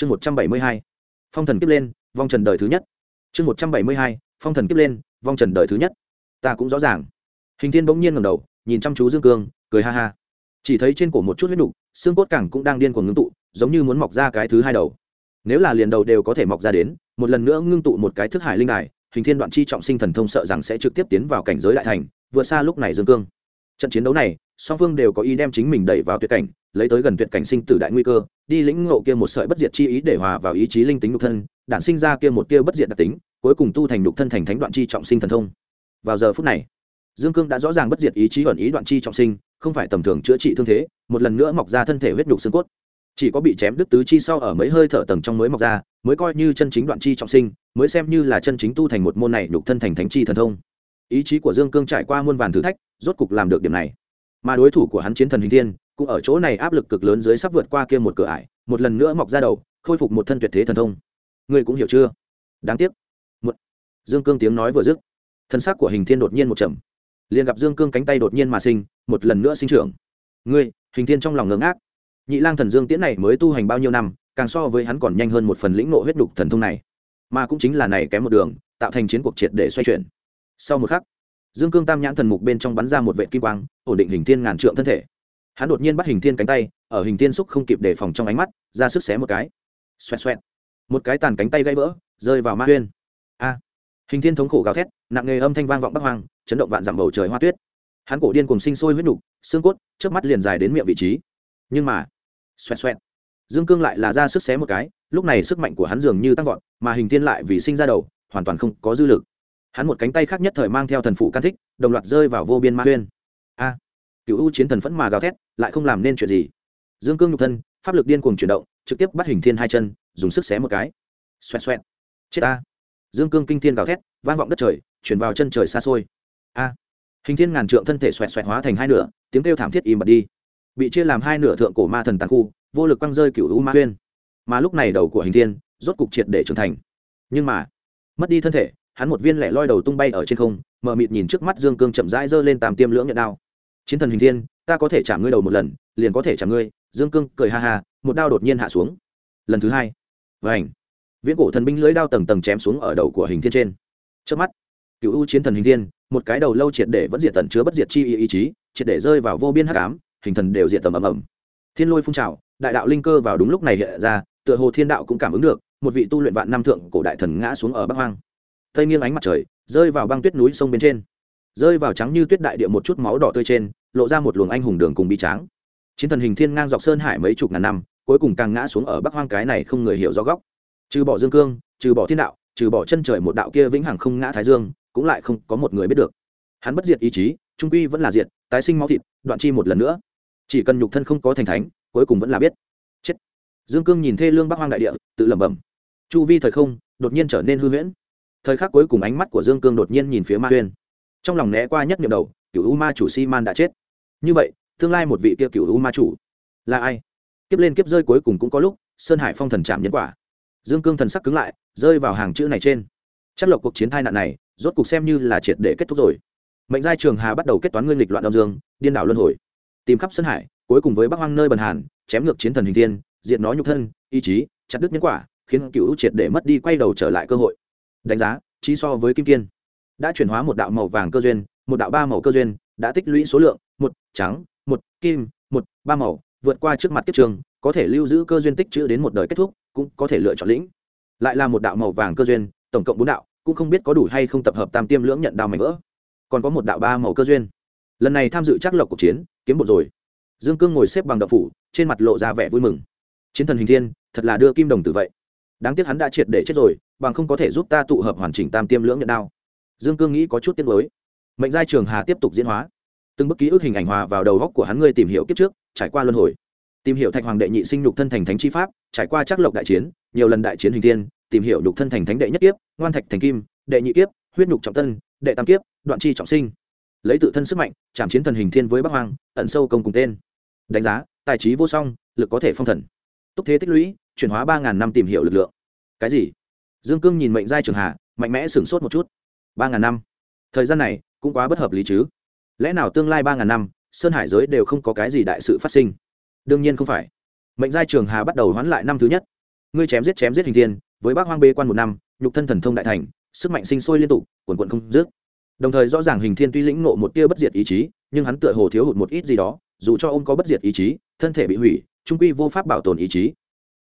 chương một trăm bảy mươi hai, phong thần kiếp lên, vong trần đời thứ nhất. Chương một trăm bảy mươi hai, phong thần kiếp lên, vong trần đời thứ nhất. Ta cũng rõ ràng. Hình thiên bỗng nhiên ngầm đầu, nhìn chăm chú dương cương, cười ha ha. Chỉ thấy trên cổ một chút huyết nục, xương cốt cẳng cũng đang điên cuồng ngưng tụ, giống như muốn mọc ra cái thứ hai đầu. Nếu là liền đầu đều có thể mọc ra đến, một lần nữa ngưng tụ một cái thức hải linh đài, hình thiên đoạn chi trọng sinh thần thông sợ rằng sẽ trực tiếp tiến vào cảnh giới đại thành, vượt xa lúc này dương cương. Trận chiến đấu này song phương đều có ý đem chính mình đẩy vào tuyệt cảnh, lấy tới gần tuyệt cảnh sinh tử đại nguy cơ, đi lĩnh ngộ kia một sợi bất diệt chi ý để hòa vào ý chí linh tính nhục thân, đản sinh ra kia một kia bất diệt đặc tính, cuối cùng tu thành nhục thân thành thánh đoạn chi trọng sinh thần thông. Vào giờ phút này, dương cương đã rõ ràng bất diệt ý chí ẩn ý đoạn chi trọng sinh, không phải tầm thường chữa trị thương thế, một lần nữa mọc ra thân thể huyết nhục xương cốt. Chỉ có bị chém đứt tứ chi sau ở mấy hơi thở tầng trong mới mọc ra, mới coi như chân chính đoạn chi trọng sinh, mới xem như là chân chính tu thành một môn này nhục thân thành thánh chi thần thông. Ý chí của dương cương trải qua muôn vàn thử thách, rốt cục làm được điểm này mà đối thủ của hắn chiến thần hình thiên cũng ở chỗ này áp lực cực lớn dưới sắp vượt qua kia một cửa ải, một lần nữa mọc ra đầu, khôi phục một thân tuyệt thế thần thông. Ngươi cũng hiểu chưa? Đáng tiếc. Một. Dương cương tiếng nói vừa dứt, thân xác của hình thiên đột nhiên một chậm. Liền gặp dương cương cánh tay đột nhiên mà sinh, một lần nữa sinh trưởng. Ngươi, hình thiên trong lòng ngưỡng ác nhị lang thần dương tiễn này mới tu hành bao nhiêu năm, càng so với hắn còn nhanh hơn một phần lĩnh nộ huyết đục thần thông này. Mà cũng chính là này kém một đường, tạo thành chiến cuộc triệt để xoay chuyển. Sau một khắc dương cương tam nhãn thần mục bên trong bắn ra một vệ kim quang, ổn định hình thiên ngàn trượng thân thể. Hắn đột nhiên bắt hình thiên cánh tay, ở hình thiên xúc không kịp đề phòng trong ánh mắt, ra sức xé một cái. Xoẹt xoẹt. Một cái tàn cánh tay gãy vỡ, rơi vào ma huyên. A. Hình thiên thống khổ gào thét, nặng nghề âm thanh vang vọng bắc hoang chấn động vạn dặm bầu trời hoa tuyết. Hắn cổ điên cùng sinh sôi huyết nục, xương cốt trước mắt liền dài đến miệng vị trí. Nhưng mà, xoẹt xoẹt. Dương cương lại là ra sức xé một cái, lúc này sức mạnh của hắn dường như tăng vọt, mà hình thiên lại vì sinh ra đầu, hoàn toàn không có dư lực hắn một cánh tay khác nhất thời mang theo thần phụ can thích, đồng loạt rơi vào vô biên ma huyên. A, cựu u chiến thần phẫn mà gào thét, lại không làm nên chuyện gì. Dương cương nhục thân, pháp lực điên cuồng chuyển động, trực tiếp bắt hình thiên hai chân, dùng sức xé một cái. Xoẹt xoẹt. Chết a dương cương kinh thiên gào thét, vang vọng đất trời, chuyển vào chân trời xa xôi. A, hình thiên ngàn trượng thân thể xoẹt xoẹt hóa thành hai nửa, tiếng kêu thảm thiết im bật đi. Bị chia làm hai nửa thượng cổ ma thần tàn khu, vô lực quăng rơi cựu u ma huyên. Mà lúc này đầu của hình thiên, rốt cục triệt để trưởng thành. Nhưng mà, mất đi thân thể hắn một viên lẻ loi đầu tung bay ở trên không mờ mịt nhìn trước mắt dương cương chậm rãi giơ lên tàm tiêm lưỡng nhận đao. Chiến thần hình thiên ta có thể trả ngươi đầu một lần liền có thể trả ngươi dương cương cười ha ha một đao đột nhiên hạ xuống. Lần thứ hai. Và ảnh viễn cổ thần binh lưới đao tầng tầng chém xuống ở đầu của hình thiên trên. Trước mắt cựu u chiến thần hình thiên một cái đầu lâu triệt để vẫn diệt tần chứa bất diệt chi ý, ý chí triệt để rơi vào vô biên hắc ám hình thần đều diệt tầm ầm ầm. Thiên lôi phun trào đại đạo linh cơ vào đúng lúc này hiện ra tựa hồ thiên đạo cũng cảm ứng được một vị tu luyện vạn năm thượng cổ đại thần ngã xuống ở bắc hoang tây nghiêng ánh mặt trời, rơi vào băng tuyết núi sông bên trên. Rơi vào trắng như tuyết đại địa một chút máu đỏ tươi trên, lộ ra một luồng anh hùng đường cùng bi tráng. Chiến thần hình thiên ngang dọc sơn hải mấy chục ngàn năm, cuối cùng càng ngã xuống ở bắc hoang cái này không người hiểu rõ góc. Trừ bỏ dương cương, trừ bỏ thiên đạo, trừ bỏ chân trời một đạo kia vĩnh hằng không ngã thái dương, cũng lại không có một người biết được. Hắn bất diệt ý chí, trung quy vẫn là diệt, tái sinh máu thịt, đoạn chi một lần nữa. Chỉ cần nhục thân không có thành thánh, cuối cùng vẫn là biết. Chết. Dương cương nhìn thê lương bắc hoang đại địa, tự lẩm bẩm. Chu vi thời không, đột nhiên trở nên hư huyễn thời khắc cuối cùng ánh mắt của dương cương đột nhiên nhìn phía ma huyên. Trong lòng né qua nhất nhiệm đầu, cựu u ma chủ si man đã chết. Như vậy, tương lai một vị kia cựu u ma chủ là ai? Kiếp lên kiếp rơi cuối cùng cũng có lúc, sơn hải phong thần chạm nhân quả. Dương cương thần sắc cứng lại, rơi vào hàng chữ này trên. Chắc lộc cuộc chiến thai nạn này, rốt cuộc xem như là triệt để kết thúc rồi. Mệnh giai trường hà bắt đầu kết toán nguyên lịch loạn đông dương, điên đảo luân hồi. Tìm khắp sơn hải, cuối cùng với bắc hoang nơi bần hàn, chém ngược chiến thần hình thiên diện nó nhục thân, ý chí, chặt đứt nhân quả, khiến cựu triệt để mất đi quay đầu trở lại cơ hội đánh giá chỉ so với kim kiên. Đã chuyển hóa một đạo màu vàng cơ duyên, một đạo ba màu cơ duyên, đã tích lũy số lượng, một, trắng, một, kim, một, ba màu, vượt qua trước mặt kiếp trường, có thể lưu giữ cơ duyên tích chữ đến một đời kết thúc, cũng có thể lựa chọn lĩnh. Lại là một đạo màu vàng cơ duyên, tổng cộng bốn đạo, cũng không biết có đủ hay không tập hợp tam tiêm lưỡng nhận đao mảnh vỡ. Còn có một đạo ba màu cơ duyên. Lần này tham dự chắc lộc cuộc chiến, kiếm một rồi. Dương cương ngồi xếp bằng đậu phủ, trên mặt lộ ra vẻ vui mừng. Chiến thần hình thiên, thật là đưa kim đồng tử vậy. Đáng tiếc hắn đã triệt để chết rồi bằng không có thể giúp ta tụ hợp hoàn chỉnh tam tiêm lưỡng nhận đao. Dương cương nghĩ có chút tiếc mới mệnh giai trường hà tiếp tục diễn hóa. Từng bức ký ức hình ảnh hòa vào đầu góc của hắn ngươi tìm hiểu kiếp trước, trải qua luân hồi. Tìm hiểu thạch hoàng đệ nhị sinh nhục thân thành thánh chi pháp, trải qua chắc lộc đại chiến, nhiều lần đại chiến hình thiên, tìm hiểu nhục thân thành thánh đệ nhất kiếp, ngoan thạch thành kim, đệ nhị kiếp, huyết nhục trọng tân, đệ tam kiếp, đoạn chi trọng sinh. Lấy tự thân sức mạnh, chạm chiến thần hình thiên với bắc hoàng ẩn sâu công cùng tên. Đánh giá, tài trí vô song, lực có thể phong thần. Túc thế tích lũy, chuyển hóa ba ngàn năm tìm hiểu lực lượng. Cái gì? Dương cương nhìn mệnh giai trường hà mạnh mẽ sửng sốt một chút. Ba ngàn năm. Thời gian này cũng quá bất hợp lý chứ. Lẽ nào tương lai ba ngàn năm, sơn hải giới đều không có cái gì đại sự phát sinh? Đương nhiên không phải. Mệnh giai trường hà bắt đầu hoán lại năm thứ nhất. Ngươi chém giết chém giết hình thiên, với bác hoang bê quan một năm, nhục thân thần thông đại thành, sức mạnh sinh sôi liên tục, quần quận không dứt. Đồng thời rõ ràng hình thiên tuy lĩnh ngộ một tia bất diệt ý chí, nhưng hắn tựa hồ thiếu hụt một ít gì đó, dù cho ông có bất diệt ý chí, thân thể bị hủy, trung quy vô pháp bảo tồn ý chí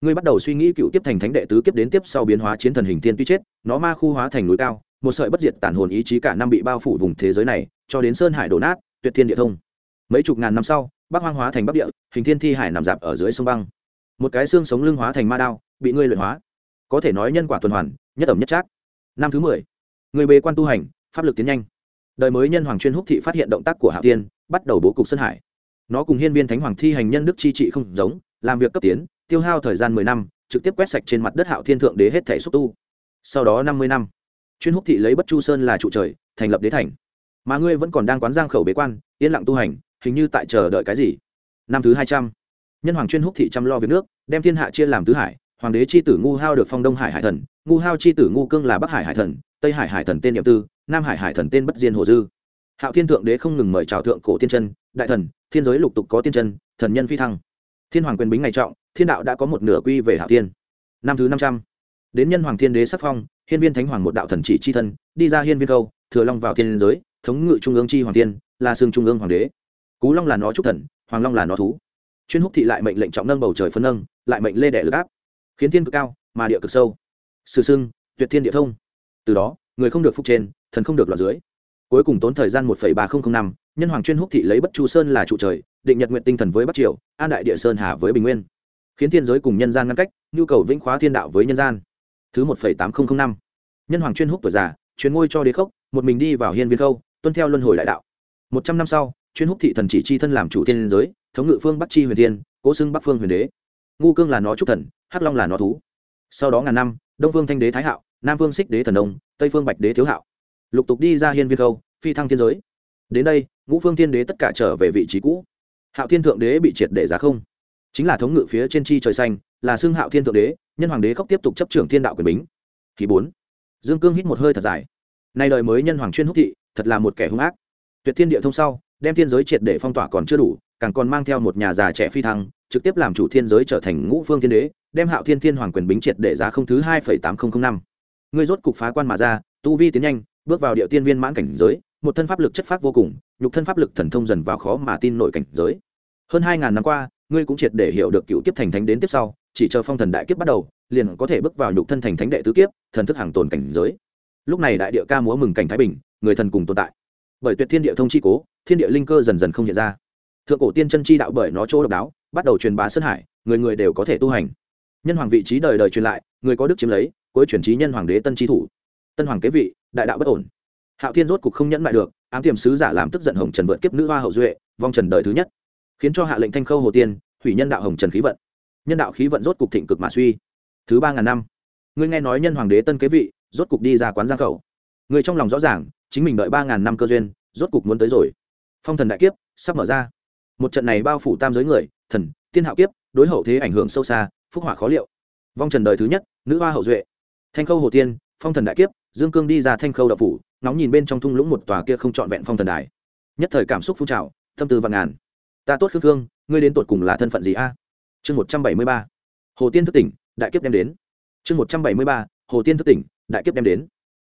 ngươi bắt đầu suy nghĩ cựu kiếp thành thánh đệ tứ kiếp đến tiếp sau biến hóa chiến thần hình thiên tuy chết, nó ma khu hóa thành núi cao, một sợi bất diệt tản hồn ý chí cả năm bị bao phủ vùng thế giới này, cho đến sơn hải đổ nát, tuyệt thiên địa thông. Mấy chục ngàn năm sau, bắc hoang hóa thành bắc địa, hình thiên thi hải nằm dạp ở dưới sông băng. Một cái xương sống lưng hóa thành ma đao, bị ngươi luyện hóa. Có thể nói nhân quả tuần hoàn, nhất ẩm nhất trác. Năm thứ mười, người bề quan tu hành, pháp lực tiến nhanh. Đời mới nhân hoàng chuyên húc thị phát hiện động tác của hạ tiên, bắt đầu bố cục sơn hải. Nó cùng hiên viên thánh hoàng thi hành nhân đức chi trị không giống, làm việc cấp tiến tiêu hao thời gian mười năm, trực tiếp quét sạch trên mặt đất hạo thiên thượng đế hết thể xúc tu. Sau đó năm mươi năm, chuyên húc thị lấy bất chu sơn là trụ trời, thành lập đế thành. Mà ngươi vẫn còn đang quán giang khẩu bế quan, yên lặng tu hành, hình như tại chờ đợi cái gì? Năm thứ hai trăm, nhân hoàng chuyên húc thị chăm lo việc nước, đem thiên hạ chia làm tứ hải, hoàng đế c h i tử ngu hao được phong đông hải hải thần, ngu hao c h i tử ngu cương là bắc hải hải thần, tây hải hải thần tên n i ệ m tư, nam hải hải thần tên bất diên hồ dư. Hạo thiên thượng đế không ngừng mời chào thượng cổ tiên chân, đại thần, thiên giới lục tục có tiên chân, thần nhân phi thăng thiên hoàng quyền bính ngày trọng, thiên đạo đã có một nửa quy về hạo thiên. Năm thứ năm trăm, đến nhân hoàng thiên đế sắc phong, hiên viên thánh hoàng một đạo thần chỉ c h i thân, đi ra hiên viên câu, thừa long vào thiên giới, thống ngự trung ương c h i hoàng tiên là xương trung ương hoàng đế. Cú long là nó trúc thần, hoàng long là nó thú. Chuyên húc thị lại mệnh lệnh trọng nâng bầu trời phân nâng, lại mệnh lê đẻ lực áp. Khiến thiên cực cao, mà địa cực sâu. Sử sưng, tuyệt thiên địa thông. Từ đó, người không được phúc trên, thần không được loạt dưới. Cuối cùng tốn thời gian một ba nghìn năm, nhân hoàng chuyên húc thị lấy bất chu sơn là trụ trời định nhật nguyện tinh thần với bắc triều, an đại địa sơn hà với bình nguyên, khiến thiên giới cùng nhân gian ngăn cách, nhu cầu vĩnh khóa thiên đạo với nhân gian. Thứ một tám nghìn năm. Nhân hoàng chuyên húc tuổi già chuyến ngôi cho đế khốc, một mình đi vào hiên viên khâu, tuân theo luân hồi đại đạo. Một trăm năm sau, chuyên húc thị thần chỉ chi thân làm chủ thiên giới, thống ngự phương bắc chi huyền thiên, cố xưng bắc phương huyền đế. Ngu cương là nó trúc thần, hắc long là nó thú. Sau đó ngàn năm, đông phương thanh đế thái hạo, nam phương xích đế thần đông tây phương bạch đế thiếu hạo. Lục tục đi ra hiên viên khâu, phi thăng thiên giới. Đến đây, ngũ phương thiên đế tất cả trở về vị trí cũ hạo thiên thượng đế bị triệt để giá không? Chính là thống ngự phía trên chi trời xanh, là xưng hạo thiên thượng đế, nhân hoàng đế khóc tiếp tục chấp trưởng thiên đạo quyền bính. Kỳ bốn. Dương cương hít một hơi thật dài. Nay đời mới nhân hoàng chuyên húc thị, thật là một kẻ hung ác. Tuyệt thiên địa thông sau, đem thiên giới triệt để phong tỏa còn chưa đủ, càng còn mang theo một nhà già trẻ phi thăng, trực tiếp làm chủ thiên giới trở thành ngũ phương thiên đế, đem hạo thiên thiên hoàng quyền bính triệt để giá không thứ hai tám nghìn năm. Ngươi rốt cục phá quan mà ra, tu vi tiến nhanh, bước vào địa tiên viên mãn cảnh giới, một thân pháp lực chất phát vô cùng, nhục thân pháp lực thần thông dần vào khó mà tin nổi cảnh giới hơn hai ngàn năm qua, ngươi cũng triệt để hiểu được cựu kiếp thành thánh đến tiếp sau, chỉ chờ phong thần đại kiếp bắt đầu, liền có thể bước vào nhục thân thành thánh đệ tứ kiếp, thần thức hàng tồn cảnh giới. Lúc này đại địa ca múa mừng cảnh thái bình, người thần cùng tồn tại. Bởi tuyệt thiên địa thông chi cố, thiên địa linh cơ dần dần không hiện ra. Thượng cổ tiên chân chi đạo bởi nó chỗ độc đáo, bắt đầu truyền bá sơn hải, người người đều có thể tu hành. Nhân hoàng vị trí đời đời truyền lại, người có đức chiếm lấy, cuối chuyển trí nhân hoàng đế tân chi thủ. Tân hoàng kế vị, đại đạo bất ổn. Hạo thiên rốt cục không nhẫn lại được, ám tiềm sứ giả làm tức giận hồng trần vượt kiếp nữ hoa hậu duệ, vong trần đời thứ nhất khiến cho hạ lệnh thanh khâu hồ tiên, hủy nhân đạo hồng trần khí vận. Nhân đạo khí vận rốt cục thịnh cực mà suy. Thứ ba ngàn năm. Ngươi nghe nói nhân hoàng đế tân kế vị, rốt cục đi ra quán giang khẩu. Người trong lòng rõ ràng, chính mình đợi ba ngàn năm cơ duyên, rốt cục muốn tới rồi. Phong thần đại kiếp sắp mở ra. Một trận này bao phủ tam giới người, thần, tiên hạo kiếp, đối hậu thế ảnh hưởng sâu xa, phúc hỏa khó liệu. Vong trần đời thứ nhất, nữ hoa hậu duệ. Thanh khâu hồ tiên, phong thần đại kiếp, dương cương đi ra thanh khâu đạo phủ nóng nhìn bên trong thung lũng một tòa kia không trọn vẹn phong thần đài. Nhất thời cảm xúc phun trào, tâm tư vạn ngàn ta tốt khương khương, ngươi đến tột cùng là thân phận gì a? Chương một trăm bảy mươi ba. Hồ tiên thức tỉnh, đại kiếp đem đến. Chương một trăm bảy mươi ba, hồ tiên thức tỉnh, đại kiếp đem đến.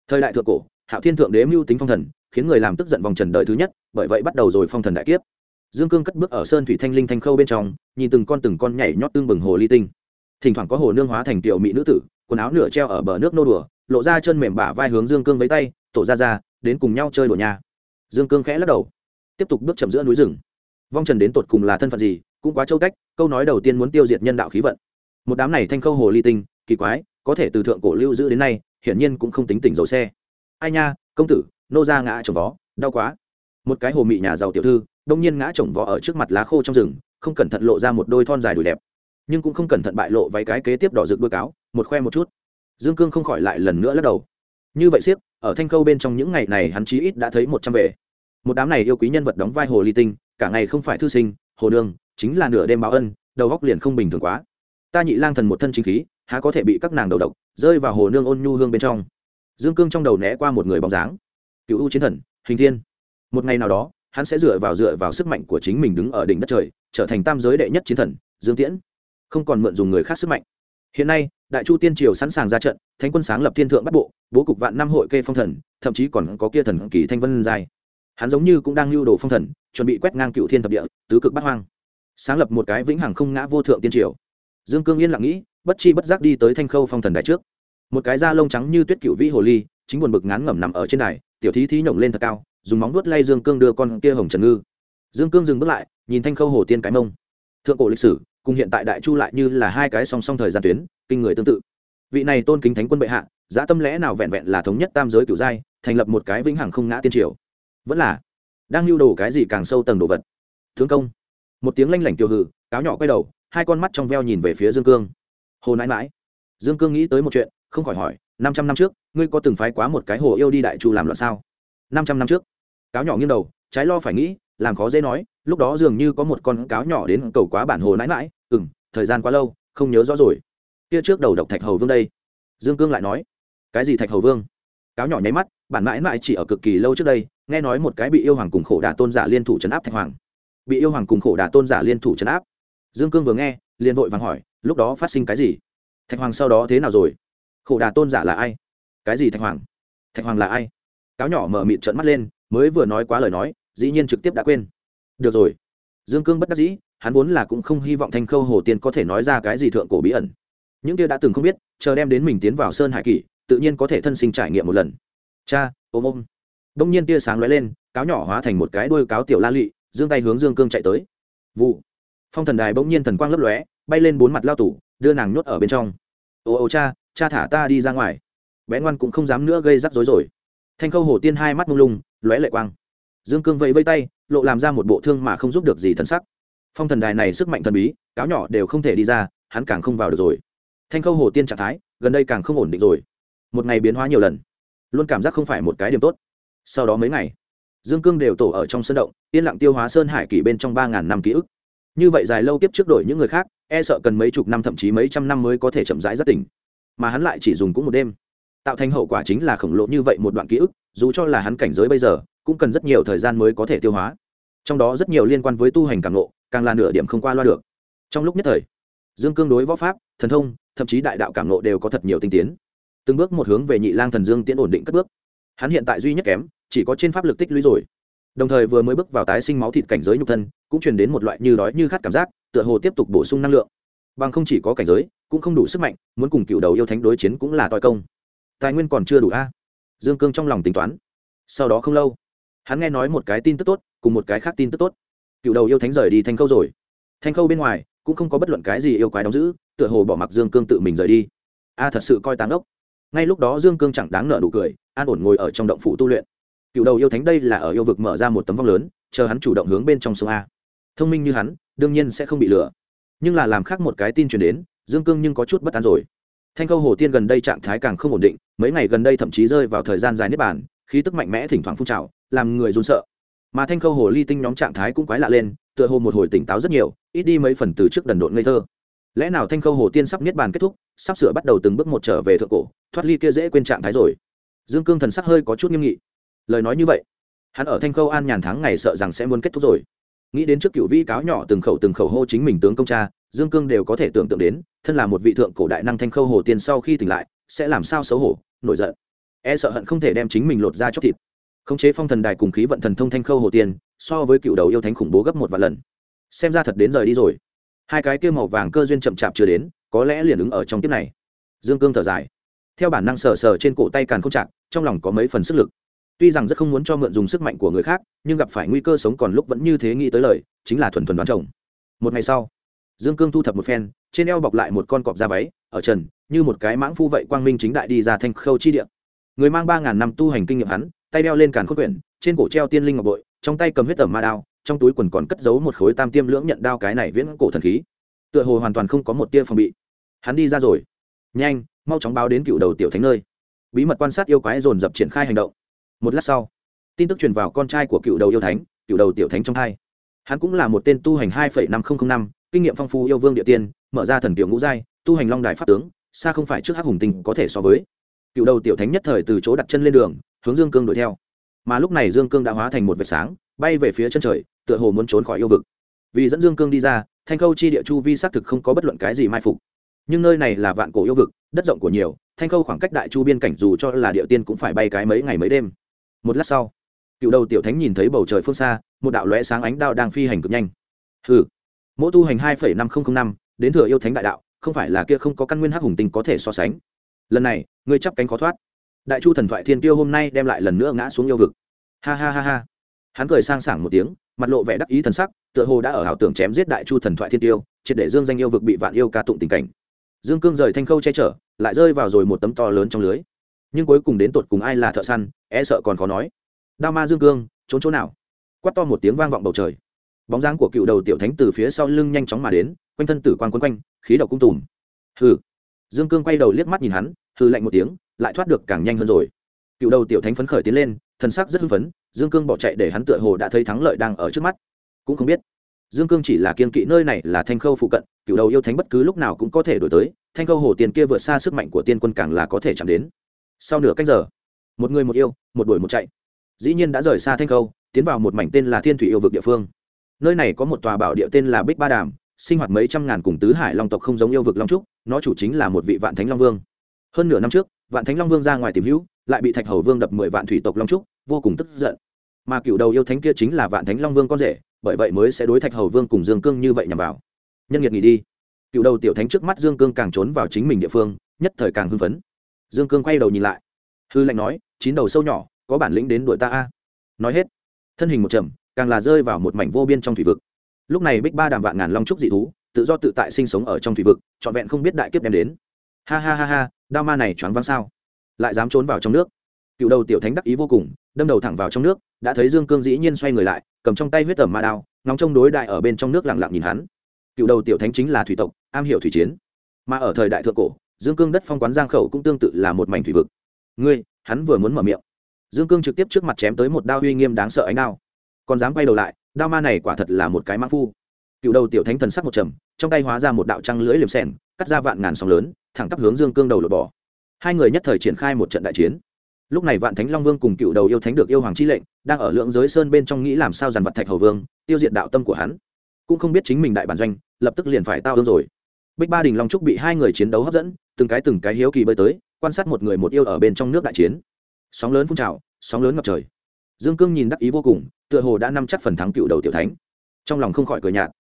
Thời đại thượng cổ, hạo thiên thượng đế mưu tính phong thần, khiến người làm tức giận vòng trần đời thứ nhất, bởi vậy bắt đầu rồi phong thần đại kiếp. Dương cương cất bước ở sơn thủy thanh linh thanh khâu bên trong, nhìn từng con từng con nhảy nhót tương bừng hồ ly tinh. Thỉnh thoảng có hồ nương hóa thành tiểu mỹ nữ tử, quần áo nửa treo ở bờ nước nô đùa, lộ ra chân mềm bả vai hướng dương cương với tay, tổ ra ra đến cùng nhau chơi đùa nhà dương cương khẽ lắc đầu, tiếp tục bước chậm giữa núi rừng vong trần đến tột cùng là thân phận gì, cũng quá châu cách, câu nói đầu tiên muốn tiêu diệt nhân đạo khí vận. Một đám này thanh khâu hồ ly tinh, kỳ quái, có thể từ thượng cổ lưu giữ đến nay, hiển nhiên cũng không tính tỉnh dầu xe. Ai nha, công tử, nô ra ngã chồng vó, đau quá. Một cái hồ mị nhà giàu tiểu thư, đông nhiên ngã chồng vó ở trước mặt lá khô trong rừng, không cẩn thận lộ ra một đôi thon dài đùi đẹp. Nhưng cũng không cẩn thận bại lộ váy cái kế tiếp đỏ rực đôi cáo, một khoe một chút. Dương cương không khỏi lại lần nữa lắc đầu. Như vậy siếc ở thanh khâu bên trong những ngày này hắn chí ít đã thấy một trăm về. Một đám này yêu quý nhân vật đóng vai hồ ly tinh cả ngày không phải thư sinh, hồ đường, chính là nửa đêm báo ân, đầu góc liền không bình thường quá. Ta nhị lang thần một thân chính khí, há có thể bị các nàng đầu độc, rơi vào hồ nương ôn nhu hương bên trong. Dương cương trong đầu né qua một người bóng dáng. Cựu u chiến thần, hình thiên. Một ngày nào đó, hắn sẽ dựa vào dựa vào sức mạnh của chính mình đứng ở đỉnh đất trời, trở thành tam giới đệ nhất chiến thần, dương tiễn. Không còn mượn dùng người khác sức mạnh. Hiện nay, đại chu tiên triều sẵn sàng ra trận, thánh quân sáng lập thiên thượng bắt bộ, bố cục vạn năm hội kê phong thần, thậm chí còn có kia thần kỳ thanh vân dài. Hắn giống như cũng đang lưu đồ phong thần chuẩn bị quét ngang cựu thiên thập địa, tứ cực bát hoang. Sáng lập một cái vĩnh hằng không ngã vô thượng tiên triều. Dương cương yên lặng nghĩ, bất chi bất giác đi tới thanh khâu phong thần đài trước. Một cái da lông trắng như tuyết cựu vĩ hồ ly, chính buồn bực ngán ngẩm nằm ở trên đài, tiểu thí thí nhổng lên thật cao, dùng móng vuốt lay dương cương đưa con kia hồng trần ngư. Dương cương dừng bước lại, nhìn thanh khâu hồ tiên cái mông. Thượng cổ lịch sử, cùng hiện tại đại chu lại như là hai cái song song thời gian tuyến, kinh người tương tự. Vị này tôn kính thánh quân bệ hạ, giá tâm lẽ nào vẹn vẹn là thống nhất tam giới cửu giai, thành lập một cái vĩnh hằng không ngã tiên triều? Vẫn là đang lưu đồ cái gì càng sâu tầng đồ vật. Thương công. Một tiếng lanh lảnh tiêu hử cáo nhỏ quay đầu, hai con mắt trong veo nhìn về phía dương cương. Hồ nãi mãi dương cương nghĩ tới một chuyện, không khỏi hỏi, năm trăm năm trước, ngươi có từng phái quá một cái hồ yêu đi đại chu làm loạn sao? Năm trăm năm trước. Cáo nhỏ nghiêng đầu, trái lo phải nghĩ, làm khó dễ nói, lúc đó dường như có một con cáo nhỏ đến cầu quá bản hồ nãi mãi ừ m thời gian quá lâu, không nhớ rõ rồi. Kia trước đầu độc thạch hầu vương đây. Dương cương lại nói, cái gì thạch hầu vương? Cáo nhỏ nháy mắt, bản mãi mãi chỉ ở cực kỳ lâu trước đây, nghe nói một cái bị yêu hoàng cùng khổ đà tôn giả liên thủ chấn áp thạch hoàng. Bị yêu hoàng cùng khổ đà tôn giả liên thủ chấn áp. Dương cương vừa nghe, liền vội vàng hỏi, lúc đó phát sinh cái gì? Thạch hoàng sau đó thế nào rồi? Khổ đà tôn giả là ai? Cái gì thạch hoàng? Thạch hoàng là ai? Cáo nhỏ mở mịt trợn mắt lên, mới vừa nói quá lời nói, dĩ nhiên trực tiếp đã quên. Được rồi. Dương cương bất đắc dĩ, hắn vốn là cũng không hy vọng thanh khâu hồ tiên có thể nói ra cái gì thượng cổ bí ẩn. Những kia đã từng không biết, chờ đem đến mình tiến vào sơn hải kỷ tự nhiên có thể thân sinh trải nghiệm một lần. Cha, ôm ôm. Đông nhiên tia sáng lóe lên, cáo nhỏ hóa thành một cái đuôi cáo tiểu la lụy dương tay hướng dương cương chạy tới. Vụ. Phong thần đài bỗng nhiên thần quang lấp lóe, bay lên bốn mặt lao tủ đưa nàng nhốt ở bên trong. Ồ ồ cha cha thả ta đi ra ngoài. Bé ngoan cũng không dám nữa gây rắc rối rồi. Thanh khâu hồ tiên hai mắt mông lung, lóe lệ quang. Dương cương vẫy vây tay, lộ làm ra một bộ thương mà không giúp được gì thân sắc. Phong thần đài này sức mạnh thần bí, cáo nhỏ đều không thể đi ra, hắn càng không vào được rồi. Thanh khâu hồ tiên trạng thái, gần đây càng không ổn định rồi một ngày biến hóa nhiều lần. Luôn cảm giác không phải một cái điểm tốt. Sau đó mấy ngày, dương cương đều tổ ở trong sân động, yên lặng tiêu hóa sơn hải kỷ bên trong ba ngàn năm ký ức. Như vậy dài lâu tiếp trước đổi những người khác e sợ cần mấy chục năm thậm chí mấy trăm năm mới có thể chậm rãi rất tỉnh. Mà hắn lại chỉ dùng cũng một đêm. Tạo thành hậu quả chính là khổng lồ như vậy một đoạn ký ức, dù cho là hắn cảnh giới bây giờ, cũng cần rất nhiều thời gian mới có thể tiêu hóa. Trong đó rất nhiều liên quan với tu hành càng lộ càng là nửa điểm không qua loa được. Trong lúc nhất thời, dương cương đối võ pháp, thần thông, thậm chí đại đạo cảm lộ đều có thật nhiều tinh tiến từng bước một hướng về nhị lang thần dương tiễn ổn định cất bước. Hắn hiện tại duy nhất kém, chỉ có trên pháp lực tích lũy rồi. Đồng thời vừa mới bước vào tái sinh máu thịt cảnh giới nhục thân, cũng truyền đến một loại như đói như khát cảm giác, tựa hồ tiếp tục bổ sung năng lượng. Bằng không chỉ có cảnh giới, cũng không đủ sức mạnh, muốn cùng cựu đầu yêu thánh đối chiến cũng là toi công. Tài nguyên còn chưa đủ a. Dương cương trong lòng tính toán. Sau đó không lâu, hắn nghe nói một cái tin tức tốt, cùng một cái khác tin tức tốt. Cựu đầu yêu thánh rời đi thanh khâu rồi. Thanh khâu bên ngoài, cũng không có bất luận cái gì yêu quái đóng giữ, tựa hồ bỏ mặc dương cương tự mình rời đi. A, thật sự coi tán ốc ngay lúc đó dương cương chẳng đáng nợ nụ cười, an ổn ngồi ở trong động phủ tu luyện. Cựu đầu yêu thánh đây là ở yêu vực mở ra một tấm vong lớn, chờ hắn chủ động hướng bên trong sông a. Thông minh như hắn, đương nhiên sẽ không bị lừa. Nhưng là làm khác một cái tin truyền đến, dương cương nhưng có chút bất an rồi. Thanh khâu hồ tiên gần đây trạng thái càng không ổn định, mấy ngày gần đây thậm chí rơi vào thời gian dài nếp bàn, khí tức mạnh mẽ thỉnh thoảng phun trào, làm người run sợ. Mà thanh khâu hồ ly tinh nhóm trạng thái cũng quái lạ lên, tựa hồ một hồi tỉnh táo rất nhiều, ít đi mấy phần từ trước đần độn ngây thơ lẽ nào thanh khâu hồ tiên sắp niết bàn kết thúc, sắp sửa bắt đầu từng bước một trở về thượng cổ, thoát ly kia dễ quên trạng thái rồi? Dương cương thần sắc hơi có chút nghiêm nghị. Lời nói như vậy, hắn ở thanh khâu an nhàn tháng ngày sợ rằng sẽ muốn kết thúc rồi. Nghĩ đến trước cựu vĩ cáo nhỏ từng khẩu từng khẩu hô chính mình tướng công cha, dương cương đều có thể tưởng tượng đến, thân là một vị thượng cổ đại năng thanh khâu hồ tiên sau khi tỉnh lại, sẽ làm sao xấu hổ, nổi giận. E sợ hận không thể đem chính mình lột ra chóc thịt. Khống chế phong thần đài cùng khí vận thần thông thanh khâu hồ tiên, so với cựu đầu yêu thánh khủng bố gấp một vài lần. Xem ra thật đến rời đi rồi hai cái kia màu vàng cơ duyên chậm chạp chưa đến, có lẽ liền ứng ở trong kiếp này. Dương cương thở dài. Theo bản năng sờ sờ trên cổ tay càn không chạc trong lòng có mấy phần sức lực. Tuy rằng rất không muốn cho mượn dùng sức mạnh của người khác, nhưng gặp phải nguy cơ sống còn lúc vẫn như thế nghĩ tới lời, chính là thuần thuần đoán chồng. Một ngày sau, dương cương thu thập một phen, trên eo bọc lại một con cọp da váy, ở trần, như một cái mãng phu vậy quang minh chính đại đi ra thanh khâu chi địa. Người mang ba ngàn năm tu hành kinh nghiệm hắn, tay đeo lên càn khôn quyển, trên cổ treo tiên linh ngọc bội, trong tay cầm huyết tẩm ma đao trong túi quần còn cất giấu một khối tam tiêm lưỡng nhận đao cái này viễn cổ thần khí. Tựa hồ hoàn toàn không có một tia phòng bị. Hắn đi ra rồi. Nhanh, mau chóng báo đến cựu đầu tiểu thánh nơi. Bí mật quan sát yêu quái dồn dập triển khai hành động. Một lát sau, tin tức truyền vào con trai của cựu đầu yêu thánh, cựu đầu tiểu thánh trong hai. Hắn cũng là một tên tu hành hai năm nghìn năm, kinh nghiệm phong phú yêu vương địa tiên, mở ra thần tiểu ngũ giai, tu hành long đài pháp tướng, xa không phải trước hắc hùng tinh có thể so với. Cựu đầu tiểu thánh nhất thời từ chỗ đặt chân lên đường, hướng dương cương đuổi theo. Mà lúc này dương cương đã hóa thành một vệt sáng, bay về phía chân trời tựa hồ muốn trốn khỏi yêu vực. Vì dẫn dương cương đi ra, thanh khâu chi địa chu vi xác thực không có bất luận cái gì mai phục. Nhưng nơi này là vạn cổ yêu vực, đất rộng của nhiều, thanh khâu khoảng cách đại chu biên cảnh dù cho là địa tiên cũng phải bay cái mấy ngày mấy đêm. Một lát sau, cựu đầu tiểu thánh nhìn thấy bầu trời phương xa, một đạo lóe sáng ánh đao đang phi hành cực nhanh. Hừ, mỗi tu hành hai năm nghìn năm, đến thừa yêu thánh đại đạo, không phải là kia không có căn nguyên hắc hùng tinh có thể so sánh. Lần này, ngươi chắp cánh khó thoát. Đại chu thần thoại thiên tiêu hôm nay đem lại lần nữa ngã xuống yêu vực. Ha ha ha ha. Hắn cười sang sảng một tiếng mặt lộ vẻ đắc ý thần sắc, tựa hồ đã ở ảo tưởng chém giết đại chu thần thoại thiên tiêu, triệt để dương danh yêu vực bị vạn yêu ca tụng tình cảnh. Dương cương rời thanh khâu che chở, lại rơi vào rồi một tấm to lớn trong lưới. Nhưng cuối cùng đến tột cùng ai là thợ săn e sợ còn khó nói. Đao ma dương cương, trốn chỗ nào? Quát to một tiếng vang vọng bầu trời. Bóng dáng của cựu đầu tiểu thánh từ phía sau lưng nhanh chóng mà đến, quanh thân tử quang quấn quanh, khí độc cung tùm. Hừ. Dương cương quay đầu liếc mắt nhìn hắn, hừ lạnh một tiếng, lại thoát được càng nhanh hơn rồi. Cựu đầu tiểu thánh phấn khởi tiến lên, thần sắc rất hưng phấn dương cương bỏ chạy để hắn tựa hồ đã thấy thắng lợi đang ở trước mắt. Cũng không biết. Dương cương chỉ là kiên kỵ nơi này là thanh khâu phụ cận, cựu đầu yêu thánh bất cứ lúc nào cũng có thể đổi tới, thanh khâu hồ tiền kia vượt xa sức mạnh của tiên quân càng là có thể chạm đến. Sau nửa cách giờ, một người một yêu, một đuổi một chạy. Dĩ nhiên đã rời xa thanh khâu, tiến vào một mảnh tên là thiên thủy yêu vực địa phương. Nơi này có một tòa bảo địa tên là bích ba đàm, sinh hoạt mấy trăm ngàn cùng tứ hải long tộc không giống yêu vực long trúc, nó chủ chính là một vị vạn thánh long vương. Hơn nửa năm trước, vạn thánh long vương ra ngoài tìm hữu, lại bị thạch hầu vương đập mười vạn thủy tộc long trúc, vô cùng tức giận mà cựu đầu yêu thánh kia chính là vạn thánh long vương con rể, bởi vậy mới sẽ đối thạch hầu vương cùng dương cương như vậy nhằm vào. Nhân nghiệt nghỉ đi. Cựu đầu tiểu thánh trước mắt dương cương càng trốn vào chính mình địa phương, nhất thời càng hưng phấn. Dương cương quay đầu nhìn lại. Hư lệnh nói, chín đầu sâu nhỏ, có bản lĩnh đến đội ta a. Nói hết, thân hình một trầm, càng là rơi vào một mảnh vô biên trong thủy vực. Lúc này bích ba đàm vạn ngàn long trúc dị thú, tự do tự tại sinh sống ở trong thủy vực, trọn vẹn không biết đại kiếp đem đến. Ha ha ha ha, đao ma này choáng váng sao? Lại dám trốn vào trong nước. Cựu đầu tiểu thánh đắc ý vô cùng, đâm đầu thẳng vào trong nước đã thấy dương cương dĩ nhiên xoay người lại, cầm trong tay huyết tẩm ma đao, ngóng trông đối đại ở bên trong nước lặng lặng nhìn hắn. Cựu đầu tiểu thánh chính là thủy tộc, am hiểu thủy chiến. Mà ở thời đại thượng cổ, dương cương đất phong quán giang khẩu cũng tương tự là một mảnh thủy vực. Ngươi, hắn vừa muốn mở miệng. Dương cương trực tiếp trước mặt chém tới một đao uy nghiêm đáng sợ ánh đao. Còn dám quay đầu lại, đao ma này quả thật là một cái mã phu. Cựu đầu tiểu thánh thần sắc một trầm, trong tay hóa ra một đạo trăng lưỡi liềm sẻn cắt ra vạn ngàn sóng lớn, thẳng tắp hướng dương cương đầu lột bỏ. Hai người nhất thời triển khai một trận đại chiến lúc này vạn thánh long vương cùng cựu đầu yêu thánh được yêu hoàng chi lệnh, đang ở lượng giới sơn bên trong nghĩ làm sao dàn vật thạch hầu vương, tiêu diệt đạo tâm của hắn. Cũng không biết chính mình đại bản doanh, lập tức liền phải tao ương rồi. Bích ba đình long trúc bị hai người chiến đấu hấp dẫn, từng cái từng cái hiếu kỳ bơi tới, quan sát một người một yêu ở bên trong nước đại chiến. Sóng lớn phun trào, sóng lớn ngập trời. Dương cương nhìn đắc ý vô cùng, tựa hồ đã nắm chắc phần thắng cựu đầu tiểu thánh. Trong lòng không khỏi cười nhạt.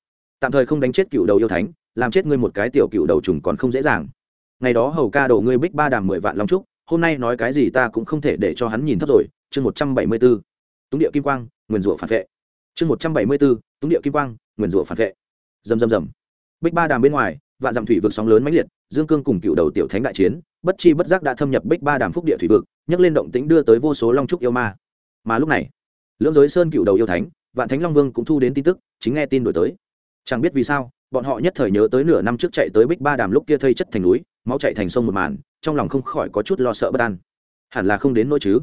Tạm thời không đánh chết cựu đầu yêu thánh, làm chết ngươi một cái tiểu cựu đầu trùng còn không dễ dàng. Ngày đó hầu ca đầu ngươi bích ba đàm mười vạn long trúc hôm nay nói cái gì ta cũng không thể để cho hắn nhìn thấp rồi, chương một trăm bảy mươi b ố túng địa kim quang, nguyền rủa phản vệ. Chương một trăm bảy mươi b ố túng địa kim quang, nguyền rủa phản vệ. Dầm dầm dầm bích ba đàm bên ngoài, vạn dặm thủy vực sóng lớn mãnh liệt, dương cương cùng cựu đầu tiểu thánh đại chiến, bất chi bất giác đã thâm nhập bích ba đàm phúc địa thủy vực, nhấc lên động tĩnh đưa tới vô số long trúc yêu ma. Mà lúc này, lưỡng giới sơn cựu đầu yêu thánh, vạn thánh long vương cũng thu đến tin tức, chính nghe tin đổi tới. Chẳng biết vì sao bọn họ nhất thời nhớ tới nửa năm trước chạy tới bích ba đàm lúc kia thây chất thành núi, máu chạy thành sông một màn, trong lòng không khỏi có chút lo sợ bất an. Hẳn là không đến nỗi chứ.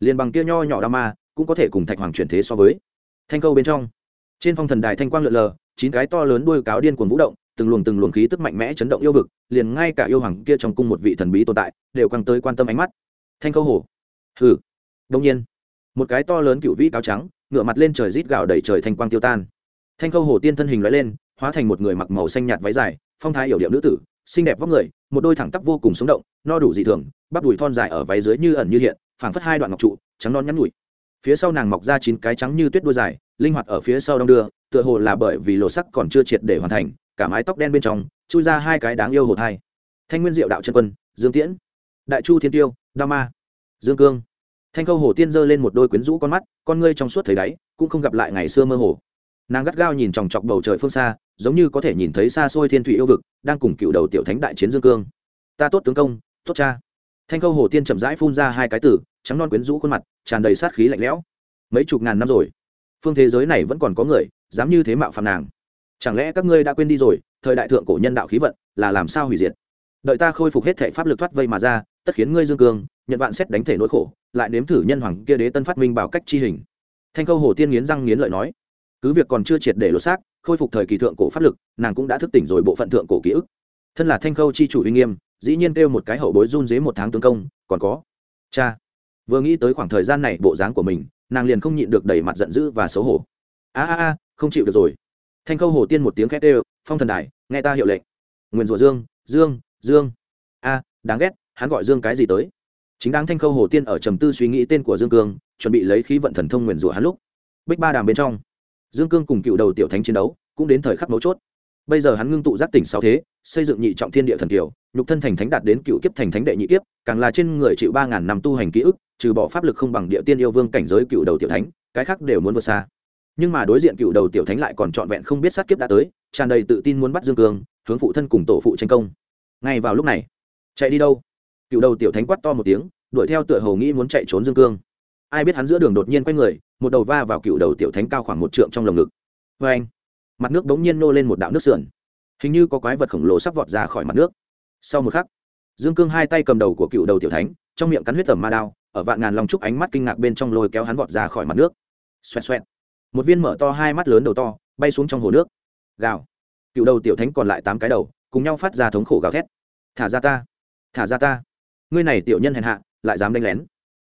Liền bằng kia nho nhỏ đa ma, cũng có thể cùng thạch hoàng chuyển thế so với. Thanh câu bên trong, trên phong thần đài thanh quang lượn lờ, chín cái to lớn đuôi cáo điên cuồng vũ động, từng luồng từng luồng khí tức mạnh mẽ chấn động yêu vực, liền ngay cả yêu hoàng kia trong cung một vị thần bí tồn tại, đều căng tới quan tâm ánh mắt. Thanh câu hổ. Hừ. Đông nhiên, một cái to lớn cựu vĩ cáo trắng ngựa mặt lên trời rít gạo đẩy trời thanh quang tiêu tan. Thanh câu hổ tiên thân hình loại lên hóa thành một người mặc màu xanh nhạt váy dài, phong thái yểu điệu nữ tử, xinh đẹp vóc người, một đôi thẳng tắp vô cùng sống động, no đủ dị thường, bắp đùi thon dài ở váy dưới như ẩn như hiện, phảng phất hai đoạn ngọc trụ, trắng non nhắn nhủi. Phía sau nàng mọc ra chín cái trắng như tuyết đuôi dài, linh hoạt ở phía sau đong đưa, tựa hồ là bởi vì lộ sắc còn chưa triệt để hoàn thành, cả mái tóc đen bên trong, chui ra hai cái đáng yêu hồ thai thanh nguyên diệu đạo chân quân, dương tiễn. Đại chu thiên tiêu đa ma. Dương cương. Thanh câu hồ tiên giơ lên một đôi quyến rũ con mắt, con ngươi trong suốt thấy đáy, cũng không gặp lại ngày xưa mơ hồ nàng gắt gao nhìn chòng chọc bầu trời phương xa, giống như có thể nhìn thấy xa xôi thiên thủy yêu vực, đang cùng cựu đầu tiểu thánh đại chiến dương cương. Ta tốt tướng công, tốt cha. Thanh câu hồ tiên chậm rãi phun ra hai cái tử trắng non quyến rũ khuôn mặt, tràn đầy sát khí lạnh lẽo. Mấy chục ngàn năm rồi, phương thế giới này vẫn còn có người, dám như thế mạo phạm nàng. Chẳng lẽ các ngươi đã quên đi rồi, thời đại thượng cổ nhân đạo khí vận, là làm sao hủy diệt? Đợi ta khôi phục hết thể pháp lực thoát vây mà ra, tất khiến ngươi dương cương, nhận vạn xét đánh thể nỗi khổ, lại nếm thử nhân hoàng kia đế tân phát minh bảo cách chi hình. Thanh câu hồ tiên nghiến răng nghiến lợi nói cứ việc còn chưa triệt để lột xác, khôi phục thời kỳ thượng cổ pháp lực, nàng cũng đã thức tỉnh rồi bộ phận thượng cổ ký ức. Thân là thanh khâu chi chủ uy nghiêm, dĩ nhiên kêu một cái hậu bối run dế một tháng tướng công, còn có, cha. Vừa nghĩ tới khoảng thời gian này bộ dáng của mình, nàng liền không nhịn được đẩy mặt giận dữ và xấu hổ. A a a, không chịu được rồi. Thanh khâu hồ tiên một tiếng khét đều, phong thần đài, nghe ta hiệu lệnh. Nguyền rủa dương dương dương. A, đáng ghét, hắn gọi dương cái gì tới? Chính đáng thanh khâu hồ tiên ở trầm tư suy nghĩ tên của dương cương, chuẩn bị lấy khí vận thần thông nguyền rủa hắn lúc. Bích ba đàm bên trong dương cương cùng cựu đầu tiểu thánh chiến đấu cũng đến thời khắc mấu chốt. Bây giờ hắn ngưng tụ giác tỉnh sáu thế, xây dựng nhị trọng thiên địa thần kiều, nhục thân thành thánh đạt đến cựu kiếp thành thánh đệ nhị kiếp, càng là trên người chịu ba ngàn năm tu hành ký ức, trừ bỏ pháp lực không bằng địa tiên yêu vương cảnh giới cựu đầu tiểu thánh, cái khác đều muốn vượt xa. Nhưng mà đối diện cựu đầu tiểu thánh lại còn trọn vẹn không biết sát kiếp đã tới, tràn đầy tự tin muốn bắt dương cương, hướng phụ thân cùng tổ phụ tranh công. Ngay vào lúc này, chạy đi đâu? Cựu đầu tiểu thánh quát to một tiếng, đuổi theo tựa hầu nghĩ muốn chạy trốn dương cương ai biết hắn giữa đường đột nhiên quay người, một đầu va vào cựu đầu tiểu thánh cao khoảng một trượng trong lồng ngực. Vê anh, mặt nước bỗng nhiên nô lên một đạo nước sườn. Hình như có quái vật khổng lồ sắp vọt ra khỏi mặt nước. Sau một khắc, dương cương hai tay cầm đầu của cựu đầu tiểu thánh, trong miệng cắn huyết tầm ma đao, ở vạn ngàn lòng trúc ánh mắt kinh ngạc bên trong lôi kéo hắn vọt ra khỏi mặt nước. Xoẹt xoẹt. Một viên mở to hai mắt lớn đầu to, bay xuống trong hồ nước. Gào. Cựu đầu tiểu thánh còn lại tám cái đầu, cùng nhau phát ra thống khổ gào thét. Thả ra ta. Thả ra ta. Ngươi này tiểu nhân hèn hạ, lại dám đánh lén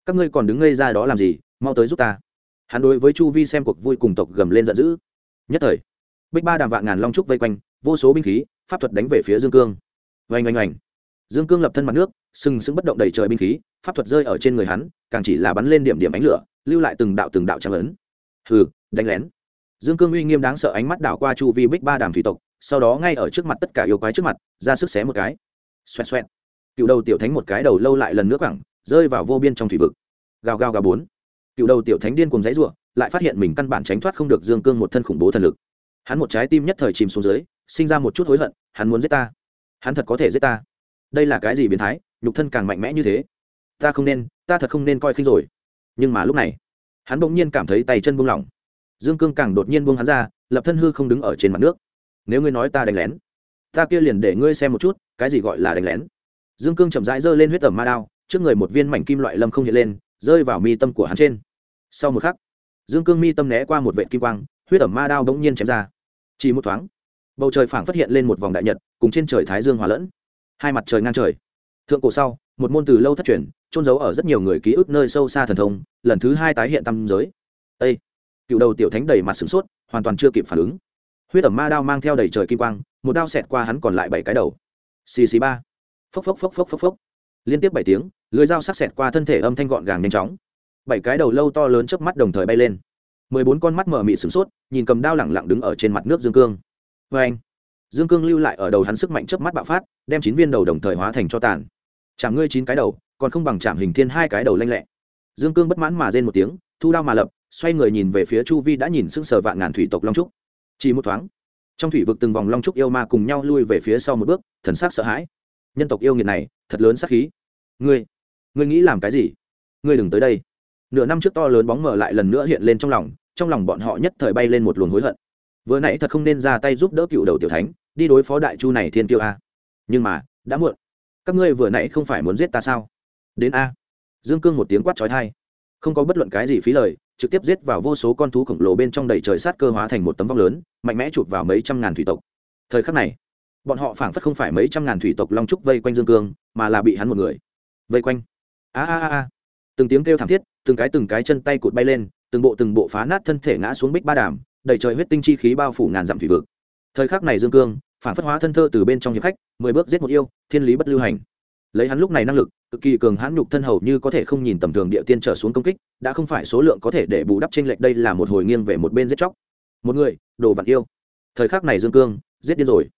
các ngươi còn đứng ngây ra đó làm gì, mau tới giúp ta. Hắn đối với chu vi xem cuộc vui cùng tộc gầm lên giận dữ. Nhất thời, bích ba đàm vạn ngàn long trúc vây quanh, vô số binh khí, pháp thuật đánh về phía dương cương. Oanh oanh oanh. Dương cương lập thân mặt nước, sừng sững bất động đầy trời binh khí, pháp thuật rơi ở trên người hắn, càng chỉ là bắn lên điểm điểm ánh lửa, lưu lại từng đạo từng đạo trang lớn hừ, đánh lén. Dương cương uy nghiêm đáng sợ ánh mắt đảo qua chu vi bích ba đàm thủy tộc, sau đó ngay ở trước mặt tất cả yêu quái trước mặt, ra sức xé một cái. Xoẹt xoẹt. Cựu đầu tiểu thánh một cái đầu lâu lại lần nữa quẳng rơi vào vô biên trong thủy vực. Gào gào gào bốn. Cựu đầu tiểu thánh điên cùng dãy ruộng lại phát hiện mình căn bản tránh thoát không được dương cương một thân khủng bố thần lực. Hắn một trái tim nhất thời chìm xuống dưới, sinh ra một chút hối hận, hắn muốn giết ta. Hắn thật có thể giết ta. Đây là cái gì biến thái, nhục thân càng mạnh mẽ như thế? Ta không nên, ta thật không nên coi khinh rồi. Nhưng mà lúc này, hắn bỗng nhiên cảm thấy tay chân buông lỏng. Dương cương càng đột nhiên buông hắn ra, lập thân hư không đứng ở trên mặt nước. Nếu ngươi nói ta đánh lén, ta kia liền để ngươi xem một chút, cái gì gọi là đánh lén. Dương cương chậm rãi giơ lên huyết tẩm ma đao trước người một viên mảnh kim loại lâm không hiện lên, rơi vào mi tâm của hắn trên. Sau một khắc, dương cương mi tâm né qua một vệ kim quang, huyết ẩm ma đao bỗng nhiên chém ra. Chỉ một thoáng, bầu trời phảng phát hiện lên một vòng đại nhật, cùng trên trời thái dương hòa lẫn. Hai mặt trời ngang trời. Thượng cổ sau, một môn từ lâu thất truyền trôn giấu ở rất nhiều người ký ức nơi sâu xa thần thông, lần thứ hai tái hiện tâm giới. Ây cựu đầu tiểu thánh đầy mặt sửng sốt, hoàn toàn chưa kịp phản ứng. Huyết ẩm ma đao mang theo đầy trời kim quang, một đao xẹt qua hắn còn lại bảy cái đầu. Xì xì ba. Phốc phốc phốc phốc phốc phốc liên tiếp bảy tiếng, lưới dao sắc xẹt qua thân thể âm thanh gọn gàng nhanh chóng. Bảy cái đầu lâu to lớn chớp mắt đồng thời bay lên. Mười bốn con mắt mở mịt sửng sốt, nhìn cầm đao lẳng lặng đứng ở trên mặt nước dương cương. Vê anh, dương cương lưu lại ở đầu hắn sức mạnh chớp mắt bạo phát, đem chín viên đầu đồng thời hóa thành cho tàn. Chạm ngươi chín cái đầu, còn không bằng chạm hình thiên hai cái đầu lanh lẹ. Dương cương bất mãn mà rên một tiếng, thu đao mà lập, xoay người nhìn về phía chu vi đã nhìn sững sờ vạn ngàn thủy tộc long trúc. Chỉ một thoáng, trong thủy vực từng vòng long trúc yêu ma cùng nhau lui về phía sau một bước, thần sắc sợ hãi. Nhân tộc yêu nghiệt này thật lớn sát khí. Ngươi ngươi nghĩ làm cái gì? Ngươi đừng tới đây. Nửa năm trước to lớn bóng mờ lại lần nữa hiện lên trong lòng trong lòng bọn họ nhất thời bay lên một luồng hối hận. Vừa nãy thật không nên ra tay giúp đỡ cựu đầu tiểu thánh, đi đối phó đại chu này thiên tiêu a. Nhưng mà, đã muộn. Các ngươi vừa nãy không phải muốn giết ta sao? Đến a. Dương cương một tiếng quát trói thai không có bất luận cái gì phí lời, trực tiếp giết vào vô số con thú khổng lồ bên trong đầy trời sát cơ hóa thành một tấm vong lớn, mạnh mẽ chụp vào mấy trăm ngàn thủy tộc. Thời khắc này, bọn họ phảng phất không phải mấy trăm ngàn thủy tộc long trúc vây quanh dương cương mà là bị hắn một người. Vây quanh. A a a từng tiếng kêu thảm thiết, từng cái từng cái chân tay cụt bay lên, từng bộ từng bộ phá nát thân thể ngã xuống bích ba đàm, đầy trời huyết tinh chi khí bao phủ ngàn dặm thủy vực. Thời khắc này dương cương, phản phất hóa thân thơ từ bên trong hiệp khách, mười bước giết một yêu, thiên lý bất lưu hành. Lấy hắn lúc này năng lực, cực kỳ cường hãn nhục thân hầu như có thể không nhìn tầm thường địa tiên trở xuống công kích, đã không phải số lượng có thể để bù đắp trên lệch đây là một hồi nghiêng về một bên giết chóc. Một người, đồ vặn yêu. Thời khắc này dương cương, giết điên rồi.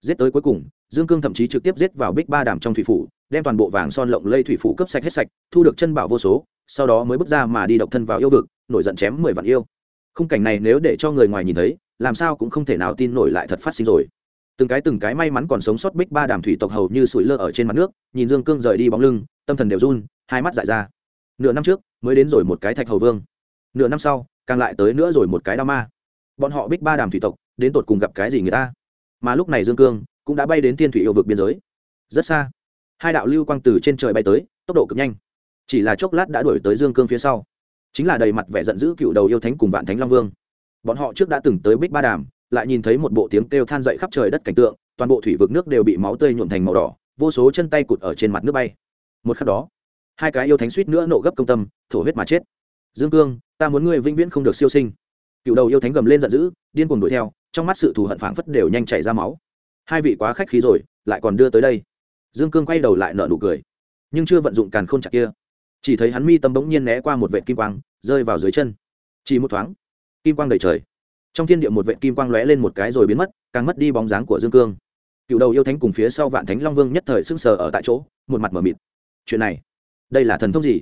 Giết tới cuối cùng dương cương thậm chí trực tiếp giết vào bích ba đàm trong thủy phủ, đem toàn bộ vàng son lộng lây thủy phủ cấp sạch hết sạch, thu được chân bảo vô số, sau đó mới bước ra mà đi độc thân vào yêu vực, nổi giận chém mười vạn yêu. Khung cảnh này nếu để cho người ngoài nhìn thấy, làm sao cũng không thể nào tin nổi lại thật phát sinh rồi. Từng cái từng cái may mắn còn sống sót bích ba đàm thủy tộc hầu như sủi lơ ở trên mặt nước, nhìn dương cương rời đi bóng lưng, tâm thần đều run, hai mắt dại ra. Nửa năm trước, mới đến rồi một cái thạch hầu vương. Nửa năm sau, càng lại tới nữa rồi một cái đao ma. Bọn họ bích ba đàm thủy tộc, đến tột cùng gặp cái gì người ta? Mà lúc này dương cương cũng đã bay đến thiên thủy yêu vực biên giới. Rất xa. Hai đạo lưu quang từ trên trời bay tới, tốc độ cực nhanh. Chỉ là chốc lát đã đuổi tới dương cương phía sau. Chính là đầy mặt vẻ giận dữ cựu đầu yêu thánh cùng vạn thánh long vương. Bọn họ trước đã từng tới bích ba đàm, lại nhìn thấy một bộ tiếng kêu than dậy khắp trời đất cảnh tượng, toàn bộ thủy vực nước đều bị máu tươi nhuộm thành màu đỏ, vô số chân tay cụt ở trên mặt nước bay. Một khắc đó, hai cái yêu thánh suýt nữa nộ gấp công tâm, thổ huyết mà chết. Dương cương, ta muốn ngươi vĩnh viễn không được siêu sinh. Cựu đầu yêu thánh gầm lên giận dữ, điên cuồng đuổi theo, trong mắt sự thù hận phảng phất đều nhanh chảy ra máu hai vị quá khách khí rồi, lại còn đưa tới đây. Dương cương quay đầu lại nợ nụ cười. Nhưng chưa vận dụng càn khôn chặt kia. Chỉ thấy hắn mi tâm bỗng nhiên né qua một vệ kim quang, rơi vào dưới chân. Chỉ một thoáng, kim quang đầy trời. Trong thiên địa một vệ kim quang lóe lên một cái rồi biến mất, càng mất đi bóng dáng của dương cương. Cựu đầu yêu thánh cùng phía sau vạn thánh long vương nhất thời sưng sờ ở tại chỗ, một mặt m ở mịt. Chuyện này, đây là thần thông gì?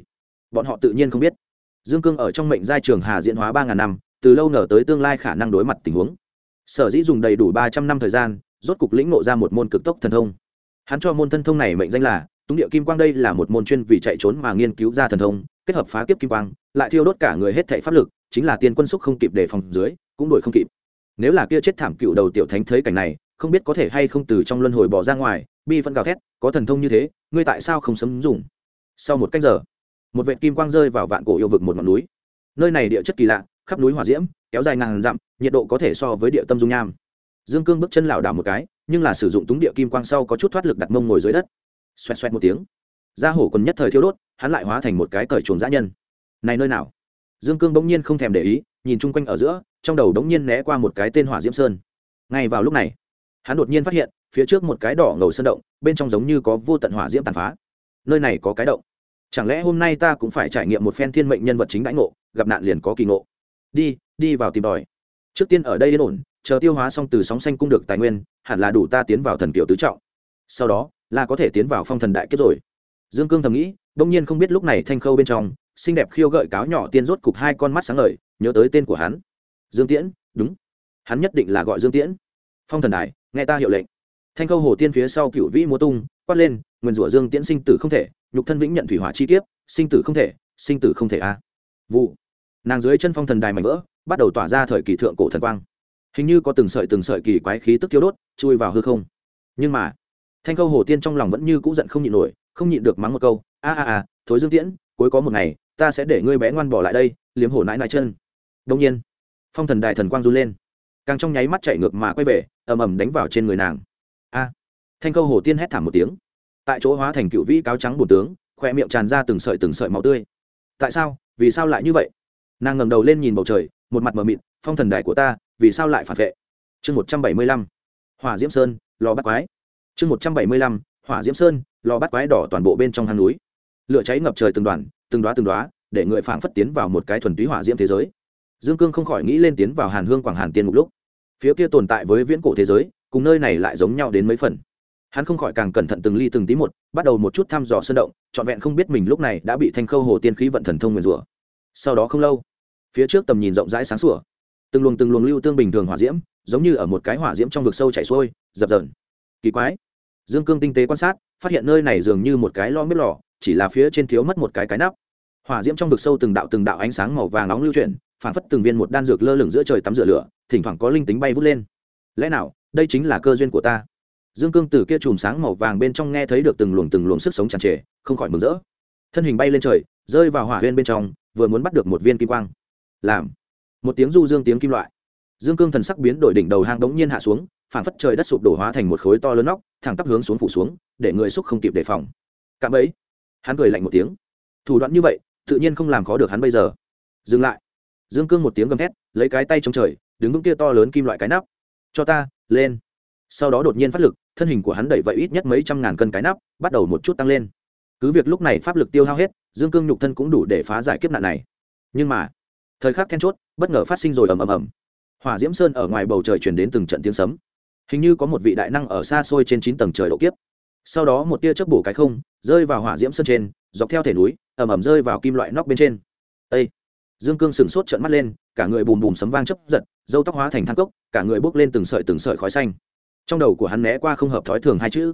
Bọn họ tự nhiên không biết. Dương cương ở trong mệnh giai trường hà diễn hóa ba ngàn năm, từ lâu nở tới tương lai khả năng đối mặt tình huống. Sở dĩ dùng đầy đủ ba trăm năm thời gian rốt cục lĩnh ngộ ra một môn cực tốc thần thông. Hắn cho môn thân thông này mệnh danh là, túng địa kim quang đây là một môn chuyên vì chạy trốn mà nghiên cứu ra thần thông, kết hợp phá kiếp kim quang, lại thiêu đốt cả người hết thảy pháp lực, chính là tiên quân xúc không kịp để phòng dưới, cũng đuổi không kịp. Nếu là kia chết thảm cựu đầu tiểu thánh thấy cảnh này, không biết có thể hay không từ trong luân hồi bỏ ra ngoài, bi phân gào thét, có thần thông như thế, ngươi tại sao không sấm dùng? Sau một cách giờ, một vệt kim quang rơi vào vạn cổ yêu vực một ngọn núi. Nơi này địa chất kỳ lạ, khắp núi hỏa diễm, kéo dài ngàn dặm, nhiệt độ có thể so với địa tâm dung nham dương cương bước chân lảo đảo một cái, nhưng là sử dụng túng địa kim quang sau có chút thoát lực đặt mông ngồi dưới đất. Xoẹt xoẹt một tiếng, da hổ còn nhất thời thiếu đốt, hắn lại hóa thành một cái cởi chuồng dã nhân. Này nơi nào? Dương cương bỗng nhiên không thèm để ý, nhìn chung quanh ở giữa, trong đầu bỗng nhiên né qua một cái tên hỏa diễm sơn. Ngay vào lúc này, hắn đột nhiên phát hiện, phía trước một cái đỏ ngầu sơn động, bên trong giống như có vô tận hỏa diễm tàn phá. Nơi này có cái động. Chẳng lẽ hôm nay ta cũng phải trải nghiệm một phen thiên mệnh nhân vật chính đãi ngộ, gặp nạn liền có kỳ ngộ. Đi đi vào tìm tòi trước tiên ở đây yên ổn chờ tiêu hóa xong từ sóng xanh cung được tài nguyên, hẳn là đủ ta tiến vào thần kiểu tứ trọng. Sau đó, là có thể tiến vào phong thần đại kết rồi. Dương cương thầm nghĩ, đông nhiên không biết lúc này thanh khâu bên trong, xinh đẹp khiêu gợi cáo nhỏ tiên rốt cục hai con mắt sáng ngời, nhớ tới tên của hắn. Dương tiễn, đúng. Hắn nhất định là gọi dương tiễn. Phong thần đài nghe ta hiệu lệnh. Thanh khâu hồ tiên phía sau cựu vĩ múa tung, quát lên, nguyền rủa dương tiễn sinh tử không thể, nhục thân vĩnh nhận thủy hỏa chi kiếp, sinh tử không thể, sinh tử không thể a. Vụ. Nàng dưới chân phong thần đài mảnh vỡ, bắt đầu tỏa ra thời kỳ thượng cổ thần quang hình như có từng sợi từng sợi kỳ quái khí tức thiếu đốt, chui vào hư không. Nhưng mà, thanh khâu hồ tiên trong lòng vẫn như cũ giận không nhịn nổi, không nhịn được mắng một câu, a a a, thối dương tiễn, cuối có một ngày, ta sẽ để ngươi bé ngoan bỏ lại đây, liếm hổ nãi nãi chân. Đông nhiên, phong thần đại thần quang run lên. Càng trong nháy mắt chạy ngược mà quay về, ầm ầm đánh vào trên người nàng. A! Thanh khâu hồ tiên hét thảm một tiếng. Tại chỗ hóa thành cựu vĩ cáo trắng bột tướng khoe miệng tràn ra từng sợi từng sợi máu tươi. Tại sao? Vì sao lại như vậy? Nàng ngẩng đầu lên nhìn bầu trời, một mặt mờ mịt, phong thần đài của ta vì sao lại phản vệ? Chương một trăm bảy mươi lăm, hỏa diễm sơn, lò bắt quái. Chương một trăm bảy mươi lăm, hỏa diễm sơn, lò bắt quái đỏ toàn bộ bên trong hang núi. Lửa cháy ngập trời từng đoàn, từng đoá từng đoá để người phảng phất tiến vào một cái thuần túy hỏa diễm thế giới. Dương cương không khỏi nghĩ lên tiến vào hàn hương quảng hàn tiên một lúc. Phía kia tồn tại với viễn cổ thế giới, cùng nơi này lại giống nhau đến mấy phần. Hắn không khỏi càng cẩn thận từng ly từng tí một, bắt đầu một chút thăm dò sơn động, trọn vẹn không biết mình lúc này đã bị thanh khâu hồ tiên khí vận thần thông nguyền rủa. Sau đó không lâu, phía trước tầm nhìn rộng rãi sáng sủa từng luồng từng luồng lưu tương bình thường hỏa diễm, giống như ở một cái hỏa diễm trong vực sâu chảy xuôi, dập dờn. Kỳ quái. Dương cương tinh tế quan sát, phát hiện nơi này dường như một cái lo bếp lò, chỉ là phía trên thiếu mất một cái cái nắp. Hỏa diễm trong vực sâu từng đạo từng đạo ánh sáng màu vàng nóng lưu chuyển, phản phất từng viên một đan dược lơ lửng giữa trời tắm rửa lửa, thỉnh thoảng có linh tính bay vút lên. Lẽ nào, đây chính là cơ duyên của ta? Dương cương từ kia chùm sáng màu vàng bên trong nghe thấy được từng luồng từng luồng sức sống tràn trề, không khỏi mừng rỡ. Thân hình bay lên trời, rơi vào hỏa huyên bên trong, vừa muốn bắt được một viên kim quang. Làm một tiếng du dương tiếng kim loại. Dương cương thần sắc biến đổi đỉnh đầu hang đống nhiên hạ xuống phản phất trời đất sụp đổ hóa thành một khối to lớn nóc, thẳng tắp hướng xuống phủ xuống, để người xúc không kịp đề phòng. Cạm ấy hắn cười lạnh một tiếng. Thủ đoạn như vậy, tự nhiên không làm khó được hắn bây giờ. Dừng lại. Dương cương một tiếng gầm thét, lấy cái tay trong trời, đứng vững kia to lớn kim loại cái nắp. Cho ta, lên. Sau đó đột nhiên phát lực, thân hình của hắn đẩy vậy ít nhất mấy trăm ngàn cân cái nắp, bắt đầu một chút tăng lên. Cứ việc lúc này pháp lực tiêu hao hết, dương cương nhục thân cũng đủ để phá giải kiếp nạn này. Nhưng mà, thời khắc then chốt bất ngờ phát sinh rồi ầm ầm ầm. Hỏa diễm sơn ở ngoài bầu trời chuyển đến từng trận tiếng sấm. Hình như có một vị đại năng ở xa xôi trên chín tầng trời độ kiếp. Sau đó một tia chớp bổ cái không, rơi vào hỏa diễm sơn trên, dọc theo thể núi, ầm ầm rơi vào kim loại nóc bên trên. Ê! dương cương sừng sốt trợn mắt lên, cả người bùm bùm sấm vang chấp giật, dâu tóc hóa thành thang cốc, cả người bốc lên từng sợi từng sợi khói xanh. Trong đầu của hắn né qua không hợp thói thường hai chữ.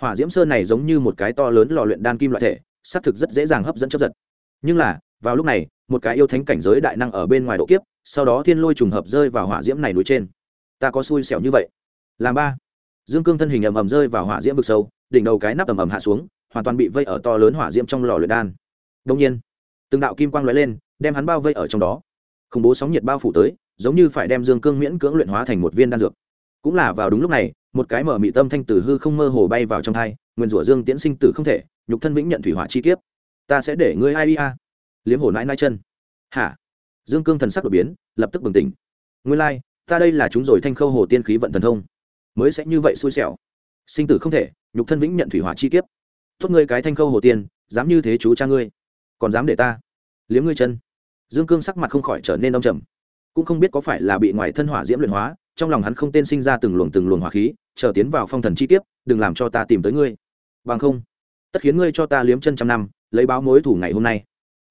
Hỏa diễm sơn này giống như một cái to lớn lò luyện đan kim loại thể, xác thực rất dễ dàng hấp dẫn chấp giật. Nhưng là, vào lúc này một cái yêu thánh cảnh giới đại năng ở bên ngoài độ kiếp, sau đó thiên lôi trùng hợp rơi vào hỏa diễm này núi trên. Ta có xui xẻo như vậy? Làm ba. Dương cương thân hình ầm ầm rơi vào hỏa diễm vực sâu, đỉnh đầu cái nắp ầm ầm hạ xuống, hoàn toàn bị vây ở to lớn hỏa diễm trong lò luyện đan. Đông nhiên, từng đạo kim quang lóe lên, đem hắn bao vây ở trong đó. Khủng bố sóng nhiệt bao phủ tới, giống như phải đem dương cương miễn cưỡng luyện hóa thành một viên đan dược. Cũng là vào đúng lúc này, một cái mở mị tâm thanh tử hư không mơ hồ bay vào trong thai, nguyên rủa dương tiễn sinh tử không thể, nhục thân vĩnh nhận thủy hỏa chi kiếp. Ta sẽ để ngươi ai ia liếm hổ nãi nãi chân. Hả? Dương cương thần sắc đột biến lập tức bừng tỉnh. Nguyên lai、like, ta đây là chúng rồi thanh khâu hồ tiên khí vận thần thông. Mới sẽ như vậy xui xẻo. Sinh tử không thể nhục thân vĩnh nhận thủy hỏa chi kiếp. Tốt ngươi cái thanh khâu hồ tiên dám như thế chú cha ngươi. Còn dám để ta liếm ngươi chân? Dương cương sắc mặt không khỏi trở nên đông trầm. Cũng không biết có phải là bị ngoài thân hỏa diễm luyện hóa trong lòng hắn không tên sinh ra từng luồng từng luồng hỏa khí chờ tiến vào phong thần chi kiếp đừng làm cho ta tìm tới ngươi. Bằng không tất khiến ngươi cho ta liếm chân trăm năm lấy báo mối thủ ngày hôm nay.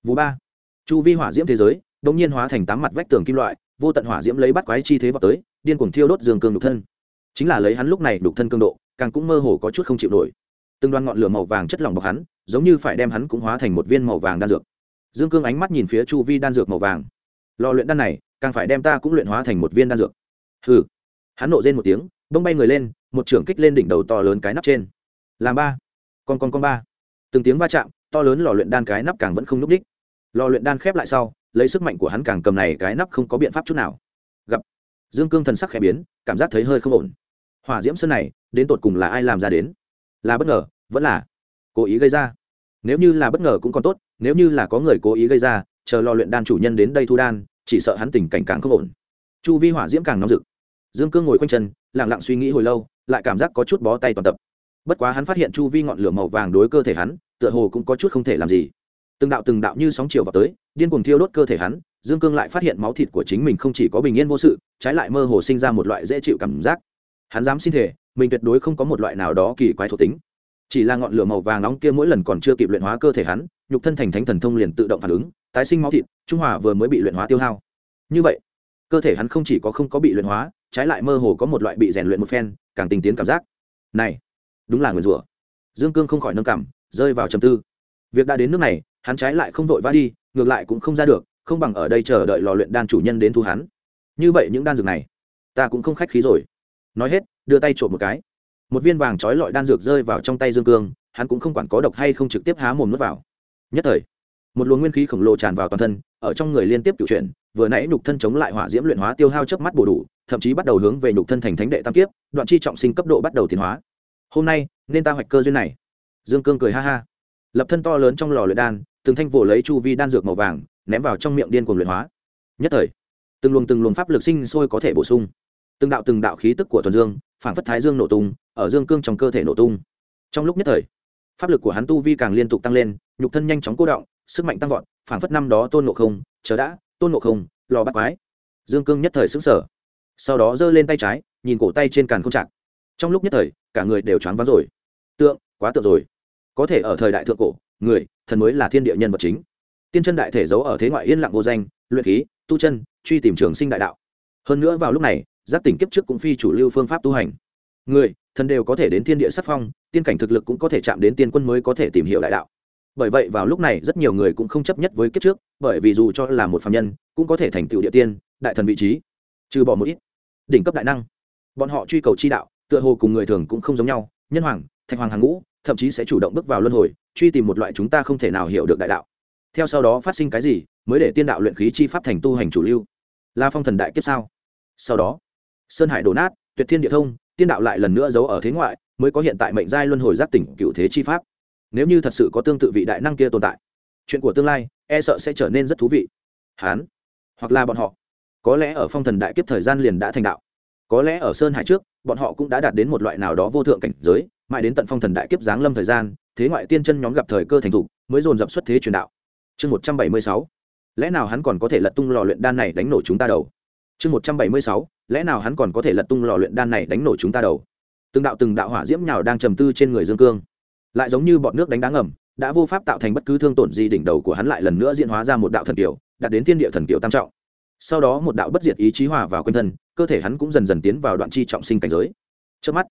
Vụ ba. Chu vi hỏa diễm thế giới đột nhiên hóa thành tám mặt vách tường kim loại, vô tận hỏa diễm lấy bắt quái chi thế vào tới, điên cuồng thiêu đốt dương cương đục thân. Chính là lấy hắn lúc này đục thân cương độ, càng cũng mơ hồ có chút không chịu nổi. Từng đoan ngọn lửa màu vàng chất lỏng bọc hắn, giống như phải đem hắn cũng hóa thành một viên màu vàng đan dược. Dương cương ánh mắt nhìn phía chu vi đan dược màu vàng. Lò luyện đan này, càng phải đem ta cũng luyện hóa thành một viên đan dược. Hừ. Hắn nộ rên một tiếng, bỗng bay người lên, một trưởng kích lên đỉnh đầu to lớn cái nắp trên. Làm ba. Con con con ba. Từng tiếng va chạm, to lớn lò luyện đan cái nắp càng vẫn không lúc đích lò luyện đan khép lại sau, lấy sức mạnh của hắn càng cầm này cái nắp không có biện pháp chút nào. Gặp, dương cương thần sắc khẽ biến, cảm giác thấy hơi không ổn. Hỏa diễm sơn này, đến tột cùng là ai làm ra đến? Là bất ngờ, vẫn là cố ý gây ra. Nếu như là bất ngờ cũng còn tốt, nếu như là có người cố ý gây ra, chờ lò luyện đan chủ nhân đến đây thu đan, chỉ sợ hắn tình cảnh càng không ổn. Chu vi hỏa diễm càng nóng rực. Dương cương ngồi quanh chân lẳng lặng suy nghĩ hồi lâu, lại cảm giác có chút bó tay toàn tập. Bất quá hắn phát hiện chu vi ngọn lửa màu vàng đối cơ thể hắn, tựa hồ cũng có chút không thể làm gì từng đạo từng đạo như sóng chiều vào tới, điên cuồng thiêu đốt cơ thể hắn, dương cương lại phát hiện máu thịt của chính mình không chỉ có bình yên vô sự, trái lại mơ hồ sinh ra một loại dễ chịu cảm giác. Hắn dám xin thể mình tuyệt đối không có một loại nào đó kỳ quái thuộc tính. Chỉ là ngọn lửa màu vàng nóng kia mỗi lần còn chưa kịp luyện hóa cơ thể hắn, nhục thân thành thánh thần thông liền tự động phản ứng, tái sinh máu thịt, trung hòa vừa mới bị luyện hóa tiêu hao. Như vậy, cơ thể hắn không chỉ có không có bị luyện hóa, trái lại mơ hồ có một loại bị rèn luyện một phen, càng tình tiến cảm giác. Này, đúng là nguyền rủa. Dương cương không khỏi nâng cảm, rơi vào trầm tư việc đã đến nước này, hắn trái lại không vội vã đi, ngược lại cũng không ra được, không bằng ở đây chờ đợi lò luyện đan chủ nhân đến thu hắn. Như vậy những đan dược này, ta cũng không khách khí rồi. Nói hết, đưa tay trộm một cái. Một viên vàng trói lọi đan dược rơi vào trong tay dương cương, hắn cũng không quản có độc hay không trực tiếp há mồm nuốt vào. Nhất thời, một luồng nguyên khí khổng lồ tràn vào toàn thân, ở trong người liên tiếp cựu chuyển, vừa nãy nhục thân chống lại hỏa diễm luyện hóa tiêu hao chớp mắt bổ đủ, thậm chí bắt đầu hướng về nhục thân thành thánh đệ tam kiếp, đoạn chi trọng sinh cấp độ bắt đầu tiến hóa. Hôm nay, nên ta hoạch cơ duyên này. Dương cương cười ha ha lập thân to lớn trong lò luyện đan, từng thanh vồ lấy chu vi đan dược màu vàng, ném vào trong miệng điên cuồng luyện hóa. Nhất thời, từng luồng từng luồng pháp lực sinh sôi có thể bổ sung. Từng đạo từng đạo khí tức của thuần dương phản phất thái dương nổ tung, ở dương cương trong cơ thể nổ tung. Trong lúc nhất thời, pháp lực của hắn tu vi càng liên tục tăng lên, nhục thân nhanh chóng cố động, sức mạnh tăng vọt phản phất năm đó tôn ngộ không, chờ đã, tôn ngộ không, lò bắt quái. Dương cương nhất thời xứng sở sau đó giơ lên tay trái, nhìn cổ tay trên càn không chạc trong lúc nhất thời, cả người đều choáng váng rồi. Tượng, quá tượng rồi có thể ở thời đại thượng cổ, người, thần mới là thiên địa nhân vật chính. Tiên chân đại thể giấu ở thế ngoại yên lặng vô danh, luyện khí, tu chân, truy tìm trường sinh đại đạo. Hơn nữa vào lúc này, giác tỉnh kiếp trước cũng phi chủ lưu phương pháp tu hành. Người, thần đều có thể đến thiên địa sắc phong, tiên cảnh thực lực cũng có thể chạm đến tiên quân mới có thể tìm hiểu đại đạo. Bởi vậy vào lúc này rất nhiều người cũng không chấp nhất với kiếp trước, bởi vì dù cho là một phạm nhân, cũng có thể thành tựu địa tiên, đại thần vị trí. Trừ bỏ một ít đỉnh cấp đại năng, bọn họ truy cầu chi đạo, tựa hồ cùng người thường cũng không giống nhau, nhân hoàng, thạch hoàng hàng ngũ thậm chí sẽ chủ động bước vào luân hồi, truy tìm một loại chúng ta không thể nào hiểu được đại đạo. Theo sau đó phát sinh cái gì, mới để tiên đạo luyện khí chi pháp thành tu hành chủ lưu? Là phong thần đại kiếp sao? Sau đó, sơn hải đổ nát, tuyệt thiên địa thông, tiên đạo lại lần nữa giấu ở thế ngoại, mới có hiện tại mệnh giai luân hồi giác tỉnh cựu thế chi pháp. Nếu như thật sự có tương tự vị đại năng kia tồn tại, chuyện của tương lai e sợ sẽ trở nên rất thú vị. Hán, hoặc là bọn họ. Có lẽ ở phong thần đại kiếp thời gian liền đã thành đạo. Có lẽ ở sơn hải trước, bọn họ cũng đã đạt đến một loại nào đó vô thượng cảnh giới mãi đến tận phong thần đại kiếp giáng lâm thời gian, thế ngoại tiên chân nhóm gặp thời cơ thành thục, mới dồn dập xuất thế truyền đạo. Chương một trăm bảy mươi sáu. Lẽ nào hắn còn có thể lật tung lò luyện đan này đánh nổ chúng ta đầu? Chương một trăm bảy mươi sáu. Lẽ nào hắn còn có thể lật tung lò luyện đan này đánh nổ chúng ta đầu? Từng đạo từng đạo hỏa diễm nhào đang trầm tư trên người dương cương. Lại giống như bọn nước đánh đá ngầm, đã vô pháp tạo thành bất cứ thương tổn gì, đỉnh đầu của hắn lại lần nữa diễn hóa ra một đạo thần kiểu đạt đến thiên địa thần kiểu tam trọng. Sau đó một đạo bất diệt ý chí hòa vào quanh thân, cơ thể hắn cũng dần dần tiến vào đoạn chi trọng sinh cảnh giới. Trước mắt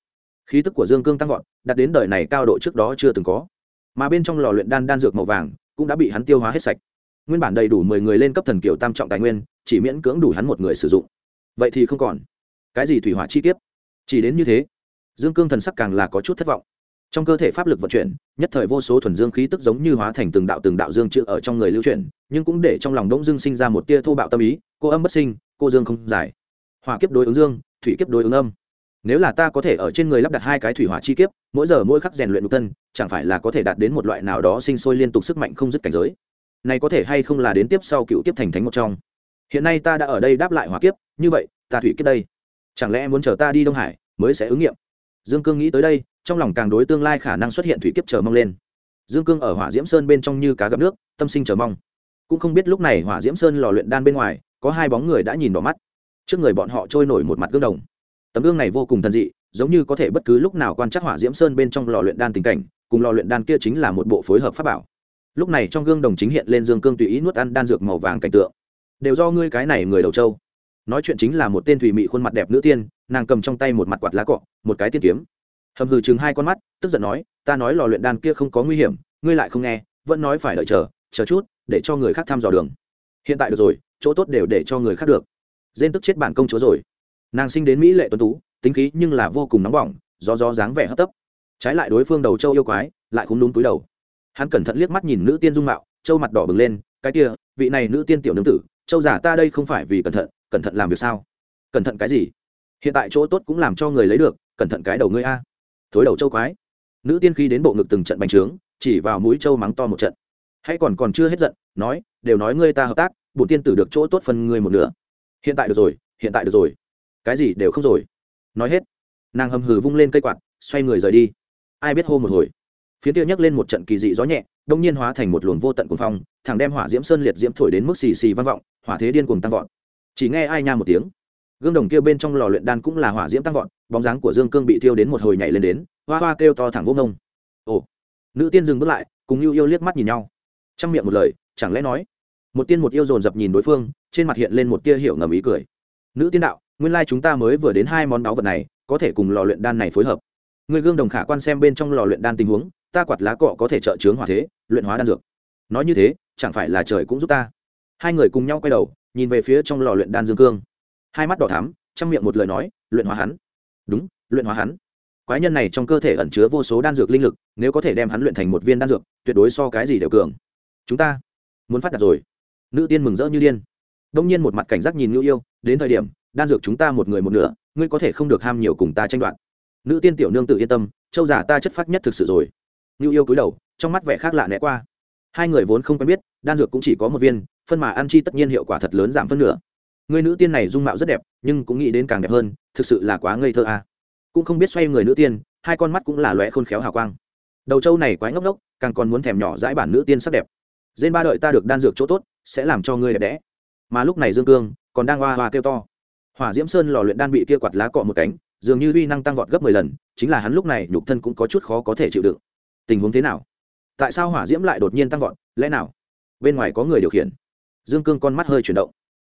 khí tức của dương cương tăng vọt, đạt đến đời này cao độ trước đó chưa từng có. Mà bên trong lò luyện đan đan dược màu vàng cũng đã bị hắn tiêu hóa hết sạch. Nguyên bản đầy đủ mười người lên cấp thần kiều tam trọng tài nguyên, chỉ miễn cưỡng đủ hắn một người sử dụng. Vậy thì không còn. Cái gì thủy hỏa chi kiếp? Chỉ đến như thế, dương cương thần sắc càng là có chút thất vọng. Trong cơ thể pháp lực vận chuyển, nhất thời vô số thuần dương khí tức giống như hóa thành từng đạo từng đạo dương chữ ở trong người lưu chuyển, nhưng cũng để trong lòng đống dương sinh ra một tia thô bạo tâm ý, cô âm bất sinh, cô dương không giải. Hỏa kiếp đối ứng dương, thủy kiếp đối ứng âm nếu là ta có thể ở trên người lắp đặt hai cái thủy hỏa chi kiếp, mỗi giờ mỗi khắc rèn luyện nhục thân, chẳng phải là có thể đạt đến một loại nào đó sinh sôi liên tục sức mạnh không dứt cảnh giới? Này có thể hay không là đến tiếp sau cựu kiếp thành thánh một trong? Hiện nay ta đã ở đây đáp lại hỏa kiếp, như vậy, ta thủy kiếp đây, chẳng lẽ muốn chờ ta đi đông hải mới sẽ ứng nghiệm? Dương cương nghĩ tới đây, trong lòng càng đối tương lai khả năng xuất hiện thủy kiếp chờ mong lên. Dương cương ở hỏa diễm sơn bên trong như cá gặp nước, tâm sinh chờ mong. Cũng không biết lúc này hỏa diễm sơn lò luyện đan bên ngoài, có hai bóng người đã nhìn đỏ mắt. Trước người bọn họ trôi nổi một mặt gương đồng tấm gương này vô cùng thần dị, giống như có thể bất cứ lúc nào quan trắc hỏa diễm sơn bên trong lò luyện đan tình cảnh, cùng lò luyện đan kia chính là một bộ phối hợp pháp bảo. Lúc này trong gương đồng chính hiện lên dương cương tùy ý nuốt ăn đan dược màu vàng cảnh tượng. Đều do ngươi cái này người đầu trâu. Nói chuyện chính là một tên thủy mị khuôn mặt đẹp nữ tiên, nàng cầm trong tay một mặt quạt lá cọ, một cái tiên kiếm. Hầm hừ chừng hai con mắt, tức giận nói, ta nói lò luyện đan kia không có nguy hiểm, ngươi lại không nghe, vẫn nói phải đợi chờ chờ chút, để cho người khác thăm dò đường. Hiện tại được rồi, chỗ tốt đều để cho người khác được. Dên tức chết bản công chúa rồi nàng sinh đến mỹ lệ tuấn tú, tính khí nhưng là vô cùng nóng bỏng do do dáng vẻ hấp tấp. Trái lại đối phương đầu châu yêu quái, lại không đúng túi đầu. Hắn cẩn thận liếc mắt nhìn nữ tiên dung mạo châu mặt đỏ bừng lên, cái kia, vị này nữ tiên tiểu nương tử châu giả ta đây không phải vì cẩn thận cẩn thận làm việc sao? Cẩn thận cái gì? Hiện tại chỗ tốt cũng làm cho người lấy được, cẩn thận cái đầu ngươi a. Thối đầu châu quái. Nữ tiên khi đến bộ ngực từng trận bành trướng, chỉ vào mũi châu mắng to một trận. Hay còn còn chưa hết giận, nói, đều nói ngươi ta hợp tác, bổn tiên tử được chỗ tốt phần ngươi một nửa. Hiện tại được rồi, hiện tại được rồi cái gì đều không rồi. Nói hết, nàng hầm hừ vung lên cây quạt, xoay người rời đi. Ai biết hô một hồi. Phía tiêu nhấc lên một trận kỳ dị gió nhẹ, đông nhiên hóa thành một luồng vô tận cuồng phong, thẳng đem hỏa diễm sơn liệt diễm thổi đến mức xì xì vang vọng, hỏa thế điên cuồng tăng vọt. Chỉ nghe ai nha một tiếng. Gương đồng kia bên trong lò luyện đan cũng là hỏa diễm tăng vọt, bóng dáng của dương cương bị thiêu đến một hồi nhảy lên đến, hoa hoa kêu to thẳng vô ngông ồ. Nữ tiên dừng bước lại, cùng yêu yêu liếc mắt nhìn nhau. Trong miệng một lời, chẳng lẽ nói, một tiên một yêu dồn dập nhìn đối phương, trên mặt hiện lên một tia hiểu ngầm ý cười. Nữ tiên đạo nguyên lai chúng ta mới vừa đến hai món báu vật này, có thể cùng lò luyện đan này phối hợp. Người gương đồng khả quan xem bên trong lò luyện đan tình huống, ta quạt lá cọ có thể trợ chướng hỏa thế, luyện hóa đan dược. Nói như thế, chẳng phải là trời cũng giúp ta. Hai người cùng nhau quay đầu, nhìn về phía trong lò luyện đan dương cương. Hai mắt đỏ thắm, trong miệng một lời nói, luyện hóa hắn. Đúng, luyện hóa hắn. Quái nhân này trong cơ thể ẩn chứa vô số đan dược linh lực, nếu có thể đem hắn luyện thành một viên đan dược, tuyệt đối so cái gì đều cường. Chúng ta muốn phát đạt rồi. Nữ tiên mừng rỡ như điên. Đông nhiên một mặt cảnh giác nhìn ngưu yêu, đến thời điểm đan dược chúng ta một người một nửa, ngươi có thể không được ham nhiều cùng ta tranh đoạt. Nữ tiên tiểu nương tự yên tâm, châu giả ta chất phát nhất thực sự rồi. Ngưu yêu cúi đầu, trong mắt vẻ khác lạ né qua. Hai người vốn không quen biết, đan dược cũng chỉ có một viên, phân mà ăn chi tất nhiên hiệu quả thật lớn giảm phân nửa. Người nữ tiên này dung mạo rất đẹp, nhưng cũng nghĩ đến càng đẹp hơn, thực sự là quá ngây thơ à. cũng không biết xoay người nữ tiên, hai con mắt cũng là loẹ khôn khéo hào quang. Đầu trâu này quái ngốc ngốc, càng còn muốn thèm nhỏ dãi bản nữ tiên sắc đẹp. Dên ba đợi ta được đan dược chỗ tốt, sẽ làm cho ngươi đẹp đẽ. Mà lúc này dương cương còn đang hoa hoa kêu to hỏa diễm sơn lò luyện đan bị kia quạt lá cọ một cánh, dường như uy năng tăng vọt gấp mười lần, chính là hắn lúc này nhục thân cũng có chút khó có thể chịu đựng. Tình huống thế nào? Tại sao hỏa diễm lại đột nhiên tăng vọt, lẽ nào? Bên ngoài có người điều khiển. Dương cương con mắt hơi chuyển động.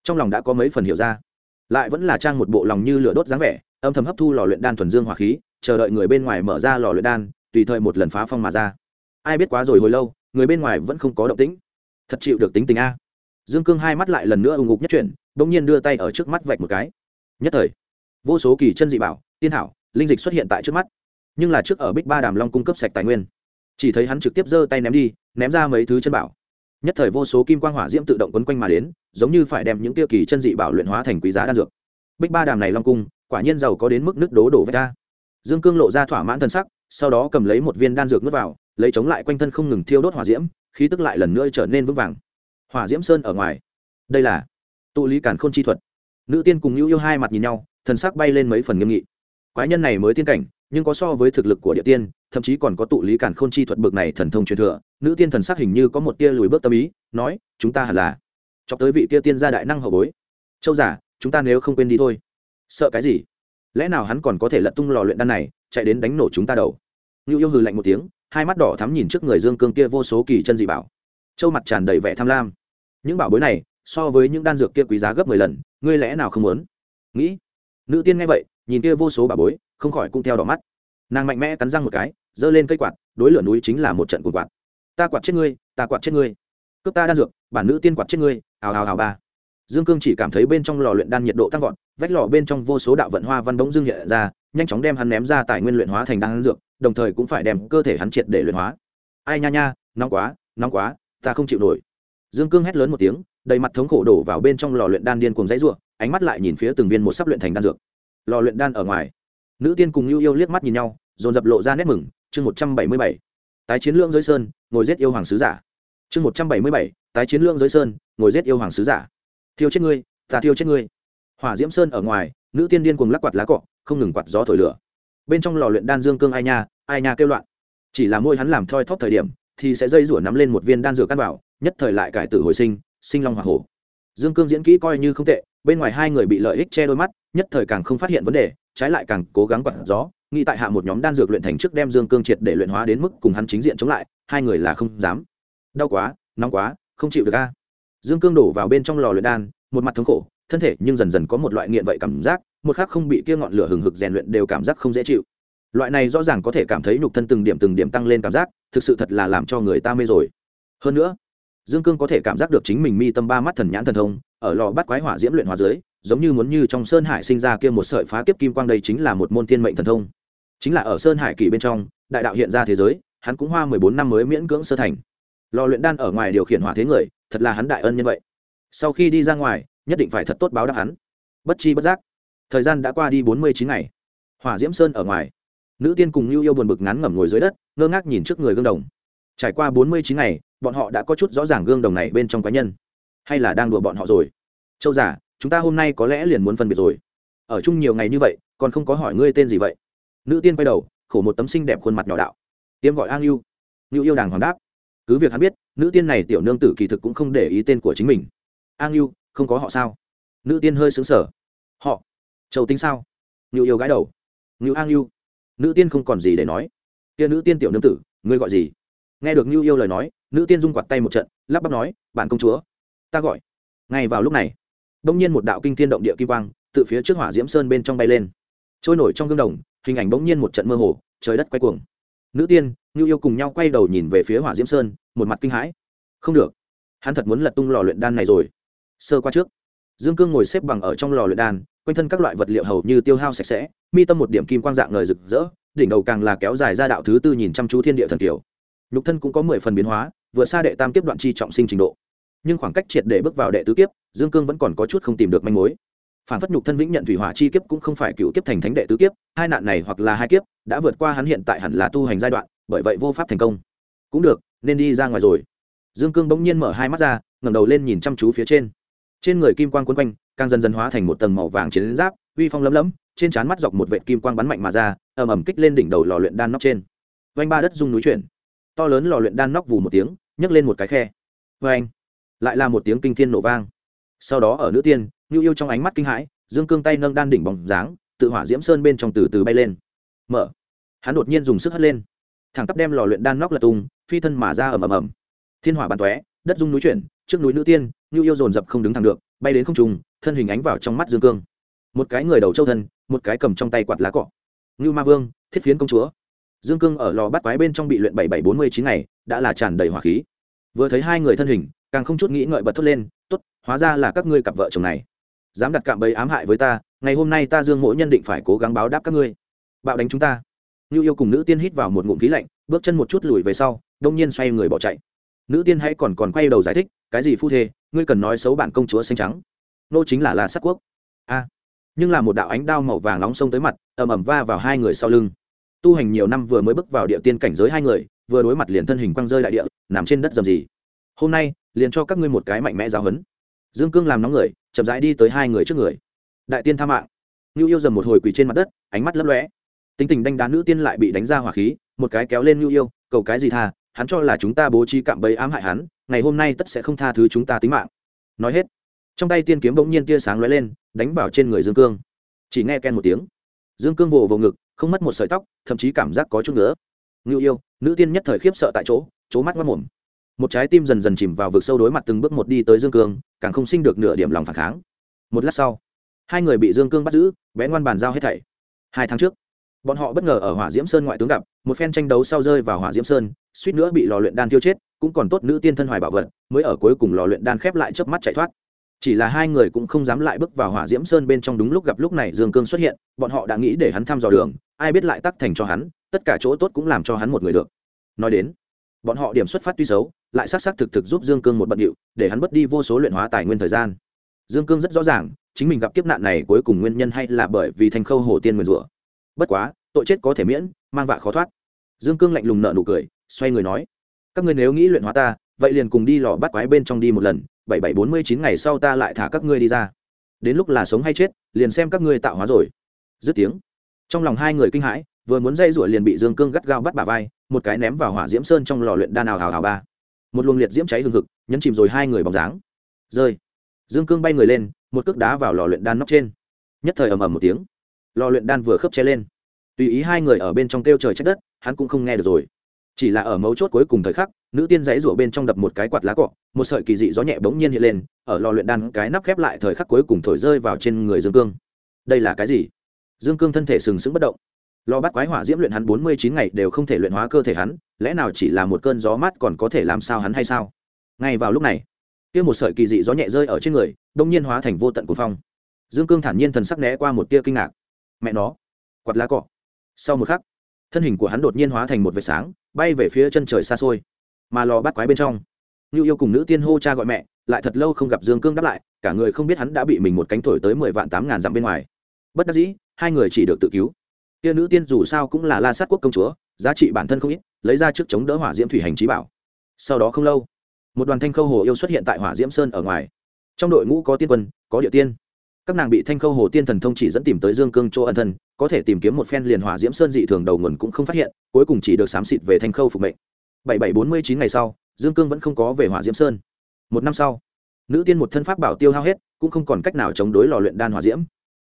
Trong lòng đã có mấy phần hiểu ra. Lại vẫn là trang một bộ lòng như lửa đốt dáng vẻ, âm thầm hấp thu lò luyện đan thuần dương hỏa khí, chờ đợi người bên ngoài mở ra lò luyện đan, tùy thời một lần phá phong mà ra. Ai biết quá rồi hồi lâu, người bên ngoài vẫn không có động tĩnh. Thật chịu được tính tình a dương cương hai mắt lại lần nữa ùng ngục nhất chuyển đ ỗ n g nhiên đưa tay ở trước mắt vạch một cái. Nhất thời, vô số kỳ chân dị bảo, tiên thảo, linh dịch xuất hiện tại trước mắt. Nhưng là trước ở bích ba đàm long cung cấp sạch tài nguyên. Chỉ thấy hắn trực tiếp giơ tay ném đi, ném ra mấy thứ chân bảo. Nhất thời vô số kim quang hỏa diễm tự động quấn quanh mà đến, giống như phải đem những tiêu kỳ chân dị bảo luyện hóa thành quý giá đan dược. Bích ba đàm này long cung, quả nhiên giàu có đến mức nước đố đổ vách ra dương cương lộ ra thỏa mãn thân sắc, sau đó cầm lấy một viên đan dược n vào, lấy chống lại quanh thân không ngừng thiêu đốt hỏa diễm, khí tức lại lần nữa trở nên vững vàng hỏa diễm sơn ở ngoài. Đây là tụ lý cản k h ô n chi thuật. Nữ tiên cùng yêu yêu hai mặt nhìn nhau, thần sắc bay lên mấy phần nghiêm nghị. Quái nhân này mới tiên cảnh, nhưng có so với thực lực của địa tiên, thậm chí còn có tụ lý cản k h ô n chi thuật bực này thần thông truyền thừa. Nữ tiên thần sắc hình như có một tia lùi bước tâm ý, nói, chúng ta hẳn là cho tới vị tia tiên gia đại năng hậu bối. Châu giả, chúng ta nếu không quên đi thôi. Sợ cái gì? Lẽ nào hắn còn có thể lật tung lò luyện đan này, chạy đến đánh nổ chúng ta đầu? Ngưu yêu hừ lạnh một tiếng, hai mắt đỏ thắm nhìn trước người dương cương kia vô số kỳ chân dị bảo châu mặt tràn đầy vẻ tham lam. Những bảo bối này, so với những đan dược kia quý giá gấp mười lần, ngươi lẽ nào không muốn? Nghĩ. Nữ tiên nghe vậy, nhìn kia vô số bảo bối, không khỏi cũng theo đỏ mắt. Nàng mạnh mẽ cắn răng một cái, giơ lên cây quạt, đối lửa núi chính là một trận cuồng quạt. Ta quạt chết ngươi, ta quạt chết ngươi. Cướp ta đan dược, bản nữ tiên quạt chết ngươi, hào hào hào ba. Dương cương chỉ cảm thấy bên trong lò luyện đan nhiệt độ tăng vọt, vách lò bên trong vô số đạo vận hoa văn bỗng dương hiện ra, nhanh chóng đem hắn ném ra tài nguyên luyện hóa thành đan dược, đồng thời cũng phải đem cơ thể hắn triệt để luyện hóa. Ai nha nha, nóng quá nóng quá ta không chịu nổi. Dương cương hét lớn một tiếng, đầy mặt thống khổ đổ vào bên trong lò luyện đan điên cùng dãy ruộng, ánh mắt lại nhìn phía từng viên một sắp luyện thành đan dược. Lò luyện đan ở ngoài. Nữ tiên cùng yêu yêu liếc mắt nhìn nhau, dồn dập lộ ra nét mừng, chương một trăm bảy mươi bảy. Tái chiến lương giới sơn, ngồi giết yêu hoàng sứ giả. Chương một trăm bảy mươi bảy, tái chiến lương giới sơn, ngồi giết yêu hoàng sứ giả. Thiêu chết ngươi, ta thiêu chết ngươi. Hỏa diễm sơn ở ngoài, nữ tiên điên cùng lắc quạt lá cọ, không ngừng quạt gió thổi lửa. Bên trong lò luyện đan dương cương ai nha ai nha kêu loạn. Chỉ là môi hắn làm thoi thóp thời điểm thì sẽ dây rủa nắm lên một viên đan dược căn bảo, nhất thời lại cải tử hồi sinh sinh long hoa hổ. Dương cương diễn kỹ coi như không tệ, bên ngoài hai người bị lợi ích che đôi mắt, nhất thời càng không phát hiện vấn đề, trái lại càng cố gắng quạt gió, nghĩ tại hạ một nhóm đan dược luyện thành trước đem dương cương triệt để luyện hóa đến mức cùng hắn chính diện chống lại, hai người là không dám. Đau quá, nóng quá, không chịu được a. Dương cương đổ vào bên trong lò luyện đan, một mặt thống khổ, thân thể nhưng dần dần có một loại nghiện vậy cảm giác, một khác không bị kia ngọn lửa hừng hực rèn luyện đều cảm giác không dễ chịu loại này rõ ràng có thể cảm thấy nhục thân từng điểm từng điểm tăng lên cảm giác, thực sự thật là làm cho người ta mê rồi. Hơn nữa, dương cương có thể cảm giác được chính mình mi tâm ba mắt thần nhãn thần thông, ở lò bắt quái hỏa diễm luyện hóa dưới, giống như muốn như trong sơn hải sinh ra kia một sợi phá kiếp kim quang đây chính là một môn thiên mệnh thần thông. Chính là ở sơn hải kỳ bên trong, đại đạo hiện ra thế giới, hắn cũng hoa mười bốn năm mới miễn cưỡng sơ thành. Lò luyện đan ở ngoài điều khiển hỏa thế người, thật là hắn đại ân như vậy. Sau khi đi ra ngoài, nhất định phải thật tốt báo đáp hắn. Bất chi bất giác, thời gian đã qua đi bốn mươi chín ngày. Hỏa diễm sơn ở ngoài nữ tiên cùng lưu yêu buồn bực ngắn ngẩm ngồi dưới đất, ngơ ngác nhìn trước người gương đồng. Trải qua bốn mươi chín ngày, bọn họ đã có chút rõ ràng gương đồng này bên trong cá nhân. Hay là đang đùa bọn họ rồi? Châu giả chúng ta hôm nay có lẽ liền muốn phân biệt rồi. Ở chung nhiều ngày như vậy, còn không có hỏi ngươi tên gì vậy? Nữ tiên quay đầu, khổ một tấm sinh đẹp khuôn mặt nhỏ đạo. Tiêm gọi an yêu. Như yêu đàng hoàng đáp. Cứ việc hắn biết, nữ tiên này tiểu nương tử kỳ thực cũng không để ý tên của chính mình. An yêu, không có họ sao? Nữ tiên hơi xứng sở họ. Châu tính sao? Như yêu gái đầu. Như an yêu nữ tiên không còn gì để nói. Kia nữ tiên tiểu nương tử, ngươi gọi gì? Nghe được như yêu lời nói, nữ tiên dung quạt tay một trận, lắp bắp nói bạn công chúa, ta gọi. Ngay vào lúc này bỗng nhiên một đạo kinh thiên động địa kim quang từ phía trước hỏa diễm sơn bên trong bay lên, trôi nổi trong gương đồng, hình ảnh bỗng nhiên một trận mơ hồ, trời đất quay cuồng. Nữ tiên như yêu cùng nhau quay đầu nhìn về phía hỏa diễm sơn, một mặt kinh hãi. Không được, hắn thật muốn lật tung lò luyện đan này rồi. Sơ qua trước. Dương cương ngồi xếp bằng ở trong lò luyện đan quanh thân các loại vật liệu hầu như tiêu hao sạch sẽ, mi tâm một điểm kim quang dạng ngời rực rỡ, đỉnh đầu càng là kéo dài ra đạo thứ tư nhìn chăm chú thiên địa thần kiều nhục thân cũng có mười phần biến hóa, vượt xa đệ tam kiếp đoạn chi trọng sinh trình độ. Nhưng khoảng cách triệt để bước vào đệ tứ kiếp, dương cương vẫn còn có chút không tìm được manh mối. Phản phất nhục thân vĩnh nhận thủy hỏa chi kiếp cũng không phải cựu kiếp thành thánh đệ tứ kiếp, hai nạn này hoặc là hai kiếp, đã vượt qua hắn hiện tại hẳn là tu hành giai đoạn, bởi vậy vô pháp thành công. Cũng được, nên đi ra ngoài rồi. Dương cương bỗng nhiên mở hai mắt ra, ngẩng đầu lên nhìn chăm chú phía trên. Trên người kim quang quấn quanh càng dần dần hóa thành một tầng màu vàng chiến giáp, uy phong lấm lấm, trên trán mắt dọc một vệt kim quang bắn mạnh mà ra, ầm ầm kích lên đỉnh đầu lò luyện đan nóc trên. Vanh ba đất rung núi chuyển. To lớn lò luyện đan nóc vù một tiếng, nhấc lên một cái khe. Vanh lại là một tiếng kinh thiên nổ vang. Sau đó ở nữ tiên nhu yêu trong ánh mắt kinh hãi, dương cương tay nâng đan đỉnh bóng dáng, tự hỏa diễm sơn bên trong từ từ bay lên. Mở. Hắn đột nhiên dùng sức hất lên. Thẳng tắp đem lò luyện đan nóc lật tung, phi thân mà ra ầm ầm ầm. Thiên hỏa bắn tóe, đất dung núi chuyển, trước núi nữ tiên nhu yêu dồn dập không đứng thẳng được bay đến không trùng thân hình ánh vào trong mắt dương cương. Một cái người đầu châu thân, một cái cầm trong tay quạt lá cọ. Ngưu ma vương, thiết phiến công chúa. Dương cương ở lò bắt quái bên trong bị luyện bảy bảy bốn mươi chín ngày, đã là tràn đầy hỏa khí. Vừa thấy hai người thân hình, càng không chút nghĩ ngợi bật thốt lên, tốt, hóa ra là các ngươi cặp vợ chồng này. Dám đặt cạm bẫy ám hại với ta, ngày hôm nay ta dương mỗi nhân định phải cố gắng báo đáp các ngươi. Bạo đánh chúng ta. Ngưu yêu cùng nữ tiên hít vào một ngụm khí lạnh, bước chân một chút lùi về sau, đông nhiên xoay người bỏ chạy. Nữ tiên hãy còn còn quay đầu giải thích, cái gì phu thê ngươi cần nói xấu bản công chúa xanh trắng. Nô chính là la sắc quốc. A. Nhưng là một đạo ánh đao màu vàng nóng sông tới mặt, ầm ầm va vào hai người sau lưng. Tu hành nhiều năm vừa mới bước vào địa tiên cảnh giới hai người, vừa đối mặt liền thân hình quăng rơi đại địa, nằm trên đất dầm gì hôm nay, liền cho các ngươi một cái mạnh mẽ giáo hấn dương cương làm nóng người, chậm rãi đi tới hai người trước người. Đại tiên tha mạng. Ngưu yêu dầm một hồi quỳ trên mặt đất, ánh mắt lấp lóe. Tính tình đánh đá nữ tiên lại bị đánh ra hỏa khí, một cái kéo lên ngưu yêu, cầu cái gì tha hắn cho là chúng ta bố trí cạm bẫy ám hại hắn, ngày hôm nay tất sẽ không tha thứ chúng ta tính mạng. Nói hết, trong tay tiên kiếm bỗng nhiên tia sáng lóe lên, đánh vào trên người dương cương. Chỉ nghe ken một tiếng. Dương cương vồ vào ngực, không mất một sợi tóc, thậm chí cảm giác có chút nữa ngưu yêu, nữ tiên nhất thời khiếp sợ tại chỗ chỗ mắt mất mồm. Một trái tim dần dần chìm vào vực sâu đối mặt từng bước một đi tới dương cương, càng không sinh được nửa điểm lòng phản kháng. Một lát sau, hai người bị dương cương bắt giữ, bé ngoan bàn giao hết thảy. Hai tháng trước bọn họ bất ngờ ở hỏa diễm sơn ngoại tướng gặp, một phen tranh đấu sau rơi vào hỏa diễm sơn, suýt nữa bị lò luyện đan tiêu chết, cũng còn tốt nữ tiên thân hoài bảo vật, mới ở cuối cùng lò luyện đan khép lại chớp mắt chạy thoát. Chỉ là hai người cũng không dám lại bước vào hỏa diễm sơn bên trong đúng lúc gặp lúc này dương cương xuất hiện, bọn họ đã nghĩ để hắn thăm dò đường, ai biết lại tắc thành cho hắn, tất cả chỗ tốt cũng làm cho hắn một người được. Nói đến, bọn họ điểm xuất phát tuy xấu, lại xác xác thực thực giúp dương cương một bận điệu, để hắn mất đi vô số luyện hóa tài nguyên thời gian. Dương cương rất rõ ràng, chính mình gặp kiếp nạn này cuối cùng nguyên nhân hay là bởi vì thành khâu hồ tiên nguyên rủa bất quá, tội chết có thể miễn, mang vạ khó thoát. Dương cương lạnh lùng nợ nụ cười, xoay người nói, các ngươi nếu nghĩ luyện hóa ta, vậy liền cùng đi lò bắt quái bên trong đi một lần, bảy bảy bốn mươi chín ngày sau ta lại thả các ngươi đi ra. Đến lúc là sống hay chết, liền xem các ngươi tạo hóa rồi. Dứt tiếng, trong lòng hai người kinh hãi, vừa muốn dây rủa liền bị dương cương gắt gao bắt bả vai, một cái ném vào hỏa diễm sơn trong lò luyện đan nào hào hào ba. Một luồng liệt diễm cháy hừng hực, nhấn chìm rồi hai người bóng dáng. Rơi. Dương cương bay người lên, một cước đá vào lò luyện đan nóc trên. Nhất thời ầm ầm một tiếng lò luyện đan vừa khớp che lên. Tùy ý hai người ở bên trong kêu trời trách đất, hắn cũng không nghe được rồi. Chỉ là ở mấu chốt cuối cùng thời khắc, nữ tiên giấy rủa bên trong đập một cái quạt lá cọ, một sợi kỳ dị gió nhẹ bỗng nhiên hiện lên, ở lò luyện đan cái nắp khép lại thời khắc cuối cùng thổi rơi vào trên người dương cương. Đây là cái gì? Dương cương thân thể sừng sững bất động. Lò bắt quái hỏa diễm luyện hắn bốn mươi chín ngày đều không thể luyện hóa cơ thể hắn, lẽ nào chỉ là một cơn gió mát còn có thể làm sao hắn hay sao? Ngay vào lúc này, kia một sợi kỳ dị gió nhẹ rơi ở trên người đông nhiên hóa thành vô tận cuồng phong. Dương cương thản nhiên thần sắc né qua một tia kinh ngạc mẹ nó, quạt lá cọ. Sau một khắc, thân hình của hắn đột nhiên hóa thành một vệt sáng, bay về phía chân trời xa xôi, mà lò bắt quái bên trong. Như yêu cùng nữ tiên hô cha gọi mẹ, lại thật lâu không gặp dương cương đáp lại, cả người không biết hắn đã bị mình một cánh thổi tới mười vạn tám ngàn dặm bên ngoài. Bất đắc dĩ, hai người chỉ được tự cứu. Kia nữ tiên dù sao cũng là la sát quốc công chúa, giá trị bản thân không ít, lấy ra trước chống đỡ hỏa diễm thủy hành trí bảo. Sau đó không lâu, một đoàn thanh khâu hồ yêu xuất hiện tại hỏa diễm sơn ở ngoài. Trong đội ngũ có tiên quân, có địa tiên các nàng bị thanh khâu hồ tiên thần thông chỉ dẫn tìm tới dương cương chỗ ân thân, có thể tìm kiếm một phen liền hỏa diễm sơn dị thường đầu nguồn cũng không phát hiện, cuối cùng chỉ được xám xịt về thanh khâu phục mệnh. Bảy bảy bốn mươi chín ngày sau, dương cương vẫn không có về hỏa diễm sơn. Một năm sau, nữ tiên một thân pháp bảo tiêu hao hết, cũng không còn cách nào chống đối lò luyện đan hỏa diễm.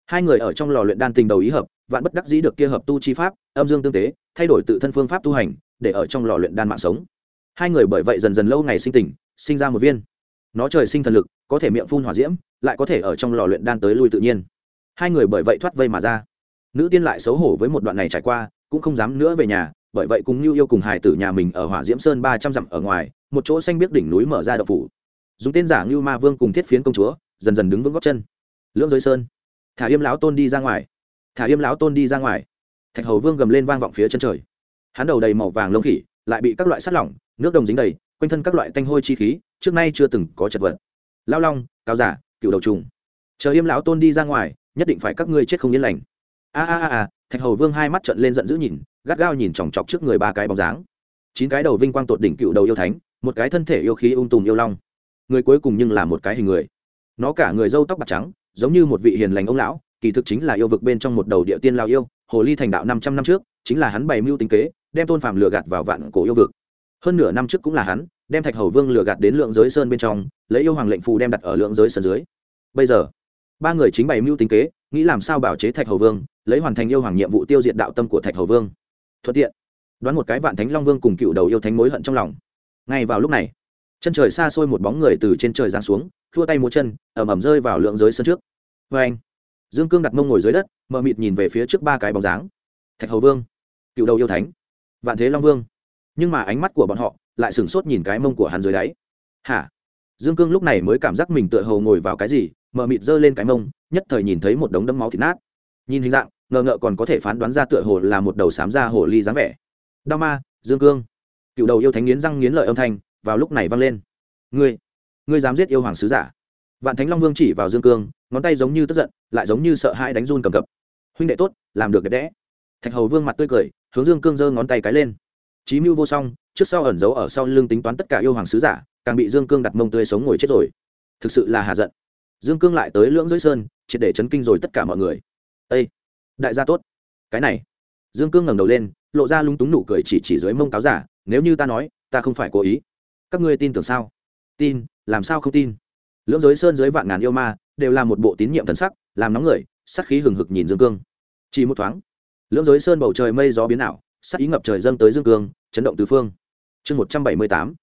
Hai người ở trong lò luyện đan tình đầu ý hợp, vạn bất đắc dĩ được kia hợp tu chi pháp, âm dương tương tế, thay đổi tự thân phương pháp tu hành, để ở trong lò luyện đan mạng sống. Hai người bởi vậy dần dần lâu ngày sinh tình, sinh ra một viên nó trời sinh thần lực, có thể miệng phun hỏa diễm, lại có thể ở trong lò luyện đan tới lui tự nhiên. Hai người bởi vậy thoát vây mà ra. Nữ tiên lại xấu hổ với một đoạn này trải qua, cũng không dám nữa về nhà, bởi vậy cùng như yêu cùng hài tử nhà mình ở hỏa diễm sơn ba trăm dặm ở ngoài, một chỗ xanh biết đỉnh núi mở ra đậu phủ. Dùng tên giả như ma vương cùng thiết phiến công chúa, dần dần đứng vững góc chân. Lưỡng giới sơn. Thả yêm lão tôn đi ra ngoài. Thả yêm lão tôn đi ra ngoài. Thạch hầu vương gầm lên vang vọng phía chân trời. Hắn đầu đầy màu vàng lông khỉ, lại bị các loại sắt lỏng, nước đồng dính đầy, quanh thân các loại tanh hôi chi khí trước nay chưa từng có chật vật. Lao long, cao giả, cựu đầu trùng. Chờ im lão tôn đi ra ngoài, nhất định phải các ngươi chết không yên lành. A a a a, thạch hầu vương hai mắt trận lên giận dữ nhìn, gắt gao nhìn chòng chọc trước người ba cái bóng dáng. Chín cái đầu vinh quang tột đỉnh cựu đầu yêu thánh, một cái thân thể yêu khí ung tùm yêu long. Người cuối cùng nhưng là một cái hình người. Nó cả người râu tóc bạc trắng, giống như một vị hiền lành ông lão, kỳ thực chính là yêu vực bên trong một đầu địa tiên lao yêu, hồ ly thành đạo năm trăm năm trước, chính là hắn bày mưu tính kế, đem tôn phàm lừa gạt vào vạn cổ yêu vực. Hơn nửa năm trước cũng là hắn đem thạch hầu vương lừa gạt đến lượng giới sơn bên trong, lấy yêu hoàng lệnh phù đem đặt ở lượng giới sơn dưới. Bây giờ, ba người chính bày mưu tính kế, nghĩ làm sao bảo chế thạch hầu vương, lấy hoàn thành yêu hoàng nhiệm vụ tiêu diệt đạo tâm của thạch hầu vương. Thuận tiện, đoán một cái vạn thánh long vương cùng cựu đầu yêu thánh mối hận trong lòng. Ngay vào lúc này, chân trời xa xôi một bóng người từ trên trời giáng xuống, thua tay múa chân ẩm ẩm rơi vào lượng giới sân trước. Vê anh, dương cương đặt mông ngồi dưới đất, mờ mịt nhìn về phía trước ba cái bóng dáng. Thạch hầu vương, cựu đầu yêu thánh, vạn thế long vương. Nhưng mà ánh mắt của bọn họ lại sửng sốt nhìn cái mông của hắn dưới đáy. Hả? Dương cương lúc này mới cảm giác mình tựa hầu ngồi vào cái gì, mờ mịt giơ lên cái mông, nhất thời nhìn thấy một đống đấm máu thịt nát. Nhìn hình dạng, ngờ ngợ còn có thể phán đoán ra tựa hồ là một đầu sám da hồ ly dáng vẻ. Đao ma, dương cương. Cựu đầu yêu thánh nghiến răng nghiến lợi âm thanh vào lúc này vang lên. Ngươi ngươi dám giết yêu hoàng sứ giả? Vạn thánh long vương chỉ vào dương cương, ngón tay giống như tức giận, lại giống như sợ hãi đánh run cầm cập. Huynh đệ tốt, làm được đẹp đẽ. Thạch hầu vương mặt tươi cười, hướng dương cương giơ ngón tay cái lên. Chí mưu vô song trước sau ẩn giấu ở sau lưng tính toán tất cả yêu hoàng sứ giả, càng bị dương cương đặt mông tươi sống ngồi chết rồi. Thực sự là hà giận. Dương cương lại tới lưỡng dưới sơn, triệt để chấn kinh rồi tất cả mọi người. Ây đại gia tốt. Cái này. Dương cương ngẩng đầu lên, lộ ra lung túng nụ cười chỉ chỉ dưới mông cáo giả, nếu như ta nói, ta không phải cố ý. Các ngươi tin tưởng sao? Tin, làm sao không tin? Lưỡng giới sơn dưới vạn ngàn yêu ma, đều là một bộ tín nhiệm thần sắc, làm nóng người sắc khí hừng hực nhìn dương cương. Chỉ một thoáng, lưỡng giới sơn bầu trời mây gió biến ảo sắc ý ngập trời dâng tới dương cương, chấn động tứ phương chương một trăm bảy mươi tám.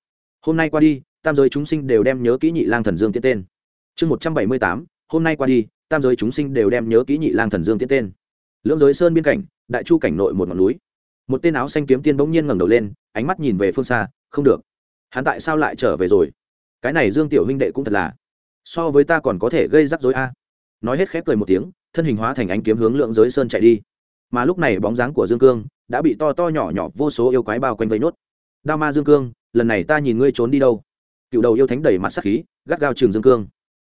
Hôm nay qua đi, tam giới chúng sinh đều đem nhớ kỹ nhị lang thần dương tiến tên. Chương một trăm bảy mươi tám. Hôm nay qua đi, tam giới chúng sinh đều đem nhớ kỹ nhị lang thần dương tiến tên. Lưỡng giới sơn biên cảnh, đại chu cảnh nội một ngọn núi. Một tên áo xanh kiếm tiên bỗng nhiên ngẩng đầu lên, ánh mắt nhìn về phương xa, không được. Hắn tại sao lại trở về rồi? Cái này dương tiểu huynh đệ cũng thật là. So với ta còn có thể gây rắc rối a. Nói hết khép cười một tiếng, thân hình hóa thành ánh kiếm hướng lượng giới sơn chạy đi. Mà lúc này bóng dáng của dương cương đã bị to to nhỏ nhỏ vô số yêu quái bao quanh vây nốt đao ma dương cương, lần này ta nhìn ngươi trốn đi đâu? Cựu đầu yêu thánh đẩy mặt sắc khí, gắt gao trường dương cương.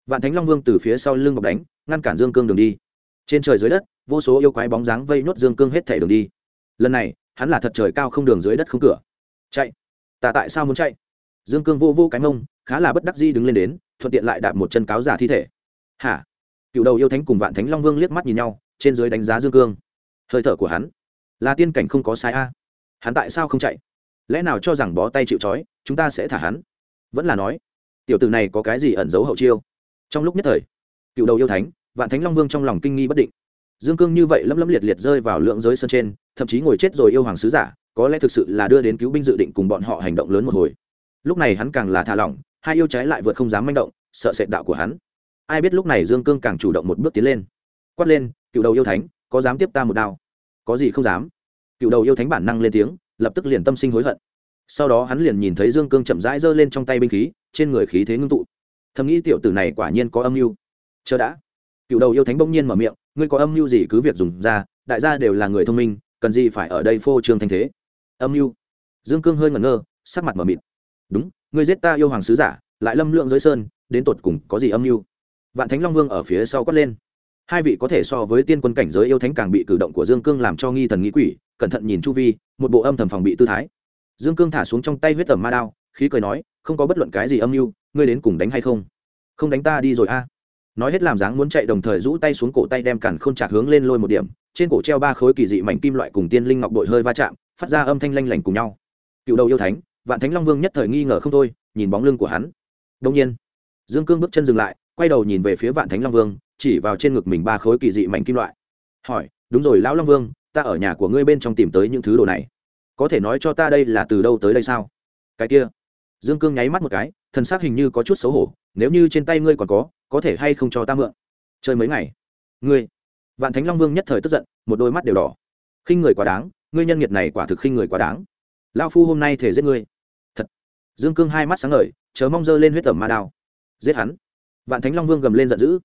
Vạn thánh long vương từ phía sau lưng bọc đánh, ngăn cản dương cương đường đi. Trên trời dưới đất, vô số yêu quái bóng dáng vây nốt dương cương hết thể đường đi. Lần này, hắn là thật trời cao không đường dưới đất không cửa. Chạy. Ta tại sao muốn chạy? Dương cương vô vô cái mông, khá là bất đắc di đứng lên đến, thuận tiện lại đạp một chân cáo giả thi thể. Hả? Cựu đầu yêu thánh cùng vạn thánh long vương liếc mắt nhìn nhau, trên dưới đánh giá dương cương. Hơi thở của hắn. Là tiên cảnh không có sai a. Hắn tại sao không chạy? Lẽ nào cho rằng bó tay chịu trói, chúng ta sẽ thả hắn? Vẫn là nói, tiểu tử này có cái gì ẩn giấu hậu chiêu? Trong lúc nhất thời, cựu đầu yêu thánh, vạn thánh long vương trong lòng kinh nghi bất định. Dương cương như vậy lấm lấm liệt liệt rơi vào lượng giới sân trên, thậm chí ngồi chết rồi yêu hoàng sứ giả, có lẽ thực sự là đưa đến cứu binh dự định cùng bọn họ hành động lớn một hồi. Lúc này hắn càng là thả lỏng, hai yêu trái lại vượt không dám manh động, sợ sệt đạo của hắn. Ai biết lúc này dương cương càng chủ động một bước tiến lên. Quát lên, cựu đầu yêu thánh, có dám tiếp ta một đao? Có gì không dám. Cựu đầu yêu thánh bản năng lên tiếng lập tức liền tâm sinh hối hận. Sau đó hắn liền nhìn thấy dương cương chậm rãi giơ lên trong tay binh khí, trên người khí thế ngưng tụ. Thầm nghĩ tiểu tử này quả nhiên có âm mưu. Chờ đã. Cựu đầu yêu thánh bỗng nhiên mở miệng, ngươi có âm mưu gì cứ việc dùng ra, đại gia đều là người thông minh, cần gì phải ở đây phô trương thanh thế? Âm mưu. Dương cương hơi ngẩn ngơ, sắc mặt mở mịt. Đúng, ngươi giết ta yêu hoàng sứ giả, lại lâm lượng dưới sơn, đến tột cùng có gì âm mưu? Vạn thánh long vương ở phía sau quát lên hai vị có thể so với tiên quân cảnh giới yêu thánh càng bị cử động của dương cương làm cho nghi thần nghĩ quỷ, cẩn thận nhìn chu vi, một bộ âm thầm phòng bị tư thái. Dương cương thả xuống trong tay huyết tầm ma đao, khí cười nói, không có bất luận cái gì âm mưu, ngươi đến cùng đánh hay không? Không đánh ta đi rồi a. Nói hết làm dáng muốn chạy đồng thời rũ tay xuống cổ tay đem cản k h ô n chạc hướng lên lôi một điểm, trên cổ treo ba khối kỳ dị mảnh kim loại cùng tiên linh ngọc đội hơi va chạm, phát ra âm thanh lanh lảnh cùng nhau. Cựu đầu yêu thánh, vạn thánh long vương nhất thời nghi ngờ không thôi, nhìn bóng lưng của hắn. Đông nhiên, dương cương bước chân dừng lại, quay đầu nhìn về phía vạn thánh long vương chỉ vào trên ngực mình ba khối kỳ dị mảnh kim loại. Hỏi, đúng rồi, lão long vương, ta ở nhà của ngươi bên trong tìm tới những thứ đồ này. Có thể nói cho ta đây là từ đâu tới đây sao? Cái kia. Dương cương nháy mắt một cái thân xác hình như có chút xấu hổ, nếu như trên tay ngươi còn có có thể hay không cho ta mượn? Chơi mấy ngày? Ngươi. Vạn thánh long vương nhất thời tức giận, một đôi mắt đều đỏ. Khinh người quá đáng, ngươi nhân nghiệt này quả thực khinh người quá đáng. Lao phu hôm nay thể giết ngươi. Thật. Dương cương hai mắt sáng ngời, chớ mong dơ lên huyết tẩm ma đao. Giết hắn. Vạn thánh long vương gầm lên giận dữ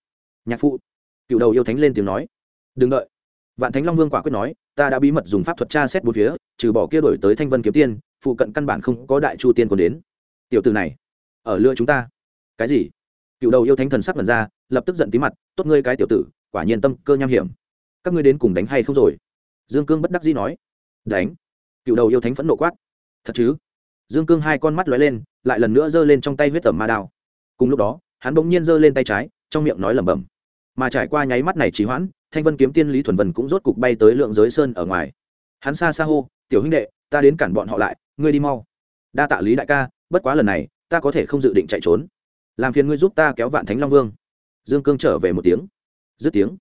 nhạc phụ. Cựu đầu yêu thánh lên tiếng nói. Đừng đợi. Vạn thánh long vương quả quyết nói, ta đã bí mật dùng pháp thuật tra xét bốn phía, trừ bỏ kia đổi tới thanh vân kiếm tiên, phụ cận căn bản không có đại chu tiên còn đến. Tiểu từ này, ở lựa chúng ta. Cái gì? Cựu đầu yêu thánh thần sắc lần ra, lập tức giận tí mặt, tốt ngươi cái tiểu tử, quả nhiên tâm cơ nham hiểm. Các ngươi đến cùng đánh hay không rồi? Dương cương bất đắc dĩ nói. Đánh. Cựu đầu yêu thánh phẫn nộ quát. Thật chứ? Dương cương hai con mắt lóe lên, lại lần nữa giơ lên trong tay huyết tẩm ma đao. Cùng lúc đó, hắn bỗng nhiên giơ lên tay trái, trong miệng nói lẩm bẩm mà trải qua nháy mắt này trì hoãn, thanh vân kiếm tiên lý thuần vân cũng rốt cục bay tới lượng giới sơn ở ngoài. Hắn xa xa hô, tiểu huynh đệ, ta đến cản bọn họ lại, ngươi đi mau. Đa tạ lý đại ca, bất quá lần này, ta có thể không dự định chạy trốn. Làm phiền ngươi giúp ta kéo vạn thánh long vương. Dương cương trở về một tiếng. Dứt tiếng,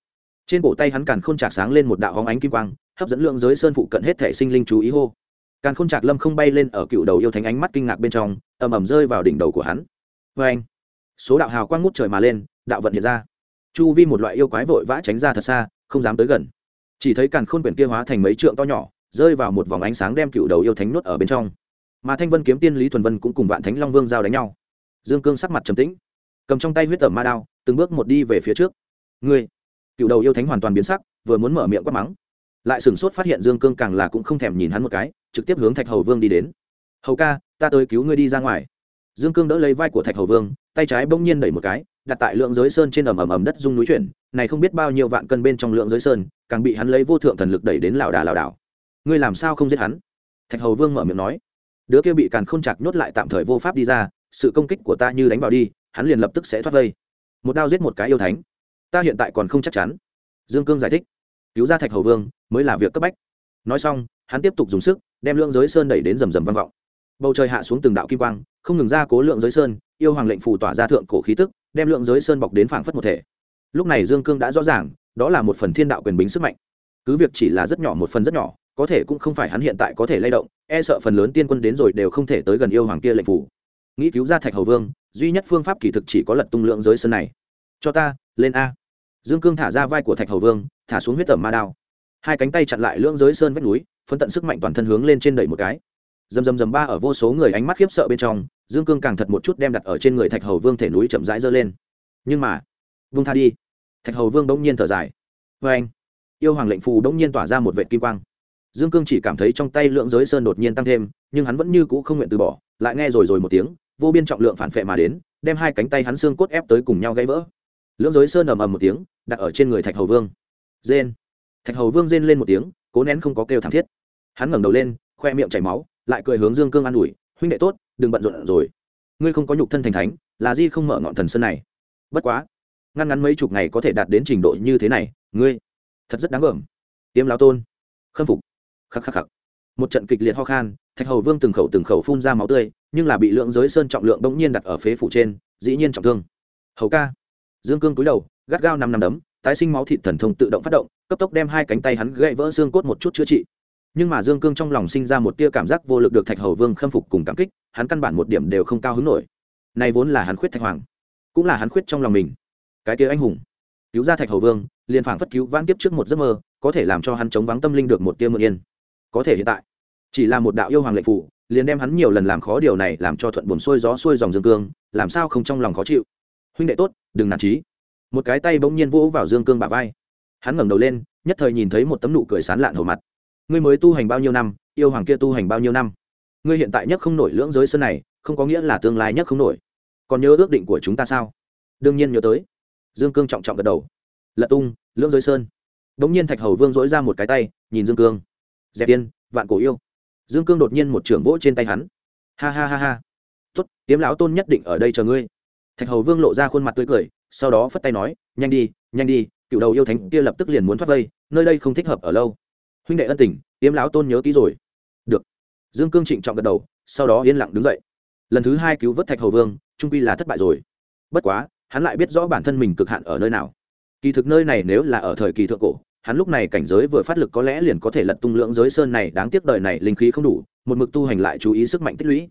trên cổ tay hắn càn k h ô n chạc sáng lên một đạo hóng ánh kim quang, hấp dẫn lượng giới sơn phụ cận hết thể sinh linh chú ý hô. Càn k h ô n chạc lâm không bay lên ở cựu đầu yêu thánh ánh mắt kinh ngạc bên trong, ầm ầm rơi vào đỉnh đầu của hắn. Vê anh số đạo hào quang ngút trời mà lên, đạo vận hiện ra chu vi một loại yêu quái vội vã tránh ra thật xa, không dám tới gần. Chỉ thấy càn khôn quyển kia hóa thành mấy trượng to nhỏ, rơi vào một vòng ánh sáng đem cựu đầu yêu thánh nuốt ở bên trong. Mà thanh vân kiếm tiên lý thuần vân cũng cùng vạn thánh long vương giao đánh nhau. Dương cương sắc mặt trầm tĩnh, cầm trong tay huyết tẩm ma đao, từng bước một đi về phía trước. Ngươi! Cựu đầu yêu thánh hoàn toàn biến sắc, vừa muốn mở miệng quát mắng. Lại sửng sốt phát hiện dương cương càng là cũng không thèm nhìn hắn một cái, trực tiếp hướng thạch hầu vương đi đến. Hầu ca, ta tới cứu ngươi đi ra ngoài. Dương cương đỡ lấy vai của thạch hầu vương tay trái bỗng nhiên đẩy một cái, đặt tại lượng giới sơn trên ầm ầm ầm đất dung núi chuyển, này không biết bao nhiêu vạn cân bên trong lượng giới sơn, càng bị hắn lấy vô thượng thần lực đẩy đến lảo đà lảo đảo. Ngươi làm sao không giết hắn? Thạch hầu vương mở miệng nói. Đứa kia bị càn k h ô n chặt nhốt lại tạm thời vô pháp đi ra, sự công kích của ta như đánh vào đi, hắn liền lập tức sẽ thoát vây. Một đao giết một cái yêu thánh. Ta hiện tại còn không chắc chắn. Dương cương giải thích. Cứu ra thạch hầu vương, mới là việc cấp bách. Nói xong, hắn tiếp tục dùng sức, đem lượng giới sơn đẩy đến rầm rầm vang vọng. Bầu trời hạ xuống từng đạo kim quang, không ngừng ra cố lượng giới sơn yêu hoàng lệnh phù tỏa ra thượng cổ khí tức, đem lượng giới sơn bọc đến phảng phất một thể. Lúc này dương cương đã rõ ràng, đó là một phần thiên đạo quyền bính sức mạnh. Cứ việc chỉ là rất nhỏ một phần rất nhỏ, có thể cũng không phải hắn hiện tại có thể lay động e sợ phần lớn tiên quân đến rồi đều không thể tới gần yêu hoàng kia lệnh phủ nghĩ cứu ra thạch hầu vương, duy nhất phương pháp kỳ thực chỉ có lật tung lượng giới sân này. Cho ta, lên a. Dương cương thả ra vai của thạch hầu vương, thả xuống huyết tẩm ma đao. Hai cánh tay chặn lại lưỡng giới sơn vách núi, phân tận sức mạnh toàn thân hướng lên trên đẩy một cái dầm dầm dầm ba ở vô số người ánh mắt khiếp sợ bên trong, dương cương càng thật một chút đem đặt ở trên người thạch hầu vương thể núi chậm rãi dơ lên. Nhưng mà, vung tha đi. Thạch hầu vương bỗng nhiên thở dài. Vê anh, yêu hoàng lệnh phù bỗng nhiên tỏa ra một vệ kim quang. Dương cương chỉ cảm thấy trong tay lượng giới sơn đột nhiên tăng thêm, nhưng hắn vẫn như cũ không nguyện từ bỏ, lại nghe rồi rồi một tiếng, vô biên trọng lượng phản phệ mà đến, đem hai cánh tay hắn xương cốt ép tới cùng nhau gãy vỡ. Lưỡng giới sơn ầm ầm một tiếng, đặt ở trên người thạch hầu vương. Rên. Thạch hầu vương rên lên một tiếng, cố nén không có kêu thảm thiết. Hắn ngẩng đầu lên, khoe miệng chảy máu lại cười hướng dương cương an ủi, huynh đệ tốt, đừng bận rộn rồi. Ngươi không có nhục thân thành thánh, là di không mở ngọn thần sơn này. Bất quá, ngăn ngắn mấy chục ngày có thể đạt đến trình độ như thế này, ngươi, thật rất đáng gờm tiêm lao tôn. Khâm phục. Khắc khắc khắc. Một trận kịch liệt ho khan, thạch hầu vương từng khẩu từng khẩu phun ra máu tươi, nhưng là bị lượng giới sơn trọng lượng bỗng nhiên đặt ở phế phủ trên, dĩ nhiên trọng thương. Hầu ca. Dương cương cúi đầu, gắt gao năm năm đấm, tái sinh máu thịt thần thông tự động phát động, cấp tốc đem hai cánh tay hắn gãy vỡ xương cốt một chút chữa trị nhưng mà dương cương trong lòng sinh ra một tia cảm giác vô lực được thạch hầu vương khâm phục cùng cảm kích, hắn căn bản một điểm đều không cao hứng nổi. Này vốn là hắn khuyết thạch hoàng, cũng là hắn khuyết trong lòng mình. Cái tia anh hùng. Cứu ra thạch hầu vương, liền phảng phất cứu vãn kiếp trước một giấc mơ, có thể làm cho hắn chống vắng tâm linh được một tia mượn yên. Có thể hiện tại, chỉ là một đạo yêu hoàng lệnh phủ liền đem hắn nhiều lần làm khó điều này làm cho thuận buồn xuôi gió xuôi dòng dương cương, làm sao không trong lòng khó chịu? Huynh đệ tốt, đừng nản trí. Một cái tay bỗng nhiên vỗ vào dương cương bả vai. Hắn ngẩng đầu lên, nhất thời nhìn thấy một tấm nụ cười sán lạn hầu mặt ngươi mới tu hành bao nhiêu năm, yêu hoàng kia tu hành bao nhiêu năm? Ngươi hiện tại nhất không nổi lưỡng giới sơn này, không có nghĩa là tương lai nhất không nổi. Còn nhớ ước định của chúng ta sao? Đương nhiên nhớ tới. Dương cương trọng trọng gật đầu. Lật tung, lưỡng giới sơn. Đ ỗ n g nhiên thạch hầu vương dỗi ra một cái tay, nhìn dương cương. Dẹp yên, vạn cổ yêu. Dương cương đột nhiên một trưởng vỗ trên tay hắn. Ha ha ha ha. Tuất tiếm lão tôn nhất định ở đây chờ ngươi. Thạch hầu vương lộ ra khuôn mặt tươi cười, sau đó phất tay nói, nhanh đi nhanh đi, cựu đầu yêu thánh kia lập tức liền muốn thoát vây, nơi đây không thích hợp ở lâu huynh đệ ân tình, yếm lão tôn nhớ kỹ rồi. Được. Dương cương trịnh trọng gật đầu, sau đó yên lặng đứng dậy. Lần thứ hai cứu vớt thạch hầu vương, trung quy là thất bại rồi. Bất quá, hắn lại biết rõ bản thân mình cực hạn ở nơi nào. Kỳ thực nơi này nếu là ở thời kỳ thượng cổ, hắn lúc này cảnh giới vừa phát lực có lẽ liền có thể lật tung lưỡng giới sơn này, đáng tiếc đời này linh khí không đủ, một mực tu hành lại chú ý sức mạnh tích lũy.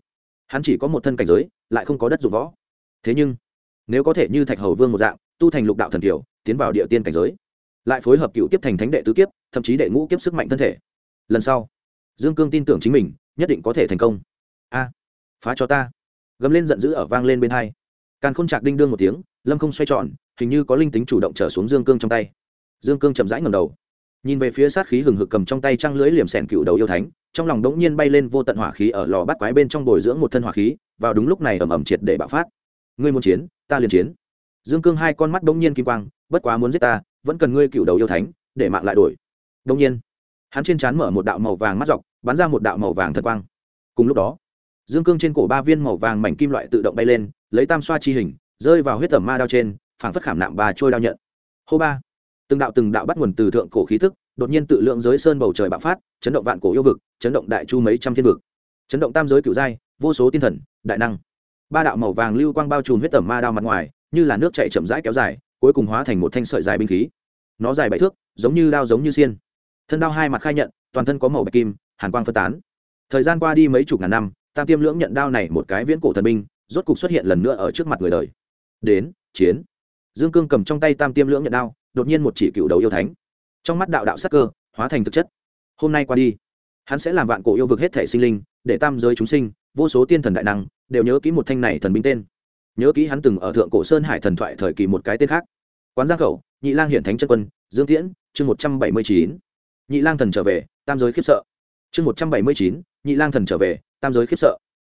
Hắn chỉ có một thân cảnh giới, lại không có đất dụng võ. Thế nhưng, nếu có thể như thạch hầu vương một dạng, tu thành lục đạo thần kiều tiến vào địa tiên cảnh giới lại phối hợp cựu kiếp thành thánh đệ tứ kiếp, thậm chí đệ ngũ kiếp sức mạnh thân thể. Lần sau, dương cương tin tưởng chính mình, nhất định có thể thành công. A, phá cho ta. Gấm lên giận dữ ở vang lên bên hai. Càn khôn chạc đinh đương một tiếng, lâm không xoay tròn, hình như có linh tính chủ động trở xuống dương cương trong tay. Dương cương chậm rãi ngầm đầu. Nhìn về phía sát khí hừng hực cầm trong tay trăng lưới liềm sẻn cựu đầu yêu thánh, trong lòng đống nhiên bay lên vô tận hỏa khí ở lò bắt quái bên trong bồi dưỡng một thân hỏa khí, vào đúng lúc này ẩm ẩm triệt để bạo phát. Ngươi muốn chiến, ta liền chiến. Dương cương hai con mắt đống nhiên kim quang, bất quá muốn giết ta vẫn cần ngươi cựu đầu yêu thánh, để mạng lại đổi. Đông nhiên, hắn trên trán mở một đạo màu vàng mắt dọc, bắn ra một đạo màu vàng thật quang. Cùng lúc đó, dương cương trên cổ ba viên màu vàng mảnh kim loại tự động bay lên, lấy tam xoa chi hình, rơi vào huyết tẩm ma đao trên, phảng phất khảm nạm và trôi đao nhận. Hô ba, từng đạo từng đạo bắt nguồn từ thượng cổ khí thức đột nhiên tự lượng giới sơn bầu trời bạo phát, chấn động vạn cổ yêu vực, chấn động đại chu mấy trăm thiên vực. Chấn động tam giới cựu giai, vô số tiên thần, đại năng. Ba đạo màu vàng lưu quang bao trùm huyết tẩm ma đao mặt ngoài, như là nước chạy chậm rãi kéo dài cuối cùng hóa thành một thanh sợi dài binh khí. Nó dài bảy thước, giống như đao giống như xiên. Thân đao hai mặt khai nhận, toàn thân có màu bạch kim, hàn quang phân tán. Thời gian qua đi mấy chục ngàn năm, tam tiêm lưỡng nhận đao này một cái viễn cổ thần binh, rốt cục xuất hiện lần nữa ở trước mặt người đời. Đến, chiến. Dương cương cầm trong tay tam tiêm lưỡng nhận đao, đột nhiên một chỉ cựu đầu yêu thánh. Trong mắt đạo đạo sắc cơ, hóa thành thực chất. Hôm nay qua đi, hắn sẽ làm vạn cổ yêu vực hết thể sinh linh, để tam giới chúng sinh, vô số tiên thần đại năng, đều nhớ kỹ một thanh này thần binh tên nhớ kỹ hắn từng ở thượng cổ sơn hải thần thoại thời kỳ một cái tên khác. Quán giang khẩu, nhị lang hiển thánh chân quân, dương tiễn, chương một trăm bảy mươi chín. Nhị lang thần trở về, tam giới khiếp sợ. Chương một trăm bảy mươi chín, nhị lang thần trở về, tam giới khiếp sợ.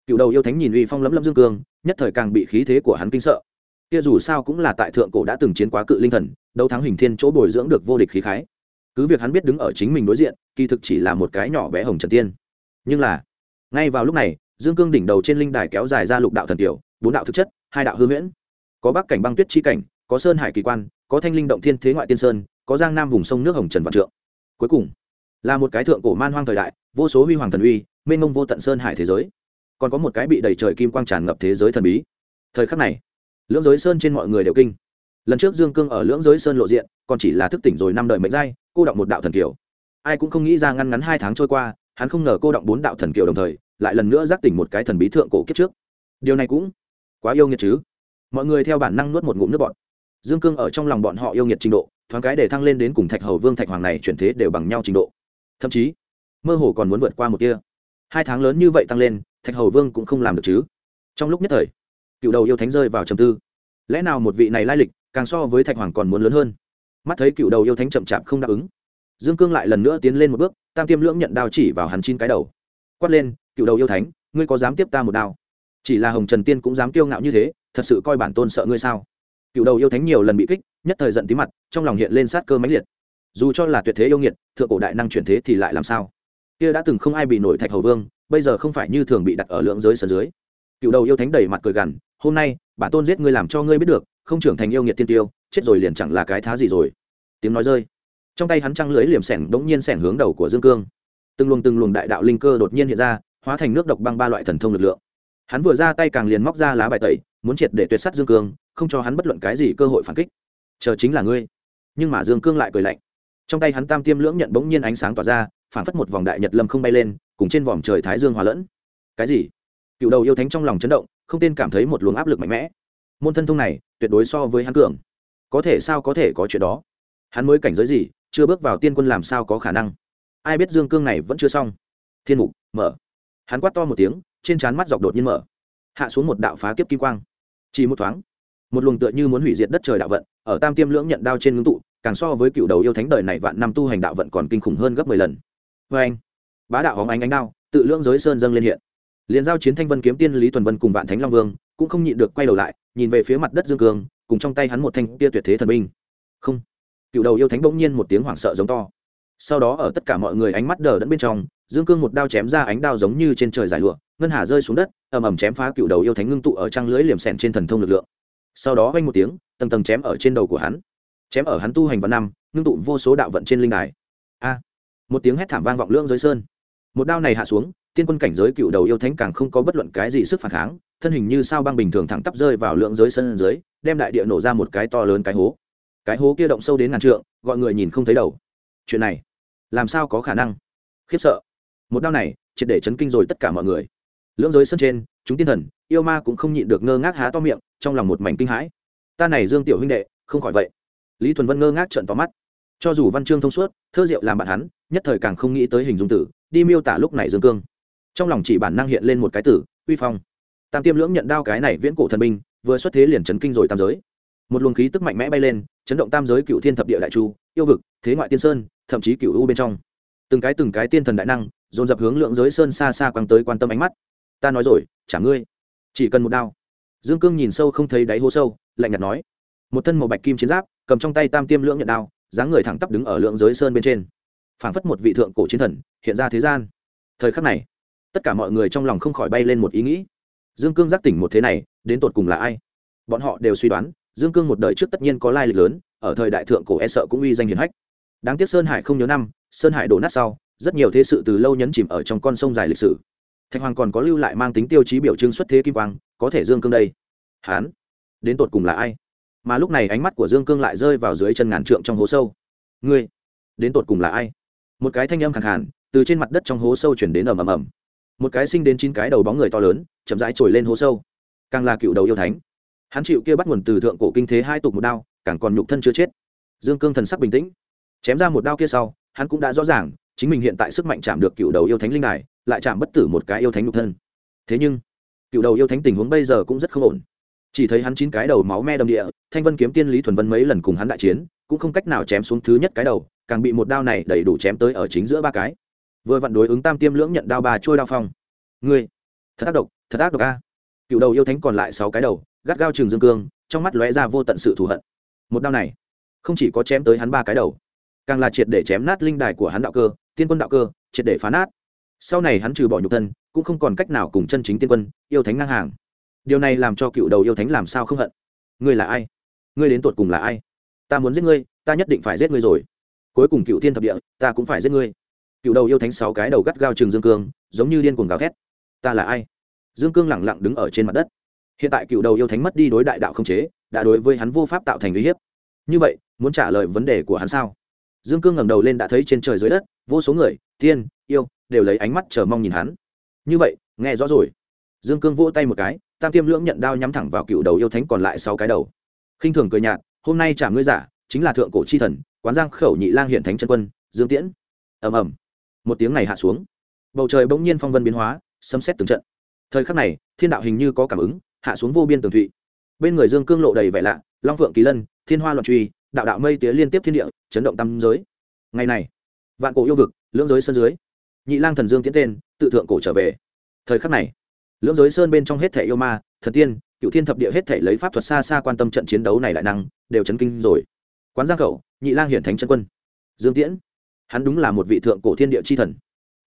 Cựu đầu yêu thánh nhìn uy phong lấm lấm dương cương, nhất thời càng bị khí thế của hắn kinh sợ. Kia dù sao cũng là tại thượng cổ đã từng chiến quá cự linh thần, đấu thắng hình thiên chỗ bồi dưỡng được vô địch khí khái. Cứ việc hắn biết đứng ở chính mình đối diện, kỳ thực chỉ là một cái nhỏ bé hồng trần tiên. Nhưng là, ngay vào lúc này, dương cương đỉnh đầu trên linh đài kéo dài ra lục đạo thần tiểu, bốn đạo thực chất hai đạo hư huyễn. Có bắc cảnh băng tuyết chi cảnh, có sơn hải kỳ quan, có thanh linh động thiên thế ngoại tiên sơn, có giang nam vùng sông nước hồng trần vạn trượng. Cuối cùng, là một cái thượng cổ man hoang thời đại, vô số huy hoàng thần uy, mênh mông vô tận sơn hải thế giới. Còn có một cái bị đầy trời kim quang tràn ngập thế giới thần bí. Thời khắc này, lưỡng giới sơn trên mọi người đều kinh. Lần trước dương cương ở lưỡng giới sơn lộ diện, còn chỉ là thức tỉnh rồi năm đời mệnh giai, cô động một đạo thần kiều. Ai cũng không nghĩ ra ngăn ngắn hai tháng trôi qua, hắn không ngờ cô động bốn đạo thần kiều đồng thời, lại lần nữa giác tỉnh một cái thần bí thượng cổ kiếp trước. Điều này cũng quá yêu nghiệt chứ? Mọi người theo bản năng nuốt một ngụm nước bọn dương cương ở trong lòng bọn họ yêu nghiệt trình độ, thoáng cái để thăng lên đến cùng thạch hầu vương thạch hoàng này chuyển thế đều bằng nhau trình độ. Thậm chí, mơ hồ còn muốn vượt qua một kia hai tháng lớn như vậy tăng lên, thạch hầu vương cũng không làm được chứ. Trong lúc nhất thời, cựu đầu yêu thánh rơi vào trầm tư. Lẽ nào một vị này lai lịch, càng so với thạch hoàng còn muốn lớn hơn? Mắt thấy cựu đầu yêu thánh chậm chạp không đáp ứng, dương cương lại lần nữa tiến lên một bước, tam tiêm lưỡng nhận đao chỉ vào hắn chín cái đầu. Quát lên, cựu đầu yêu thánh, ngươi có dám tiếp ta một đao? Chỉ là hồng trần tiên cũng dám kiêu ngạo như thế, thật sự coi bản tôn sợ ngươi sao? Cựu đầu yêu thánh nhiều lần bị kích, nhất thời giận tí mặt, trong lòng hiện lên sát cơ mãnh liệt. Dù cho là tuyệt thế yêu nghiệt, thượng cổ đại năng chuyển thế thì lại làm sao? Kia đã từng không ai bị nổi thạch hầu vương, bây giờ không phải như thường bị đặt ở lượng giới sân dưới. Cựu đầu yêu thánh đầy mặt cười gằn, hôm nay, bản tôn giết ngươi làm cho ngươi biết được, không trưởng thành yêu nghiệt tiên tiêu, chết rồi liền chẳng là cái thá gì rồi. Tiếng nói rơi. Trong tay hắn trăng lưới liềm sẻng đống nhiên sẻng hướng đầu của dương cương. Từng luồng từng luồng đại đạo linh cơ đột nhiên hiện ra, hóa thành nước độc băng ba loại thần thông lực lượng hắn vừa ra tay càng liền móc ra lá bài tẩy, muốn triệt để tuyệt s á t dương cương, không cho hắn bất luận cái gì cơ hội phản kích. Chờ chính là ngươi. Nhưng mà dương cương lại cười lạnh. Trong tay hắn tam tiêm lưỡng nhận bỗng nhiên ánh sáng tỏa ra, phản phất một vòng đại nhật lâm không bay lên, cùng trên vòm trời thái dương hòa lẫn. Cái gì? Cựu đầu yêu thánh trong lòng chấn động, không tên cảm thấy một luồng áp lực mạnh mẽ. Môn thân thông này, tuyệt đối so với hắn cường. Có thể sao có thể có chuyện đó? Hắn mới cảnh giới gì, chưa bước vào tiên quân làm sao có khả năng? Ai biết dương cương này vẫn chưa xong? Thiên mục, mở. Hắn quát to một tiếng trên trán mắt dọc đột nhiên mở. Hạ xuống một đạo phá kiếp kim quang. Chỉ một thoáng, một luồng tựa như muốn hủy diệt đất trời đạo vận, ở tam tiêm lưỡng nhận đao trên ngưng tụ, càng so với cựu đầu yêu thánh đời này vạn năm tu hành đạo vận còn kinh khủng hơn gấp mười lần. Vê anh, bá đạo hóng ánh ánh đao, tự lưỡng giới sơn dâng lên hiện. Liền giao chiến thanh vân kiếm tiên lý tuần vân cùng vạn thánh long vương cũng không nhịn được quay đầu lại, nhìn về phía mặt đất dương cường, cùng trong tay hắn một thanh kia tuyệt thế thần binh. Không, cựu đầu yêu thánh bỗng nhiên một tiếng hoảng sợ giống to. Sau đó ở tất cả mọi người ánh mắt đờ đẫn bên trong, dương cương một đao chém ra ánh đao giống như trên trời giải lụa ngân hà rơi xuống đất, ầm ầm chém phá cựu đầu yêu thánh ngưng tụ ở trang lưới liềm sẹn trên thần thông lực lượng. Sau đó vang một tiếng, tầng tầng chém ở trên đầu của hắn. Chém ở hắn tu hành vào năm, ngưng tụ vô số đạo vận trên linh đài. A! Một tiếng hét thảm vang vọng lưỡng giới sơn. Một đao này hạ xuống, tiên quân cảnh giới cựu đầu yêu thánh càng không có bất luận cái gì sức phản kháng, thân hình như sao băng bình thường thẳng tắp rơi vào lượng giới sơn dưới, đem đại địa nổ ra một cái to lớn cái hố. Cái hố kia động sâu đến ngàn trượng, gọi người nhìn không thấy đầu. Chuyện này, làm sao có khả năng? Khiếp sợ. Một đao này, triệt để chấn kinh rồi tất cả mọi người lưỡng giới sân trên, chúng tiên thần, yêu ma cũng không nhịn được ngơ ngác há to miệng, trong lòng một mảnh kinh hãi. Ta này dương tiểu huynh đệ, không khỏi vậy. Lý thuần vân ngơ ngác trợn to mắt. Cho dù văn chương thông suốt, thơ diệu làm bạn hắn, nhất thời càng không nghĩ tới hình dung tử, đi miêu tả lúc này dương cương. Trong lòng chỉ bản năng hiện lên một cái tử, uy phong. Tam tiêm lưỡng nhận đao cái này viễn cổ thần binh, vừa xuất thế liền chấn kinh rồi tam giới. Một luồng khí tức mạnh mẽ bay lên, chấn động tam giới cựu thiên thập địa đại chu, yêu vực, thế ngoại tiên sơn, thậm chí cựu u bên trong. Từng cái từng cái tiên thần đại năng, dồn dập hướng lượng giới sơn xa xa quăng tới quan tâm ánh mắt ta nói rồi chả ngươi. Chỉ cần một đao. Dương cương nhìn sâu không thấy đáy hố sâu, lạnh nhạt nói. Một thân màu bạch kim chiến giáp, cầm trong tay tam tiêm lưỡng nhận đao, dáng người thẳng tắp đứng ở lượng giới sơn bên trên. Phảng phất một vị thượng cổ chiến thần, hiện ra thế gian. Thời khắc này, tất cả mọi người trong lòng không khỏi bay lên một ý nghĩ. Dương cương giác tỉnh một thế này, đến tột cùng là ai? Bọn họ đều suy đoán, dương cương một đời trước tất nhiên có lai lịch lớn, ở thời đại thượng cổ e sợ cũng uy danh hiền hách. Đáng tiếc sơn hải không nhớ năm, sơn hải đổ nát sau, rất nhiều thế sự từ lâu nhấn chìm ở trong con sông dài lịch sử thạch hoàng còn có lưu lại mang tính tiêu chí biểu trưng xuất thế kim quang, có thể dương cương đây. Hán, đến tột cùng là ai? Mà lúc này ánh mắt của dương cương lại rơi vào dưới chân ngàn trượng trong hố sâu. Ngươi, đến tột cùng là ai? Một cái thanh âm khẳng hẳn từ trên mặt đất trong hố sâu chuyển đến ầm ầm ầm. Một cái sinh đến chín cái đầu bóng người to lớn, chậm rãi trồi lên hố sâu. Càng là cựu đầu yêu thánh. Hắn chịu kia bắt nguồn từ thượng cổ kinh thế hai tục một đao, càng còn nhục thân chưa chết. Dương cương thần sắc bình tĩnh. Chém ra một đao kia sau, hắn cũng đã rõ ràng, chính mình hiện tại sức mạnh chạm được cựu đầu yêu thánh linh đài lại chạm bất tử một cái yêu thánh nhục thân. Thế nhưng, cựu đầu yêu thánh tình huống bây giờ cũng rất không ổn. Chỉ thấy hắn chín cái đầu máu me đầm địa, thanh vân kiếm tiên lý thuần vân mấy lần cùng hắn đại chiến, cũng không cách nào chém xuống thứ nhất cái đầu, càng bị một đao này đầy đủ chém tới ở chính giữa ba cái. Vừa vặn đối ứng tam tiêm lưỡng nhận đao bà trôi đao phong. Ngươi, thật ác độc, thật ác độc a. Cựu đầu yêu thánh còn lại sáu cái đầu, gắt gao trường dương cương, trong mắt lóe ra vô tận sự thù hận. Một đao này, không chỉ có chém tới hắn ba cái đầu, càng là triệt để chém nát linh đài của hắn đạo cơ, tiên quân đạo cơ, triệt để phá nát sau này hắn trừ bỏ nhục thân, cũng không còn cách nào cùng chân chính tiên quân, yêu thánh ngang hàng. Điều này làm cho cựu đầu yêu thánh làm sao không hận? Ngươi là ai? Ngươi đến tột cùng là ai? Ta muốn giết ngươi, ta nhất định phải giết ngươi rồi. Cuối cùng cựu thiên thập địa, ta cũng phải giết ngươi. Cựu đầu yêu thánh sáu cái đầu gắt gao trường dương cương, giống như điên cuồng gào thét. Ta là ai? Dương cương lẳng lặng đứng ở trên mặt đất. Hiện tại cựu đầu yêu thánh mất đi đối đại đạo không chế, đã đối với hắn vô pháp tạo thành uy hiếp. Như vậy, muốn trả lời vấn đề của hắn sao? Dương cương ngẩng đầu lên đã thấy trên trời dưới đất, vô số người, tiên, yêu đều lấy ánh mắt chờ mong nhìn hắn. Như vậy, nghe rõ rồi. Dương cương vỗ tay một cái, tam tiêm lưỡng nhận đao nhắm thẳng vào cựu đầu yêu thánh còn lại sáu cái đầu. Khinh thường cười nhạt, hôm nay trả ngươi giả, chính là thượng cổ chi thần, quán giang khẩu nhị lang hiện thánh chân quân, dương tiễn. Ầm ầm. Một tiếng này hạ xuống. Bầu trời bỗng nhiên phong vân biến hóa, sấm xét từng trận. Thời khắc này, thiên đạo hình như có cảm ứng, hạ xuống vô biên tường thụy. Bên người dương cương lộ đầy vẻ lạ, long phượng kỳ lân, thiên hoa loạn truy, đạo đạo mây tía liên tiếp thiên địa, chấn động tâm giới. Ngày này, vạn cổ yêu vực, lưỡng giới sơn dưới nhị lang thần dương tiến tên, tự thượng cổ trở về. Thời khắc này, lưỡng giới sơn bên trong hết thể yêu ma, thần tiên, cựu thiên thập địa hết thể lấy pháp thuật xa xa quan tâm trận chiến đấu này đại năng, đều chấn kinh rồi. Quán giang khẩu, nhị lang hiển thánh chân quân. Dương tiễn, hắn đúng là một vị thượng cổ thiên địa chi thần.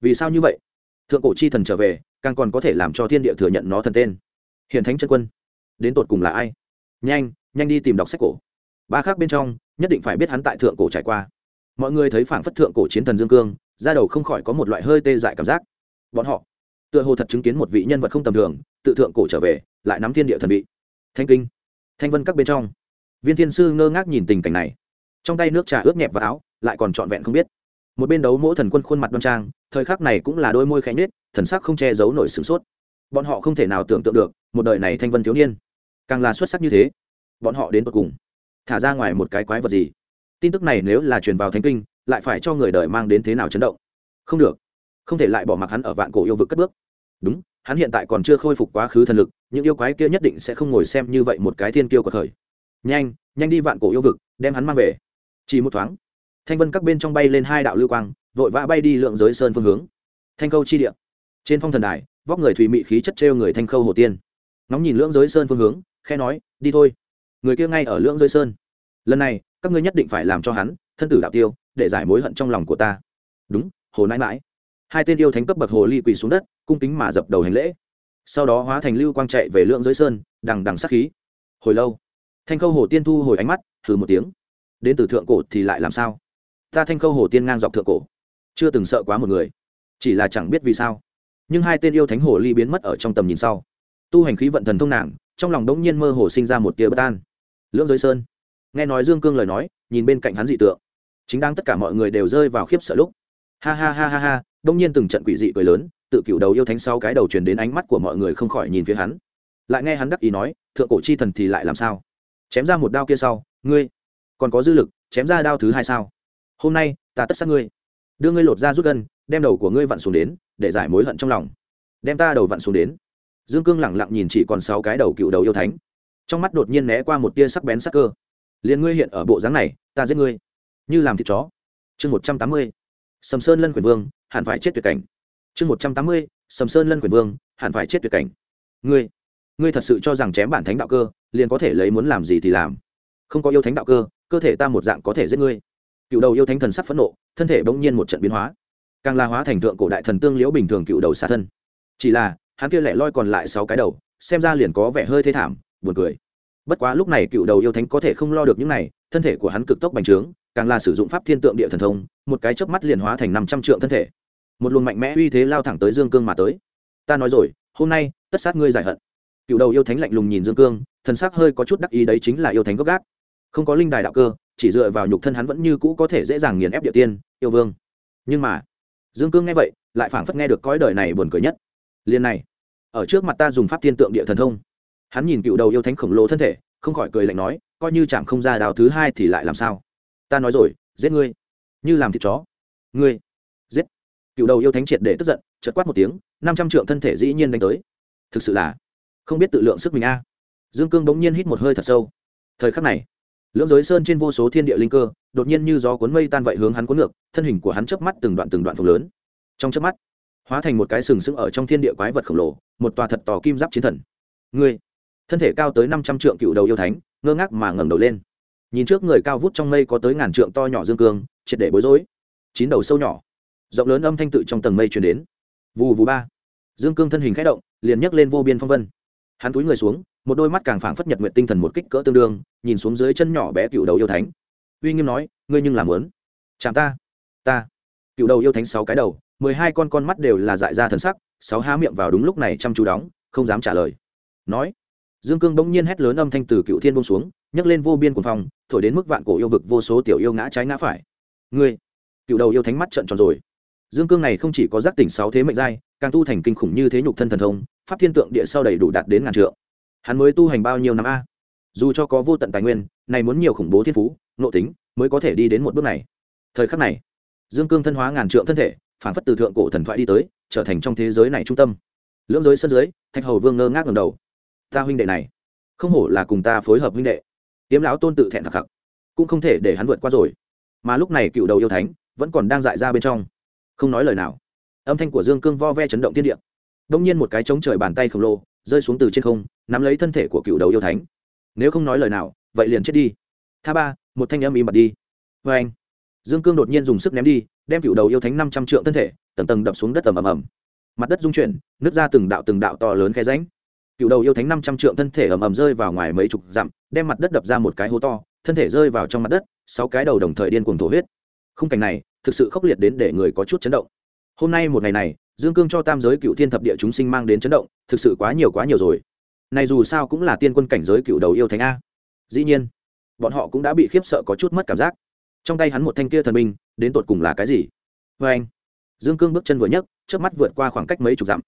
Vì sao như vậy? Thượng cổ chi thần trở về, càng còn có thể làm cho thiên địa thừa nhận nó thần tên. Hiển thánh chân quân, đến tột cùng là ai? Nhanh nhanh đi tìm đọc sách cổ. Ba khác bên trong, nhất định phải biết hắn tại thượng cổ trải qua. Mọi người thấy phảng phất thượng cổ chiến thần dương cương ra đầu không khỏi có một loại hơi tê dại cảm giác. Bọn họ, tựa hồ thật chứng kiến một vị nhân vật không tầm thường, tự thượng cổ trở về, lại nắm thiên địa thần vị. Thanh kinh, thanh vân các bên trong. Viên thiên sư ngơ ngác nhìn tình cảnh này. Trong tay nước trà ướt nhẹp vào áo, lại còn trọn vẹn không biết. Một bên đấu mỗi thần quân khuôn mặt đoan trang, thời khắc này cũng là đôi môi khẽ nết thần sắc không che giấu nổi sửng sốt. Bọn họ không thể nào tưởng tượng được, một đời này thanh vân thiếu niên, càng là xuất sắc như thế. Bọn họ đến tột cùng, thả ra ngoài một cái quái vật gì? Tin tức này nếu là truyền vào thánh kinh lại phải cho người đời mang đến thế nào chấn động? Không được. Không thể lại bỏ mặc hắn ở vạn cổ yêu vực cất bước. Đúng, hắn hiện tại còn chưa khôi phục quá khứ thần lực, những yêu quái kia nhất định sẽ không ngồi xem như vậy một cái thiên kiêu của thời. nhanh nhanh đi vạn cổ yêu vực, đem hắn mang về. Chỉ một thoáng, thanh vân các bên trong bay lên hai đạo lưu quang, vội vã bay đi lượng giới sơn phương hướng. Thanh khâu chi địa. Trên phong thần đài, vóc người thùy mị khí chất trêu người thanh khâu hồ tiên. Nóng nhìn lưỡng giới sơn phương hướng khe nói, đi thôi. Người kia ngay ở lưỡng giới sơn. Lần này, các ngươi nhất định phải làm cho hắn thân tử đạo tiêu để giải mối hận trong lòng của ta. Đúng, hồ nãi mãi hai tên yêu thánh cấp bậc hồ ly quỳ xuống đất, cung kính mà dập đầu hành lễ. Sau đó hóa thành lưu quang chạy về lượng giới sơn, đằng đằng sắc khí. Hồi lâu, thanh khâu hồ tiên thu hồi ánh mắt thử một tiếng. Đến từ thượng cổ thì lại làm sao? Ta thanh khâu hồ tiên ngang dọc thượng cổ, chưa từng sợ quá một người. Chỉ là chẳng biết vì sao. Nhưng hai tên yêu thánh hồ ly biến mất ở trong tầm nhìn sau. Tu hành khí vận thần thông nàng, trong lòng đống nhiên mơ hồ sinh ra một tia bất an. Lưỡng giới sơn. Nghe nói dương cương lời nói, nhìn bên cạnh hắn dị tượng chính đang tất cả mọi người đều rơi vào khiếp sợ lúc. Ha ha ha ha ha, đông nhiên từng trận quỷ dị cười lớn, tự cựu đầu yêu thánh sau cái đầu truyền đến ánh mắt của mọi người không khỏi nhìn phía hắn. Lại nghe hắn đắc ý nói, thượng cổ chi thần thì lại làm sao? Chém ra một đao kia sau, ngươi còn có dư lực, chém ra đao thứ hai sao? Hôm nay, ta tất sát ngươi. Đưa ngươi lột ra rút gân, đem đầu của ngươi vặn xuống đến, để giải mối hận trong lòng. Đem ta đầu vặn xuống đến. Dương cương lẳng lặng nhìn chỉ còn sáu cái đầu cựu đầu yêu thánh. Trong mắt đột nhiên né qua một tia sắc bén sắc cơ. Liền ngươi hiện ở bộ dáng này, ta giết ngươi như làm thịt chó. Chương một trăm tám mươi, sầm sơn lân quyền vương, hẳn phải chết tuyệt cảnh. Chương một trăm tám mươi, sầm sơn lân quyền vương, hẳn phải chết tuyệt cảnh. Ngươi ngươi thật sự cho rằng chém bản thánh đạo cơ, liền có thể lấy muốn làm gì thì làm. Không có yêu thánh đạo cơ cơ thể ta một dạng có thể giết ngươi. Cựu đầu yêu thánh thần sắc phẫn nộ, thân thể bỗng nhiên một trận biến hóa. Càng la hóa thành thượng cổ đại thần tương liễu bình thường cựu đầu xả thân. Chỉ là, hắn kia lẻ loi còn lại sáu cái đầu, xem ra liền có vẻ hơi thê thảm, buồn cười. Bất quá lúc này cựu đầu yêu thánh có thể không lo được những này, thân thể của hắn cực tốc bành trướng càng là sử dụng pháp thiên tượng địa thần thông, một cái chớp mắt liền hóa thành năm trăm trượng thân thể. Một luồng mạnh mẽ uy thế lao thẳng tới dương cương mà tới. Ta nói rồi, hôm nay, tất sát ngươi giải hận. Cựu đầu yêu thánh lạnh lùng nhìn dương cương, thần sắc hơi có chút đắc ý đấy chính là yêu thánh gốc gác. Không có linh đài đạo cơ, chỉ dựa vào nhục thân hắn vẫn như cũ có thể dễ dàng nghiền ép địa tiên, yêu vương. Nhưng mà, dương cương nghe vậy, lại phảng phất nghe được cõi đời này buồn cười nhất. Liền này, ở trước mặt ta dùng pháp thiên tượng địa thần thông. Hắn nhìn cựu đầu yêu thánh khổng lồ thân thể, không khỏi cười lạnh nói, coi như chạm không ra đào thứ hai thì lại làm sao? Ta nói rồi, giết ngươi. Như làm thịt chó. Ngươi. Giết. Cựu đầu yêu thánh triệt để tức giận chật quát một tiếng, năm trăm trượng thân thể dĩ nhiên đánh tới. Thực sự là, không biết tự lượng sức mình a. Dương cương bỗng nhiên hít một hơi thật sâu. Thời khắc này, lưỡng giới sơn trên vô số thiên địa linh cơ, đột nhiên như gió cuốn mây tan vậy hướng hắn cuốn ngược, thân hình của hắn chớp mắt từng đoạn từng đoạn phồng lớn. Trong chớp mắt, hóa thành một cái sừng sững ở trong thiên địa quái vật khổng lồ, một tòa thật tò kim giáp chiến thần. Ngươi, thân thể cao tới năm trăm trượng cựu đầu yêu thánh, ngơ ngác mà ngẩng đầu lên nhìn trước người cao vút trong mây có tới ngàn trượng to nhỏ dương cương, triệt để bối rối. Chín đầu sâu nhỏ. Rộng lớn âm thanh tự trong tầng mây truyền đến. Vù vù ba. Dương cương thân hình khẽ động, liền nhấc lên vô biên phong vân. Hắn túi người xuống, một đôi mắt càng phảng phất nhật nguyện tinh thần một kích cỡ tương đương, nhìn xuống dưới chân nhỏ bé cựu đầu yêu thánh. Uy nghiêm nói, ngươi nhưng làm lớn chạm ta. Ta. Cựu đầu yêu thánh sáu cái đầu, mười hai con con mắt đều là dại ra thần sắc, sáu há miệng vào đúng lúc này chăm chú đóng, không dám trả lời. Nói, dương cương bỗng nhiên hét lớn âm thanh từ cựu thiên bông xuống nhấc lên vô biên cuồng phong, thổi đến mức vạn cổ yêu vực vô số tiểu yêu ngã trái ngã phải. Ngươi, cựu đầu yêu thánh mắt trận tròn rồi. Dương cương này không chỉ có giác tỉnh sáu thế mệnh giai, càng tu thành kinh khủng như thế nhục thân thần thông, pháp thiên tượng địa sau đầy đủ đạt đến ngàn trượng. Hắn mới tu hành bao nhiêu năm a? Dù cho có vô tận tài nguyên, này muốn nhiều khủng bố thiên phú, nội tính mới có thể đi đến một bước này. Thời khắc này, dương cương thân hóa ngàn trượng thân thể, phản phất từ thượng cổ thần thoại đi tới, trở thành trong thế giới này trung tâm. Lưỡng giới sân dưới, thạch hầu vương ngơ ngác ngầm đầu. Ta huynh đệ này, không hổ là cùng ta phối hợp huynh đệ tiếm lão tôn tự thẹn thật khặc, cũng không thể để hắn vượt qua rồi. Mà lúc này cựu đầu yêu thánh vẫn còn đang dại ra bên trong, không nói lời nào. Âm thanh của dương cương vo ve chấn động thiên địa. Đông nhiên một cái trống trời bàn tay khổng lồ rơi xuống từ trên không, nắm lấy thân thể của cựu đầu yêu thánh. Nếu không nói lời nào, vậy liền chết đi. Tha ba, một thanh âm im bật đi. Vê anh, dương cương đột nhiên dùng sức ném đi, đem cựu đầu yêu thánh năm trăm triệu thân thể tầng tầng đập xuống đất tầm ầm ầm. Mặt đất rung chuyển, nứt ra từng đạo từng đạo to lớn khe ránh cựu đầu yêu thánh năm trăm triệu thân thể ầm ầm rơi vào ngoài mấy chục dặm đem mặt đất đập ra một cái hố to thân thể rơi vào trong mặt đất sáu cái đầu đồng thời điên cuồng thổ huyết. Khung cảnh này thực sự khốc liệt đến để người có chút chấn động. Hôm nay một ngày này dương cương cho tam giới cựu thiên thập địa chúng sinh mang đến chấn động thực sự quá nhiều quá nhiều rồi. Này dù sao cũng là tiên quân cảnh giới cựu đầu yêu thánh a. Dĩ nhiên bọn họ cũng đã bị khiếp sợ có chút mất cảm giác. Trong tay hắn một thanh kia thần minh, đến tột cùng là cái gì? Vê anh dương cương bước chân vừa nhấc trước mắt vượt qua khoảng cách mấy chục dặm.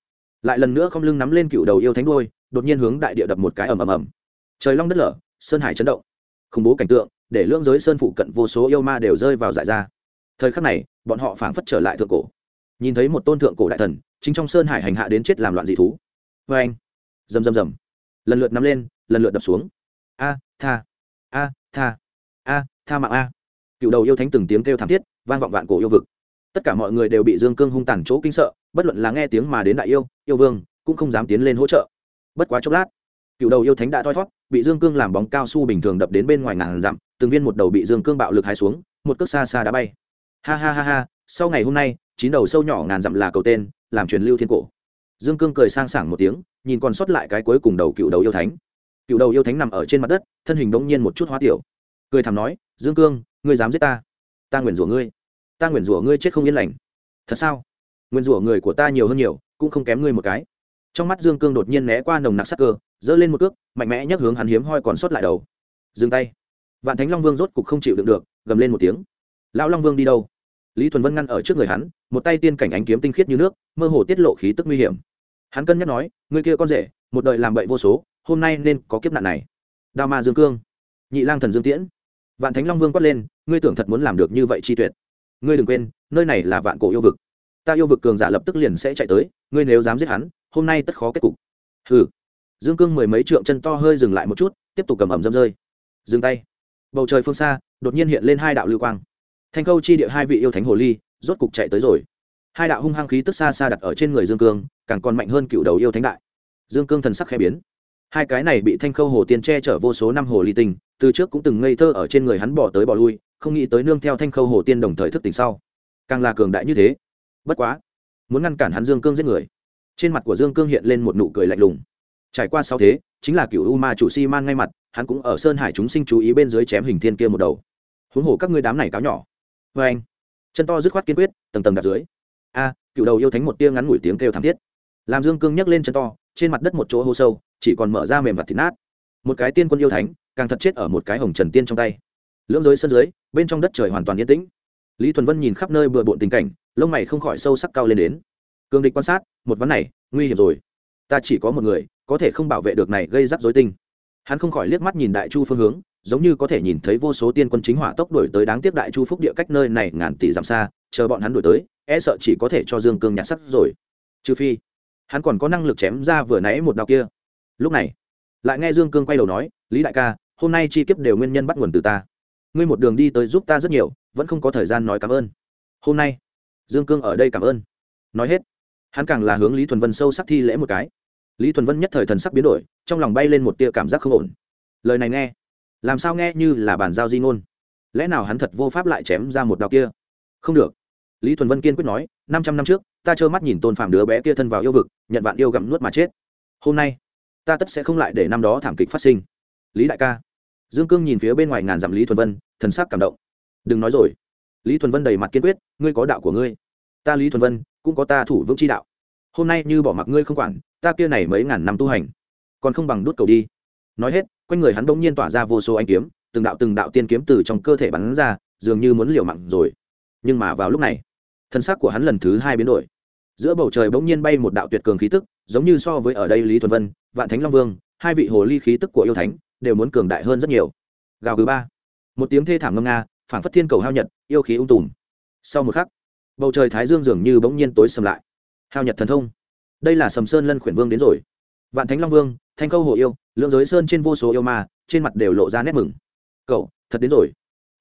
Lại lần nữa không lưng nắm lên cựu đầu yêu thánh đôi đột nhiên hướng đại địa đập một cái ầm ầm ầm. Trời long đất lở, sơn hải chấn động. Khủng bố cảnh tượng, để lưỡng giới sơn phụ cận vô số yêu ma đều rơi vào giải ra. Thời khắc này, bọn họ phảng phất trở lại thượng cổ. Nhìn thấy một tôn thượng cổ đại thần, chính trong sơn hải hành hạ đến chết làm loạn dị thú. Vê anh rầm rầm rầm. Lần lượt nắm lên, lần lượt đập xuống. A, tha. A tha. A, tha mạng a. Cựu đầu yêu thánh từng tiếng kêu thảm thiết, vang vọng vạn cổ yêu vực. Tất cả mọi người đều bị dương cương hung tàn chỗ kinh sợ, bất luận là nghe tiếng mà đến đại yêu yêu vương, cũng không dám tiến lên hỗ trợ bất quá chốc lát, cựu đầu yêu thánh đã thoi thót bị dương cương làm bóng cao su bình thường đập đến bên ngoài ngàn dặm, từng viên một đầu bị dương cương bạo lực hai xuống, một cước xa xa đã bay. Ha ha ha ha, sau ngày hôm nay, chín đầu sâu nhỏ ngàn dặm là cầu tên, làm truyền lưu thiên cổ. Dương cương cười sang sảng một tiếng, nhìn còn sót lại cái cuối cùng đầu cựu đầu yêu thánh. Cựu đầu yêu thánh nằm ở trên mặt đất, thân hình bỗng nhiên một chút hóa tiểu. Cười thầm nói, dương cương, ngươi dám giết ta? Ta nguyền rủa ngươi. Ta nguyền rủa ngươi chết không yên lành. Thật sao? Nguyền rủa người của ta nhiều hơn nhiều, cũng không kém ngươi một cái trong mắt dương cương đột nhiên né qua nồng nặc sắc cơ, giơ lên một cước, mạnh mẽ nhấc hướng hắn hiếm hoi còn sót lại đầu. Dừng tay. Vạn thánh long vương rốt cục không chịu đựng được, gầm lên một tiếng. Lão long vương đi đâu? Lý thuần vân ngăn ở trước người hắn, một tay tiên cảnh ánh kiếm tinh khiết như nước, mơ hồ tiết lộ khí tức nguy hiểm. Hắn cân nhắc nói người kia con rể, một đời làm bậy vô số, hôm nay nên có kiếp nạn này. Đao ma dương cương. Nhị lang thần dương tiễn. Vạn thánh long vương quát lên, ngươi tưởng thật muốn làm được như vậy chi tuyệt. Ngươi đừng quên, nơi này là vạn cổ yêu vực. Ta yêu vực cường giả lập tức liền sẽ chạy tới, ngươi nếu dám giết hắn hôm nay tất khó kết cục. Hừ. Dương cương mười mấy trượng chân to hơi dừng lại một chút, tiếp tục cầm ẩm dâm rơi. Dừng tay. Bầu trời phương xa, đột nhiên hiện lên hai đạo lưu quang. Thanh khâu chi địa hai vị yêu thánh hồ ly, rốt cục chạy tới rồi. Hai đạo hung hăng khí tức xa xa đặt ở trên người dương cương, càng còn mạnh hơn cựu đầu yêu thánh đại. Dương cương thần sắc khẽ biến. Hai cái này bị thanh khâu hồ tiên che chở vô số năm hồ ly tinh từ trước cũng từng ngây thơ ở trên người hắn bỏ tới bỏ lui, không nghĩ tới nương theo thanh khâu hồ tiên đồng thời thức tỉnh sau. Càng là cường đại như thế. Bất quá, muốn ngăn cản hắn dương cương giết người trên mặt của dương cương hiện lên một nụ cười lạnh lùng. Trải qua sáu thế, chính là cựu u ma chủ si man ngay mặt, hắn cũng ở sơn hải chúng sinh chú ý bên dưới chém hình thiên kia một đầu. Huống hồ các ngươi đám này cáo nhỏ. Vê anh, chân to dứt khoát kiên quyết, tầng tầng đặt dưới. A, cựu đầu yêu thánh một tia ngắn ngủi tiếng kêu thảm thiết. Làm dương cương nhấc lên chân to, trên mặt đất một chỗ hô sâu, chỉ còn mở ra mềm vặt thịt nát. Một cái tiên quân yêu thánh, càng thật chết ở một cái hồng trần tiên trong tay. Lưỡng giới sân dưới, bên trong đất trời hoàn toàn yên tĩnh. Lý thuần vân nhìn khắp nơi bừa bộn tình cảnh, lông mày không khỏi sâu sắc cao lên đến cương địch quan sát, một vấn này, nguy hiểm rồi. Ta chỉ có một người, có thể không bảo vệ được này gây rắc rối tinh. Hắn không khỏi liếc mắt nhìn đại chu phương hướng, giống như có thể nhìn thấy vô số tiên quân chính hỏa tốc đổi tới đáng tiếc đại chu phúc địa cách nơi này ngàn tỷ dặm xa, chờ bọn hắn đổi tới e sợ chỉ có thể cho dương cương nhặt sắt rồi. Trừ phi, hắn còn có năng lực chém ra vừa nãy một đạo kia. Lúc này, lại nghe dương cương quay đầu nói, lý đại ca, hôm nay chi kiếp đều nguyên nhân bắt nguồn từ ta. Ngươi một đường đi tới giúp ta rất nhiều, vẫn không có thời gian nói cảm ơn. Hôm nay? Dương cương ở đây cảm ơn. Nói hết hắn càng là hướng lý thuần vân sâu sắc thi lễ một cái. Lý thuần vân nhất thời thần sắc biến đổi, trong lòng bay lên một tia cảm giác không ổn. Lời này nghe, làm sao nghe như là bàn giao di ngôn? Lẽ nào hắn thật vô pháp lại chém ra một đạo kia? Không được. Lý thuần vân kiên quyết nói, năm trăm năm trước, ta trơ mắt nhìn tôn phạm đứa bé kia thân vào yêu vực, nhận vạn yêu gặm nuốt mà chết. Hôm nay, ta tất sẽ không lại để năm đó thảm kịch phát sinh. Lý đại ca. Dương cương nhìn phía bên ngoài ngàn dặm lý thuần vân, thần sắc cảm động. Đừng nói rồi. Lý thuần vân đầy mặt kiên quyết, ngươi có đạo của ngươi. Ta lý thuần vân cũng có ta thủ vững chi đạo. Hôm nay như bỏ mặc ngươi không quản, ta kia này mấy ngàn năm tu hành, còn không bằng đút cầu đi. Nói hết, quanh người hắn bỗng nhiên tỏa ra vô số anh kiếm, từng đạo từng đạo tiên kiếm từ trong cơ thể bắn ra, dường như muốn liều mặn rồi. Nhưng mà vào lúc này, thân xác của hắn lần thứ hai biến đổi. Giữa bầu trời bỗng nhiên bay một đạo tuyệt cường khí tức, giống như so với ở đây lý thuần vân, vạn thánh long vương, hai vị hồ ly khí tức của yêu thánh, đều muốn cường đại hơn rất nhiều. Gào thứ ba. Một tiếng thê thảm ngâm nga, phảng phất thiên cầu hao nhật, yêu khí ung tùm. Sau một khắc bầu trời thái dương dường như bỗng nhiên tối sầm lại. Hao nhật thần thông. Đây là sầm sơn lân khuyển vương đến rồi. Vạn thánh long vương, thanh câu hồ yêu, lượng giới sơn trên vô số yêu ma, trên mặt đều lộ ra nét mừng. Cậu, thật đến rồi.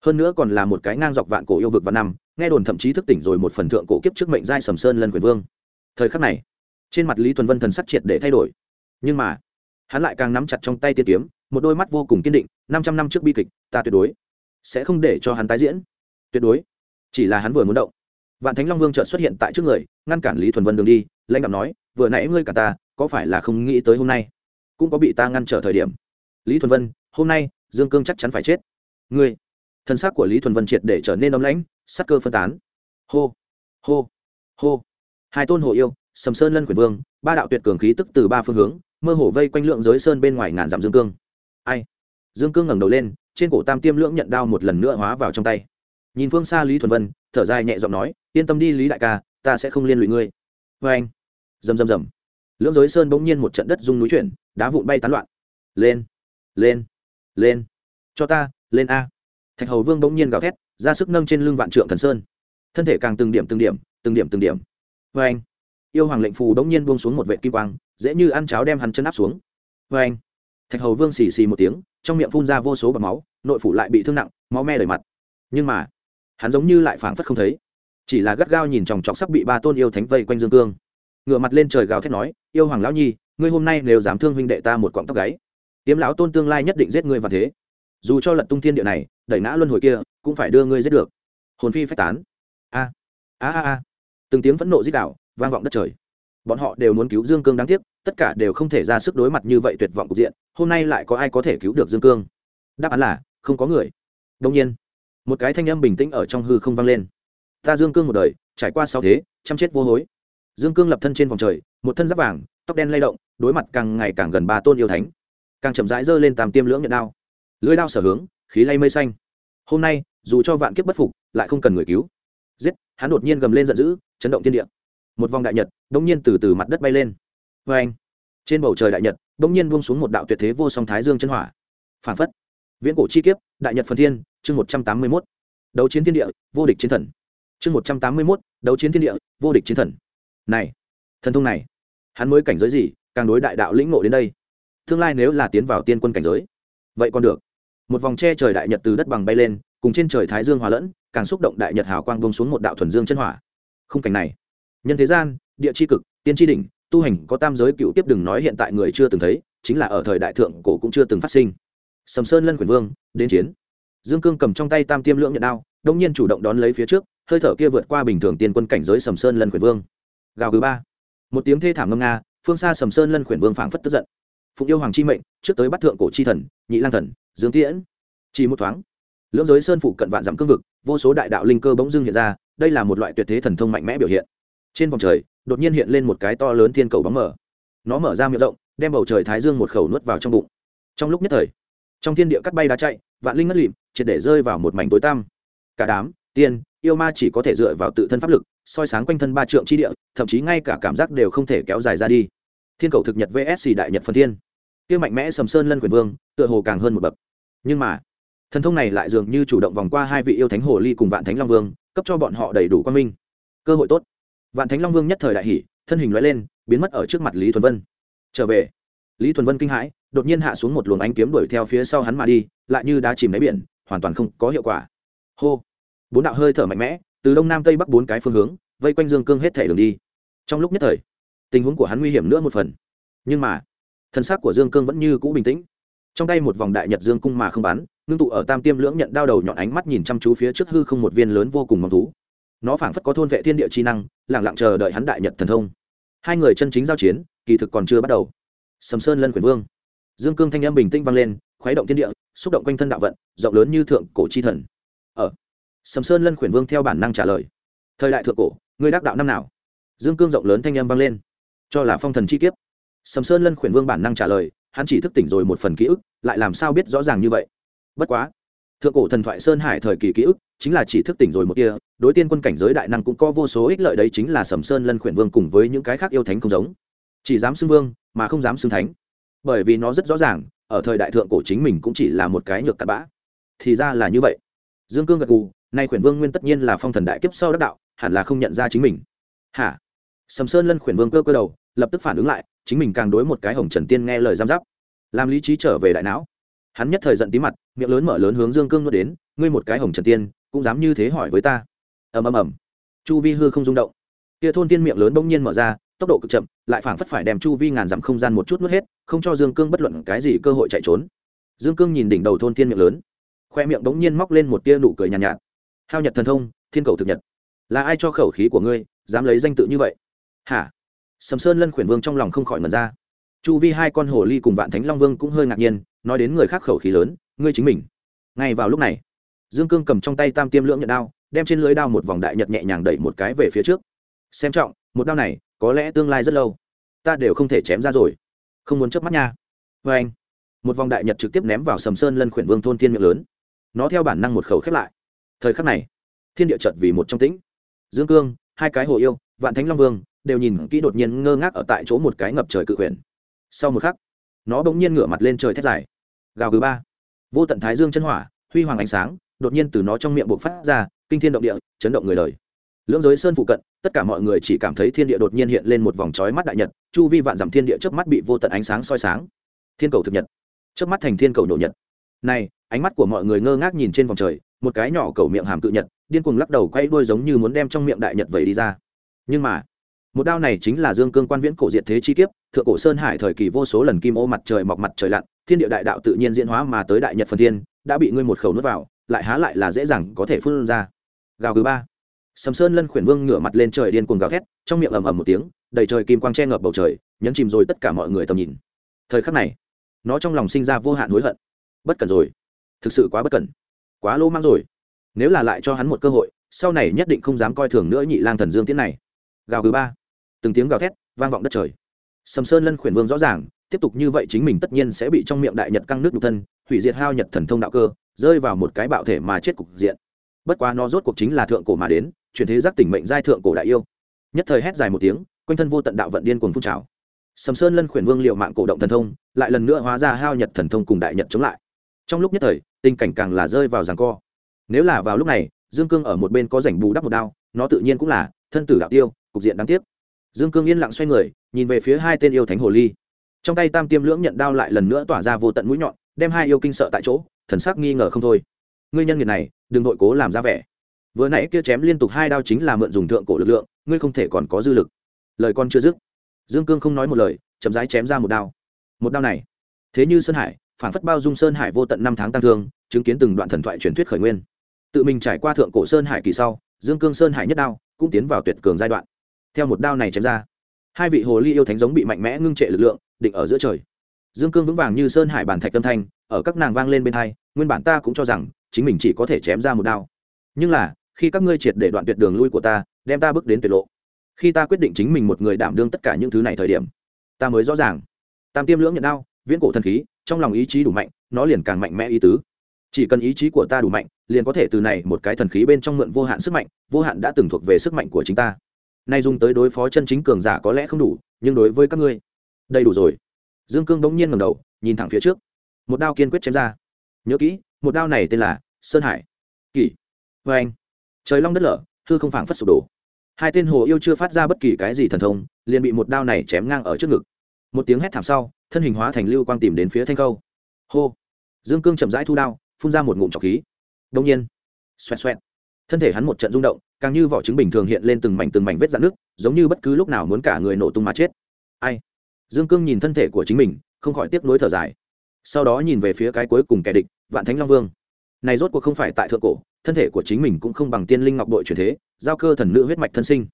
Hơn nữa còn là một cái ngang dọc vạn cổ yêu vực và năm, nghe đồn thậm chí thức tỉnh rồi một phần thượng cổ kiếp trước mệnh giai sầm sơn lân quyền vương. Thời khắc này, trên mặt lý Thuần vân thần sắc triệt để thay đổi. Nhưng mà, hắn lại càng nắm chặt trong tay tiên kiếm, một đôi mắt vô cùng kiên định, năm trăm năm trước bi kịch, ta tuyệt đối sẽ không để cho hắn tái diễn. Tuyệt đối. Chỉ là hắn vừa muốn động vạn thánh long vương chợt xuất hiện tại trước người, ngăn cản lý thuần vân đường đi, lãnh đạo nói, vừa nãy ngươi cả ta, có phải là không nghĩ tới hôm nay? Cũng có bị ta ngăn trở thời điểm. Lý thuần vân, hôm nay, dương cương chắc chắn phải chết. Ngươi. Thân xác của lý thuần vân triệt để trở nên ấm lãnh, sắc cơ phân tán. Hô hô hô. Hai tôn hồ yêu, sầm sơn lân quyền vương, ba đạo tuyệt cường khí tức từ ba phương hướng, mơ hồ vây quanh lượng giới sơn bên ngoài ngàn dặm dương cương. Ai? Dương cương ngẩng đầu lên, trên cổ tam tiêm lưỡng nhận đao một lần nữa hóa vào trong tay nhìn phương xa lý thuần vân, thở dài nhẹ giọng nói, yên tâm đi, lý đại ca, ta sẽ không liên lụy ngươi. Vê anh, rầm rầm rầm. Lưỡng giới sơn bỗng nhiên một trận đất rung núi chuyển, đá vụn bay tán loạn. Lên lên lên, cho ta, lên a. Thạch hầu vương bỗng nhiên gào thét, ra sức nâng trên lưng vạn trượng thần sơn. Thân thể càng từng điểm từng điểm từng điểm từng điểm. Vê anh, yêu hoàng lệnh phù bỗng nhiên buông xuống một vệ kim quang, dễ như ăn cháo đem hắn chân áp xuống. Vê anh, thạch hầu vương xì xì một tiếng, trong miệng phun ra vô số bọc máu, nội phủ lại bị thương nặng, máu me đầy mặt. Nhưng mà hắn giống như lại phảng phất không thấy. Chỉ là gắt gao nhìn chòng chọc sắp bị ba tôn yêu thánh vây quanh dương cương. Ngựa mặt lên trời gào thét nói, yêu hoàng lão nhi, ngươi hôm nay nếu dám thương huynh đệ ta một quọng tóc gáy tiếm lão tôn tương lai nhất định giết ngươi và thế. Dù cho lật tung thiên địa này, đẩy ngã luân hồi kia, cũng phải đưa ngươi giết được. Hồn phi phách tán. A a a a. Từng tiếng phẫn nộ dích đạo vang vọng đất trời. Bọn họ đều muốn cứu dương cương đáng tiếc, tất cả đều không thể ra sức đối mặt như vậy tuyệt vọng cục diện, hôm nay lại có ai có thể cứu được dương cương? Đáp án là, không có người. Đông nhiên một cái thanh âm bình tĩnh ở trong hư không vang lên. Ta dương cương một đời, trải qua sáu thế, chăm chết vô hối. Dương cương lập thân trên vòng trời, một thân giáp vàng, tóc đen lay động, đối mặt càng ngày càng gần ba tôn yêu thánh. Càng chậm rãi giơ lên tam tiêm lưỡng nhận đao. Lưỡi đao sở hướng, khí lay mây xanh. Hôm nay, dù cho vạn kiếp bất phục, lại không cần người cứu. Giết, hắn đột nhiên gầm lên giận dữ, chấn động thiên địa. Một vòng đại nhật đông nhiên từ từ mặt đất bay lên. Vê anh trên bầu trời đại nhật đông nhiên buông xuống một đạo tuyệt thế vô song thái dương chân hỏa. Phản phất. Viễn cổ chi kiếp, đại nhật phần thiên chương một trăm tám mươi mốt, đấu chiến thiên địa, vô địch chiến thần. Chương một trăm tám mươi mốt, đấu chiến thiên địa, vô địch chiến thần. Này, thần thông này, hắn mới cảnh giới gì, càng đối đại đạo lĩnh ngộ đến đây? Tương lai nếu là tiến vào tiên quân cảnh giới, vậy còn được. Một vòng tre trời đại nhật từ đất bằng bay lên, cùng trên trời thái dương hòa lẫn, càng xúc động đại nhật hào quang bông xuống một đạo thuần dương chân hỏa. Khung cảnh này, nhân thế gian, địa chi cực, tiên chi đỉnh, tu hành có tam giới cựu tiếp đừng nói hiện tại người chưa từng thấy, chính là ở thời đại thượng cổ cũng chưa từng phát sinh. Sầm sơn lân quyền vương, đến chiến dương cương cầm trong tay tam tiêm lưỡng nhận đao đông nhiên chủ động đón lấy phía trước, hơi thở kia vượt qua bình thường tiên quân cảnh giới sầm sơn lân quyền vương. Gào thứ ba. Một tiếng thê thảm ngâm nga, phương xa sầm sơn lân quyền vương phảng phất tức giận. Phụng yêu hoàng chi mệnh, trước tới bắt thượng cổ chi thần, nhị lang thần, dương tiễn. Chỉ một thoáng, lưỡng giới sơn phụ cận vạn dặm cương vực, vô số đại đạo linh cơ bỗng dưng hiện ra, đây là một loại tuyệt thế thần thông mạnh mẽ biểu hiện. Trên vòng trời, đột nhiên hiện lên một cái to lớn thiên cầu bóng mở nó mở ra miệng rộng, đem bầu trời thái dương một khẩu nuốt vào trong bụng. Trong lúc nhất thời trong thiên địa cắt bay đá chạy, vạn linh ngất lịm, triệt để rơi vào một mảnh tối tăm. Cả đám, tiên, yêu ma chỉ có thể dựa vào tự thân pháp lực, soi sáng quanh thân ba trượng chi địa, thậm chí ngay cả cảm giác đều không thể kéo dài ra đi. Thiên cầu thực nhật vs đại nhật phần thiên. Kia mạnh mẽ sầm sơn lân quyền vương, tựa hồ càng hơn một bậc. Nhưng mà, thần thông này lại dường như chủ động vòng qua hai vị yêu thánh hồ ly cùng vạn thánh long vương, cấp cho bọn họ đầy đủ quan minh. Cơ hội tốt. Vạn thánh long vương nhất thời đại hỷ thân hình loại lên, biến mất ở trước mặt lý thuần vân. Trở về lý thuần vân kinh hãi, đột nhiên hạ xuống một luồng ánh kiếm đuổi theo phía sau hắn mà đi, lại như đá chìm đáy biển, hoàn toàn không có hiệu quả. Hô! Bốn đạo hơi thở mạnh mẽ, từ đông nam tây bắc bốn cái phương hướng, vây quanh dương cương hết thể đường đi. Trong lúc nhất thời, tình huống của hắn nguy hiểm nữa một phần. Nhưng mà, thân xác của dương cương vẫn như cũ bình tĩnh. Trong tay một vòng đại nhật dương cung mà không bắn, ngưng tụ ở tam tiêm lưỡng nhận đao đầu nhọn ánh mắt nhìn chăm chú phía trước hư không một viên lớn vô cùng mong thú. Nó phảng phất có thôn vệ thiên địa chi năng lẳng lặng chờ đợi hắn đại nhật thần thông. Hai người chân chính giao chiến, kỳ thực còn chưa bắt đầu sầm sơn lân quyền vương. Dương cương thanh âm bình tĩnh vang lên, khuấy động thiên địa, xúc động quanh thân đạo vận, rộng lớn như thượng cổ chi thần. Ở sầm sơn lân quyền vương theo bản năng trả lời. Thời đại thượng cổ, ngươi đắc đạo năm nào? Dương cương rộng lớn thanh âm vang lên. Cho là phong thần chi kiếp. Sầm sơn lân quyền vương bản năng trả lời, hắn chỉ thức tỉnh rồi một phần ký ức, lại làm sao biết rõ ràng như vậy? Bất quá, thượng cổ thần thoại sơn hải thời kỳ ký ức, chính là chỉ thức tỉnh rồi một kia, đối tiên quân cảnh giới đại năng cũng có vô số ích lợi đấy chính là sầm sơn lân khuyển vương cùng với những cái khác yêu thánh không giống chỉ dám xưng vương, mà không dám xưng thánh. Bởi vì nó rất rõ ràng, ở thời đại thượng cổ chính mình cũng chỉ là một cái nhược cặn bã. Thì ra là như vậy. Dương cương gật gù, nay khuyển vương nguyên tất nhiên là phong thần đại kiếp sau đắc đạo, hẳn là không nhận ra chính mình. Hả? Sầm sơn lân khuyển vương cơ cơ đầu, lập tức phản ứng lại, chính mình càng đối một cái hồng trần tiên nghe lời giam giáp. Làm lý trí trở về đại não. Hắn nhất thời giận tí mặt, miệng lớn mở lớn hướng dương cương nuốt đến, ngươi một cái hồng trần tiên, cũng dám như thế hỏi với ta? Ầm ầm ầm. Chu vi hư không rung động. Kia thôn tiên miệng lớn bỗng nhiên mở ra tốc độ cực chậm lại phảng phất phải đem chu vi ngàn dặm không gian một chút nuốt hết không cho dương cương bất luận cái gì cơ hội chạy trốn. Dương cương nhìn đỉnh đầu thôn Thiên miệng lớn khoe miệng bỗng nhiên móc lên một tia nụ cười nhàn nhạt, nhạt. Hao nhật thần thông thiên cầu thực nhật. Là ai cho khẩu khí của ngươi dám lấy danh tự như vậy? Hả? Sầm sơn lân khuyển vương trong lòng không khỏi mật ra. Chu vi hai con hồ ly cùng vạn thánh long vương cũng hơi ngạc nhiên nói đến người khác khẩu khí lớn ngươi chính mình. Ngay vào lúc này dương cương cầm trong tay tam tiêm lưỡng nhận đao đem trên lưới đao một vòng đại nhật nhẹ nhàng đẩy một cái về phía trước. Xem trọng một đao này có lẽ tương lai rất lâu. Ta đều không thể chém ra rồi. Không muốn chớp mắt nha. Vê anh, một vòng đại nhật trực tiếp ném vào sầm sơn lân khuyển vương thôn thiên miệng lớn. Nó theo bản năng một khẩu khép lại. Thời khắc này, thiên địa chợt vì một trong tĩnh. Dương cương, hai cái hồ yêu, vạn thánh long vương đều nhìn kỹ đột nhiên ngơ ngác ở tại chỗ một cái ngập trời cự quyển. Sau một khắc, nó bỗng nhiên ngửa mặt lên trời thét dài. Gào thứ ba. Vô tận thái dương chân hỏa, huy hoàng ánh sáng, đột nhiên từ nó trong miệng buộc phát ra, kinh thiên động địa, chấn động người đời lưỡng giới sơn phụ cận, tất cả mọi người chỉ cảm thấy thiên địa đột nhiên hiện lên một vòng trói mắt đại nhật, chu vi vạn dặm thiên địa trước mắt bị vô tận ánh sáng soi sáng. Thiên cầu thực nhật. Trước mắt thành thiên cầu nổ nhật. Này, ánh mắt của mọi người ngơ ngác nhìn trên vòng trời, một cái nhỏ cầu miệng hàm cự nhật, điên cuồng lắc đầu quay đuôi giống như muốn đem trong miệng đại nhật vẩy đi ra. Nhưng mà, một đao này chính là dương cương quan viễn cổ diệt thế chi kiếp, thượng cổ sơn hải thời kỳ vô số lần kim ô mặt trời mọc mặt trời lặn, thiên địa đại đạo tự nhiên diễn hóa mà tới đại nhật phần thiên, đã bị ngươi một khẩu nuốt vào, lại há lại là dễ dàng có thể phun ra. Gào thứ ba sầm sơn lân khuyển vương ngửa mặt lên trời điên cuồng gào thét, trong miệng ầm ầm một tiếng, đầy trời kim quang che ngập bầu trời, nhấn chìm rồi tất cả mọi người tầm nhìn. Thời khắc này, nó trong lòng sinh ra vô hạn hối hận. Bất cần rồi. Thực sự quá bất cẩn. Quá lô mang rồi. Nếu là lại cho hắn một cơ hội, sau này nhất định không dám coi thường nữa nhị lang thần dương tiến này. Gào thứ ba. Từng tiếng gào thét vang vọng đất trời. Sầm sơn lân khuyển vương rõ ràng, tiếp tục như vậy chính mình tất nhiên sẽ bị trong miệng đại nhật căng nước nhục thân, hủy diệt hao nhật thần thông đạo cơ, rơi vào một cái bạo thể mà chết cục diện. Bất quá nó rốt cuộc chính là thượng cổ mà đến chuyển thế giác tỉnh mệnh giai thượng cổ đại yêu. Nhất thời hét dài một tiếng, quanh thân vô tận đạo vận điên cuồng phun trào. Sầm sơn lân khuyển vương liệu mạng cổ động thần thông, lại lần nữa hóa ra hao nhật thần thông cùng đại nhật chống lại. Trong lúc nhất thời, tình cảnh càng là rơi vào giằng co. Nếu là vào lúc này, dương cương ở một bên có rảnh bù đắp một đao, nó tự nhiên cũng là thân tử đạo tiêu, cục diện đáng tiếc. Dương cương yên lặng xoay người, nhìn về phía hai tên yêu thánh hồ ly. Trong tay tam tiêm lưỡng nhận đao lại lần nữa tỏa ra vô tận mũi nhọn, đem hai yêu kinh sợ tại chỗ, thần sắc nghi ngờ không thôi. Ngươi nhân nghiệt này, đừng vội cố làm ra vẻ vừa nãy kia chém liên tục hai đao chính là mượn dùng thượng cổ lực lượng, ngươi không thể còn có dư lực. Lời con chưa dứt, dương cương không nói một lời, chậm rãi chém ra một đao. Một đao này, thế như sơn hải, phản phất bao dung sơn hải vô tận năm tháng tăng thương, chứng kiến từng đoạn thần thoại truyền thuyết khởi nguyên. Tự mình trải qua thượng cổ sơn hải kỳ sau, dương cương sơn hải nhất đao cũng tiến vào tuyệt cường giai đoạn. Theo một đao này chém ra, hai vị hồ ly yêu thánh giống bị mạnh mẽ ngưng trệ lực lượng, định ở giữa trời. Dương cương vững vàng như sơn hải bản thạch tâm thanh, ở các nàng vang lên bên hai, nguyên bản ta cũng cho rằng, chính mình chỉ có thể chém ra một đao. Nhưng là khi các ngươi triệt để đoạn tuyệt đường lui của ta, đem ta bước đến tuyệt lộ. Khi ta quyết định chính mình một người đảm đương tất cả những thứ này thời điểm, ta mới rõ ràng. Tam tiêm lưỡng nhận đao, viễn cổ thần khí, trong lòng ý chí đủ mạnh, nó liền càng mạnh mẽ ý tứ. Chỉ cần ý chí của ta đủ mạnh, liền có thể từ này một cái thần khí bên trong mượn vô hạn sức mạnh, vô hạn đã từng thuộc về sức mạnh của chính ta. Nay dùng tới đối phó chân chính cường giả có lẽ không đủ, nhưng đối với các ngươi, đầy đủ rồi. Dương cương bỗng nhiên ngầm đầu, nhìn thẳng phía trước. Một đao kiên quyết chém ra. Nhớ kỹ, một đao này tên là sơn hải. Kỷ. Vê anh trời long đất lở, hư không phảng phất sụp đổ. Hai tên hồ yêu chưa phát ra bất kỳ cái gì thần thông, liền bị một đao này chém ngang ở trước ngực. Một tiếng hét thảm sau, thân hình hóa thành lưu quang tìm đến phía thanh câu hô! Dương cương chậm rãi thu đao, phun ra một ngụm trọc khí. Đông nhiên, xoẹt xoẹt. Thân thể hắn một trận rung động, càng như vỏ trứng bình thường hiện lên từng mảnh từng mảnh vết dạn nước giống như bất cứ lúc nào muốn cả người nổ tung mà chết. Ai? Dương cương nhìn thân thể của chính mình, không khỏi tiếp nối thở dài. Sau đó nhìn về phía cái cuối cùng kẻ địch, vạn thánh long vương này rốt cuộc không phải tại thượng cổ, thân thể của chính mình cũng không bằng tiên linh ngọc đội truyền thế, giao cơ thần nữ huyết mạch thân sinh.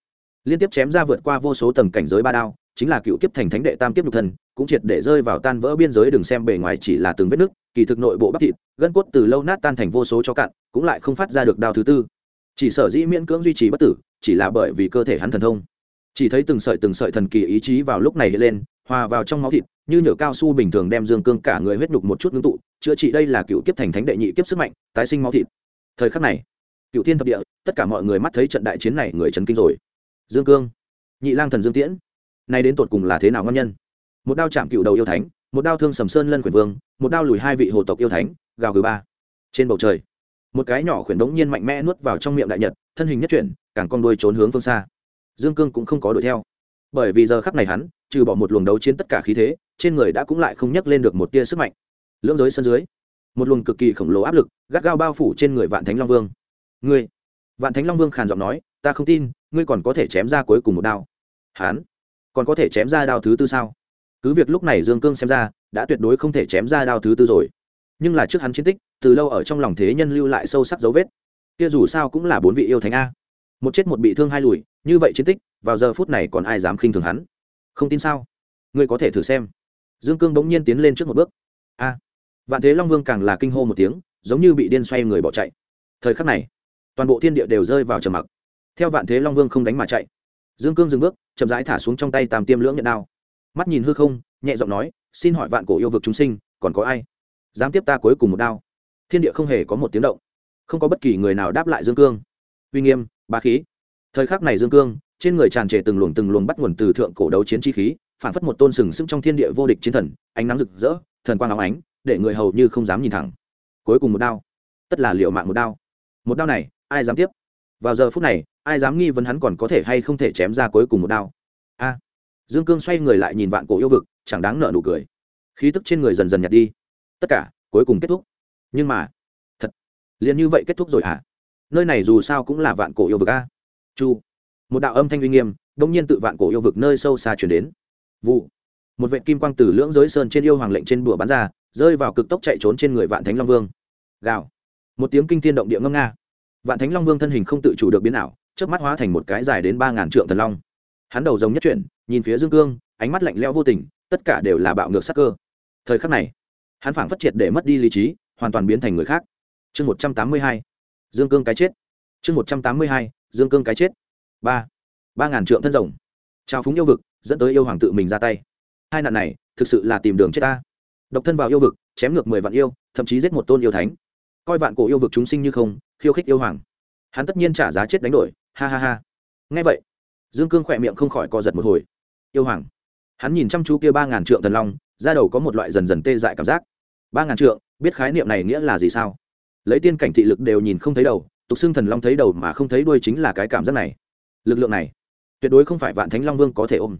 Liên tiếp chém ra vượt qua vô số tầng cảnh giới ba đao, chính là cựu kiếp thành thánh đệ tam kiếp nhục thân, cũng triệt để rơi vào tan vỡ biên giới đừng xem bề ngoài chỉ là từng vết nứt, kỳ thực nội bộ bắp thịt, gân cốt từ lâu nát tan thành vô số cho cạn, cũng lại không phát ra được đao thứ tư. Chỉ sở dĩ miễn cưỡng duy trì bất tử, chỉ là bởi vì cơ thể hắn thần thông. Chỉ thấy từng sợi từng sợi thần kỳ ý chí vào lúc này hiện lên hòa vào trong máu thịt, như nhựa cao su bình thường đem dương cương cả người huyết nhục một chút ngưng tụ, chữa trị đây là cựu kiếp thành thánh đệ nhị kiếp sức mạnh, tái sinh máu thịt. Thời khắc này, cựu thiên thập địa, tất cả mọi người mắt thấy trận đại chiến này người trấn kinh rồi. Dương cương, nhị lang thần dương tiễn, nay đến tột cùng là thế nào ngon nhân? Một đao chạm cựu đầu yêu thánh, một đao thương sầm sơn lân quyền vương, một đao lùi hai vị hồ tộc yêu thánh, gào gừ ba. Trên bầu trời, một cái nhỏ khuyển đống nhiên mạnh mẽ nuốt vào trong miệng đại nhật, thân hình nhất chuyển, càng con đuôi trốn hướng phương xa. Dương cương cũng không có đuổi theo. Bởi vì giờ khắc này hắn trừ bỏ một luồng đấu chiến tất cả khí thế, trên người đã cũng lại không nhắc lên được một tia sức mạnh. Lưỡng giới sân dưới, một luồng cực kỳ khổng lồ áp lực gắt gao bao phủ trên người vạn thánh long vương. Ngươi, vạn thánh long vương khàn giọng nói, ta không tin, ngươi còn có thể chém ra cuối cùng một đao. Hán, còn có thể chém ra đao thứ tư sao? Cứ việc lúc này dương cương xem ra, đã tuyệt đối không thể chém ra đao thứ tư rồi. Nhưng là trước hắn chiến tích, từ lâu ở trong lòng thế nhân lưu lại sâu sắc dấu vết. Kia dù sao cũng là bốn vị yêu thánh a. Một chết một bị thương hai lùi, như vậy chiến tích, vào giờ phút này còn ai dám khinh thường hắn? Không tin sao? Ngươi có thể thử xem. Dương cương bỗng nhiên tiến lên trước một bước. A! Vạn thế long vương càng là kinh hô một tiếng, giống như bị điên xoay người bỏ chạy. Thời khắc này, toàn bộ thiên địa đều rơi vào trầm mặc. Theo vạn thế long vương không đánh mà chạy, dương cương dừng bước, chậm rãi thả xuống trong tay tam tiêm lưỡng nhận đao. Mắt nhìn hư không, nhẹ giọng nói, xin hỏi vạn cổ yêu vực chúng sinh, còn có ai dám tiếp ta cuối cùng một đao? Thiên địa không hề có một tiếng động, không có bất kỳ người nào đáp lại dương cương. Uy nghiêm ba khí. Thời khắc này dương cương trên người tràn trề từng luồng từng luồng bắt nguồn từ thượng cổ đấu chiến chi khí, phản phất một tôn sừng sững trong thiên địa vô địch chiến thần, ánh nắng rực rỡ, thần quang áo ánh, để người hầu như không dám nhìn thẳng. Cuối cùng một đao. Tất là liệu mạng một đao. Một đao này, ai dám tiếp? Vào giờ phút này, ai dám nghi vấn hắn còn có thể hay không thể chém ra cuối cùng một đao? A. Dương cương xoay người lại nhìn vạn cổ yêu vực, chẳng đáng nợ nụ cười. Khí tức trên người dần dần nhạt đi. Tất cả, cuối cùng kết thúc. Nhưng mà, thật, liền như vậy kết thúc rồi hả? À? nơi này dù sao cũng là vạn cổ yêu vực a. Chu một đạo âm thanh uy nghiêm đông nhiên tự vạn cổ yêu vực nơi sâu xa chuyển đến. Vụ. Một vệ kim quang từ lưỡng giới sơn trên yêu hoàng lệnh trên bùa bắn ra, rơi vào cực tốc chạy trốn trên người vạn thánh long vương. Gào. Một tiếng kinh tiên động địa ngâm nga. Vạn thánh long vương thân hình không tự chủ được biến ảo trước mắt hóa thành một cái dài đến ba ngàn trượng thần long. Hắn đầu giống nhất chuyển, nhìn phía dương cương, ánh mắt lạnh lẽo vô tình, tất cả đều là bạo ngược sắc cơ. Thời khắc này, hắn phảng phất triệt để mất đi lý trí, hoàn toàn biến thành người khác. Chương một trăm tám mươi hai, dương cương cái chết. Chương một trăm tám mươi hai, dương cương cái chết ba ba ngàn trượng thân rồng. Trao phúng yêu vực, dẫn tới yêu hoàng tự mình ra tay. Hai nạn này, thực sự là tìm đường chết ta. Độc thân vào yêu vực, chém ngược mười vạn yêu, thậm chí giết một tôn yêu thánh. Coi vạn cổ yêu vực chúng sinh như không, khiêu khích yêu hoàng. Hắn tất nhiên trả giá chết đánh đổi, ha ha ha. Ngay vậy, dương cương khỏe miệng không khỏi co giật một hồi. Yêu hoàng. Hắn nhìn chăm chú kia ba ngàn trượng thần long ra đầu có một loại dần dần tê dại cảm giác. Ba ngàn trượng, biết khái niệm này nghĩa là gì sao? Lấy tiên cảnh thị lực đều nhìn không thấy đầu, tục xưng thần long thấy đầu mà không thấy đuôi chính là cái cảm giác này lực lượng này tuyệt đối không phải vạn thánh long vương có thể ôm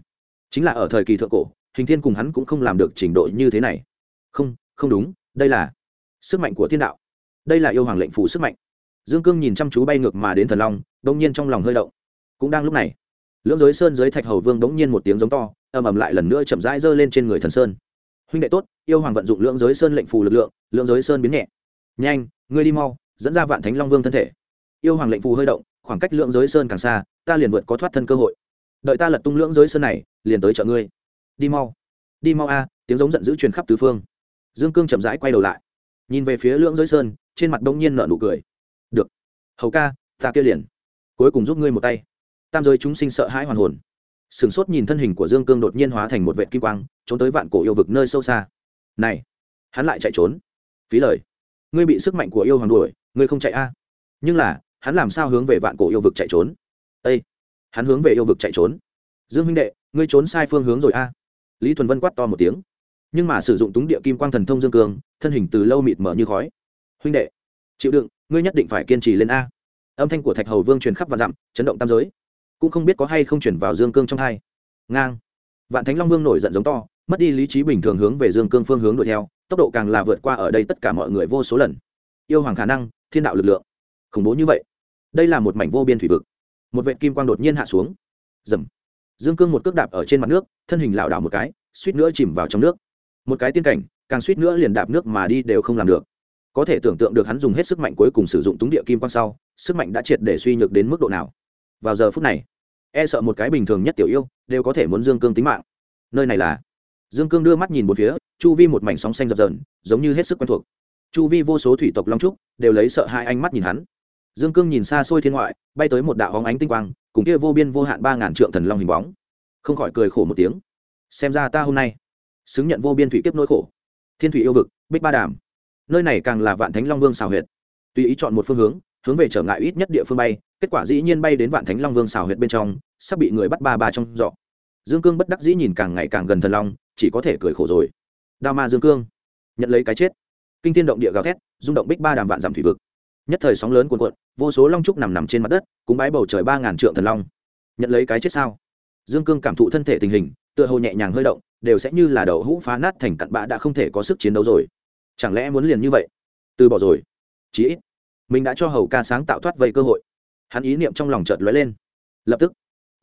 chính là ở thời kỳ thượng cổ hình thiên cùng hắn cũng không làm được trình độ như thế này không không đúng đây là sức mạnh của thiên đạo đây là yêu hoàng lệnh phủ sức mạnh dương cương nhìn chăm chú bay ngược mà đến thần long đông nhiên trong lòng hơi động cũng đang lúc này lưỡng giới sơn dưới thạch hầu vương đống nhiên một tiếng giống to ầm ầm lại lần nữa chậm rãi giơ lên trên người thần sơn huynh đệ tốt yêu hoàng vận dụng lưỡng giới sơn lệnh phù lực lượng lưỡng giới sơn biến nhẹ nhanh ngươi đi mau dẫn ra vạn thánh long vương thân thể yêu hoàng lệnh phù hơi động khoảng cách lưỡng giới sơn càng xa, ta liền vượt có thoát thân cơ hội. Đợi ta lật tung lưỡng giới sơn này, liền tới chợ ngươi. Đi mau. Đi mau a, tiếng giống giận dữ truyền khắp tứ phương. Dương cương chậm rãi quay đầu lại. Nhìn về phía lưỡng giới sơn, trên mặt đông nhiên nợ nụ cười. Được. Hầu ca, ta kia liền. Cuối cùng giúp ngươi một tay. Tam giới chúng sinh sợ hãi hoàn hồn. Sửng sốt nhìn thân hình của dương cương đột nhiên hóa thành một vệ kim quang, trốn tới vạn cổ yêu vực nơi sâu xa. Này, hắn lại chạy trốn. Phí lời. Ngươi bị sức mạnh của yêu hoàng đuổi, ngươi không chạy a. Nhưng là hắn làm sao hướng về vạn cổ yêu vực chạy trốn? Â hắn hướng về yêu vực chạy trốn. Dương huynh đệ ngươi trốn sai phương hướng rồi a. Lý thuần vân quát to một tiếng. Nhưng mà sử dụng túng địa kim quang thần thông dương cường, thân hình từ lâu mịt mở như khói. Huynh đệ chịu đựng ngươi nhất định phải kiên trì lên a. Âm thanh của thạch hầu vương truyền khắp và dặm chấn động tam giới. Cũng không biết có hay không chuyển vào dương cương trong hai. Ngang. Vạn thánh long vương nổi giận giống to mất đi lý trí bình thường hướng về dương cương phương hướng đuổi theo tốc độ càng là vượt qua ở đây tất cả mọi người vô số lần. Yêu hoàng khả năng thiên đạo lực lượng. Khủng bố như vậy đây là một mảnh vô biên thủy vực. Một vệ kim quang đột nhiên hạ xuống. Dầm. Dương cương một cước đạp ở trên mặt nước, thân hình lảo đảo một cái, suýt nữa chìm vào trong nước. Một cái tiên cảnh, càng suýt nữa liền đạp nước mà đi đều không làm được. Có thể tưởng tượng được hắn dùng hết sức mạnh cuối cùng sử dụng túng địa kim quang sau, sức mạnh đã triệt để suy nhược đến mức độ nào. Vào giờ phút này e sợ một cái bình thường nhất tiểu yêu đều có thể muốn dương cương tính mạng. Nơi này là? Dương cương đưa mắt nhìn một phía, chu vi một mảnh sóng xanh dập dờn, giống như hết sức quen thuộc. Chu vi vô số thủy tộc long trúc đều lấy sợ hai ánh mắt nhìn hắn dương cương nhìn xa xôi thiên ngoại, bay tới một đạo hóng ánh tinh quang, cùng kia vô biên vô hạn ba ngàn trượng thần long hình bóng. Không khỏi cười khổ một tiếng. Xem ra ta hôm nay xứng nhận vô biên thủy kiếp nỗi khổ. Thiên thủy yêu vực, bích ba đàm. Nơi này càng là vạn thánh long vương xào huyệt. Tùy ý chọn một phương hướng hướng về trở ngại ít nhất địa phương bay, kết quả dĩ nhiên bay đến vạn thánh long vương xào huyệt bên trong, sắp bị người bắt ba ba trong giọ dương cương bất đắc dĩ nhìn càng ngày càng gần thần long, chỉ có thể cười khổ rồi. Đao ma dương cương, nhận lấy cái chết. Kinh tiên động địa gào thét, rung động bích ba đàm vạn giảm thủy vực nhất thời sóng lớn cuồn cuộn vô số long trúc nằm nằm trên mặt đất cúng bái bầu trời ba ngàn trượng thần long. Nhận lấy cái chết sao? Dương cương cảm thụ thân thể tình hình tựa hồ nhẹ nhàng hơi động đều sẽ như là đậu hũ phá nát thành cặn bã đã không thể có sức chiến đấu rồi. Chẳng lẽ muốn liền như vậy? Từ bỏ rồi. Chí ít mình đã cho hầu ca sáng tạo thoát vây cơ hội. Hắn ý niệm trong lòng chợt lóe lên. Lập tức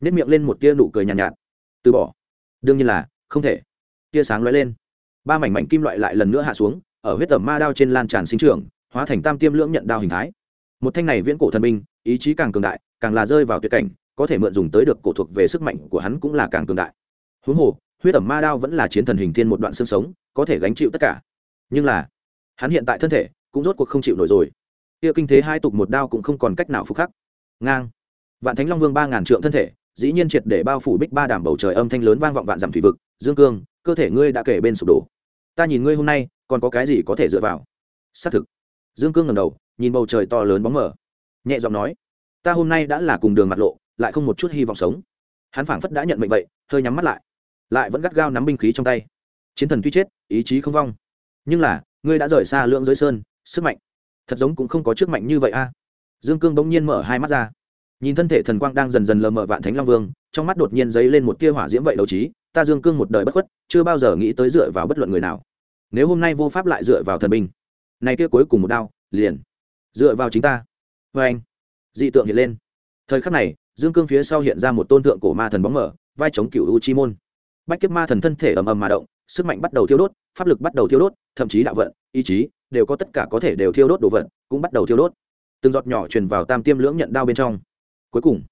nếp miệng lên một tia nụ cười nhàn nhạt, nhạt. Từ bỏ. Đương nhiên là không thể. Tia sáng lóe lên. Ba mảnh mảnh kim loại lại lần nữa hạ xuống ở huyết tẩm ma đao trên lan tràn sinh trường hóa thành tam tiêm lưỡng nhận đao hình thái. Một thanh này viễn cổ thần binh, ý chí càng cường đại, càng là rơi vào tuyệt cảnh, có thể mượn dùng tới được cổ thuộc về sức mạnh của hắn cũng là càng cường đại. Huống hồ, huyết ẩm ma đao vẫn là chiến thần hình thiên một đoạn xương sống, có thể gánh chịu tất cả. Nhưng là, hắn hiện tại thân thể cũng rốt cuộc không chịu nổi rồi. Kia kinh thế hai tục một đao cũng không còn cách nào phục khắc. Ngang. Vạn thánh long vương ba ngàn trượng thân thể, dĩ nhiên triệt để bao phủ bích ba đảm bầu trời âm thanh lớn vang vọng vạn dặm thủy vực. Dương cương, cơ thể ngươi đã kể bên sụp đổ. Ta nhìn ngươi hôm nay, còn có cái gì có thể dựa vào? Xác thực dương cương ngầm đầu, nhìn bầu trời to lớn bóng mở nhẹ giọng nói, ta hôm nay đã là cùng đường mặt lộ, lại không một chút hy vọng sống. Hắn phảng phất đã nhận mệnh vậy, hơi nhắm mắt lại lại vẫn gắt gao nắm binh khí trong tay. Chiến thần tuy chết, ý chí không vong. Nhưng là, ngươi đã rời xa lưỡng giới sơn, sức mạnh, thật giống cũng không có trước mạnh như vậy a. Dương cương bỗng nhiên mở hai mắt ra. Nhìn thân thể thần quang đang dần dần lờ mờ vạn thánh long vương, trong mắt đột nhiên dấy lên một tia hỏa diễm vậy đấu trí, ta dương cương một đời bất khuất, chưa bao giờ nghĩ tới dựa vào bất luận người nào. Nếu hôm nay vô pháp lại dựa vào thần binh nay kia cuối cùng một đao, liền dựa vào chính ta. Vê anh, dị tượng hiện lên. Thời khắc này, dương cương phía sau hiện ra một tôn tượng cổ ma thần bóng mở, vai chống cựu u chi môn. Bách kiếp ma thần thân thể ầm ầm mà động, sức mạnh bắt đầu thiêu đốt, pháp lực bắt đầu thiêu đốt, thậm chí đạo vận, ý chí, đều có tất cả có thể đều thiêu đốt đồ vật, cũng bắt đầu thiêu đốt. Từng giọt nhỏ truyền vào tam tiêm lưỡng nhận đao bên trong. Cuối cùng,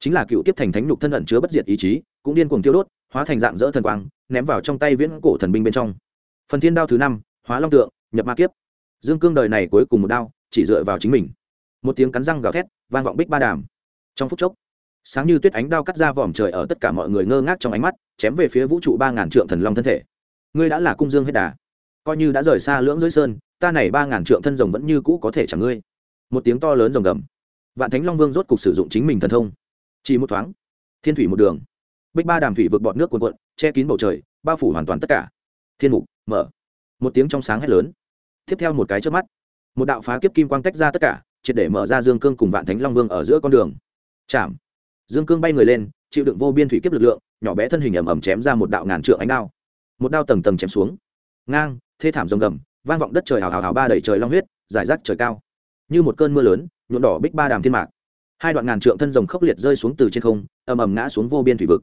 chính là cựu kiếp thành thánh nhục thân ẩn chứa bất diệt ý chí, cũng điên cuồng thiêu đốt, hóa thành dạng dỡ thần quang, ném vào trong tay viễn cổ thần binh bên trong. Phần thiên đao thứ năm, hóa long tượng, nhập ma kiếp dương cương đời này cuối cùng một đao, chỉ dựa vào chính mình. Một tiếng cắn răng gào thét, vang vọng bích ba đàm. Trong phút chốc, sáng như tuyết ánh đao cắt ra vòm trời ở tất cả mọi người ngơ ngác trong ánh mắt, chém về phía vũ trụ ba ngàn trượng thần long thân thể. Ngươi đã là cung dương hết đà. Coi như đã rời xa lưỡng dưới sơn, ta này ba ngàn trượng thân rồng vẫn như cũ có thể chẳng ngươi. Một tiếng to lớn rồng gầm. Vạn thánh long vương rốt cục sử dụng chính mình thần thông. Chỉ một thoáng, thiên thủy một đường. Bích ba đàm thủy vượt bọt nước cuồn cuộn, che kín bầu trời, bao phủ hoàn toàn tất cả. Thiên mục mở. Một tiếng trong sáng hét lớn tiếp theo một cái trước mắt. Một đạo phá kiếp kim quang tách ra tất cả, triệt để mở ra dương cương cùng vạn thánh long vương ở giữa con đường. Chạm. Dương cương bay người lên, chịu đựng vô biên thủy kiếp lực lượng, nhỏ bé thân hình ầm ầm chém ra một đạo ngàn trượng ánh đao. Một đao tầng tầng chém xuống. Ngang, thê thảm rồng gầm, vang vọng đất trời hào hào hào ba đầy trời long huyết giải rác trời cao. Như một cơn mưa lớn, nhuộm đỏ bích ba đàm thiên mạc. Hai đoạn ngàn trượng thân rồng khốc liệt rơi xuống từ trên không, ầm ầm ngã xuống vô biên thủy vực.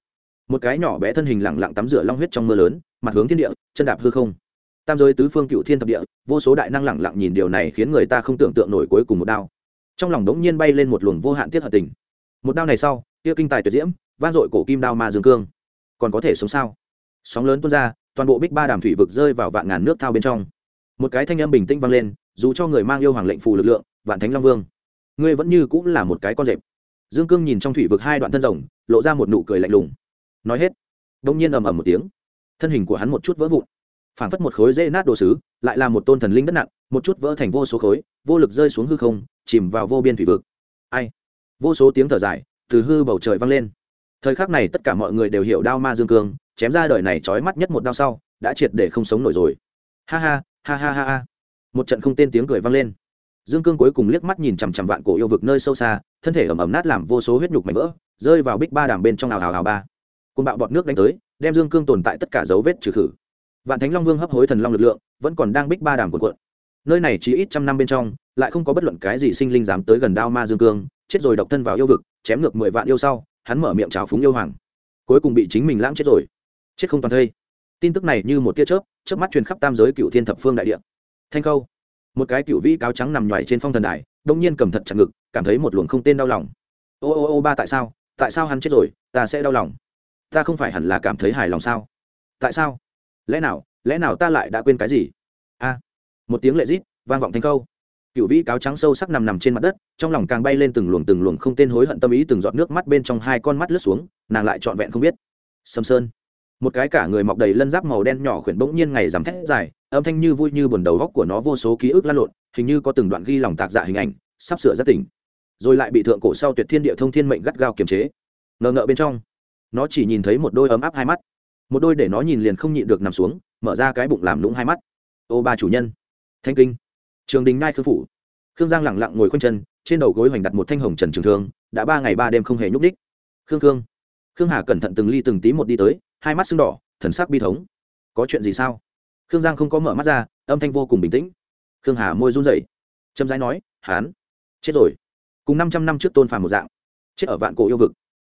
Một cái nhỏ bé thân hình lẳng lặng tắm rửa long huyết trong mưa lớn, mặt hướng thiên địa, chân đạp hư không tam giới tứ phương cựu thiên thập địa, vô số đại năng lẳng lặng nhìn điều này khiến người ta không tưởng tượng nổi cuối cùng một đao. Trong lòng đống nhiên bay lên một luồng vô hạn tiết hận tình. Một đao này sau, kia kinh tài tuyệt diễm van dội cổ kim đao ma dương cương. Còn có thể sống sao? Sóng lớn tuôn ra, toàn bộ bích ba đàm thủy vực rơi vào vạn ngàn nước thao bên trong. Một cái thanh âm bình tĩnh vang lên, dù cho người mang yêu hoàng lệnh phù lực lượng, vạn thánh long vương, ngươi vẫn như cũng là một cái con rệp. Dương cương nhìn trong thủy vực hai đoạn thân rồng, lộ ra một nụ cười lạnh lùng. Nói hết đông nhiên ầm ầm một tiếng. Thân hình của hắn một chút vỡ vụn phảng phất một khối dễ nát đồ sứ, lại là một tôn thần linh đất nặng, một chút vỡ thành vô số khối, vô lực rơi xuống hư không, chìm vào vô biên thủy vực. Ai? Vô số tiếng thở dài, từ hư bầu trời vang lên. Thời khắc này tất cả mọi người đều hiểu đao ma dương cương, chém ra đời này trói mắt nhất một đao sau, đã triệt để không sống nổi rồi. Ha ha ha ha ha ha. Một trận không tên tiếng cười vang lên. Dương cương cuối cùng liếc mắt nhìn chằm chằm vạn cổ yêu vực nơi sâu xa, thân thể ẩm ẩm nát làm vô số huyết nhục mảnh vỡ, rơi vào bích ba đàm bên trong ào ào ào ba. Côn bạo bọt nước đánh tới, đem dương cương tồn tại tất cả dấu vết trừ khử vạn thánh long vương hấp hối thần long lực lượng, vẫn còn đang bích ba đàm cuộn cuộn. Nơi này chỉ ít trăm năm bên trong, lại không có bất luận cái gì sinh linh dám tới gần đao ma dương cương, chết rồi độc thân vào yêu vực, chém ngược mười vạn yêu sau, hắn mở miệng trào phúng yêu hoàng. Cuối cùng bị chính mình lãng chết rồi. Chết không toàn thây. Tin tức này như một tia chớp chớp mắt truyền khắp tam giới cựu thiên thập phương đại địa. Thanh khâu. Một cái cựu vĩ cáo trắng nằm nhoài trên phong thần đài, đông nhiên cầm thật chặt ngực, cảm thấy một luồng không tên đau lòng. Ô ô ô ba tại sao? Tại sao hắn chết rồi? Ta sẽ đau lòng. Ta không phải hẳn là cảm thấy hài lòng sao? Tại sao? Lẽ nào lẽ nào ta lại đã quên cái gì? A, một tiếng lệ rít, vang vọng thanh câu cựu vĩ cáo trắng sâu sắc nằm nằm trên mặt đất, trong lòng càng bay lên từng luồng từng luồng không tên hối hận tâm ý từng giọt nước mắt bên trong hai con mắt lướt xuống, nàng lại trọn vẹn không biết. Sầm sơn. Một cái cả người mọc đầy lân giáp màu đen nhỏ khuyển bỗng nhiên ngày dằm thét dài, âm thanh như vui như buồn đầu góc của nó vô số ký ức lan lộn, hình như có từng đoạn ghi lòng tạc dạ hình ảnh, sắp sửa rất tỉnh. Rồi lại bị thượng cổ sau tuyệt thiên địa thông thiên mệnh gắt gao kiềm chế. Ngờ ngợ bên trong, nó chỉ nhìn thấy một đôi ấm áp hai mắt một đôi để nó nhìn liền không nhịn được nằm xuống, mở ra cái bụng làm lũng hai mắt. Ô ba chủ nhân, thanh kinh. Trường đình nai khương phủ. Khương giang lẳng lặng ngồi khoanh chân, trên đầu gối hoành đặt một thanh hồng trần trường thương, đã ba ngày ba đêm không hề nhúc ních khương khương. Khương hà cẩn thận từng ly từng tí một đi tới, hai mắt sưng đỏ, thần sắc bi thống. Có chuyện gì sao? Khương giang không có mở mắt ra, âm thanh vô cùng bình tĩnh. Khương hà môi run rẩy. Châm rãi nói, hán, chết rồi. Cùng năm trăm năm trước tôn phàm một dạng. Chết ở vạn cổ yêu vực.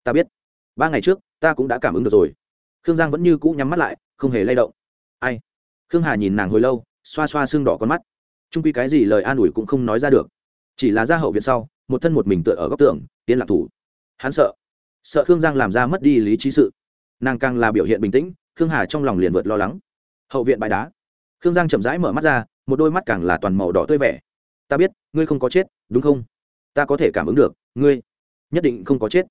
Ta biết. Ba ngày trước, ta cũng đã cảm ứng được rồi khương giang vẫn như cũ nhắm mắt lại, không hề lay động. Ai? Khương hà nhìn nàng hồi lâu, xoa xoa xương đỏ con mắt. Trung quy cái gì lời an ủi cũng không nói ra được. Chỉ là ra hậu viện sau, một thân một mình tựa ở góc tường, yên lạc thủ. Hắn sợ. Sợ khương giang làm ra mất đi lý trí sự. Nàng càng là biểu hiện bình tĩnh, khương hà trong lòng liền vượt lo lắng. Hậu viện bãi đá. Khương giang chậm rãi mở mắt ra, một đôi mắt càng là toàn màu đỏ tươi vẻ. Ta biết, ngươi không có chết, đúng không? Ta có thể cảm ứng được, ngươi nhất định không có chết.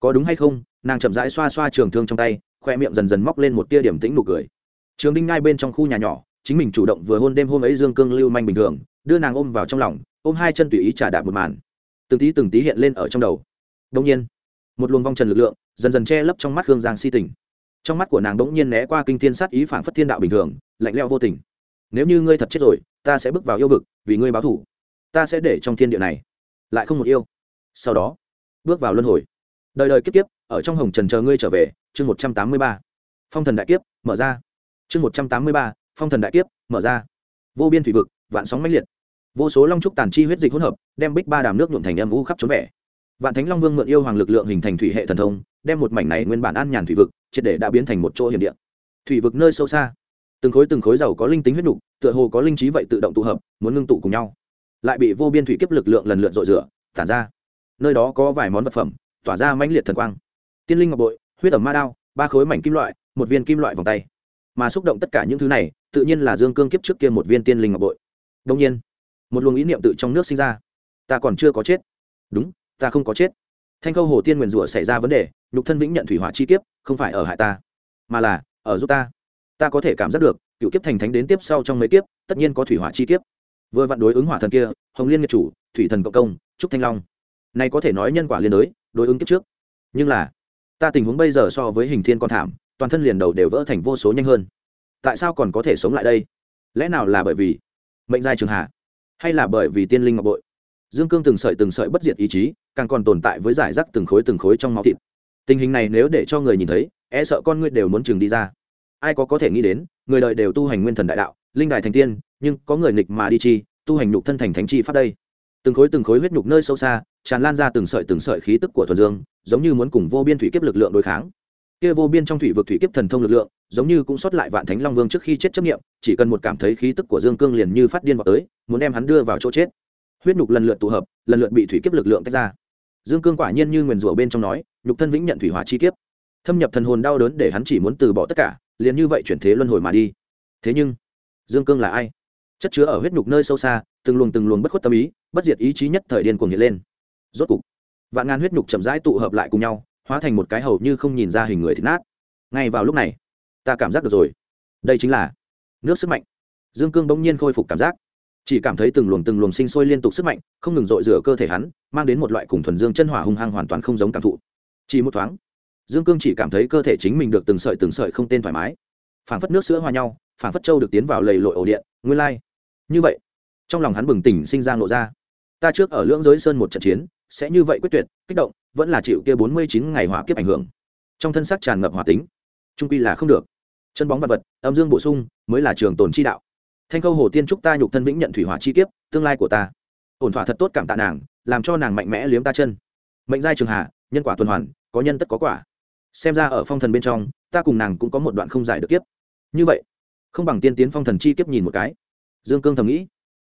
Có đúng hay không? Nàng chậm rãi xoa xoa trường thương trong tay khoe miệng dần dần móc lên một tia điểm tĩnh nụ cười. Trường đinh ngay bên trong khu nhà nhỏ, chính mình chủ động vừa hôn đêm hôm ấy dương cương lưu manh bình thường, đưa nàng ôm vào trong lòng, ôm hai chân tùy ý trả đạp một màn. Từng tí từng tí hiện lên ở trong đầu. Đông nhiên, một luồng vong trần lực lượng dần dần che lấp trong mắt hương giang si tình. Trong mắt của nàng đống nhiên né qua kinh thiên sát ý phản phất thiên đạo bình thường, lạnh leo vô tình. Nếu như ngươi thật chết rồi, ta sẽ bước vào yêu vực, vì ngươi báo thủ ta sẽ để trong thiên địa này lại không một yêu. Sau đó, bước vào luân hồi. Đời đời kiếp kiếp ở trong hồng trần chờ ngươi trở về, chương một trăm tám mươi ba. Phong thần đại kiếp, mở ra. Chương một trăm tám mươi ba, phong thần đại kiếp, mở ra. Vô biên thủy vực, vạn sóng mãnh liệt. Vô số long trúc tàn chi huyết dịch hỗn hợp, đem bích ba đàm nước nhuộm thành âm u khắp trốn vẻ. Vạn thánh long vương mượn yêu hoàng lực lượng hình thành thủy hệ thần thông, đem một mảnh này nguyên bản an nhàn thủy vực, triệt để đã biến thành một chỗ hiểm địa. Thủy vực nơi sâu xa, từng khối từng khối dầu có linh tính huyết nục, tựa hồ có linh trí vậy tự động tụ hợp, muốn ngưng tụ cùng nhau. Lại bị vô biên thủy kiếp lực lượng lần lượt dội rửa, tản ra. Nơi đó có vài món vật phẩm, tỏa ra mãnh liệt thần quang tiên linh ngọc bội, huyết ẩm ma đao, ba khối mảnh kim loại, một viên kim loại vòng tay. Mà xúc động tất cả những thứ này, tự nhiên là dương cương kiếp trước kia một viên tiên linh ngọc bội. Đông nhiên, một luồng ý niệm tự trong nước sinh ra. Ta còn chưa có chết. Đúng, ta không có chết. Thanh khâu hồ tiên nguyền rủa xảy ra vấn đề, nhục thân vĩnh nhận thủy hỏa chi kiếp, không phải ở hại ta, mà là ở giúp ta. Ta có thể cảm giác được, cựu kiếp thành thánh đến tiếp sau trong mấy kiếp, tất nhiên có thủy hỏa chi kiếp. Vừa vặn đối ứng hỏa thần kia, hồng liên nghiệp chủ, thủy thần cộng công, trúc thanh long. Này có thể nói nhân quả liên đối đối ứng kiếp trước. Nhưng là ta tình huống bây giờ so với hình thiên con thảm, toàn thân liền đầu đều vỡ thành vô số nhanh hơn. Tại sao còn có thể sống lại đây? Lẽ nào là bởi vì mệnh giai trường hạ, hay là bởi vì tiên linh ngọc bội? Dương cương từng sợi từng sợi bất diệt ý chí, càng còn tồn tại với giải rác từng khối từng khối trong máu thịt. Tình hình này nếu để cho người nhìn thấy e sợ con ngươi đều muốn chừng đi ra. Ai có có thể nghĩ đến, người đời đều tu hành nguyên thần đại đạo, linh đài thành tiên, nhưng có người nghịch mà đi chi, tu hành nhục thân thành thánh chi pháp đây từng khối từng khối huyết nhục nơi sâu xa, tràn lan ra từng sợi từng sợi khí tức của thuần dương, giống như muốn cùng vô biên thủy kiếp lực lượng đối kháng. Kia vô biên trong thủy vực thủy kiếp thần thông lực lượng, giống như cũng xuất lại vạn thánh long vương trước khi chết chấp nghiệm chỉ cần một cảm thấy khí tức của dương cương liền như phát điên vào tới, muốn đem hắn đưa vào chỗ chết. Huyết nhục lần lượt tụ hợp, lần lượt bị thủy kiếp lực lượng tách ra. Dương cương quả nhiên như nguyền rủa bên trong nói, nhục thân vĩnh nhận thủy hỏa chi kiếp. Thâm nhập thần hồn đau đớn để hắn chỉ muốn từ bỏ tất cả, liền như vậy chuyển thế luân hồi mà đi. Thế nhưng, dương cương là ai? Chất chứa ở huyết nhục nơi sâu xa, từng luồng từng luồng bất khuất tâm ý bất diệt ý chí nhất thời điên cuồng hiện lên. Rốt cục, vạn ngàn huyết nhục chậm rãi tụ hợp lại cùng nhau, hóa thành một cái hầu như không nhìn ra hình người thịt nát. Ngay vào lúc này, ta cảm giác được rồi. Đây chính là nước sức mạnh. Dương cương bỗng nhiên khôi phục cảm giác. Chỉ cảm thấy từng luồng từng luồng sinh sôi liên tục sức mạnh, không ngừng dội rửa cơ thể hắn, mang đến một loại cùng thuần dương chân hỏa hung hăng hoàn toàn không giống cảm thụ. Chỉ một thoáng, dương cương chỉ cảm thấy cơ thể chính mình được từng sợi từng sợi không tên thoải mái. Phảng phất nước sữa hòa nhau, phảng phất châu được tiến vào lầy lội ổ điện, nguyên lai. Như vậy, trong lòng hắn bừng tỉnh, sinh ra ngộ ra ta trước ở lưỡng giới sơn một trận chiến, sẽ như vậy quyết tuyệt, kích động, vẫn là chịu kia bốn mươi chín ngày hỏa kiếp ảnh hưởng. Trong thân xác tràn ngập hỏa tính, trung quy là không được. Chân bóng vật vật, âm dương bổ sung, mới là trường tồn chi đạo. Thanh khâu hồ tiên trúc ta nhục thân vĩnh nhận thủy hỏa chi kiếp, tương lai của ta. Ổn thỏa thật tốt cảm tạ nàng, làm cho nàng mạnh mẽ liếm ta chân. Mệnh giai trường hạ, nhân quả tuần hoàn, có nhân tất có quả. Xem ra ở phong thần bên trong, ta cùng nàng cũng có một đoạn không giải được kiếp. Như vậy, không bằng tiên tiến phong thần chi kiếp nhìn một cái. Dương cương thầm nghĩ,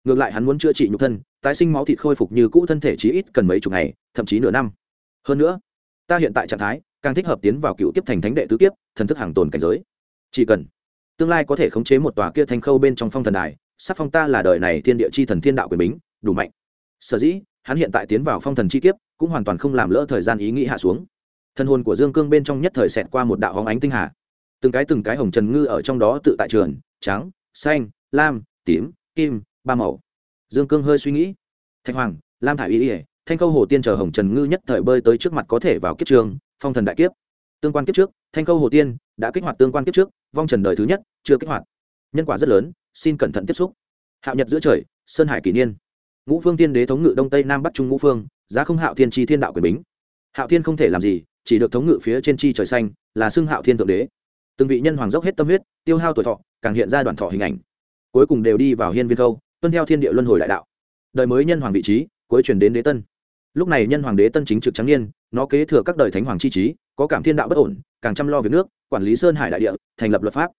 ngược lại hắn muốn chữa trị nhục thân tái sinh máu thịt khôi phục như cũ thân thể chí ít cần mấy chục ngày, thậm chí nửa năm. Hơn nữa, ta hiện tại trạng thái càng thích hợp tiến vào cựu kiếp thành thánh đệ tứ kiếp, thần thức hàng tồn cảnh giới. Chỉ cần tương lai có thể khống chế một tòa kia thanh khâu bên trong phong thần đài, sắc phong ta là đời này thiên địa chi thần thiên đạo quyền bính, đủ mạnh. Sở dĩ, hắn hiện tại tiến vào phong thần chi kiếp, cũng hoàn toàn không làm lỡ thời gian ý nghĩ hạ xuống. Thân hồn của dương cương bên trong nhất thời xẹt qua một đạo hóng ánh tinh hà. Từng cái từng cái hồng trần ngư ở trong đó tự tại trường, trắng, xanh, lam, tím, kim, ba màu dương cương hơi suy nghĩ. Thạch hoàng, lam thả y ỉa thanh khâu hồ tiên chờ hồng trần ngư nhất thời bơi tới trước mặt có thể vào kiếp trường, phong thần đại kiếp. Tương quan kiếp trước, thanh khâu hồ tiên đã kích hoạt tương quan kiếp trước, vong trần đời thứ nhất, chưa kích hoạt. Nhân quả rất lớn, xin cẩn thận tiếp xúc. Hạo nhật giữa trời, sơn hải kỷ niên. Ngũ phương tiên đế thống ngự đông tây nam bắc trung ngũ phương, giá không hạo thiên tri thiên đạo quyền bính. Hạo thiên không thể làm gì, chỉ được thống ngự phía trên chi trời xanh, là xưng hạo thiên thượng đế. Từng vị nhân hoàng dốc hết tâm huyết, tiêu hao tuổi thọ, càng hiện ra đoạn thọ hình ảnh. Cuối cùng đều đi vào hiên viên khâu tuân theo thiên địa luân hồi đại đạo. Đời mới nhân hoàng vị trí, cuối chuyển đến đế tân. Lúc này nhân hoàng đế tân chính trực trắng niên, nó kế thừa các đời thánh hoàng chi trí, có cảm thiên đạo bất ổn, càng chăm lo việc nước, quản lý sơn hải đại địa, thành lập luật pháp.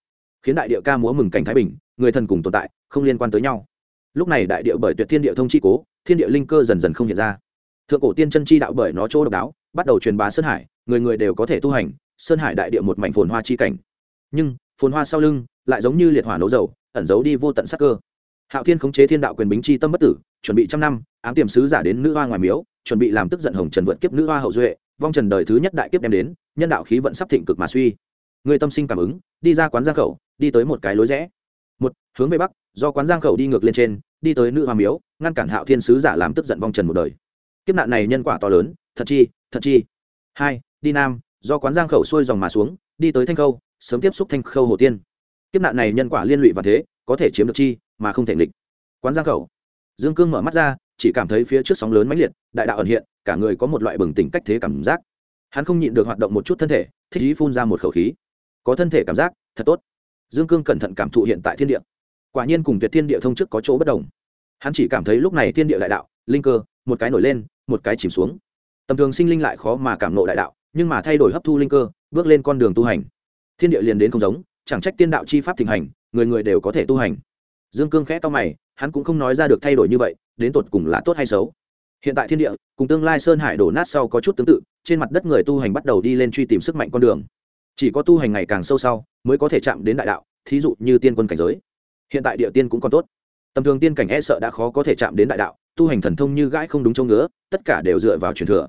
Khiến đại địa ca múa mừng cảnh thái bình, người thần cùng tồn tại, không liên quan tới nhau. Lúc này đại địa bởi tuyệt thiên địa thông chi cố, thiên địa linh cơ dần dần không hiện ra. Thượng cổ tiên chân chi đạo bởi nó chỗ độc đáo, bắt đầu truyền bá sơn hải, người người đều có thể tu hành, sơn hải đại địa một mảnh phồn hoa chi cảnh. Nhưng, phồn hoa sau lưng, lại giống như liệt hỏa nấu dầu, ẩn giấu đi vô tận sắc cơ hạo thiên khống chế thiên đạo quyền bính chi tâm bất tử, chuẩn bị trăm năm, ám tiềm sứ giả đến nữ hoa ngoài miếu, chuẩn bị làm tức giận hồng trần vượt kiếp nữ hoa hậu duệ, vong trần đời thứ nhất đại kiếp đem đến, nhân đạo khí vận sắp thịnh cực mà suy. Người tâm sinh cảm ứng, đi ra quán giang khẩu, đi tới một cái lối rẽ. Một, hướng về bắc, do quán giang khẩu đi ngược lên trên, đi tới nữ hoa miếu, ngăn cản hạo thiên sứ giả làm tức giận vong trần một đời. Kiếp nạn này nhân quả to lớn, thật chi thật chi. Hai, đi nam, do quán giang khẩu xuôi dòng mà xuống, đi tới thanh khâu, sớm tiếp xúc thanh khâu hồ tiên. Kiếp nạn này nhân quả liên lụy và thế, có thể chiếm được chi mà không thể nghịch. Quán giang khẩu. Dương cương mở mắt ra, chỉ cảm thấy phía trước sóng lớn mãnh liệt, đại đạo ẩn hiện, cả người có một loại bừng tỉnh cách thế cảm giác. Hắn không nhịn được hoạt động một chút thân thể, thích ý phun ra một khẩu khí. Có thân thể cảm giác, thật tốt. Dương cương cẩn thận cảm thụ hiện tại thiên địa. Quả nhiên cùng tuyệt thiên địa thông chức có chỗ bất đồng. Hắn chỉ cảm thấy lúc này thiên địa đại đạo, linh cơ, một cái nổi lên, một cái chìm xuống. Tầm thường sinh linh lại khó mà cảm nộ đại đạo, nhưng mà thay đổi hấp thu linh cơ, bước lên con đường tu hành. Thiên địa liền đến không giống, chẳng trách tiên đạo chi pháp thịnh hành, người người đều có thể tu hành dương cương khẽ to mày, hắn cũng không nói ra được thay đổi như vậy, đến tột cùng là tốt hay xấu. Hiện tại thiên địa, cùng tương lai sơn hải đổ nát sau có chút tương tự, trên mặt đất người tu hành bắt đầu đi lên truy tìm sức mạnh con đường. Chỉ có tu hành ngày càng sâu sau, mới có thể chạm đến đại đạo, thí dụ như tiên quân cảnh giới. Hiện tại địa tiên cũng còn tốt. Tầm thường tiên cảnh e sợ đã khó có thể chạm đến đại đạo, tu hành thần thông như gãi không đúng chỗ ngứa, tất cả đều dựa vào truyền thừa.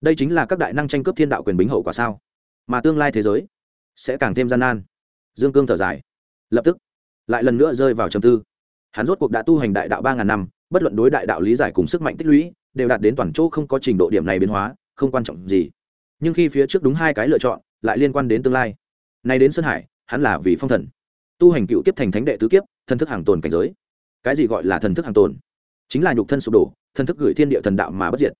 Đây chính là các đại năng tranh cướp thiên đạo quyền bính hậu quả sao? Mà tương lai thế giới sẽ càng thêm gian nan. Dương cương thở dài. Lập tức lại lần nữa rơi vào trầm tư. Hắn rốt cuộc đã tu hành đại đạo ba ngàn năm, bất luận đối đại đạo lý giải cùng sức mạnh tích lũy, đều đạt đến toàn chỗ không có trình độ điểm này biến hóa, không quan trọng gì. Nhưng khi phía trước đúng hai cái lựa chọn, lại liên quan đến tương lai. Nay đến sơn hải, hắn là vì phong thần. Tu hành cựu kiếp thành thánh đệ tứ kiếp, thần thức hàng tồn cảnh giới. Cái gì gọi là thần thức hàng tồn? Chính là nhục thân sụp đổ, thần thức gửi thiên địa thần đạo mà bất diệt.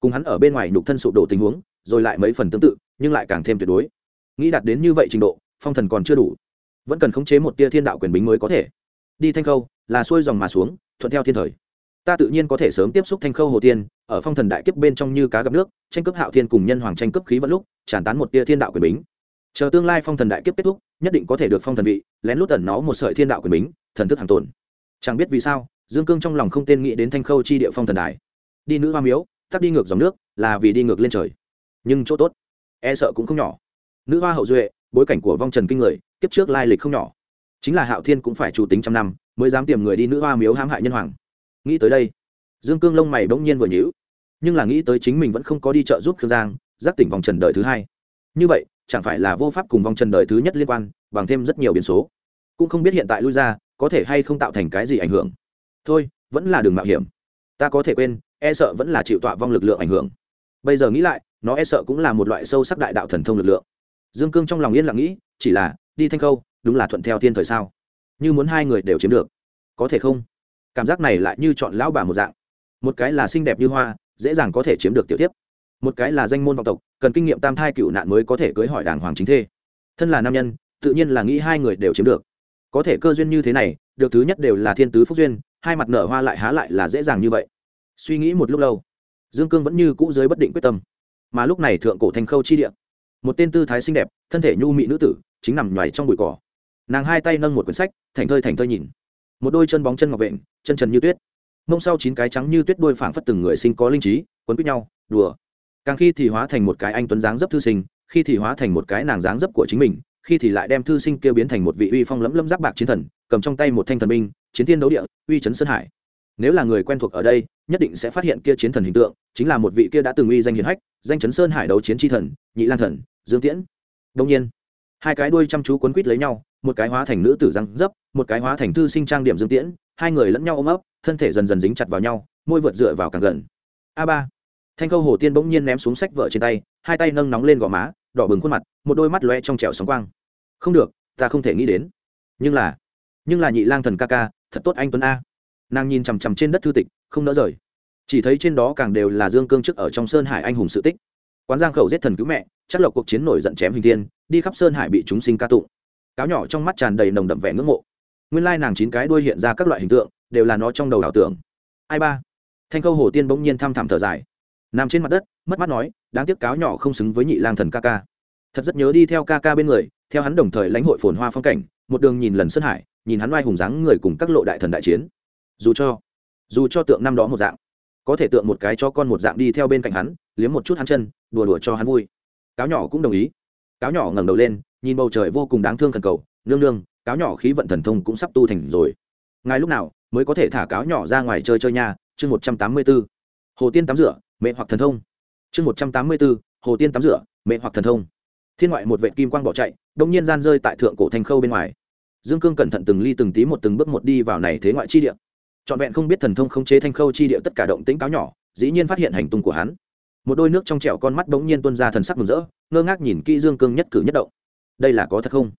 Cùng hắn ở bên ngoài nhục thân sụp đổ tình huống, rồi lại mấy phần tương tự, nhưng lại càng thêm tuyệt đối. Nghĩ đạt đến như vậy trình độ, phong thần còn chưa đủ vẫn cần khống chế một tia thiên đạo quyền bính mới có thể. Đi thanh khâu, là xuôi dòng mà xuống, thuận theo thiên thời. Ta tự nhiên có thể sớm tiếp xúc thanh khâu hồ tiên, ở phong thần đại kiếp bên trong như cá gặp nước, tranh cướp hạo thiên cùng nhân hoàng tranh cướp khí vẫn lúc, tràn tán một tia thiên đạo quyền bính. Chờ tương lai phong thần đại kiếp kết thúc, nhất định có thể được phong thần vị, lén lút tẩn nó một sợi thiên đạo quyền bính, thần thức hàng tồn. Chẳng biết vì sao, dương cương trong lòng không tên nghĩ đến thanh khâu chi địa phong thần đài. Đi nữ hoa miếu tắt đi ngược dòng nước, là vì đi ngược lên trời. Nhưng chỗ tốt e sợ cũng không nhỏ. Nữ hoa hậu duệ bối cảnh của vong trần kinh người, kiếp trước lai lịch không nhỏ. Chính là hạo thiên cũng phải chủ tính trăm năm, mới dám tìm người đi nữ hoa miếu hãm hại nhân hoàng. Nghĩ tới đây, dương cương lông mày bỗng nhiên vừa nhíu. Nhưng là nghĩ tới chính mình vẫn không có đi trợ giúp khương giang giác tỉnh vòng trần đời thứ hai. Như vậy, chẳng phải là vô pháp cùng vòng trần đời thứ nhất liên quan, bằng thêm rất nhiều biến số. Cũng không biết hiện tại lui ra, có thể hay không tạo thành cái gì ảnh hưởng. Thôi, vẫn là đường mạo hiểm. Ta có thể quên e sợ vẫn là chịu tọa vong lực lượng ảnh hưởng. Bây giờ nghĩ lại, nó e sợ cũng là một loại sâu sắc đại đạo thần thông lực lượng dương cương trong lòng yên lặng nghĩ, chỉ là, đi thanh khâu, đúng là thuận theo thiên thời sao? Như muốn hai người đều chiếm được. Có thể không? Cảm giác này lại như chọn lão bà một dạng. Một cái là xinh đẹp như hoa, dễ dàng có thể chiếm được tiểu tiếp một cái là danh môn vọng tộc, cần kinh nghiệm tam thai cựu nạn mới có thể cưới hỏi đàng hoàng chính thê. Thân là nam nhân, tự nhiên là nghĩ hai người đều chiếm được. Có thể cơ duyên như thế này, được thứ nhất đều là thiên tứ phúc duyên, hai mặt nở hoa lại há lại là dễ dàng như vậy. Suy nghĩ một lúc lâu, dương cương vẫn như cũ giới bất định quyết tâm. Mà lúc này thượng cổ thành khâu chi địa một tên tư thái xinh đẹp, thân thể nhu mị nữ tử, chính nằm nhoài trong bụi cỏ. Nàng hai tay nâng một quyển sách thành thơi thành thơi nhìn. Một đôi chân bóng chân ngọc vện, chân trần như tuyết. Mông sau chín cái trắng như tuyết đôi phảng phất từng người sinh có linh trí, quấn quýt nhau, đùa. Càng khi thì hóa thành một cái anh tuấn dáng dấp thư sinh, khi thì hóa thành một cái nàng dáng dấp của chính mình, khi thì lại đem thư sinh kêu biến thành một vị uy phong lẫm lẫm giáp bạc chiến thần, cầm trong tay một thanh thần binh, chiến thiên đấu địa, uy chấn sơn hải. Nếu là người quen thuộc ở đây, nhất định sẽ phát hiện kia chiến thần hình tượng, chính là một vị kia đã từng uy danh hiền hách, danh chấn sơn hải đấu chiến tri thần, nhị lan thần dương tiễn. Đông nhiên, hai cái đuôi chăm chú quấn quít lấy nhau, một cái hóa thành nữ tử răng dấp, một cái hóa thành thư sinh trang điểm dương tiễn, hai người lẫn nhau ôm ấp, thân thể dần dần dính chặt vào nhau, môi vượt dựa vào càng gần. A ba. Thanh câu hồ tiên bỗng nhiên ném xuống sách vợ trên tay, hai tay nâng nóng lên gò má, đỏ bừng khuôn mặt, một đôi mắt loe trong trẻo sóng quang. Không được, ta không thể nghĩ đến. Nhưng là nhưng là nhị lang thần ca ca, thật tốt anh tuấn a. Nàng nhìn chằm chằm trên đất thư tịch, không nỡ rời. Chỉ thấy trên đó càng đều là dương cương chức ở trong sơn hải anh hùng sự tích quán giang khẩu giết thần cứu mẹ, chắc lộc cuộc chiến nổi giận chém hình tiên đi khắp sơn hải bị chúng sinh ca tụng. Cáo nhỏ trong mắt tràn đầy nồng đậm vẻ ngưỡng mộ. Nguyên lai nàng chín cái đuôi hiện ra các loại hình tượng, đều là nó trong đầu ảo tưởng. Ai ba? Thanh khâu hồ tiên bỗng nhiên thăm thẳm thở dài. Nằm trên mặt đất, mất mắt nói, đáng tiếc cáo nhỏ không xứng với nhị lang thần ca ca. Thật rất nhớ đi theo ca ca bên người, theo hắn đồng thời lãnh hội phồn hoa phong cảnh, một đường nhìn lần sơn hải, nhìn hắn oai hùng dáng người cùng các lộ đại thần đại chiến. Dù cho dù cho tượng năm đó một dạng có thể tượng một cái cho con một dạng đi theo bên cạnh hắn, liếm một chút hắn chân, đùa đùa cho hắn vui. Cáo nhỏ cũng đồng ý. Cáo nhỏ ngẩng đầu lên, nhìn bầu trời vô cùng đáng thương thần cầu, nương nương, cáo nhỏ khí vận thần thông cũng sắp tu thành rồi. Ngài lúc nào mới có thể thả cáo nhỏ ra ngoài chơi chơi nha? Chương một trăm tám mươi b ố hồ tiên tắm rửa mẹ hoặc thần thông. Chương một trăm tám mươi b ố hồ tiên tắm rửa mẹ hoặc thần thông. Thiên ngoại một vệ kim quang bỏ chạy đông nhiên gian rơi tại thượng cổ thanh khâu bên ngoài. Dương cương cẩn thận từng ly từng tí một từng bước một đi vào này thế ngoại chi địa trọn vẹn không biết thần thông khống chế thanh khâu chi địa tất cả động tĩnh cáo nhỏ, dĩ nhiên phát hiện hành tung của hắn. Một đôi nước trong trẻo con mắt bỗng nhiên tuôn ra thần sắc mừng rỡ, ngơ ngác nhìn kỹ dương cương nhất cử nhất động. Đây là có thật không?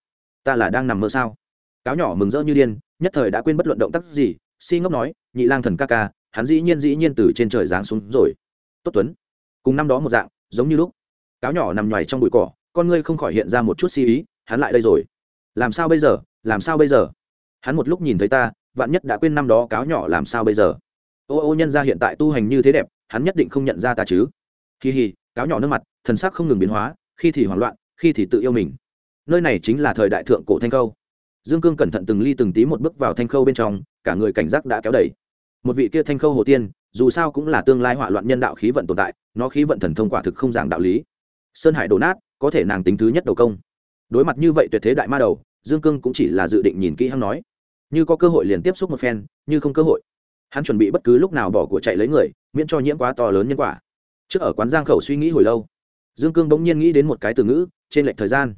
Ta là đang nằm mơ sao? Cáo nhỏ mừng rỡ như điên, nhất thời đã quên bất luận động tác gì, si ngốc nói, nhị lang thần ca ca, hắn dĩ nhiên dĩ nhiên từ trên trời giáng xuống rồi. Tốt tuấn. Cùng năm đó một dạng, giống như lúc. Cáo nhỏ nằm nhoài trong bụi cỏ, con ngươi không khỏi hiện ra một chút si ý, hắn lại đây rồi. Làm sao bây giờ? Làm sao bây giờ? Hắn một lúc nhìn thấy ta vạn nhất đã quên năm đó cáo nhỏ làm sao bây giờ? Ô ô, nhân ra hiện tại tu hành như thế đẹp, hắn nhất định không nhận ra ta chứ. Kỳ hì cáo nhỏ nước mặt, thần sắc không ngừng biến hóa, khi thì hoảng loạn, khi thì tự yêu mình. Nơi này chính là thời đại thượng cổ thanh khâu. Dương cương cẩn thận từng ly từng tí một bước vào thanh khâu bên trong, cả người cảnh giác đã kéo đẩy một vị kia thanh khâu hồ tiên, dù sao cũng là tương lai hỏa loạn nhân đạo khí vận tồn tại, nó khí vận thần thông quả thực không giảng đạo lý. Sơn hải đổ nát, có thể nàng tính thứ nhất đầu công. Đối mặt như vậy tuyệt thế đại ma đầu, dương cương cũng chỉ là dự định nhìn kỹ hắn nói như có cơ hội liền tiếp xúc một phen, như không cơ hội. Hắn chuẩn bị bất cứ lúc nào bỏ của chạy lấy người, miễn cho nhiễm quá to lớn nhân quả. Trước ở quán giang khẩu suy nghĩ hồi lâu, dương cương bỗng nhiên nghĩ đến một cái từ ngữ, trên lệch thời gian.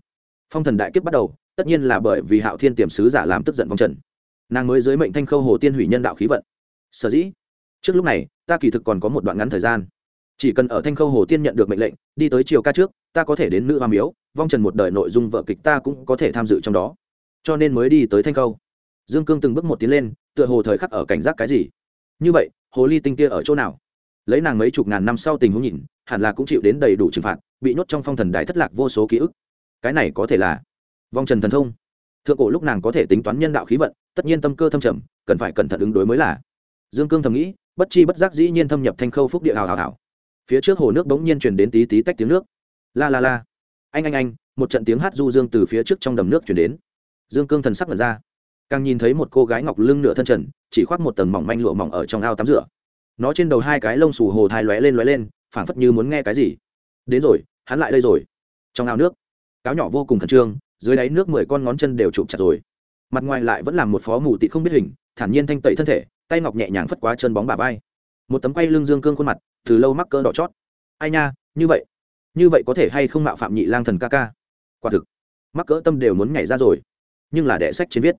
Phong thần đại kiếp bắt đầu, tất nhiên là bởi vì hạo thiên tiềm sứ giả làm tức giận vong trần. Nàng mới dưới mệnh thanh khâu hồ tiên hủy nhân đạo khí vận. Sở dĩ, trước lúc này, ta kỳ thực còn có một đoạn ngắn thời gian. Chỉ cần ở thanh khâu hồ tiên nhận được mệnh lệnh, đi tới chiều ca trước, ta có thể đến nữ hoa miếu, vong trần một đời nội dung vợ kịch ta cũng có thể tham dự trong đó. Cho nên mới đi tới thanh khâu dương cương từng bước một tiến lên, tựa hồ thời khắc ở cảnh giác cái gì. Như vậy, hồ ly tinh kia ở chỗ nào? Lấy nàng mấy chục ngàn năm sau tình huống nhìn, hẳn là cũng chịu đến đầy đủ trừng phạt, bị nhốt trong phong thần đài thất lạc vô số ký ức. Cái này có thể là vong trần thần thông. Thượng cổ lúc nàng có thể tính toán nhân đạo khí vận, tất nhiên tâm cơ thâm trầm, cần phải cẩn thận ứng đối mới là. Dương cương thầm nghĩ, bất chi bất giác dĩ nhiên thâm nhập thanh khâu phúc địa hào hào hào. Phía trước hồ nước bỗng nhiên truyền đến tí tí tách tiếng nước. La la la. Anh anh anh, một trận tiếng hát du dương từ phía trước trong đầm nước chuyển đến. Dương cương thần sắc mật ra càng nhìn thấy một cô gái ngọc lưng nửa thân trần, chỉ khoác một tầng mỏng manh lụa mỏng ở trong ao tắm rửa. Nó trên đầu hai cái lông xù hồ thai lóe lên lóe lên, phảng phất như muốn nghe cái gì. Đến rồi, hắn lại đây rồi. Trong ao nước, cáo nhỏ vô cùng khẩn trương, dưới đáy nước mười con ngón chân đều chụp chặt rồi. Mặt ngoài lại vẫn làm một phó mù tị không biết hình, thản nhiên thanh tẩy thân thể, tay ngọc nhẹ nhàng phất quá chân bóng bà vai. Một tấm quay lưng dương cương khuôn mặt, từ lâu mắc cỡ đỏ chót. Ai nha, như vậy. Như vậy có thể hay không mạo phạm nhị lang thần ca ca? Quả thực, mắc cỡ tâm đều muốn nhảy ra rồi. Nhưng là đệ sách trên viết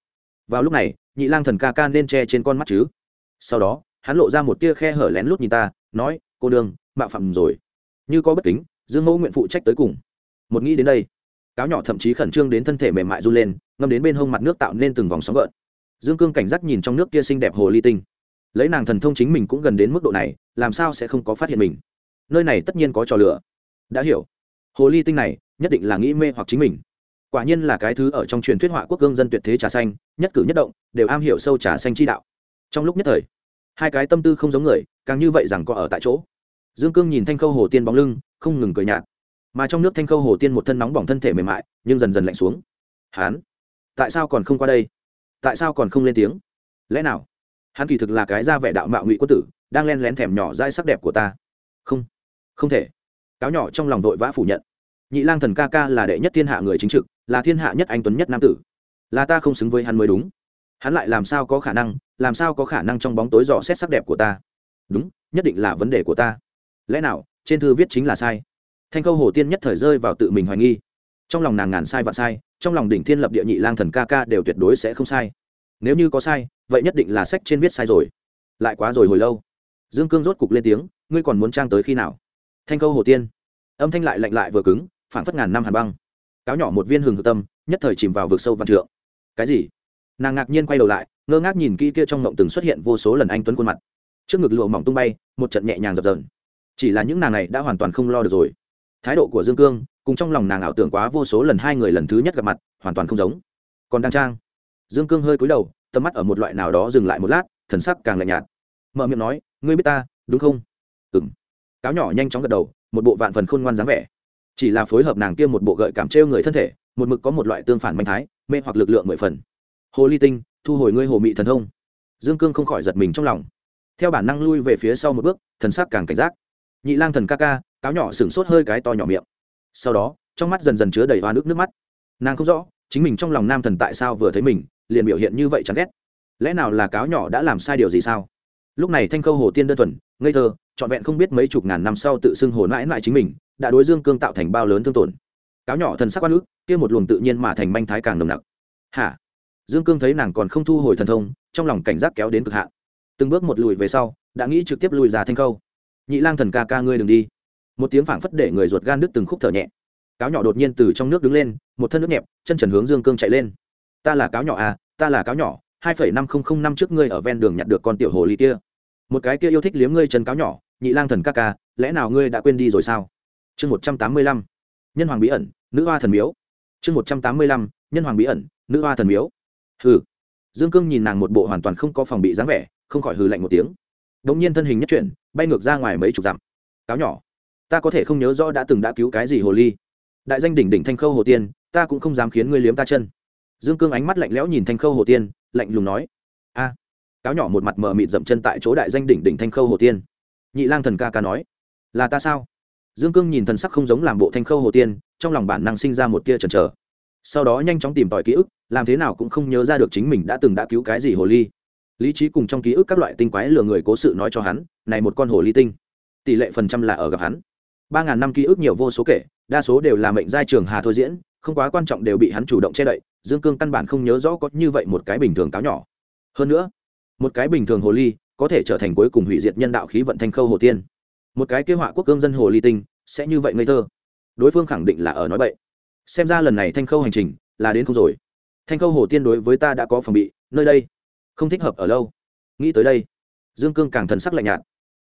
vào lúc này, nhị lang thần ca ca nên che trên con mắt chứ? Sau đó, hắn lộ ra một tia khe hở lén lút nhìn ta, nói, cô đương mạo phạm rồi. Như có bất kính, dương mẫu nguyện phụ trách tới cùng. Một nghĩ đến đây, cáo nhỏ thậm chí khẩn trương đến thân thể mềm mại run lên, ngâm đến bên hông mặt nước tạo nên từng vòng sóng gợn. Dương cương cảnh giác nhìn trong nước kia xinh đẹp hồ ly tinh. Lấy nàng thần thông chính mình cũng gần đến mức độ này, làm sao sẽ không có phát hiện mình? Nơi này tất nhiên có trò lửa đã hiểu. Hồ ly tinh này, nhất định là nghĩ mê hoặc chính mình quả nhiên là cái thứ ở trong truyền thuyết họa quốc gương dân tuyệt thế trà xanh, nhất cử nhất động, đều am hiểu sâu trà xanh chi đạo. Trong lúc nhất thời, hai cái tâm tư không giống người, càng như vậy rằng có ở tại chỗ. Dương cương nhìn thanh khâu hồ tiên bóng lưng, không ngừng cười nhạt. Mà trong nước thanh khâu hồ tiên một thân nóng bỏng thân thể mềm mại, nhưng dần dần lạnh xuống. Hán, tại sao còn không qua đây? Tại sao còn không lên tiếng? Lẽ nào? Hắn kỳ thực là cái ra vẻ đạo mạo ngụy quân tử, đang len lén thèm nhỏ dai sắc đẹp của ta. Không không thể. Cáo nhỏ trong lòng vội vã phủ nhận. Nhị lang thần ca ca là đệ nhất thiên hạ người chính trực là thiên hạ nhất anh tuấn nhất nam tử. Là ta không xứng với hắn mới đúng. Hắn lại làm sao có khả năng, làm sao có khả năng trong bóng tối dò xét sắc đẹp của ta? Đúng, nhất định là vấn đề của ta. Lẽ nào, trên thư viết chính là sai? Thanh khâu hồ tiên nhất thời rơi vào tự mình hoài nghi. Trong lòng nàng ngàn sai và sai, trong lòng đỉnh thiên lập địa nhị lang thần ca ca đều tuyệt đối sẽ không sai. Nếu như có sai, vậy nhất định là sách trên viết sai rồi. Lại quá rồi hồi lâu. Dương cương rốt cục lên tiếng, ngươi còn muốn trang tới khi nào? Thanh câu hồ tiên. Âm thanh lại lạnh lại vừa cứng phản phất ngàn năm hàn băng cáo nhỏ một viên hừng hực tâm, nhất thời chìm vào vực sâu văn trượng. Cái gì? Nàng ngạc nhiên quay đầu lại, ngơ ngác nhìn kỹ kia trong ngộng từng xuất hiện vô số lần anh tuấn khuôn mặt. Trước ngực lụa mỏng tung bay, một trận nhẹ nhàng dập dờn. Chỉ là những nàng này đã hoàn toàn không lo được rồi. Thái độ của dương cương, cùng trong lòng nàng ảo tưởng quá vô số lần hai người lần thứ nhất gặp mặt, hoàn toàn không giống. Còn đang trang. Dương cương hơi cúi đầu, tầm mắt ở một loại nào đó dừng lại một lát, thần sắc càng lạnh nhạt. Mở miệng nói, ngươi biết ta, đúng không? Ừ m cáo nhỏ nhanh chóng gật đầu, một bộ vạn phần khôn ngoan dáng vẻ chỉ là phối hợp nàng kia một bộ gợi cảm trêu người thân thể, một mực có một loại tương phản manh thái, mê hoặc lực lượng mười phần. Hồ ly tinh, thu hồi ngươi hồ mị thần thông. Dương cương không khỏi giật mình trong lòng. Theo bản năng lui về phía sau một bước, thần sắc càng cảnh giác. Nhị lang thần ca ca, cáo nhỏ sửng sốt hơi cái to nhỏ miệng. Sau đó, trong mắt dần dần chứa đầy hoa nước nước mắt. Nàng không rõ, chính mình trong lòng nam thần tại sao vừa thấy mình, liền biểu hiện như vậy chẳng ghét. Lẽ nào là cáo nhỏ đã làm sai điều gì sao? Lúc này thanh khâu hồ tiên đơn thuần, ngây thơ, trọn vẹn không biết mấy chục ngàn năm sau tự xưng hồ mãi mãi chính mình đã đối dương cương tạo thành bao lớn thương tổn. Cáo nhỏ thần sắc quan ước kia một luồng tự nhiên mà thành manh thái càng nồng nặc. Hả? Dương cương thấy nàng còn không thu hồi thần thông, trong lòng cảnh giác kéo đến cực hạn. Từng bước một lùi về sau, đã nghĩ trực tiếp lùi ra thanh khâu. Nhị lang thần ca ca ngươi đừng đi. Một tiếng phảng phất để người ruột gan đứt từng khúc thở nhẹ. Cáo nhỏ đột nhiên từ trong nước đứng lên, một thân nước nhẹp, chân trần hướng dương cương chạy lên. Ta là cáo nhỏ à ta là cáo nhỏ, hai phẩy năm không không năm trước ngươi ở ven đường nhặt được con tiểu hồ ly kia. Một cái kia yêu thích liếm ngươi chân cáo nhỏ, nhị lang thần ca ca, lẽ nào ngươi đã quên đi rồi sao? Chương một trăm tám mươi lăm, nhân hoàng bí ẩn, nữ hoa thần miếu. Chương một trăm tám mươi lăm, nhân hoàng bí ẩn, nữ hoa thần miếu. Hừ. Dương cương nhìn nàng một bộ hoàn toàn không có phòng bị dáng vẻ, không khỏi hừ lạnh một tiếng. Đ ỗ n g nhiên thân hình nhất chuyển, bay ngược ra ngoài mấy chục dặm. Cáo nhỏ. Ta có thể không nhớ rõ đã từng đã cứu cái gì hồ ly. Đại danh đỉnh đỉnh thanh khâu hồ tiên, ta cũng không dám khiến ngươi liếm ta chân. Dương cương ánh mắt lạnh lẽo nhìn thanh khâu hồ tiên, lạnh lùng nói. A. Cáo nhỏ một mặt mờ mịt dậm chân tại chỗ đại danh đỉnh đỉnh thanh khâu hồ tiên. Nhị lang thần ca ca nói. Là ta sao? Dương cương nhìn thần sắc không giống làm bộ thanh khâu hồ tiên, trong lòng bản năng sinh ra một tia chần chờ. Sau đó nhanh chóng tìm tòi ký ức, làm thế nào cũng không nhớ ra được chính mình đã từng đã cứu cái gì hồ ly. Lý trí cùng trong ký ức các loại tinh quái lừa người cố sự nói cho hắn, này một con hồ ly tinh, tỷ lệ phần trăm là ở gặp hắn. Ba ngàn năm ký ức nhiều vô số kể, đa số đều là mệnh giai trường hà thôi diễn, không quá quan trọng đều bị hắn chủ động che đậy, dương cương căn bản không nhớ rõ có như vậy một cái bình thường cáo nhỏ. Hơn nữa, một cái bình thường hồ ly có thể trở thành cuối cùng hủy diệt nhân đạo khí vận thanh khâu hồ tiên một cái kế họa quốc cương dân hồ ly tinh, sẽ như vậy ngây thơ. Đối phương khẳng định là ở nói bậy. Xem ra lần này thanh khâu hành trình là đến không rồi. Thanh khâu hồ tiên đối với ta đã có phòng bị, nơi đây không thích hợp ở lâu. Nghĩ tới đây, dương cương càng thần sắc lạnh nhạt.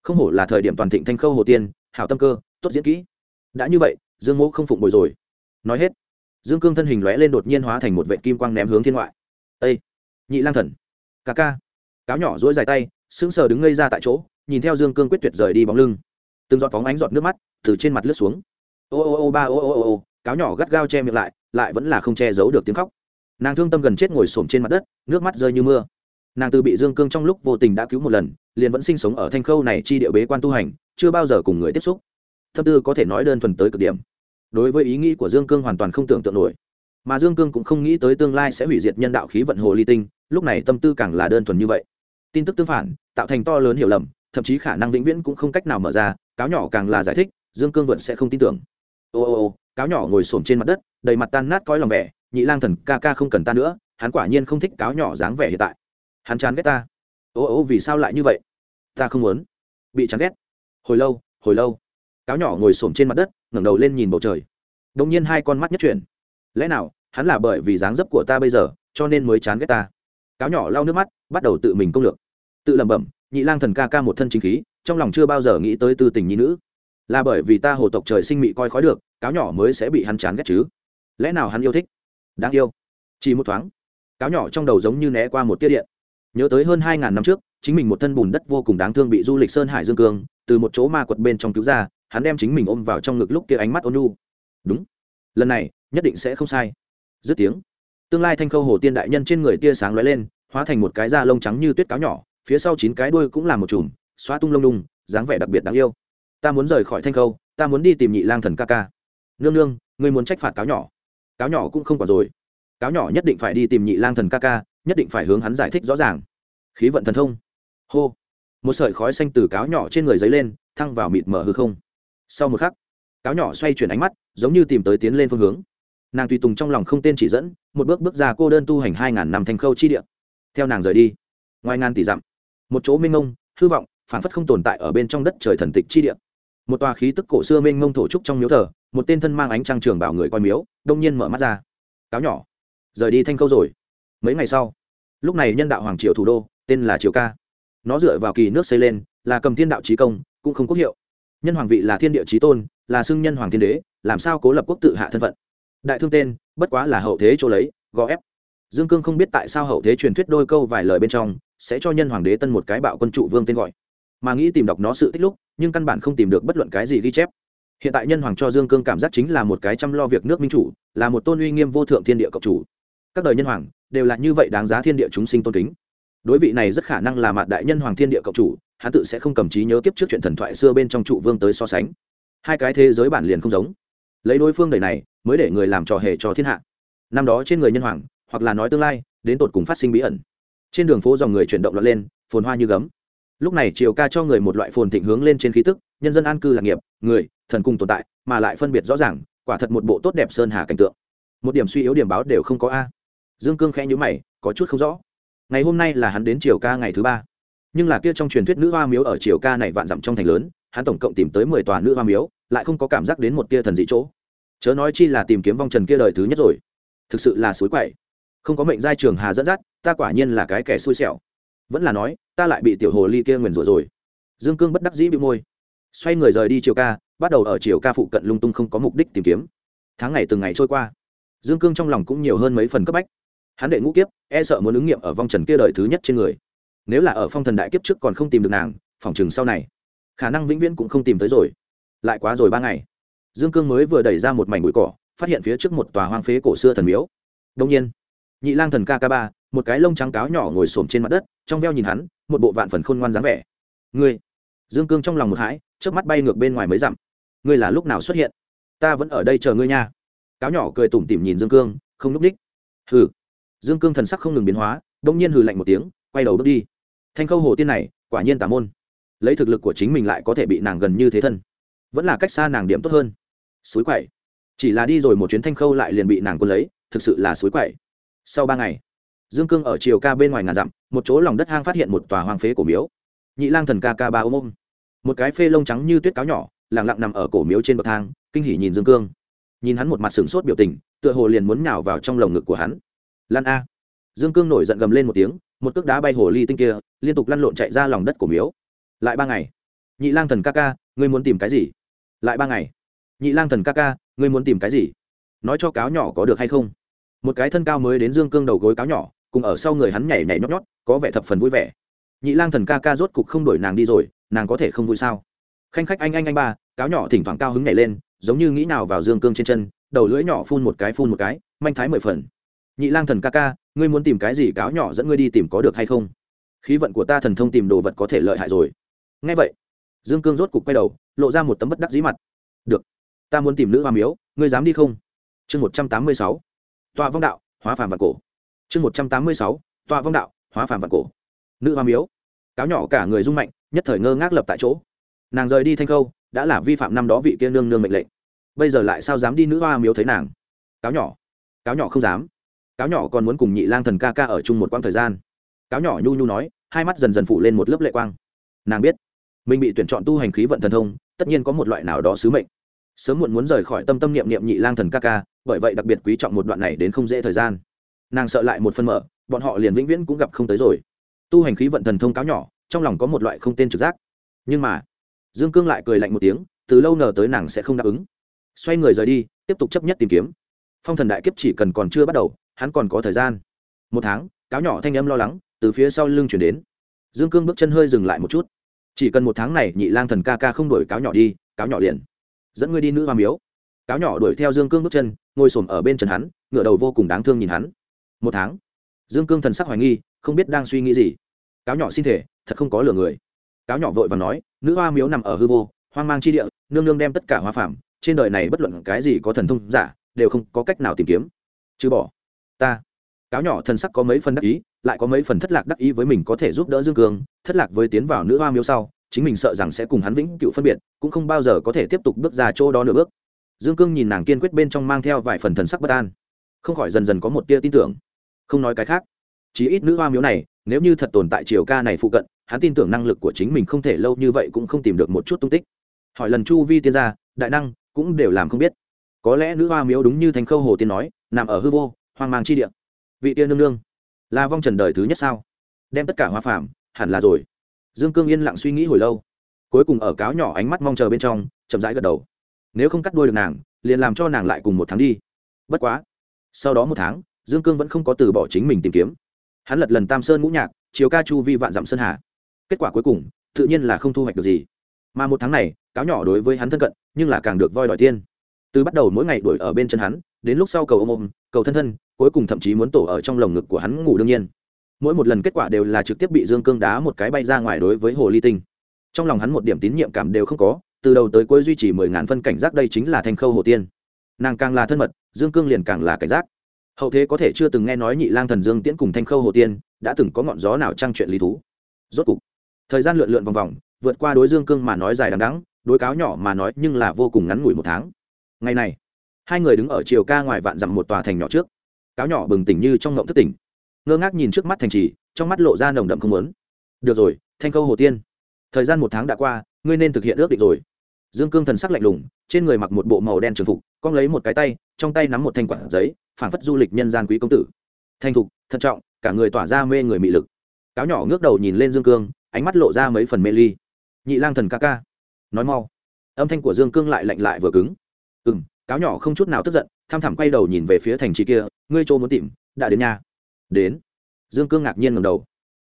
Không hổ là thời điểm toàn thịnh thanh khâu hồ tiên, hảo tâm cơ, tốt diễn kỹ. Đã như vậy, dương mỗ không phụng bồi rồi. Nói hết, dương cương thân hình lóe lên đột nhiên hóa thành một vệ kim quang ném hướng thiên ngoại. Ây nhị lang thần, ca ca. Cáo nhỏ dỗi dài tay, sững sờ đứng ngây ra tại chỗ, nhìn theo dương cương quyết tuyệt rời đi bóng lưng từng giọt phóng ánh giọt nước mắt từ trên mặt lướt xuống. Ô ô ô, ba, ô ô ô ô, cáo nhỏ gắt gao che miệng lại lại vẫn là không che giấu được tiếng khóc. Nàng thương tâm gần chết ngồi xổm trên mặt đất, nước mắt rơi như mưa. Nàng từ bị dương cương trong lúc vô tình đã cứu một lần, liền vẫn sinh sống ở thanh khâu này chi địa bế quan tu hành, chưa bao giờ cùng người tiếp xúc. Thâm tư có thể nói đơn thuần tới cực điểm. Đối với ý nghĩ của dương cương hoàn toàn không tưởng tượng nổi. Mà dương cương cũng không nghĩ tới tương lai sẽ hủy diệt nhân đạo khí vận hồ ly tinh, lúc này tâm tư càng là đơn thuần như vậy. Tin tức tương phản, tạo thành to lớn hiểu lầm, thậm chí khả năng vĩnh viễn cũng không cách nào mở ra cáo nhỏ càng là giải thích, dương cương vượn sẽ không tin tưởng. Ô ô ô, cáo nhỏ ngồi s trên mặt đất, đầy mặt tan nát coi lòng vẻ, nhị lang thần ca ca không cần ta nữa, hắn quả nhiên không thích cáo nhỏ dáng vẻ hiện tại. Hắn chán ghét ta. Ô ô, vì sao lại như vậy? Ta không muốn. Bị chán ghét. Hồi lâu hồi lâu. Cáo nhỏ ngồi s trên mặt đất, ngẩng đầu lên nhìn bầu trời. Đ ỗ n g nhiên hai con mắt nhất chuyển. Lẽ nào, hắn là bởi vì dáng dấp của ta bây giờ, cho nên mới chán ghét ta? Cáo nhỏ lau nước mắt, bắt đầu tự mình công lược. Tự lẩm bẩm, nhị lang thần ca ca một thân chính khí trong lòng chưa bao giờ nghĩ tới tư tình nhi nữ. Là bởi vì ta hồ tộc trời sinh mị coi khói được, cáo nhỏ mới sẽ bị hắn chán ghét chứ. Lẽ nào hắn yêu thích? Đáng yêu. Chỉ một thoáng, cáo nhỏ trong đầu giống như né qua một tiết điện. Nhớ tới hơn hai ngàn năm trước, chính mình một thân bùn đất vô cùng đáng thương bị du lịch sơn hải dương cương, từ một chỗ ma quật bên trong cứu ra, hắn đem chính mình ôm vào trong ngực lúc kia ánh mắt ôn nu đúng. Lần này, nhất định sẽ không sai. Dứt tiếng, tương lai thanh khâu hồ tiên đại nhân trên người tia sáng lóe lên, hóa thành một cái da lông trắng như tuyết cáo nhỏ, phía sau chín cái đuôi cũng là một chùm xóa tung lông lung, dáng vẻ đặc biệt đáng yêu. Ta muốn rời khỏi thanh khâu ta muốn đi tìm nhị lang thần ca ca. Nương nương người muốn trách phạt cáo nhỏ. Cáo nhỏ cũng không quả rồi. Cáo nhỏ nhất định phải đi tìm nhị lang thần ca ca nhất định phải hướng hắn giải thích rõ ràng. Khí vận thần thông. Hô. Một sợi khói xanh từ cáo nhỏ trên người dấy lên thăng vào mịt mở hư không. Sau một khắc cáo nhỏ xoay chuyển ánh mắt giống như tìm tới tiến lên phương hướng. Nàng tùy tùng trong lòng không tên chỉ dẫn một bước bước ra cô đơn tu hành hai ngàn năm thành khâu chi địa. Theo nàng rời đi ngoài ngàn tỷ dặm một chỗ mênh mông hư vọng phản phất không tồn tại ở bên trong đất trời thần tịch chi địa. Một tòa khí tức cổ xưa mênh mông thổ trúc trong miếu thờ, một tên thân mang ánh trăng trường bảo người coi miếu, đông nhiên mở mắt ra. Cáo nhỏ, rời đi thanh khâu rồi. Mấy ngày sau, lúc này nhân đạo hoàng triều thủ đô, tên là triều ca. Nó dựa vào kỳ nước xây lên, là cầm thiên đạo trí công, cũng không quốc hiệu. Nhân hoàng vị là thiên địa trí tôn, là xưng nhân hoàng thiên đế, làm sao cố lập quốc tự hạ thân phận? Đại thương tên, bất quá là hậu thế chỗ lấy, gò ép. Dương cương không biết tại sao hậu thế truyền thuyết đôi câu vài lời bên trong, sẽ cho nhân hoàng đế tân một cái bạo quân trụ vương tên gọi mà nghĩ tìm đọc nó sự tích lúc, nhưng căn bản không tìm được bất luận cái gì ghi chép. Hiện tại nhân hoàng cho dương cương cảm giác chính là một cái chăm lo việc nước minh chủ, là một tôn uy nghiêm vô thượng thiên địa cộng chủ. Các đời nhân hoàng đều là như vậy đáng giá thiên địa chúng sinh tôn kính. Đối vị này rất khả năng là mạt đại nhân hoàng thiên địa cộng chủ, hắn tự sẽ không cầm trí nhớ kiếp trước chuyện thần thoại xưa bên trong trụ vương tới so sánh. Hai cái thế giới bản liền không giống. Lấy đối phương đời này mới để người làm trò hề cho thiên hạ. Năm đó trên người nhân hoàng, hoặc là nói tương lai, đến tột cùng phát sinh bí ẩn. Trên đường phố dòng người chuyển động lọt lên, phồn hoa như gấm lúc này triều ca cho người một loại phồn thịnh hướng lên trên khí tức, nhân dân an cư lạc nghiệp, người, thần cùng tồn tại, mà lại phân biệt rõ ràng, quả thật một bộ tốt đẹp sơn hà cảnh tượng. Một điểm suy yếu điểm báo đều không có a. Dương cương khẽ nhữ mày, có chút không rõ. Ngày hôm nay là hắn đến triều ca ngày thứ ba. Nhưng là kia trong truyền thuyết nữ hoa miếu ở triều ca này vạn dặm trong thành lớn, hắn tổng cộng tìm tới mười tòa nữ hoa miếu, lại không có cảm giác đến một tia thần dị chỗ. Chớ nói chi là tìm kiếm vong trần kia đời thứ nhất rồi. Thực sự là suối quậy. Không có mệnh giai trường hà dẫn dắt, ta quả nhiên là cái kẻ xui xẻo vẫn là nói, ta lại bị tiểu hồ ly kia nguyền rủa rồi. Dương cương bất đắc dĩ bị môi. Xoay người rời đi chiều ca, bắt đầu ở chiều ca phụ cận lung tung không có mục đích tìm kiếm. Tháng ngày từng ngày trôi qua, dương cương trong lòng cũng nhiều hơn mấy phần cấp bách. Hắn đệ ngũ kiếp e sợ muốn ứng nghiệm ở vong trần kia đời thứ nhất trên người. Nếu là ở phong thần đại kiếp trước còn không tìm được nàng, phòng chừng sau này, khả năng vĩnh viễn cũng không tìm tới rồi. Lại quá rồi ba ngày, dương cương mới vừa đẩy ra một mảnh bụi cỏ, phát hiện phía trước một tòa hoang phế cổ xưa thần miếu. Đông nhiên nhị lang thần ca ca ba, một cái lông trắng cáo nhỏ ngồi xổm trên mặt đất, trong veo nhìn hắn, một bộ vạn phần khôn ngoan dáng vẻ. Ngươi? Dương cương trong lòng một hãi trước mắt bay ngược bên ngoài mới dặm. Ngươi là lúc nào xuất hiện? Ta vẫn ở đây chờ ngươi nha. Cáo nhỏ cười tủm tỉm nhìn dương cương, không núp ních hừ. Dương cương thần sắc không ngừng biến hóa đông nhiên hừ lạnh một tiếng, quay đầu bước đi. Thanh khâu hồ tiên này, quả nhiên tà môn. Lấy thực lực của chính mình lại có thể bị nàng gần như thế thân. Vẫn là cách xa nàng điểm tốt hơn. Suối quậy. Chỉ là đi rồi một chuyến thanh khâu lại liền bị nàng quân lấy, thực sự là suối quậy sau ba ngày, dương cương ở chiều ca bên ngoài ngàn dặm, một chỗ lòng đất hang phát hiện một tòa hoang phế cổ miếu. Nhị lang thần ca ca ba ôm ôm. Một cái phê lông trắng như tuyết cáo nhỏ lẳng lặng nằm ở cổ miếu trên bậc thang, kinh hỉ nhìn dương cương. Nhìn hắn một mặt sừng sốt biểu tình, tựa hồ liền muốn nhào vào trong lồng ngực của hắn. Lan a. Dương cương nổi giận gầm lên một tiếng, một cước đá bay hồ ly tinh kia, liên tục lăn lộn chạy ra lòng đất cổ miếu. Lại ba ngày. Nhị lang thần ca ca, ngươi muốn tìm cái gì? Lại ba ngày. Nhị lang thần ca ca, ngươi muốn tìm cái gì? Nói cho cáo nhỏ có được hay không? Một cái thân cao mới đến dương cương đầu gối cáo nhỏ, cùng ở sau người hắn nhảy nhảy nhót nhót, có vẻ thập phần vui vẻ. Nhị lang thần ca ca rốt cục không đổi nàng đi rồi, nàng có thể không vui sao? Khanh khách anh anh anh ba, cáo nhỏ thỉnh thoảng cao hứng nhảy lên, giống như nghĩ nào vào dương cương trên chân, đầu lưỡi nhỏ phun một cái phun một cái, manh thái mười phần. Nhị lang thần ca ca, ngươi muốn tìm cái gì cáo nhỏ dẫn ngươi đi tìm có được hay không? Khí vận của ta thần thông tìm đồ vật có thể lợi hại rồi. Ngay vậy, dương cương rốt cục quay đầu, lộ ra một tấm bất đắc dĩ mặt. Được, ta muốn tìm nữ hoa miếu, ngươi dám đi không? Chương một trăm tám mươi sáu tọa vong đạo, hóa phàm vạn cổ. Chương một trăm tám mươi sáu, tọa vong đạo, hóa phàm vạn cổ. Nữ hoa miếu. Cáo nhỏ cả người rung mạnh, nhất thời ngơ ngác lập tại chỗ. Nàng rời đi thanh khâu, đã là vi phạm năm đó vị kia nương nương mệnh lệnh. Bây giờ lại sao dám đi nữ hoa miếu thấy nàng? Cáo nhỏ. Cáo nhỏ không dám. Cáo nhỏ còn muốn cùng nhị lang thần ca ca ở chung một quãng thời gian. Cáo nhỏ nhu nhu nói, hai mắt dần dần phủ lên một lớp lệ quang. Nàng biết, mình bị tuyển chọn tu hành khí vận thần thông, tất nhiên có một loại nào đó sứ mệnh sớm muộn muốn rời khỏi tâm tâm niệm niệm nhị lang thần ca ca, bởi vậy đặc biệt quý trọng một đoạn này đến không dễ thời gian. Nàng sợ lại một phân mở, bọn họ liền vĩnh viễn cũng gặp không tới rồi. Tu hành khí vận thần thông cáo nhỏ, trong lòng có một loại không tên trực giác. Nhưng mà, dương cương lại cười lạnh một tiếng, từ lâu nờ tới nàng sẽ không đáp ứng. Xoay người rời đi, tiếp tục chấp nhất tìm kiếm. Phong thần đại kiếp chỉ cần còn chưa bắt đầu, hắn còn có thời gian. Một tháng, cáo nhỏ thanh âm lo lắng, từ phía sau lưng chuyển đến. Dương cương bước chân hơi dừng lại một chút. Chỉ cần một tháng này nhị lang thần ca ca không đuổi cáo nhỏ đi, cáo nhỏ liền dẫn ngươi đi nữ hoa miếu. Cáo nhỏ đuổi theo dương cương bước chân, ngồi s ở bên chân hắn ngựa đầu vô cùng đáng thương nhìn hắn. Một tháng, dương cương thần sắc hoài nghi, không biết đang suy nghĩ gì. Cáo nhỏ xin thể, thật không có lừa người. Cáo nhỏ vội và nói, nữ hoa miếu nằm ở hư vô, hoang mang chi địa, nương nương đem tất cả hoa phạm trên đời này bất luận cái gì có thần thông giả, đều không có cách nào tìm kiếm. Chứ bỏ ta. Cáo nhỏ thần sắc có mấy phần đắc ý, lại có mấy phần thất lạc đắc ý với mình có thể giúp đỡ dương cương, thất lạc với tiến vào nữ hoa miếu sau chính mình sợ rằng sẽ cùng hắn vĩnh cựu phân biệt, cũng không bao giờ có thể tiếp tục bước ra chỗ đó nửa bước. Dương cương nhìn nàng kiên quyết bên trong mang theo vài phần thần sắc bất an. Không khỏi dần dần có một tia tin tưởng. Không nói cái khác. Chí ít nữ hoa miếu này, nếu như thật tồn tại triều ca này phụ cận, hắn tin tưởng năng lực của chính mình không thể lâu như vậy cũng không tìm được một chút tung tích. Hỏi lần chu vi tiên gia, đại năng, cũng đều làm không biết. Có lẽ nữ hoa miếu đúng như thành khâu hồ tiên nói, nằm ở hư vô, hoang mang chi địa. Vị tiên nương nương, là vong trần đời thứ nhất sao? Đem tất cả hoa phạm hẳn là rồi dương cương yên lặng suy nghĩ hồi lâu. Cuối cùng ở cáo nhỏ ánh mắt mong chờ bên trong, chậm rãi gật đầu. Nếu không cắt đuôi được nàng, liền làm cho nàng lại cùng một tháng đi. Bất quá, sau đó một tháng, dương cương vẫn không có từ bỏ chính mình tìm kiếm. Hắn lật lần tam sơn ngũ nhạc, chiều ca chu vi vạn dặm sơn hà. Kết quả cuối cùng, tự nhiên là không thu hoạch được gì. Mà một tháng này, cáo nhỏ đối với hắn thân cận, nhưng là càng được voi đòi tiên. Từ bắt đầu mỗi ngày đuổi ở bên chân hắn, đến lúc sau cầu ôm ôm, cầu thân thân, cuối cùng thậm chí muốn tổ ở trong lồng ngực của hắn ngủ đương nhiên mỗi một lần kết quả đều là trực tiếp bị dương cương đá một cái bay ra ngoài đối với hồ ly tinh. Trong lòng hắn một điểm tín nhiệm cảm đều không có, từ đầu tới cuối duy trì mười ngàn phân cảnh giác đây chính là thanh khâu hồ tiên. Nàng càng là thân mật, dương cương liền càng là cảnh giác. Hậu thế có thể chưa từng nghe nói nhị lang thần dương tiễn cùng thanh khâu hồ tiên đã từng có ngọn gió nào trang chuyện lý thú. Rốt cục, thời gian lượn lượn vòng vòng, vượt qua đối dương cương mà nói dài đằng đắng đối cáo nhỏ mà nói nhưng là vô cùng ngắn ngủi một tháng. Ngày này, hai người đứng ở chiều ca ngoài vạn dặm một tòa thành nhỏ trước. Cáo nhỏ bừng tỉnh như trong ngộng thất tỉnh ngơ ngác nhìn trước mắt thành trì, trong mắt lộ ra nồng đậm không lớn được rồi, thanh câu hồ tiên, thời gian một tháng đã qua, ngươi nên thực hiện ước định rồi. Dương cương thần sắc lạnh lùng, trên người mặc một bộ màu đen trường phục, con lấy một cái tay, trong tay nắm một thanh quản giấy phảng phất du lịch nhân gian quý công tử. Thanh thục, thận trọng, cả người tỏa ra mê người mị lực. Cáo nhỏ ngước đầu nhìn lên dương cương, ánh mắt lộ ra mấy phần mê ly. Nhị lang thần ca ca, nói mau. Âm thanh của dương cương lại lạnh lại vừa cứng. Ừ m cáo nhỏ không chút nào tức giận, tham thẳm quay đầu nhìn về phía thành trì kia, ngươi chỗ muốn tìm, đã đến nhà đến. Dương cương ngạc nhiên ngầm đầu,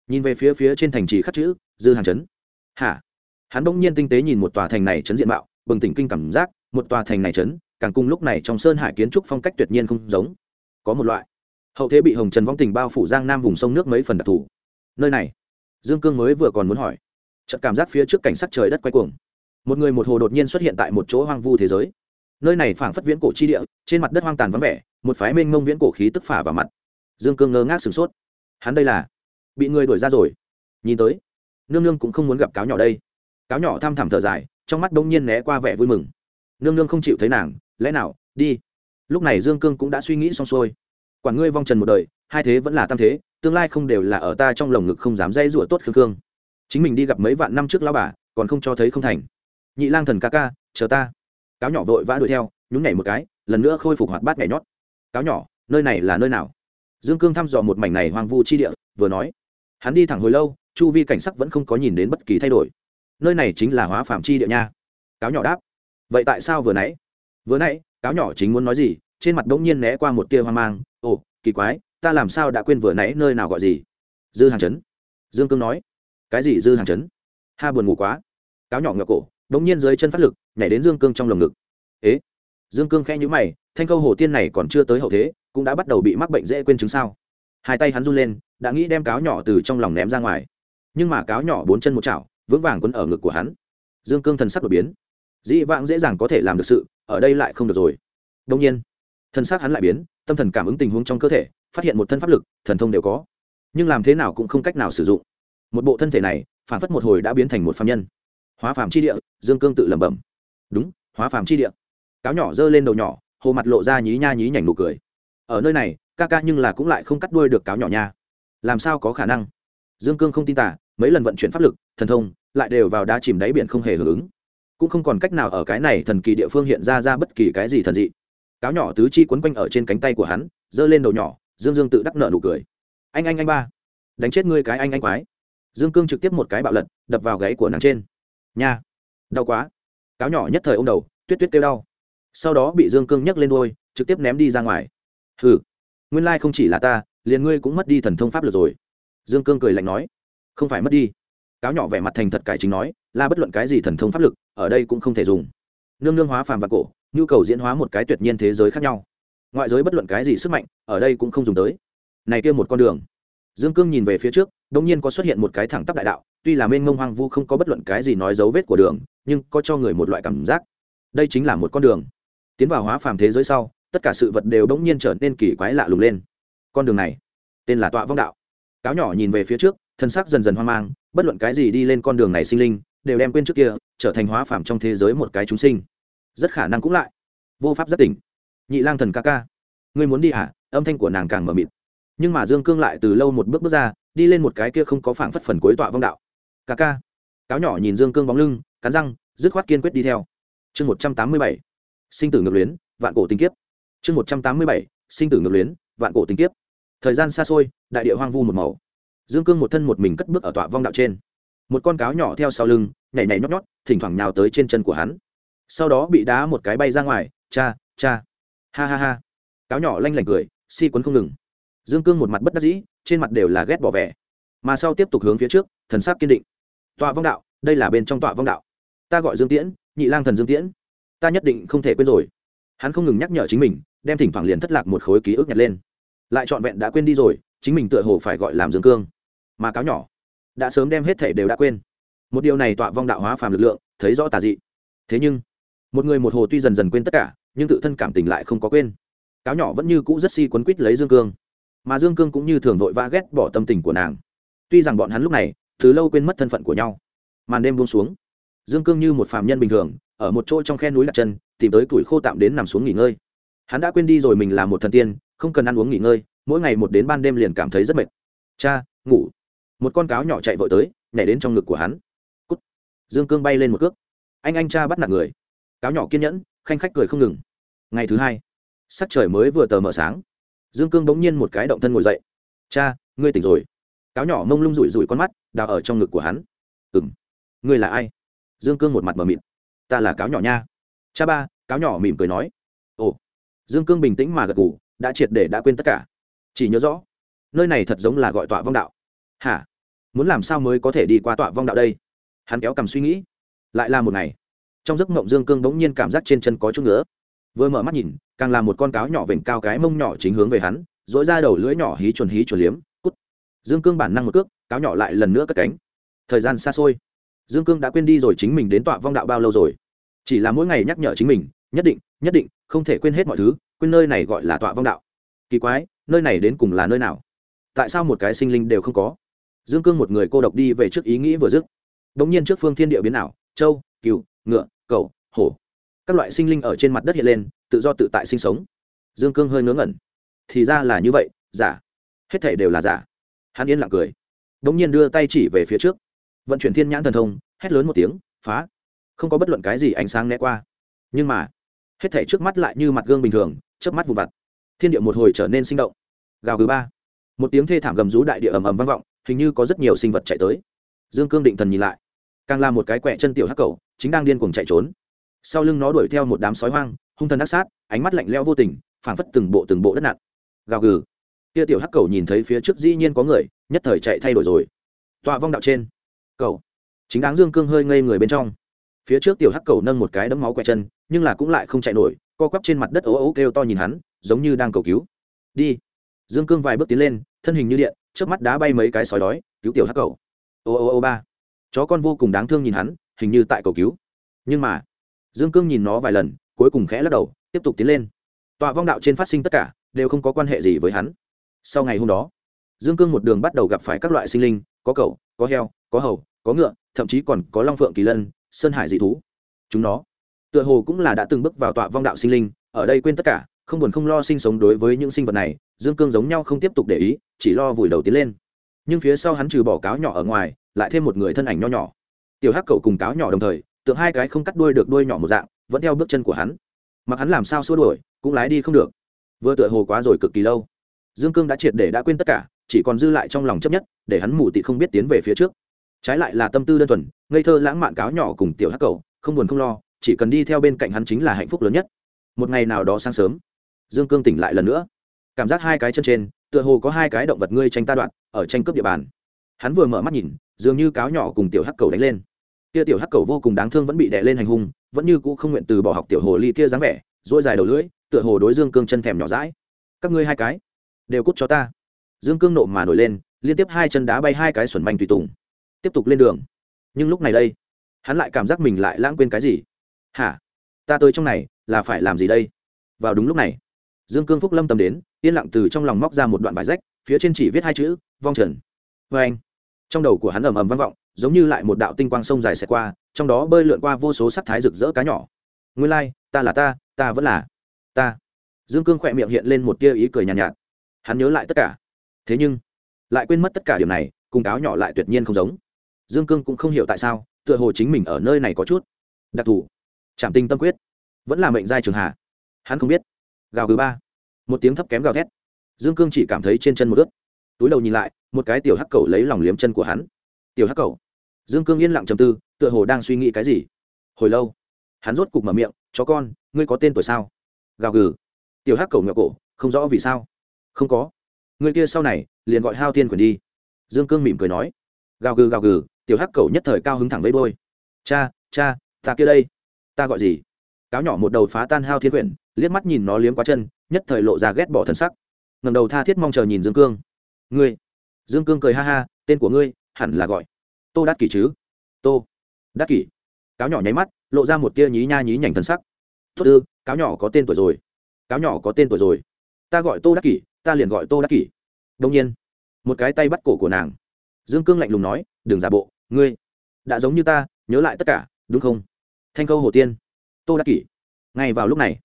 nhìn về phía phía trên thành trì khắc chữ, dư hàng chấn. Hả? Hắn bỗng nhiên tinh tế nhìn một tòa thành này chấn diện mạo, bừng tỉnh kinh cảm giác, một tòa thành này chấn càng cung lúc này trong sơn hải kiến trúc phong cách tuyệt nhiên không giống. Có một loại. Hậu thế bị hồng trần vong tình bao phủ giang nam vùng sông nước mấy phần đặc thù. Nơi này, dương cương mới vừa còn muốn hỏi, chợt cảm giác phía trước cảnh sắc trời đất quay cuồng. Một người một hồ đột nhiên xuất hiện tại một chỗ hoang vu thế giới. Nơi này phảng phất viễn cổ chi địa, trên mặt đất hoang tàn vắng vẻ, một phái mênh mông viễn cổ khí tức phả vào mặt dương cương ngơ ngác sửng sốt. Hắn đây là bị người đuổi ra rồi. Nhìn tới, nương nương cũng không muốn gặp cáo nhỏ đây. Cáo nhỏ thăm thẳm thở dài, trong mắt đông nhiên né qua vẻ vui mừng. Nương nương không chịu thấy nàng, lẽ nào, đi. Lúc này dương cương cũng đã suy nghĩ xong xuôi. Quản ngươi vong trần một đời, hai thế vẫn là tam thế, tương lai không đều là ở ta trong lồng ngực không dám dây rủa tốt khương khương. Chính mình đi gặp mấy vạn năm trước lao bà, còn không cho thấy không thành. Nhị lang thần ca ca, chờ ta. Cáo nhỏ vội vã đuổi theo, nhún nhảy một cái, lần nữa khôi phục hoạt bát nhảy nhót. Cáo nhỏ, nơi này là nơi nào? Dương cương thăm dò một mảnh này hoang vu chi địa, vừa nói, hắn đi thẳng hồi lâu, chu vi cảnh sắc vẫn không có nhìn đến bất kỳ thay đổi. Nơi này chính là hóa phạm chi địa nha. Cáo nhỏ đáp, vậy tại sao vừa nãy? Vừa nãy, cáo nhỏ chính muốn nói gì? Trên mặt bỗng nhiên né qua một tia hoang mang, ồ, kỳ quái, ta làm sao đã quên vừa nãy nơi nào gọi gì? Dư hàng chấn. Dương cương nói, cái gì dư hàng chấn? Ha, buồn ngủ quá. Cáo nhỏ ngựa cổ bỗng nhiên dưới chân phát lực, nhảy đến dương cương trong lồng ngực. Ế? Dương cương khẽ nhữ mày, thanh câu hồ tiên này còn chưa tới hậu thế cũng đã bắt đầu bị mắc bệnh dễ quên chứng sao. Hai tay hắn run lên, đã nghĩ đem cáo nhỏ từ trong lòng ném ra ngoài. Nhưng mà cáo nhỏ bốn chân một chảo, vững vàng quấn ở ngực của hắn. Dương cương thần sắc đột biến. Dĩ vãng dễ dàng có thể làm được sự, ở đây lại không được rồi. Đông nhiên, thần sắc hắn lại biến, tâm thần cảm ứng tình huống trong cơ thể, phát hiện một thân pháp lực, thần thông đều có. Nhưng làm thế nào cũng không cách nào sử dụng. Một bộ thân thể này, phản phất một hồi đã biến thành một phạm nhân. Hóa phàm chi địa, dương cương tự lẩm bẩm. Đúng, hóa phàm chi địa. Cáo nhỏ giơ lên đầu nhỏ, hồ mặt lộ ra nhí nha nhí nhảnh nụ cười ở nơi này, ca ca nhưng là cũng lại không cắt đuôi được cáo nhỏ nha. Làm sao có khả năng? Dương cương không tin tả, mấy lần vận chuyển pháp lực, thần thông, lại đều vào đá chìm đáy biển không hề hưởng ứng. Cũng không còn cách nào ở cái này thần kỳ địa phương hiện ra ra bất kỳ cái gì thần dị. Cáo nhỏ tứ chi quấn quanh ở trên cánh tay của hắn, giơ lên đầu nhỏ, dương dương tự đắc nợ nụ cười. Anh anh anh ba. Đánh chết ngươi cái anh anh quái. Dương cương trực tiếp một cái bạo lật, đập vào gáy của nàng trên. Nha. Đau quá. Cáo nhỏ nhất thời ô m đầu, tuyết tuyết kêu đau. Sau đó bị dương cương nhấc lên đôi trực tiếp ném đi ra ngoài hừ, nguyên lai không chỉ là ta, liền ngươi cũng mất đi thần thông pháp lực rồi. Dương cương cười lạnh nói, không phải mất đi. Cáo nhỏ vẻ mặt thành thật cải chính nói, là bất luận cái gì thần thông pháp lực, ở đây cũng không thể dùng. Nương nương hóa phàm và cổ, nhu cầu diễn hóa một cái tuyệt nhiên thế giới khác nhau. Ngoại giới bất luận cái gì sức mạnh, ở đây cũng không dùng tới. Này kia một con đường. Dương cương nhìn về phía trước đông nhiên có xuất hiện một cái thẳng tắp đại đạo, tuy là mênh mông hoang vu không có bất luận cái gì nói dấu vết của đường, nhưng có cho người một loại cảm giác. Đây chính là một con đường. Tiến vào hóa phàm thế giới sau tất cả sự vật đều đống nhiên trở nên kỳ quái lạ lùng lên. Con đường này, tên là tọa vong đạo. Cáo nhỏ nhìn về phía trước, thân xác dần dần hoang mang, bất luận cái gì đi lên con đường này sinh linh, đều đem quên trước kia, trở thành hóa phàm trong thế giới một cái chúng sinh. Rất khả năng cũng lại. Vô pháp rất tỉnh. Nhị lang thần ca ca, ngươi muốn đi hả âm thanh của nàng càng mờ mịt. Nhưng mà dương cương lại từ lâu một bước bước ra, đi lên một cái kia không có phảng phất phần cuối tọa vong đạo. Ca ca. Cáo nhỏ nhìn dương cương bóng lưng, cắn răng, dứt khoát kiên quyết đi theo. Chương một trăm tám mươi bảy. Sinh tử ngược luyến, vạn cổ tình kiếp chương một trăm tám mươi bảy, sinh tử ngược luyến, vạn cổ tình kiếp. Thời gian xa xôi, đại địa hoang vu một màu. Dương cương một thân một mình cất bước ở tọa vong đạo trên. Một con cáo nhỏ theo sau lưng, nhảy nhảy nhót nhót, thỉnh thoảng nhào tới trên chân của hắn. Sau đó bị đá một cái bay ra ngoài, cha cha. Ha ha ha. Cáo nhỏ lanh lảnh cười, si quấn không ngừng. Dương cương một mặt bất đắc dĩ, trên mặt đều là ghét bỏ vẻ. Mà sau tiếp tục hướng phía trước, thần sắc kiên định. Tọa vong đạo, đây là bên trong tọa vong đạo. Ta gọi dương tiễn, nhị lang thần dương tiễn. Ta nhất định không thể quên rồi. Hắn không ngừng nhắc nhở chính mình đem thỉnh thoảng liền thất lạc một khối ký ức nhặt lên. Lại trọn vẹn đã quên đi rồi, chính mình tựa hồ phải gọi làm dương cương. Mà cáo nhỏ, đã sớm đem hết thể đều đã quên. Một điều này tọa vong đạo hóa phàm lực lượng, thấy rõ tà dị. Thế nhưng, một người một hồ tuy dần dần quên tất cả, nhưng tự thân cảm tình lại không có quên. Cáo nhỏ vẫn như cũ rất si quấn quýt lấy dương cương. Mà dương cương cũng như thường vội vã ghét bỏ tâm tình của nàng. Tuy rằng bọn hắn lúc này, từ lâu quên mất thân phận của nhau. Màn đêm buông xuống, dương cương như một phàm nhân bình thường, ở một chỗ trong khe núi đặt chân, tìm tới củi khô tạm đến nằm xuống nghỉ ngơi hắn đã quên đi rồi mình là một thần tiên, không cần ăn uống nghỉ ngơi, mỗi ngày một đến ban đêm liền cảm thấy rất mệt. Cha, ngủ. Một con cáo nhỏ chạy vội tới, nhảy đến trong ngực của hắn. Cút. dương cương bay lên một cước. Anh anh cha bắt nạt người. Cáo nhỏ kiên nhẫn, khanh khách cười không ngừng. Ngày thứ hai, sắc trời mới vừa tờ mờ sáng. Dương cương bỗng nhiên một cái động thân ngồi dậy. Cha, ngươi tỉnh rồi. Cáo nhỏ mông lung rủi rủi con mắt, đào ở trong ngực của hắn. Ừng ngươi là ai? Dương cương một mặt mờ mịt. Ta là cáo nhỏ nha. Cha ba, cáo nhỏ mỉm cười nói. Ồ dương cương bình tĩnh mà gật ngủ đã triệt để đã quên tất cả. Chỉ nhớ rõ, nơi này thật giống là gọi tọa vong đạo. Hả? Muốn làm sao mới có thể đi qua tọa vong đạo đây? Hắn kéo cầm suy nghĩ. Lại là một ngày, trong giấc mộng dương cương bỗng nhiên cảm giác trên chân có chút nữa vừa mở mắt nhìn, càng là một con cáo nhỏ vểnh cao cái mông nhỏ chính hướng về hắn dỗi ra đầu lưỡi nhỏ hí chuồn hí chuồn liếm, cút. Dương cương bản năng một cước, cáo nhỏ lại lần nữa cất cánh. Thời gian xa xôi, dương cương đã quên đi rồi chính mình đến tọa vong đạo bao lâu rồi. Chỉ là mỗi ngày nhắc nhở chính mình nhất định nhất định, không thể quên hết mọi thứ, quên nơi này gọi là tọa vong đạo. Kỳ quái, nơi này đến cùng là nơi nào? Tại sao một cái sinh linh đều không có? Dương cương một người cô độc đi về trước ý nghĩ vừa dứt. Đ ỗ n g nhiên trước phương thiên địa biến ảo, châu, cừu, ngựa cầu hổ. Các loại sinh linh ở trên mặt đất hiện lên, tự do tự tại sinh sống. Dương cương hơi ngớ ngẩn. Thì ra là như vậy, giả. Hết thể đều là giả. Hắn yên lặng cười. Đ ỗ n g nhiên đưa tay chỉ về phía trước. Vận chuyển thiên nhãn thần thông, hét lớn một tiếng, phá. Không có bất luận cái gì ánh sáng né qua. Nhưng mà hết thể trước mắt lại như mặt gương bình thường trước mắt vụ vặt. Thiên địa một hồi trở nên sinh động. Gào thứ ba. Một tiếng thê thảm gầm rú đại địa ầm ầm vang vọng, hình như có rất nhiều sinh vật chạy tới. Dương cương định thần nhìn lại. Càng là một cái quẹ chân tiểu hắc cầu chính đang điên cuồng chạy trốn. Sau lưng nó đuổi theo một đám sói hoang, hung thần ác sát, ánh mắt lạnh lẽo vô tình, phảng phất từng bộ từng bộ đất nặn. gào gừ. Kia tiểu hắc cầu nhìn thấy phía trước dĩ nhiên có người, nhất thời chạy thay đổi rồi. Tọa vong đạo trên. Cầu chính đáng dương cương hơi ngây người bên trong. Phía trước tiểu hắc cầu nâng một cái đấm máu quẹ chân nhưng là cũng lại không chạy nổi, co quắp trên mặt đất ố ố kêu to nhìn hắn, giống như đang cầu cứu. Đi. Dương cương vài bước tiến lên, thân hình như điện trước mắt đá bay mấy cái sói đói, cứu tiểu hắc cầu. Ô ô ô ba. Chó con vô cùng đáng thương nhìn hắn, hình như tại cầu cứu. Nhưng mà, dương cương nhìn nó vài lần, cuối cùng khẽ lắc đầu, tiếp tục tiến lên. Tọa vong đạo trên phát sinh tất cả, đều không có quan hệ gì với hắn. Sau ngày hôm đó, dương cương một đường bắt đầu gặp phải các loại sinh linh, có cậu có heo, có hầu, có ngựa, thậm chí còn có long phượng kỳ lân, sơn hải dị thú. Chúng nó tựa hồ cũng là đã từng bước vào tọa vong đạo sinh linh, ở đây quên tất cả, không buồn không lo sinh sống đối với những sinh vật này, dương cương giống nhau không tiếp tục để ý, chỉ lo vùi đầu tiến lên. Nhưng phía sau hắn trừ bỏ cáo nhỏ ở ngoài, lại thêm một người thân ảnh nho nhỏ. Tiểu hắc cậu cùng cáo nhỏ đồng thời, tượng hai cái không cắt đuôi được đuôi nhỏ một dạng, vẫn theo bước chân của hắn. Mặc hắn làm sao xua đuổi, cũng lái đi không được. Vừa tựa hồ quá rồi cực kỳ lâu. Dương cương đã triệt để đã quên tất cả, chỉ còn dư lại trong lòng chấp nhất, để hắn mù tị không biết tiến về phía trước. Trái lại là tâm tư đơn thuần, ngây thơ lãng mạn cáo nhỏ cùng tiểu hắc cầu không buồn không lo chỉ cần đi theo bên cạnh hắn chính là hạnh phúc lớn nhất. Một ngày nào đó sáng sớm, dương cương tỉnh lại lần nữa. Cảm giác hai cái chân trên, tựa hồ có hai cái động vật ngươi tranh ta đoạn, ở tranh cướp địa bàn. Hắn vừa mở mắt nhìn, dường như cáo nhỏ cùng tiểu hắc cầu đánh lên. Kia tiểu hắc cầu vô cùng đáng thương vẫn bị đè lên hành hung, vẫn như cũ không nguyện từ bỏ học tiểu hồ ly kia dáng vẻ dỗi dài đầu lưỡi, tựa hồ đối dương cương chân thèm nhỏ rãi các ngươi hai cái, đều cút cho ta. Dương cương nộ mà nổi lên, liên tiếp hai chân đá bay hai cái xuẩn manh tùy tùng, tiếp tục lên đường. Nhưng lúc này đây, hắn lại cảm giác mình lại lãng quên cái gì? Hả? Ta tới trong này là phải làm gì đây? Vào đúng lúc này dương cương phúc lâm tầm đến yên lặng từ trong lòng móc ra một đoạn vải rách phía trên chỉ viết hai chữ vong trần. Vê anh trong đầu của hắn ầm ầm vang vọng giống như lại một đạo tinh quang sông dài xẹt qua trong đó bơi lượn qua vô số sắc thái rực rỡ cá nhỏ. Nguyên lai、like, ta là ta ta vẫn là ta. Dương cương khỏe miệng hiện lên một tia ý cười nhàn nhạt, nhạt. Hắn nhớ lại tất cả. Thế nhưng lại quên mất tất cả điểm này cùng cáo nhỏ lại tuyệt nhiên không giống. Dương cương cũng không hiểu tại sao tựa hồ chính mình ở nơi này có chút đặc thù trảm tinh tâm quyết. Vẫn là mệnh giai trường hạ hắn không biết. Gào gừ ba. Một tiếng thấp kém gào thét. Dương cương chỉ cảm thấy trên chân một ướt túi đầu nhìn lại, một cái tiểu hắc cầu lấy lòng liếm chân của hắn. Tiểu hắc cầu. Dương cương yên lặng trầm tư, tựa hồ đang suy nghĩ cái gì. Hồi lâu, hắn rốt cục mở miệng, chó con, ngươi có tên tuổi sao? Gào gừ. Tiểu hắc cầu ngựa cổ, không rõ vì sao. Không có. Người kia sau này, liền gọi hao tiên quyền đi. Dương cương mỉm cười nói. Gào gừ gào gừ, tiểu hắc cầu nhất thời cao hứng thẳng với bôi cha cha, ta kia đây ta gọi gì? Cáo nhỏ một đầu phá tan hao thiên quyển, liếc mắt nhìn nó liếm quá chân, nhất thời lộ ra ghét bỏ thần sắc. Ngầm đầu tha thiết mong chờ nhìn dương cương. Ngươi, dương cương cười ha ha, tên của ngươi, hẳn là gọi. Tô đắc kỷ chứ? Tô đắc kỷ. Cáo nhỏ nháy mắt, lộ ra một tia nhí nha nhí nhảnh thần sắc. Tốt ư, cáo nhỏ có tên tuổi rồi. Cáo nhỏ có tên tuổi rồi. Ta gọi tô đắc kỷ, ta liền gọi tô đắc kỷ. Đông nhiên, một cái tay bắt cổ của nàng. Dương cương lạnh lùng nói, đừng giả bộ, ngươi đã giống như ta, nhớ lại tất cả, đúng không? Thanh câu hồ tiên. Tô đắc kỷ. Ngay vào lúc này,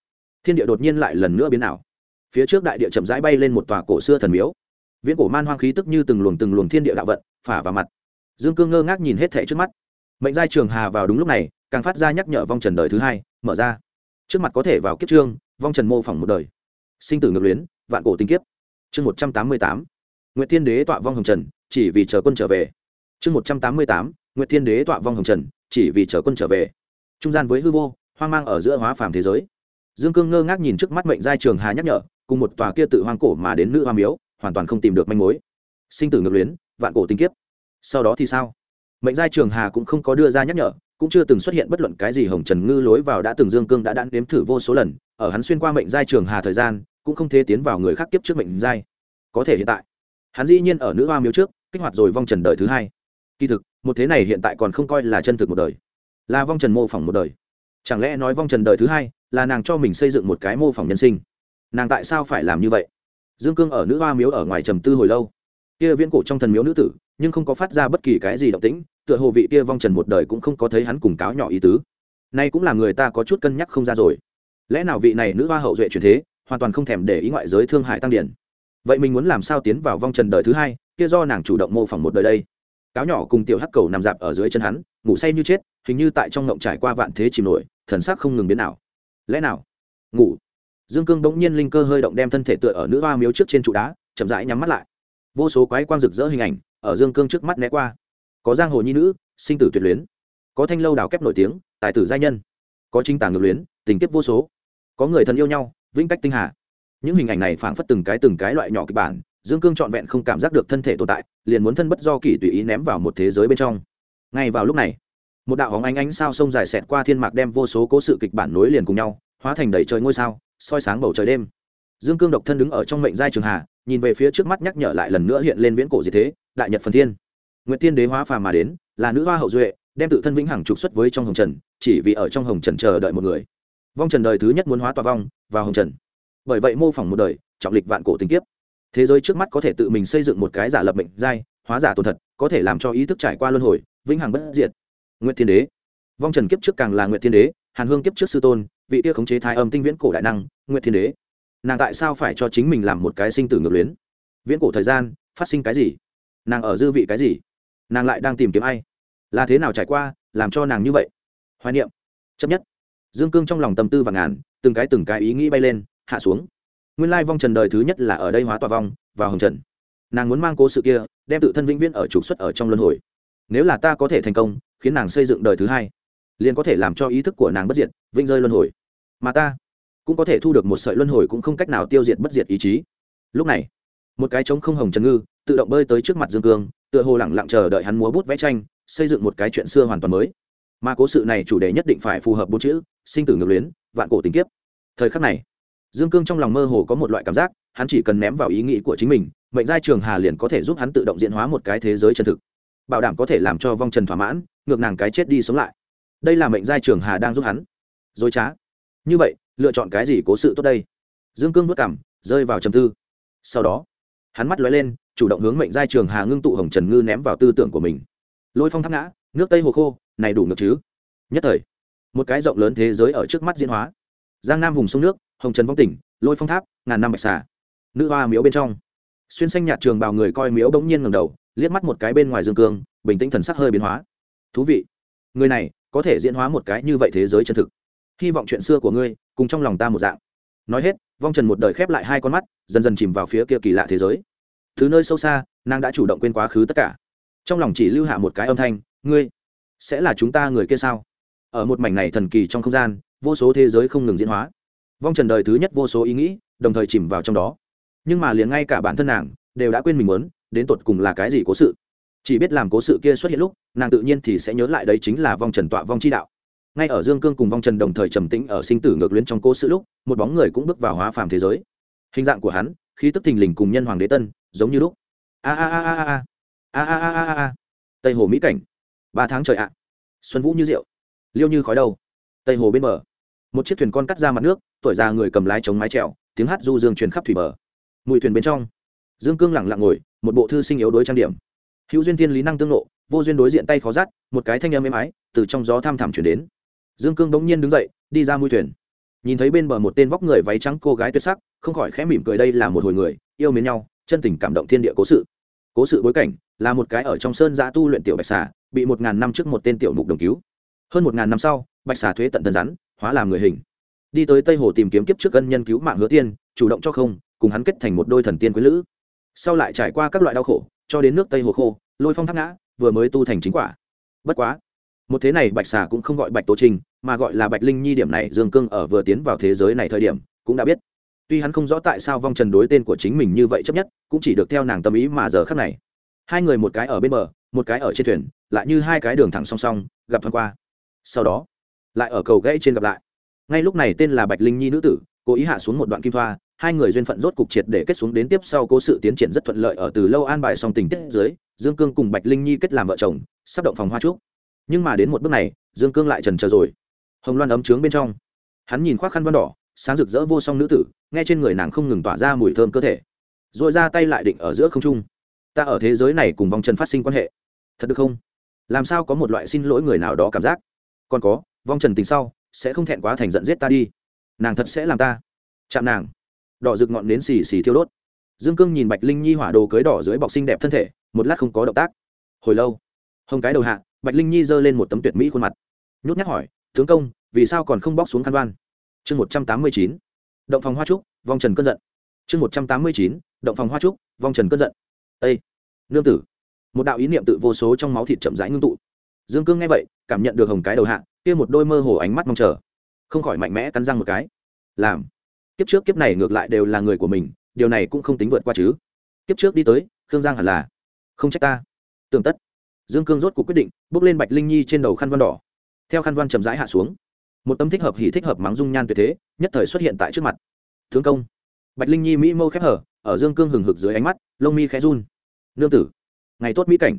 thiên địa đột nhiên lại lần nữa biến ảo. Phía trước đại địa chậm rãi bay lên một tòa cổ xưa thần miếu. Viễn cổ man hoang khí tức như từng luồng từng luồng thiên địa đạo vận, phả vào mặt. Dương cương ngơ ngác nhìn hết thẻ trước mắt. Mệnh giai trường hà vào đúng lúc này, càng phát ra nhắc nhở vong trần đời thứ hai, mở ra. Trước mặt có thể vào kiếp trương, vong trần mô phỏng một đời. Sinh tử ngược luyến, vạn cổ tinh kiếp. Chương một trăm tám mươi tám nguyễn thiên đế tọa vong hồng trần, chỉ vì chờ quân trở về. Chương một trăm tám mươi tám nguyễn thiên đế tọa vong hồng trần, chỉ vì chờ quân trở về trung gian với hư vô, hoang mang ở giữa hóa phàm thế giới. Dương cương ngơ ngác nhìn trước mắt mệnh giai trường hà nhắc nhở, cùng một tòa kia tự hoang cổ mà đến nữ hoa miếu, hoàn toàn không tìm được manh mối. Sinh tử ngược luyến, vạn cổ tinh kiếp. Sau đó thì sao? Mệnh giai trường hà cũng không có đưa ra nhắc nhở, cũng chưa từng xuất hiện bất luận cái gì hồng trần ngư lối vào đã từng dương cương đã đạn đếm thử vô số lần, ở hắn xuyên qua mệnh giai trường hà thời gian, cũng không thể tiến vào người khác kiếp trước mệnh giai. Có thể hiện tại, hắn dĩ nhiên ở nữ hoa miếu trước, kích hoạt rồi vong trần đời thứ hai. Kỳ thực, một thế này hiện tại còn không coi là chân thực một đời là vong trần mô phỏng một đời. Chẳng lẽ nói vong trần đời thứ hai là nàng cho mình xây dựng một cái mô phỏng nhân sinh? Nàng tại sao phải làm như vậy? Dương cương ở nữ hoa miếu ở ngoài trầm tư hồi lâu. Kia viễn cổ trong thần miếu nữ tử, nhưng không có phát ra bất kỳ cái gì động tĩnh, tựa hồ vị kia vong trần một đời cũng không có thấy hắn cùng cáo nhỏ ý tứ. Nay cũng là người ta có chút cân nhắc không ra rồi. Lẽ nào vị này nữ hoa hậu duệ truyền thế, hoàn toàn không thèm để ý ngoại giới thương hại tăng điển? Vậy mình muốn làm sao tiến vào vong trần đời thứ hai, kia do nàng chủ động mô phỏng một đời đây? Cáo nhỏ cùng tiểu hắc cầu nằm dạp ở dưới chân hắn, ngủ say như chết, hình như tại trong ngộng trải qua vạn thế chìm nổi, thần sắc không ngừng biến nào lẽ nào? Ngủ. Dương cương bỗng nhiên linh cơ hơi động đem thân thể tựa ở nữ hoa miếu trước trên trụ đá, chậm rãi nhắm mắt lại. Vô số quái quang rực rỡ hình ảnh ở dương cương trước mắt né qua. Có giang hồ nhi nữ, sinh tử tuyệt luyến. Có thanh lâu đào kép nổi tiếng, tài tử giai nhân. Có trinh tàng ngược luyến, tình kiếp vô số. Có người thân yêu nhau, vĩnh cách tinh hà. Những hình ảnh này phảng phất từng cái từng cái loại nhỏ kịch bản dương cương trọn vẹn không cảm giác được thân thể tồn tại, liền muốn thân bất do kỳ tùy ý ném vào một thế giới bên trong. Ngay vào lúc này, một đạo hóng ánh ánh sao sông dài xẹt qua thiên mạc đem vô số cố sự kịch bản nối liền cùng nhau, hóa thành đầy trời ngôi sao, soi sáng bầu trời đêm. Dương cương độc thân đứng ở trong mệnh giai trường hà, nhìn về phía trước mắt nhắc nhở lại lần nữa hiện lên viễn cổ gì thế, đại nhật phần thiên. Nguyễn tiên đế hóa phàm mà đến, là nữ hoa hậu duệ, đem tự thân vĩnh hằng trục xuất với trong hồng trần, chỉ vì ở trong hồng trần chờ đợi một người. Vong trần đời thứ nhất muốn hóa tòa vong, vào hồng trần. Bởi vậy mô phỏng một đời, trọng lịch vạn cổ tình kiếp thế giới trước mắt có thể tự mình xây dựng một cái giả lập mệnh giai, hóa giả tồn thật, có thể làm cho ý thức trải qua luân hồi, vĩnh hằng bất diệt. Nguyệt thiên đế. Vong trần kiếp trước càng là nguyệt thiên đế, hàn hương kiếp trước sư tôn, vị tia khống chế thái âm tinh viễn cổ đại năng, nguyệt thiên đế. Nàng tại sao phải cho chính mình làm một cái sinh tử ngược luyến? Viễn cổ thời gian, phát sinh cái gì? Nàng ở dư vị cái gì? Nàng lại đang tìm kiếm ai? Là thế nào trải qua, làm cho nàng như vậy? Hoài niệm. Chấp nhất. Dương cương trong lòng tâm tư và ngàn, từng cái từng cái ý nghĩ bay lên, hạ xuống nguyên lai vong trần đời thứ nhất là ở đây hóa tòa vong, vào hồng trần. Nàng muốn mang cố sự kia, đem tự thân vĩnh viễn ở trục xuất ở trong luân hồi. Nếu là ta có thể thành công, khiến nàng xây dựng đời thứ hai, liền có thể làm cho ý thức của nàng bất diệt vinh rơi luân hồi. Mà ta cũng có thể thu được một sợi luân hồi cũng không cách nào tiêu diệt bất diệt ý chí. Lúc này, một cái trống không hồng trần ngư, tự động bơi tới trước mặt dương cương, tựa hồ lẳng lặng chờ đợi hắn múa bút vẽ tranh, xây dựng một cái chuyện xưa hoàn toàn mới. Mà cố sự này chủ đề nhất định phải phù hợp bốn chữ, sinh tử ngược luyến, vạn cổ tình kiếp. Thời khắc này dương cương trong lòng mơ hồ có một loại cảm giác, hắn chỉ cần ném vào ý nghĩ của chính mình, mệnh giai trường hà liền có thể giúp hắn tự động diễn hóa một cái thế giới chân thực. Bảo đảm có thể làm cho vong trần thỏa mãn, ngược nàng cái chết đi sống lại. Đây là mệnh giai trường hà đang giúp hắn. Dối trá. Như vậy, lựa chọn cái gì cố sự tốt đây? Dương cương vất cảm rơi vào trầm tư. Sau đó, hắn mắt lóe lên, chủ động hướng mệnh giai trường hà ngưng tụ hồng trần ngư ném vào tư tưởng của mình. Lôi phong thác ngã, nước tây hồ khô, này đủ ngược chứ? Nhất thời, một cái rộng lớn thế giới ở trước mắt diễn hóa. Giang nam vùng sông nước hồng trần vong tỉnh, lôi phong tháp, ngàn năm bạch xà. Nữ hoa miếu bên trong. Xuyên xanh nhạt trường bào người coi miếu bỗng nhiên ngầm đầu, liếc mắt một cái bên ngoài dương cương, bình tĩnh thần sắc hơi biến hóa. Thú vị. Người này, có thể diễn hóa một cái như vậy thế giới chân thực. Hy vọng chuyện xưa của ngươi, cùng trong lòng ta một dạng. Nói hết, vong trần một đời khép lại hai con mắt, dần dần chìm vào phía kia kỳ lạ thế giới. Thứ nơi sâu xa, nàng đã chủ động quên quá khứ tất cả. Trong lòng chỉ lưu hạ một cái âm thanh, ngươi sẽ là chúng ta người kia sao? Ở một mảnh này thần kỳ trong không gian, vô số thế giới không ngừng diễn hóa vong trần đời thứ nhất vô số ý nghĩ, đồng thời chìm vào trong đó. Nhưng mà liền ngay cả bản thân nàng, đều đã quên mình muốn, đến tột cùng là cái gì cố sự. Chỉ biết làm cố sự kia xuất hiện lúc, nàng tự nhiên thì sẽ nhớ lại đấy chính là vong trần tọa vong chi đạo. Ngay ở dương cương cùng vong trần đồng thời trầm tĩnh ở sinh tử ngược luyến trong cố sự lúc, một bóng người cũng bước vào hóa phàm thế giới. Hình dạng của hắn khi tức thình lình cùng nhân hoàng đế tân, giống như lúc. A a a a. A a a a a a. Tây hồ mỹ cảnh. Ba tháng trời ạ. Xuân vũ như rượu. Liêu như khói đầu. Tây hồ bên bờ một chiếc thuyền con cắt ra mặt nước, tuổi già người cầm lái chống mái trèo tiếng hát du dương truyền khắp thủy bờ. Mùi thuyền bên trong, dương cương lẳng lặng ngồi, một bộ thư sinh yếu đuối trang điểm. Hữu duyên thiên lý năng tương lộ vô duyên đối diện tay khó rát một cái thanh âm êm ái, từ trong gió tham thẳm chuyển đến. Dương cương bỗng nhiên đứng dậy, đi ra mui thuyền. Nhìn thấy bên bờ một tên vóc người váy trắng cô gái tuyệt sắc, không khỏi khẽ mỉm cười đây là một hồi người, yêu mến nhau, chân tình cảm động thiên địa cố sự. Cố sự bối cảnh, là một cái ở trong sơn giã tu luyện tiểu bạch xà, bị một ngàn năm trước một tên tiểu mục đồng cứu. Hơn một ngàn năm sau, bạch xà thuế tận thần rắn hóa làm người hình. Đi tới tây hồ tìm kiếm kiếp trước cân nhân cứu mạng hứa tiên, chủ động cho không, cùng hắn kết thành một đôi thần tiên quý lữ. Sau lại trải qua các loại đau khổ, cho đến nước tây hồ khô, lôi phong thác ngã, vừa mới tu thành chính quả. Bất quá, một thế này bạch xà cũng không gọi bạch tố trình, mà gọi là bạch linh nhi điểm này dương cương ở vừa tiến vào thế giới này thời điểm, cũng đã biết. Tuy hắn không rõ tại sao vong trần đối tên của chính mình như vậy chấp nhất, cũng chỉ được theo nàng tâm ý mà giờ khắc này. Hai người một cái ở bên bờ, một cái ở trên thuyền, lại như hai cái đường thẳng song song, gặp thoáng qua. Sau đó lại ở cầu gãy trên gặp lại. Ngay lúc này tên là bạch linh nhi nữ tử, cố ý hạ xuống một đoạn kim thoa, hai người duyên phận rốt cục triệt để kết xuống đến tiếp sau cố sự tiến triển rất thuận lợi ở từ lâu an bài song tình tiết dưới, dương cương cùng bạch linh nhi kết làm vợ chồng, sắp động phòng hoa trúc. Nhưng mà đến một bước này, dương cương lại trần chờ rồi. Hồng loan ấm trướng bên trong. Hắn nhìn khoác khăn văn đỏ, sáng rực rỡ vô song nữ tử, nghe trên người nàng không ngừng tỏa ra mùi thơm cơ thể. R ồ i ra tay lại định ở giữa không trung. Ta ở thế giới này cùng vòng trần phát sinh quan hệ. Thật được không? Làm sao có một loại xin lỗi người nào đó cảm giác? Còn có vong trần tình sau, sẽ không thẹn quá thành giận giết ta đi. Nàng thật sẽ làm ta. Chạm nàng. Đỏ rực ngọn nến xì xì thiêu đốt. Dương cương nhìn bạch linh nhi hỏa đồ cưới đỏ dưới bọc xinh đẹp thân thể, một lát không có động tác. Hồi lâu hông cái đầu hạ, bạch linh nhi giơ lên một tấm tuyệt mỹ khuôn mặt. Nhút nhát hỏi, tướng công, vì sao còn không bóc xuống khăn đoan? Chương một trăm tám mươi chín, động phòng hoa trúc, vong trần cơn giận. Chương một trăm tám mươi chín, động phòng hoa trúc, vong trần cơn giận. Ây nương tử. Một đạo ý niệm tự vô số trong máu thịt chậm rãi ngưng tụ. Dương cương nghe vậy, cảm nhận được hồng cái đầu hạ kia một đôi mơ hồ ánh mắt mong chờ. Không khỏi mạnh mẽ cắn răng một cái. Làm. Kiếp trước kiếp này ngược lại đều là người của mình, điều này cũng không tính vượt qua chứ. Kiếp trước đi tới, khương giang hẳn là. Không trách ta. Tương tất. Dương cương rốt cuộc quyết định, bước lên bạch linh nhi trên đầu khăn văn đỏ. Theo khăn văn chậm rãi hạ xuống. Một tấm thích hợp hỉ thích hợp mắng dung nhan tuyệt thế, nhất thời xuất hiện tại trước mặt. Thương công. Bạch linh nhi mỹ mâu khép hở, ở dương cương hừng hực dưới ánh mắt, lông mi khẽ run. Nương tử. Ngày tốt mỹ cảnh.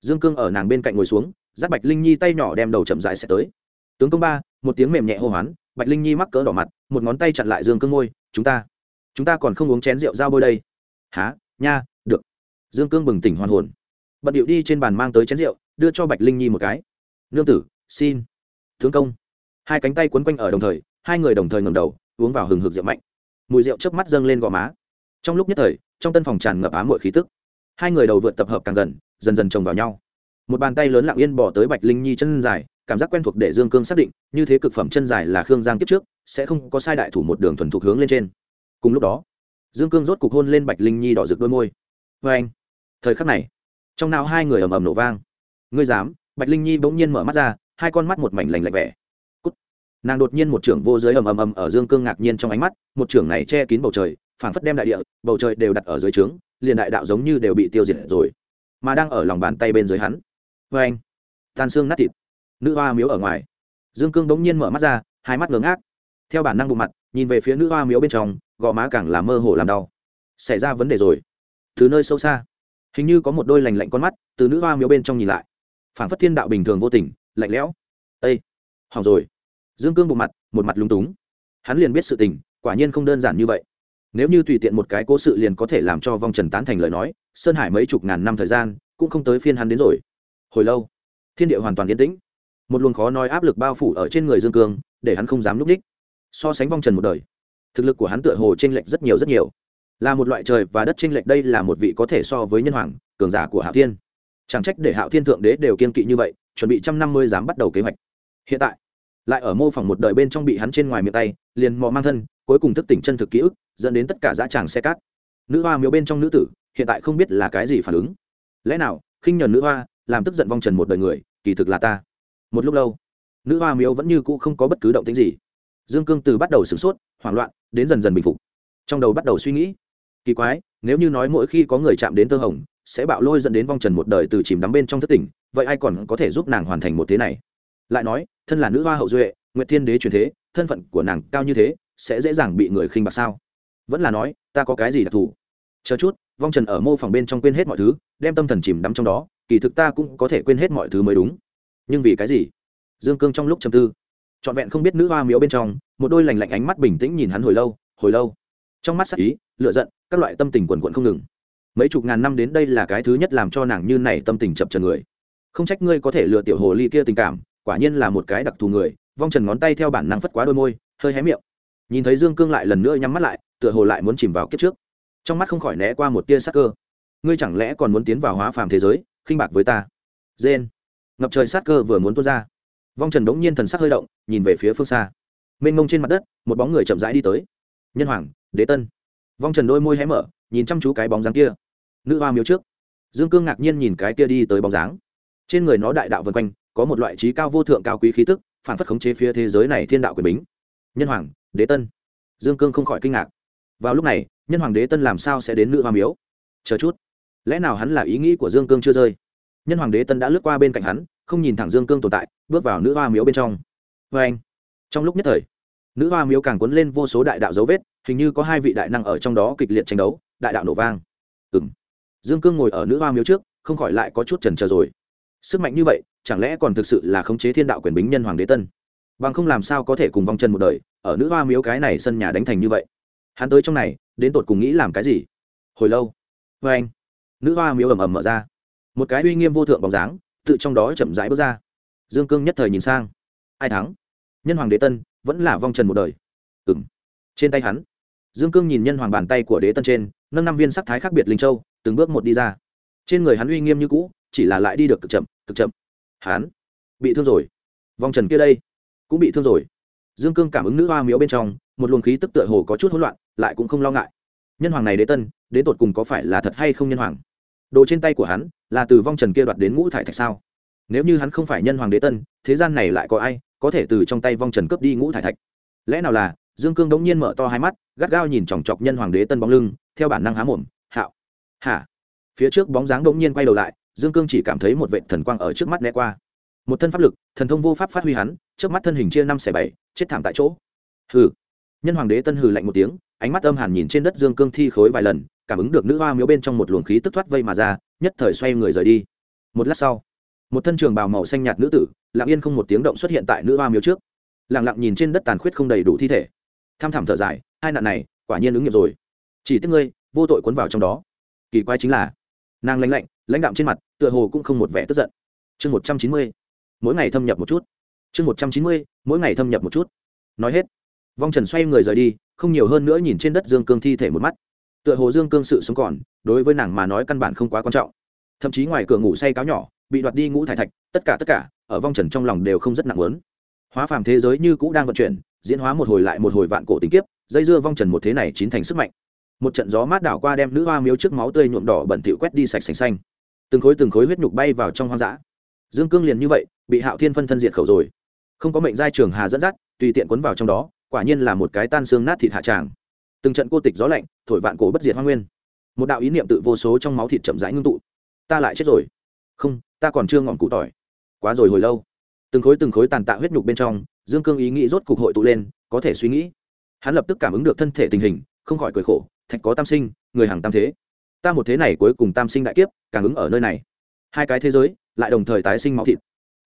Dương cương ở nàng bên cạnh ngồi xuống giáp bạch linh nhi tay nhỏ đem đầu chậm rãi sẽ tới tướng công ba, một tiếng mềm nhẹ hô hoán, bạch linh nhi mắc cỡ đỏ mặt, một ngón tay chặn lại dương cương môi, chúng ta chúng ta còn không uống chén rượu dao bôi đây. Há nha, được. Dương cương bừng tỉnh hoàn hồn. Bận điệu đi trên bàn mang tới chén rượu, đưa cho bạch linh nhi một cái. Nương tử, xin. Tướng công. Hai cánh tay quấn quanh ở đồng thời, hai người đồng thời ngầm đầu, uống vào hừng hực rượu mạnh. Mùi rượu trước mắt dâng lên gò má. Trong lúc nhất thời, trong tân phòng tràn ngập ám mội khí tức. Hai người đầu vượt tập hợp càng gần, dần dần chồng vào nhau. Một bàn tay lớn lặng yên bỏ tới bạch linh nhi chân dài cảm giác quen thuộc để dương cương xác định, như thế cực phẩm chân dài là khương giang kiếp trước, sẽ không có sai đại thủ một đường thuần thục hướng lên trên. Cùng lúc đó, dương cương rốt cục hôn lên bạch linh nhi đỏ rực đôi môi. Vê anh, thời khắc này, trong nào hai người ầm ầm nổ vang. Ngươi dám? Bạch linh nhi bỗng nhiên mở mắt ra, hai con mắt một mảnh lành lạnh vẻ. Cút. nàng đột nhiên một trưởng vô giới ầm ầm ầm ở dương cương ngạc nhiên trong ánh mắt, một trưởng này che kín bầu trời, phảng phất đem đại địa, bầu trời đều đặt ở dưới trướng, liền đại đạo giống như đều bị tiêu diệt rồi, mà đang ở lòng bàn tay bên dưới hắn. Vê anh, tan xương nát thịt nữ hoa miếu ở ngoài. Dương cương bỗng nhiên mở mắt ra, hai mắt ngớ ngác. Theo bản năng bộ mặt, nhìn về phía nữ hoa miếu bên trong, gò má càng là mơ hồ làm đau. Xảy ra vấn đề rồi. Từ nơi sâu xa, hình như có một đôi lành lạnh con mắt từ nữ hoa miếu bên trong nhìn lại. Phản phất thiên đạo bình thường vô tình, lạnh lẽo. Ây hỏng rồi. Dương cương bộ mặt, một mặt lúng túng. Hắn liền biết sự tình, quả nhiên không đơn giản như vậy. Nếu như tùy tiện một cái cố sự liền có thể làm cho vong trần tán thành lời nói, sơn hải mấy chục ngàn năm thời gian, cũng không tới phiên hắn đến rồi. Hồi lâu, thiên địa hoàn toàn yên tĩnh một luồng khó nói áp lực bao phủ ở trên người dương cương, để hắn không dám núp đích. So sánh vong trần một đời, thực lực của hắn tựa hồ t r ê n lệch rất nhiều rất nhiều. Là một loại trời và đất t r ê n lệch, đây là một vị có thể so với nhân hoàng, cường giả của hạo thiên. Chẳng trách để hạo thiên thượng đế đều kiên kỵ như vậy, chuẩn bị trăm năm mươi dám bắt đầu kế hoạch. Hiện tại, lại ở mô phỏng một đời bên trong bị hắn trên ngoài miệng tay, liền mò mang thân, cuối cùng thức tỉnh chân thực ký ức, dẫn đến tất cả dã tràng xe cát. Nữ hoa miếu bên trong nữ tử, hiện tại không biết là cái gì phản ứng. Lẽ nào, khinh nhuần nữ hoa, làm tức giận vong trần một đời người, kỳ thực là ta một lúc lâu, nữ hoa miếu vẫn như cũ không có bất cứ động tính gì. Dương cương từ bắt đầu sửng sốt, hoảng loạn, đến dần dần bình phục. Trong đầu bắt đầu suy nghĩ, kỳ quái, nếu như nói mỗi khi có người chạm đến tơ hồng, sẽ bạo lôi dẫn đến vong trần một đời từ chìm đắm bên trong thất tỉnh, vậy ai còn có thể giúp nàng hoàn thành một thế này? Lại nói, thân là nữ hoa hậu duệ, nguyệt thiên đế truyền thế, thân phận của nàng cao như thế, sẽ dễ dàng bị người khinh bạc sao? Vẫn là nói, ta có cái gì đặc thù? Chờ chút, vong trần ở mô phòng bên trong quên hết mọi thứ, đem tâm thần chìm đắm trong đó, kỳ thực ta cũng có thể quên hết mọi thứ mới đúng nhưng vì cái gì? Dương cương trong lúc chầm tư, trọn vẹn không biết nữ hoa miếu bên trong, một đôi lành lạnh ánh mắt bình tĩnh nhìn hắn hồi lâu hồi lâu. Trong mắt sắc ý lựa giận, các loại tâm tình quần quận không ngừng. Mấy chục ngàn năm đến đây là cái thứ nhất làm cho nàng như này tâm tình chập trần người. Không trách ngươi có thể lừa tiểu hồ ly kia tình cảm, quả nhiên là một cái đặc thù người, vong trần ngón tay theo bản năng phất quá đôi môi, hơi hé miệng. Nhìn thấy dương cương lại lần nữa nhắm mắt lại, tựa hồ lại muốn chìm vào kiếp trước. Trong mắt không khỏi né qua một tia sắc cơ. Ngươi chẳng lẽ còn muốn tiến vào hóa phàm thế giới, khinh bạc với ta? Dên ngập trời sát cơ vừa muốn tuôn ra. Vong trần đống nhiên thần sắc hơi động, nhìn về phía phương xa. Mênh mông trên mặt đất, một bóng người chậm rãi đi tới. Nhân hoàng, đế tân. Vong trần đôi môi hé mở, nhìn chăm chú cái bóng dáng kia. Nữ hoa miếu trước. Dương cương ngạc nhiên nhìn cái kia đi tới bóng dáng. Trên người nó đại đạo vân quanh, có một loại trí cao vô thượng cao quý khí tức, phản phất khống chế phía thế giới này thiên đạo quyền bính. Nhân hoàng, đế tân. Dương cương không khỏi kinh ngạc. Vào lúc này, nhân hoàng đế tân làm sao sẽ đến nữ hoa miếu? Chờ chút. Lẽ nào hắn là ý nghĩ của dương cương chưa rơi? Nhân hoàng đế tân đã lướt qua bên cạnh hắn, không nhìn thẳng dương cương tồn tại, bước vào nữ hoa miếu bên trong. Vê anh, trong lúc nhất thời, nữ hoa miếu càng cuốn lên vô số đại đạo dấu vết, hình như có hai vị đại năng ở trong đó kịch liệt tranh đấu, đại đạo nổ vang. Ừ m dương cương ngồi ở nữ hoa miếu trước, không khỏi lại có chút trần trờ rồi. Sức mạnh như vậy, chẳng lẽ còn thực sự là khống chế thiên đạo quyền bính nhân hoàng đế tân? Bằng không làm sao có thể cùng vong chân một đời, ở nữ hoa miếu cái này sân nhà đánh thành như vậy? Hắn tới trong này, đến tột cùng nghĩ làm cái gì? Hồi lâu. Vê anh, nữ hoa miếu ầm ầm mở ra một cái uy nghiêm vô thượng bóng dáng, tự trong đó chậm rãi bước ra. Dương cương nhất thời nhìn sang. Ai thắng? Nhân hoàng đế tân vẫn là vong trần một đời. Ừng trên tay hắn, dương cương nhìn nhân hoàng bàn tay của đế tân trên, nâng năm viên sắc thái khác biệt linh châu, từng bước một đi ra. Trên người hắn uy nghiêm như cũ, chỉ là lại đi được cực chậm cực chậm. Hắn bị thương rồi. Vong trần kia đây cũng bị thương rồi. Dương cương cảm ứng nữ hoa miếu bên trong, một luồng khí tức tựa hồ có chút hỗn loạn, lại cũng không lo ngại. Nhân hoàng này đế tân, đến tột cùng có phải là thật hay không nhân hoàng? Đồ trên tay của hắn là từ vong trần kia đoạt đến ngũ thải thạch sao? Nếu như hắn không phải nhân hoàng đế tân, thế gian này lại có ai có thể từ trong tay vong trần cướp đi ngũ thải thạch? Lẽ nào là dương cương đống nhiên mở to hai mắt, gắt gao nhìn chòng chọc nhân hoàng đế tân bóng lưng, theo bản năng há mồm, hạo, hả? Phía trước bóng dáng đống nhiên quay đầu lại, dương cương chỉ cảm thấy một vệ thần quang ở trước mắt né qua. Một thân pháp lực, thần thông vô pháp phát huy hắn, trước mắt thân hình chia năm xẻ bảy, chết thảm tại chỗ. Hừ. Nhân hoàng đế tân hừ lạnh một tiếng, ánh mắt âm hàn nhìn trên đất dương cương thi khối vài lần cảm ứng được nữ hoa miếu bên trong một luồng khí tức thoát vây mà ra, nhất thời xoay người rời đi. Một lát sau, một thân trường bào màu xanh nhạt nữ tử, lặng yên không một tiếng động xuất hiện tại nữ hoa miếu trước. Lặng lặng nhìn trên đất tàn khuyết không đầy đủ thi thể. Tham thảm thở dài, hai nạn này, quả nhiên ứng nghiệm rồi. Chỉ tiếc ngươi, vô tội cuốn vào trong đó. Kỳ quái chính là, nàng lãnh lạnh, lãnh đạm trên mặt, tựa hồ cũng không một vẻ tức giận. Chương một trăm chín mươi, mỗi ngày thâm nhập một chút. Chương một trăm chín mươi, mỗi ngày thâm nhập một chút. Nói hết. Vong trần xoay người rời đi, không nhiều hơn nữa nhìn trên đất dương cương thi thể một mắt tựa hồ dương cương sự sống còn, đối với nàng mà nói căn bản không quá quan trọng. Thậm chí ngoài cửa ngủ say cáo nhỏ, bị đoạt đi ngũ thải thạch, tất cả tất cả, ở vong trần trong lòng đều không rất nặng lớn. Hóa phàm thế giới như cũ đang vận chuyển, diễn hóa một hồi lại một hồi vạn cổ tình kiếp, dây dưa vong trần một thế này chín thành sức mạnh. Một trận gió mát đảo qua đem nữ hoa miếu trước máu tươi nhuộm đỏ bẩn thỉu quét đi sạch sành xanh. Từng khối từng khối huyết nhục bay vào trong hoang dã. Dương cương liền như vậy, bị hạo thiên phân thân diệt khẩu rồi. Không có mệnh giai trường hà dẫn dắt, tùy tiện quấn vào trong đó, quả nhiên là một cái tan xương nát thịt hạ tràng từng trận cô tịch gió lạnh, thổi vạn cổ bất diệt hoa nguyên. Một đạo ý niệm tự vô số trong máu thịt chậm rãi ngưng tụ. Ta lại chết rồi. Không, ta còn chưa ngọn cụ tỏi. Quá rồi hồi lâu. Từng khối từng khối tàn tạ huyết nhục bên trong, dương cương ý nghĩ rốt cục hội tụ lên, có thể suy nghĩ. Hắn lập tức cảm ứng được thân thể tình hình, không khỏi cười khổ, thạch có tam sinh, người hàng tam thế. Ta một thế này cuối cùng tam sinh đại kiếp, càng ứng ở nơi này. Hai cái thế giới, lại đồng thời tái sinh máu thịt.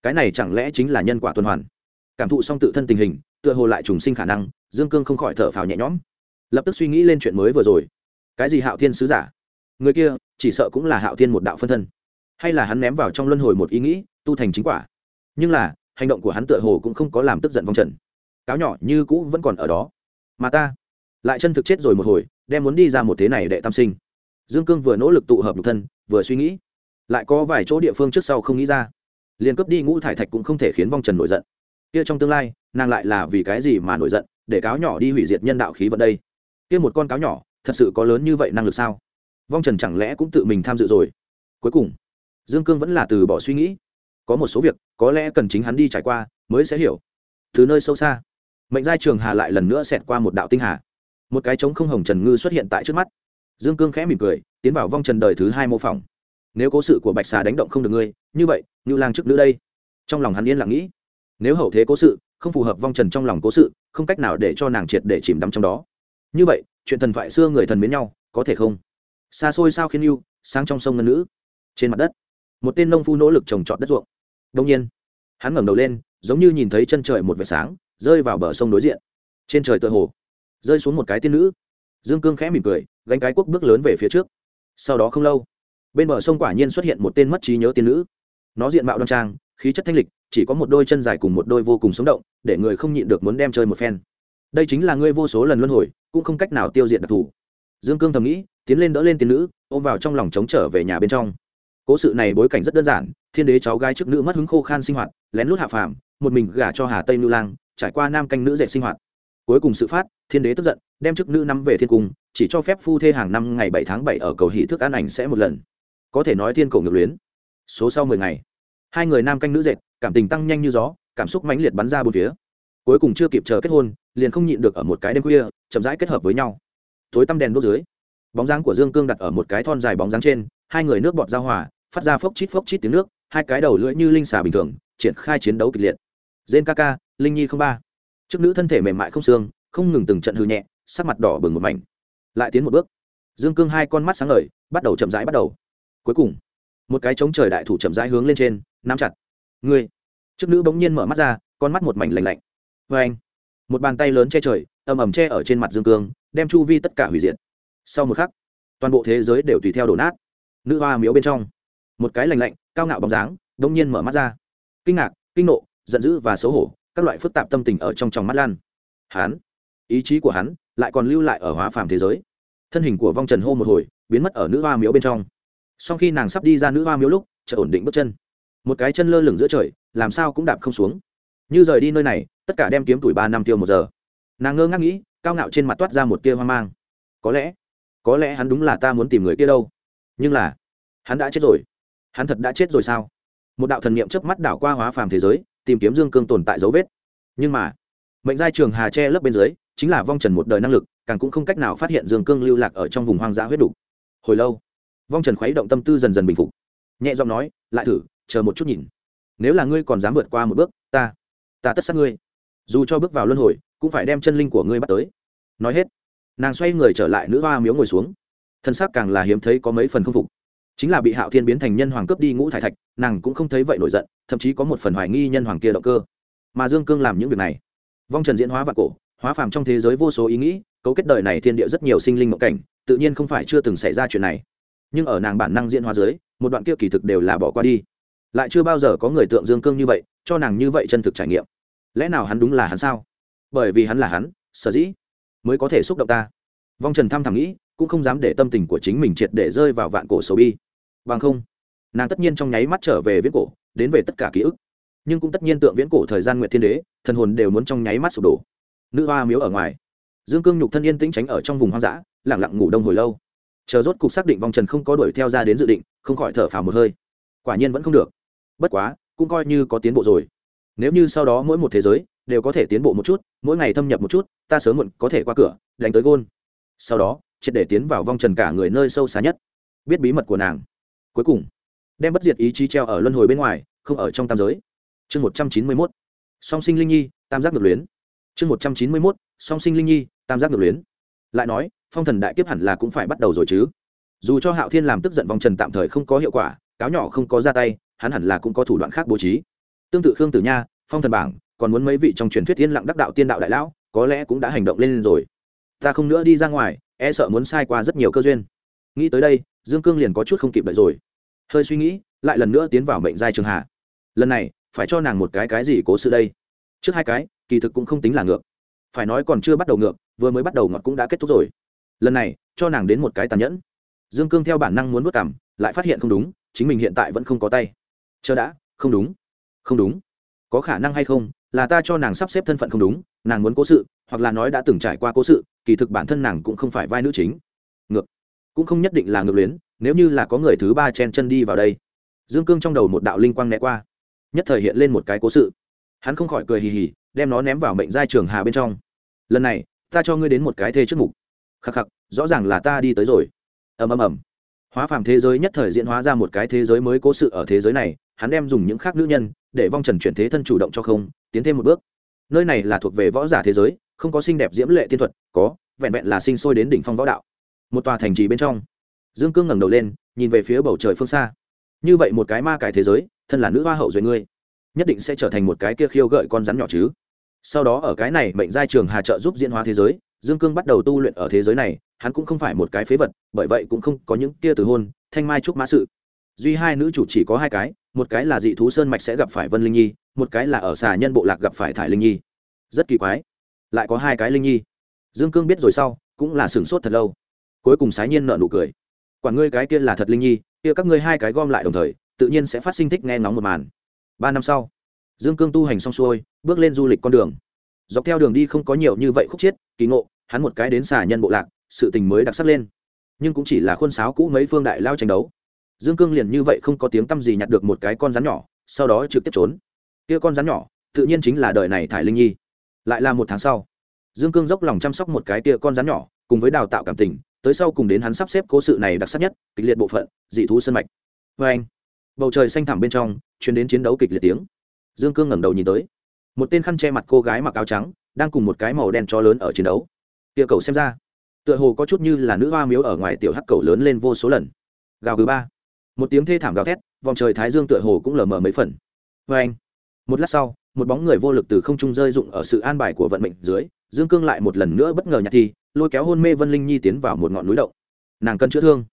Cái này chẳng lẽ chính là nhân quả tuần hoàn? Cảm thụ xong tự thân tình hình, tựa hồ lại trùng sinh khả năng, dương cương không khỏi thở phào nhẹ nhõm lập tức suy nghĩ lên chuyện mới vừa rồi. Cái gì hạo thiên sứ giả? Người kia chỉ sợ cũng là hạo thiên một đạo phân thân. Hay là hắn ném vào trong luân hồi một ý nghĩ, tu thành chính quả. Nhưng là, hành động của hắn tựa hồ cũng không có làm tức giận vong trần. Cáo nhỏ như cũ vẫn còn ở đó. Mà ta lại chân thực chết rồi một hồi, đem muốn đi ra một thế này để tam sinh. Dương cương vừa nỗ lực tụ hợp nhục thân, vừa suy nghĩ. Lại có vài chỗ địa phương trước sau không nghĩ ra. Liền cướp đi ngũ thải thạch cũng không thể khiến vong trần nổi giận. Kia trong tương lai, nàng lại là vì cái gì mà nổi giận, để cáo nhỏ đi hủy diệt nhân đạo khí vận đây? Kia một con cáo nhỏ, thật sự có lớn như vậy năng lực sao? Vong trần chẳng lẽ cũng tự mình tham dự rồi? Cuối cùng, dương cương vẫn là từ bỏ suy nghĩ. Có một số việc, có lẽ cần chính hắn đi trải qua mới sẽ hiểu. Từ nơi sâu xa, mệnh giai trường hà lại lần nữa xẹt qua một đạo tinh hà. Một cái trống không hồng trần ngư xuất hiện tại trước mắt. Dương cương khẽ mỉm cười, tiến vào vong trần đời thứ hai mô phỏng. Nếu cố sự của bạch xà đánh động không được ngươi, như vậy như lang trước nữ đây. Trong lòng hắn yên lặng nghĩ. Nếu hậu thế cố sự không phù hợp vong trần trong lòng cố sự, không cách nào để cho nàng triệt để chìm đắm trong đó như vậy, chuyện thần thoại xưa người thần mến nhau, có thể không? Xa xôi sao khiến yêu, sáng trong sông ngân nữ. Trên mặt đất, một tên nông phu nỗ lực trồng trọt đất ruộng. Đông nhiên, hắn ngẩng đầu lên, giống như nhìn thấy chân trời một vệt sáng, rơi vào bờ sông đối diện. Trên trời tựa hồ, rơi xuống một cái tiên nữ. Dương cương khẽ mỉm cười, gánh cái quốc bước lớn về phía trước. Sau đó không lâu, bên bờ sông quả nhiên xuất hiện một tên mất trí nhớ tiên nữ. Nó diện mạo đoan trang, khí chất thanh lịch, chỉ có một đôi chân dài cùng một đôi vô cùng sống động, để người không nhịn được muốn đem chơi một phen đây chính là ngươi vô số lần luân hồi, cũng không cách nào tiêu diệt đặc thù. Dương cương thầm nghĩ, tiến lên đỡ lên tiên nữ, ôm vào trong lòng chống trở về nhà bên trong. Cố sự này bối cảnh rất đơn giản, thiên đế cháu gái trước nữ mất hứng khô khan sinh hoạt, lén lút hạ phàm, một mình gả cho hà tây nữ lang, trải qua nam canh nữ dệt sinh hoạt. Cuối cùng sự phát, thiên đế tức giận, đem chức nữ nắm về thiên cung, chỉ cho phép phu thê hàng năm ngày bảy tháng bảy ở cầu hỷ thức an ảnh sẽ một lần. Có thể nói thiên cổ ngược luyến. Số sau mười ngày. Hai người nam canh nữ dệt, cảm tình tăng nhanh như gió, cảm xúc mãnh liệt bắn ra bốn phía cuối cùng chưa kịp chờ kết hôn, liền không nhịn được ở một cái đêm khuya, chậm rãi kết hợp với nhau. Tối tăm đèn đốt dưới, bóng dáng của dương cương đặt ở một cái thon dài bóng dáng trên, hai người nước bọt giao hòa, phát ra phốc chít phốc chít tiếng nước, hai cái đầu lưỡi như linh xà bình thường, triển khai chiến đấu kịch liệt. Dên ca ca linh nhi không ba. Trước nữ thân thể mềm mại không xương, không ngừng từng trận hư nhẹ, sắc mặt đỏ bừng một mảnh. Lại tiến một bước. Dương cương hai con mắt sáng ngời, bắt đầu chậm rãi bắt đầu. Cuối cùng, một cái trống trời đại thủ chậm rãi hướng lên trên, nắm chặt. Ngươi. Trước nữ bỗng nhiên mở mắt ra, con mắt một mảnh lạnh lạnh vê anh, một bàn tay lớn che trời, ầm ầm che ở trên mặt dương cương, đem chu vi tất cả hủy diệt. Sau một khắc, toàn bộ thế giới đều tùy theo đổ nát. Nữ hoa miếu bên trong, một cái lạnh lạnh, cao ngạo bóng dáng bỗng nhiên mở mắt ra. Kinh ngạc, kinh nộ, giận dữ và xấu hổ, các loại phức tạp tâm tình ở trong tròng mắt lan. Hắn, ý chí của hắn lại còn lưu lại ở hóa phàm thế giới. Thân hình của vong trần hô một hồi, biến mất ở nữ hoa miếu bên trong. Sau khi nàng sắp đi ra nữ hoa miếu lúc chợ ổn định bước chân. Một cái chân lơ lửng giữa trời, làm sao cũng đạp không xuống. Như rời đi nơi này tất cả đem kiếm tuổi ba năm tiêu một giờ. Nàng ngơ ngác nghĩ, cao ngạo trên mặt toát ra một tia hoang mang. Có lẽ có lẽ hắn đúng là ta muốn tìm người kia đâu. Nhưng là, hắn đã chết rồi. Hắn thật đã chết rồi sao? Một đạo thần niệm chớp mắt đảo qua hóa phàm thế giới, tìm kiếm dương cương tồn tại dấu vết. Nhưng mà, mệnh giai trường hà che lớp bên dưới, chính là vong trần một đời năng lực, càng cũng không cách nào phát hiện dương cương lưu lạc ở trong vùng hoang dã huyết đủ. hồi lâu, vong trần khuấy động tâm tư dần dần bình phục. Nhẹ giọng nói, lại thử, chờ một chút nhìn. Nếu là ngươi còn dám vượt qua một bước, ta ta tất sát ngươi dù cho bước vào luân hồi, cũng phải đem chân linh của ngươi bắt tới. Nói hết, nàng xoay người trở lại nữ hoa miếu ngồi xuống. Thân xác càng là hiếm thấy có mấy phần không phục. Chính là bị hạo thiên biến thành nhân hoàng cướp đi ngũ thải thạch, nàng cũng không thấy vậy nổi giận, thậm chí có một phần hoài nghi nhân hoàng kia động cơ. Mà dương cương làm những việc này. Vong trần diễn hóa và cổ, hóa phàm trong thế giới vô số ý nghĩ, cấu kết đời này thiên địa rất nhiều sinh linh mộng cảnh, tự nhiên không phải chưa từng xảy ra chuyện này. Nhưng ở nàng bản năng diễn hóa dưới, một đoạn kia kỳ thực đều là bỏ qua đi. Lại chưa bao giờ có người tượng dương cương như vậy, cho nàng như vậy chân thực trải nghiệm lẽ nào hắn đúng là hắn sao? Bởi vì hắn là hắn, sở dĩ mới có thể xúc động ta. Vong trần thăm thẳm nghĩ, cũng không dám để tâm tình của chính mình triệt để rơi vào vạn cổ sầu bi. Bằng không, nàng tất nhiên trong nháy mắt trở về viễn cổ, đến về tất cả ký ức. Nhưng cũng tất nhiên tượng viễn cổ thời gian nguyện thiên đế, thần hồn đều muốn trong nháy mắt sụp đổ. Nữ hoa miếu ở ngoài. Dương cương nhục thân yên tĩnh tránh ở trong vùng hoang dã lẳng lặng ngủ đông hồi lâu. Chờ rốt cục xác định vòng trần không có đuổi theo ra đến dự định, không khỏi thở phào một hơi. Quả nhiên vẫn không được. Bất quá, cũng coi như có tiến bộ rồi nếu như sau đó mỗi một thế giới đều có thể tiến bộ một chút, mỗi ngày thâm nhập một chút, ta sớm muộn có thể qua cửa, đánh tới gôn sau đó, triệt để tiến vào vong trần cả người nơi sâu xa nhất. Biết bí mật của nàng. Cuối cùng, đem bất diệt ý chí treo ở luân hồi bên ngoài, không ở trong tam giới. Chương một trăm chín mươi mốt. Song sinh linh nhi, tam giác ngược luyến. Chương một trăm chín mươi mốt. Song sinh linh nhi, tam giác ngược luyến. Lại nói, phong thần đại kiếp hẳn là cũng phải bắt đầu rồi chứ. Dù cho hạo thiên làm tức giận vong trần tạm thời không có hiệu quả, cáo nhỏ không có ra tay, hắn hẳn là cũng có thủ đoạn khác bố trí tương tự khương tử nha phong thần bảng còn muốn mấy vị trong truyền thuyết tiên lặng đắc đạo tiên đạo đại lão có lẽ cũng đã hành động lên rồi ta không nữa đi ra ngoài e sợ muốn sai qua rất nhiều cơ duyên nghĩ tới đây dương cương liền có chút không kịp đợi rồi hơi suy nghĩ lại lần nữa tiến vào mệnh giai trường hạ lần này phải cho nàng một cái cái gì cố sự đây trước hai cái kỳ thực cũng không tính là ngược phải nói còn chưa bắt đầu ngược vừa mới bắt đầu ngọt cũng đã kết thúc rồi lần này cho nàng đến một cái tàn nhẫn dương cương theo bản năng muốn vất cảm lại phát hiện không đúng chính mình hiện tại vẫn không có tay chờ đã không đúng không đúng. Có khả năng hay không, là ta cho nàng sắp xếp thân phận không đúng, nàng muốn cố sự, hoặc là nói đã từng trải qua cố sự, kỳ thực bản thân nàng cũng không phải vai nữ chính. Ngược, cũng không nhất định là ngược luyến, nếu như là có người thứ ba chen chân đi vào đây. Dương cương trong đầu một đạo linh quang né qua, nhất thời hiện lên một cái cố sự. Hắn không khỏi cười hì hì, đem nó ném vào mệnh giai trường hà bên trong. Lần này, ta cho ngươi đến một cái thê trước mục. Khắc khắc, rõ ràng là ta đi tới rồi. Ầm ầm ầm. Hóa phàm thế giới nhất thời diễn hóa ra một cái thế giới mới cố sự ở thế giới này hắn đem dùng những khác nữ nhân, để vong trần chuyển thế thân chủ động cho không, tiến thêm một bước. Nơi này là thuộc về võ giả thế giới, không có xinh đẹp diễm lệ tiên thuật, có, vẹn vẹn là sinh sôi đến đỉnh phong võ đạo. Một tòa thành trì bên trong. Dương cương ngẩng đầu lên, nhìn về phía bầu trời phương xa. Như vậy một cái ma cải thế giới, thân là nữ hoa hậu duệ ngươi, nhất định sẽ trở thành một cái kia khiêu gợi con rắn nhỏ chứ. Sau đó ở cái này mệnh giai trường hà trợ giúp diễn hóa thế giới, dương cương bắt đầu tu luyện ở thế giới này, hắn cũng không phải một cái phế vật, bởi vậy cũng không có những kia từ hôn, thanh mai trúc mã sự. Duy hai nữ chủ chỉ có hai cái một cái là dị thú sơn mạch sẽ gặp phải vân linh nhi, một cái là ở xà nhân bộ lạc gặp phải thải linh nhi. Rất kỳ quái. Lại có hai cái linh nhi. Dương cương biết rồi sau, cũng là sửng sốt thật lâu. Cuối cùng sái nhiên nợ nụ cười. Quản ngươi cái kia là thật linh nhi, kia các ngươi hai cái gom lại đồng thời, tự nhiên sẽ phát sinh thích nghe ngóng một màn. Ba năm sau, dương cương tu hành xong xuôi, bước lên du lịch con đường. Dọc theo đường đi không có nhiều như vậy khúc chiết, kỳ ngộ, hắn một cái đến xà nhân bộ lạc, sự tình mới đặc sắc lên. Nhưng cũng chỉ là khuôn sáo cũ mấy phương đại lao tranh đấu dương cương liền như vậy không có tiếng t â m gì nhặt được một cái con rắn nhỏ, sau đó trực tiếp trốn. Kia con rắn nhỏ, tự nhiên chính là đời này thải linh nhi. Lại là một tháng sau, dương cương dốc lòng chăm sóc một cái kia con rắn nhỏ, cùng với đào tạo cảm tình, tới sau cùng đến hắn sắp xếp cố sự này đặc sắc nhất, kịch liệt bộ phận, dị thú sân mạch. Vê anh, bầu trời xanh thẳm bên trong chuyển đến chiến đấu kịch liệt tiếng. Dương cương ngẩng đầu nhìn tới, một tên khăn che mặt cô gái mặc áo trắng, đang cùng một cái màu đen cho lớn ở chiến đấu. Kia cầu xem ra, tựa hồ có chút như là nữ hoa miếu ở ngoài tiểu hắc cầu lớn lên vô số lần. Gào thứ ba một tiếng thê thảm gào thét, vòng trời thái dương tựa hồ cũng lờ mờ mấy phần. Vê anh, một lát sau, một bóng người vô lực từ không trung rơi rụng ở sự an bài của vận mệnh dưới, dương cương lại một lần nữa bất ngờ nhặt thi, lôi kéo hôn mê vân linh nhi tiến vào một ngọn núi động. Nàng cân chữa thương.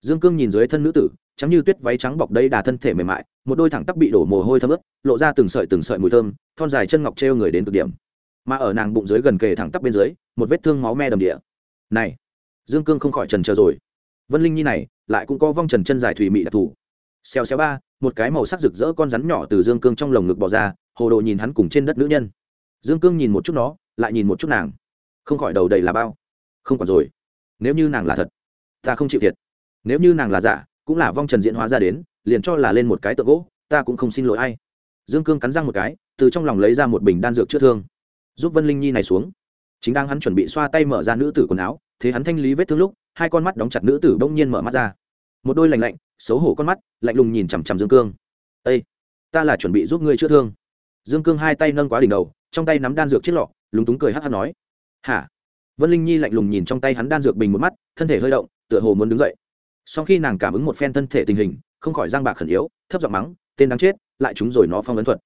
Dương cương nhìn dưới thân nữ tử, trắng như tuyết váy trắng bọc đầy đà thân thể mềm mại, một đôi thẳng tắp bị đổ mồ hôi thấm ướt, lộ ra từng sợi từng sợi mùi thơm, thon dài chân ngọc treo người đến cực điểm. Mà ở nàng bụng dưới gần kề thẳng tắp bên dưới, một vết thương máu me đầm địa. Này, dương cương không khỏi trần chờ rồi. Vân linh nhi này lại cũng có vong trần chân dài thủy mị đặc thù. Xèo xéo ba, một cái màu sắc rực rỡ con rắn nhỏ từ dương cương trong lồng ngực bỏ ra, hồ đồ nhìn hắn cùng trên đất nữ nhân. Dương cương nhìn một chút nó, lại nhìn một chút nàng. Không khỏi đầu đầy là bao. Không còn rồi. Nếu như nàng là thật, ta không chịu thiệt. Nếu như nàng là giả, cũng là vong trần diễn hóa ra đến, liền cho là lên một cái tượng gỗ, ta cũng không xin lỗi ai. Dương cương cắn răng một cái, từ trong lòng lấy ra một bình đan dược chữa thương. Giúp vân linh nhi này xuống. Chính đang hắn chuẩn bị xoa tay mở ra nữ tử quần áo, thế hắn thanh lý vết thương lúc hai con mắt đóng chặt nữ tử bỗng nhiên mở mắt ra. Một đôi lạnh lạnh, xấu hổ con mắt, lạnh lùng nhìn chằm chằm dương cương. Ây ta là chuẩn bị giúp ngươi chữa thương. Dương cương hai tay nâng quá đỉnh đầu, trong tay nắm đan dược chiếc lọ, lúng túng cười hát hát nói. Hả? Vân linh nhi lạnh lùng nhìn trong tay hắn đan dược bình một mắt, thân thể hơi động, tựa hồ muốn đứng dậy. Sau khi nàng cảm ứng một phen thân thể tình hình, không khỏi giang bạc khẩn yếu, thấp giọng mắng, tên đáng chết, lại chúng rồi nó phong ấn thuật.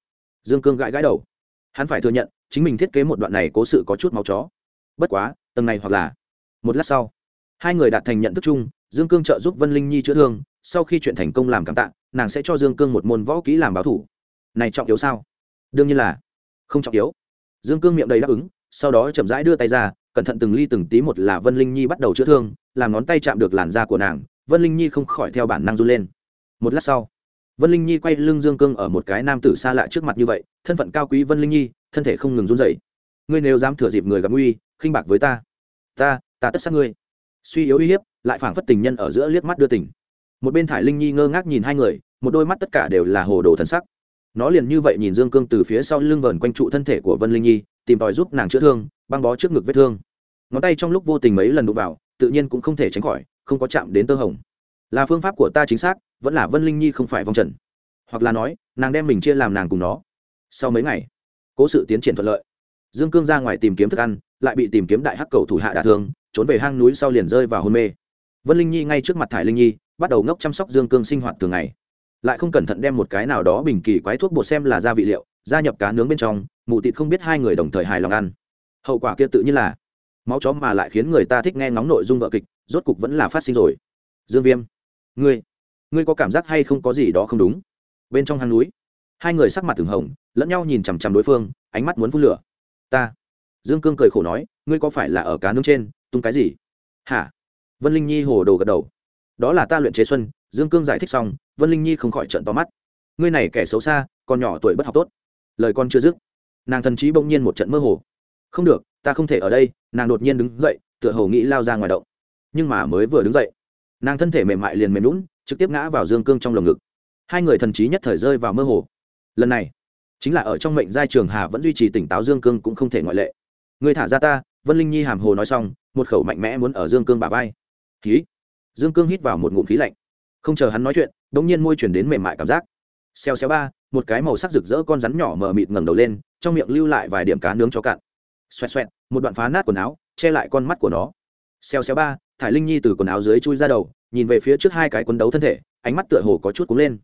Dương cương gãi gãi đầu. Hắn phải thừa nhận, chính mình thiết kế một đoạn này cố sự có chút máu chó. Bất quá, tầng này hoặc là, một lát sau hai người đạt thành nhận thức chung, dương cương trợ giúp vân linh nhi chữa thương, sau khi chuyện thành công làm cảm tạ, nàng sẽ cho dương cương một môn võ kỹ làm báo thủ. Này trọng yếu sao? Đương nhiên là, không trọng yếu. Dương cương miệng đầy đáp ứng, sau đó chậm rãi đưa tay ra, cẩn thận từng ly từng tí một là vân linh nhi bắt đầu chữa thương, làm ngón tay chạm được làn da của nàng, vân linh nhi không khỏi theo bản năng run lên. Một lát sau, vân linh nhi quay lưng dương cương ở một cái nam tử xa lạ trước mặt như vậy, thân phận cao quý vân linh nhi, thân thể không ngừng run dậy ngươi nếu dám thừa dịp người gặp nguy, khinh bạc với ta ta ta tất sát ngươi suy yếu uy hiếp, lại phảng phất tình nhân ở giữa liếc mắt đưa tình. Một bên thải linh nhi ngơ ngác nhìn hai người, một đôi mắt tất cả đều là hồ đồ thần sắc. Nó liền như vậy nhìn dương cương từ phía sau lưng vờn quanh trụ thân thể của vân linh nhi, tìm tòi giúp nàng chữa thương, băng bó trước ngực vết thương. Ngón tay trong lúc vô tình mấy lần đụng vào, tự nhiên cũng không thể tránh khỏi, không có chạm đến tơ hồng. Là phương pháp của ta chính xác, vẫn là vân linh nhi không phải vong trần. Hoặc là nói, nàng đem mình chia làm nàng cùng nó. Sau mấy ngày, cố sự tiến triển thuận lợi. Dương cương ra ngoài tìm kiếm thức ăn, lại bị tìm kiếm đại hắc cầu thủ hạ đả thương trốn về hang núi sau liền rơi vào hôn mê. Vân linh nhi ngay trước mặt thải linh nhi, bắt đầu ngốc chăm sóc dương cương sinh hoạt thường ngày. Lại không cẩn thận đem một cái nào đó bình kỳ quái thuốc bột xem là gia vị liệu, gia nhập cá nướng bên trong mụ tịt không biết hai người đồng thời hài lòng ăn. Hậu quả kia tự nhiên là, máu chó mà lại khiến người ta thích nghe ngóng nội dung vợ kịch, rốt cục vẫn là phát sinh rồi. Dương viêm, ngươi ngươi có cảm giác hay không có gì đó không đúng? Bên trong hang núi, hai người sắc mặt từng hồng, lẫn nhau nhìn chằm chằm đối phương, ánh mắt muốn phun lửa. Ta, dương cương cười khổ nói, ngươi có phải là ở cá nướng trên tung cái gì? Hả? Vân linh nhi hồ đồ gật đầu. Đó là ta luyện chế xuân, dương cương giải thích xong, vân linh nhi không khỏi trận to mắt. Ngươi này kẻ xấu xa, còn nhỏ tuổi bất học tốt. Lời con chưa dứt, nàng thần trí bỗng nhiên một trận mơ hồ. Không được, ta không thể ở đây, nàng đột nhiên đứng dậy, tựa hồ nghĩ lao ra ngoài động. Nhưng mà mới vừa đứng dậy, nàng thân thể mềm mại liền mềm lún trực tiếp ngã vào dương cương trong lồng ngực. Hai người thần trí nhất thời rơi vào mơ hồ. Lần này, chính là ở trong mệnh giai trường hà vẫn duy trì tỉnh táo dương cương cũng không thể ngoại lệ. Người thả ra ta vân linh nhi hàm hồ nói xong, một khẩu mạnh mẽ muốn ở dương cương bà vai. Khí dương cương hít vào một ngụm khí lạnh. Không chờ hắn nói chuyện đ ỗ n g nhiên môi chuyển đến mềm mại cảm giác. Xeo xeo ba, một cái màu sắc rực rỡ con rắn nhỏ mờ mịt ngẩng đầu lên, trong miệng lưu lại vài điểm cá nướng cho cạn. Xoẹt xoẹt, một đoạn phá nát quần áo, che lại con mắt của nó. Xeo xeo ba, thải linh nhi từ quần áo dưới chui ra đầu, nhìn về phía trước hai cái quần đấu thân thể, ánh mắt tựa hồ có chút cúng lên.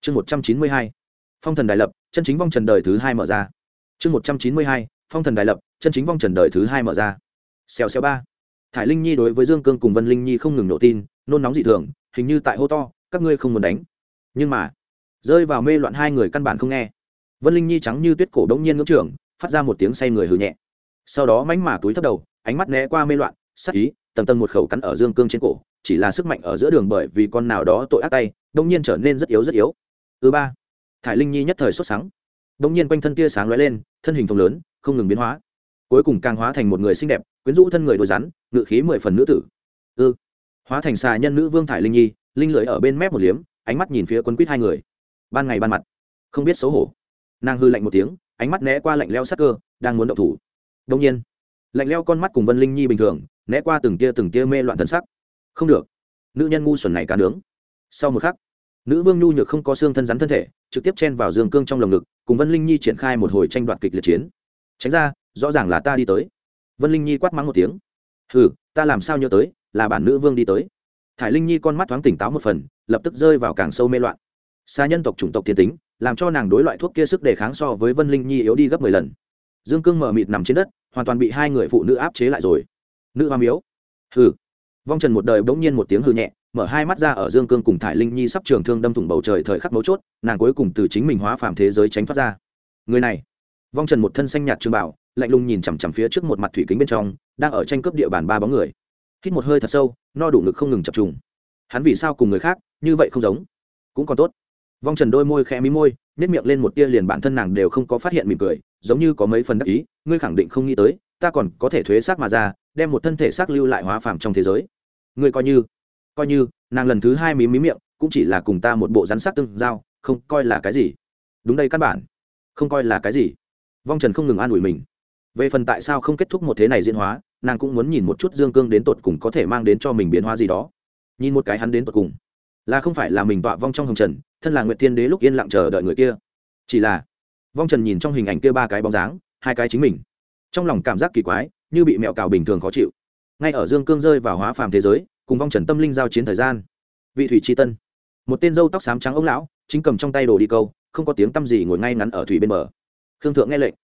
Chương một trăm chín mươi hai, phong thần đại lập, chân chính vong trần đời thứ hai mở ra. Chương một trăm chín mươi hai phong thần đại lập, chân chính vong trần đời thứ hai mở ra. Xèo xèo ba. Thải linh nhi đối với dương cương cùng vân linh nhi không ngừng nổ tin, nôn nóng dị thường, hình như tại hô to, các ngươi không muốn đánh. Nhưng mà, rơi vào mê loạn hai người căn bản không nghe. Vân linh nhi trắng như tuyết cổ đống nhiên ngưỡng trưởng, phát ra một tiếng say người hừ nhẹ. Sau đó mánh mà túi thấp đầu, ánh mắt né qua mê loạn, sắc ý, tầng tầng một khẩu cắn ở dương cương trên cổ, chỉ là sức mạnh ở giữa đường bởi vì con nào đó tội ác tay đông nhiên trở nên rất yếu rất yếu. Thứ ba. Thải linh nhi nhất thời xuất sáng đông nhiên quanh thân tia sáng lóe lên, thân hình phồng lớn, không ngừng biến hóa. Cuối cùng càng hóa thành một người xinh đẹp, quyến rũ thân người đôi rắn, ngự khí mười phần nữ tử. Ư. Hóa thành xà nhân nữ vương thải linh nhi, linh lưỡi ở bên mép một liếm, ánh mắt nhìn phía quân quýt hai người. Ban ngày ban mặt, không biết xấu hổ. Nàng hư lạnh một tiếng, ánh mắt né qua lạnh leo sắc cơ, đang muốn động thủ. Đông nhiên, lạnh leo con mắt cùng vân linh nhi bình thường, né qua từng tia từng tia mê loạn thân sắc. Không được. Nữ nhân ngu xuẩn này cá nướng. Sau một khắc, nữ vương nhu nhược không có xương thân rắn thân thể, trực tiếp chen vào dương cương trong lồng ngực cùng vân linh nhi triển khai một hồi tranh đoạt kịch liệt chiến. Tránh ra, rõ ràng là ta đi tới. Vân linh nhi quát mắng một tiếng. Hừ, ta làm sao nhớ tới, là bản nữ vương đi tới. Thải linh nhi con mắt thoáng tỉnh táo một phần, lập tức rơi vào càng sâu mê loạn. Xa nhân tộc chủng tộc thiên tính, làm cho nàng đối loại thuốc kia sức đề kháng so với vân linh nhi yếu đi gấp mười lần. Dương cương mở mịt nằm trên đất, hoàn toàn bị hai người phụ nữ áp chế lại rồi. Nữ hoa miếu. Hừ. Vong trần một đời bỗng nhiên một tiếng hư nhẹ mở hai mắt ra ở dương cương cùng thải linh nhi sắp trường thương đâm thủng bầu trời thời khắc mấu chốt, nàng cuối cùng từ chính mình hóa phàm thế giới tránh thoát ra. Người này, vong trần một thân xanh nhạt trường bảo lạnh lùng nhìn chằm chằm phía trước một mặt thủy kính bên trong, đang ở tranh cướp địa bàn ba bóng người. Hít một hơi thật sâu, no đủ ngực không ngừng chập trùng. Hắn vì sao cùng người khác, như vậy không giống? Cũng còn tốt. Vong trần đôi môi khẽ mí môi nếp miệng lên một tia liền bản thân nàng đều không có phát hiện mỉm cười, giống như có mấy phần đắc ý, ngươi khẳng định không nghĩ tới, ta còn có thể thuế xác mà ra, đem một thân thể xác lưu lại hóa phàm trong thế giới. Ngươi coi như coi như, nàng lần thứ hai mí mí miệng, cũng chỉ là cùng ta một bộ rắn sắc tương giao, không coi là cái gì. Đúng đây căn bản. Không coi là cái gì. Vong trần không ngừng an ủi mình. Về phần tại sao không kết thúc một thế này diễn hóa, nàng cũng muốn nhìn một chút dương cương đến tột cùng có thể mang đến cho mình biến hóa gì đó. Nhìn một cái hắn đến tột cùng. Là không phải là mình tọa vong trong hồng trần, thân là nguyệt thiên đế lúc yên lặng chờ đợi người kia. Chỉ là, vong trần nhìn trong hình ảnh kia ba cái bóng dáng, hai cái chính mình. Trong lòng cảm giác kỳ quái, như bị mẹo cào bình thường khó chịu. Ngay ở dương cương rơi vào hóa phàm thế giới cùng vong trần tâm linh giao chiến thời gian. Vị thủy tri tân. Một tên dâu tóc xám trắng ông lão, chính cầm trong tay đồ đi câu, không có tiếng t gì ngồi ngay ngắn ở thủy bên bờ. Khương thượng nghe lệnh.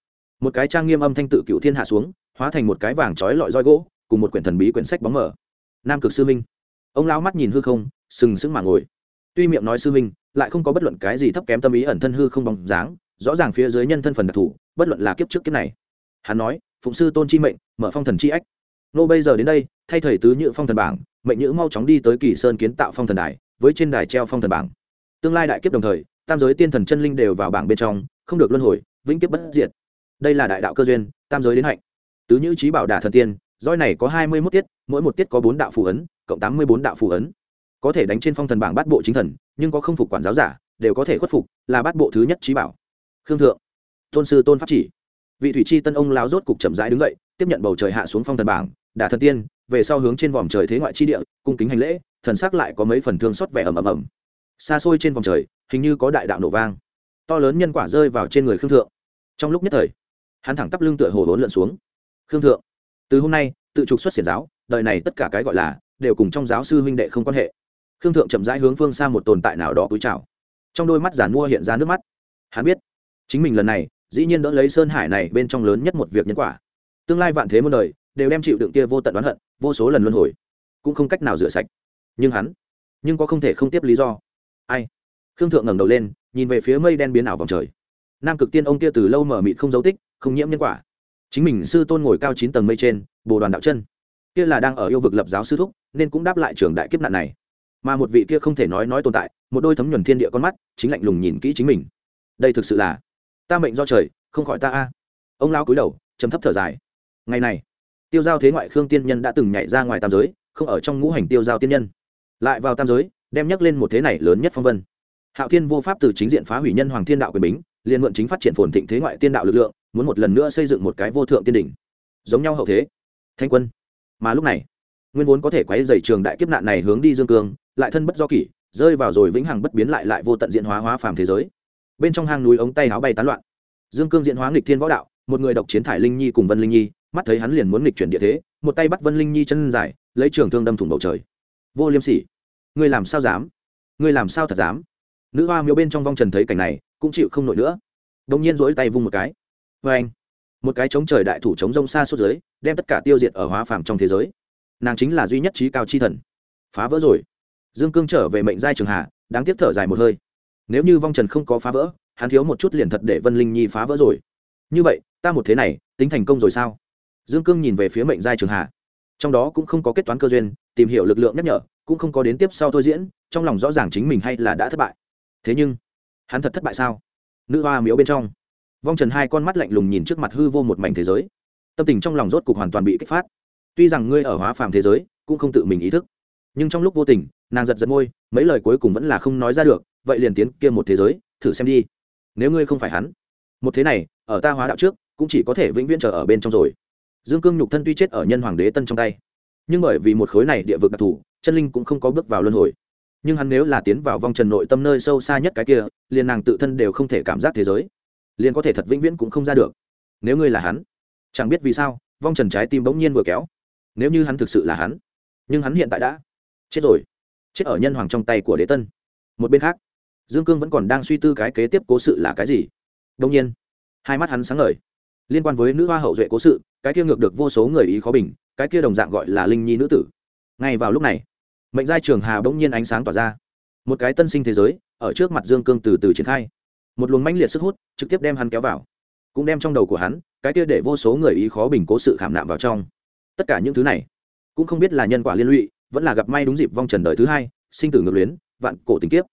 Một cái trang nghiêm âm thanh tự cựu thiên hạ xuống, hóa thành một cái vàng trói lọi roi gỗ, cùng một quyển thần bí quyển sách bóng mở nam cực sư minh. Ông lão mắt nhìn hư không, sừng sững mà ngồi. Tuy miệng nói sư minh, lại không có bất luận cái gì thấp kém tâm ý ẩn thân hư không bóng dáng, rõ ràng phía dưới nhân thân phần đặc thù, bất luận là kiếp trước kiếp này. Hắn nói, phụng sư tôn chi mệnh, mở phong thần chi ách. Nô bây giờ đến đây, thay thầy tứ nhự phong thần bảng mệnh nhữ mau chóng đi tới kỳ sơn kiến tạo phong thần đài, với trên đài treo phong thần bảng. Tương lai đại kiếp đồng thời, tam giới tiên thần chân linh đều vào bảng bên trong, không được luân hồi, vĩnh kiếp bất diệt. Đây là đại đạo cơ duyên, tam giới đến hạnh. Tứ nhữ trí bảo đả thần tiên roi này có hai mươi mốt tiết, mỗi một tiết có bốn đạo phù ấn, cộng tám mươi bốn đạo phù ấn. Có thể đánh trên phong thần bảng bát bộ chính thần, nhưng có không phục quản giáo giả, đều có thể khuất phục, là bát bộ thứ nhất trí bảo. Khương thượng, tôn sư tôn pháp chỉ. Vị thủy chi tân ông láo rốt cục chậm rãi đứng dậy, tiếp nhận bầu trời hạ xuống phong thần bảng, đả thần tiên về sau hướng trên vòm trời thế ngoại chi địa, cung kính hành lễ, thần sắc lại có mấy phần thương xót vẻ ầm ầm ầm. Xa xôi trên vòng trời, hình như có đại đạo nổ vang. To lớn nhân quả rơi vào trên người khương thượng. Trong lúc nhất thời, hắn thẳng tắp lưng tựa hồ hỗn lượn xuống. Khương thượng, từ hôm nay, tự trục xuất xiển giáo, đời này tất cả cái gọi là, đều cùng trong giáo sư huynh đệ không quan hệ. Khương thượng chậm rãi hướng phương xa một tồn tại nào đó cúi chào. Trong đôi mắt giàn mua hiện ra nước mắt. Hắn biết, chính mình lần này, dĩ nhiên đỡ lấy sơn hải này bên trong lớn nhất một việc nhân quả. Tương lai vạn thế muôn đời đều đem chịu đựng kia vô tận oán hận, vô số lần luân hồi, cũng không cách nào rửa sạch. Nhưng hắn, nhưng có không thể không tiếp lý do. Ai? Khương thượng ngẩng đầu lên, nhìn về phía mây đen biến ảo vòng trời. Nam cực tiên ông kia từ lâu mở mịt không dấu tích, không nhiễm nhân quả. Chính mình sư tôn ngồi cao chín tầng mây trên, bồ đoàn đạo chân. Kia là đang ở yêu vực lập giáo sư thúc, nên cũng đáp lại trường đại kiếp nạn này. Mà một vị kia không thể nói nói tồn tại, một đôi thấm nhuần thiên địa con mắt, chính lạnh lùng nhìn kỹ chính mình. Đây thực sự là, ta mệnh do trời, không khỏi ta a. Ông lao cúi đầu chấm thấp thở dài. Ngày này tiêu giao thế ngoại khương tiên nhân đã từng nhảy ra ngoài tam giới, không ở trong ngũ hành tiêu giao tiên nhân. Lại vào tam giới, đem nhắc lên một thế này lớn nhất phong vân. Hạo thiên vô pháp từ chính diện phá hủy nhân hoàng thiên đạo quyền bính, liền mượn chính phát triển phồn thịnh thế ngoại tiên đạo lực lượng, muốn một lần nữa xây dựng một cái vô thượng tiên đỉnh. Giống nhau hậu thế. Thanh quân. Mà lúc này, nguyên vốn có thể quấy dày trường đại kiếp nạn này hướng đi dương cương, lại thân bất do kỷ, rơi vào rồi vĩnh hằng bất biến lại lại vô tận diện hóa hóa phàm thế giới. Bên trong hang núi ống tay áo bay tán loạn. Dương cương diện hóa nghịch thiên võ đạo một người độc chiến thải linh nhi cùng vân linh nhi, mắt thấy hắn liền muốn nghịch chuyển địa thế, một tay bắt vân linh nhi chân dài, lấy trường thương đâm thủng bầu trời. Vô liêm sỉ. Ngươi làm sao dám? Ngươi làm sao thật dám? Nữ hoa miếu bên trong vong trần thấy cảnh này, cũng chịu không nổi nữa. Đông nhiên rỗi tay vung một cái. Vê anh, một cái chống trời đại thủ chống rông xa suốt giới đem tất cả tiêu diệt ở hóa phàm trong thế giới. Nàng chính là duy nhất trí cao chi thần. Phá vỡ rồi. Dương cương trở về mệnh giai trường hạ, đáng tiếc thở dài một hơi. Nếu như vong trần không có phá vỡ, hắn thiếu một chút liền thật để vân linh nhi phá vỡ rồi. Như vậy ta một thế này tính thành công rồi sao? Dương cương nhìn về phía mệnh giai trường Hà, trong đó cũng không có kết toán cơ duyên tìm hiểu lực lượng nhắc nhở cũng không có đến tiếp sau thôi diễn trong lòng rõ ràng chính mình hay là đã thất bại. Thế nhưng hắn thật thất bại sao? Nữ hoa miếu bên trong vong trần hai con mắt lạnh lùng nhìn trước mặt hư vô một mảnh thế giới. Tâm tình trong lòng rốt cục hoàn toàn bị kích phát. Tuy rằng ngươi ở hóa phàm thế giới cũng không tự mình ý thức nhưng trong lúc vô tình nàng giật giật môi mấy lời cuối cùng vẫn là không nói ra được vậy liền tiến kia một thế giới thử xem đi. Nếu ngươi không phải hắn một thế này ở ta hóa đạo trước cũng chỉ có thể vĩnh viễn chờ ở bên trong rồi. Dương cương nhục thân tuy chết ở nhân hoàng đế tân trong tay, nhưng bởi vì một khối này địa vực đặc thù, chân linh cũng không có bước vào luân hồi. Nhưng hắn nếu là tiến vào vòng trần nội tâm nơi sâu xa nhất cái kia, liền nàng tự thân đều không thể cảm giác thế giới. Liền có thể thật vĩnh viễn cũng không ra được. Nếu ngươi là hắn, chẳng biết vì sao, vong trần trái tim bỗng nhiên vừa kéo. Nếu như hắn thực sự là hắn, nhưng hắn hiện tại đã chết rồi, chết ở nhân hoàng trong tay của đế tân. Một bên khác, dương cương vẫn còn đang suy tư cái kế tiếp cố sự là cái gì. Đông nhiên, hai mắt hắn sáng ngời liên quan với nữ hoa hậu duệ cố sự, cái kia ngược được vô số người ý khó bình, cái kia đồng dạng gọi là linh nhi nữ tử. Ngay vào lúc này, mệnh giai trường hà bỗng nhiên ánh sáng tỏa ra. Một cái tân sinh thế giới, ở trước mặt dương cương từ từ triển khai. Một luồng mãnh liệt sức hút, trực tiếp đem hắn kéo vào. Cũng đem trong đầu của hắn, cái kia để vô số người ý khó bình cố sự khảm nạm vào trong. Tất cả những thứ này, cũng không biết là nhân quả liên lụy, vẫn là gặp may đúng dịp vong trần đời thứ hai, sinh tử ngược luyến, vạn cổ tình kiếp.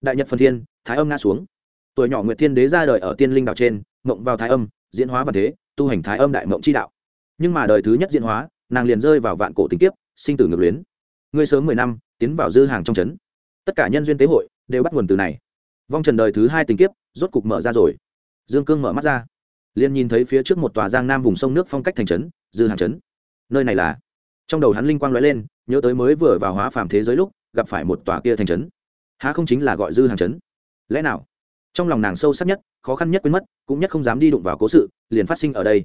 Đại nhật phần thiên, thái âm ngã xuống. Tuổi nhỏ nguyệt thiên đế ra đời ở tiên linh đảo trên mộng vào thái âm diễn hóa và thế, tu hành thái âm đại mộng chi đạo. Nhưng mà đời thứ nhất diễn hóa, nàng liền rơi vào vạn cổ tình kiếp, sinh tử ngược luyến. Ngươi sớm mười năm, tiến vào dư hàng trong trấn. Tất cả nhân duyên tế hội đều bắt nguồn từ này. Vong trần đời thứ hai tình kiếp, rốt cục mở ra rồi. Dương cương mở mắt ra. Liền nhìn thấy phía trước một tòa giang nam vùng sông nước phong cách thành trấn, dư hàng trấn. Nơi này là? Trong đầu hắn linh quang lóe lên, nhớ tới mới vừa vào hóa phàm thế giới lúc, gặp phải một tòa kia thành trấn. Há không chính là gọi dư hàng trấn? Lẽ nào? Trong lòng nàng sâu sắc nhất khó khăn nhất quên mất, cũng nhất không dám đi đụng vào cố sự, liền phát sinh ở đây.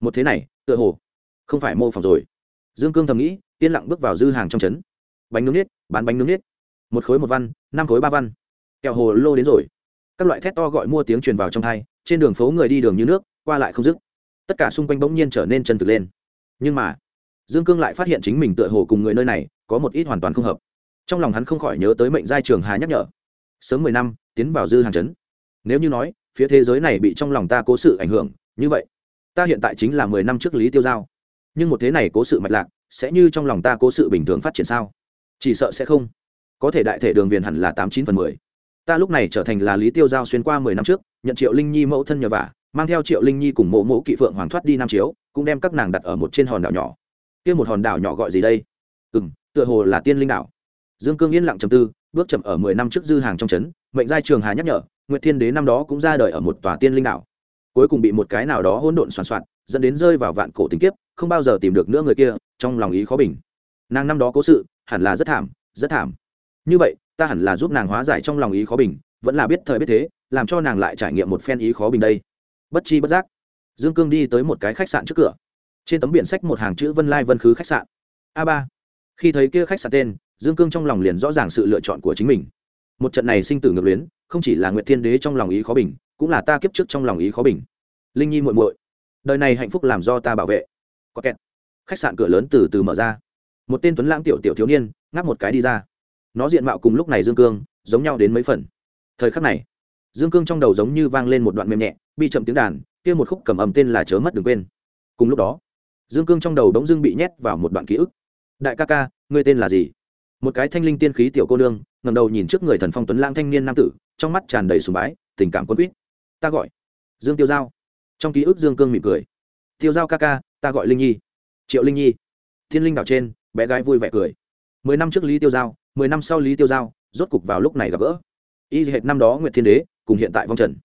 Một thế này, tựa hồ không phải mô phỏng rồi. Dương cương thầm nghĩ, yên lặng bước vào dư hàng trong trấn. Bánh nướng nết bán bánh nướng nết một khối một văn, năm khối ba văn. Kẹo hồ lô đến rồi. Các loại thét to gọi mua tiếng truyền vào trong thai trên đường phố người đi đường như nước, qua lại không dứt. Tất cả xung quanh bỗng nhiên trở nên chân thực lên. Nhưng mà, dương cương lại phát hiện chính mình tựa hồ cùng người nơi này, có một ít hoàn toàn không hợp. Trong lòng hắn không khỏi nhớ tới mệnh giai trường hà nhắc nhở. Sớm mười năm, tiến vào dư hàng chấn nếu như nói phía thế giới này bị trong lòng ta cố sự ảnh hưởng, như vậy, ta hiện tại chính là mười năm trước lý tiêu giao. Nhưng một thế này cố sự mạch lạc, sẽ như trong lòng ta cố sự bình thường phát triển sao? Chỉ sợ sẽ không. Có thể đại thể đường viền hẳn là tám chín phần mười. Ta lúc này trở thành là lý tiêu giao xuyên qua mười năm trước, nhận triệu linh nhi mẫu thân nhờ vả, mang theo triệu linh nhi cùng mộ mộ kỵ phượng hoàng thoát đi nam chiếu, cũng đem các nàng đặt ở một trên hòn đảo nhỏ. Kia một hòn đảo nhỏ gọi gì đây? Ừ m tựa hồ là tiên linh đảo. Dương cương yên lặng trầm tư, bước chậm ở mười năm trước dư hàng trong trấn, mệnh giai trường hà nhắc nhở Nguyệt thiên đế năm đó cũng ra đời ở một tòa tiên linh đảo. Cuối cùng bị một cái nào đó hỗn độn soàn soạn, dẫn đến rơi vào vạn cổ tình kiếp, không bao giờ tìm được nữa người kia, trong lòng ý khó bình. Nàng năm đó cố sự, hẳn là rất thảm rất thảm. Như vậy, ta hẳn là giúp nàng hóa giải trong lòng ý khó bình, vẫn là biết thời biết thế, làm cho nàng lại trải nghiệm một phen ý khó bình đây. Bất chi bất giác, dương cương đi tới một cái khách sạn trước cửa. Trên tấm biển sách một hàng chữ vân lai vân khứ khách sạn. A ba. Khi thấy kia khách sạn tên, dương cương trong lòng liền rõ ràng sự lựa chọn của chính mình. Một trận này sinh tử ngược luyến không chỉ là nguyệt thiên đế trong lòng ý khó bình, cũng là ta kiếp trước trong lòng ý khó bình. Linh nhi muội muội, đời này hạnh phúc làm do ta bảo vệ. Có kẹt. Khách sạn cửa lớn từ từ mở ra. Một tên tuấn lãng tiểu tiểu thiếu niên, ngáp một cái đi ra. Nó diện mạo cùng lúc này dương cương, giống nhau đến mấy phần. Thời khắc này, dương cương trong đầu giống như vang lên một đoạn mềm nhẹ, bi chậm tiếng đàn, kia một khúc cầm ầm tên là chớ mất đừng quên. Cùng lúc đó, dương cương trong đầu đống dương bị nhét vào một đoạn ký ức. Đại ca ca, ngươi tên là gì? Một cái thanh linh tiên khí tiểu cô nương ngầm đầu nhìn trước người thần phong tuấn lang thanh niên nam tử, trong mắt tràn đầy sùng bái, tình cảm quân quýt. Ta gọi dương tiêu giao. Trong ký ức dương cương mỉm cười. Tiêu giao ca ca, ta gọi linh nhi. Triệu linh nhi. Thiên linh đảo trên, bé gái vui vẻ cười. Mười năm trước lý tiêu giao, mười năm sau lý tiêu giao, rốt cục vào lúc này gặp gỡ. Y hệt năm đó nguyệt thiên đế, cùng hiện tại vong trần.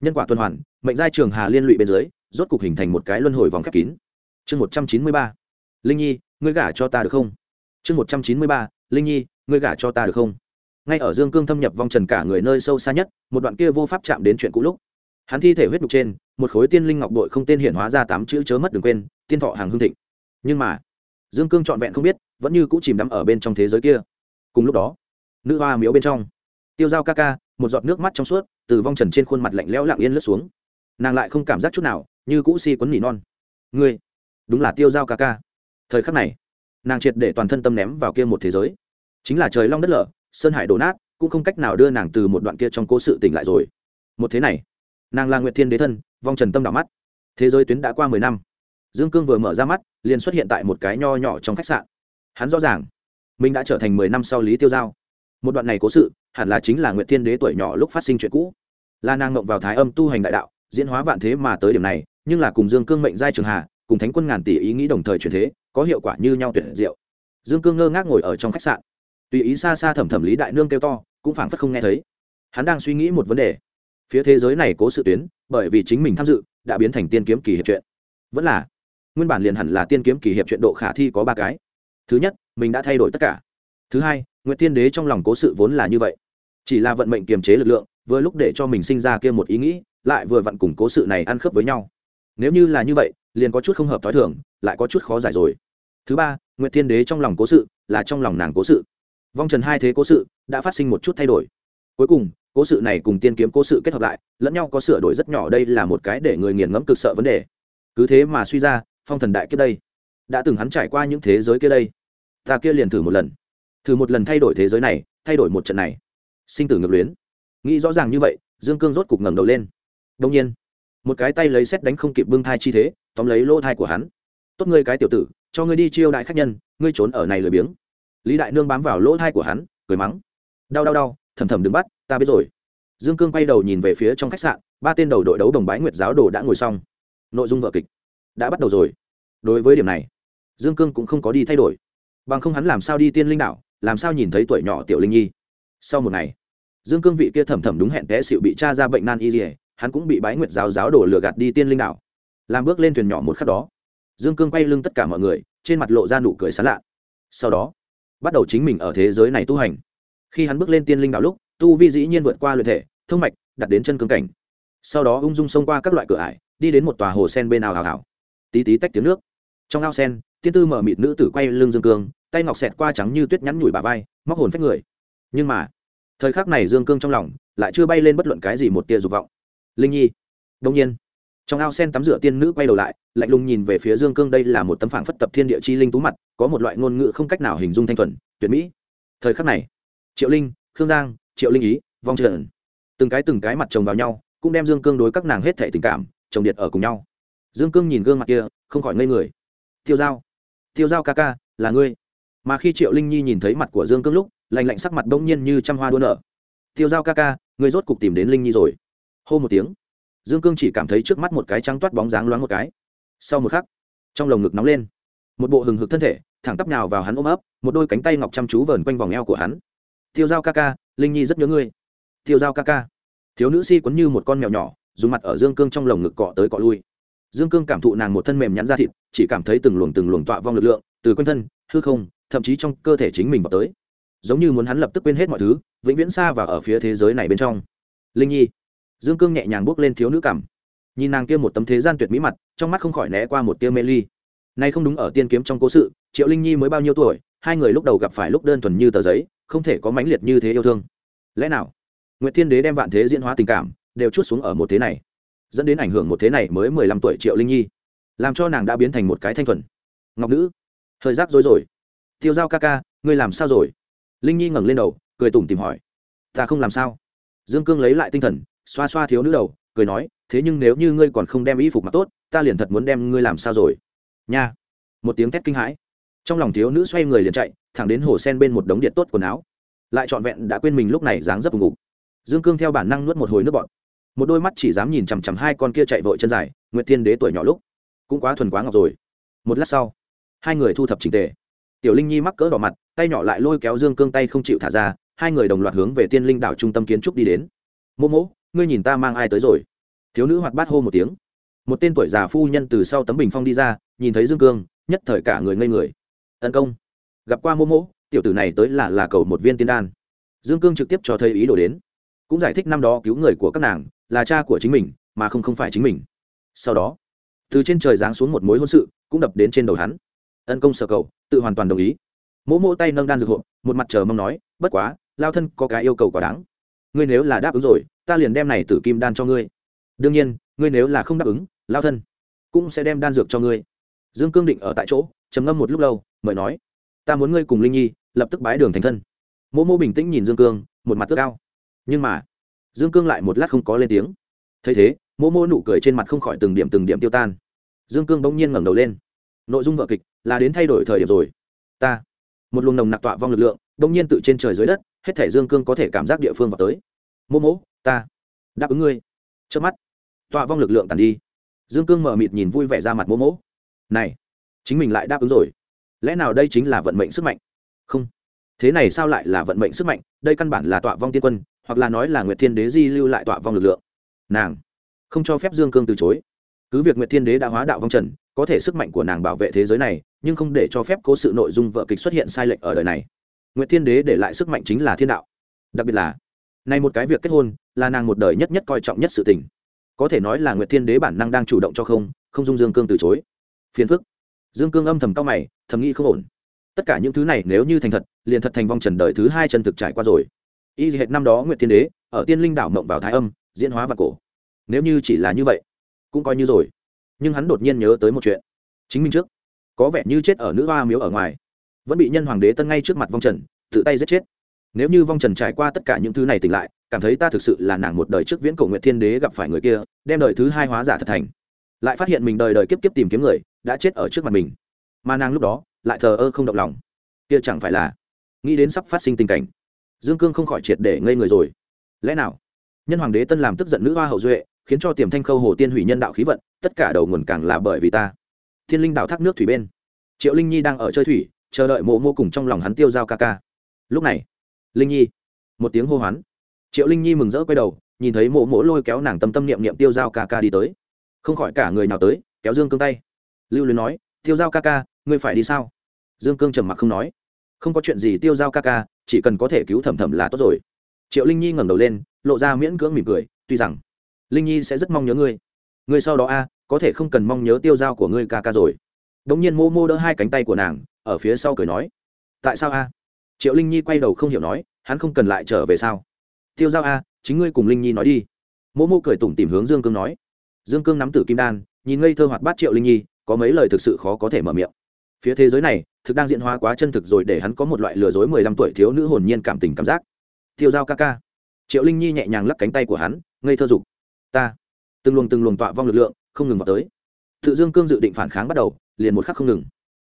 Nhân quả tuần hoàn, mệnh giai trường hà liên lụy bên dưới, rốt cục hình thành một cái luân hồi vòng khép kín. Chương một trăm chín mươi ba. Linh nhi, ngươi gả cho ta được không? Chương một trăm chín mươi ba linh nhi, ngươi gả cho ta được không? Ngay ở dương cương thâm nhập vong trần cả người nơi sâu xa nhất, một đoạn kia vô pháp chạm đến chuyện cũ lúc. Hắn thi thể huyết nhục trên, một khối tiên linh ngọc bội không tên hiện hóa ra tám chữ chớ mất đừng quên, tiên thọ hàng hương thịnh. Nhưng mà, dương cương trọn vẹn không biết, vẫn như cũ chìm đắm ở bên trong thế giới kia. Cùng lúc đó, nữ hoa miếu bên trong, tiêu dao ca ca, một giọt nước mắt trong suốt, từ vong trần trên khuôn mặt lạnh lẽo lặng yên lướt xuống. Nàng lại không cảm giác chút nào, như cũ si quấn nỉ non. Ngươi, đúng là tiêu dao ca ca. Thời khắc này nàng triệt để toàn thân tâm ném vào kia một thế giới. Chính là trời long đất lở, sơn hải đổ nát, cũng không cách nào đưa nàng từ một đoạn kia trong cố sự tỉnh lại rồi. Một thế này, nàng là nguyệt thiên đế thân, vong trần tâm đảo mắt. Thế giới tuyến đã qua mười năm. Dương cương vừa mở ra mắt, liền xuất hiện tại một cái nho nhỏ trong khách sạn. Hắn rõ ràng, mình đã trở thành mười năm sau lý tiêu giao. Một đoạn này cố sự, hẳn là chính là nguyệt thiên đế tuổi nhỏ lúc phát sinh chuyện cũ. Là nàng ngộng vào thái âm tu hành đại đạo, diễn hóa vạn thế mà tới điểm này, nhưng là cùng dương cương mệnh giai trường hà cùng thánh quân ngàn tỷ ý nghĩ đồng thời chuyển thế có hiệu quả như nhau tuyệt diệu. Dương cương ngơ ngác ngồi ở trong khách sạn. Tùy ý xa xa thẩm thẩm lý đại nương kêu to, cũng phảng phất không nghe thấy. Hắn đang suy nghĩ một vấn đề. Phía thế giới này cố sự tuyến, bởi vì chính mình tham dự, đã biến thành tiên kiếm kỳ hiệp chuyện. Vẫn là, nguyên bản liền hẳn là tiên kiếm kỳ hiệp chuyện độ khả thi có ba cái. Thứ nhất, mình đã thay đổi tất cả. Thứ hai nguyễn tiên đế trong lòng cố sự vốn là như vậy. Chỉ là vận mệnh kiềm chế lực lượng, vừa lúc để cho mình sinh ra kia một ý nghĩ, lại vừa vặn cùng cố sự này ăn khớp với nhau. Nếu như là như vậy liền có chút không hợp t h ó i thường, lại có chút khó giải rồi. Thứ ba nguyễn tiên đế trong lòng cố sự, là trong lòng nàng cố sự. Vong trần hai thế cố sự đã phát sinh một chút thay đổi. Cuối cùng, cố sự này cùng tiên kiếm cố sự kết hợp lại, lẫn nhau có sửa đổi rất nhỏ, đây là một cái để người nghiền ngẫm cực sợ vấn đề. Cứ thế mà suy ra, phong thần đại kiếp đây, đã từng hắn trải qua những thế giới kia đây. Ta kia liền thử một lần. Thử một lần thay đổi thế giới này, thay đổi một trận này. Sinh tử ngược luyến. Nghĩ rõ ràng như vậy, dương cương rốt cục ngẩng đầu lên. Đông nhiên một cái tay lấy xét đánh không kịp bưng thai chi thế, tóm lấy lỗ thai của hắn. Tốt ngươi cái tiểu tử, cho ngươi đi chiêu đại khách nhân, ngươi trốn ở này lười biếng. Lý đại nương bám vào lỗ thai của hắn, cười mắng. Đau đau đau, thầm thầm đừng bắt, ta biết rồi. Dương cương quay đầu nhìn về phía trong khách sạn, ba tên đầu đội đấu đồng bái nguyệt giáo đồ đã ngồi xong. Nội dung vợ kịch đã bắt đầu rồi. Đối với điểm này, dương cương cũng không có đi thay đổi. Bằng không hắn làm sao đi tiên linh đạo làm sao nhìn thấy tuổi nhỏ tiểu linh nhi. Sau một ngày, dương cương vị kia thẩm thẩm đúng hẹn té xịu bị cha ra bệnh nan y dỉa hắn cũng bị bái nguyệt giáo giáo đổ lừa gạt đi tiên linh đảo. Làm bước lên thuyền nhỏ một khắc đó, dương cương quay lưng tất cả mọi người, trên mặt lộ ra nụ cười sán lạ. Sau đó, bắt đầu chính mình ở thế giới này tu hành. Khi hắn bước lên tiên linh đảo lúc, tu vi dĩ nhiên vượt qua luyện thể, thông mạch đặt đến chân cương cảnh. Sau đó ung dung xông qua các loại cửa ải, đi đến một tòa hồ sen bên ảo hào hào tí tí tách tiếng nước. Trong ao sen, tiên tư mở mịt nữ tử quay lưng dương cương, tay ngọc xẹt qua trắng như tuyết nhắn nhủi bà vai, móc hồn phách người. Nhưng mà, thời khắc này dương cương trong lòng lại chưa bay lên bất luận cái gì một tia dục vọng linh nhi đông nhiên trong ao sen tắm rửa tiên nữ quay đầu lại lạnh lùng nhìn về phía dương cương đây là một tấm phản phất tập thiên địa chi linh tú mặt có một loại ngôn ngữ không cách nào hình dung thanh thuần tuyệt mỹ thời khắc này triệu linh khương giang triệu linh ý vong trần từng cái từng cái mặt chồng vào nhau cũng đem dương cương đối các nàng hết thể tình cảm chồng điện ở cùng nhau dương cương nhìn gương mặt kia không khỏi ngây người tiêu giao tiêu giao ca ca là ngươi mà khi triệu linh nhi nhìn thấy mặt của dương cương lúc lành lạnh sắc mặt bỗng nhiên như trăm hoa đua nở tiêu dao ca ca ngươi rốt cục tìm đến linh nhi rồi hô một tiếng. Dương cương chỉ cảm thấy trước mắt một cái trắng toát bóng dáng loáng một cái. Sau một khắc, trong lồng ngực nóng lên. Một bộ hừng hực thân thể, thẳng tắp nào vào hắn ôm ấp, một đôi cánh tay ngọc chăm chú vờn quanh vòng eo của hắn. Tiêu dao ca ca, linh nhi rất nhớ ngươi. Tiêu dao ca ca. Thiếu nữ si quấn như một con mèo nhỏ, dùng mặt ở dương cương trong lồng ngực cọ tới cọ lui. Dương cương cảm thụ nàng một thân mềm nhắn ra thịt, chỉ cảm thấy từng luồng từng luồng tọa vong lực lượng từ quanh thân, hư không, thậm chí trong cơ thể chính mình vào tới. Giống như muốn hắn lập tức quên hết mọi thứ, vĩnh viễn xa và ở phía thế giới này bên trong. Linh nhi dương cương nhẹ nhàng bước lên thiếu nữ cảm. Nhìn nàng kia một tấm thế gian tuyệt mỹ mặt, trong mắt không khỏi né qua một tia mê ly. Nay không đúng ở tiên kiếm trong cố sự, triệu linh nhi mới bao nhiêu tuổi, hai người lúc đầu gặp phải lúc đơn thuần như tờ giấy, không thể có mãnh liệt như thế yêu thương. Lẽ nào nguyễn thiên đế đem vạn thế diễn hóa tình cảm, đều chút xuống ở một thế này, dẫn đến ảnh hưởng một thế này mới mười lăm tuổi triệu linh nhi, làm cho nàng đã biến thành một cái thanh thuần. Ngọc nữ, thời giác dối rồi. Tiêu dao ca ca, ngươi làm sao rồi? Linh nhi ngẩng lên đầu, cười tủm tìm hỏi. Ta không làm sao. Dương cương lấy lại tinh thần xoa xoa thiếu nữ đầu, cười nói, thế nhưng nếu như ngươi còn không đem y phục mặc tốt, ta liền thật muốn đem ngươi làm sao rồi? Nha. Một tiếng thét kinh hãi. Trong lòng thiếu nữ xoay người liền chạy, thẳng đến hồ sen bên một đống điện tốt quần áo. Lại trọn vẹn đã quên mình lúc này dáng dấp vùng ngục dương cương theo bản năng nuốt một hồi nước bọt. Một đôi mắt chỉ dám nhìn chằm chằm hai con kia chạy vội chân dài, nguyệt thiên đế tuổi nhỏ lúc. Cũng quá thuần quá ngọc rồi. Một lát sau, hai người thu thập trình tề. Tiểu linh nhi mắc cỡ đỏ mặt, tay nhỏ lại lôi kéo dương cương tay không chịu thả ra, hai người đồng loạt hướng về tiên linh đảo trung tâm kiến trúc đi đến. Mô mỗ ngươi nhìn ta mang ai tới rồi? Thiếu nữ hoạt bát hô một tiếng. Một tên tuổi già phu nhân từ sau tấm bình phong đi ra nhìn thấy dương cương nhất thời cả người ngây người. Tấn công. Gặp qua mô mỗ tiểu tử này tới là là cầu một viên tiên đan. Dương cương trực tiếp cho thấy ý đồ đến. Cũng giải thích năm đó cứu người của các nàng là cha của chính mình mà không không phải chính mình. Sau đó từ trên trời giáng xuống một mối hôn sự cũng đập đến trên đầu hắn. Ân công sở cầu tự hoàn toàn đồng ý. Mỗ mỗ tay nâng đan dược hộ, một mặt chờ mong nói bất quá lao thân có cái yêu cầu quá đáng. Ngươi nếu là đáp ứng rồi ta liền đem này tử kim đan cho ngươi. Đương nhiên, ngươi nếu là không đáp ứng, lao thân cũng sẽ đem đan dược cho ngươi. Dương cương định ở tại chỗ, trầm ngâm một lúc lâu, mời nói, ta muốn ngươi cùng linh nhi lập tức bái đường thành thân. Mô mô bình tĩnh nhìn dương cương, một mặt tước cao nhưng mà, dương cương lại một lát không có lên tiếng. Thấy thế mô mô nụ cười trên mặt không khỏi từng điểm từng điểm tiêu tan. Dương cương bỗng nhiên ngẩng đầu lên. Nội dung vợ kịch là đến thay đổi thời điểm rồi. Ta, một luồng nồng nặc tọa vong lực lượng, bỗng nhiên tự trên trời dưới đất, hết thể dương cương có thể cảm giác địa phương vào tới. Mô mô ta đáp ứng ngươi trước mắt tọa vong lực lượng tàn đi dương cương mở mịt nhìn vui vẻ ra mặt mô mỗ này chính mình lại đáp ứng rồi lẽ nào đây chính là vận mệnh sức mạnh không thế này sao lại là vận mệnh sức mạnh đây căn bản là tọa vong tiên quân hoặc là nói là nguyệt thiên đế di lưu lại tọa vong lực lượng nàng không cho phép dương cương từ chối cứ việc nguyệt thiên đế đã hóa đạo vong trần có thể sức mạnh của nàng bảo vệ thế giới này nhưng không để cho phép cố sự nội dung vợ kịch xuất hiện sai lệch ở đời này nguyệt thiên đế để lại sức mạnh chính là thiên đạo đặc biệt là này một cái việc kết hôn, là nàng một đời nhất nhất coi trọng nhất sự tình. Có thể nói là nguyệt thiên đế bản năng đang chủ động cho không không dung dương cương từ chối. Phiền phức. Dương cương âm thầm cao mày, thầm nghĩ không ổn. Tất cả những thứ này nếu như thành thật, liền thật thành vong trần đời thứ hai chân thực trải qua rồi. Y hệt năm đó nguyệt thiên đế, ở tiên linh đảo mộng vào thái âm, diễn hóa và cổ. Nếu như chỉ là như vậy, cũng coi như rồi. Nhưng hắn đột nhiên nhớ tới một chuyện. Chính mình trước. Có vẻ như chết ở nữ hoa miếu ở ngoài. Vẫn bị nhân hoàng đế tân ngay trước mặt vong trần, tự tay giết chết nếu như vong trần trải qua tất cả những thứ này tỉnh lại, cảm thấy ta thực sự là nàng một đời trước viễn cổ nguyệt thiên đế gặp phải người kia, đem đời thứ hai hóa giả thật thành. Lại phát hiện mình đời đời kiếp kiếp tìm kiếm người, đã chết ở trước mặt mình. Mà nàng lúc đó, lại thờ ơ không động lòng. Kia chẳng phải là nghĩ đến sắp phát sinh tình cảnh. Dương cương không khỏi triệt để ngây người rồi. Lẽ nào? Nhân hoàng đế tân làm tức giận nữ hoa hậu duệ, khiến cho tiềm thanh khâu hồ tiên hủy nhân đạo khí vận, tất cả đầu nguồn càng là bởi vì ta. Thiên linh đạo thác nước thủy bên. Triệu linh nhi đang ở chơi thủy, chờ đợi mộ mô cùng trong lòng hắn tiêu giao ca ca. Lúc này linh nhi. Một tiếng hô hoán. Triệu linh nhi mừng rỡ quay đầu, nhìn thấy mộ mỗ lôi kéo nàng tâm tâm niệm niệm tiêu dao ca ca đi tới. Không khỏi cả người nào tới, kéo dương cương tay. Lưu luyến nói, tiêu dao ca ca, ngươi phải đi sao? Dương cương trầm mặc không nói. Không có chuyện gì, tiêu dao ca ca, chỉ cần có thể cứu Thẩm Thẩm là tốt rồi. Triệu linh nhi ngẩng đầu lên, lộ ra miễn cưỡng mỉm cười, tuy rằng, linh nhi sẽ rất mong nhớ ngươi. Ngươi sau đó a, có thể không cần mong nhớ tiêu dao của ngươi ca ca rồi. Đ ỗ n g nhiên mô mô đỡ hai cánh tay của nàng, ở phía sau cười nói, tại sao a? Triệu linh nhi quay đầu không hiểu nói, hắn không cần lại trở về sao? Tiêu Giao a, chính ngươi cùng linh nhi nói đi. Mô mô cười tủm tìm hướng dương cương nói. Dương cương nắm tử kim đan, nhìn ngây thơ hoạt bát triệu linh nhi, có mấy lời thực sự khó có thể mở miệng. Phía thế giới này, thực đang diễn hóa quá chân thực rồi để hắn có một loại lừa dối mười lăm tuổi thiếu nữ hồn nhiên cảm tình cảm giác. Tiêu Giao ca ca. Triệu linh nhi nhẹ nhàng lắc cánh tay của hắn, ngây thơ dục. Ta. Từng luồng từng luồng tọa vong lực lượng, không ngừng vào tới. Tự dương cương dự định phản kháng bắt đầu, liền một khắc không ngừng.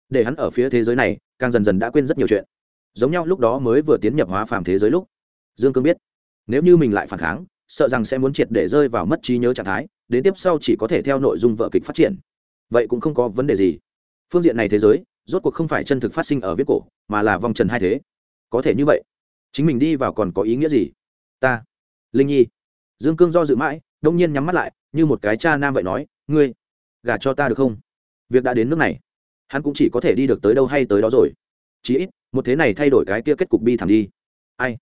Để hắn ở phía thế giới này, càng dần dần đã quên rất nhiều chuyện giống nhau lúc đó mới vừa tiến nhập hóa phàm thế giới lúc, dương cương biết, nếu như mình lại phản kháng, sợ rằng sẽ muốn triệt để rơi vào mất trí nhớ trạng thái, đến tiếp sau chỉ có thể theo nội dung vợ kịch phát triển. Vậy cũng không có vấn đề gì. Phương diện này thế giới, rốt cuộc không phải chân thực phát sinh ở viết cổ, mà là vòng trần hai thế. Có thể như vậy, chính mình đi vào còn có ý nghĩa gì? Ta, linh nhi. Dương cương do dự mãi, đông nhiên nhắm mắt lại, như một cái cha nam vậy nói, ngươi, gả cho ta được không? Việc đã đến nước này, hắn cũng chỉ có thể đi được tới đâu hay tới đó rồi. Chí ít một thế này thay đổi cái kia kết cục bi thảm đi. Ai?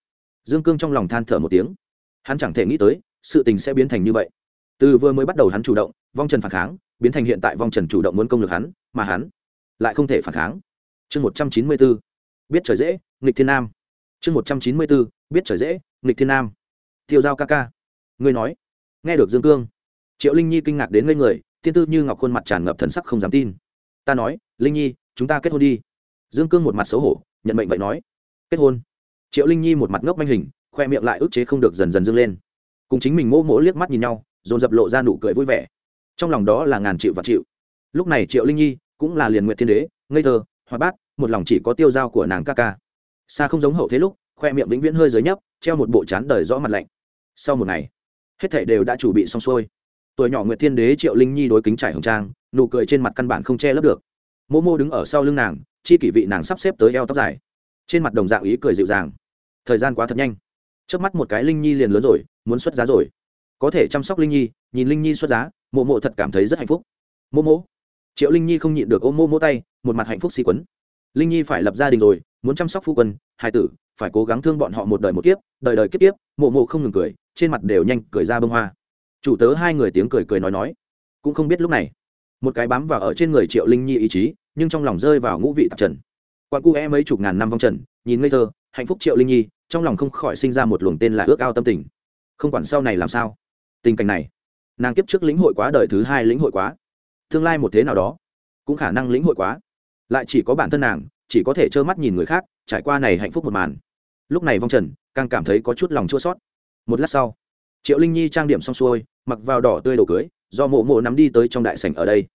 Dương cương trong lòng than thở một tiếng. Hắn chẳng thể nghĩ tới, sự tình sẽ biến thành như vậy. Từ vừa mới bắt đầu hắn chủ động, vong trần phản kháng, biến thành hiện tại vong trần chủ động muốn công lực hắn, mà hắn lại không thể phản kháng. Chương một trăm chín mươi bốn, biết trời dễ, nghịch thiên nam. Chương một trăm chín mươi bốn, biết trời dễ, nghịch thiên nam. Tiêu giao ca ca, ngươi nói. Nghe được dương cương, triệu linh nhi kinh ngạc đến ngây người, tiên tư như ngọc khuôn mặt tràn ngập thần sắc không dám tin. Ta nói, linh nhi, chúng ta kết hôn đi. Dương cương một mặt xấu hổ nhận mệnh vậy nói. Kết hôn. Triệu linh nhi một mặt ngốc manh hình, khoe miệng lại ức chế không được dần dần dâng lên. Cùng chính mình mỗ mỗ liếc mắt nhìn nhau, dồn dập lộ ra nụ cười vui vẻ. Trong lòng đó là ngàn triệu và chịu. Lúc này triệu linh nhi cũng là liền nguyện thiên đế, ngây thơ hoa bát, một lòng chỉ có tiêu dao của nàng ca ca. Xa không giống hậu thế lúc, khoe miệng vĩnh viễn hơi dưới nhấp, treo một bộ chán đời rõ mặt lạnh. Sau một ngày, hết thảy đều đã chuẩn bị xong xuôi. Tuổi nhỏ nguyệt thiên đế triệu linh nhi đối kính trải hồng trang, nụ cười trên mặt căn bản không che lấp được. Mô mô đứng ở sau lưng nàng chi kỷ vị nàng sắp xếp tới eo tóc dài. Trên mặt đồng dạng ý cười dịu dàng. Thời gian quá thật nhanh. Trước mắt một cái linh nhi liền lớn rồi muốn xuất giá rồi. Có thể chăm sóc linh nhi nhìn linh nhi xuất giá mộ mộ thật cảm thấy rất hạnh phúc. Mộ Mộ, triệu linh nhi không nhịn được ôm Mộ Mộ tay một mặt hạnh phúc xì quấn. Linh nhi phải lập gia đình rồi muốn chăm sóc phu quân hai tử phải cố gắng thương bọn họ một đời một kiếp đời đời kiếp kiếp mộ mộ không ngừng cười trên mặt đều nhanh cười ra bông hoa. Chủ tớ hai người tiếng cười cười nói nói. Cũng không biết lúc này một cái bám vào ở trên người triệu linh nhi ý chí nhưng trong lòng rơi vào ngũ vị tạp trần. Quan cu e mấy chục ngàn năm vong trần, nhìn ngây thơ, hạnh phúc triệu linh nhi, trong lòng không khỏi sinh ra một luồng tên là ước ao tâm tình. Không quản sau này làm sao, tình cảnh này, nàng kiếp trước lĩnh hội quá đời thứ hai lĩnh hội quá. Tương lai một thế nào đó, cũng khả năng lĩnh hội quá. Lại chỉ có bản thân nàng, chỉ có thể trơ mắt nhìn người khác, trải qua này hạnh phúc một màn. Lúc này vong trần, càng cảm thấy có chút lòng chua sót một lát sau, triệu linh nhi trang điểm xong xuôi, mặc vào đỏ tươi đồ cưới, do mộ mộ nắm đi tới trong đại sảnh ở đây.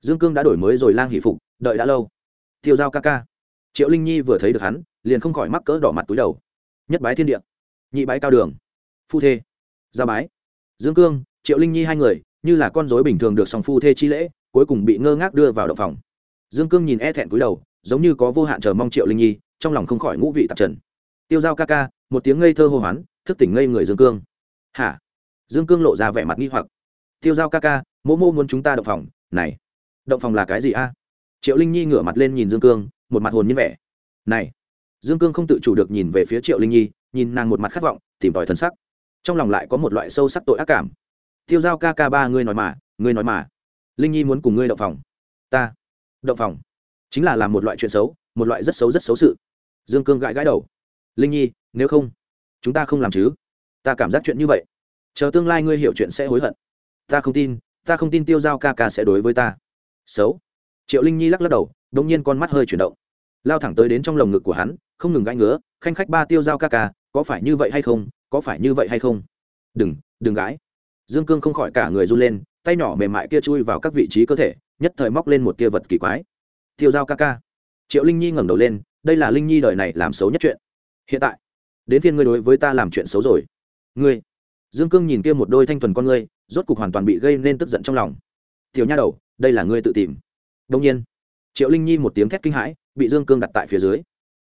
Dương cương đã đổi mới rồi lang hỷ phục đợi đã lâu. Tiêu giao ca ca. Triệu linh nhi vừa thấy được hắn, liền không khỏi mắc cỡ đỏ mặt túi đầu. Nhất bái thiên địa, nhị bái cao đường, phu thê, gia bái. Dương cương, triệu linh nhi hai người, như là con dối bình thường được song phu thê chi lễ, cuối cùng bị ngơ ngác đưa vào động phòng. Dương cương nhìn e thẹn cúi đầu, giống như có vô hạn chờ mong triệu linh nhi, trong lòng không khỏi ngũ vị tạp trần. Tiêu dao ca ca, một tiếng ngây thơ hô hoán, thức tỉnh ngây người dương cương. Hả? Dương cương lộ ra vẻ mặt nghi hoặc. Tiêu dao ca ca mô mô muốn chúng ta động phòng, này, động phòng là cái gì a? Triệu linh nhi ngửa mặt lên nhìn dương cương, một mặt hồn như vẻ. Này. Dương cương không tự chủ được nhìn về phía triệu linh nhi, nhìn nàng một mặt khát vọng, tìm tòi thân sắc. Trong lòng lại có một loại sâu sắc tội ác cảm. Tiêu giao ca ca ba, ngươi nói mà, ngươi nói mà. Linh nhi muốn cùng ngươi động phòng. Ta. Động phòng. Chính là làm một loại chuyện xấu, một loại rất xấu rất xấu sự. Dương cương gãi gãi đầu. Linh nhi, nếu không, chúng ta không làm chứ? Ta cảm giác chuyện như vậy. Chờ tương lai ngươi hiểu chuyện sẽ hối hận. Ta không tin, ta không tin tiêu giao ca ca sẽ đối với ta. Xấu triệu linh nhi lắc lắc đầu đ ỗ n g nhiên con mắt hơi chuyển động. Lao thẳng tới đến trong lồng ngực của hắn, không ngừng gãi ngứa, khanh khách ba tiêu giao ca ca, có phải như vậy hay không, có phải như vậy hay không? Đừng đừng gãi. Dương cương không khỏi cả người run lên, tay nhỏ mềm mại kia chui vào các vị trí cơ thể, nhất thời móc lên một tia vật kỳ quái. Tiêu giao ca ca. Triệu linh nhi ngẩng đầu lên, đây là linh nhi đời này làm xấu nhất chuyện. Hiện tại, đến phiên ngươi đối với ta làm chuyện xấu rồi. Ngươi. Dương cương nhìn kia một đôi thanh thuần con ngươi, rốt cục hoàn toàn bị gây nên tức giận trong lòng. Tiểu nha đầu, đây là ngươi tự tìm đông nhiên, triệu linh nhi một tiếng thét kinh hãi, bị dương cương đặt tại phía dưới.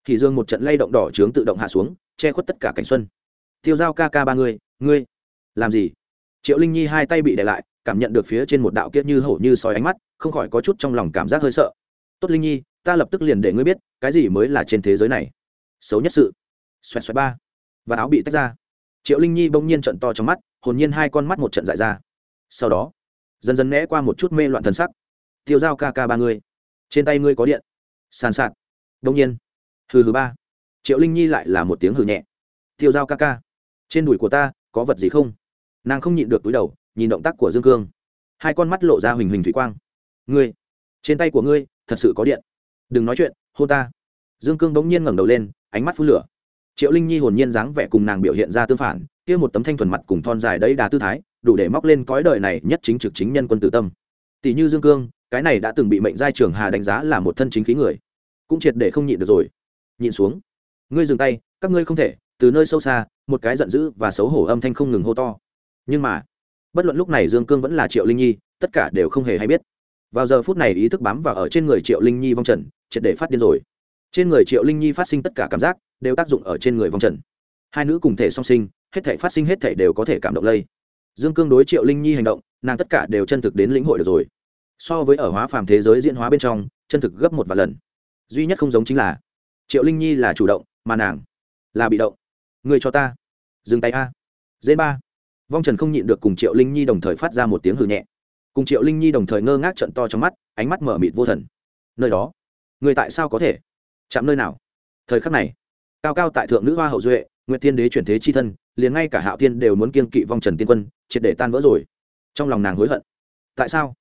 Thì dương một trận lay động đỏ trướng tự động hạ xuống, che khuất tất cả cảnh xuân. Tiêu giao ca ca ba người ngươi làm gì? Triệu linh nhi hai tay bị để lại, cảm nhận được phía trên một đạo kiết như hổ như sói ánh mắt, không khỏi có chút trong lòng cảm giác hơi sợ. Tốt linh nhi, ta lập tức liền để ngươi biết, cái gì mới là trên thế giới này. Xấu nhất sự. Xoẹt xoẹt ba. Và áo bị tách ra. Triệu linh nhi bỗng nhiên trận to trong mắt, hồn nhiên hai con mắt một trận dại ra. Sau đó, dần dần né qua một chút mê loạn thân sắc tiêu dao ca ca ba ngươi. Trên tay ngươi có điện. Sàn sạt. Đông nhiên. Hừ hừ ba. Triệu linh nhi lại là một tiếng hừ nhẹ. Tiêu dao ca ca. Trên đùi của ta, có vật gì không? Nàng không nhịn được túi đầu, nhìn động tác của dương cương. Hai con mắt lộ ra huỳnh huỳnh thủy quang. Ngươi, trên tay của ngươi, thật sự có điện. Đừng nói chuyện, hô ta. Dương cương bỗng nhiên ngẩng đầu lên, ánh mắt phun lửa. Triệu linh nhi hồn nhiên dáng vẻ cùng nàng biểu hiện ra tương phản, kia một tấm thanh thuần mặt cùng thon dài đấy đà tư thái, đủ để móc lên cõi đời này nhất chính trực chính nhân quân tử tâm. Tỷ như dương cương cái này đã từng bị mệnh giai trường hà đánh giá là một thân chính khí người, cũng triệt để không nhịn được rồi. Nhịn xuống. Ngươi dừng tay, các ngươi không thể, từ nơi sâu xa, một cái giận dữ và xấu hổ âm thanh không ngừng hô to. Nhưng mà, bất luận lúc này dương cương vẫn là triệu linh nhi, tất cả đều không hề hay biết. Vào giờ phút này ý thức bám vào ở trên người triệu linh nhi vong trần, triệt để phát điên rồi. Trên người triệu linh nhi phát sinh tất cả cảm giác, đều tác dụng ở trên người vong trần. Hai nữ cùng thể song sinh, hết thể phát sinh hết thể đều có thể cảm động lây. Dương cương đối triệu linh nhi hành động, nàng tất cả đều chân thực đến lĩnh hội được rồi so với ở hóa phàm thế giới diễn hóa bên trong, chân thực gấp một vài lần. Duy nhất không giống chính là, triệu linh nhi là chủ động, mà nàng là bị động. Người cho ta, dừng tay a. Dê ba. Vong trần không nhịn được cùng triệu linh nhi đồng thời phát ra một tiếng hư nhẹ. Cùng triệu linh nhi đồng thời ngơ ngác trận to trong mắt, ánh mắt mở mịt vô thần. Nơi đó, người tại sao có thể chạm nơi nào? Thời khắc này, cao cao tại thượng nữ hoa hậu duệ, nguyệt thiên đế chuyển thế chi thân, liền ngay cả hạo thiên đều muốn kiên kỵ vong trần tiên quân, triệt để tan vỡ rồi. Trong lòng nàng hối hận. Tại sao?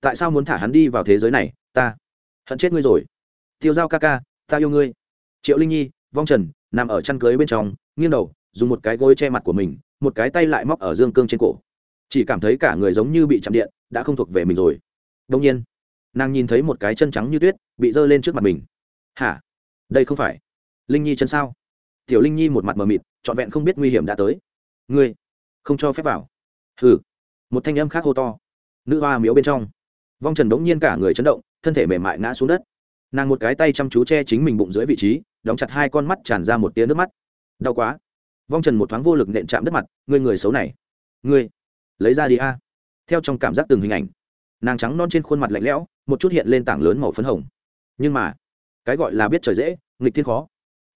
Tại sao muốn thả hắn đi vào thế giới này, ta hận chết ngươi rồi. Tiêu giao ca ca, ta yêu ngươi. Triệu linh nhi, vong trần, nằm ở chăn cưới bên trong, nghiêng đầu, dùng một cái gối che mặt của mình, một cái tay lại móc ở dương cương trên cổ. Chỉ cảm thấy cả người giống như bị chạm điện, đã không thuộc về mình rồi. Đông nhiên, nàng nhìn thấy một cái chân trắng như tuyết, bị giơ lên trước mặt mình. Hả? Đây không phải linh nhi chân sao? Tiểu linh nhi một mặt mờ mịt, trọn vẹn không biết nguy hiểm đã tới. Ngươi không cho phép vào. Hừ. Một thanh âm khác hô to. Nữ hoa miếu bên trong vong trần bỗng nhiên cả người chấn động, thân thể mềm mại ngã xuống đất. Nàng một cái tay chăm chú che chính mình bụng dưới vị trí, đóng chặt hai con mắt tràn ra một tia nước mắt. Đau quá. Vong trần một thoáng vô lực nện chạm đất mặt, ngươi, người xấu này. Ngươi, lấy ra đi a. Theo trong cảm giác từng hình ảnh, nàng trắng non trên khuôn mặt lạnh lẽo, một chút hiện lên tảng lớn màu phấn hồng. Nhưng mà, cái gọi là biết trời dễ, nghịch thiên khó.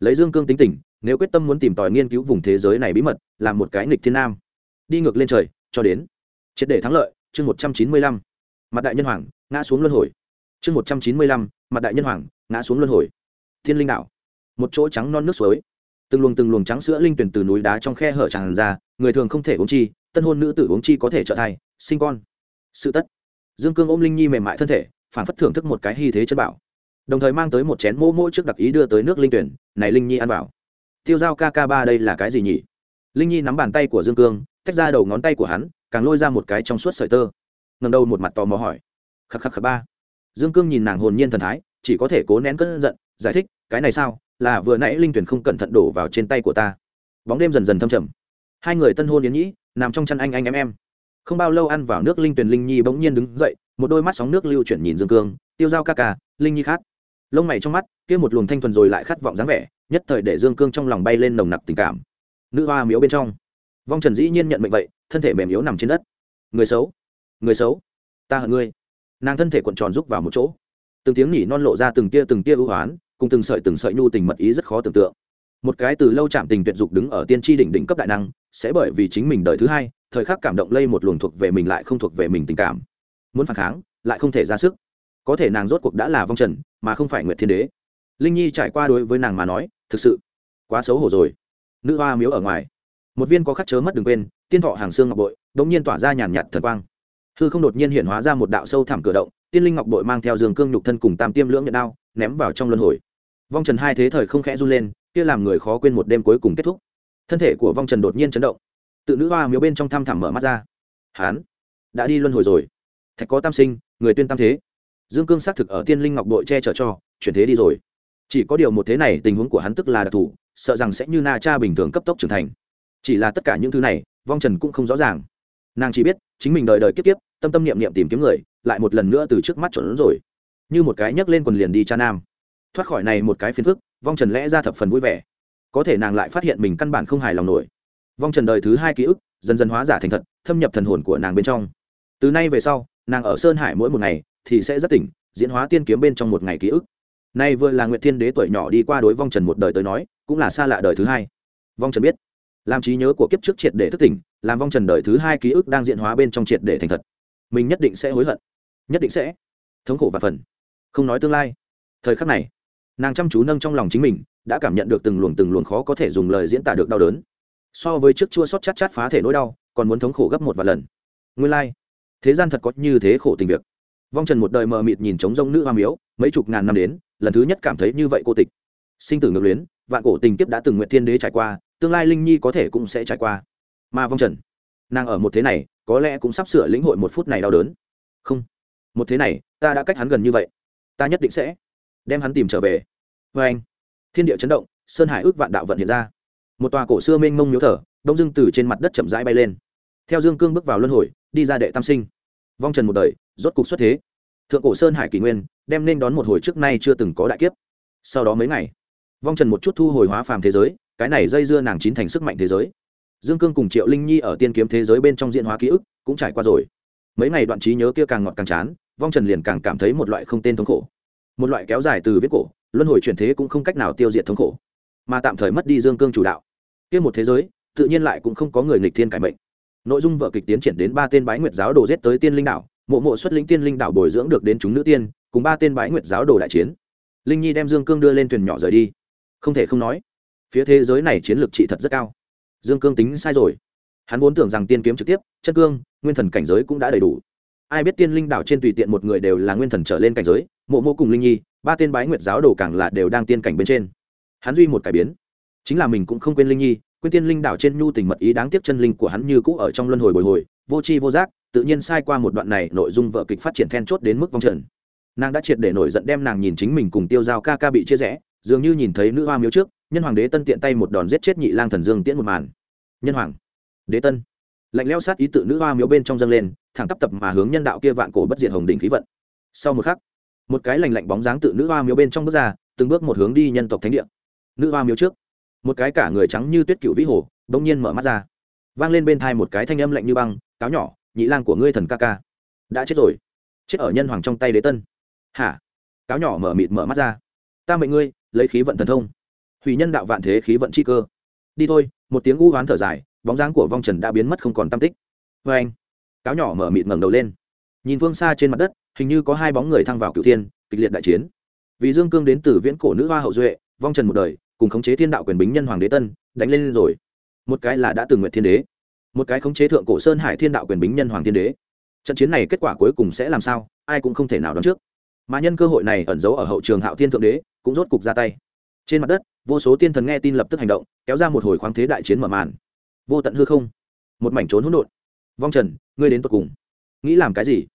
Lấy dương cương tính tình, nếu quyết tâm muốn tìm tòi nghiên cứu vùng thế giới này bí mật, làm một cái nghịch thiên nam. Đi ngược lên trời, cho đến triệt để thắng lợi, chương một trăm chín mươi lăm mặt đại nhân hoàng, ngã xuống luân hồi. Chương một trăm chín mươi lăm, mặt đại nhân hoàng, ngã xuống luân hồi. Thiên linh đạo một chỗ trắng non nước suối. Từng luồng từng luồng trắng sữa linh tuyển từ núi đá trong khe hở tràn ra, người thường không thể uống chi, tân hôn nữ tử uống chi có thể trợ thai sinh con. Sự tất. Dương cương ôm linh nhi mềm mại thân thể phản phất thưởng thức một cái hy thế chân bảo. Đồng thời mang tới một chén mỗ mỗ trước đặc ý đưa tới nước linh tuyển, này linh nhi ăn vào. Tiêu dao kk ba đây là cái gì nhỉ? Linh nhi nắm bàn tay của dương cương, tách ra đầu ngón tay của hắn, càng lôi ra một cái trong suốt sợi tơ ngầm đầu một mặt tò mò hỏi. Khắc khắc khắc ba. Dương cương nhìn nàng hồn nhiên thần thái, chỉ có thể cố nén cơn giận, giải thích, cái này sao? Là vừa nãy linh tuyển không cẩn thận đổ vào trên tay của ta. Bóng đêm dần dần thâm trầm. Hai người tân hôn yến nhĩ, nằm trong chăn anh anh em em. Không bao lâu ăn vào nước linh tuyển linh nhi bỗng nhiên đứng dậy, một đôi mắt sóng nước lưu chuyển nhìn dương cương, tiêu dao ca ca, linh nhi khát. Lông mày trong mắt, kia một luồng thanh thuần rồi lại khát vọng dáng vẻ, nhất thời để dương cương trong lòng bay lên nồng nặc tình cảm. Nữ hoa miếu bên trong. Vong trần dĩ nhiên nhận mệnh vậy, thân thể mềm yếu nằm trên đất. Người xấu người xấu, ta hận ngươi. Nàng thân thể cuộn tròn rúc vào một chỗ. Từng tiếng nhỉ non lộ ra từng tia từng tia ưu hoán, cùng từng sợi từng sợi nhu tình mật ý rất khó tưởng tượng. Một cái từ lâu chạm tình tuyệt dục đứng ở tiên tri đỉnh đỉnh cấp đại năng, sẽ bởi vì chính mình đời thứ hai, thời khắc cảm động lây một luồng thuộc về mình lại không thuộc về mình tình cảm. Muốn phản kháng, lại không thể ra sức. Có thể nàng rốt cuộc đã là vong trần, mà không phải nguyệt thiên đế. Linh nhi trải qua đối với nàng mà nói, thực sự quá xấu hổ rồi. Nữ hoa miếu ở ngoài. Một viên có khắc chớ mất đừng quên, tiên thọ hàng xương ngọc bội đ ỗ n g nhiên tỏa ra nhàn nhạt thần quang hư không đột nhiên hiện hóa ra một đạo sâu thẳm cửa động, tiên linh ngọc bội mang theo giường cương nhục thân cùng tam tiêm lưỡng nhận đao, ném vào trong luân hồi. Vong trần hai thế thời không khẽ run lên, kia làm người khó quên một đêm cuối cùng kết thúc. Thân thể của vong trần đột nhiên chấn động. Tự nữ hoa miếu bên trong thăm thẳm mở mắt ra. Hán, đã đi luân hồi rồi. Thạch có tam sinh, người tuyên tam thế. Dương cương xác thực ở tiên linh ngọc bội che chở cho, chuyển thế đi rồi. Chỉ có điều một thế này tình huống của hắn tức là đặc thù, sợ rằng sẽ như na cha bình thường cấp tốc trưởng thành. Chỉ là tất cả những thứ này, vong trần cũng không rõ ràng. Nàng chỉ biết, chính mình đời đời kiếp kiếp tâm tâm niệm niệm tìm kiếm người, lại một lần nữa từ trước mắt chuẩn rồi. Như một cái nhấc lên quần liền đi cha nam. Thoát khỏi này một cái phiền phức, vong trần lẽ ra thập phần vui vẻ. Có thể nàng lại phát hiện mình căn bản không hài lòng nổi. Vong trần đời thứ hai ký ức, dần dần hóa giả thành thật, thâm nhập thần hồn của nàng bên trong. Từ nay về sau, nàng ở sơn hải mỗi một ngày, thì sẽ rất tỉnh, diễn hóa tiên kiếm bên trong một ngày ký ức. Nay vừa là nguyệt thiên đế tuổi nhỏ đi qua đối vong trần một đời tới nói, cũng là xa lạ đời thứ hai. Vong trần biết, làm trí nhớ của kiếp trước triệt để thức tỉnh, làm vong trần đời thứ hai ký ức đang diễn hóa bên trong triệt để thành thật mình nhất định sẽ hối hận, nhất định sẽ thống khổ và phần, không nói tương lai. Thời khắc này, nàng chăm chú nâng trong lòng chính mình, đã cảm nhận được từng luồng từng luồng khó có thể dùng lời diễn tả được đau đớn. So với trước chua sót chát chát phá thể nỗi đau, còn muốn thống khổ gấp một vài lần. Nguyên lai、like. thế gian thật có như thế khổ tình việc. Vong trần một đời mờ mịt nhìn trống rông nữ hoa miếu, mấy chục ngàn năm đến, lần thứ nhất cảm thấy như vậy cô tịch. Sinh tử ngược luyến, vạn cổ tình kiếp đã từng nguyện thiên đế trải qua, tương lai linh nhi có thể cũng sẽ trải qua. Mà vong trần nàng ở một thế này, có lẽ cũng sắp sửa lĩnh hội một phút này đau đớn. Không, một thế này, ta đã cách hắn gần như vậy. Ta nhất định sẽ đem hắn tìm trở về. Vê anh, thiên địa chấn động, sơn hải ước vạn đạo vận hiện ra. Một tòa cổ xưa mênh mông miếu thở đông dương từ trên mặt đất chậm rãi bay lên. Theo dương cương bước vào luân hồi, đi ra đệ tam sinh. Vong trần một đời, rốt cục xuất thế. Thượng cổ sơn hải kỷ nguyên, đem nên đón một hồi trước nay chưa từng có đại kiếp. Sau đó mấy ngày, vong trần một chút thu hồi hóa phàm thế giới, cái này dây dưa nàng chín thành sức mạnh thế giới dương cương cùng triệu linh nhi ở tiên kiếm thế giới bên trong diện hóa ký ức cũng trải qua rồi. Mấy ngày đoạn trí nhớ kia càng ngọt càng chán, vong trần liền càng cảm thấy một loại không tên thống khổ. Một loại kéo dài từ viết cổ, luân hồi chuyển thế cũng không cách nào tiêu diệt thống khổ. Mà tạm thời mất đi dương cương chủ đạo. Kia một thế giới, tự nhiên lại cũng không có người nghịch thiên cải mệnh. Nội dung vở kịch tiến triển đến ba tên bái nguyệt giáo đồ giết tới tiên linh đảo, mộ mộ xuất lĩnh tiên linh đảo bồi dưỡng được đến chúng nữ tiên, cùng ba tên bái nguyệt giáo đồ đại chiến. Linh nhi đem dương cương đưa lên thuyền nhỏ rời đi. Không thể không nói, phía thế giới này chiến lược trị thật rất cao dương cương tính sai rồi. Hắn vốn tưởng rằng tiên kiếm trực tiếp, chân cương, nguyên thần cảnh giới cũng đã đầy đủ. Ai biết tiên linh đảo trên tùy tiện một người đều là nguyên thần trở lên cảnh giới, mộ Mô cùng linh nhi, ba tên bái nguyệt giáo đồ càng là đều đang tiên cảnh bên trên. Hắn duy một cải biến. Chính là mình cũng không quên linh nhi, quên tiên linh đảo trên nhu tình mật ý đáng tiếc chân linh của hắn như cũ ở trong luân hồi bồi hồi, vô tri vô giác, tự nhiên sai qua một đoạn này nội dung vợ kịch phát triển then chốt đến mức vong trần. Nàng đã triệt để nổi giận đem nàng nhìn chính mình cùng tiêu giao ca ca bị chia rẽ dường như nhìn thấy nữ hoa miếu trước, nhân hoàng đế tân tiện tay một đòn giết chết nhị lang thần dương tiễn một màn. Nhân hoàng, đế tân. Lạnh leo sát ý tự nữ hoa miếu bên trong dâng lên, thẳng tắp tập mà hướng nhân đạo kia vạn cổ bất diệt hồng đỉnh khí vận. Sau một khắc, một cái lành lạnh bóng dáng tự nữ hoa miếu bên trong bước ra, từng bước một hướng đi nhân tộc thánh địa. Nữ hoa miếu trước, một cái cả người trắng như tuyết cựu vĩ hồ bỗng nhiên mở mắt ra. Vang lên bên thai một cái thanh âm lạnh như băng, cáo nhỏ, nhị lang của ngươi thần ca ca, đã chết rồi. Chết ở nhân hoàng trong tay đế tân. Hả? Cáo nhỏ mở mịt mở mắt ra. Ta mệnh ngươi lấy khí vận thần thông. Hủy nhân đạo vạn thế khí vận chi cơ. Đi thôi, một tiếng u hoán thở dài, bóng dáng của vong trần đã biến mất không còn tam tích. Vê anh, cáo nhỏ mở mịt ngẩng đầu lên. Nhìn phương xa trên mặt đất, hình như có hai bóng người thăng vào cựu thiên, kịch liệt đại chiến. Vì dương cương đến từ viễn cổ nữ hoa hậu duệ, vong trần một đời, cùng khống chế thiên đạo quyền bính nhân hoàng đế tân, đánh lên rồi. Một cái là đã từng nguyện thiên đế, một cái khống chế thượng cổ sơn hải thiên đạo quyền bính nhân hoàng thiên đế. Trận chiến này kết quả cuối cùng sẽ làm sao, ai cũng không thể nào đoán trước mà nhân cơ hội này ẩn giấu ở hậu trường hạo thiên thượng đế, cũng rốt cục ra tay. Trên mặt đất, vô số tiên thần nghe tin lập tức hành động, kéo ra một hồi khoáng thế đại chiến mở màn. Vô tận hư không, một mảnh trốn hỗn độn. Vong trần, ngươi đến tột cùng nghĩ làm cái gì?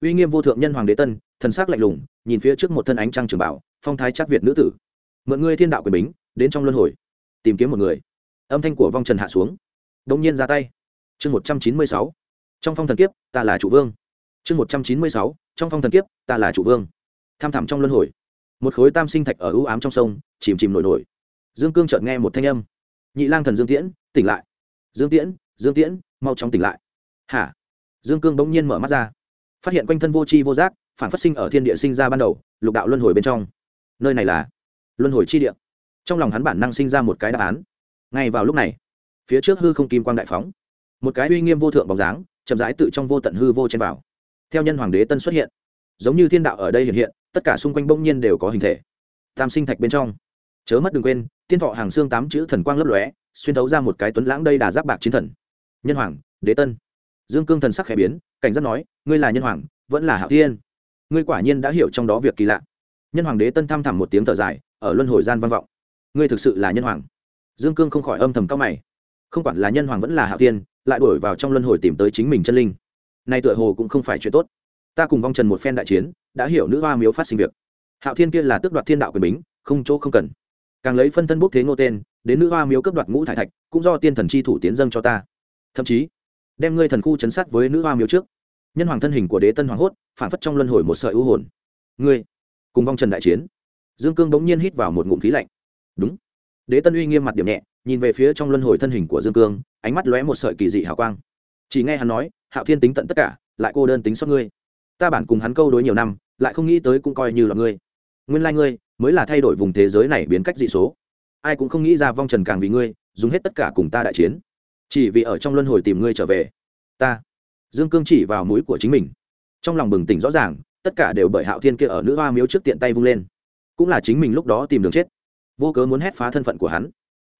Uy nghiêm vô thượng nhân hoàng đế tân, thần sắc lạnh lùng, nhìn phía trước một thân ánh trăng trường bảo, phong thái chắc việt nữ tử. Mượn ngươi thiên đạo quyền bính, đến trong luân hồi, tìm kiếm một người. Âm thanh của vong trần hạ xuống. Đông nhiên ra tay. Chương một trăm chín mươi sáu. Trong phong thần kiếp, ta là chủ vương. Chương một trăm chín mươi sáu. Trong phong thần kiếp, ta là chủ vương tham thẳm trong luân hồi. Một khối tam sinh thạch ở ưu ám trong sông, chìm chìm nổi nổi. Dương cương chợt nghe một thanh âm. Nhị lang thần dương tiễn, tỉnh lại. Dương tiễn dương tiễn, mau chóng tỉnh lại. Hả? Dương cương bỗng nhiên mở mắt ra. Phát hiện quanh thân vô tri vô giác, phản phát sinh ở thiên địa sinh ra ban đầu, lục đạo luân hồi bên trong. Nơi này là luân hồi chi địa. Trong lòng hắn bản năng sinh ra một cái đáp án. Ngay vào lúc này, phía trước hư không kim quang đại phóng. Một cái uy nghiêm vô thượng bóng dáng, chậm rãi tự trong vô tận hư vô trên vào. Theo nhân hoàng đế tân xuất hiện. Giống như thiên đạo ở đây hiện hiện tất cả xung quanh bỗng nhiên đều có hình thể. Tam sinh thạch bên trong. Chớ mất đừng quên, tiên thọ hàng xương tám chữ thần quang lấp lóe, xuyên thấu ra một cái tuấn lãng đây đà giáp bạc chiến thần. Nhân hoàng, đế tân. Dương cương thần sắc khẽ biến, cảnh giác nói, ngươi là nhân hoàng, vẫn là hạo tiên ngươi quả nhiên đã hiểu trong đó việc kỳ lạ. Nhân hoàng đế tân thăm thẳm một tiếng thở dài, ở luân hồi gian văn vọng. Ngươi thực sự là nhân hoàng. Dương cương không khỏi âm thầm cao mày. Không quản là nhân hoàng vẫn là hạo tiên lại đổi vào trong luân hồi tìm tới chính mình chân linh. Nay tựa hồ cũng không phải chuyện tốt ta cùng vong trần một phen đại chiến, đã hiểu nữ hoa miếu phát sinh việc. Hạo thiên kia là tước đoạt thiên đạo quyền bính, không chỗ không cần. Càng lấy phân thân bốc thế ngô tên, đến nữ hoa miếu cấp đoạt ngũ thải thạch, cũng do tiên thần chi thủ tiến dâng cho ta. Thậm chí, đem ngươi thần khu chấn sát với nữ hoa miếu trước. Nhân hoàng thân hình của đế tân hoàng hốt, phản phất trong luân hồi một sợi ưu hồn. Ngươi, cùng vong trần đại chiến. Dương cương bỗng nhiên hít vào một ngụm khí lạnh. Đúng. Đế tân uy nghiêm mặt điểm nhẹ, nhìn về phía trong luân hồi thân hình của dương cương, ánh mắt lóe một sợi kỳ dị hào quang. Chỉ nghe hắn nói, hạo thiên tính tận tất cả, lại cô đơn tính xót ngươi ta bản cùng hắn câu đối nhiều năm, lại không nghĩ tới cũng coi như là ngươi. Nguyên lai、like、ngươi mới là thay đổi vùng thế giới này biến cách dị số. Ai cũng không nghĩ ra vong trần càng vì ngươi, dùng hết tất cả cùng ta đại chiến. Chỉ vì ở trong luân hồi tìm ngươi trở về. Ta. Dương cương chỉ vào mũi của chính mình. Trong lòng bừng tỉnh rõ ràng, tất cả đều bởi hạo thiên kia ở nữ hoa miếu trước tiện tay vung lên. Cũng là chính mình lúc đó tìm đường chết. Vô cớ muốn hét phá thân phận của hắn.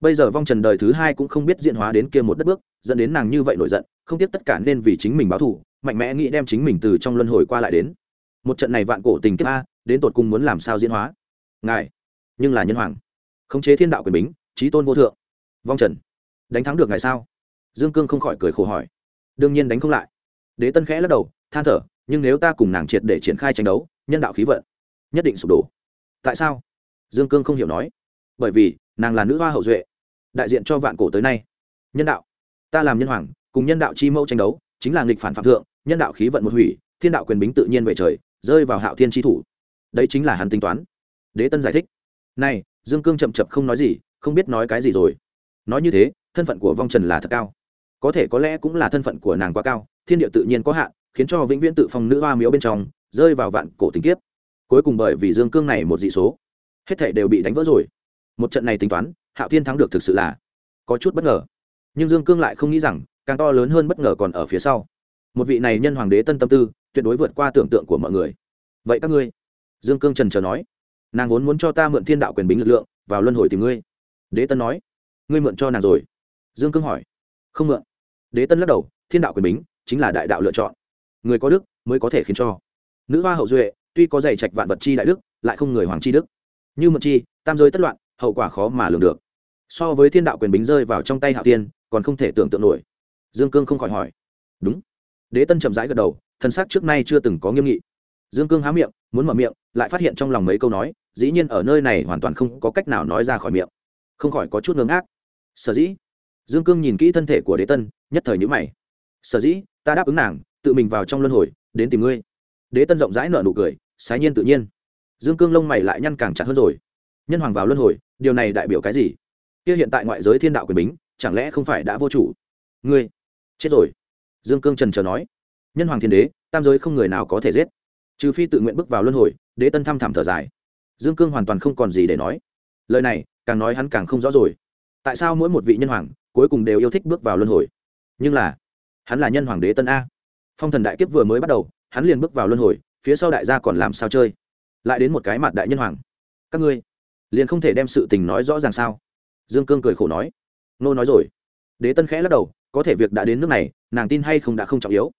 Bây giờ vong trần đời thứ hai cũng không biết diễn hóa đến kia một đất bước, dẫn đến nàng như vậy nổi giận, không tiếc tất cả nên vì chính mình báo thù mạnh mẽ nghĩ đem chính mình từ trong luân hồi qua lại đến. Một trận này vạn cổ tình kiếp a, đến tột cùng muốn làm sao diễn hóa? Ngài, nhưng là nhân hoàng. Khống chế thiên đạo quyền bính trí tôn vô thượng. Vong trần, đánh thắng được ngài sao? Dương cương không khỏi cười khổ hỏi. Đương nhiên đánh không lại. Đế tân khẽ lắc đầu, than thở, nhưng nếu ta cùng nàng triệt để triển khai tranh đấu, nhân đạo khí vận, nhất định sụp đổ. Tại sao? Dương cương không hiểu nói. Bởi vì, nàng là nữ hoa hậu duệ, đại diện cho vạn cổ tới nay. Nhân đạo, ta làm nhân hoàng, cùng nhân đạo chi mẫu tranh đấu chính là nghịch phản phạm thượng, nhân đạo khí vận một hủy, thiên đạo quyền bính tự nhiên về trời, rơi vào hạo thiên tri thủ. Đấy chính là hắn tính toán. Đế tân giải thích. Này, dương cương chậm chậm không nói gì, không biết nói cái gì rồi. Nói như thế, thân phận của vong trần là thật cao. Có thể có lẽ cũng là thân phận của nàng quá cao, thiên địa tự nhiên có hạn, khiến cho vĩnh viễn tự phong nữ hoa miếu bên trong, rơi vào vạn cổ tình kiếp. Cuối cùng bởi vì dương cương này một dị số, hết thể đều bị đánh vỡ rồi. Một trận này tính toán, hạo thiên thắng được thực sự là có chút bất ngờ. Nhưng dương cương lại không nghĩ rằng càng to lớn hơn bất ngờ còn ở phía sau. Một vị này nhân hoàng đế tân tâm tư, tuyệt đối vượt qua tưởng tượng của mọi người. Vậy các ngươi? Dương cương trần trờ nói. Nàng vốn muốn cho ta mượn thiên đạo quyền bính lực lượng, vào luân hồi tìm ngươi. Đế tân nói. Ngươi mượn cho nàng rồi. Dương cương hỏi. Không mượn. Đế tân lắc đầu, thiên đạo quyền bính chính là đại đạo lựa chọn. Người có đức mới có thể khiến cho. Nữ hoa hậu duệ, tuy có dày trạch vạn vật chi đại đức, lại không người hoàng chi đức. Như mượn chi, tam giới tất loạn, hậu quả khó mà lường được. So với thiên đạo quyền bính rơi vào trong tay hạo tiên còn không thể tưởng tượng nổi dương cương không khỏi hỏi. Đúng. Đế tân chậm rãi gật đầu, thân xác trước nay chưa từng có nghiêm nghị. Dương cương há miệng, muốn mở miệng, lại phát hiện trong lòng mấy câu nói, dĩ nhiên ở nơi này hoàn toàn không có cách nào nói ra khỏi miệng. Không khỏi có chút ngưng ác sở dĩ? Dương cương nhìn kỹ thân thể của đế tân, nhất thời nhữ mày. Sở dĩ? Ta đáp ứng nàng, tự mình vào trong luân hồi, đến tìm ngươi. Đế tân rộng rãi nợ nụ cười, sái nhiên tự nhiên. Dương cương lông mày lại nhăn càng chặt hơn rồi. Nhân hoàng vào luân hồi, điều này đại biểu cái gì? Kia hiện tại ngoại giới thiên đạo quyền bính, chẳng lẽ không phải đã vô chủ? Ngươi chết rồi. Dương cương trần trờ nói. Nhân hoàng thiên đế, tam giới không người nào có thể giết. Trừ phi tự nguyện bước vào luân hồi, đế tân thăm thẳm thở dài. Dương cương hoàn toàn không còn gì để nói. Lời này, càng nói hắn càng không rõ rồi. Tại sao mỗi một vị nhân hoàng, cuối cùng đều yêu thích bước vào luân hồi? Nhưng là, hắn là nhân hoàng đế tân a. Phong thần đại kiếp vừa mới bắt đầu, hắn liền bước vào luân hồi, phía sau đại gia còn làm sao chơi? Lại đến một cái mặt đại nhân hoàng. Các ngươi, liền không thể đem sự tình nói rõ ràng sao? Dương cương cười khổ nói. Nô nói rồi. Đế tân khẽ lắc đầu có thể việc đã đến nước này, nàng tin hay không đã không trọng yếu.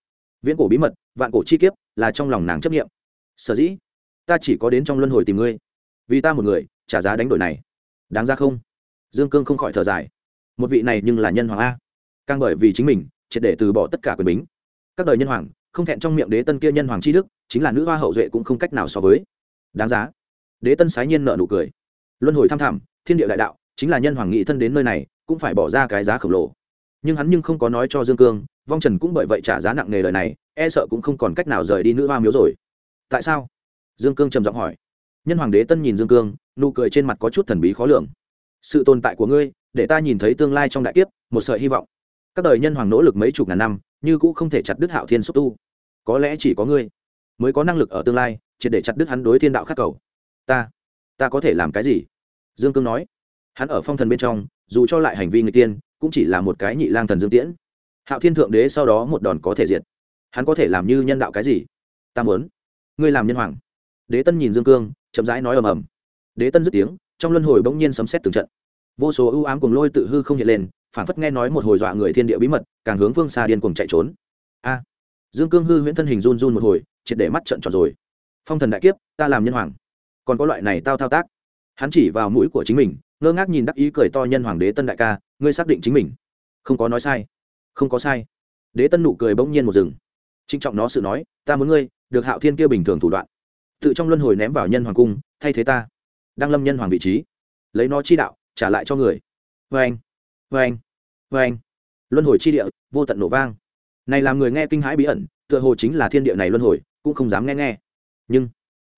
Viễn cổ bí mật, vạn cổ chi kiếp, là trong lòng nàng chấp nghiệm sở dĩ, ta chỉ có đến trong luân hồi tìm ngươi. Vì ta một người, trả giá đánh đổi này. Đáng ra không? Dương cương không khỏi thở dài. Một vị này nhưng là nhân hoàng a. Càng bởi vì chính mình, triệt để từ bỏ tất cả quyền bính. Các đời nhân hoàng, không thẹn trong miệng đế tân kia nhân hoàng tri đức, chính là nữ hoa hậu duệ cũng không cách nào so với. Đáng giá. Đế tân sái nhiên nợ nụ cười. Luân hồi tham thảm, thiên địa đại đạo, chính là nhân hoàng nghị thân đến nơi này, cũng phải bỏ ra cái giá khổng lồ nhưng hắn nhưng không có nói cho dương cương, vong trần cũng bởi vậy trả giá nặng nề lời này e sợ cũng không còn cách nào rời đi nữ hoa miếu rồi. Tại sao? Dương cương trầm giọng hỏi. Nhân hoàng đế tân nhìn dương cương, nụ cười trên mặt có chút thần bí khó lường. Sự tồn tại của ngươi, để ta nhìn thấy tương lai trong đại kiếp, một sợi hy vọng. Các đời nhân hoàng nỗ lực mấy chục ngàn năm, như cũng không thể chặt đứt hạo thiên xúc tu. Có lẽ chỉ có ngươi mới có năng lực ở tương lai chỉ để chặt đứt hắn đối thiên đạo khắc cầu. Ta ta có thể làm cái gì? Dương cương nói. Hắn ở phong thần bên trong, dù cho lại hành vi người tiên cũng chỉ là một cái nhị lang thần dương tiễn. Hạo thiên thượng đế sau đó một đòn có thể diệt. Hắn có thể làm như nhân đạo cái gì? Ta muốn. Ngươi làm nhân hoàng. Đế tân nhìn dương cương, chậm rãi nói ầm ầm. Đế tân dứt tiếng, trong luân hồi bỗng nhiên sấm xét từng trận. Vô số ưu ám cùng lôi tự hư không hiện lên, phản phất nghe nói một hồi dọa người thiên địa bí mật, càng hướng phương xa điên cuồng chạy trốn. A! Dương cương hư huyễn thân hình run run một hồi, triệt để mắt trận tròn rồi. Phong thần đại kiếp, ta làm nhân hoàng. Còn có loại này tao thao tác. Hắn chỉ vào mũi của chính mình, ngơ ngác nhìn đắc ý cười to nhân hoàng đế tân đại ca ngươi xác định chính mình. Không có nói sai. Không có sai. Đế tân nụ cười bỗng nhiên một rừng trinh trọng nó sự nói, ta muốn ngươi, được hạo thiên kia bình thường thủ đoạn. Tự trong luân hồi ném vào nhân hoàng cung, thay thế ta. Đang lâm nhân hoàng vị trí. Lấy nó chi đạo, trả lại cho người. Vê anh vê anh vê anh luân hồi chi địa, vô tận nổ vang. Này làm người nghe kinh hãi bí ẩn, tựa hồ chính là thiên địa này luân hồi, cũng không dám nghe nghe. Nhưng,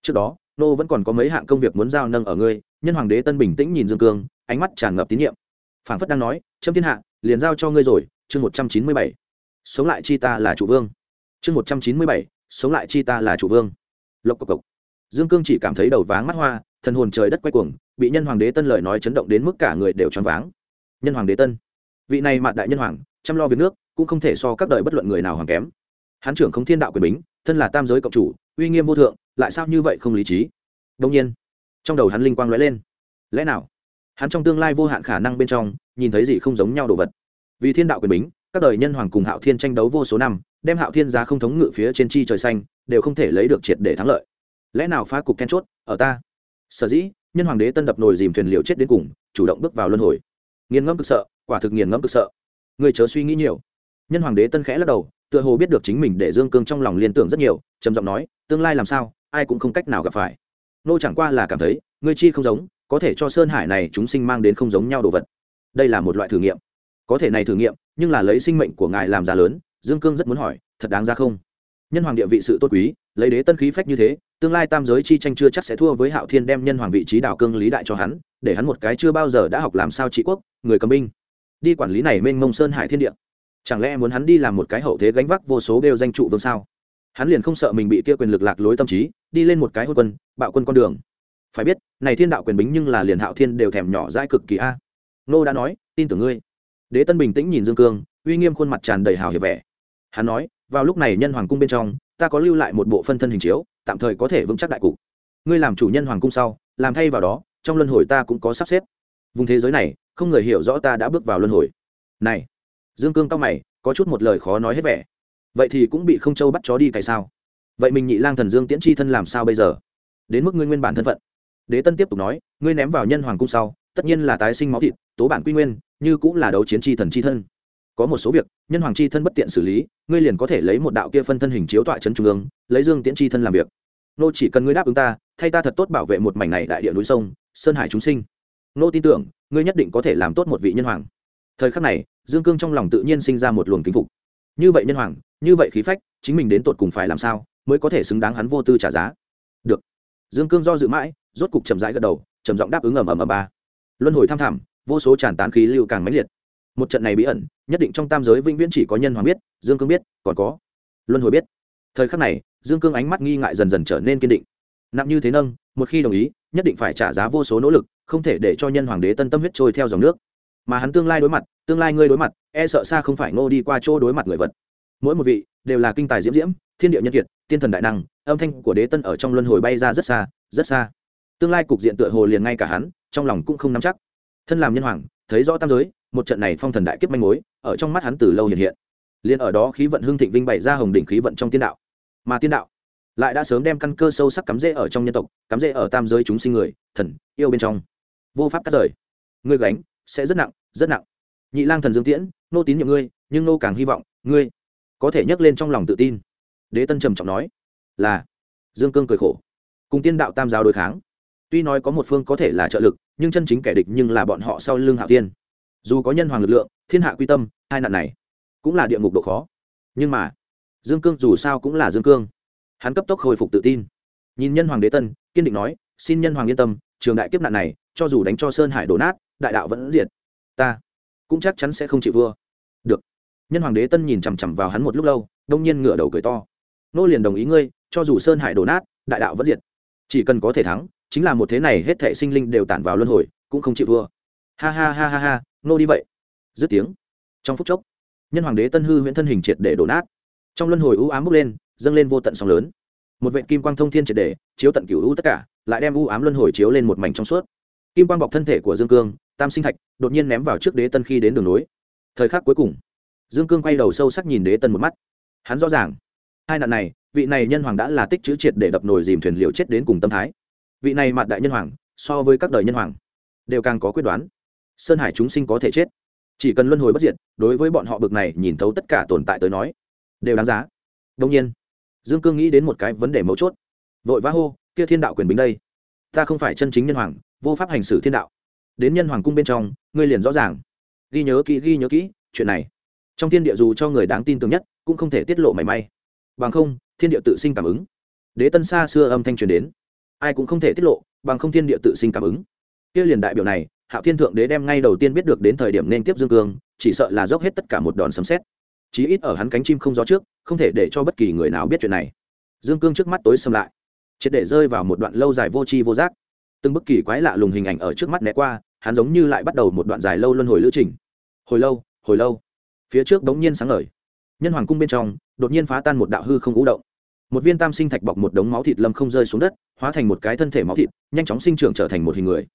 trước đó, nô vẫn còn có mấy hạng công việc muốn giao nâng ở ngươi. Nhân hoàng đế tân bình tĩnh nhìn dương cương, ánh mắt tràn ngập tín nhiệm phảng phất đang nói trâm thiên hạ, liền giao cho ngươi rồi, chương một trăm chín mươi bảy. Sống lại chi ta là chủ vương. Chương một trăm chín mươi bảy, sống lại chi ta là chủ vương. Lộc cộc cộc. Dương cương chỉ cảm thấy đầu váng mắt hoa, thần hồn trời đất quay cuồng, bị nhân hoàng đế tân lời nói chấn động đến mức cả người đều choáng váng. Nhân hoàng đế tân. Vị này mạn đại nhân hoàng, chăm lo việc nước, cũng không thể so các đời bất luận người nào hoàng kém. Hán trưởng không thiên đạo quyền bính, thân là tam giới cộng chủ, uy nghiêm vô thượng, lại sao như vậy không lý trí? Đông nhiên, trong đầu hắn linh quang lóe lên. Lẽ nào? Hắn trong tương lai vô hạn khả năng bên trong, nhìn thấy gì không giống nhau đồ vật. Vì thiên đạo quyền bính, các đời nhân hoàng cùng hạo thiên tranh đấu vô số năm, đem hạo thiên giá không thống ngự phía trên chi trời xanh, đều không thể lấy được triệt để thắng lợi. Lẽ nào phá cục then chốt, ở ta? Sở dĩ, nhân hoàng đế tân đập nồi dìm thuyền liều chết đến cùng, chủ động bước vào luân hồi. Nghiền ngẫm cực sợ, quả thực nghiền ngẫm cực sợ. Người chớ suy nghĩ nhiều. Nhân hoàng đế tân khẽ lắc đầu, tựa hồ biết được chính mình để dương cương trong lòng liên tưởng rất nhiều, trầm giọng nói, tương lai làm sao, ai cũng không cách nào gặp phải nô chẳng qua là cảm thấy, ngươi chi không giống, có thể cho sơn hải này chúng sinh mang đến không giống nhau đồ vật. Đây là một loại thử nghiệm. Có thể này thử nghiệm, nhưng là lấy sinh mệnh của ngài làm giá lớn, dương cương rất muốn hỏi, thật đáng ra không? Nhân hoàng địa vị sự tốt quý, lấy đế tân khí phách như thế, tương lai tam giới chi tranh chưa chắc sẽ thua với hạo thiên đem nhân hoàng vị trí đào cương lý đại cho hắn, để hắn một cái chưa bao giờ đã học làm sao trị quốc, người cầm binh. Đi quản lý này mênh mông sơn hải thiên địa. Chẳng lẽ muốn hắn đi làm một cái hậu thế gánh vác vô số đều danh trụ vương sao? Hắn liền không sợ mình bị kia quyền lực lạc lối tâm trí đi lên một cái hôn quân, bạo quân con đường. Phải biết, này thiên đạo quyền bính nhưng là liền hạo thiên đều thèm nhỏ dãi cực kỳ a. Nô đã nói, tin tưởng ngươi. Đế tân bình tĩnh nhìn dương cương, uy nghiêm khuôn mặt tràn đầy hào hiệp vẻ. Hắn nói, vào lúc này nhân hoàng cung bên trong, ta có lưu lại một bộ phân thân hình chiếu, tạm thời có thể vững chắc đại cục. Ngươi làm chủ nhân hoàng cung sau, làm thay vào đó, trong luân hồi ta cũng có sắp xếp. Vùng thế giới này, không người hiểu rõ ta đã bước vào luân hồi. Này! Dương cương cao mày, có chút một lời khó nói hết vẻ. Vậy thì cũng bị không châu bắt chó đi tại sao? Vậy mình nhị lang thần dương tiễn chi thân làm sao bây giờ? Đến mức ngươi nguyên bản thân phận. Đế tân tiếp tục nói, ngươi ném vào nhân hoàng cung sau, tất nhiên là tái sinh máu thịt, tố bản quy nguyên, như cũng là đấu chiến chi thần chi thân. Có một số việc, nhân hoàng chi thân bất tiện xử lý, ngươi liền có thể lấy một đạo kia phân thân hình chiếu tọa trấn trung ương, lấy dương tiễn chi thân làm việc. Nô chỉ cần ngươi đáp ứng ta, thay ta thật tốt bảo vệ một mảnh này đại địa núi sông, sơn hải chúng sinh. Nô tin tưởng, ngươi nhất định có thể làm tốt một vị nhân hoàng. Thời khắc này, dương cương trong lòng tự nhiên sinh ra một luồng kính phục. Như vậy nhân hoàng, như vậy khí phách, chính mình đến tột cùng phải làm sao? Mới có thể xứng đáng hắn vô tư trả giá. Được. Dương cương do dự mãi, rốt cục chậm rãi gật đầu, trầm giọng đáp ứng ầm ầm ầm ba. Luân hồi tham thảm, vô số tràn tán khí lưu càng mãnh liệt. Một trận này bí ẩn, nhất định trong tam giới vĩnh viễn chỉ có nhân hoàng biết, dương cương biết, còn có luân hồi biết. Thời khắc này, dương cương ánh mắt nghi ngại dần dần trở nên kiên định. Nặng như thế nâng, một khi đồng ý, nhất định phải trả giá vô số nỗ lực, không thể để cho nhân hoàng đế tân tâm huyết trôi theo dòng nước. Mà hắn tương lai đối mặt, tương lai ngươi đối mặt e sợ xa không phải ngô đi qua chỗ đối mặt người vật. Mỗi một vị đều là kinh tài diễm diễm, thiên địa nhân kiệt, tiên thần đại năng, âm thanh của đế tân ở trong luân hồi bay ra rất xa rất xa. Tương lai cục diện tựa hồ liền ngay cả hắn, trong lòng cũng không nắm chắc. Thân làm nhân hoàng, thấy rõ tam giới, một trận này phong thần đại kiếp manh mối, ở trong mắt hắn từ lâu hiện hiện. Liền ở đó khí vận hưng thịnh vinh bày ra hồng đỉnh khí vận trong tiên đạo. Mà tiên đạo lại đã sớm đem căn cơ sâu sắc cắm rễ ở trong nhân tộc, cắm rễ ở tam giới chúng sinh người, thần, yêu bên trong. Vô pháp cắt rời. Ngươi gánh sẽ rất nặng rất nặng. Nhị lang thần dương tiễn, nô tín nhiệm ngươi, nhưng nô càng hy vọng, ngươi có thể nhấc lên trong lòng tự tin. Đế tân trầm trọng nói, là. Dương cương cười khổ, cùng tiên đạo tam giáo đối kháng, tuy nói có một phương có thể là trợ lực, nhưng chân chính kẻ địch nhưng là bọn họ sau lưng hạo tiên dù có nhân hoàng lực lượng, thiên hạ quy tâm, hai nạn này cũng là địa ngục độ khó. Nhưng mà, dương cương dù sao cũng là dương cương. Hắn cấp tốc hồi phục tự tin. Nhìn nhân hoàng đế tân, kiên định nói, xin nhân hoàng yên tâm, trường đại kiếp nạn này, cho dù đánh cho sơn hải đổ nát, đại đạo vẫn diệt. Ta cũng chắc chắn sẽ không chịu vua. Được nhân hoàng đế tân nhìn chằm chằm vào hắn một lúc lâu, đông nhiên ngửa đầu cười to. Nô liền đồng ý ngươi, cho dù sơn hải đổ nát, đại đạo vẫn diệt. Chỉ cần có thể thắng, chính là một thế này hết thệ sinh linh đều tản vào luân hồi, cũng không chịu vua ha ha ha ha ha, nô đi vậy. Dứt tiếng. Trong phút chốc, nhân hoàng đế tân hư huyễn thân hình triệt để đổ nát. Trong luân hồi u ám bốc lên, dâng lên vô tận sóng lớn. Một vệ kim quang thông thiên triệt để, chiếu tận cửu u tất cả, lại đem u ám luân hồi chiếu lên một mảnh trong suốt. Kim quang bọc thân thể của dương cương, tam sinh thạch, đột nhiên ném vào trước đế tân khi đến đường nối. Thời khắc cuối cùng dương cương quay đầu sâu sắc nhìn đế tân một mắt. Hắn rõ ràng, hai nạn này, vị này nhân hoàng đã là tích chữ triệt để đập nồi dìm thuyền liều chết đến cùng tâm thái. Vị này mặt đại nhân hoàng, so với các đời nhân hoàng, đều càng có quyết đoán. Sơn hải chúng sinh có thể chết. Chỉ cần luân hồi bất diệt, đối với bọn họ bực này nhìn thấu tất cả tồn tại tới nói, đều đáng giá. Đông nhiên, dương cương nghĩ đến một cái vấn đề mấu chốt. Vội vã hô, kia thiên đạo quyền bính đây, ta không phải chân chính nhân hoàng, vô pháp hành xử thiên đạo. Đến nhân hoàng cung bên trong, ngươi liền rõ ràng. Ghi nhớ kỹ, ghi nhớ kỹ, chuyện này trong thiên địa dù cho người đáng tin tưởng nhất, cũng không thể tiết lộ mảy may. Bằng không, thiên địa tự sinh cảm ứng. Đế tân xa xưa âm thanh truyền đến. Ai cũng không thể tiết lộ, bằng không thiên địa tự sinh cảm ứng. Kia liền đại biểu này, hạo thiên thượng đế đem ngay đầu tiên biết được đến thời điểm nên tiếp dương cương, chỉ sợ là dốc hết tất cả một đòn sấm xét chí ít ở hắn cánh chim không gió trước, không thể để cho bất kỳ người nào biết chuyện này. Dương cương trước mắt tối xâm lại. Triệt để rơi vào một đoạn lâu dài vô tri vô giác. Từng bức kỳ quái lạ lùng hình ảnh ở trước mắt né qua, hắn giống như lại bắt đầu một đoạn dài lâu luân hồi lữ trình. Hồi lâu hồi lâu phía trước bỗng nhiên sáng ngời. Nhân hoàng cung bên trong, đột nhiên phá tan một đạo hư không vũ động. Một viên tam sinh thạch bọc một đống máu thịt lâm không rơi xuống đất, hóa thành một cái thân thể máu thịt, nhanh chóng sinh trưởng trở thành một hình người.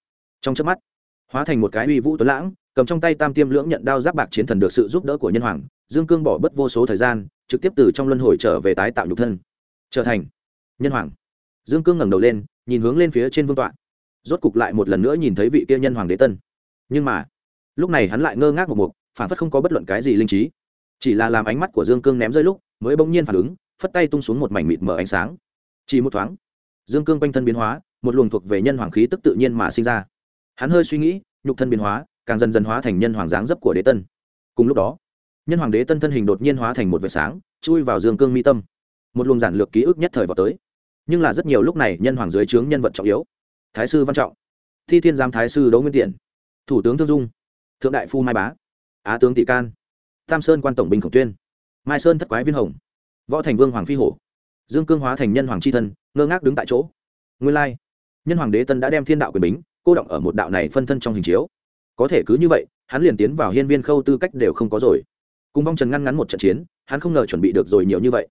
Trong chớp mắt, hóa thành một cái uy vũ tuấn lãng, cầm trong tay tam tiêm lưỡng nhận đao giáp bạc chiến thần được sự giúp đỡ của nhân hoàng, dương cương bỏ bất vô số thời gian, trực tiếp từ trong luân hồi trở về tái tạo nhục thân. Trở thành nhân hoàng. Dương cương ngẩng đầu lên, nhìn hướng lên phía trên vương tọa. Rốt cục lại một lần nữa nhìn thấy vị kia nhân hoàng đế tân. Nhưng mà, lúc này hắn lại ngơ ngác một mục phản phất không có bất luận cái gì linh trí. Chỉ là làm ánh mắt của dương cương ném rơi lúc, mới bỗng nhiên phản ứng, phất tay tung xuống một mảnh mịt mở ánh sáng. Chỉ một thoáng, dương cương quanh thân biến hóa, một luồng thuộc về nhân hoàng khí tức tự nhiên mà sinh ra. Hắn hơi suy nghĩ, nhục thân biến hóa, càng dần dần hóa thành nhân hoàng dáng dấp của đế tân. Cùng lúc đó, nhân hoàng đế tân thân hình đột nhiên hóa thành một vệt sáng, chui vào dương cương mi tâm. Một luồng giản lược ký ức nhất thời vào tới. Nhưng là rất nhiều lúc này, nhân hoàng dưới trướng nhân vật trọng yếu. Thái sư văn trọng, thi thiên giám thái sư đỗ nguyên tiện thủ tướng thương dung, thượng đại phu mai bá á tướng Tị can, tam sơn quan tổng binh khổng tuyên, mai sơn thất quái viên hồng, võ thành vương hoàng phi hổ, dương cương hóa thành nhân hoàng c h i thân, ngơ ngác đứng tại chỗ. Nguyên lai, nhân hoàng đế tân đã đem thiên đạo quyền bính, cô động ở một đạo này phân thân trong hình chiếu. Có thể cứ như vậy, hắn liền tiến vào hiên viên khâu tư cách đều không có rồi. Cùng vong trần ngăn ngắn một trận chiến, hắn không ngờ chuẩn bị được rồi nhiều như vậy.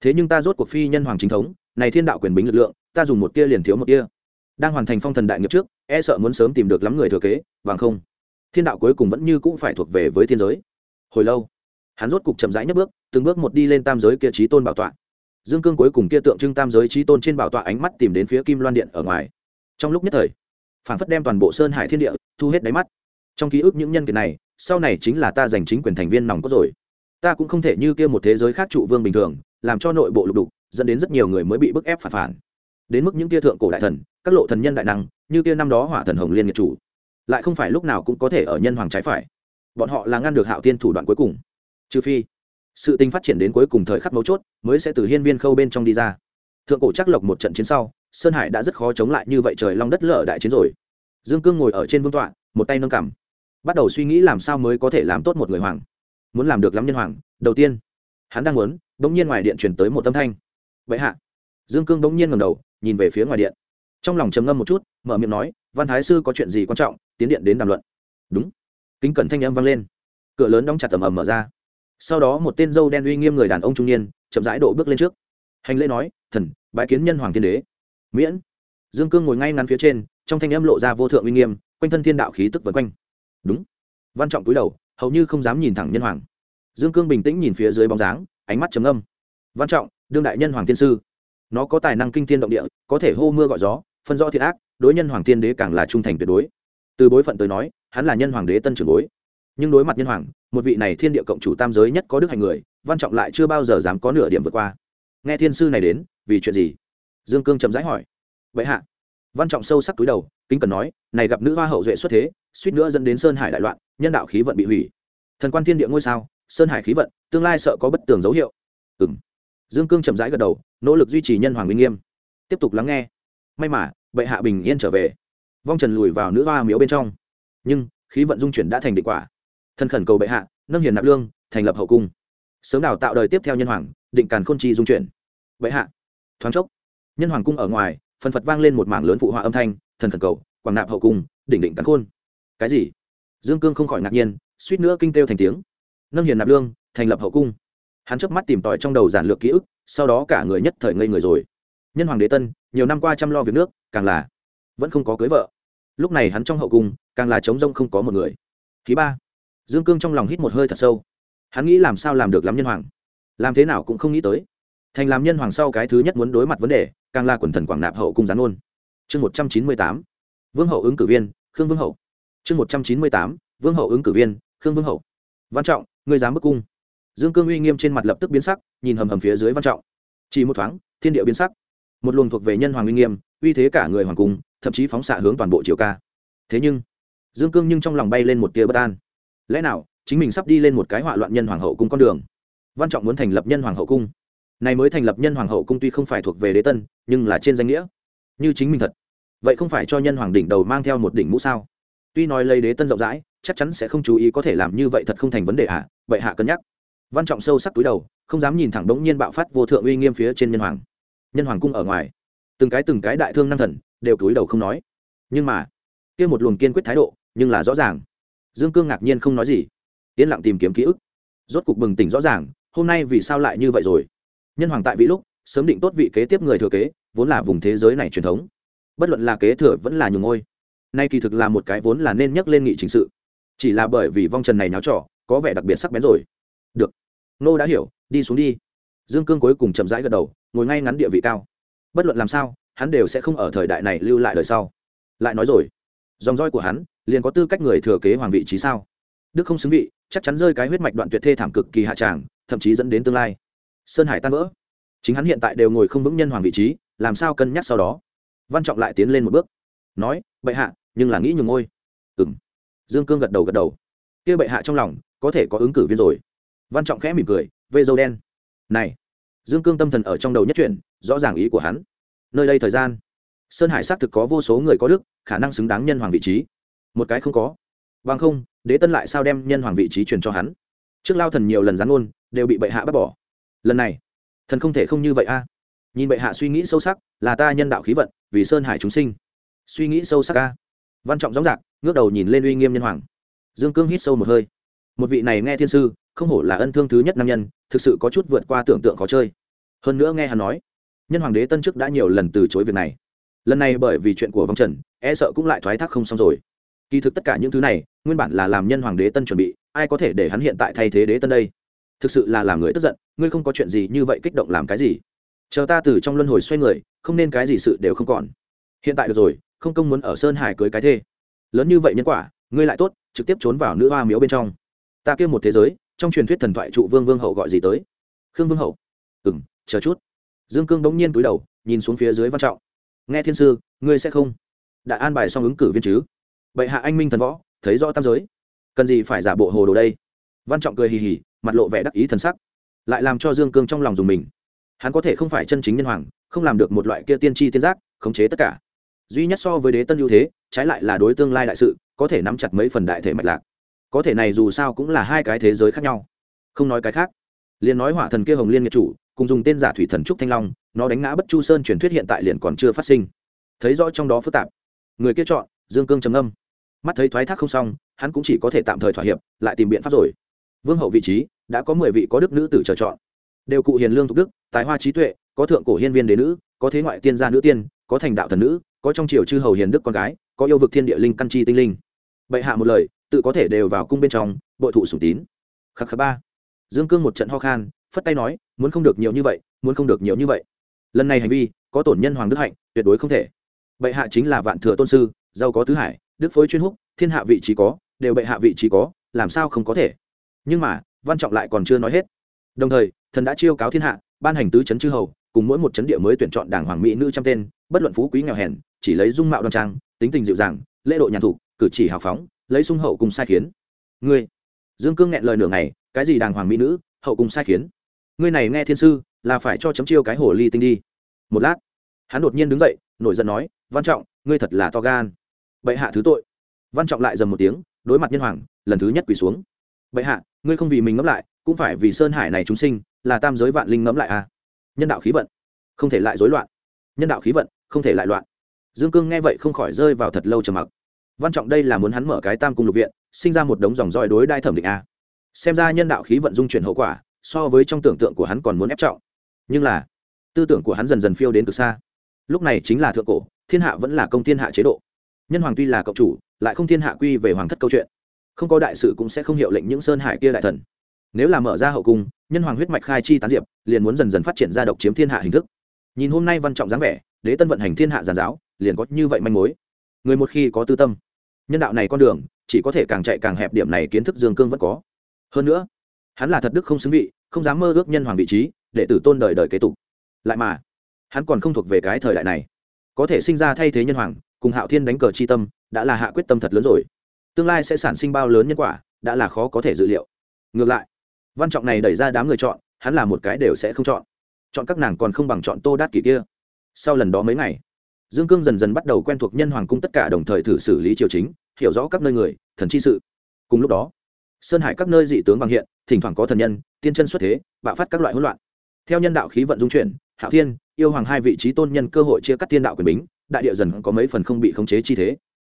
Thế nhưng ta rốt cuộc phi nhân hoàng chính thống, này thiên đạo quyền bính lực lượng, ta dùng một tia liền thiếu một tia. Đang hoàn thành phong thần đại nghiệp trước e sợ muốn sớm tìm được lắm người thừa kế bằng không? Thiên đạo cuối cùng vẫn như cũng phải thuộc về với thiên giới. Hồi lâu, hắn rốt cục chậm rãi nhấc bước, từng bước một đi lên tam giới kia trí tôn bảo tọa. Dương cương cuối cùng kia tượng trưng tam giới trí tôn trên bảo tọa ánh mắt tìm đến phía kim loan điện ở ngoài. Trong lúc nhất thời phản phất đem toàn bộ sơn hải thiên địa thu hết đáy mắt. Trong ký ức những nhân kiệt này, sau này chính là ta giành chính quyền thành viên nòng cốt rồi. Ta cũng không thể như kia một thế giới khác trụ vương bình thường, làm cho nội bộ lục đục, dẫn đến rất nhiều người mới bị bức ép phản phản. Đến mức những kia thượng cổ đại thần, các lộ thần nhân đại năng, như kia năm đó hỏa thần hồng liên nghiệp chủ lại không phải lúc nào cũng có thể ở nhân hoàng trái phải. Bọn họ là ngăn được hạo tiên thủ đoạn cuối cùng. Trừ phi, sự tình phát triển đến cuối cùng thời khắc mấu chốt mới sẽ từ hiên viên khâu bên trong đi ra. Thượng cổ chắc lộc một trận chiến sau, sơn hải đã rất khó chống lại như vậy trời long đất lở đại chiến rồi. Dương cương ngồi ở trên vương tọa, một tay nâng cằm, bắt đầu suy nghĩ làm sao mới có thể làm tốt một người hoàng. Muốn làm được lắm nhân hoàng, đầu tiên, hắn đang muốn, bỗng nhiên ngoài điện chuyển tới một tâm thanh. Vậy hạ. Dương cương bỗng nhiên ngầm đầu, nhìn về phía ngoài điện. Trong lòng trầm ngâm một chút, mở miệng nói, văn thái sư có chuyện gì quan trọng? Tiến điện đến đàm luận. Đúng. Kính cẩn thanh âm vang lên. Cửa lớn đóng chặt tầm ầm mở ra. Sau đó một tên dâu đen uy nghiêm người đàn ông trung niên, chậm rãi độ bước lên trước. Hành lễ nói, thần bãi kiến nhân hoàng thiên đế. Miễn. Dương cương ngồi ngay ngắn phía trên, trong thanh âm lộ ra vô thượng uy nghiêm, quanh thân thiên đạo khí tức vần quanh. Đúng. Văn trọng túi đầu, hầu như không dám nhìn thẳng nhân hoàng. Dương cương bình tĩnh nhìn phía dưới bóng dáng, ánh mắt trầm âm văn trọng, đương đại nhân hoàng thiên sư, nó có tài năng kinh thiên động địa, có thể hô mưa gọi gió, phân rõ thiện ác, đối nhân hoàng thiên đế càng là trung thành tuyệt đối từ bối phận tới nói, hắn là nhân hoàng đế tân trưởng bối. Nhưng đối mặt nhân hoàng, một vị này thiên địa cộng chủ tam giới nhất có đức hành người, văn trọng lại chưa bao giờ dám có nửa điểm vượt qua. Nghe thiên sư này đến, vì chuyện gì? Dương cương chậm rãi hỏi. Vậy hạ. Văn trọng sâu sắc túi đầu, kính cần nói, này gặp nữ hoa hậu duệ xuất thế, suýt nữa dẫn đến sơn hải đại loạn, nhân đạo khí vận bị hủy. Thần quan thiên địa ngôi sao, sơn hải khí vận, tương lai sợ có bất tường dấu hiệu. Ừ m dương cương chậm rãi gật đầu, nỗ lực duy trì nhân hoàng minh nghiêm. Tiếp tục lắng nghe. May mà, bệ hạ bình yên trở về vong trần lùi vào nữ hoa miếu bên trong. Nhưng, khí vận dung chuyển đã thành định quả. Thân khẩn cầu bệ hạ, nâng hiền nạp lương, thành lập hậu cung. Sớm đào tạo đời tiếp theo nhân hoàng, định càn khôn chi dung chuyển. Bệ hạ, thoáng chốc, nhân hoàng cung ở ngoài, phần phật vang lên một mảng lớn phụ họa âm thanh, thần khẩn cầu, quảng nạp hậu cung, đỉnh định càn khôn. Cái gì? Dương cương không khỏi ngạc nhiên, suýt nữa kinh kêu thành tiếng. Nâng hiền nạp lương, thành lập hậu cung. Hắn chớp mắt tìm tòi trong đầu giản lược ký ức, sau đó cả người nhất thời ngây người rồi. Nhân hoàng đế tân, nhiều năm qua chăm lo việc nước, càng là vẫn không có cưới vợ. Lúc này hắn trong hậu cung, càng là trống rông không có một người. Thứ ba, dương cương trong lòng hít một hơi thật sâu. Hắn nghĩ làm sao làm được lắm nhân hoàng? Làm thế nào cũng không nghĩ tới. Thành làm nhân hoàng sau cái thứ nhất muốn đối mặt vấn đề, càng là quần thần quảng nạp hậu cung gián ôn. Chương một trăm chín mươi tám, vương hậu ứng cử viên, khương vương hậu. Chương một trăm chín mươi tám, vương hậu ứng cử viên, khương vương hậu. Văn trọng người dám bức cung? Dương cương uy nghiêm trên mặt lập tức biến sắc, nhìn hầm hầm phía dưới văn trọng. Chỉ một thoáng, thiên địa biến sắc. Một luồng thuộc về nhân hoàng uy nghiêm uy thế cả người hoàng cung thậm chí phóng xạ hướng toàn bộ triều ca. Thế nhưng dương cương nhưng trong lòng bay lên một tia bất an. Lẽ nào chính mình sắp đi lên một cái họa loạn nhân hoàng hậu cung con đường? Văn trọng muốn thành lập nhân hoàng hậu cung. Này mới thành lập nhân hoàng hậu cung tuy không phải thuộc về đế tân nhưng là trên danh nghĩa. Như chính mình thật. Vậy không phải cho nhân hoàng đỉnh đầu mang theo một đỉnh mũ sao? Tuy nói lấy đế tân rộng rãi chắc chắn sẽ không chú ý có thể làm như vậy thật không thành vấn đề ạ à, vậy hạ cân nhắc. Văn trọng sâu sắc túi đầu không dám nhìn thẳng đống nhiên bạo phát vô thượng uy nghiêm phía trên nhân hoàng. Nhân hoàng cung ở ngoài từng cái từng cái đại thương nam thần đều cúi đầu không nói. Nhưng mà, kia một luồng kiên quyết thái độ, nhưng là rõ ràng. Dương cương ngạc nhiên không nói gì. Yên lặng tìm kiếm ký ức. Rốt cục bừng tỉnh rõ ràng, hôm nay vì sao lại như vậy rồi? Nhân hoàng tại vị lúc, sớm định tốt vị kế tiếp người thừa kế, vốn là vùng thế giới này truyền thống. Bất luận là kế thừa vẫn là nhường ngôi. Nay kỳ thực là một cái vốn là nên nhắc lên nghị chính sự. Chỉ là bởi vì vong trần này náo trò, có vẻ đặc biệt sắc bén rồi. Được. Nô đã hiểu, đi xuống đi. Dương cương cuối cùng chậm rãi gật đầu, ngồi ngay ngắn địa vị cao bất luận làm sao, hắn đều sẽ không ở thời đại này lưu lại đời sau. Lại nói rồi, dòng roi của hắn liền có tư cách người thừa kế hoàng vị trí sao? Đức không xứng vị, chắc chắn rơi cái huyết mạch đoạn tuyệt thê thảm cực kỳ hạ tràng, thậm chí dẫn đến tương lai. Sơn hải tan vỡ. Chính hắn hiện tại đều ngồi không vững nhân hoàng vị trí, làm sao cân nhắc sau đó? Văn trọng lại tiến lên một bước, nói, bệ hạ, nhưng là nghĩ nhường ngôi. Ừ m dương cương gật đầu gật đầu. Kia bệ hạ trong lòng có thể có ứng cử viên rồi. Văn trọng khẽ mỉm cười, vê dâu đen. Này dương cương tâm thần ở trong đầu nhất chuyển, rõ ràng ý của hắn. Nơi đây thời gian, sơn hải xác thực có vô số người có đức, khả năng xứng đáng nhân hoàng vị trí. Một cái không có. Bằng không, đế tân lại sao đem nhân hoàng vị trí truyền cho hắn? Trước lao thần nhiều lần gián ôn đều bị bệ hạ bắt bỏ. Lần này, thần không thể không như vậy a. Nhìn bệ hạ suy nghĩ sâu sắc, là ta nhân đạo khí vận, vì sơn hải chúng sinh. Suy nghĩ sâu sắc a. Văn trọng gióng dạc ngước đầu nhìn lên uy nghiêm nhân hoàng. Dương cương hít sâu một hơi. Một vị này nghe thiên sư, không hổ là ân thương thứ nhất nam nhân, thực sự có chút vượt qua tưởng tượng khó chơi hơn nữa nghe hắn nói, nhân hoàng đế tân chức đã nhiều lần từ chối việc này. Lần này bởi vì chuyện của vong trần e sợ cũng lại thoái thác không xong rồi. Kỳ thực tất cả những thứ này, nguyên bản là làm nhân hoàng đế tân chuẩn bị, ai có thể để hắn hiện tại thay thế đế tân đây? Thực sự là làm người tức giận, ngươi không có chuyện gì như vậy kích động làm cái gì? Chờ ta từ trong luân hồi xoay người, không nên cái gì sự đều không còn. Hiện tại được rồi, không công muốn ở sơn hải cưới cái thê. Lớn như vậy nhân quả, ngươi lại tốt, trực tiếp trốn vào nữ hoa miếu bên trong. Ta kêu một thế giới, trong truyền thuyết thần thoại trụ vương vương hậu gọi gì tới? Khương vương hậu. Ừ m chờ chút. Dương cương bỗng nhiên túi đầu, nhìn xuống phía dưới văn trọng. Nghe thiên sư, ngươi sẽ không? Đã an bài xong ứng cử viên chứ? Bệ hạ anh minh thần võ, thấy rõ tam giới. Cần gì phải giả bộ hồ đồ đây? Văn trọng cười hì hì, mặt lộ vẻ đắc ý thần sắc. Lại làm cho dương cương trong lòng dùng mình. Hắn có thể không phải chân chính nhân hoàng, không làm được một loại kia tiên tri tiên giác, khống chế tất cả. Duy nhất so với đế tân ưu thế, trái lại là đối tương lai đại sự, có thể nắm chặt mấy phần đại thể mạch lạc. Có thể này dù sao cũng là hai cái thế giới khác nhau. Không nói cái khác. Liền nói hỏa thần kia hồng liên nghiệp chủ cùng dùng tên giả thủy thần trúc thanh long, nó đánh ngã bất chu sơn truyền thuyết hiện tại liền còn chưa phát sinh. Thấy rõ trong đó phức tạp, người kia chọn, dương cương trầm âm mắt thấy thoái thác không xong, hắn cũng chỉ có thể tạm thời thỏa hiệp, lại tìm biện pháp rồi. Vương hậu vị trí, đã có mười vị có đức nữ tử chờ chọn. Đều cụ hiền lương thục đức, tài hoa trí tuệ, có thượng cổ hiên viên đế nữ, có thế ngoại tiên gia nữ tiên, có thành đạo thần nữ, có trong triều chư hầu hiền đức con gái, có yêu vực thiên địa linh căn chi tinh linh. Bệ hạ một lời, tự có thể đều vào cung bên trong, bội thụ sủng tín. Khắc khắc ba. Dương cương một trận ho khan phất tay nói muốn không được nhiều như vậy muốn không được nhiều như vậy. Lần này hành vi có tổn nhân hoàng đức hạnh tuyệt đối không thể. Bệ hạ chính là vạn thừa tôn sư giàu có tứ hải đức phối chuyên húc thiên hạ vị trí có đều bệ hạ vị trí có làm sao không có thể? Nhưng mà văn trọng lại còn chưa nói hết. Đồng thời thần đã chiêu cáo thiên hạ ban hành tứ chấn chư hầu cùng mỗi một chấn địa mới tuyển chọn đảng hoàng mỹ nữ trăm tên bất luận phú quý nghèo hèn chỉ lấy dung mạo đoan trang tính tình dịu dàng lễ độ nhàn thụ, cử chỉ hào phóng lấy sung hậu cùng sai khiến. Ngươi. Dương cương nghẹn lời nửa ngày cái gì đàng hoàng mỹ nữ hậu cùng sai khiến? Ngươi này nghe thiên sư, là phải cho chấm chiêu cái hồ ly tinh đi. Một lát, hắn đột nhiên đứng dậy, nổi giận nói, văn trọng, ngươi thật là to gan. Bệ hạ thứ tội. Văn trọng lại dầm một tiếng, đối mặt nhân hoàng, lần thứ nhất quỳ xuống. Bệ hạ, ngươi không vì mình ngẫm lại, cũng phải vì sơn hải này chúng sinh, là tam giới vạn linh ngẫm lại à? Nhân đạo khí vận, không thể lại rối loạn. Nhân đạo khí vận, không thể lại loạn. Dương cương nghe vậy không khỏi rơi vào thật lâu trầm mặc. Văn trọng đây là muốn hắn mở cái tam cung lục viện, sinh ra một đống dòng roi đối đai thẩm định a xem ra nhân đạo khí vận dung chuyển hậu quả so với trong tưởng tượng của hắn còn muốn ép trọng. Nhưng là, tư tưởng của hắn dần dần phiêu đến từ xa. Lúc này chính là thượng cổ, thiên hạ vẫn là công thiên hạ chế độ. Nhân hoàng tuy là cộng chủ, lại không thiên hạ quy về hoàng thất câu chuyện. Không có đại sự cũng sẽ không hiệu lệnh những sơn hải kia đại thần. Nếu là mở ra hậu cung, nhân hoàng huyết mạch khai chi tán diệp, liền muốn dần dần phát triển ra độc chiếm thiên hạ hình thức. Nhìn hôm nay văn trọng dáng vẻ, đế tân vận hành thiên hạ giàn giáo, liền có như vậy manh mối. Người một khi có tư tâm, nhân đạo này con đường, chỉ có thể càng chạy càng hẹp điểm này kiến thức dương cương vẫn có. Hơn nữa hắn là thật đức không xứng vị, không dám mơ ước nhân hoàng vị trí để tử tôn đời đời kế tục. Lại mà, hắn còn không thuộc về cái thời đại này. Có thể sinh ra thay thế nhân hoàng, cùng hạo thiên đánh cờ chi tâm, đã là hạ quyết tâm thật lớn rồi. Tương lai sẽ sản sinh bao lớn nhân quả, đã là khó có thể dự liệu. Ngược lại, văn trọng này đẩy ra đám người chọn, hắn là một cái đều sẽ không chọn. Chọn các nàng còn không bằng chọn tô đát kỷ kia. Sau lần đó mấy ngày, dương cương dần dần bắt đầu quen thuộc nhân hoàng cung tất cả đồng thời thử xử lý triều chính, hiểu rõ các nơi người, thần chi sự. Cùng lúc đó sơn hải các nơi dị tướng bằng hiện, thỉnh thoảng có thần nhân, tiên chân xuất thế, bạo phát các loại hỗn loạn. Theo nhân đạo khí vận dung chuyển, hạo thiên, yêu hoàng hai vị trí tôn nhân cơ hội chia cắt tiên đạo quyền bính, đại địa dần có mấy phần không bị khống chế chi thế.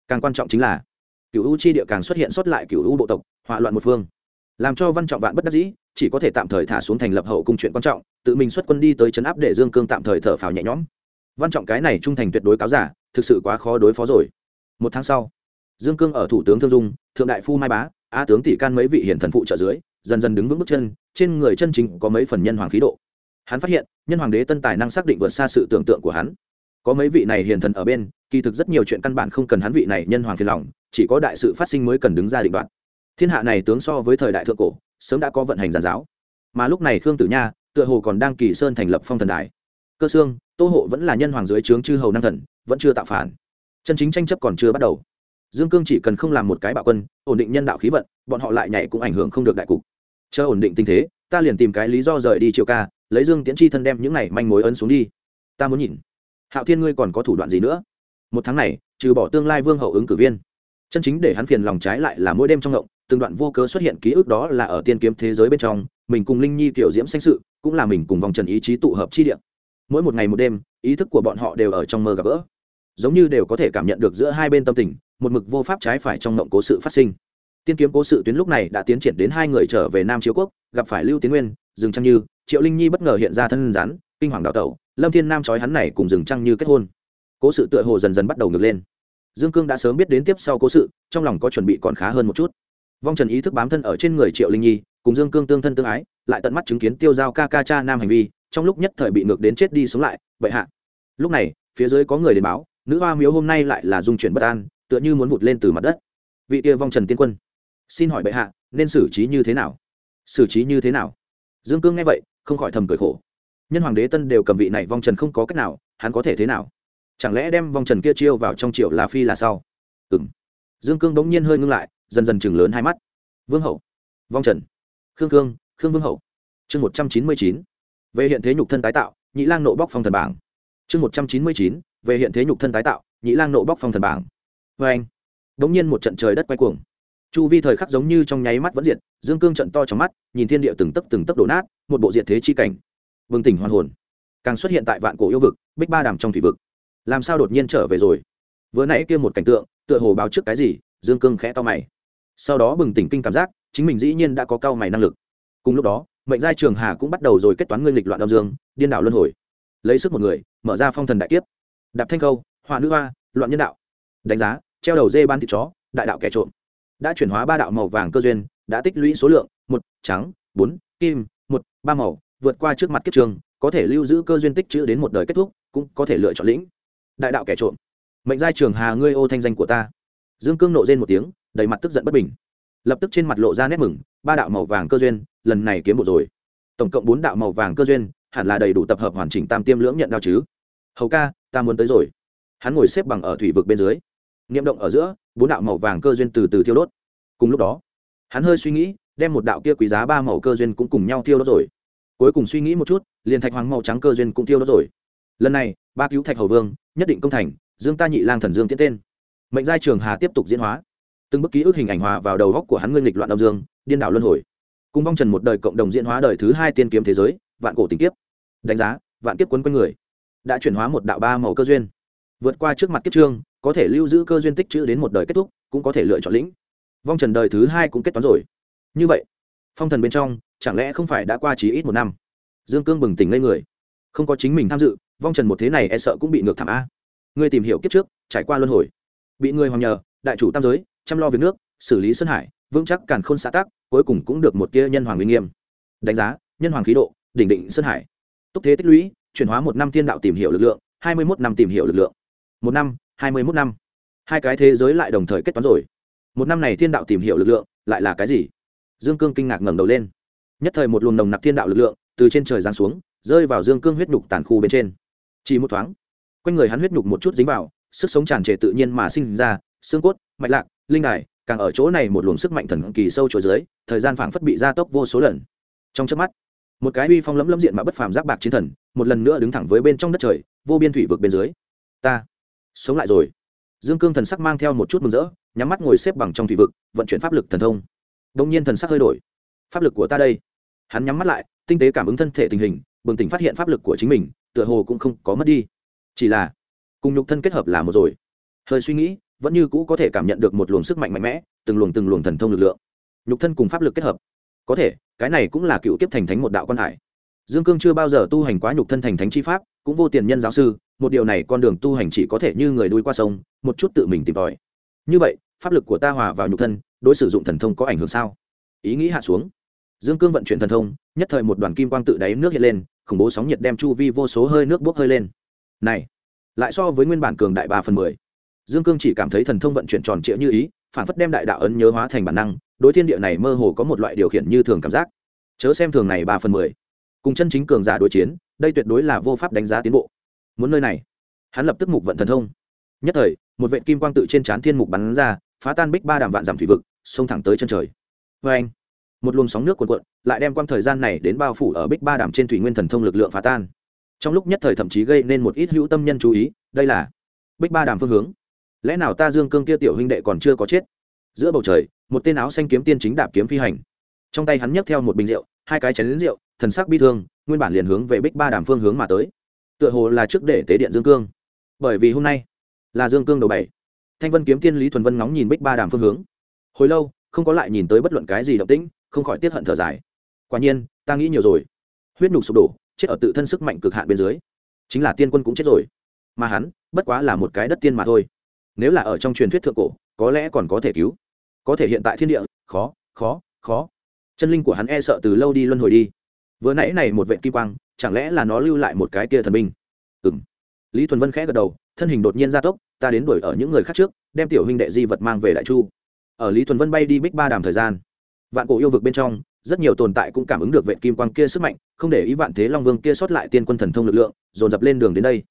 Càng quan trọng chính là cựu u chi địa càng xuất hiện xuất lại cựu u bộ tộc, hỏa loạn một phương. Làm cho văn trọng vạn bất đắc dĩ, chỉ có thể tạm thời thả xuống thành lập hậu cung chuyện quan trọng, tự mình xuất quân đi tới chấn áp để dương cương tạm thời thở phào nhẹ nhõm. Văn trọng cái này trung thành tuyệt đối cáo giả, thực sự quá khó đối phó rồi. Một tháng sau, dương cương ở thủ tướng thương dung, thượng đại phu mai bá a tướng tỷ can mấy vị hiển thần phụ trợ dưới, dần dần đứng vững bước chân, trên người chân chính có mấy phần nhân hoàng khí độ. Hắn phát hiện, nhân hoàng đế tân tài năng xác định vượt xa sự tưởng tượng của hắn. Có mấy vị này hiền thần ở bên, kỳ thực rất nhiều chuyện căn bản không cần hắn vị này nhân hoàng phiền lòng, chỉ có đại sự phát sinh mới cần đứng ra định đoạt. Thiên hạ này tướng so với thời đại thượng cổ, sớm đã có vận hành giàn giáo. Mà lúc này khương tử nha, tựa hồ còn đang kỳ sơn thành lập phong thần đài. Cơ xương tô hộ vẫn là nhân hoàng dưới trướng chư hầu năng thần, vẫn chưa tạo phản. Chân chính tranh chấp còn chưa bắt đầu dương cương chỉ cần không làm một cái bạo quân, ổn định nhân đạo khí vận, bọn họ lại nhảy cũng ảnh hưởng không được đại cục. Chờ ổn định tình thế, ta liền tìm cái lý do rời đi triều ca, lấy dương tiễn chi thân đem những này manh mối ấn xuống đi. Ta muốn nhìn. Hạo thiên ngươi còn có thủ đoạn gì nữa? Một tháng này, trừ bỏ tương lai vương hậu ứng cử viên, chân chính để hắn phiền lòng trái lại là mỗi đêm trong ngộng, từng đoạn vô cớ xuất hiện ký ức đó là ở tiên kiếm thế giới bên trong, mình cùng linh nhi kiểu diễm sanh sự, cũng là mình cùng vòng trần ý chí tụ hợp chi điện mỗi một ngày một đêm, ý thức của bọn họ đều ở trong mơ gặp gỡ. Giống như đều có thể cảm nhận được giữa hai bên tâm tình một mực vô pháp trái phải trong ngộng cố sự phát sinh. Tiên kiếm cố sự tuyến lúc này đã tiến triển đến hai người trở về nam chiếu quốc, gặp phải lưu tiến nguyên rừng trăng như, triệu linh nhi bất ngờ hiện ra thân rắn, kinh hoàng đào tẩu, lâm thiên nam trói hắn này cùng rừng trăng như kết hôn. Cố sự tựa hồ dần dần bắt đầu ngược lên. Dương cương đã sớm biết đến tiếp sau cố sự, trong lòng có chuẩn bị còn khá hơn một chút. Vong trần ý thức bám thân ở trên người triệu linh nhi, cùng dương cương tương thân tương ái, lại tận mắt chứng kiến tiêu giao ca ca cha nam hành vi, trong lúc nhất thời bị ngược đến chết đi sống lại, bệ hạ. Lúc này, phía dưới có người đến báo, nữ hoa miếu hôm nay lại là dung chuyển bất an tựa như muốn vụt lên từ mặt đất. Vị kia vong trần tiên quân, xin hỏi bệ hạ, nên xử trí như thế nào? Xử trí như thế nào? Dương cương nghe vậy, không khỏi thầm cười khổ. Nhân hoàng đế tân đều cầm vị này vong trần không có cách nào, hắn có thể thế nào? Chẳng lẽ đem vong trần kia chiêu vào trong triệu là phi là sao ừ m dương cương bỗng nhiên hơi ngưng lại, dần dần chừng lớn hai mắt. Vương hậu. Vong trần. Khương cương, khương vương hậu. Chương một trăm chín mươi chín. Về hiện thế nhục thân tái tạo, nhị lang nộ bóc phong thần bảng. Chương một trăm chín mươi chín. Về hiện thế nhục thân tái tạo, nhị lang nộ bóc phong thần bảng vê anh bỗng nhiên một trận trời đất quay cuồng. Chu vi thời khắc giống như trong nháy mắt vẫn diệt, dương cương trận to trong mắt, nhìn thiên địa từng tấc từng tấc đổ nát, một bộ diệt thế chi cảnh. Bừng tỉnh hoàn hồn. Càng xuất hiện tại vạn cổ yêu vực, bích ba đàm trong thủy vực. Làm sao đột nhiên trở về rồi? Vừa nãy kia một cảnh tượng, tựa hồ báo trước cái gì, dương cương khẽ to mày. Sau đó bừng tỉnh kinh cảm giác, chính mình dĩ nhiên đã có cao mày năng lực. Cùng lúc đó, mệnh giai trường hà cũng bắt đầu rồi kết toán nguyên lịch loạn đông dương, điên đảo luân hồi. Lấy sức một người, mở ra phong thần đại kiếp. Đạp thanh câu, họa nữ hoa, loạn nhân đạo. Đánh giá treo đầu dê ban thịt chó, đại đạo kẻ trộm. Đã chuyển hóa ba đạo màu vàng cơ duyên, đã tích lũy số lượng, một, trắng, bốn, kim, một, ba màu, vượt qua trước mặt kiếp trường, có thể lưu giữ cơ duyên tích chữ đến một đời kết thúc, cũng có thể lựa chọn lĩnh. Đại đạo kẻ trộm. Mệnh giai trường hà ngươi ô thanh danh của ta. Dương cương nộ rên một tiếng, đầy mặt tức giận bất bình. Lập tức trên mặt lộ ra nét mừng, ba đạo màu vàng cơ duyên, lần này kiếm một rồi. Tổng cộng bốn đạo màu vàng cơ duyên, hẳn là đầy đủ tập hợp hoàn chỉnh tam tiêm lưỡng nhận đao chứ. Hầu ca, ta muốn tới rồi. Hắn ngồi xếp bằng ở thủy vực bên dưới niệm động ở giữa, bốn đạo màu vàng cơ duyên từ từ thiêu đốt. Cùng lúc đó, hắn hơi suy nghĩ, đem một đạo kia quý giá ba màu cơ duyên cũng cùng nhau thiêu đốt rồi. Cuối cùng suy nghĩ một chút, liền thạch hoàng màu trắng cơ duyên cũng thiêu đốt rồi. Lần này, ba cứu thạch hầu vương, nhất định công thành, dương ta nhị lang thần dương tiến tên. Mệnh giai trường hà tiếp tục diễn hóa. Từng bức ký ức hình ảnh hòa vào đầu góc của hắn nguyên lịch loạn đông dương, điên đảo luân hồi. Cùng vong trần một đời cộng đồng diễn hóa đời thứ hai tiên kiếm thế giới, vạn cổ tình kiếp. Đánh giá, vạn kiếp quấn quanh người. Đã chuyển hóa một đạo ba màu cơ duyên. Vượt qua trước mặt kiếp trương có thể lưu giữ cơ duyên tích chữ đến một đời kết thúc, cũng có thể lựa chọn lĩnh. Vong trần đời thứ hai cũng kết toán rồi. Như vậy, phong thần bên trong, chẳng lẽ không phải đã qua chỉ ít một năm? Dương cương bừng tỉnh lên người. Không có chính mình tham dự, vong trần một thế này e sợ cũng bị ngược thảm a. Ngươi tìm hiểu kiếp trước, trải qua luân hồi. Bị người hoàng nhờ, đại chủ tam giới, chăm lo việc nước, xử lý sơn hải, vững chắc càn khôn xã tác cuối cùng cũng được một tia nhân hoàng uy nghiêm. Đánh giá, nhân hoàng khí độ, đỉnh định sơn hải. Túc thế tích lũy, chuyển hóa một năm thiên đạo tìm hiểu lực lượng, hai mươi một năm tìm hiểu lực lượng. Một năm hai mươi mốt năm. Hai cái thế giới lại đồng thời kết toán rồi. Một năm này thiên đạo tìm hiểu lực lượng, lại là cái gì? Dương cương kinh ngạc ngẩng đầu lên. Nhất thời một luồng nồng nặc thiên đạo lực lượng từ trên trời giáng xuống, rơi vào dương cương huyết nhục tàn khu bên trên. Chỉ một thoáng, quanh người hắn huyết nhục một chút dính vào, sức sống tràn trề tự nhiên mà sinh ra, xương cốt, mạch lạc, linh đài, càng ở chỗ này một luồng sức mạnh thần kỳ sâu trôi dưới, thời gian phảng phất bị gia tốc vô số lần. Trong chớp mắt, một cái uy phong lẫm lẫm diện mà bất phàm giác bạc chiến thần, một lần nữa đứng thẳng với bên trong đất trời, vô biên thủy vực bên dưới. Ta sống lại rồi. Dương cương thần sắc mang theo một chút mừng rỡ, nhắm mắt ngồi xếp bằng trong thủy vực, vận chuyển pháp lực thần thông. Đông nhiên thần sắc hơi đổi. Pháp lực của ta đây. Hắn nhắm mắt lại, tinh tế cảm ứng thân thể tình hình, bừng tỉnh phát hiện pháp lực của chính mình, tựa hồ cũng không có mất đi. Chỉ là, cùng nhục thân kết hợp là một rồi. Hơi suy nghĩ, vẫn như cũ có thể cảm nhận được một luồng sức mạnh mạnh mẽ, từng luồng từng luồng thần thông lực lượng. Nhục thân cùng pháp lực kết hợp. Có thể, cái này cũng là cựu kiếp thành thánh một đạo quan hải dương cương chưa bao giờ tu hành quá nhục thân thành thánh chi pháp, cũng vô tiền nhân giáo sư, một điều này con đường tu hành chỉ có thể như người đuôi qua sông, một chút tự mình tìm tòi. Như vậy, pháp lực của ta hòa vào nhục thân, đối sử dụng thần thông có ảnh hưởng sao? Ý nghĩ hạ xuống. Dương cương vận chuyển thần thông, nhất thời một đoàn kim quang tự đáy nước hiện lên, khủng bố sóng nhiệt đem chu vi vô số hơi nước bốc hơi lên. Này, lại so với nguyên bản cường đại ba phần mười. Dương cương chỉ cảm thấy thần thông vận chuyển tròn trịa như ý, phản phất đem đại đạo ấn nhớ hóa thành bản năng, đối thiên địa này mơ hồ có một loại điều khiển như thường cảm giác. Chớ xem thường này ba phần mười cùng chân chính cường giả đối chiến, đây tuyệt đối là vô pháp đánh giá tiến bộ. Muốn nơi này, hắn lập tức mục vận thần thông. Nhất thời, một vệ kim quang tự trên trán thiên mục bắn ra, phá tan bích ba đàm vạn dặm thủy vực, xông thẳng tới chân trời. Vê anh, một luồng sóng nước cuồn cuộn, lại đem quang thời gian này đến bao phủ ở bích ba đàm trên thủy nguyên thần thông lực lượng phá tan. Trong lúc nhất thời thậm chí gây nên một ít hữu tâm nhân chú ý, đây là bích ba đàm phương hướng. Lẽ nào ta dương cương kia tiểu huynh đệ còn chưa có chết? Giữa bầu trời, một tên áo xanh kiếm tiên chính đạp kiếm phi hành. Trong tay hắn nhấc theo một bình rượu, hai cái chén lính rượu thần sắc bi thương, nguyên bản liền hướng về bích ba đàm phương hướng mà tới. Tựa hồ là trước để tế điện dương cương. Bởi vì hôm nay là dương cương đầu bảy, thanh vân kiếm tiên lý thuần vân ngóng nhìn bích ba đàm phương hướng. Hồi lâu, không có lại nhìn tới bất luận cái gì động tĩnh, không khỏi tiết hận thở dài. Quả nhiên, ta nghĩ nhiều rồi. Huyết nhục sụp đổ, chết ở tự thân sức mạnh cực hạn bên dưới. Chính là tiên quân cũng chết rồi. Mà hắn, bất quá là một cái đất tiên mà thôi. Nếu là ở trong truyền thuyết thượng cổ, có lẽ còn có thể cứu. Có thể hiện tại thiên địa, khó khó khó. Chân linh của hắn e sợ từ lâu đi luân hồi đi vừa nãy này một vệ kim quang, chẳng lẽ là nó lưu lại một cái kia thần binh? Ừng lý thuần vân khẽ gật đầu, thân hình đột nhiên gia tốc, ta đến đuổi ở những người khác trước, đem tiểu huynh đệ di vật mang về đại chu. Ở lý thuần vân bay đi bích ba đàm thời gian. Vạn cổ yêu vực bên trong, rất nhiều tồn tại cũng cảm ứng được vệ kim quang kia sức mạnh, không để ý vạn thế long vương kia sót lại tiên quân thần thông lực lượng, dồn dập lên đường đến đây.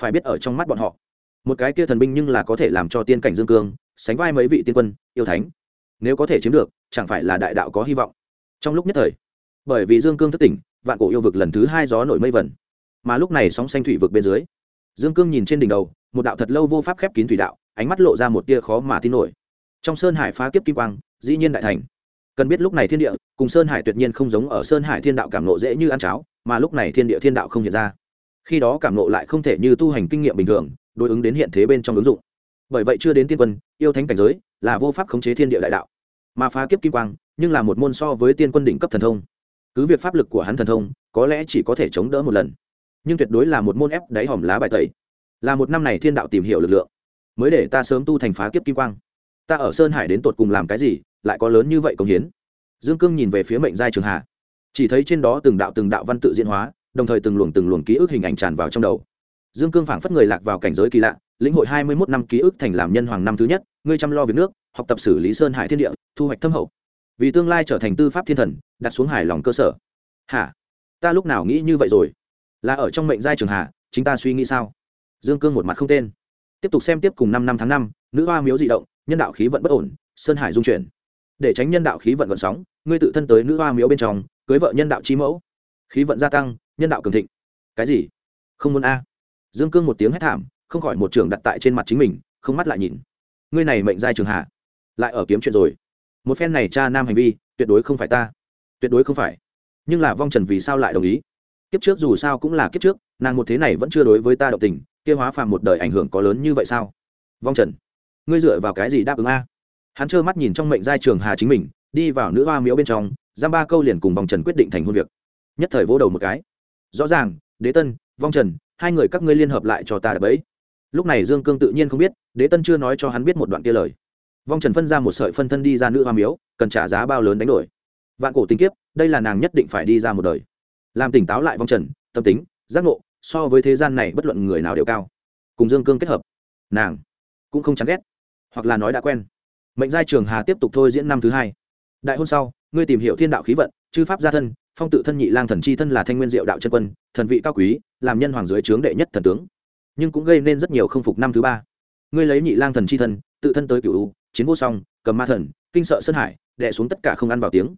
Phải biết ở trong mắt bọn họ, một cái kia thần binh nhưng là có thể làm cho tiên cảnh dương cương, sánh vai mấy vị tiên quân, yêu thánh. Nếu có thể chiếm được, chẳng phải là đại đạo có hy vọng. Trong lúc nhất thời bởi vì dương cương thất tỉnh, vạn cổ yêu vực lần thứ hai gió nổi mây vẩn mà lúc này sóng xanh thủy vực bên dưới, dương cương nhìn trên đỉnh đầu, một đạo thật lâu vô pháp khép kín thủy đạo, ánh mắt lộ ra một tia khó mà tin nổi. Trong sơn hải phá kiếp kim quang, dĩ nhiên đại thành. Cần biết lúc này thiên địa, cùng sơn hải tuyệt nhiên không giống ở sơn hải thiên đạo cảm nộ dễ như ăn cháo, mà lúc này thiên địa thiên đạo không hiện ra. Khi đó cảm nộ lại không thể như tu hành kinh nghiệm bình thường, đối ứng đến hiện thế bên trong ứng dụng. Bởi vậy chưa đến tiên quân, yêu thánh cảnh giới, là vô pháp khống chế thiên địa đại đạo. Mà phá kiếp kim quang, nhưng là một môn so với tiên quân đỉnh cấp thần thông cứ việc pháp lực của hắn thần thông, có lẽ chỉ có thể chống đỡ một lần. Nhưng tuyệt đối là một môn ép đáy hòm lá bài tẩy. Là một năm này thiên đạo tìm hiểu lực lượng. Mới để ta sớm tu thành phá kiếp kim quang. Ta ở sơn hải đến tột cùng làm cái gì, lại có lớn như vậy công hiến. Dương cương nhìn về phía mệnh giai trường hà chỉ thấy trên đó từng đạo từng đạo văn tự diễn hóa, đồng thời từng luồng từng luồng ký ức hình ảnh tràn vào trong đầu. Dương cương phảng phất người lạc vào cảnh giới kỳ lạ, lĩnh hội hai mươi mốt năm ký ức thành làm nhân hoàng năm thứ nhất, ngươi chăm lo việc nước, học tập xử lý sơn hải thiên địa, thu hoạch thâm hậu vì tương lai trở thành tư pháp thiên thần, đặt xuống hài lòng cơ sở. Hả? Ta lúc nào nghĩ như vậy rồi? Là ở trong mệnh giai trường hạ, chính ta suy nghĩ sao? Dương cương một mặt không tên. Tiếp tục xem tiếp cùng năm năm tháng năm, nữ hoa miếu dị động, nhân đạo khí vận bất ổn, sơn hải dung chuyển. Để tránh nhân đạo khí vận gợn sóng, ngươi tự thân tới nữ hoa miếu bên trong, cưới vợ nhân đạo chi mẫu. Khí vận gia tăng, nhân đạo cường thịnh. Cái gì? Không muốn a. Dương cương một tiếng hét thảm, không khỏi một trường đặt tại trên mặt chính mình, không mắt lại nhìn. Ngươi này mệnh giai trường hạ, lại ở kiếm chuyện rồi một phen này cha nam hành vi, tuyệt đối không phải ta. Tuyệt đối không phải. Nhưng là vong trần vì sao lại đồng ý? Kiếp trước dù sao cũng là kiếp trước, nàng một thế này vẫn chưa đối với ta động tình, kia hóa phàm một đời ảnh hưởng có lớn như vậy sao? Vong trần, ngươi dựa vào cái gì đáp ứng a? Hắn trơ mắt nhìn trong mệnh giai trường hà chính mình, đi vào nữ hoa miễu bên trong, giam ba câu liền cùng vong trần quyết định thành hôn việc. Nhất thời vỗ đầu một cái. Rõ ràng, đế tân, vong trần, hai người các ngươi liên hợp lại cho ta đập ấy lúc này dương cương tự nhiên không biết, đế tân chưa nói cho hắn biết một đoạn kia lời vong trần phân ra một sợi phân thân đi ra nữ hoa miếu, cần trả giá bao lớn đánh đổi. Vạn cổ tình kiếp, đây là nàng nhất định phải đi ra một đời. Làm tỉnh táo lại vong trần, tâm tính, giác ngộ, so với thế gian này bất luận người nào đều cao. Cùng dương cương kết hợp, nàng cũng không chán ghét, hoặc là nói đã quen. Mệnh giai trường hà tiếp tục thôi diễn năm thứ hai. Đại hôn sau, ngươi tìm hiểu thiên đạo khí vận, chư pháp gia thân, phong tự thân nhị lang thần chi thân là thanh nguyên diệu đạo chân quân, thần vị cao quý, làm nhân hoàng dưới trướng đệ nhất thần tướng. Nhưng cũng gây nên rất nhiều không phục năm thứ ba. Ngươi lấy nhị lang thần chi thân, tự thân tới cựu chiến vô song, cầm ma thần, kinh sợ sơn hải đẻ xuống tất cả không ăn vào tiếng.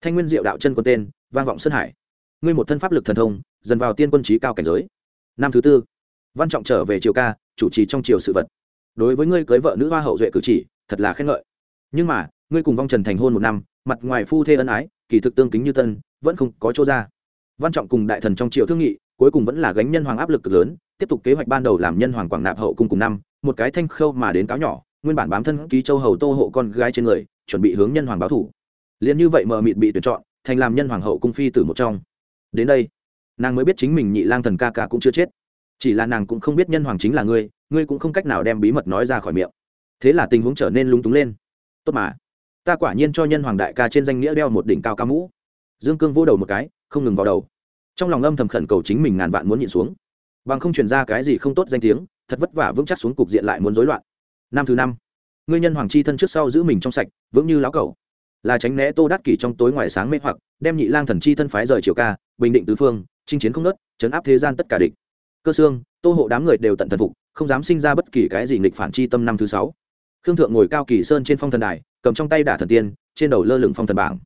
Thanh nguyên diệu đạo chân quân tên, vang vọng sơn hải. Ngươi một thân pháp lực thần thông, dần vào tiên quân trí cao cảnh giới. Năm thứ tư, văn trọng trở về triều ca, chủ trì trong triều sự vật. Đối với ngươi cưới vợ nữ hoa hậu duệ cử chỉ, thật là khen ngợi. Nhưng mà, ngươi cùng vong trần thành hôn một năm, mặt ngoài phu thê ân ái, kỳ thực tương kính như tân, vẫn không có chỗ ra. Văn trọng cùng đại thần trong triều thương nghị, cuối cùng vẫn là gánh nhân hoàng áp lực cực lớn, tiếp tục kế hoạch ban đầu làm nhân hoàng quảng nạp hậu cung cùng năm, một cái thanh khâu mà đến cáo nhỏ nguyên bản bám thân ký châu hầu tô hộ con gái trên người, chuẩn bị hướng nhân hoàng báo thủ. Liền như vậy mờ mịt bị tuyển chọn, thành làm nhân hoàng hậu cung phi tử một trong. Đến đây, nàng mới biết chính mình nhị lang thần ca ca cũng chưa chết. Chỉ là nàng cũng không biết nhân hoàng chính là ngươi ngươi cũng không cách nào đem bí mật nói ra khỏi miệng. Thế là tình huống trở nên lúng túng lên. Tốt mà, ta quả nhiên cho nhân hoàng đại ca trên danh nghĩa đeo một đỉnh cao ca mũ. Dương cương vỗ đầu một cái, không ngừng vào đầu. Trong lòng âm thầm khẩn cầu chính mình ngàn vạn muốn nhịn xuống. Bằng không truyền ra cái gì không tốt danh tiếng, thật vất vả vững chắc xuống cục diện lại muốn rối loạn năm thứ năm, ngươi nhân hoàng chi thân trước sau giữ mình trong sạch, vững như lão cầu là tránh né tô đắc kỷ trong tối ngoài sáng mê hoặc, đem nhị lang thần chi thân phái rời triều ca, bình định tứ phương, chinh chiến không nớt chấn áp thế gian tất cả địch. Cơ xương, tô hộ đám người đều tận thần phục, không dám sinh ra bất kỳ cái gì nghịch phản chi tâm năm thứ sáu. Khương thượng ngồi cao kỳ sơn trên phong thần đài, cầm trong tay đả thần tiên, trên đầu lơ lửng phong thần bảng.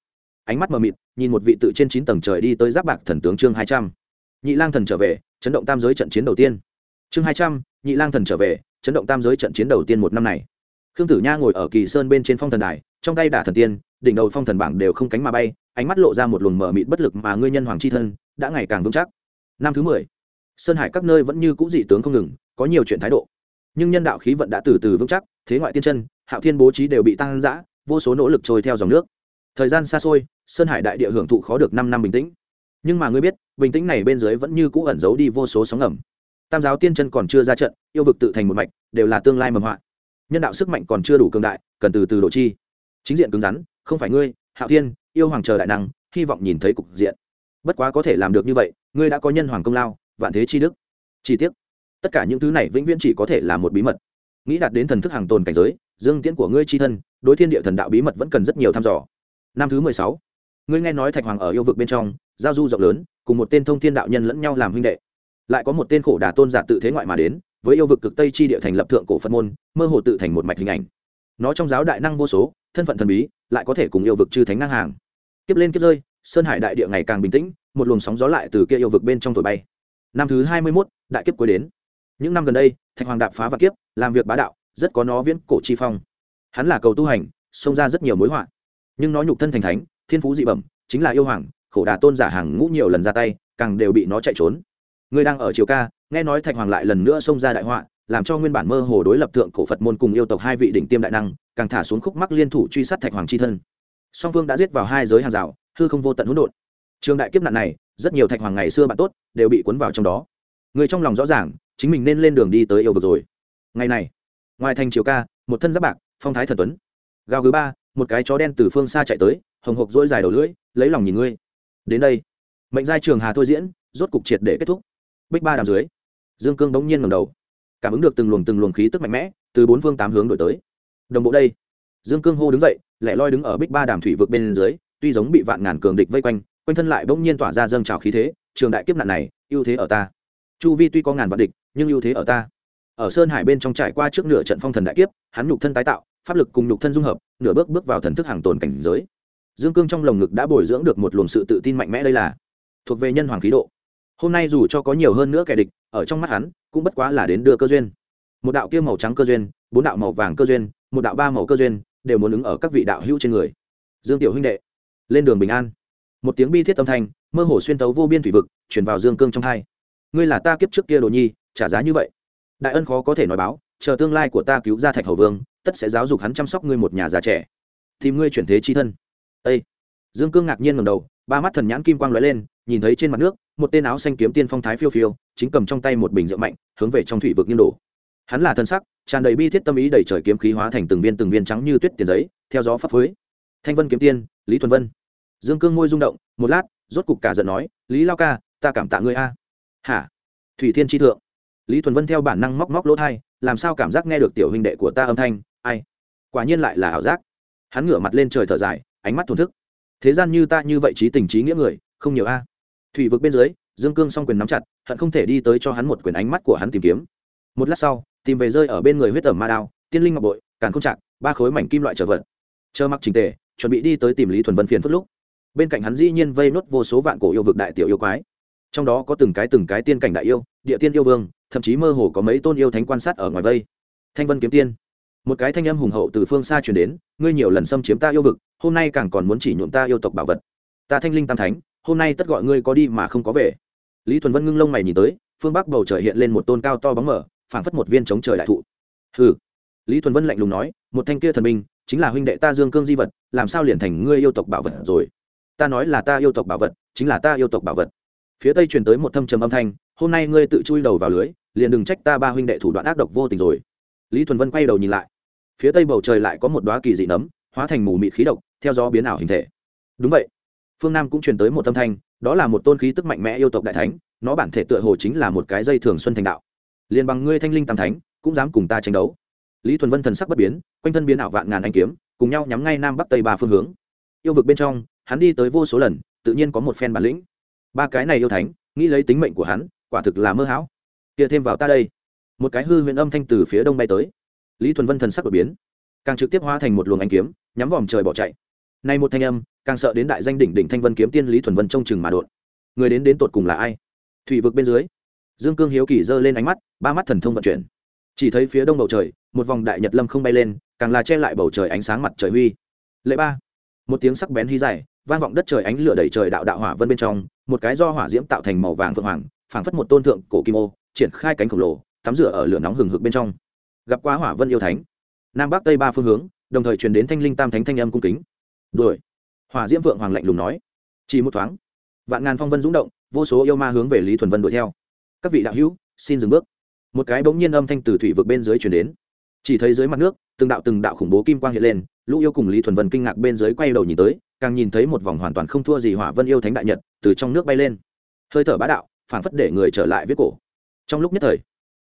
Ánh mắt mờ mịt, nhìn một vị tự trên chín tầng trời đi tới giáp bạc thần tướng chương hai trăm. Nhị lang thần trở về, chấn động tam giới trận chiến đầu tiên. Chương hai trăm, nhị lang thần trở về chấn động tam giới trận chiến đầu tiên một năm này. Khương tử nha ngồi ở kỳ sơn bên trên phong thần đài, trong tay đả thần tiên, đỉnh đầu phong thần bảng đều không cánh mà bay, ánh mắt lộ ra một luồng mờ mịt bất lực mà ngươi nhân hoàng c h i thân, đã ngày càng vững chắc. Năm thứ mười, sơn hải các nơi vẫn như c ũ dị tướng không ngừng, có nhiều chuyện thái độ. Nhưng nhân đạo khí vận đã từ từ vững chắc, thế ngoại tiên chân, hạo thiên bố trí đều bị tăng giã vô số nỗ lực trôi theo dòng nước. Thời gian xa xôi, sơn hải đại địa hưởng thụ khó được năm năm bình tĩnh. Nhưng mà ngươi biết, bình tĩnh này bên dưới vẫn như cũ ẩn giấu đi vô số sóng ngầm tam giáo tiên chân còn chưa ra trận, yêu vực tự thành một mạch, đều là tương lai mầm họa. Nhân đạo sức mạnh còn chưa đủ cường đại, cần từ từ độ chi. Chính diện cứng rắn, không phải ngươi, hạo thiên, yêu hoàng chờ đại năng, hy vọng nhìn thấy cục diện. Bất quá có thể làm được như vậy, ngươi đã có nhân hoàng công lao, vạn thế chi đức. Chi tiết tất cả những thứ này vĩnh viễn chỉ có thể là một bí mật. Nghĩ đạt đến thần thức hàng tồn cảnh giới, dương tiễn của ngươi chi thân, đối thiên địa thần đạo bí mật vẫn cần rất nhiều thăm dò. Năm thứ mười sáu, ngươi nghe nói thạch hoàng ở yêu vực bên trong, giao du rộng lớn, cùng một tên thông thiên đạo nhân lẫn nhau làm huynh đệ lại có một tên khổ đà tôn giả tự thế ngoại mà đến, với yêu vực cực tây chi địa thành lập thượng cổ phật môn, mơ hồ tự thành một mạch hình ảnh. Nó trong giáo đại năng vô số, thân phận thần bí, lại có thể cùng yêu vực chư thánh ngang hàng. Kiếp lên kiếp rơi, sơn hải đại địa ngày càng bình tĩnh, một luồng sóng gió lại từ kia yêu vực bên trong thổi bay. Năm thứ hai mươi mốt, đại kiếp cuối đến. Những năm gần đây, thạch hoàng đạp phá và kiếp, làm việc bá đạo, rất có nó viễn cổ chi phong. Hắn là cầu tu hành, xông ra rất nhiều mối họa. Nhưng nó nhục thân thành thánh, thiên phú dị bẩm, chính là yêu hoàng, khổ đà tôn giả hàng ngũ nhiều lần ra tay, càng đều bị nó chạy trốn ngươi đang ở triều ca, nghe nói thạch hoàng lại lần nữa xông ra đại họa, làm cho nguyên bản mơ hồ đối lập thượng cổ phật môn cùng yêu tộc hai vị đỉnh tiêm đại năng, càng thả xuống khúc mắc liên thủ truy sát thạch hoàng c h i thân. Song phương đã giết vào hai giới hàng rào, hư không vô tận hỗn độn. Trường đại kiếp nạn này, rất nhiều thạch hoàng ngày xưa bạn tốt, đều bị cuốn vào trong đó. Người trong lòng rõ ràng, chính mình nên lên đường đi tới yêu vực rồi. Ngày này, ngoài thành triều ca, một thân giáp bạc, phong thái thần tuấn. Gào thứ ba, một cái chó đen từ phương xa chạy tới, hồng hộc dỗi dài đầu lưỡi, lấy lòng nhìn ngươi. Đến đây, mệnh giai trường hà thôi diễn, rốt cục triệt để kết thúc bích ba đàm dưới, dương cương bỗng nhiên ngầm đầu, cảm ứng được từng luồng từng luồng khí tức mạnh mẽ từ bốn phương tám hướng đổi tới. Đồng bộ đây, dương cương hô đứng dậy, lẻ loi đứng ở bích ba đàm thủy vực bên dưới, tuy giống bị vạn ngàn cường địch vây quanh quanh thân lại bỗng nhiên tỏa ra dâng trào khí thế, trường đại kiếp nạn này, ưu thế ở ta. Chu vi tuy có ngàn vạn địch, nhưng ưu thế ở ta. Ở sơn hải bên trong trải qua trước nửa trận phong thần đại kiếp, hắn nhục thân tái tạo, pháp lực cùng nhục thân dung hợp, nửa bước bước vào thần thức hàng tồn cảnh giới. Dương cương trong lồng ngực đã bồi dưỡng được một luồng sự tự tin mạnh mẽ đây là thuộc về nhân hoàng khí độ hôm nay dù cho có nhiều hơn nữa kẻ địch, ở trong mắt hắn, cũng bất quá là đến đưa cơ duyên. Một đạo kia màu trắng cơ duyên, bốn đạo màu vàng cơ duyên, một đạo ba màu cơ duyên, đều muốn ứng ở các vị đạo hữu trên người. Dương tiểu huynh đệ, lên đường bình an. Một tiếng bi thiết âm thanh, mơ hồ xuyên tấu vô biên thủy vực, chuyển vào dương cương trong hai. Ngươi là ta kiếp trước kia đồ nhi, trả giá như vậy. Đại ân khó có thể nói báo, chờ tương lai của ta cứu ra thạch hầu vương, tất sẽ giáo dục hắn chăm sóc ngươi một nhà già trẻ. Tìm ngươi chuyển thế chi thân. Ê! dương cương ngạc nhiên ngầm đầu ba mắt thần nhãn kim quang lóe lên, nhìn thấy trên mặt nước, một tên áo xanh kiếm tiên phong thái phiêu phiêu, chính cầm trong tay một bình rượu mạnh, hướng về trong thủy vực nghiêng đổ. Hắn là thân sắc, tràn đầy bi thiết tâm ý đầy trời kiếm khí hóa thành từng viên từng viên trắng như tuyết tiền giấy, theo gió phấp phới. Thanh vân kiếm tiên, lý thuần vân. Dương cương ngôi rung động, một lát, rốt cục cả giận nói, lý lao ca, ta cảm tạ ngươi a. Hả? Thủy thiên tri thượng. Lý thuần vân theo bản năng móc móc lỗ thai, làm sao cảm giác nghe được tiểu huynh đệ của ta âm thanh? Ai? Quả nhiên lại là ảo giác. Hắn ngửa mặt lên trời thở dài, ánh mắt thổn thức thế gian như ta như vậy trí tình trí nghĩa người, không nhiều a. Thủy vực bên dưới, dương cương s o n g quyền nắm chặt, hận không thể đi tới cho hắn một quyền ánh mắt của hắn tìm kiếm. Một lát sau, tìm về rơi ở bên người huyết tẩm ma đao, tiên linh ngọc bội, càn không chặn ba khối mảnh kim loại trở vật. Chờ mặc trình tề, chuẩn bị đi tới tìm lý thuần vân phiền phất lúc. Bên cạnh hắn dĩ nhiên vây nốt vô số vạn cổ yêu vực đại tiểu yêu quái. Trong đó có từng cái từng cái tiên cảnh đại yêu, địa tiên yêu vương, thậm chí mơ hồ có mấy tôn yêu thánh quan sát ở ngoài vây. Thanh vân kiếm tiên một cái thanh âm hùng hậu từ phương xa truyền đến, ngươi nhiều lần xâm chiếm ta yêu vực, hôm nay càng còn muốn chỉ nhuộm ta yêu tộc bảo vật. Ta thanh linh tam thánh, hôm nay tất gọi ngươi có đi mà không có về. Lý thuần vân ngưng lông mày nhìn tới, phương bắc bầu trời hiện lên một tôn cao to bóng mở phảng phất một viên chống trời đại thụ. Hừ. Lý thuần vân lạnh lùng nói, một thanh kia thần minh, chính là huynh đệ ta dương cương di vật, làm sao liền thành ngươi yêu tộc bảo vật rồi? Ta nói là ta yêu tộc bảo vật, chính là ta yêu tộc bảo vật. Phía tây truyền tới một thâm trầm âm thanh, hôm nay ngươi tự chui đầu vào lưới, liền đừng trách ta ba huynh đệ thủ đoạn ác độc vô tình rồi. Lý thuần vân quay đầu nhìn lại phía tây bầu trời lại có một đoá kỳ dị nấm, hóa thành mù mịt khí độc, theo gió biến ảo hình thể. Đúng vậy. Phương nam cũng truyền tới một âm thanh, đó là một tôn khí tức mạnh mẽ yêu tộc đại thánh, nó bản thể tựa hồ chính là một cái dây thường xuân thành đạo. Liền bằng ngươi thanh linh tam thánh, cũng dám cùng ta tranh đấu. Lý thuần vân thần sắc bất biến, quanh thân biến ảo vạn ngàn anh kiếm, cùng nhau nhắm ngay nam bắc tây ba phương hướng. Yêu vực bên trong, hắn đi tới vô số lần, tự nhiên có một phen bản lĩnh. Ba cái này yêu thánh, nghĩ lấy tính mệnh của hắn, quả thực là mơ hão. Kia thêm vào ta đây. Một cái hư huyền âm thanh từ phía đông bay tới lý thuần vân thần sắc đột biến càng trực tiếp hóa thành một luồng anh kiếm nhắm vòm trời bỏ chạy nay một thanh âm càng sợ đến đại danh đỉnh đỉnh thanh vân kiếm tiên lý thuần vân trông chừng mà đột người đến đến tột cùng là ai thủy vực bên dưới dương cương hiếu kỳ giơ lên ánh mắt ba mắt thần thông vận chuyển chỉ thấy phía đông bầu trời một vòng đại nhật lâm không bay lên càng là che lại bầu trời ánh sáng mặt trời huy lệ ba một tiếng sắc bén hy dài vang vọng đất trời ánh lửa đầy trời đạo đạo hỏa vân bên trong một cái do hỏa diễm tạo thành màu vàng vượng hoàng phảng phất một tôn thượng cổ kim ô triển khai cánh khổng lồ tắm rửa ở lửa nóng hừng hực bên trong gặp quá hỏa vân yêu thánh. Nam bắc tây ba phương hướng, đồng thời truyền đến thanh linh tam thánh thanh âm cung kính. Đuổi. Hỏa diễm vượng hoàng lạnh lùng nói. Chỉ một thoáng, vạn ngàn phong vân rúng động, vô số yêu ma hướng về lý thuần vân đuổi theo. Các vị đạo hữu, xin dừng bước. Một cái bỗng nhiên âm thanh từ thủy vực bên dưới truyền đến. Chỉ thấy dưới mặt nước, từng đạo từng đạo khủng bố kim quang hiện lên, lũ yêu cùng lý thuần vân kinh ngạc bên dưới quay đầu nhìn tới, càng nhìn thấy một vòng hoàn toàn không thua gì hỏa vân yêu thánh đại nhật từ trong nước bay lên. Hơi thở bá đạo phản phất để người trở lại viết cổ. Trong lúc nhất thời,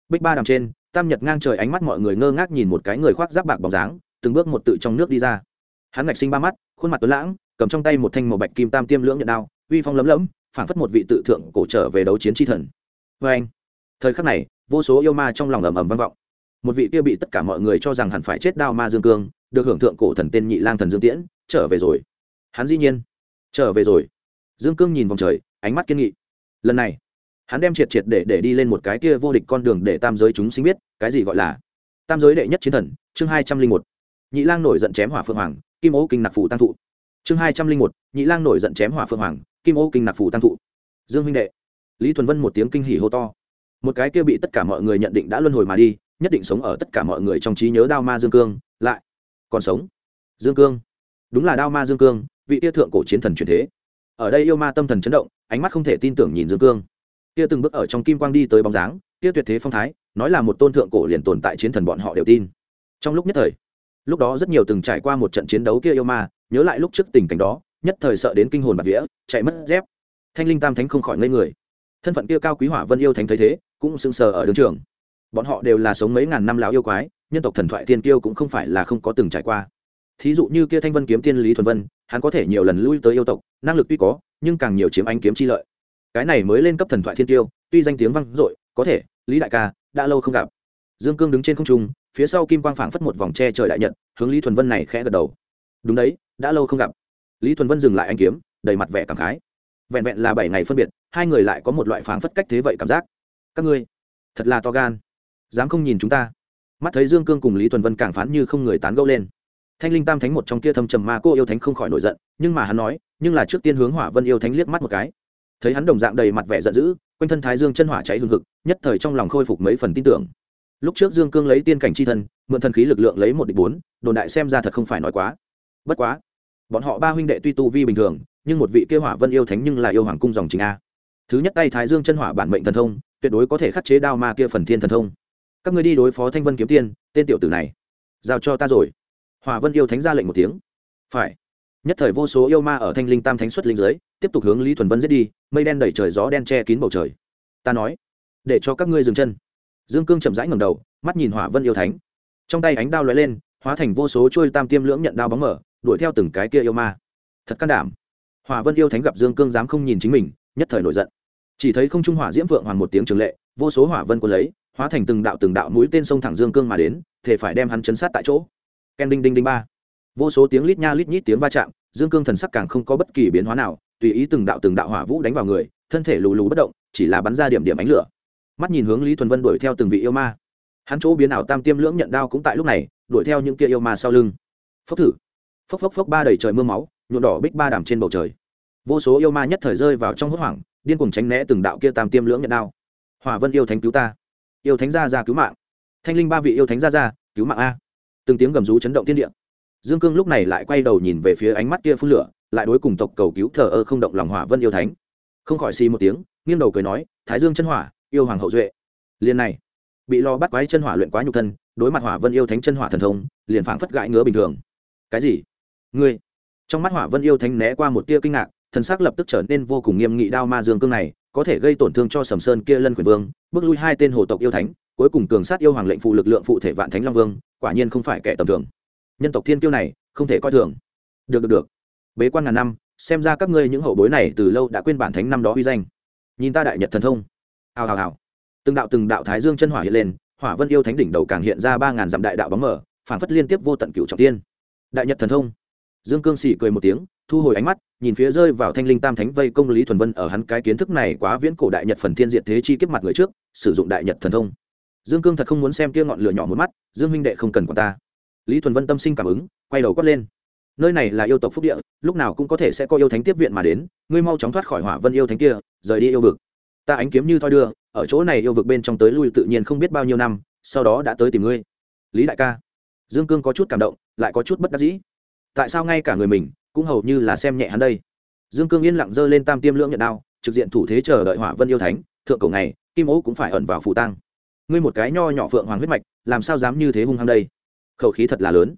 bích ba đàm trên tam nhật ngang trời ánh mắt mọi người ngơ ngác nhìn một cái người khoác giáp bạc bóng dáng, từng bước một tự trong nước đi ra. Hắn ngạch sinh ba mắt, khuôn mặt tuấn lãng, cầm trong tay một thanh màu bạch kim tam tiêm lưỡng nhận đao, uy phong lấm lấm, phảng phất một vị tự thượng cổ trở về đấu chiến tri thần. Vê anh, thời khắc này, vô số yêu ma trong lòng ầm ầm vang vọng. Một vị kia bị tất cả mọi người cho rằng hẳn phải chết đao ma dương cương, được hưởng thượng cổ thần tên nhị lang thần dương tiễn, trở về rồi. Hắn dĩ nhiên, trở về rồi. Dương cương nhìn vòng trời, ánh mắt kiên nghị. Lần này hắn đem triệt triệt để để đi lên một cái kia vô địch con đường để tam giới chúng sinh biết, cái gì gọi là tam giới đệ nhất chiến thần, chương hai trăm linh một. Nhị lang nổi giận chém hỏa phượng hoàng, kim ô kinh nặc phủ tăng thụ. Chương hai trăm linh một, nhị lang nổi giận chém hỏa phượng hoàng, kim ô kinh nặc phủ tăng thụ. Dương huynh đệ. Lý thuần vân một tiếng kinh hỉ hô to. Một cái kia bị tất cả mọi người nhận định đã luân hồi mà đi, nhất định sống ở tất cả mọi người trong trí nhớ đao ma dương cương, lại còn sống. Dương cương. Đúng là đao ma dương cương, vị tia thượng cổ chiến thần truyền thế. Ở đây yêu ma tâm thần chấn động, ánh mắt không thể tin tưởng nhìn dương cương kia từng bước ở trong kim quang đi tới bóng dáng, kia tuyệt thế phong thái, nói là một tôn thượng cổ liền tồn tại chiến thần bọn họ đều tin. Trong lúc nhất thời, lúc đó rất nhiều từng trải qua một trận chiến đấu kia yêu ma, nhớ lại lúc trước tình cảnh đó, nhất thời sợ đến kinh hồn bạt vía, chạy mất dép. Thanh linh tam thánh không khỏi ngây người. Thân phận kia cao quý hỏa vân yêu thánh thấy thế, cũng sững sờ ở đường trường. Bọn họ đều là sống mấy ngàn năm lão yêu quái, nhân tộc thần thoại thiên kiêu cũng không phải là không có từng trải qua. Thí dụ như kia thanh vân kiếm tiên lý thuần vân, hắn có thể nhiều lần lui tới yêu tộc, năng lực tuy có, nhưng càng nhiều chiếm ánh kiếm chi lợi cái này mới lên cấp thần thoại thiên tiêu, tuy danh tiếng vang dội có thể lý đại ca đã lâu không gặp. Dương cương đứng trên không trung phía sau kim quang phảng phất một vòng tre trời đại nhật hướng lý thuần vân này khẽ gật đầu. Đúng đấy đã lâu không gặp. Lý thuần vân dừng lại anh kiếm đầy mặt vẻ cảm khái. Vẹn vẹn là bảy ngày phân biệt hai người lại có một loại phảng phất cách thế vậy cảm giác. Các ngươi thật là to gan. Dám không nhìn chúng ta. Mắt thấy dương cương cùng lý thuần vân càng phán như không người tán gẫu lên. Thanh linh tam thánh một trong kia thâm trầm ma cô yêu thánh không khỏi nổi giận nhưng mà hắn nói nhưng là trước tiên hướng hỏa vân yêu thánh liếc mắt một cái thấy hắn đồng dạng đầy mặt vẻ giận dữ, quanh thân thái dương chân hỏa cháy hương hực, nhất thời trong lòng khôi phục mấy phần tin tưởng. Lúc trước dương cương lấy tiên cảnh c h i thân, mượn thần khí lực lượng lấy một địch bốn, đồn đại xem ra thật không phải nói quá. Bất quá, bọn họ ba huynh đệ tuy tu vi bình thường, nhưng một vị kêu hỏa vân yêu thánh nhưng là yêu hoàng cung dòng chính a. Thứ nhất tay thái dương chân hỏa bản mệnh thần thông, tuyệt đối có thể khắc chế đao ma kia phần thiên thần thông. Các người đi đối phó thanh vân kiếm tiên, tên tiểu tử này, giao cho ta rồi. Hỏa vân yêu thánh ra lệnh một tiếng. Phải. Nhất thời vô số yêu ma ở thanh linh tam thánh xuất linh giới, tiếp tục hướng lý thuần vân giết đi mây đen đẩy trời gió đen che kín bầu trời. Ta nói, để cho các ngươi dừng chân. Dương cương chậm rãi ngầm đầu, mắt nhìn hỏa vân yêu thánh. Trong tay ánh đao lóe lên, hóa thành vô số trôi tam tiêm lưỡng nhận đao bóng mở, đuổi theo từng cái kia yêu ma. Thật can đảm. Hỏa vân yêu thánh gặp dương cương dám không nhìn chính mình, nhất thời nổi giận. Chỉ thấy không trung hỏa diễm vượng hoàn một tiếng trường lệ, vô số hỏa vân quân lấy, hóa thành từng đạo từng đạo mũi tên sông thẳng dương cương mà đến thể phải đem hắn chấn sát tại chỗ. Ken đinh đinh đinh ba. Vô số tiếng lít nha lít nhít tiếng va chạm, dương cương thần sắc càng không có bất kỳ biến hóa nào tùy ý từng đạo từng đạo hỏa vũ đánh vào người, thân thể lù lù bất động, chỉ là bắn ra điểm điểm ánh lửa. Mắt nhìn hướng lý thuần vân đuổi theo từng vị yêu ma. Hắn chỗ biến ảo tam tiêm lưỡng nhận đao cũng tại lúc này, đuổi theo những kia yêu ma sau lưng. Phốc thử. Phốc phốc phốc ba đầy trời mưa máu, nhuộm đỏ bích ba đàm trên bầu trời. Vô số yêu ma nhất thời rơi vào trong hốt hoảng, điên cuồng tránh né từng đạo kia tam tiêm lưỡng nhận đao. Hỏa vân yêu thánh cứu ta. Yêu thánh gia ra cứu mạng. Thanh linh ba vị yêu thánh gia ra, cứu mạng a. Từng tiếng gầm rú chấn động thiên địa. Dương cương lúc này lại quay đầu nhìn về phía ánh mắt kia phun lửa lại đối cùng tộc cầu cứu thờ ơ không động lòng hỏa vân yêu thánh. Không khỏi xì một tiếng, nghiêng đầu cười nói, thái dương chân hỏa, yêu hoàng hậu duệ. Liền này, bị lo bắt quái chân hỏa luyện quá nhục thân, đối mặt hỏa vân yêu thánh chân hỏa thần thông, liền phảng phất gãi ngứa bình thường. Cái gì? Ngươi? Trong mắt hỏa vân yêu thánh né qua một tia kinh ngạc, thần sắc lập tức trở nên vô cùng nghiêm nghị đao ma dương cương này, có thể gây tổn thương cho sầm sơn kia lân quyền vương, bước lui hai tên hồ tộc yêu thánh, cuối cùng cường sát yêu hoàng lệnh phụ lực lượng phụ thể vạn thánh long vương, quả nhiên không phải kẻ tầm thường. Nhân tộc thiên kiêu này, không thể coi thường. Được được được bế quan ngàn năm, xem ra các ngươi những hậu bối này từ lâu đã quên bản thánh năm đó uy danh. Nhìn ta đại nhật thần thông. Hào hào hào. Từng đạo từng đạo thái dương chân hỏa hiện lên, hỏa vân yêu thánh đỉnh đầu càng hiện ra ba ngàn dặm đại đạo bóng mở phản phất liên tiếp vô tận cựu trọng tiên. Đại nhật thần thông. Dương cương xỉ cười một tiếng, thu hồi ánh mắt, nhìn phía rơi vào thanh linh tam thánh vây công lý thuần vân ở hắn cái kiến thức này quá viễn cổ đại nhật phần thiên diện thế chi kiếp mặt người trước, sử dụng đại nhật thần thông. Dương cương thật không muốn xem kia ngọn lửa nhỏ một mắt, dương huynh đệ không cần quản ta. Lý thuần vân tâm sinh cảm ứng, quay đầu quát lên nơi này là yêu tộc phúc địa lúc nào cũng có thể sẽ có yêu thánh tiếp viện mà đến ngươi mau chóng thoát khỏi hỏa vân yêu thánh kia rời đi yêu vực. Ta ánh kiếm như thoi đưa ở chỗ này yêu vực bên trong tới lui tự nhiên không biết bao nhiêu năm sau đó đã tới tìm ngươi. Lý đại ca. Dương cương có chút cảm động lại có chút bất đắc dĩ. Tại sao ngay cả người mình cũng hầu như là xem nhẹ hắn đây? Dương cương yên lặng giơ lên tam tiêm lưỡng nhận đao trực diện thủ thế chờ đợi hỏa vân yêu thánh thượng cầu này, kim ố cũng phải ẩn vào phụ tăng ngươi một cái nho nhỏ phượng hoàng huyết mạch làm sao dám như thế hung hăng đây? Khẩu khí thật là lớn.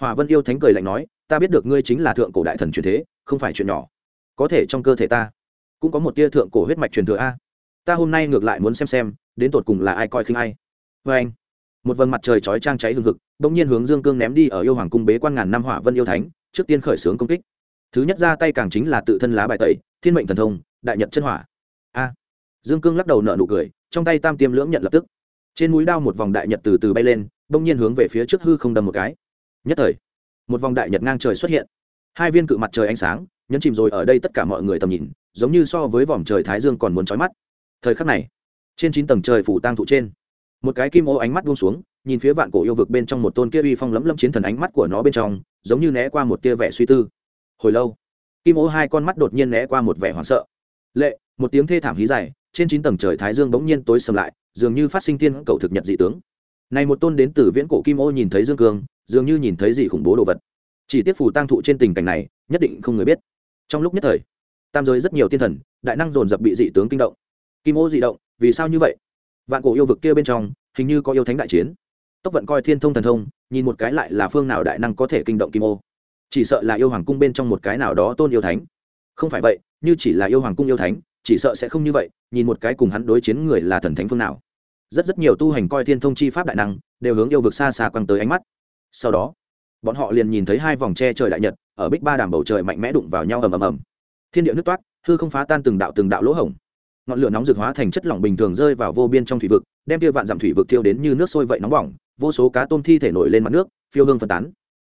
Hòa vân yêu thánh cười lạnh nói ta biết được ngươi chính là thượng cổ đại thần truyền thế, không phải chuyện nhỏ. Có thể trong cơ thể ta cũng có một tia thượng cổ huyết mạch truyền thừa a. Ta hôm nay ngược lại muốn xem xem, đến tột cùng là ai coi khinh ai. Vê anh, một vầng mặt trời chói trang cháy hừng hực, bỗng nhiên hướng dương cương ném đi ở yêu hoàng cung bế quan ngàn năm hỏa vân yêu thánh, trước tiên khởi xướng công kích. Thứ nhất ra tay càng chính là tự thân lá bài tẩy, thiên mệnh thần thông, đại nhật chân hỏa. A. Dương cương lắc đầu nợ nụ cười, trong tay tam tiêm lưỡng nhận lập tức. Trên mũi đao một vòng đại nhật từ từ bay lên, bỗng nhiên hướng về phía trước hư không đâm một cái. Nhất thời một vòng đại nhật ngang trời xuất hiện. Hai viên cự mặt trời ánh sáng, nhấn chìm rồi ở đây tất cả mọi người tầm nhìn, giống như so với vòm trời thái dương còn muốn trói mắt. Thời khắc này, trên chín tầng trời phủ tang thụ trên, một cái kim ô ánh mắt buông xuống, nhìn phía vạn cổ yêu vực bên trong một tôn kia uy phong lấm lấm chiến thần ánh mắt của nó bên trong, giống như né qua một tia vẻ suy tư. Hồi lâu, kim ô hai con mắt đột nhiên né qua một vẻ hoảng sợ. Lệ, một tiếng thê thảm hí dài, trên chín tầng trời thái dương bỗng nhiên tối sầm lại, dường như phát sinh tiên cầu thực nhật dị tướng. Này một tôn đến từ viễn cổ kim ô nhìn thấy dương cương dường như nhìn thấy gì khủng bố đồ vật. Chỉ tiếc phù tăng thụ trên tình cảnh này, nhất định không người biết. Trong lúc nhất thời, tam giới rất nhiều tiên thần, đại năng dồn dập bị dị tướng kinh động. Kim ô dị động, vì sao như vậy? Vạn cổ yêu vực kia bên trong, hình như có yêu thánh đại chiến. Tốc vận coi thiên thông thần thông, nhìn một cái lại là phương nào đại năng có thể kinh động kim ô. Chỉ sợ là yêu hoàng cung bên trong một cái nào đó tôn yêu thánh. Không phải vậy, như chỉ là yêu hoàng cung yêu thánh, chỉ sợ sẽ không như vậy, nhìn một cái cùng hắn đối chiến người là thần thánh phương nào. Rất rất nhiều tu hành coi thiên thông chi pháp đại năng, đều hướng yêu vực xa xa quăng tới ánh mắt sau đó, bọn họ liền nhìn thấy hai vòng tre trời đại nhật, ở bích ba đàm bầu trời mạnh mẽ đụng vào nhau ầm ầm ầm. Thiên địa nước toát hư không phá tan từng đạo từng đạo lỗ hổng. Ngọn lửa nóng rực hóa thành chất lỏng bình thường rơi vào vô biên trong thủy vực, đem tia vạn dặm thủy vực thiêu đến như nước sôi vậy nóng bỏng, vô số cá tôm thi thể nổi lên mặt nước, phiêu hương phân tán.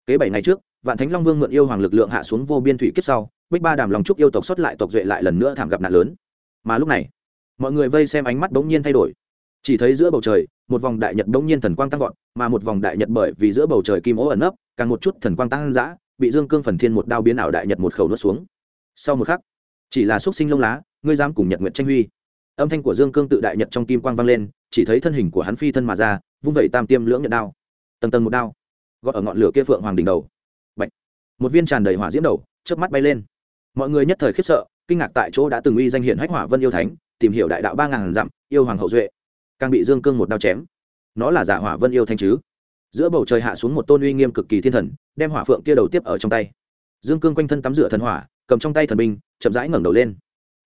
Kế bảy ngày trước, vạn thánh long vương mượn yêu hoàng lực lượng hạ xuống vô biên thủy kiếp sau, bích ba đàm lòng trúc yêu tộc xuất lại tộc duệ lại lần nữa thảm gặp nạn lớn. Mà lúc này, mọi người vây xem ánh mắt bỗng nhiên thay đổi. Chỉ thấy giữa bầu trời, một vòng đại nhật bỗng nhiên thần quang tăng vọt mà một vòng đại nhật bởi vì giữa bầu trời kim ố ẩn nấp, càng một chút thần quang tăng dã, bị dương cương phần thiên một đao biến ảo đại nhật một khẩu nuốt xuống. Sau một khắc, chỉ là xúc sinh lông lá, ngươi dám cùng nhật nguyện tranh huy. Âm thanh của dương cương tự đại nhật trong kim quang vang lên, chỉ thấy thân hình của hắn phi thân mà ra, vung vẩy tam tiêm lưỡng nhận đao. Tầng tầng một đao gọt ở ngọn lửa kia phượng hoàng đỉnh đầu. Bạch. một viên tràn đầy hỏa diễm đầu, chớp mắt bay lên. Mọi người nhất thời khiếp sợ, kinh ngạc tại chỗ đã từng uy danh hiển hách hỏa vân yêu thánh, tìm hiểu đại đạo ba ngàn dặm, yêu hoàng hậu duệ. Càng bị dương cương một đao chém nó là giả hỏa vân yêu thanh chứ. Giữa bầu trời hạ xuống một tôn uy nghiêm cực kỳ thiên thần, đem hỏa phượng kia đầu tiếp ở trong tay. Dương cương quanh thân tắm rửa thần hỏa, cầm trong tay thần binh, chậm rãi ngẩng đầu lên.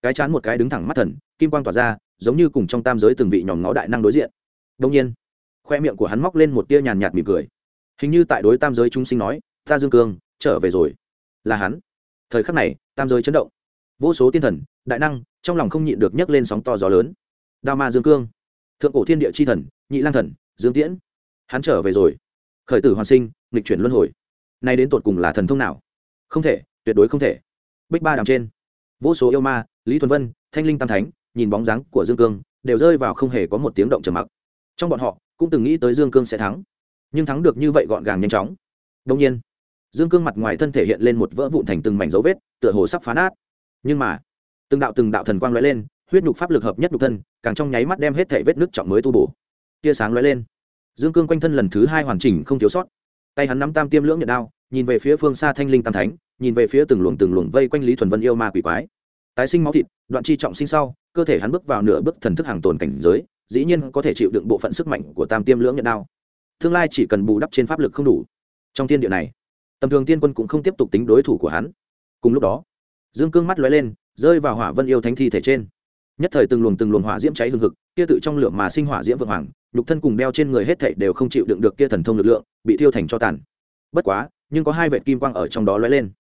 Cái chán một cái đứng thẳng mắt thần, kim quang tỏa ra, giống như cùng trong tam giới từng vị nhòm ngó đại năng đối diện. Đông nhiên, khoe miệng của hắn móc lên một tia nhàn nhạt mỉm cười. Hình như tại đối tam giới chúng sinh nói, ta dương cương, trở về rồi. Là hắn. Thời khắc này, tam giới chấn động. Vô số tiên thần, đại năng, trong lòng không nhịn được nhấc lên sóng to gió lớn. Đao ma dương cương, thượng cổ thiên địa c h i thần nhị lang thần, dương tiễn. Hắn trở về rồi. Khởi tử hoàn sinh, nghịch chuyển luân hồi. Nay đến tột cùng là thần thông nào? Không thể, tuyệt đối không thể. Bích ba đằng trên. Vô số yêu ma, lý thuần vân, thanh linh tam thánh, nhìn bóng dáng của dương cương, đều rơi vào không hề có một tiếng động trầm mặc. Trong bọn họ, cũng từng nghĩ tới dương cương sẽ thắng. Nhưng thắng được như vậy gọn gàng nhanh chóng. Đông nhiên, dương cương mặt ngoài thân thể hiện lên một vỡ vụn thành từng mảnh dấu vết, tựa hồ sắp phá nát. Nhưng mà, từng đạo từng đạo thần quang lóe lên, huyết nhục pháp lực hợp nhất nhục thân, càng trong nháy mắt đem hết thể vết nước trọng mới tu bổ tia sáng lóe lên. Dương cương quanh thân lần thứ hai hoàn chỉnh không thiếu sót. Tay hắn nắm tam tiêm lưỡng nhận đao, nhìn về phía phương xa thanh linh tam thánh, nhìn về phía từng luồng từng luồng vây quanh lý thuần vân yêu ma quỷ quái. Tái sinh máu thịt, đoạn chi trọng sinh sau, cơ thể hắn bước vào nửa bước thần thức hàng tồn cảnh giới, dĩ nhiên có thể chịu đựng bộ phận sức mạnh của tam tiêm lưỡng nhận đao. Tương lai chỉ cần bù đắp trên pháp lực không đủ. Trong thiên địa này, tầm thường tiên quân cũng không tiếp tục tính đối thủ của hắn. Cùng lúc đó, dương cương mắt lóe lên, rơi vào hỏa vân yêu thánh thi thể trên. Nhất thời từng luồng từng luồng hỏa diễm cháy hừng hực, kia tự trong lửa mà sinh hỏa diễm vượng hoàng nhục thân cùng đeo trên người hết thảy đều không chịu đựng được kia thần thông lực lượng, bị thiêu thành cho tàn. Bất quá, nhưng có hai vệt kim quang ở trong đó lóe lên.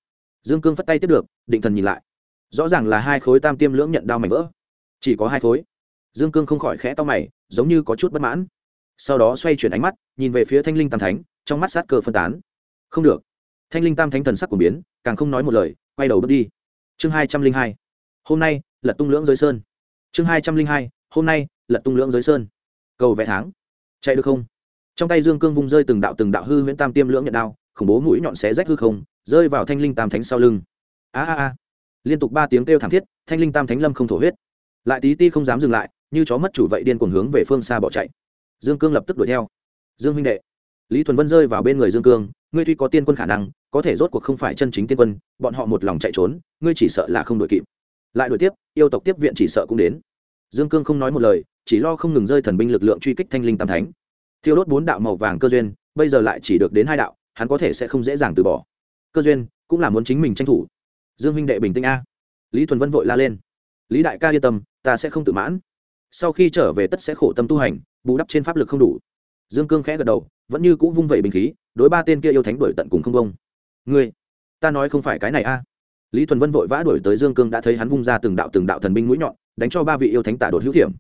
Dương cương phất tay tiếp được, định thần nhìn lại. Rõ ràng là hai khối tam tiêm lưỡng nhận đao mảnh vỡ. Chỉ có hai khối. Dương cương không khỏi khẽ to mày, giống như có chút bất mãn. Sau đó xoay chuyển ánh mắt, nhìn về phía thanh linh tam thánh, trong mắt sát cơ phân tán. Không được. Thanh linh tam thánh thần sắc của biến, càng không nói một lời, quay đầu bước đi. Chương hai trăm linh hai. Hôm nay, lật tung lưỡng giới sơn. Chương hai trăm linh hai. Hôm nay, lật tung lưỡng giới sơn cầu vẽ tháng. Chạy được không? Trong tay dương cương vung rơi từng đạo từng đạo hư huyễn tam tiêm lưỡng nhận đao, khủng bố mũi nhọn xé rách hư không, rơi vào thanh linh tam thánh sau lưng. A a a. Liên tục ba tiếng kêu thảm thiết, thanh linh tam thánh lâm không thổ huyết. Lại tí ti không dám dừng lại, như chó mất chủ vậy điên cuồng hướng về phương xa bỏ chạy. Dương cương lập tức đuổi theo. Dương huynh đệ. Lý thuần vân rơi vào bên người dương cương, ngươi tuy có tiên quân khả năng, có thể rốt cuộc không phải chân chính tiên quân, bọn họ một lòng chạy trốn, ngươi chỉ sợ là không đuổi kịp. Lại đuổi tiếp, yêu tộc tiếp viện chỉ sợ cũng đến. Dương cương không nói một lời chỉ lo không ngừng rơi thần binh lực lượng truy kích thanh linh tam thánh. Thiêu đốt bốn đạo màu vàng cơ duyên, bây giờ lại chỉ được đến hai đạo, hắn có thể sẽ không dễ dàng từ bỏ. Cơ duyên, cũng là muốn chính mình tranh thủ. Dương huynh đệ bình tĩnh a. Lý thuần vân vội la lên. Lý đại ca yên tâm, ta sẽ không tự mãn. Sau khi trở về tất sẽ khổ tâm tu hành, bù đắp trên pháp lực không đủ. Dương cương khẽ gật đầu, vẫn như cũ vung vẩy bình khí, đối ba tên kia yêu thánh đuổi tận cùng không công ngươi, ta nói không phải cái này a. Lý thuần vân vội vã đuổi tới dương cương đã thấy hắn vung ra từng đạo từng đạo thần binh mũi nhọn, đánh cho ba vị yêu thánh tả đột hữu thiểm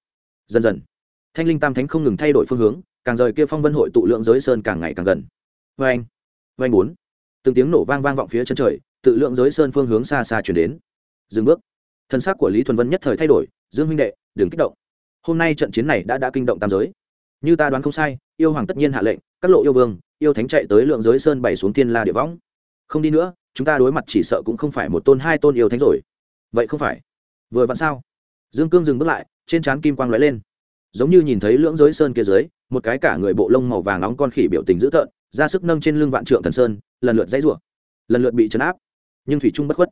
dần dần. Thanh linh tam thánh không ngừng thay đổi phương hướng, càng rời kia phong vân hội tụ lượng giới sơn càng ngày càng gần. Vê anh vê anh bốn. Từng tiếng nổ vang vang vọng phía chân trời, tự lượng giới sơn phương hướng xa xa chuyển đến. Dừng bước. Thân xác của lý thuần vân nhất thời thay đổi, dương huynh đệ, đừng kích động. Hôm nay trận chiến này đã đã kinh động tam giới. Như ta đoán không sai, yêu hoàng tất nhiên hạ lệnh, các lộ yêu vương, yêu thánh chạy tới lượng giới sơn bày xuống thiên la địa võng. Không đi nữa, chúng ta đối mặt chỉ sợ cũng không phải một tôn, hai tôn yêu thánh rồi. Vậy không phải. Vừa vặn sao? Dương cương dừng bước lại trên trán kim quang lóe lên. Giống như nhìn thấy lưỡng giới sơn kia dưới, một cái cả người bộ lông màu vàng nóng con khỉ biểu tình dữ tợn, ra sức nâng trên lưng vạn trượng thần sơn, lần lượt dãy rủa, lần lượt bị chấn áp. Nhưng thủy trung bất khuất.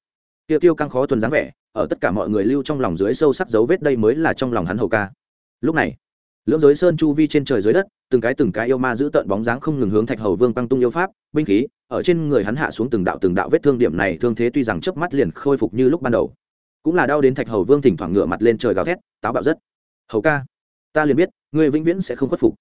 Tiêu tiêu căng khó tuần dáng vẻ, ở tất cả mọi người lưu trong lòng dưới sâu sắc dấu vết đây mới là trong lòng hắn hầu ca. Lúc này, lưỡng giới sơn chu vi trên trời dưới đất, từng cái từng cái yêu ma giữ tợn bóng dáng không ngừng hướng thạch hầu vương băng tung yêu pháp, binh khí, ở trên người hắn hạ xuống từng đạo từng đạo vết thương điểm này thương thế tuy rằng chớp mắt liền khôi phục như lúc ban đầu. Cũng là đau đến thạch hầu vương thỉnh thoảng ngửa mặt lên trời gào thét táo bạo rất. Hầu ca, ta liền biết, ngươi vĩnh viễn sẽ không khuất phục.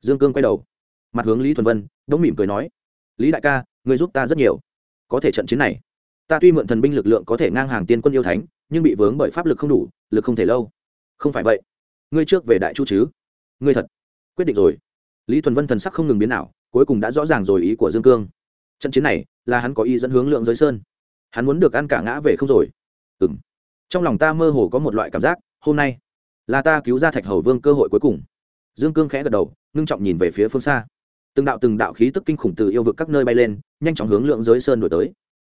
Dương cương quay đầu. Mặt hướng lý thuần vân, đống mỉm cười nói, lý đại ca, ngươi giúp ta rất nhiều. Có thể trận chiến này, ta tuy mượn thần binh lực lượng có thể ngang hàng tiên quân yêu thánh, nhưng bị vướng bởi pháp lực không đủ, lực không thể lâu. Không phải vậy, ngươi trước về đại chu chứ? Ngươi thật quyết định rồi. Lý thuần vân thần sắc không ngừng biến nào cuối cùng đã rõ ràng rồi ý của dương cương. Trận chiến này, là hắn có ý dẫn hướng lượng giới sơn. Hắn muốn được ăn cả ngã về không rồi. Ừ m trong lòng ta mơ hồ có một loại cảm giác, hôm nay là ta cứu ra thạch hầu vương cơ hội cuối cùng dương cương khẽ gật đầu ngưng trọng nhìn về phía phương xa từng đạo từng đạo khí tức kinh khủng từ yêu vực các nơi bay lên nhanh chóng hướng lượng giới sơn đổi tới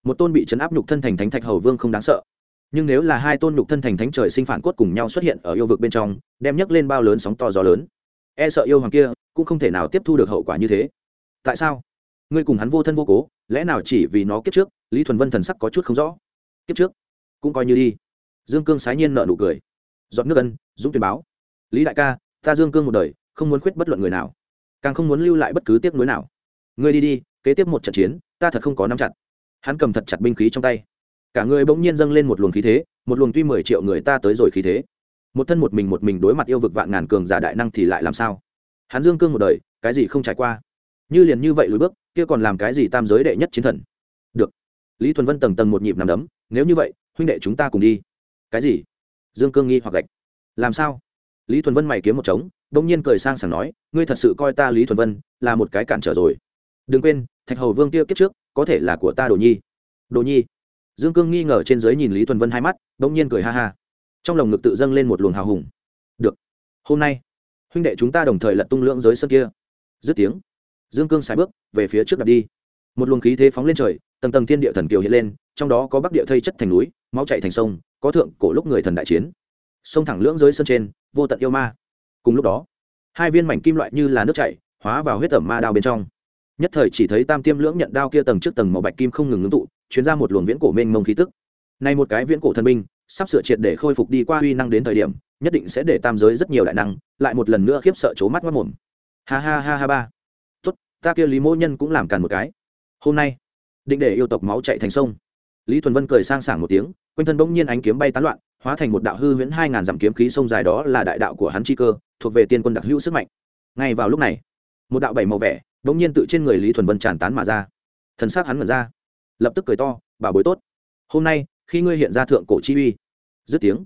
một tôn bị chấn áp nhục thân thành thánh thạch hầu vương không đáng sợ nhưng nếu là hai tôn nhục thân thành thánh trời sinh phản cốt cùng nhau xuất hiện ở yêu vực bên trong đem nhấc lên bao lớn sóng to gió lớn e sợ yêu hoàng kia cũng không thể nào tiếp thu được hậu quả như thế tại sao ngươi cùng hắn vô thân vô cố lẽ nào chỉ vì nó kiếp trước lý thuần vân thần sắc có chút không rõ kiếp trước cũng coi như đi dương cương sái nhiên nợ nụ cười dọn nước ân, dũng tuyên báo. Lý đại ca, ta dương cương một đời, không muốn khuyết bất luận người nào. Càng không muốn lưu lại bất cứ tiếc nuối nào. Ngươi đi đi, kế tiếp một trận chiến, ta thật không có nắm chặt. Hắn cầm thật chặt binh khí trong tay. Cả người bỗng nhiên dâng lên một luồng khí thế, một luồng tuy mười triệu người ta tới rồi khí thế. Một thân một mình một mình đối mặt yêu vực vạn ngàn cường giả đại năng thì lại làm sao? Hắn dương cương một đời, cái gì không trải qua? Như liền như vậy lùi bước, kia còn làm cái gì tam giới đệ nhất chiến thần? Được. Lý thuần vân tầng tầng một nhịp nằm đấm, nếu như vậy, huynh đệ chúng ta cùng đi. Cái gì? Dương cương nghi hoặc gạch. Làm sao? Lý thuần vân mày kiếm một trống đông nhiên cười sang sảng nói, ngươi thật sự coi ta lý thuần vân là một cái cản trở rồi. Đừng quên, thạch hầu vương kia kiếp trước, có thể là của ta đồ nhi. Đồ nhi. Dương cương nghi ngờ trên giới nhìn lý thuần vân hai mắt đông nhiên cười ha ha. Trong lồng ngực tự dâng lên một luồng hào hùng. Được. Hôm nay, huynh đệ chúng ta đồng thời lật tung lưỡng giới sân kia. Dứt tiếng, dương cương xài bước về phía trước đặt đi. Một luồng khí thế phóng lên trời, tầng tầng thiên địa thần kiều hiện lên, trong đó có bắc địa thây chất thành núi, máu chạy thành sông có thượng cổ lúc người thần đại chiến. Sông thẳng lưỡng giới sân trên, vô tận yêu ma. Cùng lúc đó, hai viên mảnh kim loại như là nước chảy, hóa vào huyết tẩm ma đao bên trong. Nhất thời chỉ thấy tam tiêm lưỡng nhận đao kia tầng trước tầng màu bạch kim không ngừng ngưng tụ, chuyến ra một luồng viễn cổ mênh mông khí tức. Nay một cái viễn cổ thần binh, sắp sửa triệt để khôi phục đi qua uy năng đến thời điểm, nhất định sẽ để tam giới rất nhiều đại năng, lại một lần nữa khiếp sợ c mắt mất mồm. Ha ha ha ha ba. Tốt, ta kia lý mỗ nhân cũng làm càn một cái. Hôm nay, định để yêu tộc máu chạy thành sông lý thuần vân cười sang sảng một tiếng, quanh thân bỗng nhiên ánh kiếm bay tán loạn, hóa thành một đạo hư huyễn hai ngàn dặm kiếm khí sông dài đó là đại đạo của hắn chi cơ, thuộc về tiên quân đặc hữu sức mạnh. Ngay vào lúc này, một đạo bảy màu vẻ, bỗng nhiên tự trên người lý thuần vân tràn tán mà ra. Thần xác hắn mở ra, lập tức cười to, bảo bối tốt, hôm nay, khi ngươi hiện ra thượng cổ chi uy. Dứt tiếng,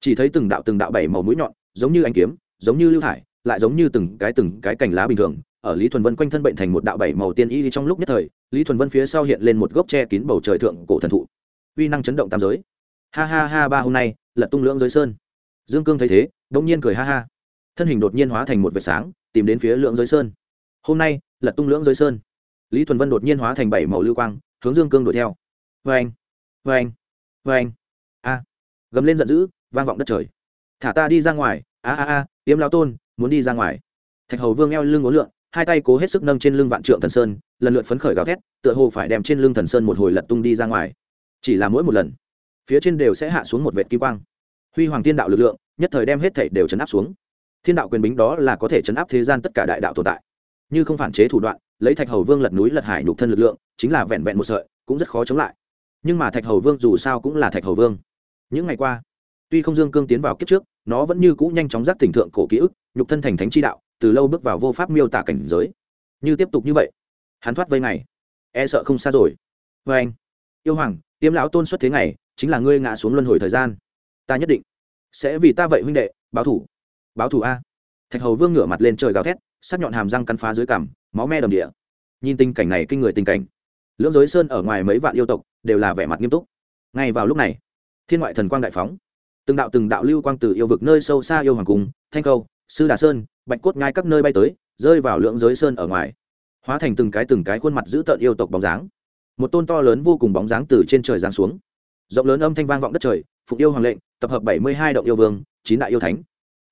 chỉ thấy từng đạo từng đạo bảy màu mũi nhọn, giống như ánh kiếm, giống như lưu thải, lại giống như từng cái từng cái cành lá bình thường ở lý thuần vân quanh thân bệnh thành một đạo bảy màu tiên y trong lúc nhất thời, lý thuần vân phía sau hiện lên một gốc tre kín bầu trời thượng cổ thần thụ. Uy năng chấn động tam giới. Ha ha ha, ba hôm nay, lật tung lưỡng giới sơn. Dương cương thấy thế đông nhiên cười ha ha. Thân hình đột nhiên hóa thành một vệt sáng, tìm đến phía lưỡng giới sơn. Hôm nay, lật tung lưỡng giới sơn. Lý thuần vân đột nhiên hóa thành bảy màu lưu quang, hướng dương cương đuổi theo. Vê anh vê anh vê anh a. Gầm lên giận dữ, vang vọng đất trời. Thả ta đi ra ngoài. A a a yếm lao tôn, muốn đi ra ngoài. Thạch hầu vương eo lưng ngốn lượn hai tay cố hết sức nâng trên lưng vạn trượng thần sơn, lần lượt phấn khởi gào thét, tựa hồ phải đem trên lưng thần sơn một hồi lật tung đi ra ngoài. Chỉ là mỗi một lần, phía trên đều sẽ hạ xuống một vệt kim quang. Huy hoàng thiên đạo lực lượng, nhất thời đem hết thảy đều chấn áp xuống. Thiên đạo quyền bính đó là có thể chấn áp thế gian tất cả đại đạo tồn tại. Như không phản chế thủ đoạn, lấy thạch hầu vương lật núi lật hải nhục thân lực lượng, chính là vẹn vẹn một sợi, cũng rất khó chống lại. Nhưng mà thạch hầu vương dù sao cũng là thạch hầu vương. Những ngày qua, tuy không dương cương tiến vào kiếp trước, nó vẫn như cũ nhanh chóng giác tỉnh thượng cổ ký ức, nhục thân thành thánh chi đạo từ lâu bước vào vô pháp miêu tả cảnh giới. Như tiếp tục như vậy, hắn thoát vây này e sợ không xa rồi. Vê anh, yêu hoàng, tiêm lão tôn xuất thế ngày, chính là ngươi ngã xuống luân hồi thời gian. Ta nhất định sẽ vì ta vậy huynh đệ, báo thủ. Báo thủ a. Thạch hầu vương ngửa mặt lên trời gào thét, sắc nhọn hàm răng cắn phá dưới cằm, máu me đầm địa. Nhìn tình cảnh này kinh người tình cảnh. Lưỡng giới sơn ở ngoài mấy vạn yêu tộc đều là vẻ mặt nghiêm túc. Ngay vào lúc này, thiên ngoại thần quang đại phóng. Từng đạo từng đạo lưu quang từ yêu vực nơi sâu xa yêu hoàng cung, thanh khâu, sư đà sơn bạch cốt ngai các nơi bay tới, rơi vào lưỡng giới sơn ở ngoài. Hóa thành từng cái từng cái khuôn mặt giữ tợn yêu tộc bóng dáng. Một tôn to lớn vô cùng bóng dáng từ trên trời giáng xuống. Rộng lớn âm thanh vang vọng đất trời phục yêu hoàng lệnh, tập hợp bảy mươi hai động yêu vương, chín đại yêu thánh.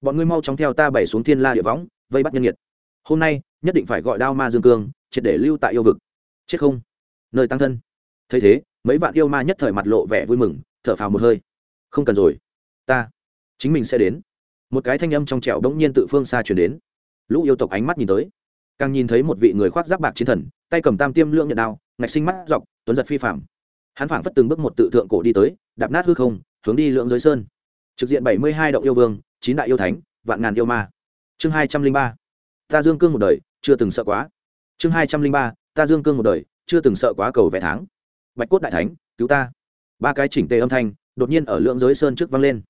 Bọn ngươi mau chóng theo ta bảy xuống thiên la địa võng, vây bắt nhân nhiệt hôm nay, nhất định phải gọi đao ma dương cương, triệt để lưu tại yêu vực. Chết không? Nơi tăng thân. Thấy thế, mấy vạn yêu ma nhất thời mặt lộ vẻ vui mừng, thở phào một hơi. Không cần rồi. Ta, chính mình sẽ đến một cái thanh âm trong trẻo bỗng nhiên tự phương xa chuyển đến. Lũ yêu tộc ánh mắt nhìn tới, càng nhìn thấy một vị người khoác giáp bạc chiến thần, tay cầm tam tiêm lượng nhận đao, ngạch sinh mắt dọc, tuấn giật phi phạm. Hắn phảng phất từng bước một tự thượng cổ đi tới, đạp nát hư không, hướng đi lượng giới sơn. Trực diện bảy mươi hai động yêu vương, chín đại yêu thánh, vạn ngàn yêu ma. Chương hai trăm linh ba. Ta dương cương một đời, chưa từng sợ quá. Chương hai trăm linh ba. Ta dương cương một đời, chưa từng sợ quá cầu vẽ tháng. Bạch cốt đại thánh, cứu ta. Ba cái chỉnh tề âm thanh, đột nhiên ở lượng giới sơn trước vang lên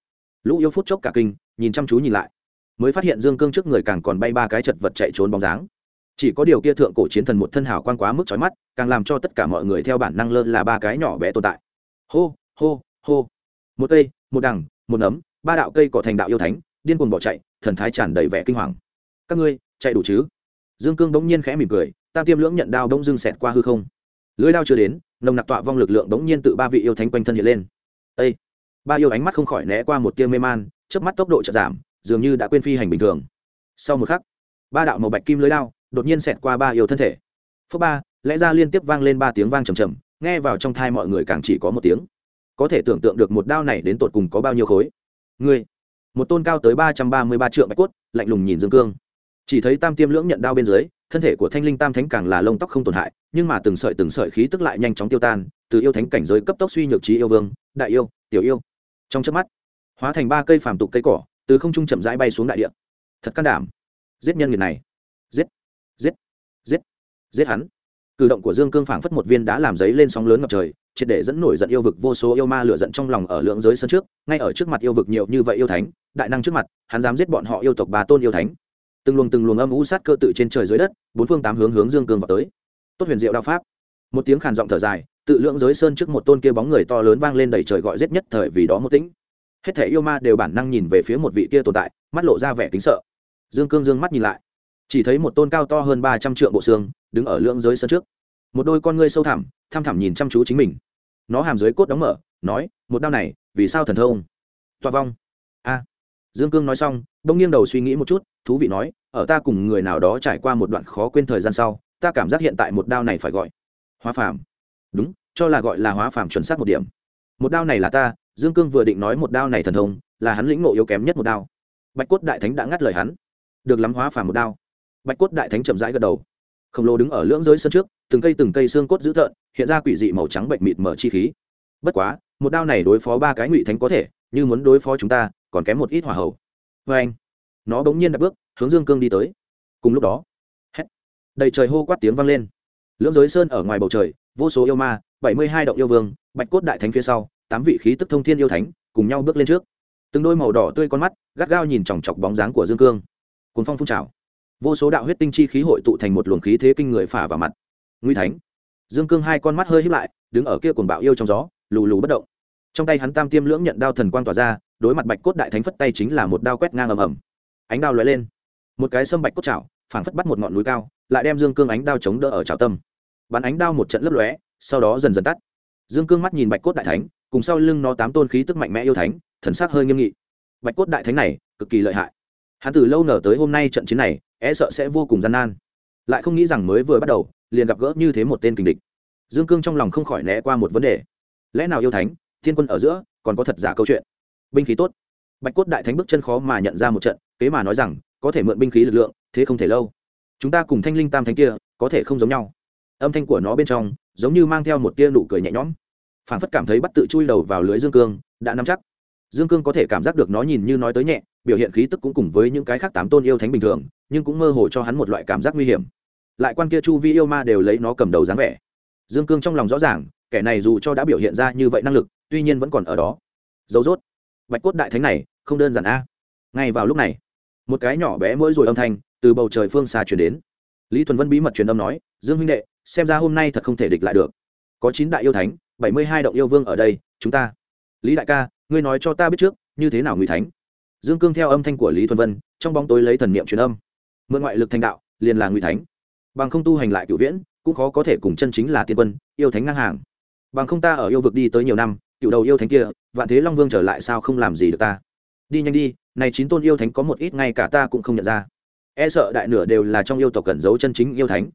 lũ yêu phút chốc cả kinh, nhìn chăm chú nhìn lại, mới phát hiện dương cương trước người càng còn bay ba cái chật vật chạy trốn bóng dáng. Chỉ có điều kia thượng cổ chiến thần một thân hào quan quá mức trói mắt, càng làm cho tất cả mọi người theo bản năng lơ là ba cái nhỏ bé tồn tại. Hô hô hô. Một cây, một đằng, một nấm, ba đạo cây cỏ thành đạo yêu thánh, điên cuồng bỏ chạy, thần thái tràn đầy vẻ kinh hoàng. Các ngươi, chạy đủ chứ? Dương cương bỗng nhiên khẽ mỉm cười, tam tiêm lưỡng nhận đao bỗng dưng xẹt qua hư không. Lưới đao chưa đến, nồng nặc tọa vong lực lượng bỗng nhiên tự ba vị yêu thánh quanh thân hiện lên. Ê! Ba yêu ánh mắt không khỏi né qua một tia mê man trước mắt tốc độ chợt giảm, dường như đã quên phi hành bình thường. Sau một khắc, ba đạo màu bạch kim lưới lao đột nhiên xẹt qua ba yêu thân thể. Phước ba, lẽ ra liên tiếp vang lên ba tiếng vang trầm trầm, nghe vào trong thai mọi người càng chỉ có một tiếng. Có thể tưởng tượng được một đao này đến tột cùng có bao nhiêu khối. Ngươi, một tôn cao tới ba trăm ba mươi ba triệu bạch cốt, lạnh lùng nhìn dương cương. Chỉ thấy tam tiêm lưỡng nhận đao bên dưới, thân thể của thanh linh tam thánh càng là lông tóc không tổn hại, nhưng mà từng sợi từng sợi khí tức lại nhanh chóng tiêu tan, từ yêu thánh cảnh giới cấp tốc suy nhược trí yêu vương, đại yêu, tiểu yêu trong chớp mắt, hóa thành ba cây phàm tục cây cỏ, từ không trung chậm rãi bay xuống đại địa. Thật can đảm. Giết nhân nghiệt này. Giết. Giết. Giết. Giết hắn. Cử động của dương cương phảng phất một viên đã làm giấy lên sóng lớn ngập trời, triệt để dẫn nổi giận yêu vực vô số yêu ma lửa giận trong lòng ở lượng giới sân trước, ngay ở trước mặt yêu vực nhiều như vậy yêu thánh, đại năng trước mặt, hắn dám giết bọn họ yêu tộc bà tôn yêu thánh. Từng luồng từng luồng âm u sát cơ tự trên trời dưới đất, bốn phương tám hướng hướng dương cương vào tới. Tốt huyền diệu đao pháp. Một tiếng khàn giọng thở dài tự lượng giới sơn trước một tôn kia bóng người to lớn vang lên đầy trời gọi giết nhất thời vì đó một tĩnh. Hết thể yêu ma đều bản năng nhìn về phía một vị kia tồn tại, mắt lộ ra vẻ kính sợ. Dương cương dương mắt nhìn lại, chỉ thấy một tôn cao to hơn ba trăm trượng bộ xương, đứng ở lượng giới sơn trước. Một đôi con ngươi sâu thẳm, tham thẳm nhìn chăm chú chính mình. Nó hàm dưới cốt đóng mở, nói, một đao này, vì sao thần thông? Toa vong. A. Dương cương nói xong, đông nghiêng đầu suy nghĩ một chút, thú vị nói, ở ta cùng người nào đó trải qua một đoạn khó quên thời gian sau, ta cảm giác hiện tại một đao này phải gọi, hóa phàm đúng, cho là gọi là hóa phàm chuẩn xác một điểm. Một đao này là ta, dương cương vừa định nói một đao này thần thông, là hắn lĩnh ngộ yếu kém nhất một đao. Bạch cốt đại thánh đã ngắt lời hắn. Được lắm, hóa phàm một đao. Bạch cốt đại thánh chậm rãi gật đầu. Khổng lồ đứng ở lưỡng giới sân trước, từng cây từng cây xương cốt dữ thợn hiện ra quỷ dị màu trắng bệnh mịt mở chi khí. Bất quá, một đao này đối phó ba cái ngụy thánh có thể, như muốn đối phó chúng ta, còn kém một ít hỏa hầu. Vê anh, nó bỗng nhiên đặt bước, hướng dương cương đi tới. Cùng lúc đó, hét, đầy trời hô quát tiếng vang lên. Lưỡng giới sơn ở ngoài bầu trời vô số yêu ma, bảy mươi hai động yêu vương, bạch cốt đại thánh phía sau, tám vị khí tức thông thiên yêu thánh cùng nhau bước lên trước. Từng đôi màu đỏ tươi con mắt gắt gao nhìn chòng chọc bóng dáng của dương cương. Cuốn phong phun trào. Vô số đạo huyết tinh chi khí hội tụ thành một luồng khí thế kinh người phả vào mặt. Nguy thánh. Dương cương hai con mắt hơi híp lại, đứng ở kia cuồng bạo yêu trong gió, lù lù bất động. Trong tay hắn tam tiêm lưỡng nhận đao thần quang tỏa ra, đối mặt bạch cốt đại thánh phất tay chính là một đao quét ngang ầm ầm. Ánh đao lóe lên. Một cái sâm bạch cốt chảo, phảng phất bắt một ngọn núi cao, lại đem dương cương ánh đao chống đỡ ở chảo tâm bắn ánh đao một trận lấp lóe, sau đó dần dần tắt. Dương cương mắt nhìn bạch cốt đại thánh, cùng sau lưng nó tám tôn khí tức mạnh mẽ yêu thánh, thần sắc hơi nghiêm nghị. Bạch cốt đại thánh này, cực kỳ lợi hại. Hắn từ lâu nở tới hôm nay trận chiến này e sợ sẽ vô cùng gian nan. Lại không nghĩ rằng mới vừa bắt đầu, liền gặp gỡ như thế một tên kình địch. Dương cương trong lòng không khỏi né qua một vấn đề. Lẽ nào yêu thánh, thiên quân ở giữa, còn có thật giả câu chuyện? Binh khí tốt. Bạch cốt đại thánh bước chân khó mà nhận ra một trận, kế mà nói rằng, có thể mượn binh khí lực lượng, thế không thể lâu. Chúng ta cùng thanh linh tam thánh kia, có thể không giống nhau âm thanh của nó bên trong giống như mang theo một tia nụ cười nhẹ nhõm. Phản phất cảm thấy bắt tự chui đầu vào lưới dương cương, đã nắm chắc. Dương cương có thể cảm giác được nó nhìn như nói tới nhẹ, biểu hiện khí tức cũng cùng với những cái khác tám tôn yêu thánh bình thường, nhưng cũng mơ hồ cho hắn một loại cảm giác nguy hiểm. Lại quan kia chu vi yêu ma đều lấy nó cầm đầu dáng vẻ. Dương cương trong lòng rõ ràng, kẻ này dù cho đã biểu hiện ra như vậy năng lực, tuy nhiên vẫn còn ở đó. Dấu dốt bạch cốt đại thánh này, không đơn giản a. Ngay vào lúc này, một cái nhỏ bé mỗi rồi âm thanh từ bầu trời phương xa chuyển đến lý thuần vân bí mật truyền âm nói, dương huynh đệ, xem ra hôm nay thật không thể địch lại được. Có chín đại yêu thánh, bảy mươi hai động yêu vương ở đây, chúng ta. Lý đại ca, ngươi nói cho ta biết trước, như thế nào ngụy thánh? Dương cương theo âm thanh của lý thuần vân, trong bóng tối lấy thần niệm truyền âm. Mượn ngoại lực thành đạo, liền là ngụy thánh. Bằng không tu hành lại cửu viễn, cũng khó có thể cùng chân chính là tiên quân, yêu thánh ngang hàng. Bằng không ta ở yêu vực đi tới nhiều năm, cựu đầu yêu thánh kia, vạn thế long vương trở lại sao không làm gì được ta? Đi nhanh đi, này chín tôn yêu thánh có một ít ngay cả ta cũng không nhận ra e sợ đại nửa đều là trong yêu tộc cẩn giấu chân chính yêu thánh.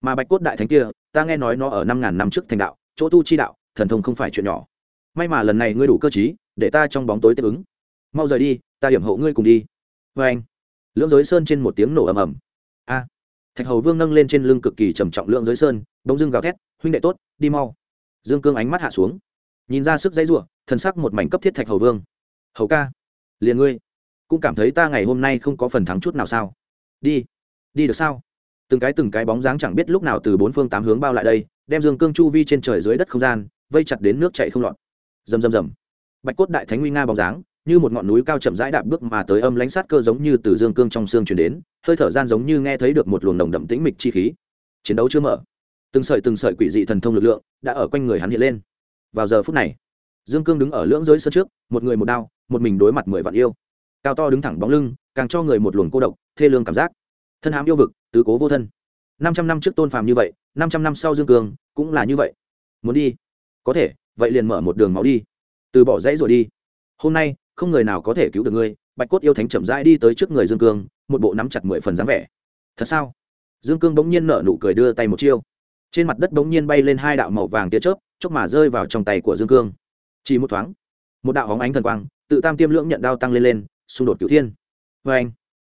Mà bạch cốt đại thánh kia, ta nghe nói nó ở năm ngàn năm trước thành đạo, chỗ tu chi đạo, thần thông không phải chuyện nhỏ. May mà lần này ngươi đủ cơ t để ta trong bóng tối tiếp ứng. Mau rời đi, ta hiểm hộ ngươi cùng đi. Vê anh, lưỡng giới sơn trên một tiếng nổ ầm ầm. A, thạch hầu vương nâng lên trên lưng cực kỳ trầm trọng lưỡng giới sơn, bỗng dưng gào thét, huynh đệ tốt, đi mau. Dương cương ánh mắt hạ xuống. Nhìn ra sức dãy ruộng thần sắc một mảnh cấp thiết thạch hầu vương. Hầu ca, liền ngươi, cũng cảm thấy ta ngày hôm nay không có phần thắng chút nào sao? Đi. Đi được sao? Từng cái từng cái bóng dáng chẳng biết lúc nào từ bốn phương tám hướng bao lại đây, đem dương cương chu vi trên trời dưới đất không gian, vây chặt đến nước chạy không lọt. Rầm rầm rầm. Bạch cốt đại thánh nguy nga bóng dáng, như một ngọn núi cao chậm rãi đạp bước mà tới âm lãnh sát cơ giống như từ dương cương trong xương truyền đến, hơi thở gian giống như nghe thấy được một luồng nồng đậm tĩnh mịch chi khí. Chiến đấu chưa mở. Từng sợi từng sợi quỷ dị thần thông lực lượng đã ở quanh người hắn hiện lên. Vào giờ phút này, dương cương đứng ở lưỡng giới sân trước, một người một đao, một mình đối mặt mười vạn yêu. Cao to đứng thẳng bóng lưng càng cho người một luồng cô độc, thê lương cảm giác. Thân hãm yêu vực, tứ cố vô thân. Năm trăm năm trước tôn phàm như vậy, năm trăm năm sau dương cường, cũng là như vậy. Muốn đi? Có thể, vậy liền mở một đường máu đi. Từ bỏ dãy rồi đi. Hôm nay, không người nào có thể cứu được ngươi, bạch cốt yêu thánh chậm rãi đi tới trước người dương cương một bộ nắm chặt mười phần dáng vẻ. Thật sao? Dương cương bỗng nhiên nở nụ cười đưa tay một chiêu. Trên mặt đất bỗng nhiên bay lên hai đạo màu vàng tia chớp, chốc mà rơi vào trong tay của dương cương chỉ một thoáng, một đạo hóng ánh thần quang, tự tam tiêm lưỡng nhận đao tăng lên lên, xung đột cửu thiên vê anh,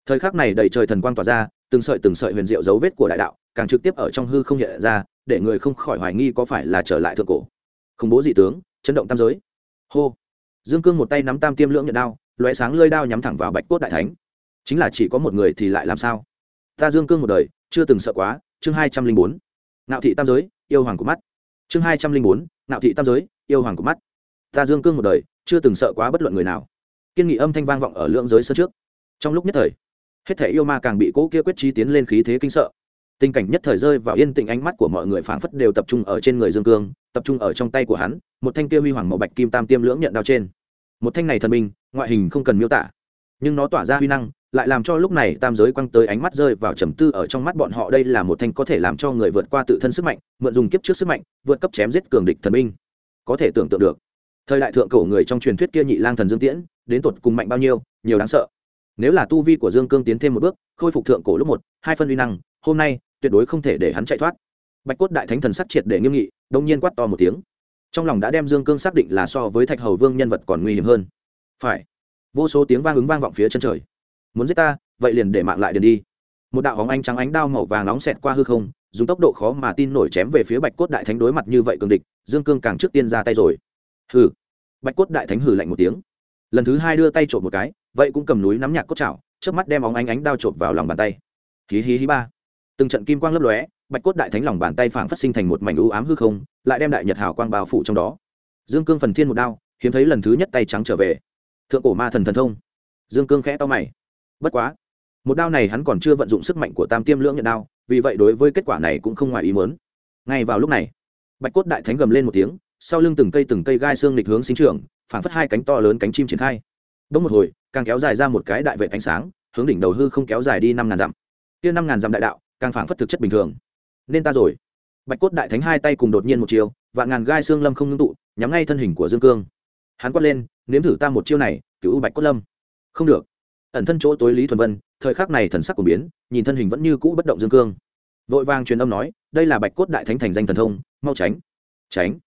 thời khắc này đầy trời thần quang tỏa ra, từng sợi từng sợi huyền diệu dấu vết của đại đạo càng trực tiếp ở trong hư không hiện ra, để người không khỏi hoài nghi có phải là trở lại thượng cổ. Khủng bố dị tướng, chấn động tam giới. Hô. Dương cương một tay nắm tam tiêm lưỡng nhận đao, lóe sáng lơi đao nhắm thẳng vào bạch cốt đại thánh. Chính là chỉ có một người thì lại làm sao? Ta dương cương một đời, chưa từng sợ quá, chương hai trăm linh bốn. Nạo thị tam giới, yêu hoàng của mắt. Chương hai trăm linh bốn nạo thị tam giới, yêu hoàng của mắt. Ta dương cương một đời, chưa từng sợ quá bất luận người nào. Kiên nghị âm thanh vang vọng ở lượng giới sơ trước trong lúc nhất thời, hết thể yêu ma càng bị cỗ kia quyết trí tiến lên khí thế kinh sợ. Tình cảnh nhất thời rơi vào yên tĩnh ánh mắt của mọi người phảng phất đều tập trung ở trên người dương cương, tập trung ở trong tay của hắn, một thanh kia huy hoàng màu bạch kim tam tiêm lưỡng nhận đao trên. Một thanh này thần minh, ngoại hình không cần miêu tả, nhưng nó tỏa ra huy năng, lại làm cho lúc này tam giới quăng tới ánh mắt rơi vào trầm tư ở trong mắt bọn họ. Đây là một thanh có thể làm cho người vượt qua tự thân sức mạnh, mượn dùng kiếp trước sức mạnh, vượt cấp chém giết cường địch thần minh. Có thể tưởng tượng được, thời đại thượng cổ người trong truyền thuyết kia nhị lang thần dương tiễn, đến tột cùng mạnh bao nhiêu, nhiều đáng sợ nếu là tu vi của dương cương tiến thêm một bước, khôi phục thượng cổ lúc một, hai phân uy năng, hôm nay, tuyệt đối không thể để hắn chạy thoát. Bạch cốt đại thánh thần sắc triệt để nghiêm nghị đông nhiên quát to một tiếng. Trong lòng đã đem dương cương xác định là so với thạch hầu vương nhân vật còn nguy hiểm hơn. Phải. Vô số tiếng vang ứng vang vọng phía chân trời. Muốn giết ta, vậy liền để mạng lại điền đi. Một đạo hóng ánh trắng ánh đao màu vàng nóng xẹt qua hư không, dùng tốc độ khó mà tin nổi chém về phía bạch cốt đại thánh đối mặt như vậy cường địch, dương cương càng trước tiên ra tay rồi. Hừ. Bạch cốt đại thánh hừ lạnh một tiếng. Lần thứ hai đưa tay trộm một cái vậy cũng cầm núi nắm nhạc cốt chảo trước mắt đem óng ánh ánh đao chộp vào lòng bàn tay. Hí hí hí ba. Từng trận kim quang lấp lóe, bạch cốt đại thánh lòng bàn tay phảng phát sinh thành một mảnh u ám hư không, lại đem đại nhật hào quang bao phủ trong đó. Dương cương phần thiên một đao, hiếm thấy lần thứ nhất tay trắng trở về. Thượng cổ ma thần thần thông. Dương cương khẽ to mày. Bất quá, một đao này hắn còn chưa vận dụng sức mạnh của tam tiêm lưỡng nhận đao, vì vậy đối với kết quả này cũng không ngoài ý muốn. Ngay vào lúc này, bạch cốt đại thánh gầm lên một tiếng, sau lưng từng cây từng cây gai xương lịch hướng sinh trưởng, phảng phất hai cánh to lớn cánh chim triển khai. Đông một hồi càng kéo dài ra một cái đại vệ ánh sáng, hướng đỉnh đầu hư không kéo dài đi năm ngàn dặm. Kia năm ngàn dặm đại đạo, càng phảng phất thực chất bình thường. Nên ta rồi. Bạch cốt đại thánh hai tay cùng đột nhiên một chiều vạn ngàn gai xương lâm không ngưng tụ, nhắm ngay thân hình của dương cương. Hắn quát lên, nếm thử ta một chiêu này, cứu bạch cốt lâm. Không được. Ẩn thân chỗ tối lý thuần vân, thời khắc này thần sắc của biến, nhìn thân hình vẫn như cũ bất động dương cương. Vội vàng truyền âm nói, đây là bạch cốt đại thánh thành danh thần thông, mau tránh. Tránh?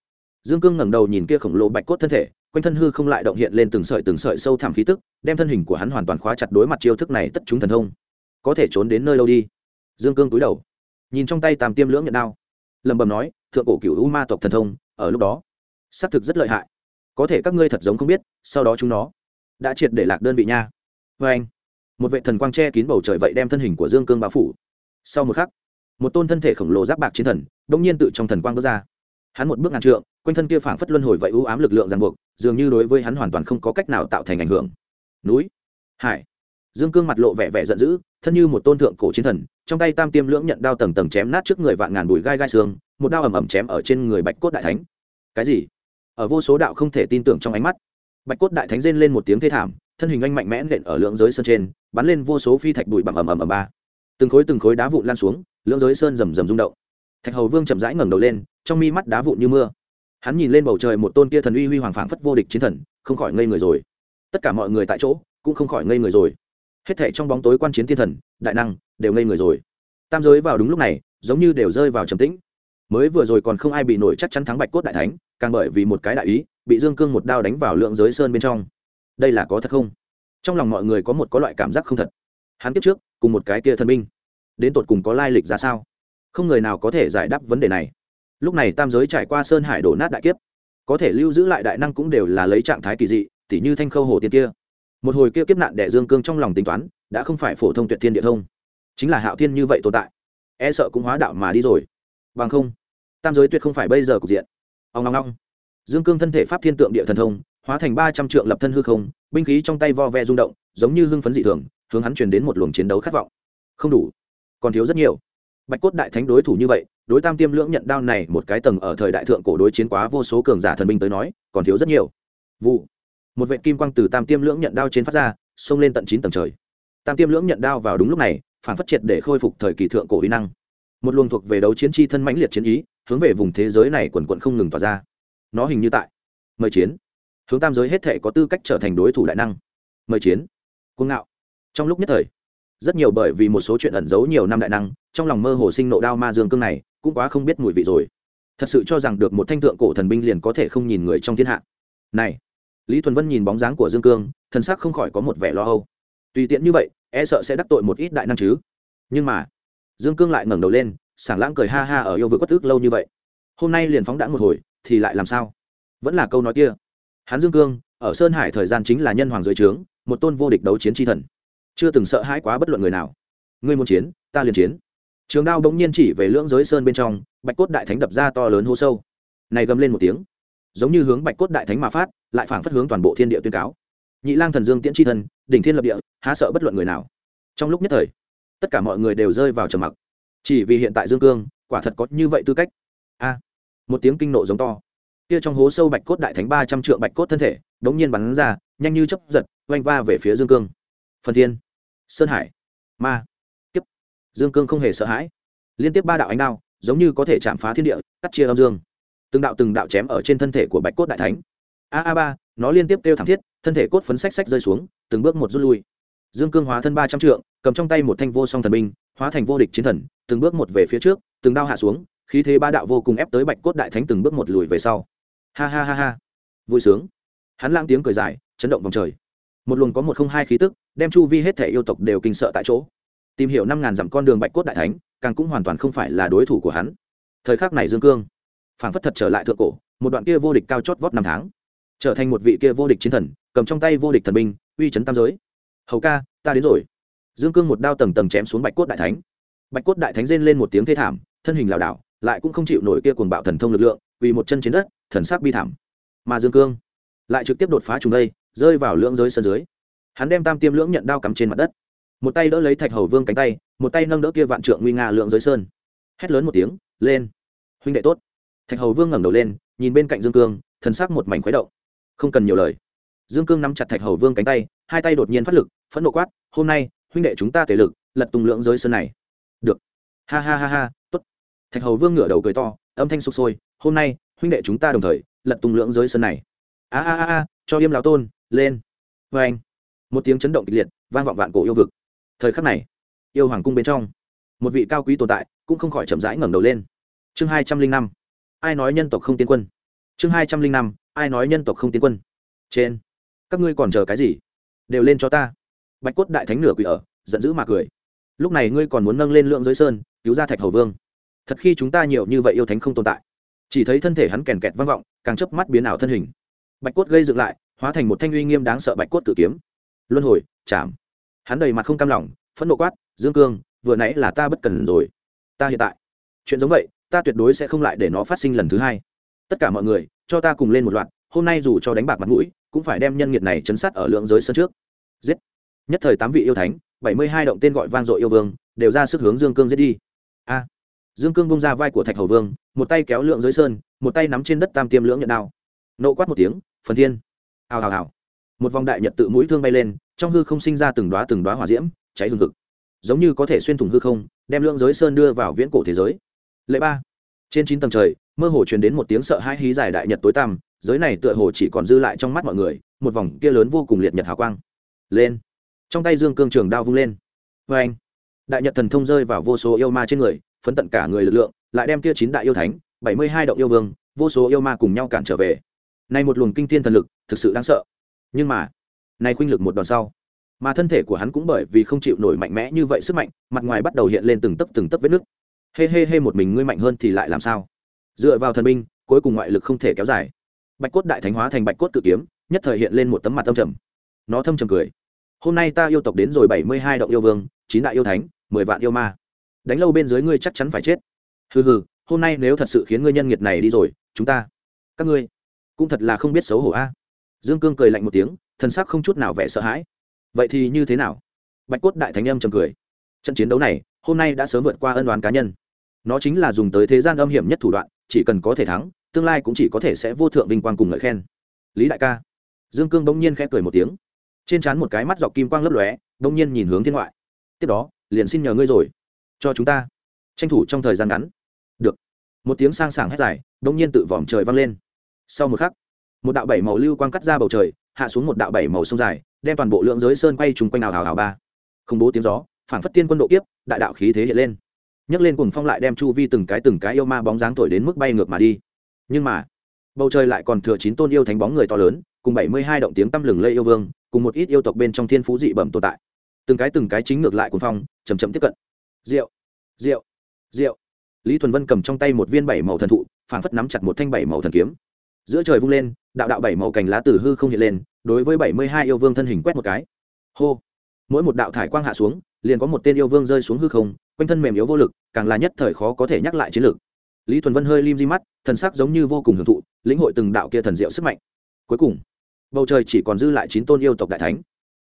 Dương cương ngẩng đầu nhìn kia khổng lồ bạch cốt thân thể quanh thân hư không lại động hiện lên từng sợi từng sợi sâu thẳm khí tức, đem thân hình của hắn hoàn toàn khóa chặt đối mặt chiêu thức này tất chúng thần thông. Có thể trốn đến nơi đâu đi? Dương cương cúi đầu, nhìn trong tay tam tiêm lưỡng nhận đao. Lẩm bẩm nói, thượng cổ cựu u ma tộc thần thông, ở lúc đó, xác thực rất lợi hại. Có thể các ngươi thật giống không biết, sau đó chúng nó đã triệt để lạc đơn vị nha. Vê anh, một vệ thần quang che kín bầu trời vậy đem thân hình của dương cương bao phủ. Sau một khắc, một tôn thân thể khổng lồ giáp bạc chiến thần đông nhiên tự trong thần quang bước ra. Hắn một bước ngàn trượng, quanh thân kia phảng phất luân hồi vậy ưu ám lực lượng ràng buộc dường như đối với hắn hoàn toàn không có cách nào tạo thành ảnh hưởng. Núi, hải. Dương cương mặt lộ vẻ vẻ giận dữ, thân như một tôn thượng cổ chiến thần, trong tay tam tiêm lưỡng nhận đao tầng tầng chém nát trước người vạn ngàn bụi gai gai xương, một đao ầm ầm chém ở trên người bạch cốt đại thánh. Cái gì? Ở vô số đạo không thể tin tưởng trong ánh mắt, bạch cốt đại thánh rên lên một tiếng thê thảm, thân hình anh mạnh mẽ nện ở lưỡng giới sơn trên, bắn lên vô số phi thạch bụi bặm ầm ầm ầm ba. Từng khối từng khối đá vụn lan xuống, lưỡng giới sơn rầm rầm rung động. Thạch hầu vương chậm rãi ngẩng đầu lên, trong mi mắt đá vụn như mưa hắn nhìn lên bầu trời một tôn kia thần uy huy hoàng phảng phất vô địch chiến thần, không khỏi ngây người rồi. Tất cả mọi người tại chỗ cũng không khỏi ngây người rồi. Hết thảy trong bóng tối quan chiến thiên thần, đại năng đều ngây người rồi. Tam giới vào đúng lúc này, giống như đều rơi vào trầm tĩnh. Mới vừa rồi còn không ai bị nổi chắc chắn thắng bạch cốt đại thánh, càng bởi vì một cái đại ý, bị dương cương một đao đánh vào lượng giới sơn bên trong. Đây là có thật không? Trong lòng mọi người có một có loại cảm giác không thật. Hắn kiếp trước, cùng một cái kia thần binh, đến tột cùng có lai lịch ra sao? Không người nào có thể giải đáp vấn đề này lúc này tam giới trải qua sơn hải đổ nát đại kiếp, có thể lưu giữ lại đại năng cũng đều là lấy trạng thái kỳ dị, tỉ như thanh khâu hồ tiên kia. Một hồi kia kiếp nạn đẻ dương cương trong lòng tính toán, đã không phải phổ thông tuyệt thiên địa thông, chính là hạo thiên như vậy tồn tại. E sợ cũng hóa đạo mà đi rồi. Bằng không, tam giới tuyệt không phải bây giờ cục diện. Ông long long dương cương thân thể pháp thiên tượng địa thần thông, hóa thành ba trăm trượng lập thân hư không, binh khí trong tay vo ve rung động, giống như hưng phấn dị thường, hướng hắn truyền đến một luồng chiến đấu khát vọng. Không đủ, còn thiếu rất nhiều. Bạch cốt đại thánh đối thủ như vậy đối tam tiêm lưỡng nhận đao này một cái tầng ở thời đại thượng cổ đối chiến quá vô số cường giả thần binh tới nói, còn thiếu rất nhiều. Vụ. Một vệ kim quang từ tam tiêm lưỡng nhận đao trên phát ra, xông lên tận chín tầng trời. Tam tiêm lưỡng nhận đao vào đúng lúc này, phản phát triệt để khôi phục thời kỳ thượng cổ uy năng. Một luồng thuộc về đấu chiến chi thân mãnh liệt chiến ý, hướng về vùng thế giới này quần quận không ngừng tỏa ra. Nó hình như tại mời chiến. Hướng tam giới hết thể có tư cách trở thành đối thủ đại năng. Mời chiến. Cuồng ngạo. Trong lúc nhất thời, rất nhiều bởi vì một số chuyện ẩn giấu nhiều năm đại năng, trong lòng mơ hồ sinh nộ đao ma dương cương này cũng quá không biết mùi vị rồi. Thật sự cho rằng được một thanh thượng cổ thần binh liền có thể không nhìn người trong thiên hạ. Này, lý thuần vân nhìn bóng dáng của dương cương, thần sắc không khỏi có một vẻ lo âu. Tùy tiện như vậy e sợ sẽ đắc tội một ít đại năng chứ. Nhưng mà, dương cương lại ngẩng đầu lên, sảng lãng cười ha ha ở yêu vực bất tức lâu như vậy. Hôm nay liền phóng đãng một hồi, thì lại làm sao? Vẫn là câu nói kia. Hắn dương cương, ở sơn hải thời gian chính là nhân hoàng dưới trướng, một tôn vô địch đấu chiến tri thần. Chưa từng sợ hãi quá bất luận người nào. Ngươi muốn chiến, ta liền chiến trường đao bỗng nhiên chỉ về lưỡng giới sơn bên trong, bạch cốt đại thánh đập ra to lớn hô sâu. Này gầm lên một tiếng, giống như hướng bạch cốt đại thánh mà phát, lại phảng phất hướng toàn bộ thiên địa tuyên cáo. Nhị lang thần dương tiễn tri thân, đỉnh thiên lập địa, há sợ bất luận người nào. Trong lúc nhất thời, tất cả mọi người đều rơi vào trầm mặc. Chỉ vì hiện tại dương cương, quả thật có như vậy tư cách. A, một tiếng kinh nộ giống to. Kia trong hố sâu bạch cốt đại thánh ba trăm triệu bạch cốt thân thể đống nhiên bắn ra, nhanh như chấp giật, oanh va về phía dương cương. Phần thiên, sơn hải, ma dương cương không hề sợ hãi. Liên tiếp ba đạo ánh đao, giống như có thể chạm phá thiên địa, cắt chia âm dương. Từng đạo từng đạo chém ở trên thân thể của bạch cốt đại thánh. A a ba, nó liên tiếp kêu thảm thiết, thân thể cốt phấn xách xách rơi xuống, từng bước một rút lui. Dương cương hóa thân ba trăm trượng, cầm trong tay một thanh vô song thần binh, hóa thành vô địch chiến thần, từng bước một về phía trước, từng đao hạ xuống, khí thế ba đạo vô cùng ép tới bạch cốt đại thánh từng bước một lùi về sau. Ha ha ha ha. Vui sướng. Hắn lang tiếng cười dài, chấn động vòng trời. Một luồng có một không hai khí tức, đem chu vi hết thể yêu tộc đều kinh sợ tại chỗ tìm hiểu năm ngàn dặm con đường bạch cốt đại thánh, càng cũng hoàn toàn không phải là đối thủ của hắn. Thời khắc này dương cương, phảng phất thật trở lại thượng cổ, một đoạn kia vô địch cao chót vót năm tháng, trở thành một vị kia vô địch chiến thần, cầm trong tay vô địch thần binh, uy chấn tam giới. Hầu ca, ta đến rồi. Dương cương một đao tầng tầng chém xuống bạch cốt đại thánh. Bạch cốt đại thánh rên lên một tiếng thê thảm, thân hình lảo đảo, lại cũng không chịu nổi kia cuồng bạo thần thông lực lượng, vì một chân trên đất, thần sắc bi thảm. Mà dương cương lại trực tiếp đột phá trùng đây, rơi vào lưỡng giới sân dưới. Hắn đem tam tiêm lưỡng nhận đao cắm trên mặt đất một tay đỡ lấy thạch hầu vương cánh tay, một tay nâng đỡ kia vạn trượng nguy nga lượng giới sơn. Hét lớn một tiếng, lên! Huynh đệ tốt! Thạch hầu vương ngẩng đầu lên, nhìn bên cạnh dương cương, thần sắc một mảnh khuấy động. Không cần nhiều lời. Dương cương nắm chặt thạch hầu vương cánh tay, hai tay đột nhiên phát lực, phẫn nộ quát, hôm nay, huynh đệ chúng ta thể lực, lật tung lượng giới sơn này. Được. Ha ha ha ha, tốt. Thạch hầu vương ngửa đầu cười to, âm thanh sục sôi, hôm nay, huynh đệ chúng ta đồng thời, lật tung lượng giới sơn này. A a a a, cho yêm lão tôn, lên. Vê anh một tiếng chấn động kịch liệt, vang vọng vạn cổ yêu vực thời khắc này, yêu hoàng cung bên trong, một vị cao quý tồn tại cũng không khỏi chậm rãi ngẩng đầu lên. Chương hai trăm linh năm, ai nói nhân tộc không tiến quân? Chương hai trăm linh năm, ai nói nhân tộc không tiến quân? Trên, các ngươi còn chờ cái gì? Đều lên cho ta. Bạch cốt đại thánh nửa quỷ ở, giận dữ mà cười. Lúc này ngươi còn muốn nâng lên lượng giới sơn, cứu ra thạch hầu vương. Thật khi chúng ta nhiều như vậy yêu thánh không tồn tại. Chỉ thấy thân thể hắn kèn kẹt vang vọng, càng chớp mắt biến ảo thân hình. Bạch cốt gây dựng lại, hóa thành một thanh uy nghiêm đáng sợ bạch cốt cử kiếm. Luân hồi, chạm hắn đầy mặt không cam lòng, phẫn nộ quát, dương cương, vừa nãy là ta bất cần rồi. Ta hiện tại, chuyện giống vậy, ta tuyệt đối sẽ không lại để nó phát sinh lần thứ hai. Tất cả mọi người, cho ta cùng lên một loạt, hôm nay dù cho đánh bạc mặt mũi, cũng phải đem nhân nghiệt này chấn sát ở lượng giới sân trước. Giết. Nhất thời tám vị yêu thánh, bảy mươi hai động tên gọi vang dội yêu vương, đều ra sức hướng dương cương giết đi. A. Dương cương bông ra vai của thạch hầu vương, một tay kéo lượng giới sơn, một tay nắm trên đất tam tiêm lưỡng nhận đao. Nộ quát một tiếng, phần thiên. Hào hào hào. Một vòng đại nhật tự mũi thương bay lên trong hư không sinh ra từng đoá từng đoá hỏa diễm, cháy hừng hực. Giống như có thể xuyên thủng hư không, đem lượng giới sơn đưa vào viễn cổ thế giới. Lệ ba. Trên chín tầng trời, mơ hồ truyền đến một tiếng sợ hãi hí dài đại nhật tối tăm, giới này tựa hồ chỉ còn dư lại trong mắt mọi người, một vòng kia lớn vô cùng liệt nhật hào quang. Lên. Trong tay dương cương trường đao vung lên. Vê anh, đại nhật thần thông rơi vào vô số yêu ma trên người, phấn tận cả người lực lượng, lại đem kia chín đại yêu thánh, bảy mươi hai động yêu vương, vô số yêu ma cùng nhau cản trở về. Nay một luồng kinh thiên thần lực thực sự đáng sợ. Nhưng mà nay khuynh lực một đòn sau. Mà thân thể của hắn cũng bởi vì không chịu nổi mạnh mẽ như vậy sức mạnh, mặt ngoài bắt đầu hiện lên từng tấc từng tấc vết nứt. Hê hê hê một mình ngươi mạnh hơn thì lại làm sao? Dựa vào thần binh, cuối cùng ngoại lực không thể kéo dài. Bạch cốt đại thánh hóa thành bạch cốt cự kiếm, nhất thời hiện lên một tấm mặt thâm trầm. Nó thâm trầm cười. Hôm nay ta yêu tộc đến rồi bảy mươi hai động yêu vương, chín đại yêu thánh, mười vạn yêu ma. Đánh lâu bên dưới ngươi chắc chắn phải chết. Hừ hừ, hôm nay nếu thật sự khiến ngươi nhân nghiệt này đi rồi, chúng ta, các ngươi cũng thật là không biết xấu hổ a. Dương cương cười lạnh một tiếng thân xác không chút nào vẻ sợ hãi. Vậy thì như thế nào? Bạch cốt đại thánh âm trầm cười. Trận chiến đấu này, hôm nay đã sớm vượt qua ân đoán cá nhân. Nó chính là dùng tới thế gian âm hiểm nhất thủ đoạn, chỉ cần có thể thắng, tương lai cũng chỉ có thể sẽ vô thượng vinh quang cùng ngợi khen. Lý đại ca. Dương cương bỗng nhiên khẽ cười một tiếng. Trên trán một cái mắt dọc kim quang lấp lóe, bỗng nhiên nhìn hướng thiên ngoại. Tiếp đó, liền xin nhờ ngươi rồi. Cho chúng ta. Tranh thủ trong thời gian ngắn. Được. Một tiếng sang sảng hét dài, bỗng nhiên tự vòm trời vang lên. Sau một khắc, một đạo bảy màu lưu quang cắt ra bầu trời hạ xuống một đạo bảy màu sông dài, đem toàn bộ lượng giới sơn quay trùng quanh nào hào hào ba. Không bố tiếng gió phản phất tiên quân độ kiếp, đại đạo khí thế hiện lên. Nhấc lên cùng phong lại đem chu vi từng cái từng cái yêu ma bóng dáng thổi đến mức bay ngược mà đi. Nhưng mà, bầu trời lại còn thừa chín tôn yêu thánh bóng người to lớn, cùng bảy mươi hai động tiếng tăm lừng lây yêu vương, cùng một ít yêu tộc bên trong thiên phú dị bẩm tồn tại. Từng cái từng cái chính ngược lại cùng phong chầm chậm tiếp cận. Rượu rượu rượu. Lý thuần vân cầm trong tay một viên bảy màu thần thụ, phảng phất nắm chặt một thanh bảy màu thần kiếm giữa trời vung lên, đạo đạo bảy màu cành lá từ hư không hiện lên, đối với bảy mươi hai yêu vương thân hình quét một cái. Hô! Mỗi một đạo thải quang hạ xuống, liền có một tên yêu vương rơi xuống hư không, quanh thân mềm yếu vô lực, càng là nhất thời khó có thể nhắc lại chiến lược. Lý thuần vân hơi lim di mắt, thần sắc giống như vô cùng hưởng thụ, lĩnh hội từng đạo kia thần diệu sức mạnh. Cuối cùng, bầu trời chỉ còn dư lại chín tôn yêu tộc đại thánh.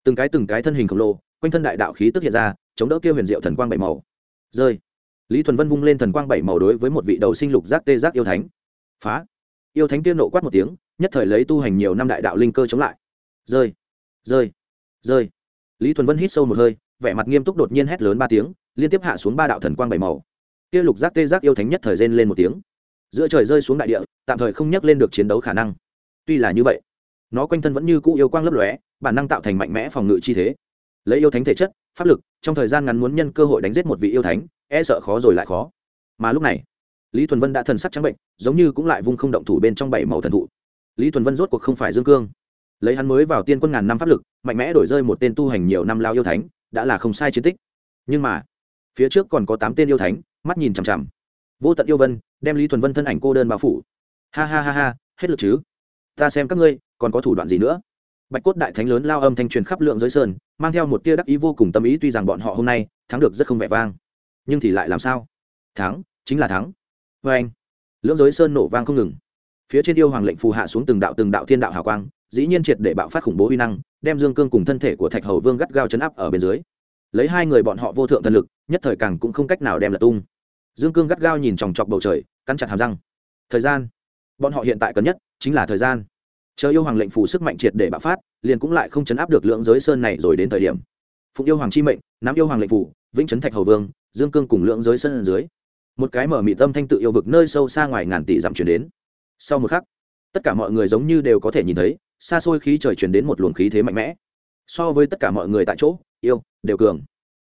Từng cái từng cái thân hình khổng lồ, quanh thân đại đạo khí tức hiện ra, chống đỡ kia huyền diệu thần quang bảy màu. Rơi! Lý thuần vân vung lên thần quang bảy màu đối với một vị đầu sinh lục giác tê giác yêu thánh. Phá! Yêu thánh tiên nộ quát một tiếng, nhất thời lấy tu hành nhiều năm đại đạo linh cơ chống lại. Rơi rơi rơi. Lý thuần vân hít sâu một hơi, vẻ mặt nghiêm túc đột nhiên hét lớn ba tiếng, liên tiếp hạ xuống ba đạo thần quang bảy màu. Kia lục giác tê giác yêu thánh nhất thời rên lên một tiếng. Giữa trời rơi xuống đại địa, tạm thời không nhắc lên được chiến đấu khả năng. Tuy là như vậy, nó quanh thân vẫn như cũ yêu quang lấp lóe, bản năng tạo thành mạnh mẽ phòng ngự chi thế. Lấy yêu thánh thể chất, pháp lực, trong thời gian ngắn muốn nhân cơ hội đánh giết một vị yêu thánh e sợ khó rồi lại khó. Mà lúc này lý thuần vân đã thần sắc trắng bệnh, giống như cũng lại vung không động thủ bên trong bảy màu thần thụ. Lý thuần vân rốt cuộc không phải dương cương. Lấy hắn mới vào tiên quân ngàn năm pháp lực, mạnh mẽ đổi rơi một tên tu hành nhiều năm lao yêu thánh, đã là không sai chiến tích. Nhưng mà, phía trước còn có tám tên yêu thánh, mắt nhìn chằm chằm. Vô tận yêu vân, đem lý thuần vân thân ảnh cô đơn bao phủ. Ha ha ha ha, hết lực chứ? Ta xem các ngươi, còn có thủ đoạn gì nữa? Bạch cốt đại thánh lớn lao âm thanh truyền khắp lượng giới sơn, mang theo một tia đắc ý vô cùng tâm ý, tuy rằng bọn họ hôm nay thắng được rất không vẻ vang, nhưng thì lại làm sao? Thắng, chính là thắng vê anh, lưỡng giới sơn nổ vang không ngừng. Phía trên yêu hoàng lệnh phù hạ xuống từng đạo từng đạo thiên đạo hào quang, dĩ nhiên triệt để bạo phát khủng bố uy năng, đem dương cương cùng thân thể của thạch hầu vương gắt gao chấn áp ở bên dưới. Lấy hai người bọn họ vô thượng thần lực, nhất thời càng cũng không cách nào đem lật tung. Dương cương gắt gao nhìn chòng chọc bầu trời, cắn chặt hàm răng. Thời gian. Bọn họ hiện tại cần nhất chính là thời gian. Chờ yêu hoàng lệnh phù sức mạnh triệt để bạo phát, liền cũng lại không chấn áp được lượng giới sơn này rồi đến thời điểm. Phụng yêu hoàng chi mệnh, nắm yêu hoàng lệnh phù, vĩnh chấn thạch hầu vương, dương cương cùng lượng giới sơn dưới một cái mở mị tâm thanh tự yêu vực nơi sâu xa ngoài ngàn tỷ dặm chuyển đến. Sau một khắc, tất cả mọi người giống như đều có thể nhìn thấy, xa xôi khí trời chuyển đến một luồng khí thế mạnh mẽ. So với tất cả mọi người tại chỗ, yêu, đều cường.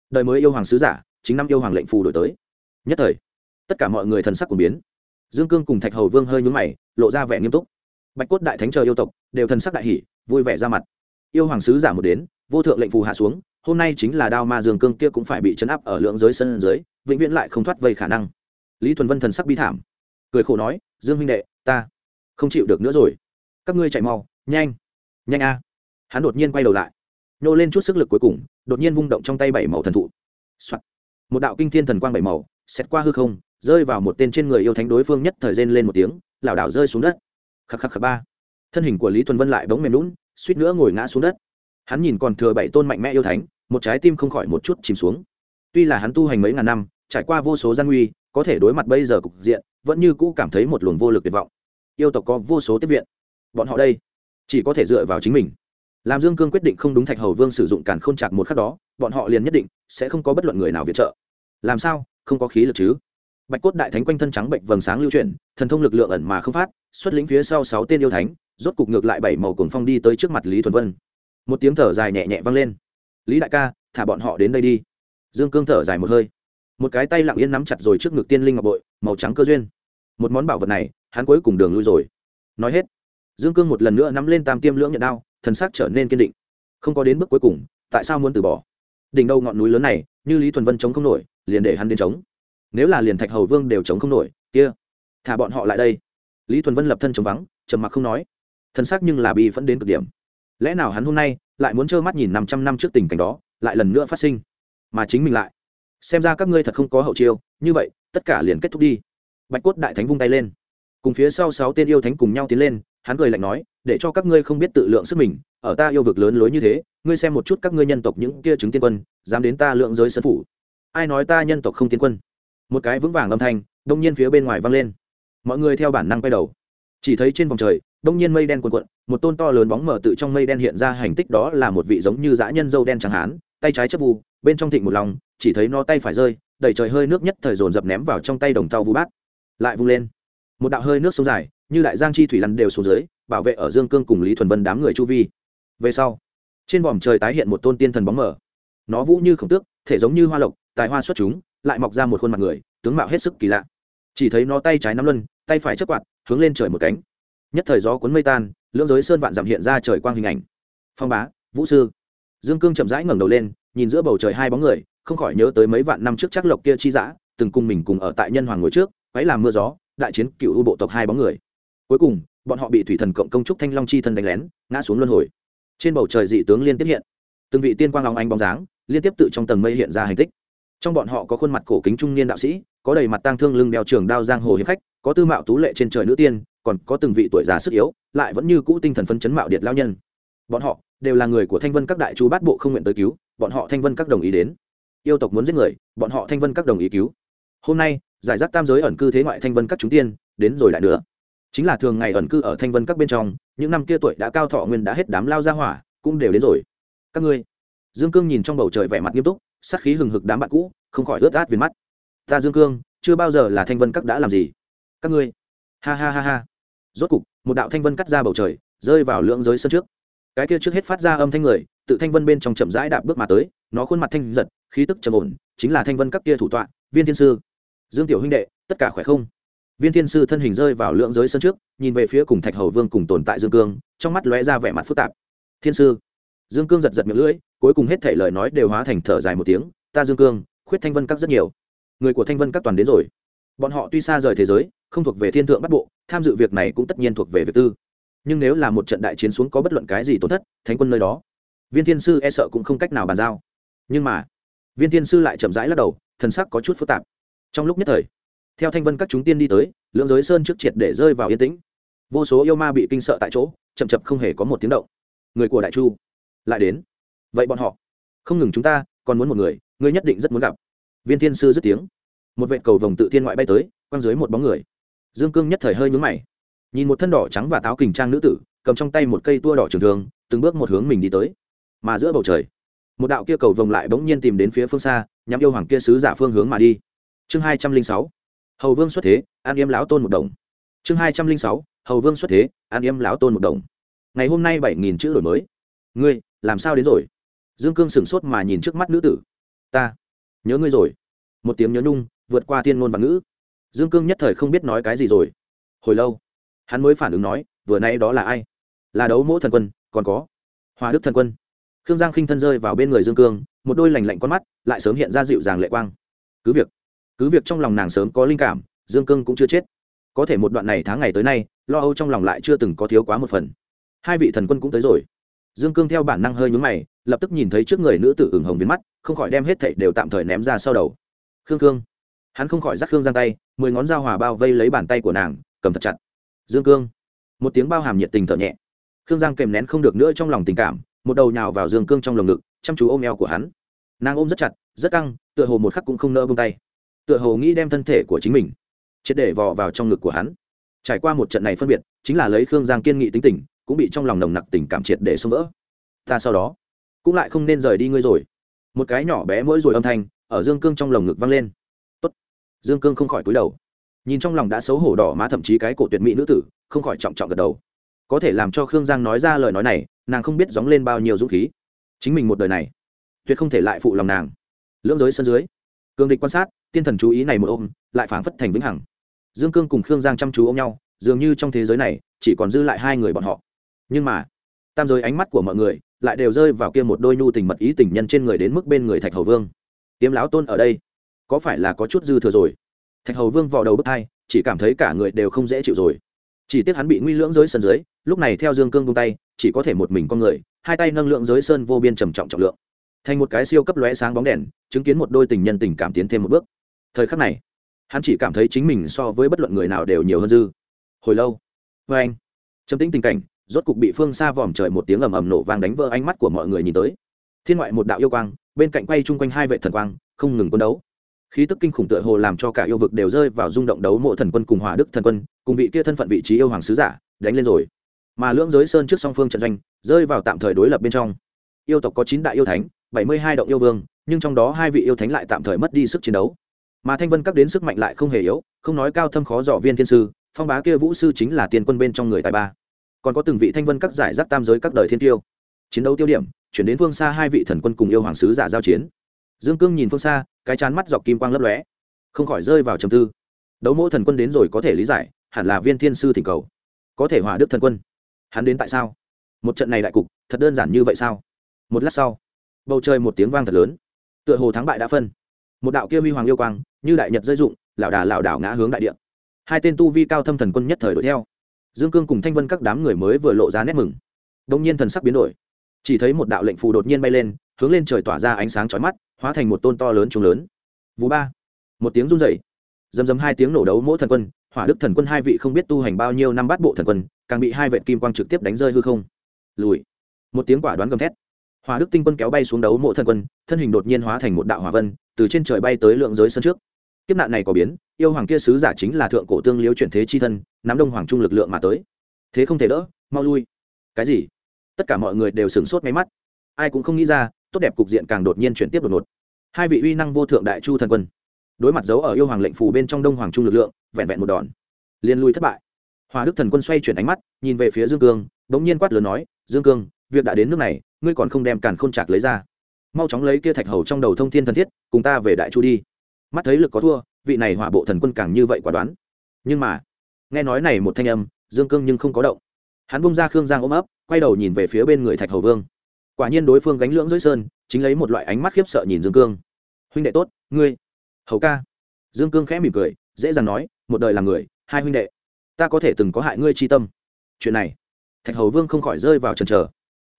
Đời mới yêu hoàng sứ giả, chính năm yêu hoàng lệnh phù đổi tới. Nhất thời, tất cả mọi người thần sắc của biến. Dương cương cùng thạch hầu vương hơi nhúng mày, lộ ra vẻ nghiêm túc. Bạch cốt đại thánh chờ yêu tộc, đều thần sắc đại hỷ vui vẻ ra mặt. Yêu hoàng sứ giả một đến, vô thượng lệnh phù hạ xuống, hôm nay chính là đao ma dương cương kia cũng phải bị chấn áp ở lượng giới sân dưới, vĩnh viễn lại không thoát vây khả năng lý thuần vân thần sắc bi thảm. Cười khổ nói, dương huynh đệ, ta không chịu được nữa rồi. Các ngươi chạy mau, nhanh nhanh a. Hắn đột nhiên quay đầu lại, nhô lên chút sức lực cuối cùng, đột nhiên vung động trong tay bảy màu thần thụ、Soạn. một đạo kinh thiên thần quang bảy màu xét qua hư không, rơi vào một tên trên người yêu thánh đối phương nhất thời rên lên một tiếng, lảo đảo rơi xuống đất. Khắc khắc khắc ba. Thân hình của lý thuần vân lại bỗng mềm lún, suýt nữa ngồi ngã xuống đất. Hắn nhìn còn thừa bảy tôn mạnh mẽ yêu thánh, một trái tim không khỏi một chút chìm xuống. Tuy là hắn tu hành mấy ngàn năm, trải qua vô số gian nguy có thể đối mặt bây giờ cục diện, vẫn như cũ cảm thấy một luồng vô lực tuyệt vọng. Yêu tộc có vô số tiếp viện. Bọn họ đây, chỉ có thể dựa vào chính mình. Làm dương cương quyết định không đúng thạch hầu vương sử dụng càn k h ô n chạc một khắc đó, bọn họ liền nhất định sẽ không có bất luận người nào viện trợ. Làm sao? Không có khí lực chứ? Bạch cốt đại thánh quanh thân trắng bệnh vầng sáng lưu chuyển, thần thông lực lượng ẩn mà không phát, xuất lĩnh phía sau sáu tên yêu thánh, rốt cục ngược lại bảy màu cuồng phong đi tới trước mặt lý thuần vân. Một tiếng thở dài nhẹ nhẹ vang lên. Lý đại ca, thả bọn họ đến đây đi. Dương cương thở dài một hơi một cái tay lặng yên nắm chặt rồi trước ngực tiên linh ngọc bội, màu trắng cơ duyên. Một món bảo vật này, hắn cuối cùng đường lui rồi. Nói hết, dương cương một lần nữa nắm lên tam tiêm lưỡng nhận đao, thần sắc trở nên kiên định. Không có đến bước cuối cùng, tại sao muốn từ bỏ? Đỉnh đầu ngọn núi lớn này, như lý thuần vân chống không nổi, liền để hắn đến chống. Nếu là liền thạch hầu vương đều chống không nổi, kia, thả bọn họ lại đây. Lý thuần vân lập thân chống vắng, trầm mặc không nói. Thân xác nhưng là bi vẫn đến cực điểm. Lẽ nào hắn hôm nay lại muốn trơ mắt nhìn năm trăm năm trước tình cảnh đó, lại lần nữa phát sinh? Mà chính mình lại xem ra các ngươi thật không có hậu chiêu, như vậy, tất cả liền kết thúc đi. Bạch cốt đại thánh vung tay lên. Cùng phía sau sáu tên yêu thánh cùng nhau tiến lên, hắn cười lạnh nói, để cho các ngươi không biết tự lượng sức mình, ở ta yêu vực lớn lối như thế, ngươi xem một chút các ngươi nhân tộc những kia chứng tiên quân, dám đến ta lượng giới sân phủ. Ai nói ta nhân tộc không tiên quân? Một cái vững vàng âm thanh, đông nhiên phía bên ngoài vang lên. Mọi người theo bản năng quay đầu. Chỉ thấy trên vòng trời, đông nhiên mây đen cuộn cuộn, một tôn to lớn bóng mở tự trong mây đen hiện ra, hành tích đó là một vị giống như dã nhân dâu đen chẳng hán, tay trái chấp vu, bên trong thịnh một lòng chỉ thấy nó tay phải rơi đẩy trời hơi nước nhất thời dồn dập ném vào trong tay đồng tàu vu bát. Lại vung lên. Một đạo hơi nước sông dài, như đại giang chi thủy lăn đều xuống dưới, bảo vệ ở dương cương cùng lý thuần vân đám người chu vi. Về sau, trên vòm trời tái hiện một tôn tiên thần bóng mở nó vũ như khổng tước, thể giống như hoa lộc, tài hoa xuất chúng, lại mọc ra một khuôn mặt người, tướng mạo hết sức kỳ lạ. Chỉ thấy nó tay trái nắm luân, tay phải chất quạt, hướng lên trời một cánh. Nhất thời gió cuốn mây tan, lưỡng giới sơn vạn dặm hiện ra trời quang hình ảnh. Phong bá, vũ sư. Dương cương chậm rãi ngẩng đầu lên, nhìn giữa bầu trời hai bóng người không khỏi nhớ tới mấy vạn năm trước chắc lộc kia chi dã, từng cùng mình cùng ở tại nhân hoàng ngồi trước, quấy làm mưa gió, đại chiến cựu u bộ tộc hai bóng người. Cuối cùng, bọn họ bị thủy thần cộng công trúc thanh long chi thân đánh lén, ngã xuống luân hồi. Trên bầu trời dị tướng liên tiếp hiện. Từng vị tiên quang long anh bóng dáng, liên tiếp tự trong tầng mây hiện ra hành tích. Trong bọn họ có khuôn mặt cổ kính trung niên đạo sĩ, có đầy mặt tang thương lưng đeo trường đao giang hồ hiệp khách, có tư mạo tú lệ trên trời nữ tiên, còn có từng vị tuổi già sức yếu, lại vẫn như cũ tinh thần phấn chấn mạo điệt lao nhân. Bọn họ đều là người của thanh vân các đại chú bát bộ không nguyện tới cứu, bọn họ thanh vân các đồng ý đến yêu tộc muốn giết người, bọn họ thanh vân các đồng ý cứu. Hôm nay, giải rác tam giới ẩn cư thế ngoại thanh vân các chúng tiên, đến rồi lại nữa chính là thường ngày ẩn cư ở thanh vân các bên trong, những năm kia tuổi đã cao thọ nguyên đã hết đám lao ra hỏa, cũng đều đến rồi. Các ngươi. Dương cương nhìn trong bầu trời vẻ mặt nghiêm túc, sát khí hừng hực đám bạn cũ, không khỏi ướt át viền mắt. Ta dương cương, chưa bao giờ là thanh vân các đã làm gì? Các ngươi. Ha ha ha ha. Rốt cục, một đạo thanh vân cắt ra bầu trời, rơi vào lưỡng giới sân trước. Cái kia trước hết phát ra âm thanh người tự thanh vân bên trong chậm rãi đạp bước mà tới, nó khuôn mặt thanh giật, khí tức trầm ổn, chính là thanh vân các kia thủ tọa, viên thiên sư. Dương tiểu huynh đệ, tất cả khỏe không? Viên thiên sư thân hình rơi vào lưỡng giới sân trước, nhìn về phía cùng thạch hầu vương cùng tồn tại dương cương, trong mắt lóe ra vẻ mặt phức tạp. Thiên sư. Dương cương giật giật miệng lưỡi, cuối cùng hết thể lời nói đều hóa thành thở dài một tiếng, ta dương cương, khuyết thanh vân các rất nhiều. Người của thanh vân các toàn đến rồi. Bọn họ tuy xa rời thế giới, không thuộc về thiên thượng bắt bộ, tham dự việc này cũng tất nhiên thuộc về việc tư. Nhưng nếu là một trận đại chiến xuống có bất luận cái gì tổn thất, thánh quân nơi đó viên thiên sư e sợ cũng không cách nào bàn giao. Nhưng mà, viên thiên sư lại chậm rãi lắc đầu, thần sắc có chút phức tạp. Trong lúc nhất thời, theo thanh vân các chúng tiên đi tới, lưỡng giới sơn trước triệt để rơi vào yên tĩnh. Vô số yêu ma bị kinh sợ tại chỗ, chậm chậm không hề có một tiếng động. Người của đại chu, lại đến. Vậy bọn họ, không ngừng chúng ta, còn muốn một người, ngươi nhất định rất muốn gặp. Viên thiên sư dứt tiếng. Một vệ cầu vồng tự thiên ngoại bay tới, quăng dưới một bóng người. Dương cương nhất thời hơi nhúng mày. Nhìn một thân đỏ trắng và táo kình trang nữ tử, cầm trong tay một cây tua đỏ trường thường từng bước một hướng mình đi tới mà giữa bầu trời, một đạo kia cầu vồng lại bỗng nhiên tìm đến phía phương xa, nhắm yêu hoàng kia sứ giả phương hướng mà đi. Chương hai trăm linh sáu, hầu vương xuất thế, an yêm lão tôn một đồng. Chương hai trăm linh sáu, hầu vương xuất thế, an yêm lão tôn một đồng. Ngày hôm nay bảy nghìn chữ đổi mới. Ngươi, làm sao đến rồi? Dương cương sửng sốt mà nhìn trước mắt nữ tử. Ta, nhớ ngươi rồi. Một tiếng nhớ nhung, vượt qua thiên ngôn và ngữ. Dương cương nhất thời không biết nói cái gì rồi. Hồi lâu, hắn mới phản ứng nói, vừa nay đó là ai? Là đấu mỗ thần quân, còn có hòa đức thần quân khương giang khinh thân rơi vào bên người dương cương, một đôi lành lạnh con mắt lại sớm hiện ra dịu dàng lệ quang. Cứ việc cứ việc trong lòng nàng sớm có linh cảm, dương cương cũng chưa chết. Có thể một đoạn này tháng ngày tới nay, lo âu trong lòng lại chưa từng có thiếu quá một phần. Hai vị thần quân cũng tới rồi. Dương cương theo bản năng hơi nhúng mày, lập tức nhìn thấy trước người nữ tử ửng hồng viên mắt, không khỏi đem hết thảy đều tạm thời ném ra sau đầu. Khương cương. Hắn không khỏi dắt khương giang tay, mười ngón dao hòa bao vây lấy bàn tay của nàng, cầm thật chặt. Dương cương. Một tiếng bao hàm nhiệt tình thở nhẹ. Khương giang kèm nén không được nữa trong lòng tình cảm một đầu nhào vào dương cương trong lồng ngực, chăm chú ôm eo của hắn. Nàng ôm rất chặt, rất căng, tựa hồ một khắc cũng không nỡ bông tay. Tựa hồ nghĩ đem thân thể của chính mình triệt để vò vào trong ngực của hắn. Trải qua một trận này phân biệt, chính là lấy khương giang kiên nghị tính tình, cũng bị trong lòng nồng nặc tình cảm triệt để xông vỡ. Ta sau đó cũng lại không nên rời đi ngươi rồi. Một cái nhỏ bé mỗi rồi âm thanh ở dương cương trong lồng ngực vang lên. Tốt. dương cương không khỏi cúi đầu. Nhìn trong lòng đã xấu hổ đỏ má thậm chí cái cổ tuyệt mỹ nữ tử, không khỏi trọng trọng gật đầu có thể làm cho khương giang nói ra lời nói này, nàng không biết dóng lên bao nhiêu dũng khí. Chính mình một đời này, tuyệt không thể lại phụ lòng nàng. Lưỡng giới sân dưới cương địch quan sát, tiên thần chú ý này một ôm, lại phảng phất thành vĩnh hằng. Dương cương cùng khương giang chăm chú ôm nhau, dường như trong thế giới này, chỉ còn dư lại hai người bọn họ. Nhưng mà, tam giới ánh mắt của mọi người lại đều rơi vào kia một đôi nhu tình mật ý tình nhân trên người đến mức bên người thạch hầu vương. Tiêm lão tôn ở đây, có phải là có chút dư thừa rồi? Thạch hầu vương vào đầu bức hai chỉ cảm thấy cả người đều không dễ chịu rồi chỉ tiếc hắn bị nguy lưỡng giới sơn dưới, lúc này theo dương cương tung tay, chỉ có thể một mình con người, hai tay nâng lượng giới sơn vô biên trầm trọng trọng lượng. Thành một cái siêu cấp lóe sáng bóng đèn, chứng kiến một đôi tình nhân tình cảm tiến thêm một bước. Thời khắc này, hắn chỉ cảm thấy chính mình so với bất luận người nào đều nhiều hơn dư. Hồi lâu vê anh, trầm tĩnh tình cảnh, rốt cục bị phương xa vòm trời một tiếng ầm ầm nổ vang đánh vỡ ánh mắt của mọi người nhìn tới. Thiên ngoại một đạo yêu quang, bên cạnh quay chung quanh hai vệ thần quang, không ngừng quân đấu khí tức kinh khủng tựa hồ làm cho cả yêu vực đều rơi vào rung động đấu mộ thần quân cùng hỏa đức thần quân, cùng vị kia thân phận vị trí yêu hoàng sứ giả, đánh lên rồi. Mà lưỡng giới sơn trước song phương trận doanh, rơi vào tạm thời đối lập bên trong. Yêu tộc có chín đại yêu thánh, bảy mươi hai động yêu vương, nhưng trong đó hai vị yêu thánh lại tạm thời mất đi sức chiến đấu. Mà thanh vân các đến sức mạnh lại không hề yếu, không nói cao thâm khó dò viên thiên sư, phong bá kia vũ sư chính là tiền quân bên trong người tài ba. Còn có từng vị thanh vân các giải rác tam giới các đời thiên tiêu. Chiến đấu tiêu điểm, chuyển đến phương xa hai vị thần quân cùng yêu hoàng sứ giả giao chiến dương cương nhìn phương xa, cái chán mắt dọc kim quang lấp lóe. Không khỏi rơi vào trầm tư. Đấu mỗ thần quân đến rồi có thể lý giải, hẳn là viên thiên sư thỉnh cầu. Có thể hòa đức thần quân. Hắn đến tại sao? Một trận này đại cục, thật đơn giản như vậy sao? Một lát sau, bầu trời một tiếng vang thật lớn. Tựa hồ thắng bại đã phân. Một đạo kia huy hoàng yêu quang, như đại nhật rơi dụng lảo đà lảo đảo ngã hướng đại địa. Hai tên tu vi cao thâm thần quân nhất thời đuổi theo. Dương cương cùng thanh vân các đám người mới vừa lộ ra nét mừng. Đông nhiên thần sắc biến đổi. Chỉ thấy một đạo lệnh phù đột nhiên bay lên hướng lên trời tỏa ra ánh sáng chói mắt, hóa thành một tôn to lớn trùng lớn. Vũ ba. Một tiếng run rẩy. Dầm dầm hai tiếng nổ đấu mỗi thần quân, hỏa đức thần quân hai vị không biết tu hành bao nhiêu năm bát bộ thần quân, càng bị hai vệ kim quang trực tiếp đánh rơi hư không. Lùi. Một tiếng quả đoán gầm thét. Hỏa đức tinh quân kéo bay xuống đấu mộ thần quân, thân hình đột nhiên hóa thành một đạo hỏa vân, từ trên trời bay tới lượng giới sân trước. Kiếp nạn này có biến, yêu hoàng kia sứ giả chính là thượng cổ tương liếu chuyển thế chi thân, nắm đông hoàng trung lực lượng mà tới. Thế không thể đỡ, mau lui. Cái gì? Tất cả mọi người đều sửng sốt máy mắt. Ai cũng không nghĩ ra tốt đẹp cục diện càng đột nhiên chuyển tiếp đột ngột. Hai vị uy năng vô thượng đại chu thần quân, đối mặt dấu ở yêu hoàng lệnh phù bên trong đông hoàng trung lực lượng, vẹn vẹn một đòn liên lui thất bại. Hòa đức thần quân xoay chuyển ánh mắt, nhìn về phía dương cương đ ỗ n g nhiên quát lớn nói, dương cương, việc đã đến nước này, ngươi còn không đem càn khôn chạc lấy ra. Mau chóng lấy kia thạch hầu trong đầu thông thiên thần thiết, cùng ta về đại chu đi. Mắt thấy lực có thua, vị này hỏa bộ thần quân càng như vậy quả đoán. Nhưng mà, nghe nói này một thanh âm, dương cương nhưng không có động. Hắn bung ra khương giang ôm ấp, quay đầu nhìn về phía bên người thạch hầu vương quả nhiên đối phương gánh lưỡng dưới sơn, chính lấy một loại ánh mắt khiếp sợ nhìn dương cương. Huynh đệ tốt, ngươi, hầu ca. Dương cương khẽ mỉm cười, dễ dàng nói, một đời là người, hai huynh đệ. Ta có thể từng có hại ngươi chi tâm. Chuyện này, thạch hầu vương không khỏi rơi vào trần trờ.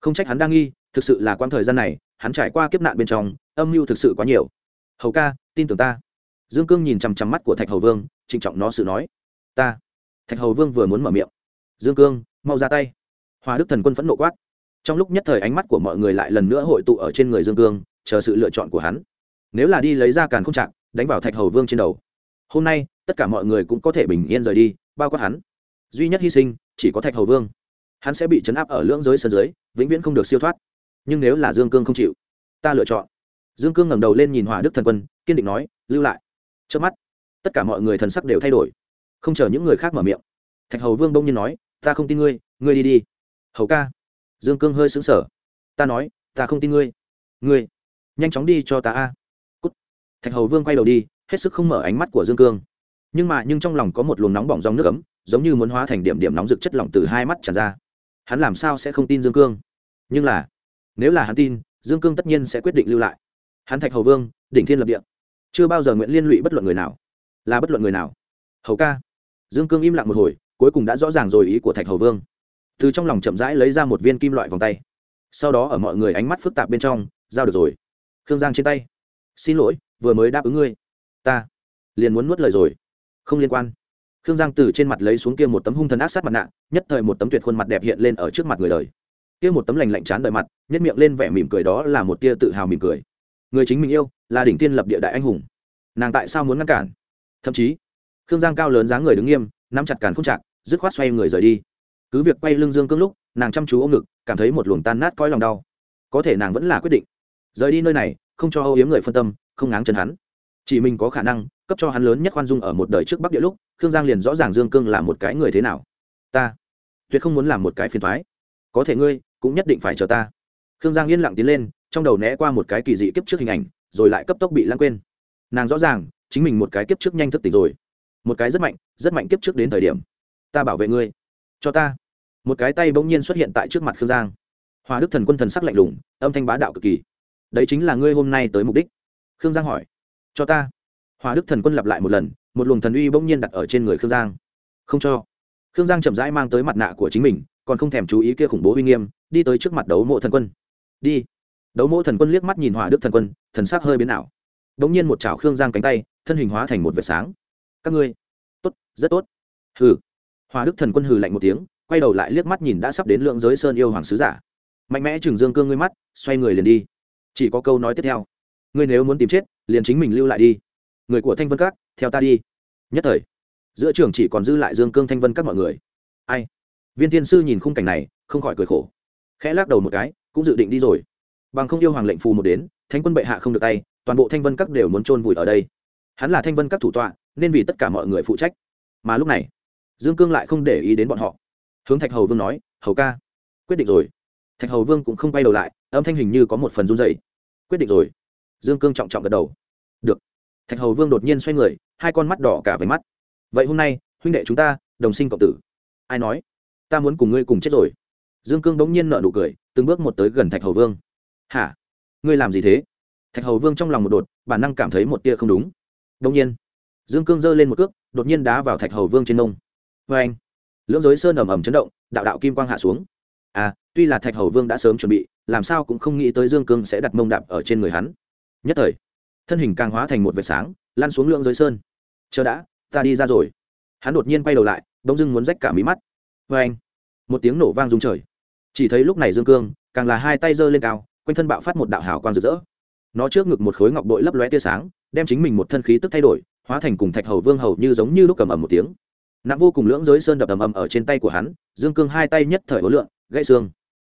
Không trách hắn đang nghi, thực sự là quãng thời gian này, hắn trải qua kiếp nạn bên trong, âm mưu thực sự quá nhiều. Hầu ca, tin tưởng ta. Dương cương nhìn chằm chằm mắt của thạch hầu vương, trịnh trọng nó sự nói, ta. Thạch hầu vương vừa muốn mở miệng. Dương cương, mau ra tay. Hòa đức thần quân phẫn nộ quát trong lúc nhất thời ánh mắt của mọi người lại lần nữa hội tụ ở trên người dương cương, chờ sự lựa chọn của hắn. Nếu là đi lấy ra càn không chạc đánh vào thạch hầu vương trên đầu, hôm nay, tất cả mọi người cũng có thể bình yên rời đi, bao quát hắn. Duy nhất hy sinh, chỉ có thạch hầu vương. Hắn sẽ bị chấn áp ở lưỡng giới sân dưới vĩnh viễn không được siêu thoát. Nhưng nếu là dương cương không chịu, ta lựa chọn. Dương cương ngẩng đầu lên nhìn hỏa đức thần quân, kiên định nói, lưu lại. Trước mắt, tất cả mọi người thần sắc đều thay đổi. Không chờ những người khác mở miệng, thạch hầu vương đông nhiên nói, ta không tin ngươi ngươi đi đi. Hầu ca dương cương hơi xứng sở ta nói, ta không tin ngươi. Ngươi, nhanh chóng đi cho ta a. Cút. Thạch hầu vương quay đầu đi, hết sức không mở ánh mắt của dương cương. Nhưng mà, nhưng trong lòng có một luồng nóng bỏng dòng nước ấm, giống như muốn hóa thành điểm điểm nóng rực chất lỏng từ hai mắt tràn ra. Hắn làm sao sẽ không tin dương cương? Nhưng là, nếu là hắn tin, dương cương tất nhiên sẽ quyết định lưu lại. Hắn thạch hầu vương, đỉnh thiên lập địa. Chưa bao giờ nguyện liên lụy bất luận người nào. Là bất luận người nào. Hầu ca. Dương cương im lặng một hồi, cuối cùng đã rõ ràng rồi ý của thạch hầu vương từ trong lòng chậm rãi lấy ra một viên kim loại vòng tay. Sau đó ở mọi người ánh mắt phức tạp bên trong, giao được rồi. Khương giang trên tay. Xin lỗi, vừa mới đáp ứng ngươi. Ta liền muốn nuốt lời rồi. Không liên quan. Khương giang từ trên mặt lấy xuống kia một tấm hung thần ác sát mặt nạ, nhất thời một tấm tuyệt khuôn mặt đẹp hiện lên ở trước mặt người đời. Kia một tấm lành lạnh chán đời mặt nhất miệng lên vẻ mỉm cười đó là một tia tự hào mỉm cười. Người chính mình yêu, là đỉnh tiên lập địa đại anh hùng. Nàng tại sao muốn ngăn cản? Thậm chí, khương giang cao lớn dáng người đứng nghiêm, nắm chặt càn không chặt dứt khoát xoay người rời đi cứ việc quay lưng dương cương lúc, nàng chăm chú ôm ngực, cảm thấy một luồng tan nát coi lòng đau. Có thể nàng vẫn là quyết định. Rời đi nơi này, không cho âu yếm người phân tâm, không ngáng chân hắn. Chỉ mình có khả năng, cấp cho hắn lớn nhất khoan dung ở một đời trước bắc địa lúc, khương giang liền rõ ràng dương cương là một cái người thế nào. Ta, tuyệt không muốn làm một cái phiền thoái có thể ngươi, cũng nhất định phải chờ ta. Khương giang yên lặng tiến lên, trong đầu né qua một cái kỳ dị kiếp trước hình ảnh, rồi lại cấp tốc bị lãng quên. Nàng rõ ràng, chính mình một cái kiếp trước nhanh thức tỉnh rồi. Một cái rất mạnh rất mạnh kiếp trước đến thời điểm. Ta bảo vệ ngươi. Cho ta một cái tay bỗng nhiên xuất hiện tại trước mặt khương giang. Hòa đức thần quân thần sắc lạnh lùng, âm thanh bá đạo cực kỳ. Đấy chính là ngươi hôm nay tới mục đích. Khương giang hỏi. Cho ta. Hòa đức thần quân lặp lại một lần, một luồng thần uy bỗng nhiên đặt ở trên người khương giang. Không cho. Khương giang chậm rãi mang tới mặt nạ của chính mình, còn không thèm chú ý kia khủng bố uy nghiêm, đi tới trước mặt đấu mộ thần quân. Đi. Đấu mộ thần quân liếc mắt nhìn hòa đức thần quân, thần sắc hơi biến ảo. Bỗng nhiên một chảo khương giang cánh tay, thân hình hóa thành một vệt sáng. Các ngươi. Tốt, rất tốt. Hừ. Hòa đức thần quân hừ lạnh một tiếng quay đầu lại liếc mắt nhìn đã sắp đến lượng giới sơn yêu hoàng sứ giả. Mạnh mẽ trừng dương cương ngươi mắt, xoay người liền đi. Chỉ có câu nói tiếp theo. Ngươi nếu muốn tìm chết, liền chính mình lưu lại đi. Người của thanh vân các, theo ta đi. Nhất thời, giữa trường chỉ còn dư lại dương cương thanh vân các mọi người. Ai? Viên thiên sư nhìn khung cảnh này, không khỏi cười khổ. Khẽ lắc đầu một cái, cũng dự định đi rồi. Bằng không yêu hoàng lệnh phù một đến, thánh quân bệ hạ không được tay, toàn bộ thanh vân các đều muốn chôn vùi ở đây. Hắn là thanh vân các thủ tọa, nên vì tất cả mọi người phụ trách. Mà lúc này, dương cương lại không để ý đến bọn họ hướng thạch hầu vương nói, hầu ca, quyết định rồi. Thạch hầu vương cũng không quay đầu lại, âm thanh hình như có một phần run dày quyết định rồi. Dương cương trọng trọng gật đầu. Được. Thạch hầu vương đột nhiên xoay người, hai con mắt đỏ cả về mắt. Vậy hôm nay, huynh đệ chúng ta, đồng sinh cộng tử. Ai nói? Ta muốn cùng ngươi cùng chết rồi. Dương cương bỗng nhiên nợ nụ cười, từng bước một tới gần thạch hầu vương. Hả? Ngươi làm gì thế? Thạch hầu vương trong lòng một đột, bản năng cảm thấy một tia không đúng. Đông nhiên, dương cương giơ lên một cước, đột nhiên đá vào thạch hầu vương trên nông vê anh lưỡng giới sơn ầm ầm chấn động, đạo đạo kim quang hạ xuống. À tuy là thạch hầu vương đã sớm chuẩn bị, làm sao cũng không nghĩ tới dương cương sẽ đặt mông đạp ở trên người hắn. Nhất thời, thân hình càng hóa thành một vệt sáng lan xuống lưỡng giới sơn. Chờ đã, ta đi ra rồi. Hắn đột nhiên quay đầu lại đông dưng muốn rách cả mí mắt. Vê anh. Một tiếng nổ vang rung trời. Chỉ thấy lúc này dương cương, càng là hai tay giơ lên cao, quanh thân bạo phát một đạo hào quang rực rỡ. Nó trước ngực một khối ngọc bội lấp lóe tia sáng, đem chính mình một thân khí tức thay đổi, hóa thành cùng thạch hầu vương hầu như giống như lúc cầm ầm một tiếng nặng vô cùng lưỡng giới sơn đập ầm ầm ở trên tay của hắn, dương cương hai tay nhất thời ố lượng gãy xương.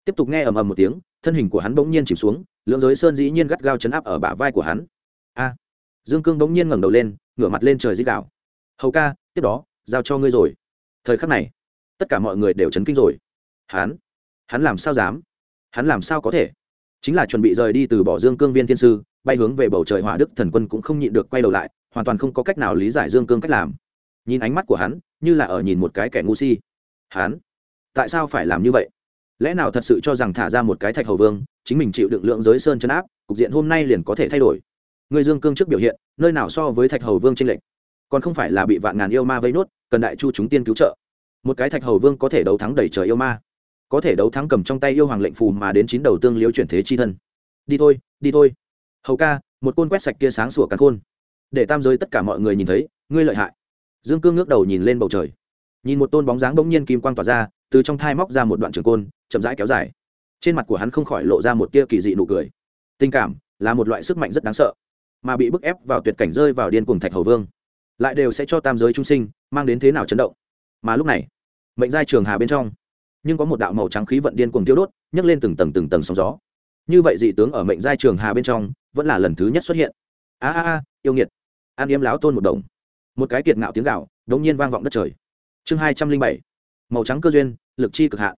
Tiếp tục nghe ầm ầm một tiếng, thân hình của hắn bỗng nhiên chìm xuống, lưỡng giới sơn dĩ nhiên gắt gao chấn áp ở bả vai của hắn. A! Dương cương bỗng nhiên ngẩng đầu lên, ngửa mặt lên trời dích đạo hầu ca, tiếp đó, giao cho ngươi rồi. Thời khắc này, tất cả mọi người đều chấn kinh rồi. Hắn hắn làm sao dám? Hắn làm sao có thể? Chính là chuẩn bị rời đi từ bỏ dương cương viên thiên sư, bay hướng về bầu trời hỏa đức thần quân cũng không nhịn được quay đầu lại, hoàn toàn không có cách nào lý giải dương cương cách làm nhìn ánh mắt của hắn, như là ở nhìn một cái kẻ ngu si. Hắn, tại sao phải làm như vậy? Lẽ nào thật sự cho rằng thả ra một cái thạch hầu vương, chính mình chịu đựng lượng giới sơn chấn áp, cục diện hôm nay liền có thể thay đổi? Người dương cương trước biểu hiện, nơi nào so với thạch hầu vương tranh lệch? Còn không phải là bị vạn ngàn yêu ma vây nốt, cần đại chu chúng tiên cứu trợ. Một cái thạch hầu vương có thể đấu thắng đầy trời yêu ma, có thể đấu thắng cầm trong tay yêu hoàng lệnh phù mà đến chín đầu tương liếu chuyển thế chi thân. Đi thôi đi thôi. Hầu ca, một côn quét sạch kia sáng sủa cắn khôn. Để tam giới tất cả mọi người nhìn thấy, ngươi lợi hại dương cương ngước đầu nhìn lên bầu trời. Nhìn một tôn bóng dáng bỗng nhiên kim quang tỏa ra, từ trong thai móc ra một đoạn trường côn, chậm rãi kéo dài. Trên mặt của hắn không khỏi lộ ra một tia kỳ dị nụ cười. Tình cảm là một loại sức mạnh rất đáng sợ, mà bị bức ép vào tuyệt cảnh rơi vào điên cuồng thạch hầu vương, lại đều sẽ cho tam giới trung sinh mang đến thế nào chấn động. Mà lúc này, mệnh giai trường hà bên trong, nhưng có một đạo màu trắng khí vận điên cuồng tiêu đốt, nhấc lên từng tầng từng tầng sóng gió. Như vậy dị tướng ở mệnh giai trường hà bên trong, vẫn là lần thứ nhất xuất hiện. A a a, yêu nghiệt. An yếm láo tôn một đồng một cái kiệt ngạo tiếng gạo đống nhiên vang vọng đất trời. Chương hai trăm linh bảy, màu trắng cơ duyên, lực chi cực hạn.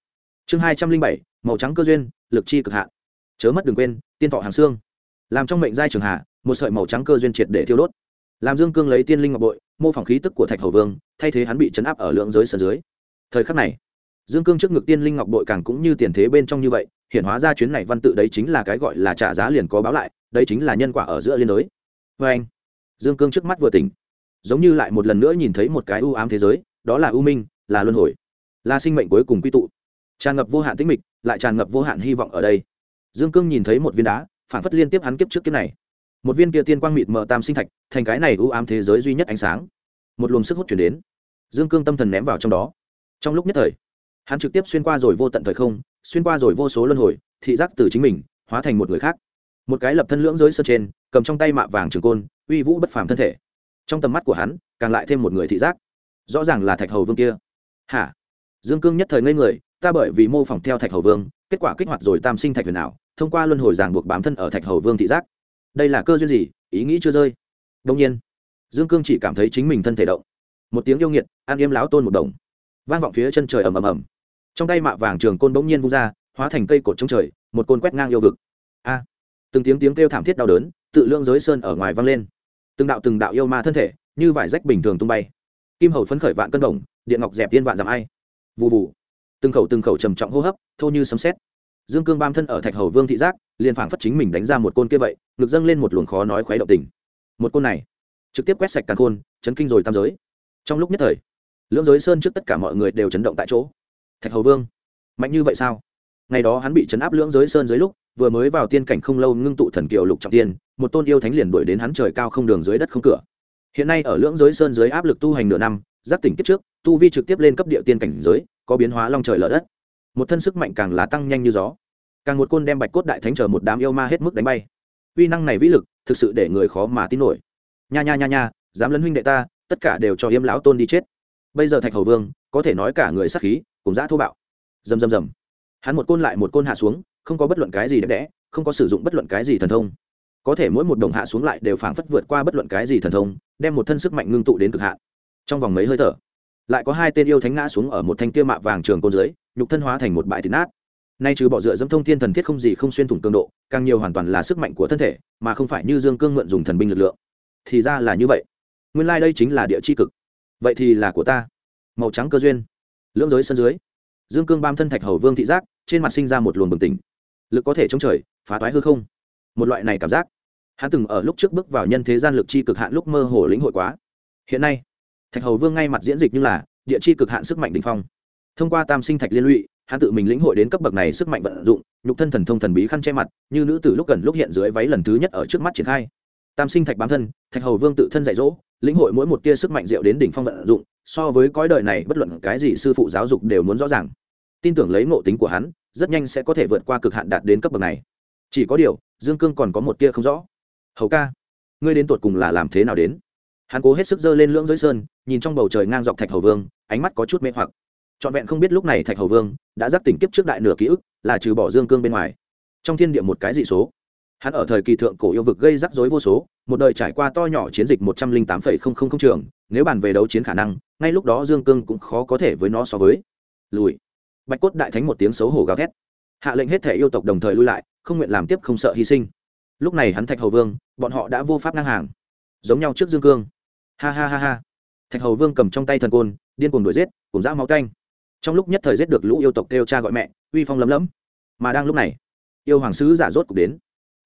Chương hai trăm linh bảy, màu trắng cơ duyên, lực chi cực hạn. Chớ mất đừng quên, tiên thọ hàng xương. Làm trong mệnh giai trường hạ, một sợi màu trắng cơ duyên triệt để thiêu đốt. Làm dương cương lấy tiên linh ngọc bội, mô phỏng khí tức của thạch hầu vương, thay thế hắn bị chấn áp ở lượng giới sở dưới. Thời khắc này, dương cương trước ngực tiên linh ngọc bội càng cũng như tiền thế bên trong như vậy, hiện hóa ra chuyến này văn tự đấy chính là cái gọi là trả giá liền có báo lại, đấy chính là nhân quả ở giữa liên đối. Vê anh dương cương trước mắt vừa tỉnh giống như lại một lần nữa nhìn thấy một cái u ám thế giới, đó là u minh, là luân hồi, là sinh mệnh cuối cùng quy tụ. Tràn ngập vô hạn tĩnh mịch, lại tràn ngập vô hạn hy vọng ở đây. Dương cương nhìn thấy một viên đá, phản phất liên tiếp hắn kiếp trước kiếp này. Một viên kia tiên quang mịt mờ tam sinh thạch, thành cái này u ám thế giới duy nhất ánh sáng. Một luồng sức hút chuyển đến. Dương cương tâm thần ném vào trong đó. Trong lúc nhất thời, hắn trực tiếp xuyên qua rồi vô tận thời không, xuyên qua rồi vô số luân hồi, thị giác từ chính mình, hóa thành một người khác. Một cái lập thân lưỡng giới sơ trên, cầm trong tay mạ vàng trường côn, uy vũ bất phàm thân thể trong tầm mắt của hắn, càng lại thêm một người thị giác. Rõ ràng là thạch hầu vương kia. Hả? Dương cương nhất thời ngây người, ta bởi vì mô phỏng theo thạch hầu vương, kết quả kích hoạt rồi tam sinh thạch huyền ảo, thông qua luân hồi giảng buộc bám thân ở thạch hầu vương thị giác. Đây là cơ duyên gì? Ý nghĩ chưa rơi. Đông nhiên. Dương cương chỉ cảm thấy chính mình thân thể động. Một tiếng yêu nghiệt, an yêm láo tôn một đồng. Vang vọng phía chân trời ầm ầm ầm. Trong tay mạ vàng trường côn bỗng nhiên vung ra, hóa thành cây cột trống trời, một côn quét ngang yêu vực. A! Từng tiếng tiếng kêu thảm thiết đau đớn, tự lượng giới sơn ở ngoài vang lên từng đạo từng đạo yêu ma thân thể, như vải rách bình thường tung bay. Kim hầu phấn khởi vạn cân đồng, điện ngọc dẹp tiên vạn giảm ai. Vụ vụ từng khẩu từng khẩu trầm trọng hô hấp, thô như sấm xét dương cương bam thân ở thạch hầu vương thị giác, liền phảng phất chính mình đánh ra một côn kia vậy, ngực dâng lên một luồng khó nói khuấy động tình. Một côn này, trực tiếp quét sạch càng khôn chấn kinh rồi tam giới. Trong lúc nhất thời, lưỡng giới sơn trước tất cả mọi người đều chấn động tại chỗ. Thạch hầu vương, mạnh như vậy sao? Ngày đó hắn bị chấn áp lưỡng giới sơn dưới lúc, vừa mới vào tiên cảnh không lâu ngưng tụ thần kiều lục trọng tiên một tôn yêu thánh liền đuổi đến hắn trời cao không đường dưới đất không cửa. Hiện nay ở lưỡng giới sơn dưới áp lực tu hành nửa năm giáp tỉnh kiếp trước, tu vi trực tiếp lên cấp địa tiên cảnh giới, có biến hóa long trời lở đất. Một thân sức mạnh càng là tăng nhanh như gió. Càng một côn đem bạch cốt đại thánh chờ một đám yêu ma hết mức đánh bay. Uy năng này vĩ lực, thực sự để người khó mà tin nổi. Nha nha nha nha, dám lấn huynh đệ ta, tất cả đều cho yếm lão tôn đi chết. Bây giờ thạch hầu vương, có thể nói cả người sát khí, cùng dã thô bạo. Rầm rầm rầm. Hắn một côn lại một côn hạ xuống, không có bất luận cái gì đẹp đẽ không có sử dụng bất luận cái gì thần thông có thể mỗi một đồng hạ xuống lại đều phảng phất vượt qua bất luận cái gì thần thông, đem một thân sức mạnh ngưng tụ đến cực hạn. Trong vòng mấy hơi thở, lại có hai tên yêu thánh ngã xuống ở một thanh kia mạ vàng trường côn dưới, nhục thân hóa thành một bãi thịt nát. Nay trừ bỏ dựa dẫm thông thiên thần thiết không gì không xuyên thủng cường độ, càng nhiều hoàn toàn là sức mạnh của thân thể, mà không phải như dương cương mượn dùng thần binh lực lượng. Thì ra là như vậy. Nguyên lai、like、đây chính là địa c h i cực. Vậy thì là của ta. Màu trắng cơ duyên. Lưỡng giới sân dưới. Dương cương bam thân thạch hầu vương thị giác, trên mặt sinh ra một luồng bừng tỉnh. Lực có thể chống trời, phá toái hư không một loại này cảm giác. Hắn từng ở lúc trước bước vào nhân thế gian lực chi cực hạn lúc mơ hồ lĩnh hội quá. Hiện nay, thạch hầu vương ngay mặt diễn dịch như là địa chi cực hạn sức mạnh đình phong. Thông qua tam sinh thạch liên lụy, hắn tự mình lĩnh hội đến cấp bậc này sức mạnh vận dụng, nhục thân thần thông thần bí khăn che mặt, như nữ tử lúc gần lúc hiện dưới váy lần thứ nhất ở trước mắt triển khai. Tam sinh thạch bám thân, thạch hầu vương tự thân dạy dỗ, lĩnh hội mỗi một tia sức mạnh diệu đến đỉnh phong vận dụng, so với cõi đời này bất luận cái gì sư phụ giáo dục đều muốn rõ ràng. Tin tưởng lấy ngộ tính của hắn, rất nhanh sẽ có thể vượt qua cực hạn đạt đến cấp bậc này chỉ có điều, dương cương còn có một tia không rõ. Hầu ca, ngươi đến tột cùng là làm thế nào đến? Hắn cố hết sức dơ lên lưỡng dưới sơn, nhìn trong bầu trời ngang dọc thạch hầu vương, ánh mắt có chút mê hoặc. Trọn vẹn không biết lúc này thạch hầu vương đã giáp tỉnh kiếp trước đại nửa ký ức, là trừ bỏ dương cương bên ngoài. Trong thiên địa một cái dị số. Hắn ở thời kỳ thượng cổ yêu vực gây rắc rối vô số, một đời trải qua to nhỏ chiến dịch một trăm linh tám phẩy không không không trường, nếu bàn về đấu chiến khả năng, ngay lúc đó dương cương cũng khó có thể với nó so với. Lùi. Bạch cốt đại thánh một tiếng xấu hổ gào thét. Hạ lệnh hết thể yêu tộc đồng thời lui lại không nguyện làm tiếp không sợ hy sinh. Lúc này hắn thạch hầu vương, bọn họ đã vô pháp ngang hàng. Giống nhau trước dương cương. Ha ha ha ha. Thạch hầu vương cầm trong tay thần côn, điên cuồng đuổi giết, cùng dã máu canh trong lúc nhất thời giết được lũ yêu tộc kêu cha gọi mẹ, uy phong lấm lấm. Mà đang lúc này, yêu hoàng sứ giả rốt cục đến.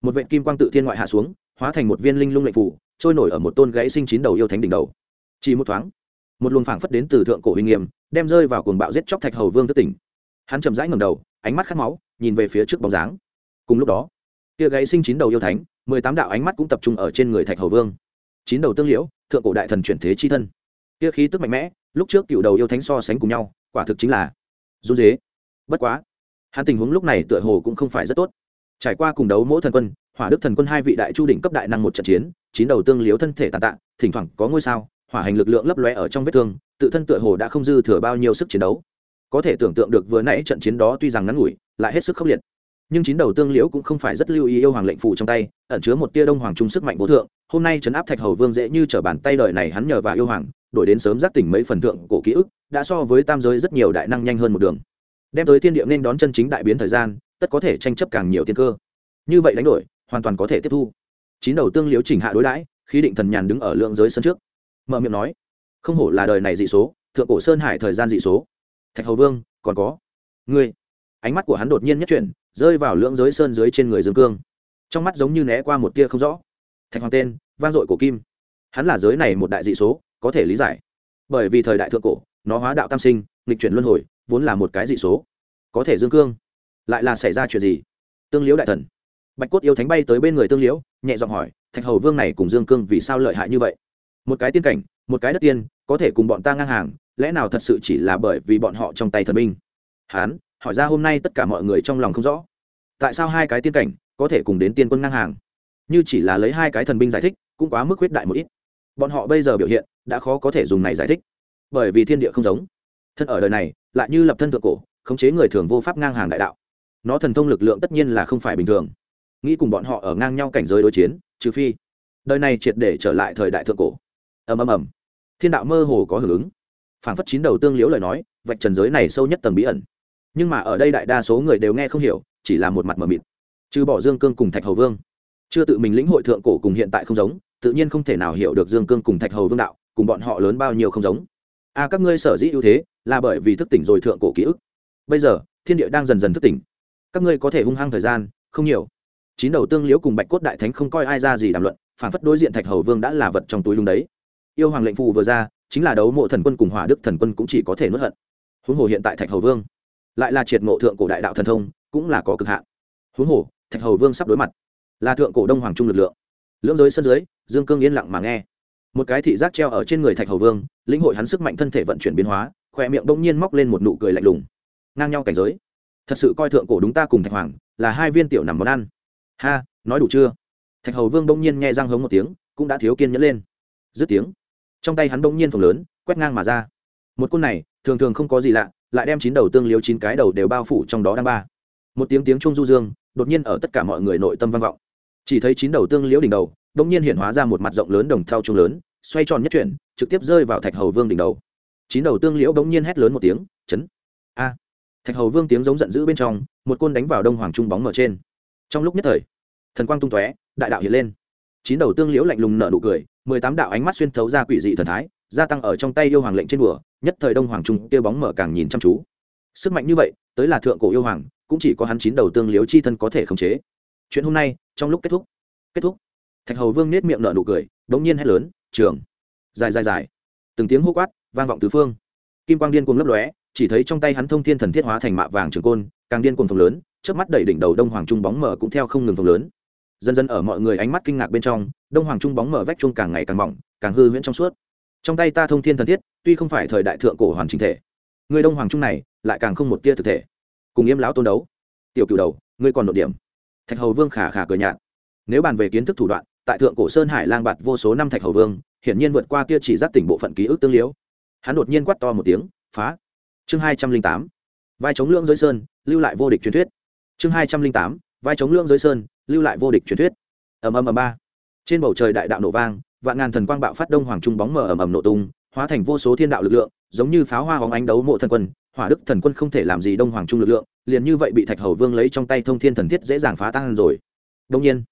Một vệ kim quang tự thiên ngoại hạ xuống, hóa thành một viên linh lung lệnh phủ, trôi nổi ở một tôn gãy sinh chín đầu yêu thánh đỉnh đầu. Chỉ một thoáng, một luồng phảng phất đến từ thượng cổ huy nghiêm, đem rơi vào cuồng bạo giết chóc thạch hầu vương thất tỉnh. Hắn chậm rãi ngầm đầu, ánh mắt khát máu, nhìn về phía trước bóng dáng cùng lúc đó kia gáy sinh chín đầu yêu thánh, mười tám đạo ánh mắt cũng tập trung ở trên người thạch hầu vương. Chín đầu tương liễu, thượng cổ đại thần chuyển thế chi thân. Kia khí tức mạnh mẽ, lúc trước cựu đầu yêu thánh so sánh cùng nhau, quả thực chính là run dế bất quá, hắn tình huống lúc này tựa hồ cũng không phải rất tốt. Trải qua cùng đấu mỗi thần quân, hỏa đức thần quân hai vị đại chu đỉnh cấp đại năng một trận chiến, chín đầu tương liếu thân thể tàn tạ, thỉnh thoảng có ngôi sao, hỏa hành lực lượng lấp lóe ở trong vết thương, tự thân tựa hồ đã không dư thừa bao nhiêu sức chiến đấu. Có thể tưởng tượng được vừa nãy trận chiến đó tuy rằng ngắn ngủi, lại hết sức khốc liệt nhưng chín đầu tương liễu cũng không phải rất lưu ý yêu hoàng lệnh phụ trong tay, ẩn chứa một tia đông hoàng trung sức mạnh vô thượng. Hôm nay trấn áp thạch hầu vương dễ như t r ở bàn tay đời này hắn nhờ và yêu hoàng, đổi đến sớm giác tỉnh mấy phần thượng cổ ký ức, đã so với tam giới rất nhiều đại năng nhanh hơn một đường. Đem tới thiên địa nên đón chân chính đại biến thời gian, tất có thể tranh chấp càng nhiều tiên cơ. Như vậy đánh đổi, hoàn toàn có thể tiếp thu. Chín đầu tương liễu chỉnh hạ đối đãi khi định thần nhàn đứng ở lượng giới sân trước. Mở miệng nói, không hổ là đời này dị số, thượng cổ sơn hải thời gian dị số. Thạch hầu vương, còn có. Ngươi. Ánh mắt của hắn đột nhiên nhất chuyển rơi vào lưỡng giới sơn dưới trên người dương cương. Trong mắt giống như né qua một tia không rõ. Thạch hoàng tên, vang dội của kim. Hắn là giới này một đại dị số, có thể lý giải. Bởi vì thời đại thượng cổ, nó hóa đạo tam sinh, nghịch chuyển luân hồi, vốn là một cái dị số. Có thể dương cương, lại là xảy ra chuyện gì? Tương liễu đại thần. Bạch cốt yêu thánh bay tới bên người tương liễu, nhẹ giọng hỏi, thạch hầu vương này cùng dương cương vì sao lợi hại như vậy? Một cái tiên cảnh, một cái đất tiên, có thể cùng bọn ta ngang hàng, lẽ nào thật sự chỉ là bởi vì bọn họ trong tay thần binh? Hán hỏi ra hôm nay tất cả mọi người trong lòng không rõ. Tại sao hai cái tiên cảnh có thể cùng đến tiên quân ngang hàng? Như chỉ là lấy hai cái thần binh giải thích, cũng quá mức huyết đại một ít. Bọn họ bây giờ biểu hiện đã khó có thể dùng này giải thích. Bởi vì thiên địa không giống. Thân ở đời này, lại như lập thân thượng cổ, khống chế người thường vô pháp ngang hàng đại đạo. Nó thần thông lực lượng tất nhiên là không phải bình thường. Nghĩ cùng bọn họ ở ngang nhau cảnh giới đối chiến, trừ phi đời này triệt để trở lại thời đại thượng cổ. Ầm ầm ầm. Thiên đạo mơ hồ có hưởng ứng. Phảng phất chín đầu tương liễu lời nói, vạch trần giới này sâu nhất tầng bí ẩn nhưng mà ở đây đại đa số người đều nghe không hiểu, chỉ là một mặt mờ mịt. Trừ bỏ dương cương cùng thạch hầu vương. Chưa tự mình lĩnh hội thượng cổ cùng hiện tại không giống, tự nhiên không thể nào hiểu được dương cương cùng thạch hầu vương đạo, cùng bọn họ lớn bao nhiêu không giống. A các ngươi sở dĩ ưu thế là bởi vì thức tỉnh rồi thượng cổ ký ức. Bây giờ, thiên địa đang dần dần thức tỉnh. Các ngươi có thể hung hăng thời gian, không nhiều. Chín đầu tương liễu cùng bạch cốt đại thánh không coi ai ra gì đàm luận, phản phất đối diện thạch hầu vương đã là vật trong túi lung đấy. Yêu hoàng lệnh phù vừa ra, chính là đấu mộ thần quân cùng hỏa đức thần quân cũng chỉ có thể nuốt hận. Huống hồ hiện tại thạch hầu vương lại là triệt ngộ thượng cổ đại đạo thần thông, cũng là có cực hạn. Huống hồ, thạch hầu vương sắp đối mặt, là thượng cổ đông hoàng trung lực lượng. Lưỡng giới sân dưới, dương cương yên lặng mà nghe. Một cái thị giác treo ở trên người thạch hầu vương, lĩnh hội hắn sức mạnh thân thể vận chuyển biến hóa khỏe miệng đông nhiên móc lên một nụ cười lạnh lùng. Ngang nhau cảnh giới. Thật sự coi thượng cổ đúng ta cùng thạch hoàng, là hai viên tiểu nằm món ăn. Ha, nói đủ chưa? Thạch hầu vương đông nhiên nghe răng hống một tiếng, cũng đã thiếu kiên nhẫn lên. Dứt tiếng, trong tay hắn đông nhiên phồng lớn, quét ngang mà ra. Một côn này, thường thường không có gì lạ lại đem chín đầu tương liếu chín cái đầu đều bao phủ trong đó đang ba. Một tiếng tiếng trung du dương, đột nhiên ở tất cả mọi người nội tâm vang vọng. Chỉ thấy chín đầu tương liễu đỉnh đầu, đột nhiên hiện hóa ra một mặt rộng lớn đồng thau trung lớn, xoay tròn nhất chuyển, trực tiếp rơi vào thạch hầu vương đỉnh đầu. Chín đầu tương liễu bỗng nhiên hét lớn một tiếng, chấn! A! Thạch hầu vương tiếng giống giận dữ bên trong, một côn đánh vào đông hoàng trung bóng ở trên. Trong lúc nhất thời, thần quang tung tóe, đại đạo hiện lên. Chín đầu tương liễu lạnh lùng nở nụ cười, mười tám đạo ánh mắt xuyên thấu ra quỷ dị thần thái gia tăng ở trong tay yêu hoàng lệnh trên bùa, nhất thời đông hoàng trung kia bóng mở càng nhìn chăm chú. Sức mạnh như vậy, tới là thượng cổ yêu hoàng, cũng chỉ có hắn chín đầu tương liếu chi thân có thể khống chế. Chuyện hôm nay, trong lúc kết thúc. Kết thúc. Thạch hầu vương nết miệng nở nụ cười, đống nhiên hét lớn, trường! Dài dài dài. Từng tiếng hô quát, vang vọng tứ phương. Kim quang điên cuồng lấp lóe, chỉ thấy trong tay hắn thông thiên thần thiết hóa thành mạ vàng trường côn, càng điên cuồng phồng lớn trước mắt đẩy đỉnh đầu đông hoàng trung bóng mở cũng theo không ngừng phồng lớn. Dần dần ở mọi người ánh mắt kinh ngạc bên trong, đông hoàng trung bóng mở vách trung càng ngày càng mỏng, càng hư huyễn trong suốt trong tay ta thông thiên thần thiết, tuy không phải thời đại thượng cổ hoàn chính thể, người đông hoàng trung này lại càng không một tia thực thể. Cùng yêm lão tôn đấu. Tiểu cửu đầu, ngươi còn nội điểm. Thạch hầu vương khả khả cười nhạt. Nếu bàn về kiến thức thủ đoạn, tại thượng cổ sơn hải lang bạt vô số năm thạch hầu vương, hiển nhiên vượt qua kia chỉ giác tỉnh bộ phận ký ức tương liễu. Hắn đột nhiên quát to một tiếng, phá. Chương hai trăm linh tám. Vai chống lưỡng giới sơn, lưu lại vô địch truyền thuyết. Chương hai trăm linh tám. Vai chống lưỡng giới sơn, lưu lại vô địch truyền thuyết. Ầm ầm ầm ba. Trên bầu trời đại đạo nổ vang vạn ngàn thần quang bạo phát đông hoàng trung bóng mờ ầm ầm nổ tung, hóa thành vô số thiên đạo lực lượng, giống như pháo hoa hóng ánh đấu mộ thần quân, hỏa đức thần quân không thể làm gì đông hoàng trung lực lượng, liền như vậy bị thạch hầu vương lấy trong tay thông thiên thần thiết dễ dàng phá tan rồi. Đông nhiên,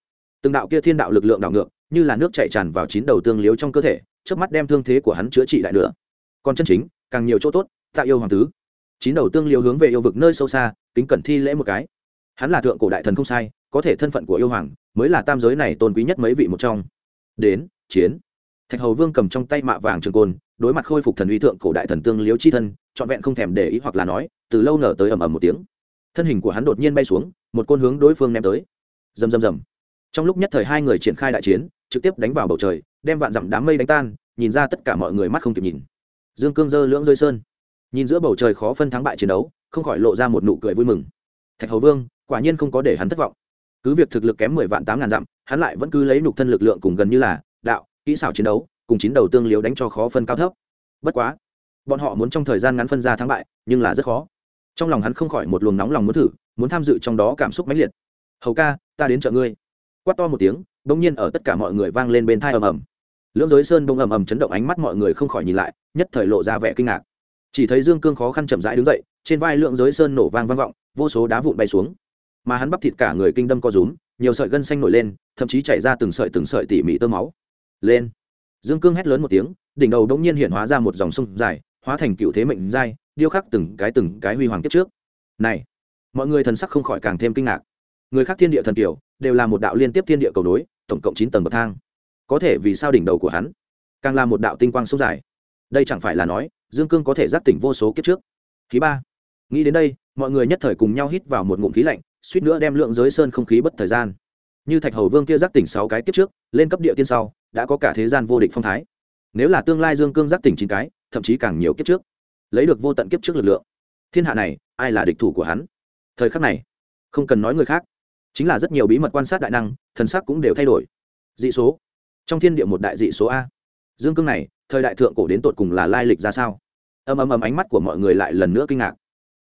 từng đạo kia thiên đạo lực lượng đảo ngược, như là nước chạy tràn vào chín đầu tương liếu trong cơ thể trước mắt đem thương thế của hắn chữa trị lại nữa. Còn chân chính, càng nhiều chỗ tốt tạo yêu hoàng tứ. Chín đầu tương liếu hướng về yêu vực nơi sâu xa, kính cẩn thi lễ một cái. Hắn là thượng cổ đại thần không sai, có thể thân phận của yêu hoàng, mới là tam giới này tôn quý nhất mấy vị một trong. Đến chiến. Thạch hầu vương cầm trong tay mạ vàng trường côn, đối mặt khôi phục thần uy thượng cổ đại thần tương liếu chi thân, trọn vẹn không thèm để ý hoặc là nói, từ lâu nở tới ầm ầm một tiếng. Thân hình của hắn đột nhiên bay xuống, một côn hướng đối phương ném tới. Rầm rầm rầm. Trong lúc nhất thời hai người triển khai đại chiến, trực tiếp đánh vào bầu trời, đem vạn dặm đám mây đánh tan, nhìn ra tất cả mọi người mắt không kịp nhìn. Dương cương dơ lưỡng rơi sơn. Nhìn giữa bầu trời khó phân thắng bại chiến đấu, không khỏi lộ ra một nụ cười vui mừng. Thạch hầu vương, quả nhiên không có để hắn thất vọng. Cứ việc thực lực kém mười vạn tám ngàn dặm, hắn lại vẫn cứ lấy nục thân lực lượng cùng gần như là kỹ xảo chiến đấu, cùng chín đầu tương liếu đánh cho khó phân cao thấp. Bất quá, bọn họ muốn trong thời gian ngắn phân ra thắng bại, nhưng là rất khó. Trong lòng hắn không khỏi một luồng nóng lòng muốn thử, muốn tham dự trong đó cảm xúc mãnh liệt. Hầu ca, ta đến chợ ngươi. Quát to một tiếng, bỗng nhiên ở tất cả mọi người vang lên bên thai ầm ầm. Lưỡng giới sơn bông ầm ầm chấn động ánh mắt mọi người không khỏi nhìn lại, nhất thời lộ ra vẻ kinh ngạc. Chỉ thấy dương cương khó khăn chậm rãi đứng dậy, trên vai lượng giới sơn nổ vang vang vọng, vô số đá vụn bay xuống. Mà hắn bắp thịt cả người kinh đâm co rúm, nhiều sợi gân xanh nổi lên, thậm chí chảy ra từng sợi từng sợi tỉ mỉ tơ máu lên. Dương cương hét lớn một tiếng, đỉnh đầu đống nhiên hiện hóa ra một dòng sông dài, hóa thành cựu thế mệnh giai, điêu khắc từng cái từng cái huy hoàng kiếp trước. Này, mọi người thần sắc không khỏi càng thêm kinh ngạc. Người khác thiên địa thần kiểu, đều là một đạo liên tiếp thiên địa cầu nối, tổng cộng chín tầng bậc thang. Có thể vì sao đỉnh đầu của hắn càng là một đạo tinh quang sông dài? Đây chẳng phải là nói, dương cương có thể giác tỉnh vô số kiếp trước. Thứ ba. Nghĩ đến đây, mọi người nhất thời cùng nhau hít vào một ngụm khí lạnh, suýt nữa đem lượng giới sơn không khí bất thời gian như thạch hầu vương kia giác tỉnh sáu cái kiếp trước, lên cấp địa tiên sau, đã có cả thế gian vô địch phong thái. Nếu là tương lai dương cương giác tỉnh chín cái, thậm chí càng nhiều kiếp trước. Lấy được vô tận kiếp trước lực lượng. Thiên hạ này, ai là địch thủ của hắn? Thời khắc này, không cần nói người khác. Chính là rất nhiều bí mật quan sát đại năng, thần sắc cũng đều thay đổi. Dị số. Trong thiên địa một đại dị số a. Dương cương này, thời đại thượng cổ đến tột cùng là lai lịch ra sao? Ầm ầm ầm ánh mắt của mọi người lại lần nữa kinh ngạc.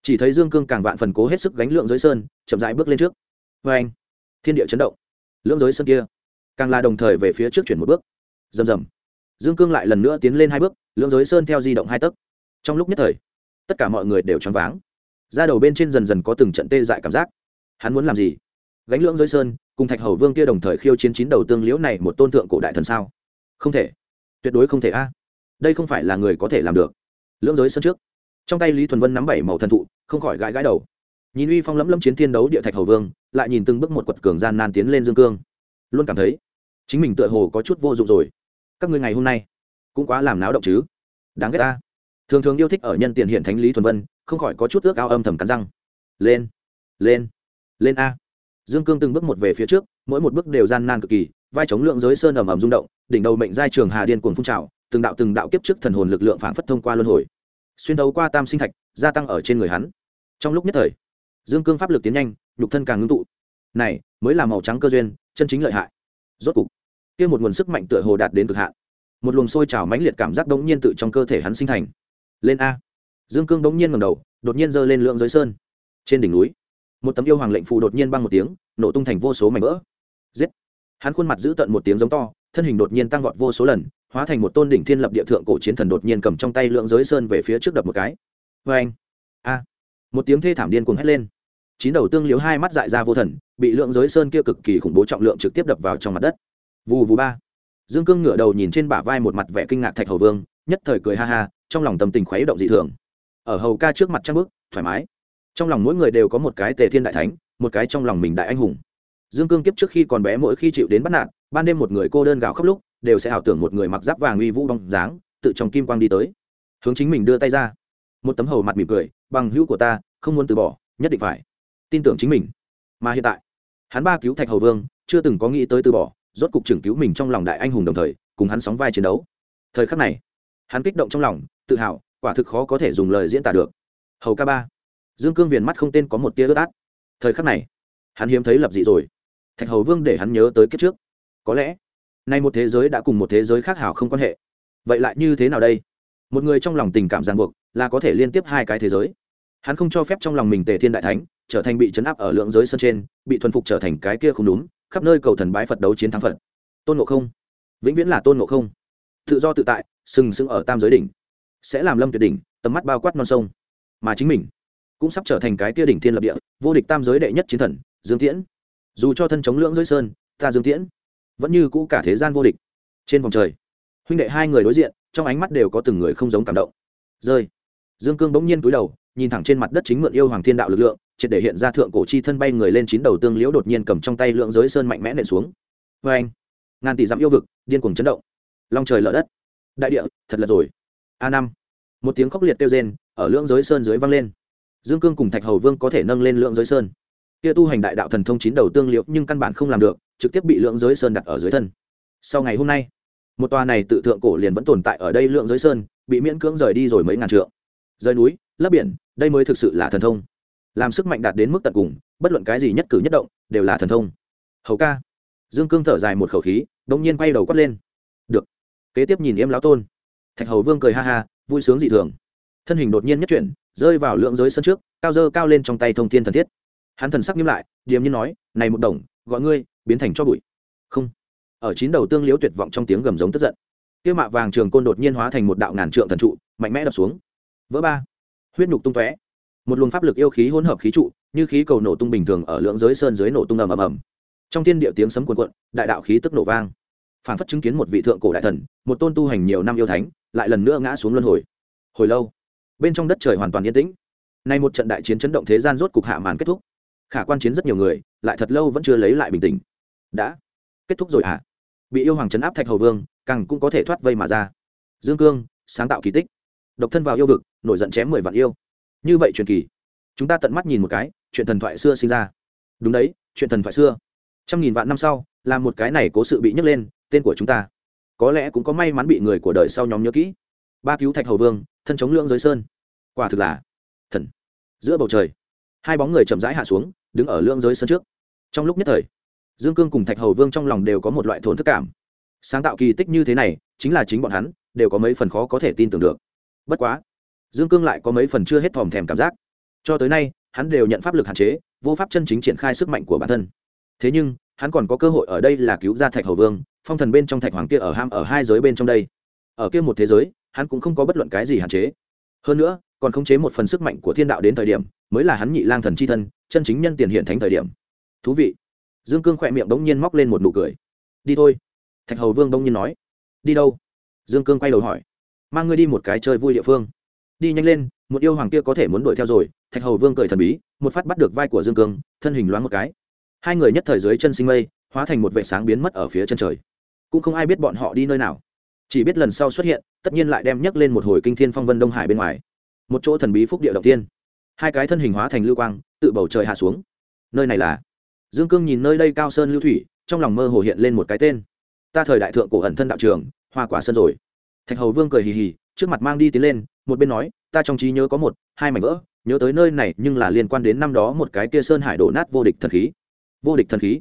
Chỉ thấy dương cương càng vạn phần cố hết sức gánh lượng dưới sơn, chậm rãi bước lên trước. Vê anh thiên địa chấn động lưỡng giới sơn kia. Càng là đồng thời về phía trước chuyển một bước. Rầm rầm. Dương cương lại lần nữa tiến lên hai bước, lưỡng giới sơn theo di động hai tấc. Trong lúc nhất thời, tất cả mọi người đều choáng váng. Ra đầu bên trên dần dần có từng trận tê dại cảm giác. Hắn muốn làm gì? Gánh lưỡng giới sơn, cùng thạch hầu vương kia đồng thời khiêu chiến chín đầu tương liễu này một tôn thượng cổ đại thần sao? Không thể. Tuyệt đối không thể a. À. Đây không phải là người có thể làm được. Lưỡng giới sơn trước. Trong tay lý thuần vân nắm bảy màu thần thụ, không khỏi gãi gãi đầu nhìn uy phong lẫm lẫm chiến thiên đấu địa thạch hầu vương, lại nhìn từng bước một quật cường gian nan tiến lên dương cương. Luôn cảm thấy, chính mình tựa hồ có chút vô dụng rồi. Các ngươi ngày hôm nay, cũng quá làm náo động chứ. Đáng ghét ta. Thường thường yêu thích ở nhân tiền hiện thánh lý thuần vân, không khỏi có chút ước ao âm thầm cắn răng. Lên lên lên a. Dương cương từng bước một về phía trước, mỗi một bước đều gian nan cực kỳ, vai chống lượng giới sơn ầm ầm rung động, đỉnh đầu mệnh giai trường hà điên cuồng phun trào, từng đạo từng đạo kiếp trước thần hồn lực lượng phảng phất thông qua luân hồi. Xuyên đấu qua tam sinh thạch, gia tăng ở trên người hắn. Trong lúc nhất thời dương cương pháp lực tiến nhanh, nhục thân càng ngưng tụ. Này, mới là màu trắng cơ duyên, chân chính lợi hại. Rốt cục, kia một nguồn sức mạnh tựa hồ đạt đến cực hạn. Một luồng sôi trào mãnh liệt cảm giác đống nhiên tự trong cơ thể hắn sinh thành. Lên a. Dương cương đống nhiên ngầm đầu, đột nhiên giơ lên lượng giới sơn. Trên đỉnh núi, một tấm yêu hoàng lệnh phù đột nhiên băng một tiếng, nổ tung thành vô số mảnh vỡ. Giết. Hắn khuôn mặt giữ tận một tiếng giống to, thân hình đột nhiên tăng vọt vô số lần, hóa thành một tôn đỉnh thiên lập địa thượng cổ chiến thần đột nhiên cầm trong tay lượng giới sơn về phía trước đập một cái. Vê anh một tiếng thê thảm điên cuồng hét lên. Chín đầu tương liếu hai mắt dại ra vô thần, bị lượng giới sơn kia cực kỳ khủng bố trọng lượng trực tiếp đập vào trong mặt đất. Vù vù ba. Dương cương ngửa đầu nhìn trên bả vai một mặt vẻ kinh ngạc thạch hầu vương, nhất thời cười ha ha, trong lòng tâm tình khuấy động dị thường. Ở hầu ca trước mặt trang bước thoải mái. Trong lòng mỗi người đều có một cái tề thiên đại thánh, một cái trong lòng mình đại anh hùng. Dương cương kiếp trước khi còn bé mỗi khi chịu đến bắt nạn ban đêm một người cô đơn gào khóc lúc, đều sẽ ảo tưởng một người mặc giáp vàng uy vũ bóng dáng, tự trong kim quang đi tới. Hướng chính mình đưa tay ra. Một tấm hầu mặt mỉm cười bằng hữu của ta, không muốn từ bỏ, nhất định phải tin tưởng chính mình. Mà hiện tại, hắn ba cứu thạch hầu vương chưa từng có nghĩ tới từ bỏ, rốt cục trưởng cứu mình trong lòng đại anh hùng đồng thời, cùng hắn sóng vai chiến đấu. Thời khắc này, hắn kích động trong lòng, tự hào, quả thực khó có thể dùng lời diễn tả được. Hầu ca ba, dương cương viền mắt không tên có một tia ướt át. Thời khắc này, hắn hiếm thấy lập dị rồi. Thạch hầu vương để hắn nhớ tới kiếp trước. Có lẽ, nay một thế giới đã cùng một thế giới khác hảo không quan hệ. Vậy lại như thế nào đây? Một người trong lòng tình cảm ràng buộc, là có thể liên tiếp hai cái thế giới hắn không cho phép trong lòng mình tề thiên đại thánh trở thành bị chấn áp ở lượng giới sân trên, bị thuần phục trở thành cái kia không đúng, khắp nơi cầu thần bái phật đấu chiến thắng phật. Tôn ngộ không. Vĩnh viễn là tôn ngộ không. Tự do tự tại, sừng sững ở tam giới đỉnh. Sẽ làm lâm tuyệt đỉnh, tầm mắt bao quát non sông. Mà chính mình cũng sắp trở thành cái kia đỉnh thiên lập địa, vô địch tam giới đệ nhất chiến thần, dương tiễn. Dù cho thân chống lưỡng giới sơn, ta dương tiễn vẫn như cũ cả thế gian vô địch. Trên vòng trời, huynh đệ hai người đối diện, trong ánh mắt đều có từng người không giống cảm động. Rơi. Dương cương bỗng nhiên cúi đầu nhìn thẳng trên mặt đất chính mượn yêu hoàng thiên đạo lực lượng, triệt để hiện ra thượng cổ chi thân bay người lên chín đầu tương liễu đột nhiên cầm trong tay lượng giới sơn mạnh mẽ nện xuống. Vê anh ngàn tỷ dặm yêu vực, điên cuồng chấn động. Long trời lở đất. Đại địa, thật là rồi. A năm. Một tiếng khốc liệt kêu rên, ở lượng giới sơn dưới vang lên. Dương cương cùng thạch hầu vương có thể nâng lên lượng giới sơn. Kia tu hành đại đạo thần thông chín đầu tương liệu nhưng căn bản không làm được, trực tiếp bị lượng giới sơn đặt ở dưới thân. Sau ngày hôm nay, một tòa này tự thượng cổ liền vẫn tồn tại ở đây lượng giới sơn, bị miễn cưỡng rời đi rồi mấy ngàn trượng. Rời núi lấp biển, đây mới thực sự là thần thông. Làm sức mạnh đạt đến mức tận cùng, bất luận cái gì nhất cử nhất động, đều là thần thông. Hầu ca. Dương cương thở dài một khẩu khí đ ỗ n g nhiên quay đầu quất lên. Được. Kế tiếp nhìn yêm lão tôn. Thạch hầu vương cười ha ha, vui sướng dị thường. Thân hình đột nhiên nhất chuyển, rơi vào lượng giới sân trước, cao dơ cao lên trong tay thông thiên thần thiết. Hắn thần sắc nghiêm lại, điềm nhiên nói, này một đồng, gọi ngươi, biến thành cho bụi. Không. Ở chín đầu tương liễu tuyệt vọng trong tiếng gầm giống tức giận. Tiêu mạ vàng trường côn đột nhiên hóa thành một đạo ngàn trượng thần trụ, mạnh mẽ đập xuống. Vỡ ba huyết nhục tung tóe. Một luồng pháp lực yêu khí hỗn hợp khí trụ, như khí cầu nổ tung bình thường ở lượng giới sơn dưới nổ tung ầm ầm ầm. Trong thiên địa tiếng sấm cuồn cuộn, đại đạo khí tức nổ vang. Phản phất chứng kiến một vị thượng cổ đại thần, một tôn tu hành nhiều năm yêu thánh, lại lần nữa ngã xuống luân hồi. Hồi lâu, bên trong đất trời hoàn toàn yên tĩnh. Nay một trận đại chiến chấn động thế gian rốt cục hạ màn kết thúc. Khả quan chiến rất nhiều người, lại thật lâu vẫn chưa lấy lại bình tĩnh. Đã kết thúc rồi hả? À? bị yêu hoàng chấn áp thạch hầu vương, càng cũng có thể thoát vây mà ra. Dương cương, sáng tạo kỳ tích độc thân vào yêu vực, nổi giận chém mười vạn yêu. Như vậy truyền kỳ, chúng ta tận mắt nhìn một cái, chuyện thần thoại xưa sinh ra. Đúng đấy, chuyện thần thoại xưa. Trăm nghìn vạn năm sau, là một cái này cố sự bị nhấc lên, tên của chúng ta. Có lẽ cũng có may mắn bị người của đời sau nhóm nhớ kỹ. Ba cứu thạch hầu vương, thân chống lưỡng giới sơn. Quả thực là thần. Giữa bầu trời, hai bóng người chậm rãi hạ xuống, đứng ở lưỡng giới sơn trước. Trong lúc nhất thời, dương cương cùng thạch hầu vương trong lòng đều có một loại thổn thức cảm. Sáng tạo kỳ tích như thế này, chính là chính bọn hắn, đều có mấy phần khó có thể tin tưởng được bất quá, dương cương lại có mấy phần chưa hết thòm thèm cảm giác. Cho tới nay, hắn đều nhận pháp lực hạn chế, vô pháp chân chính triển khai sức mạnh của bản thân. Thế nhưng, hắn còn có cơ hội ở đây là cứu ra thạch hầu vương, phong thần bên trong thạch hoàng kia ở ham ở hai giới bên trong đây. Ở kia một thế giới, hắn cũng không có bất luận cái gì hạn chế. Hơn nữa, còn khống chế một phần sức mạnh của thiên đạo đến thời điểm, mới là hắn nhị lang thần c h i thân, chân chính nhân tiền hiện thánh thời điểm. Thú vị. Dương cương khỏe miệng đ ố n g nhiên móc lên một nụ cười. Đi thôi. Thạch hầu vương đông nhiên nói. Đi đâu? Dương cương quay đầu hỏi mang ngươi đi một cái chơi vui địa phương. Đi nhanh lên, một yêu hoàng kia có thể muốn đuổi theo rồi, thạch hầu vương cười thần bí, một phát bắt được vai của dương cương, thân hình loáng một cái. Hai người nhất thời dưới chân sinh mây, hóa thành một vệ sáng biến mất ở phía chân trời. Cũng không ai biết bọn họ đi nơi nào. Chỉ biết lần sau xuất hiện, tất nhiên lại đem nhấc lên một hồi kinh thiên phong vân đông hải bên ngoài. Một chỗ thần bí phúc địa đầu tiên. Hai cái thân hình hóa thành lưu quang, tự bầu trời hạ xuống. Nơi này là dương cương nhìn nơi đây cao sơn lưu thủy, trong lòng mơ hồ hiện lên một cái tên. Ta thời đại thượng cổ ẩn thân đạo trường, hoa quả sơn rồi thạch hầu vương cười hì hì, trước mặt mang đi tiến lên, một bên nói, ta trong trí nhớ có một, hai mảnh vỡ, nhớ tới nơi này nhưng là liên quan đến năm đó một cái kia sơn hải đổ nát vô địch thần khí. Vô địch thần khí?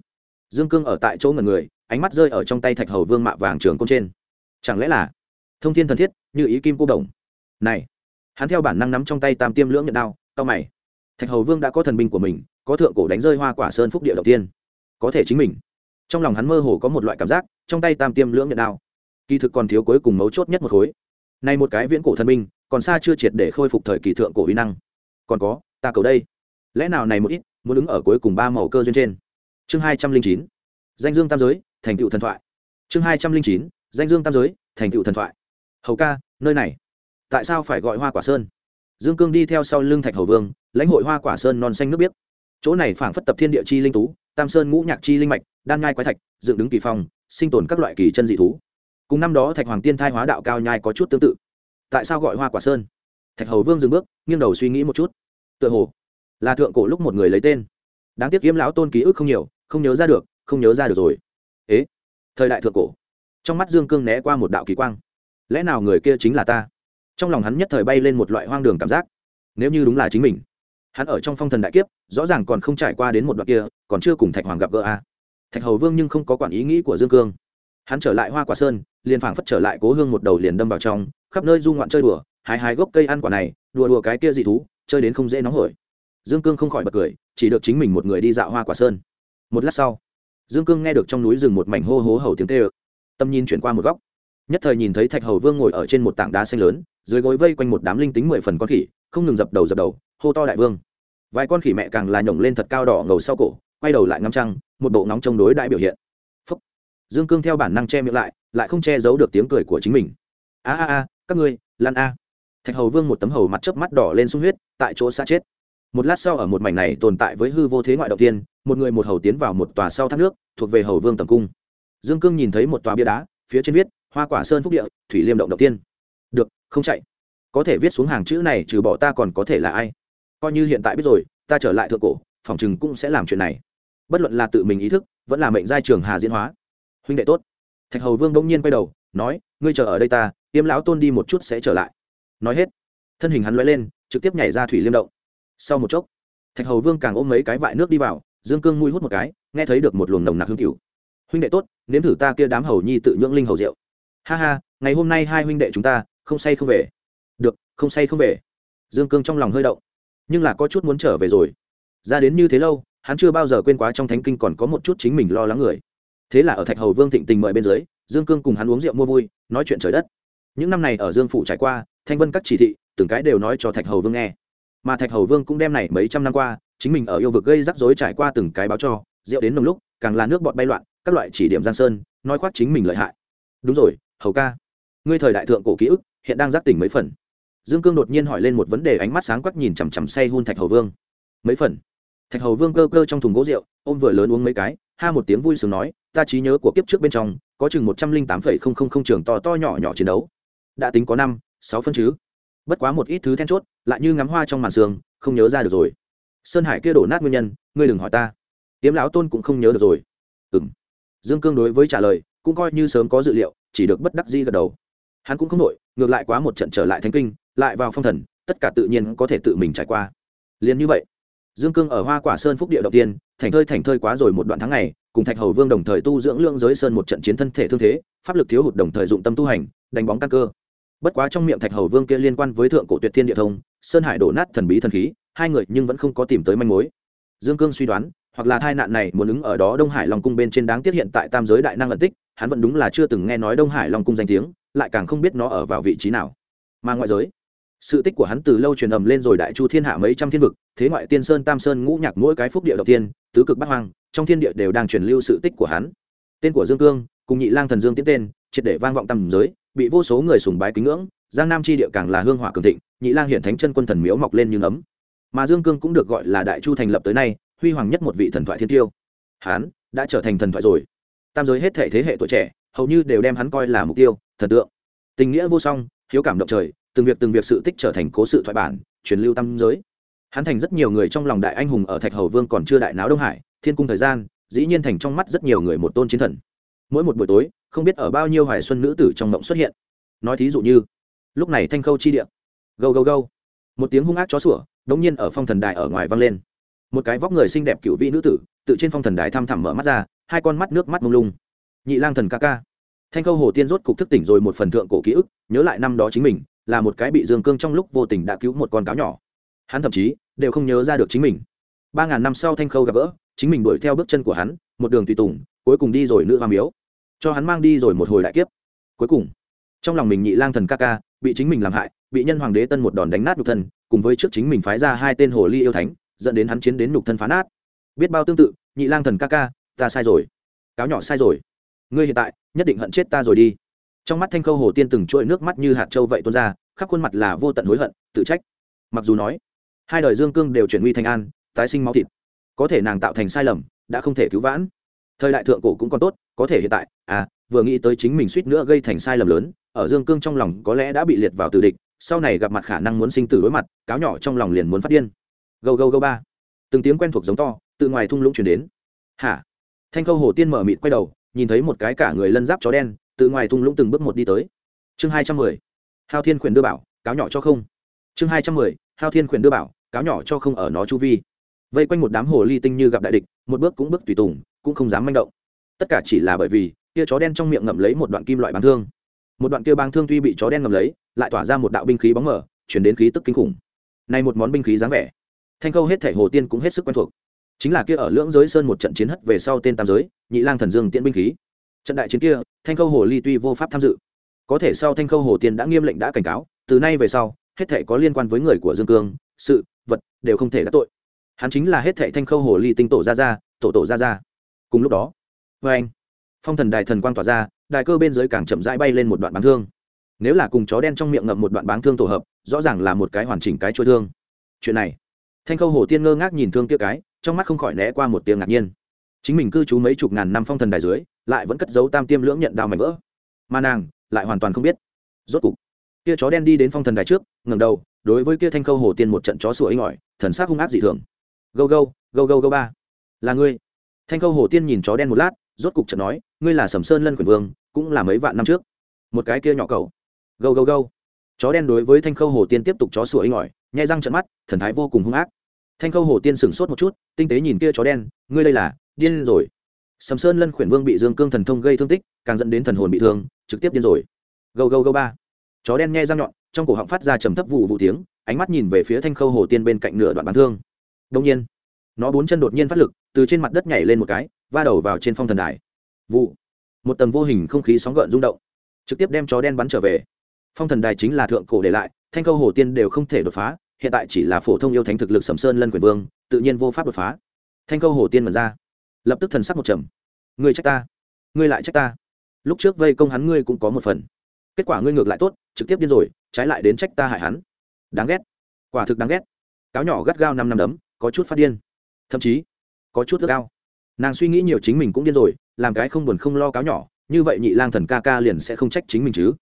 Dương cương ở tại chỗ ngần người, ánh mắt rơi ở trong tay thạch hầu vương mạ vàng trường côn trên. Chẳng lẽ là thông thiên thần thiết, như ý kim cô đồng? Này, hắn theo bản năng nắm trong tay tam tiêm lưỡng nhận đao tao mày. Thạch hầu vương đã có thần binh của mình, có thượng cổ đánh rơi hoa quả sơn phúc địa đầu tiên, có thể chính mình. Trong lòng hắn mơ hồ có một loại cảm giác, trong tay tam tiêm lưỡng nhận đao kỳ thực còn thiếu cuối cùng mấu chốt nhất một khối. Nay một cái viễn cổ thần minh, còn xa chưa triệt để khôi phục thời kỳ thượng cổ uy năng. Còn có ta cầu đây. Lẽ nào này một ít muốn đứng ở cuối cùng ba màu cơ duyên trên? Chương hai trăm linh chín danh dương tam giới thành tựu thần thoại. Chương hai trăm linh chín danh dương tam giới thành tựu thần thoại. Hầu ca nơi này. Tại sao phải gọi hoa quả sơn? Dương cương đi theo sau lưng thạch hầu vương lãnh hội hoa quả sơn non xanh nước biếc. Chỗ này phảng phất tập thiên địa chi linh tú tam sơn ngũ nhạc chi linh mạch đan ngai quái thạch dựng đứng kỳ phong sinh tồn các loại kỳ chân dị thú cùng năm đó thạch hoàng tiên thai hóa đạo cao nhai có chút tương tự. Tại sao gọi hoa quả sơn? Thạch hầu vương dừng bước, nghiêng đầu suy nghĩ một chút. Tựa hồ là thượng cổ lúc một người lấy tên. Đáng tiếc kiếm lão tôn ký ức không nhiều, không nhớ ra được, không nhớ ra được rồi. Ế, thời đại thượng cổ. Trong mắt dương cương né qua một đạo kỳ quang. Lẽ nào người kia chính là ta? Trong lòng hắn nhất thời bay lên một loại hoang đường cảm giác. Nếu như đúng là chính mình, hắn ở trong phong thần đại kiếp, rõ ràng còn không trải qua đến một đoạn kia, còn chưa cùng thạch hoàng gặp gỡ a thạch hầu vương nhưng không có quản ý nghĩ của dương cương hắn trở lại hoa quả sơn, liền phảng phất trở lại cố hương một đầu liền đâm vào trong, khắp nơi du ngoạn chơi đùa, hái hái gốc cây ăn quả này, đùa đùa cái kia dị thú, chơi đến không dễ nóng hổi. Dương cương không khỏi bật cười, chỉ được chính mình một người đi dạo hoa quả sơn. Một lát sau, dương cương nghe được trong núi rừng một mảnh hô hố hầu tiếng tê ơ tâm nhìn chuyển qua một góc. Nhất thời nhìn thấy thạch hầu vương ngồi ở trên một tảng đá xanh lớn, dưới gối vây quanh một đám linh tính mười phần con khỉ, không ngừng dập đầu dập đầu, hô to đại vương. Vài con khỉ mẹ càng là nhổng lên thật cao đỏ ngầu sau cổ, quay đầu lại ngắm trăng, một bộ nóng chống đối đại biểu hiện dương cương theo bản năng che miệng lại lại không che giấu được tiếng cười của chính mình. A a a, các ngươi, lan a. Thạch hầu vương một tấm hầu mặt chớp mắt đỏ lên sung huyết, tại chỗ xa chết. Một lát sau ở một mảnh này tồn tại với hư vô thế ngoại đầu tiên, một người một hầu tiến vào một tòa sau thác nước, thuộc về hầu vương tầm cung. Dương cương nhìn thấy một tòa bia đá, phía trên viết, hoa quả sơn phúc địa, thủy liêm động đầu tiên. Được, không chạy. Có thể viết xuống hàng chữ này trừ bỏ ta còn có thể là ai? Coi như hiện tại biết rồi, ta trở lại thượng cổ, phòng chừng cũng sẽ làm chuyện này. Bất luận là tự mình ý thức, vẫn là mệnh giai trường hà diễn hóa huynh đệ tốt. Thạch hầu vương đông nhiên quay đầu, nói, ngươi chờ ở đây ta, yêm lão tôn đi một chút sẽ trở lại. Nói hết, thân hình hắn loay lên, trực tiếp nhảy ra thủy liêm động. Sau một chốc, thạch hầu vương càng ôm mấy cái vại nước đi vào, dương cương mùi hút một cái, nghe thấy được một luồng nồng nặc hương cựu huynh đệ tốt, nếm thử ta kia đám hầu nhi tự nhưỡng linh hầu rượu. Ha ha, ngày hôm nay hai huynh đệ chúng ta, không say không về. Được, không say không về. Dương cương trong lòng hơi động, nhưng là có chút muốn trở về rồi. Ra đến như thế lâu, hắn chưa bao giờ quên quá trong thánh kinh còn có một chút chính mình lo lắng người thế là ở thạch hầu vương thịnh tình mời bên dưới, dương cương cùng hắn uống rượu mua vui, nói chuyện trời đất. Những năm này ở dương phủ trải qua, thanh vân các chỉ thị, từng cái đều nói cho thạch hầu vương nghe. Mà thạch hầu vương cũng đem này mấy trăm năm qua, chính mình ở yêu vực gây rắc rối trải qua từng cái báo cho, rượu đến nồng lúc, càng là nước bọt bay loạn, các loại chỉ điểm giang sơn, nói khoác chính mình lợi hại. Đúng rồi, hầu ca, ngươi thời đại thượng cổ ký ức, hiện đang giác tỉnh mấy phần? Dương cương đột nhiên hỏi lên một vấn đề ánh mắt sáng quắc nhìn chằm chằm say hun thạch hầu vương. Mấy phần? Thạch hầu vương cơ cơ trong thùng gỗ rượu, ôm vừa lớn uống mấy cái, ha một tiếng vui sướng nói ta trí nhớ của kiếp trước bên trong, có chừng một trăm linh tám phẩy không không không trường to to nhỏ nhỏ chiến đấu. Đã tính có năm, sáu phân chứ. Bất quá một ít thứ then chốt, lại như ngắm hoa trong màn sương, không nhớ ra được rồi. Sơn hải kia đổ nát nguyên nhân, ngươi đừng hỏi ta. Tiếm lão tôn cũng không nhớ được rồi. Ừ m dương cương đối với trả lời, cũng coi như sớm có dự liệu, chỉ được bất đắc di gật đầu. Hắn cũng không nội ngược lại quá một trận trở lại thánh kinh, lại vào phong thần, tất cả tự nhiên có thể tự mình trải qua. Liền như vậy, dương cương ở hoa quả sơn phúc địa đầu tiên, thành thơi thành thơi quá rồi một đoạn tháng ngày cùng thạch hầu vương đồng thời tu dưỡng lương giới sơn một trận chiến thân thể thương thế, pháp lực thiếu hụt đồng thời dụng tâm tu hành, đánh bóng căn cơ. Bất quá trong miệng thạch hầu vương kia liên quan với thượng cổ tuyệt thiên địa thông, sơn hải đổ nát thần bí thần khí, hai người nhưng vẫn không có tìm tới manh mối. Dương cương suy đoán, hoặc là tai nạn này muốn ứng ở đó đông hải long cung bên trên đáng tiếc hiện tại tam giới đại năng ẩn tích, hắn vẫn đúng là chưa từng nghe nói đông hải long cung danh tiếng, lại càng không biết nó ở vào vị trí nào. Mà ngoại giới sự tích của hắn từ lâu truyền ầm lên rồi đại chu thiên hạ mấy trăm thiên vực, thế ngoại tiên sơn, tam sơn, ngũ nhạc, mỗi cái phúc địa đầu tiên, tứ cực bát hoang, trong thiên địa đều đang truyền lưu sự tích của hắn. Tên của dương cương, cùng nhị lang thần dương tiến tên, triệt để vang vọng tầm giới, bị vô số người sùng bái kính ngưỡng, giang nam chi địa càng là hương hỏa cường thịnh, nhị lang hiện thánh chân quân thần miếu mọc lên như nấm mà dương cương cũng được gọi là đại chu thành lập tới nay, huy hoàng nhất một vị thần thoại thiên tiêu. Hán đã trở thành thần thoại rồi. Tam giới hết thể thế hệ tuổi trẻ, hầu như đều đem hắn coi là mục tiêu, thần tượng. Tình nghĩa vô song hiếu cảm động trời, từng việc từng việc sự tích trở thành cố sự thoại bản, truyền lưu tâm giới. Hắn thành rất nhiều người trong lòng đại anh hùng ở thạch hầu vương còn chưa đại náo đông hải, thiên cung thời gian, dĩ nhiên thành trong mắt rất nhiều người một tôn chiến thần. Mỗi một buổi tối, không biết ở bao nhiêu hoài xuân nữ tử trong mộng xuất hiện. Nói thí dụ như, lúc này thanh khâu chi điện gâu gâu gâu. Một tiếng hung ác chó sủa, đống nhiên ở phong thần đài ở ngoài vang lên. Một cái vóc người xinh đẹp cựu vị nữ tử, tự trên phong thần đài thăm thẳm mở mắt ra, hai con mắt nước mắt mông lung. Nhị lang thần ca ca thanh khâu hồ tiên rốt cục thức tỉnh rồi một phần thượng cổ ký ức, nhớ lại năm đó chính mình, là một cái bị dương cương trong lúc vô tình đã cứu một con cáo nhỏ. Hắn thậm chí, đều không nhớ ra được chính mình. Ba ngàn năm sau thanh khâu gặp gỡ, chính mình đuổi theo bước chân của hắn, một đường tùy tùng, cuối cùng đi rồi nữ hoa miếu. Cho hắn mang đi rồi một hồi đại kiếp. Cuối cùng, trong lòng mình nhị lang thần ca ca, bị chính mình làm hại, bị nhân hoàng đế tân một đòn đánh nát nhục thân, cùng với trước chính mình phái ra hai tên hồ ly yêu thánh, dẫn đến hắn chiến đến nhục thân phá nát. Biết bao tương tự, nhị lang thần ca ca, ta sai rồi. Cáo nhỏ sai rồi. Ngươi hiện tại nhất định hận chết ta rồi đi. Trong mắt thanh khâu hồ tiên từng trôi nước mắt như hạt trâu vậy tuôn ra, khắp khuôn mặt là vô tận hối hận, tự trách. Mặc dù nói, hai đời dương cương đều chuyển nguy thành an, tái sinh máu thịt. Có thể nàng tạo thành sai lầm, đã không thể cứu vãn. Thời đại thượng cổ cũng còn tốt, có thể hiện tại à vừa nghĩ tới chính mình suýt nữa gây thành sai lầm lớn, ở dương cương trong lòng có lẽ đã bị liệt vào tử địch, sau này gặp mặt khả năng muốn sinh tử đối mặt, cáo nhỏ trong lòng liền muốn phát điên. Gâu gâu gâu ba. Từng tiếng quen thuộc giống to, từ ngoài thung lũng chuyển đến. Hả? Thanh khâu hồ tiên mở mịt quay đầu nhìn thấy một cái cả người lân giáp chó đen, từ ngoài thung lũng từng bước một đi tới. Chương hai trăm mười, hao thiên khuyển đưa bảo, cáo nhỏ cho không. Chương hai trăm mười, hao thiên khuyển đưa bảo, cáo nhỏ cho không ở nó chu vi. Vây quanh một đám hồ ly tinh như gặp đại địch, một bước cũng bước tùy tùng, cũng không dám manh động. Tất cả chỉ là bởi vì, kia chó đen trong miệng ngậm lấy một đoạn kim loại bán thương. Một đoạn kia băng thương tuy bị chó đen ngậm lấy, lại tỏa ra một đạo binh khí bóng mở chuyển đến khí tức kinh khủng. Này một món binh khí dáng vẻ, thanh khâu hết thể hồ tiên cũng hết sức quen thuộc chính là kia ở lưỡng giới sơn một trận chiến hất về sau tên tam giới, nhị lang thần dương tiễn binh khí. Trận đại chiến kia, thanh khâu hồ ly tuy vô pháp tham dự, có thể sau thanh khâu hồ tiên đã nghiêm lệnh đã cảnh cáo, từ nay về sau, hết thể có liên quan với người của dương cương, sự, vật đều không thể đắc tội. Hắn chính là hết thệ thanh khâu hồ ly tinh tổ ra ra tổ tổ ra ra cùng lúc đó vê anh, phong thần đại thần quang tỏa ra đại cơ bên dưới càng chậm rãi bay lên một đoạn bán thương. Nếu là cùng chó đen trong miệng ngậm một đoạn bán thương tổ hợp, rõ ràng là một cái hoàn chỉnh cái trôi thương. Chuyện này, thanh khâu hồ tiên ngơ ngác nhìn thương kia cái trong mắt không khỏi né qua một tiếng ngạc nhiên. Chính mình cư trú mấy chục ngàn năm phong thần đài dưới, lại vẫn cất giấu tam tiêm lưỡng nhận đao mảnh vỡ. Mà nàng lại hoàn toàn không biết. Rốt cục kia chó đen đi đến phong thần đài trước, ngẩng đầu, đối với kia thanh khâu hồ tiên một trận chó sủa ấy ngỏi thần sắc hung ác dị thường. Gâu gâu gâu gâu gâu ba. Là ngươi. Thanh khâu hồ tiên nhìn chó đen một lát, rốt cục trận nói, ngươi là sầm sơn lân quyền vương, cũng là mấy vạn năm trước. Một cái kia nhỏ cầu gâu gâu gâu. Chó đen đối với thanh khâu hồ tiên tiếp tục chó sủa ấy ngỏi nhai răng trận mắt, thần thái vô cùng hung ác thanh khâu hồ tiên sửng sốt một chút, tinh tế nhìn kia chó đen, ngươi đây là điên rồi. Sầm sơn lân khuyển vương bị dương cương thần thông gây thương tích, càng dẫn đến thần hồn bị thương, trực tiếp điên rồi. Gâu gâu gâu ba. Chó đen nghe răng nhọn, trong cổ họng phát ra trầm thấp vụ vụ tiếng, ánh mắt nhìn về phía thanh khâu hồ tiên bên cạnh nửa đoạn bán thương. Đông nhiên, nó bốn chân đột nhiên phát lực, từ trên mặt đất nhảy lên một cái, va đầu vào trên phong thần đài. Vụ. Một tầng vô hình không khí sóng gợn rung động, trực tiếp đem chó đen bắn trở về. Phong thần đài chính là thượng cổ để lại, thanh khâu hồ tiên đều không thể đột phá hiện tại chỉ là phổ thông yêu thánh thực lực sầm sơn lân quyền vương, tự nhiên vô pháp đột phá. Thanh câu hồ tiên mật ra. Lập tức thần sắc một trầm. Ngươi trách ta. Ngươi lại trách ta. Lúc trước vây công hắn ngươi cũng có một phần. Kết quả ngươi ngược lại tốt, trực tiếp điên rồi, trái lại đến trách ta hại hắn. Đáng ghét. Quả thực đáng ghét. Cáo nhỏ gắt gao năm năm đấm, có chút phát điên. Thậm chí, có chút ước ao. Nàng suy nghĩ nhiều chính mình cũng điên rồi, làm cái không buồn không lo cáo nhỏ, như vậy nhị lang thần ca ca liền sẽ không trách chính mình chứ.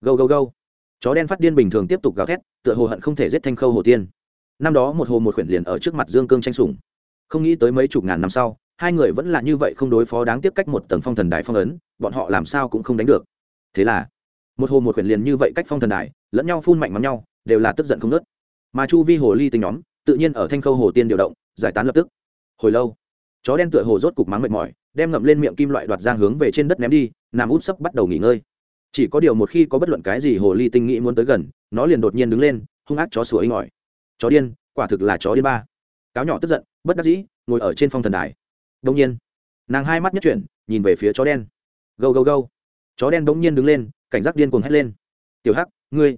Gâu gâu gâu. Chó đen phát điên bình thường tiếp tục gào thét tựa hồ hận không thể giết thanh khâu hồ tiên. Năm đó một hồ một khuyển liền ở trước mặt dương cương tranh sủng. Không nghĩ tới mấy chục ngàn năm sau, hai người vẫn là như vậy không đối phó đáng tiếc cách một tầng phong thần đài phong ấn, bọn họ làm sao cũng không đánh được. Thế là, một hồ một khuyển liền như vậy cách phong thần đài, lẫn nhau phun mạnh mắm nhau, đều là tức giận không nớt mà chu vi hồ ly tinh nhóm, tự nhiên ở thanh khâu hồ tiên điều động, giải tán lập tức. Hồi lâu, chó đen tựa hồ rốt cục mắng mệt mỏi, đem ngậm lên miệng kim loại đoạt giang hướng về trên đất ném đi, nằm út sấp bắt đầu nghỉ ngơi chỉ có điều một khi có bất luận cái gì hồ ly tinh nghĩ muốn tới gần, nó liền đột nhiên đứng lên, hung ác chó sủa inh ỏi. Chó điên, quả thực là chó điên ba. Cáo nhỏ tức giận, bất đắc dĩ, ngồi ở trên phong thần đài. Đông nhiên, nàng hai mắt nhất chuyển, nhìn về phía chó đen. Gâu gâu gâu. Chó đen bỗng nhiên đứng lên, cảnh giác điên cuồng hét lên. Tiểu hắc, ngươi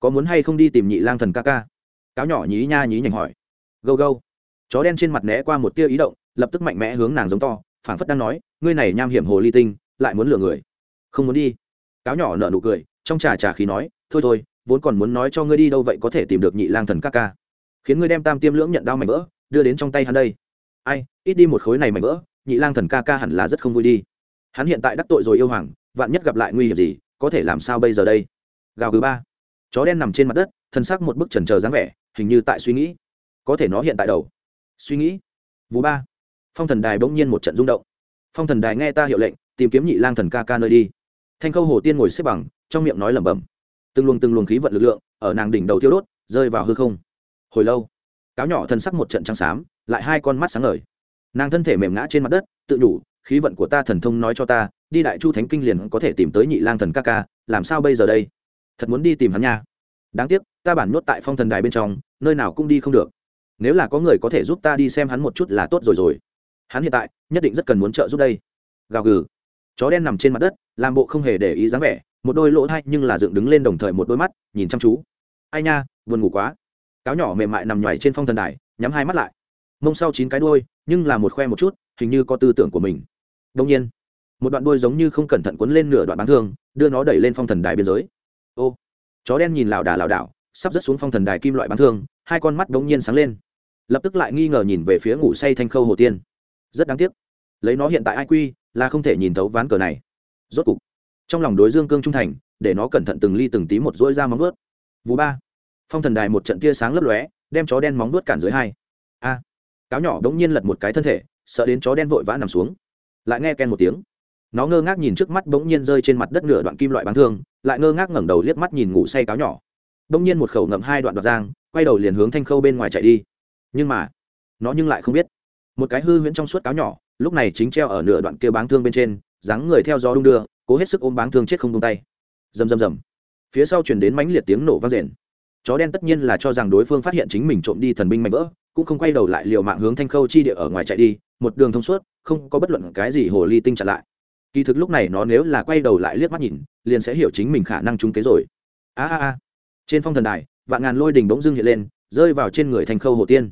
có muốn hay không đi tìm nhị lang thần ca ca? Cáo nhỏ nhí nha nhí nhảnh hỏi. Gâu gâu. Chó đen trên mặt né qua một tia ý động, lập tức mạnh mẽ hướng nàng giống to, phảng phất đang nói, ngươi này nham hiểm hồ ly tinh, lại muốn lừa người. Không muốn đi cáo nhỏ nở nụ cười, trong trà trà khí nói, thôi thôi, vốn còn muốn nói cho ngươi đi đâu vậy có thể tìm được nhị lang thần ca ca. Khiến ngươi đem tam tiêm lưỡng nhận đao mảnh vỡ, đưa đến trong tay hắn đây. Ai, ít đi một khối này mảnh vỡ, nhị lang thần ca ca hẳn là rất không vui đi. Hắn hiện tại đắc tội rồi yêu hoàng, vạn nhất gặp lại nguy hiểm gì, có thể làm sao bây giờ đây? Gào thứ ba. Chó đen nằm trên mặt đất thân xác một bức trần trờ dáng vẻ, hình như tại suy nghĩ. Có thể nó hiện tại đầu. Suy nghĩ. Vú ba. Phong thần đài bỗng nhiên một trận rung động. Phong thần đài nghe ta hiệu lệnh, tìm kiếm nhị lang thần ca ca nơi đi thanh khâu hồ tiên ngồi xếp bằng, trong miệng nói lẩm bẩm. Từng luồng từng luồng khí vận lực lượng ở nàng đỉnh đầu tiêu đốt, rơi vào hư không. Hồi lâu, cáo nhỏ thân sắc một trận trắng xám, lại hai con mắt sáng ngời. Nàng thân thể mềm ngã trên mặt đất, tự nhủ, khí vận của ta thần thông nói cho ta, đi đại chu thánh kinh liền có thể tìm tới nhị lang thần ca ca, làm sao bây giờ đây? Thật muốn đi tìm hắn nha. Đáng tiếc, ta bản nhốt tại phong thần đài bên trong, nơi nào cũng đi không được. Nếu là có người có thể giúp ta đi xem hắn một chút là tốt rồi rồi. Hắn hiện tại nhất định rất cần muốn trợ giúp đây. Gào gừ. Chó đen nằm trên mặt đất làm bộ không hề để ý dáng vẻ, một đôi lỗ thay nhưng là dựng đứng lên đồng thời một đôi mắt, nhìn chăm chú. Ai nha, buồn ngủ quá. Cáo nhỏ mềm mại nằm nhoài trên phong thần đài, nhắm hai mắt lại. Mông sau chín cái đôi nhưng là một khoe một chút, hình như có tư tưởng của mình. Đông nhiên, một đoạn đôi giống như không cẩn thận quấn lên nửa đoạn bán thương, đưa nó đẩy lên phong thần đài biên giới. Ô, chó đen nhìn lảo đà lảo đảo, sắp rớt xuống phong thần đài kim loại bán thương, hai con mắt đống nhiên sáng lên. Lập tức lại nghi ngờ nhìn về phía ngủ say thanh khâu hồ tiên. Rất đáng tiếc. Lấy nó hiện tại ai quy là không thể nhìn thấu ván cờ này rốt cục, trong lòng đối dương cương trung thành, để nó cẩn thận từng ly từng tí một dỗi ra móng vuốt. Vú ba, phong thần đài một trận tia sáng lấp lóe, đem chó đen móng vuốt cản dưới hai. A, cáo nhỏ đ ố n g nhiên lật một cái thân thể, sợ đến chó đen vội vã nằm xuống. Lại nghe ken một tiếng, nó ngơ ngác nhìn trước mắt bỗng nhiên rơi trên mặt đất nửa đoạn kim loại bán thương, lại ngơ ngác ngẩng đầu liếc mắt nhìn ngủ say cáo nhỏ. Bỗng nhiên một khẩu ngậm hai đoạn đoạt giang, quay đầu liền hướng thanh khâu bên ngoài chạy đi. Nhưng mà, nó nhưng lại không biết. Một cái hư huyễn trong suốt cáo nhỏ, lúc này chính treo ở nửa đoạn kia báng thương bên trên dáng người theo gió đung đưa, cố hết sức ôm báng thương chết không tung tay. Rầm rầm rầm. Phía sau chuyển đến mãnh liệt tiếng nổ vang rền. Chó đen tất nhiên là cho rằng đối phương phát hiện chính mình trộm đi thần binh mạnh vỡ, cũng không quay đầu lại liều mạng hướng thanh khâu chi địa ở ngoài chạy đi, một đường thông suốt, không có bất luận cái gì hồ ly tinh chặn lại. Kỳ thực lúc này nó nếu là quay đầu lại liếc mắt nhìn, liền sẽ hiểu chính mình khả năng trúng kế rồi. A a a. Trên phong thần đài, vạn ngàn lôi đình bỗng dưng hiện lên, rơi vào trên người thanh khâu hồ tiên.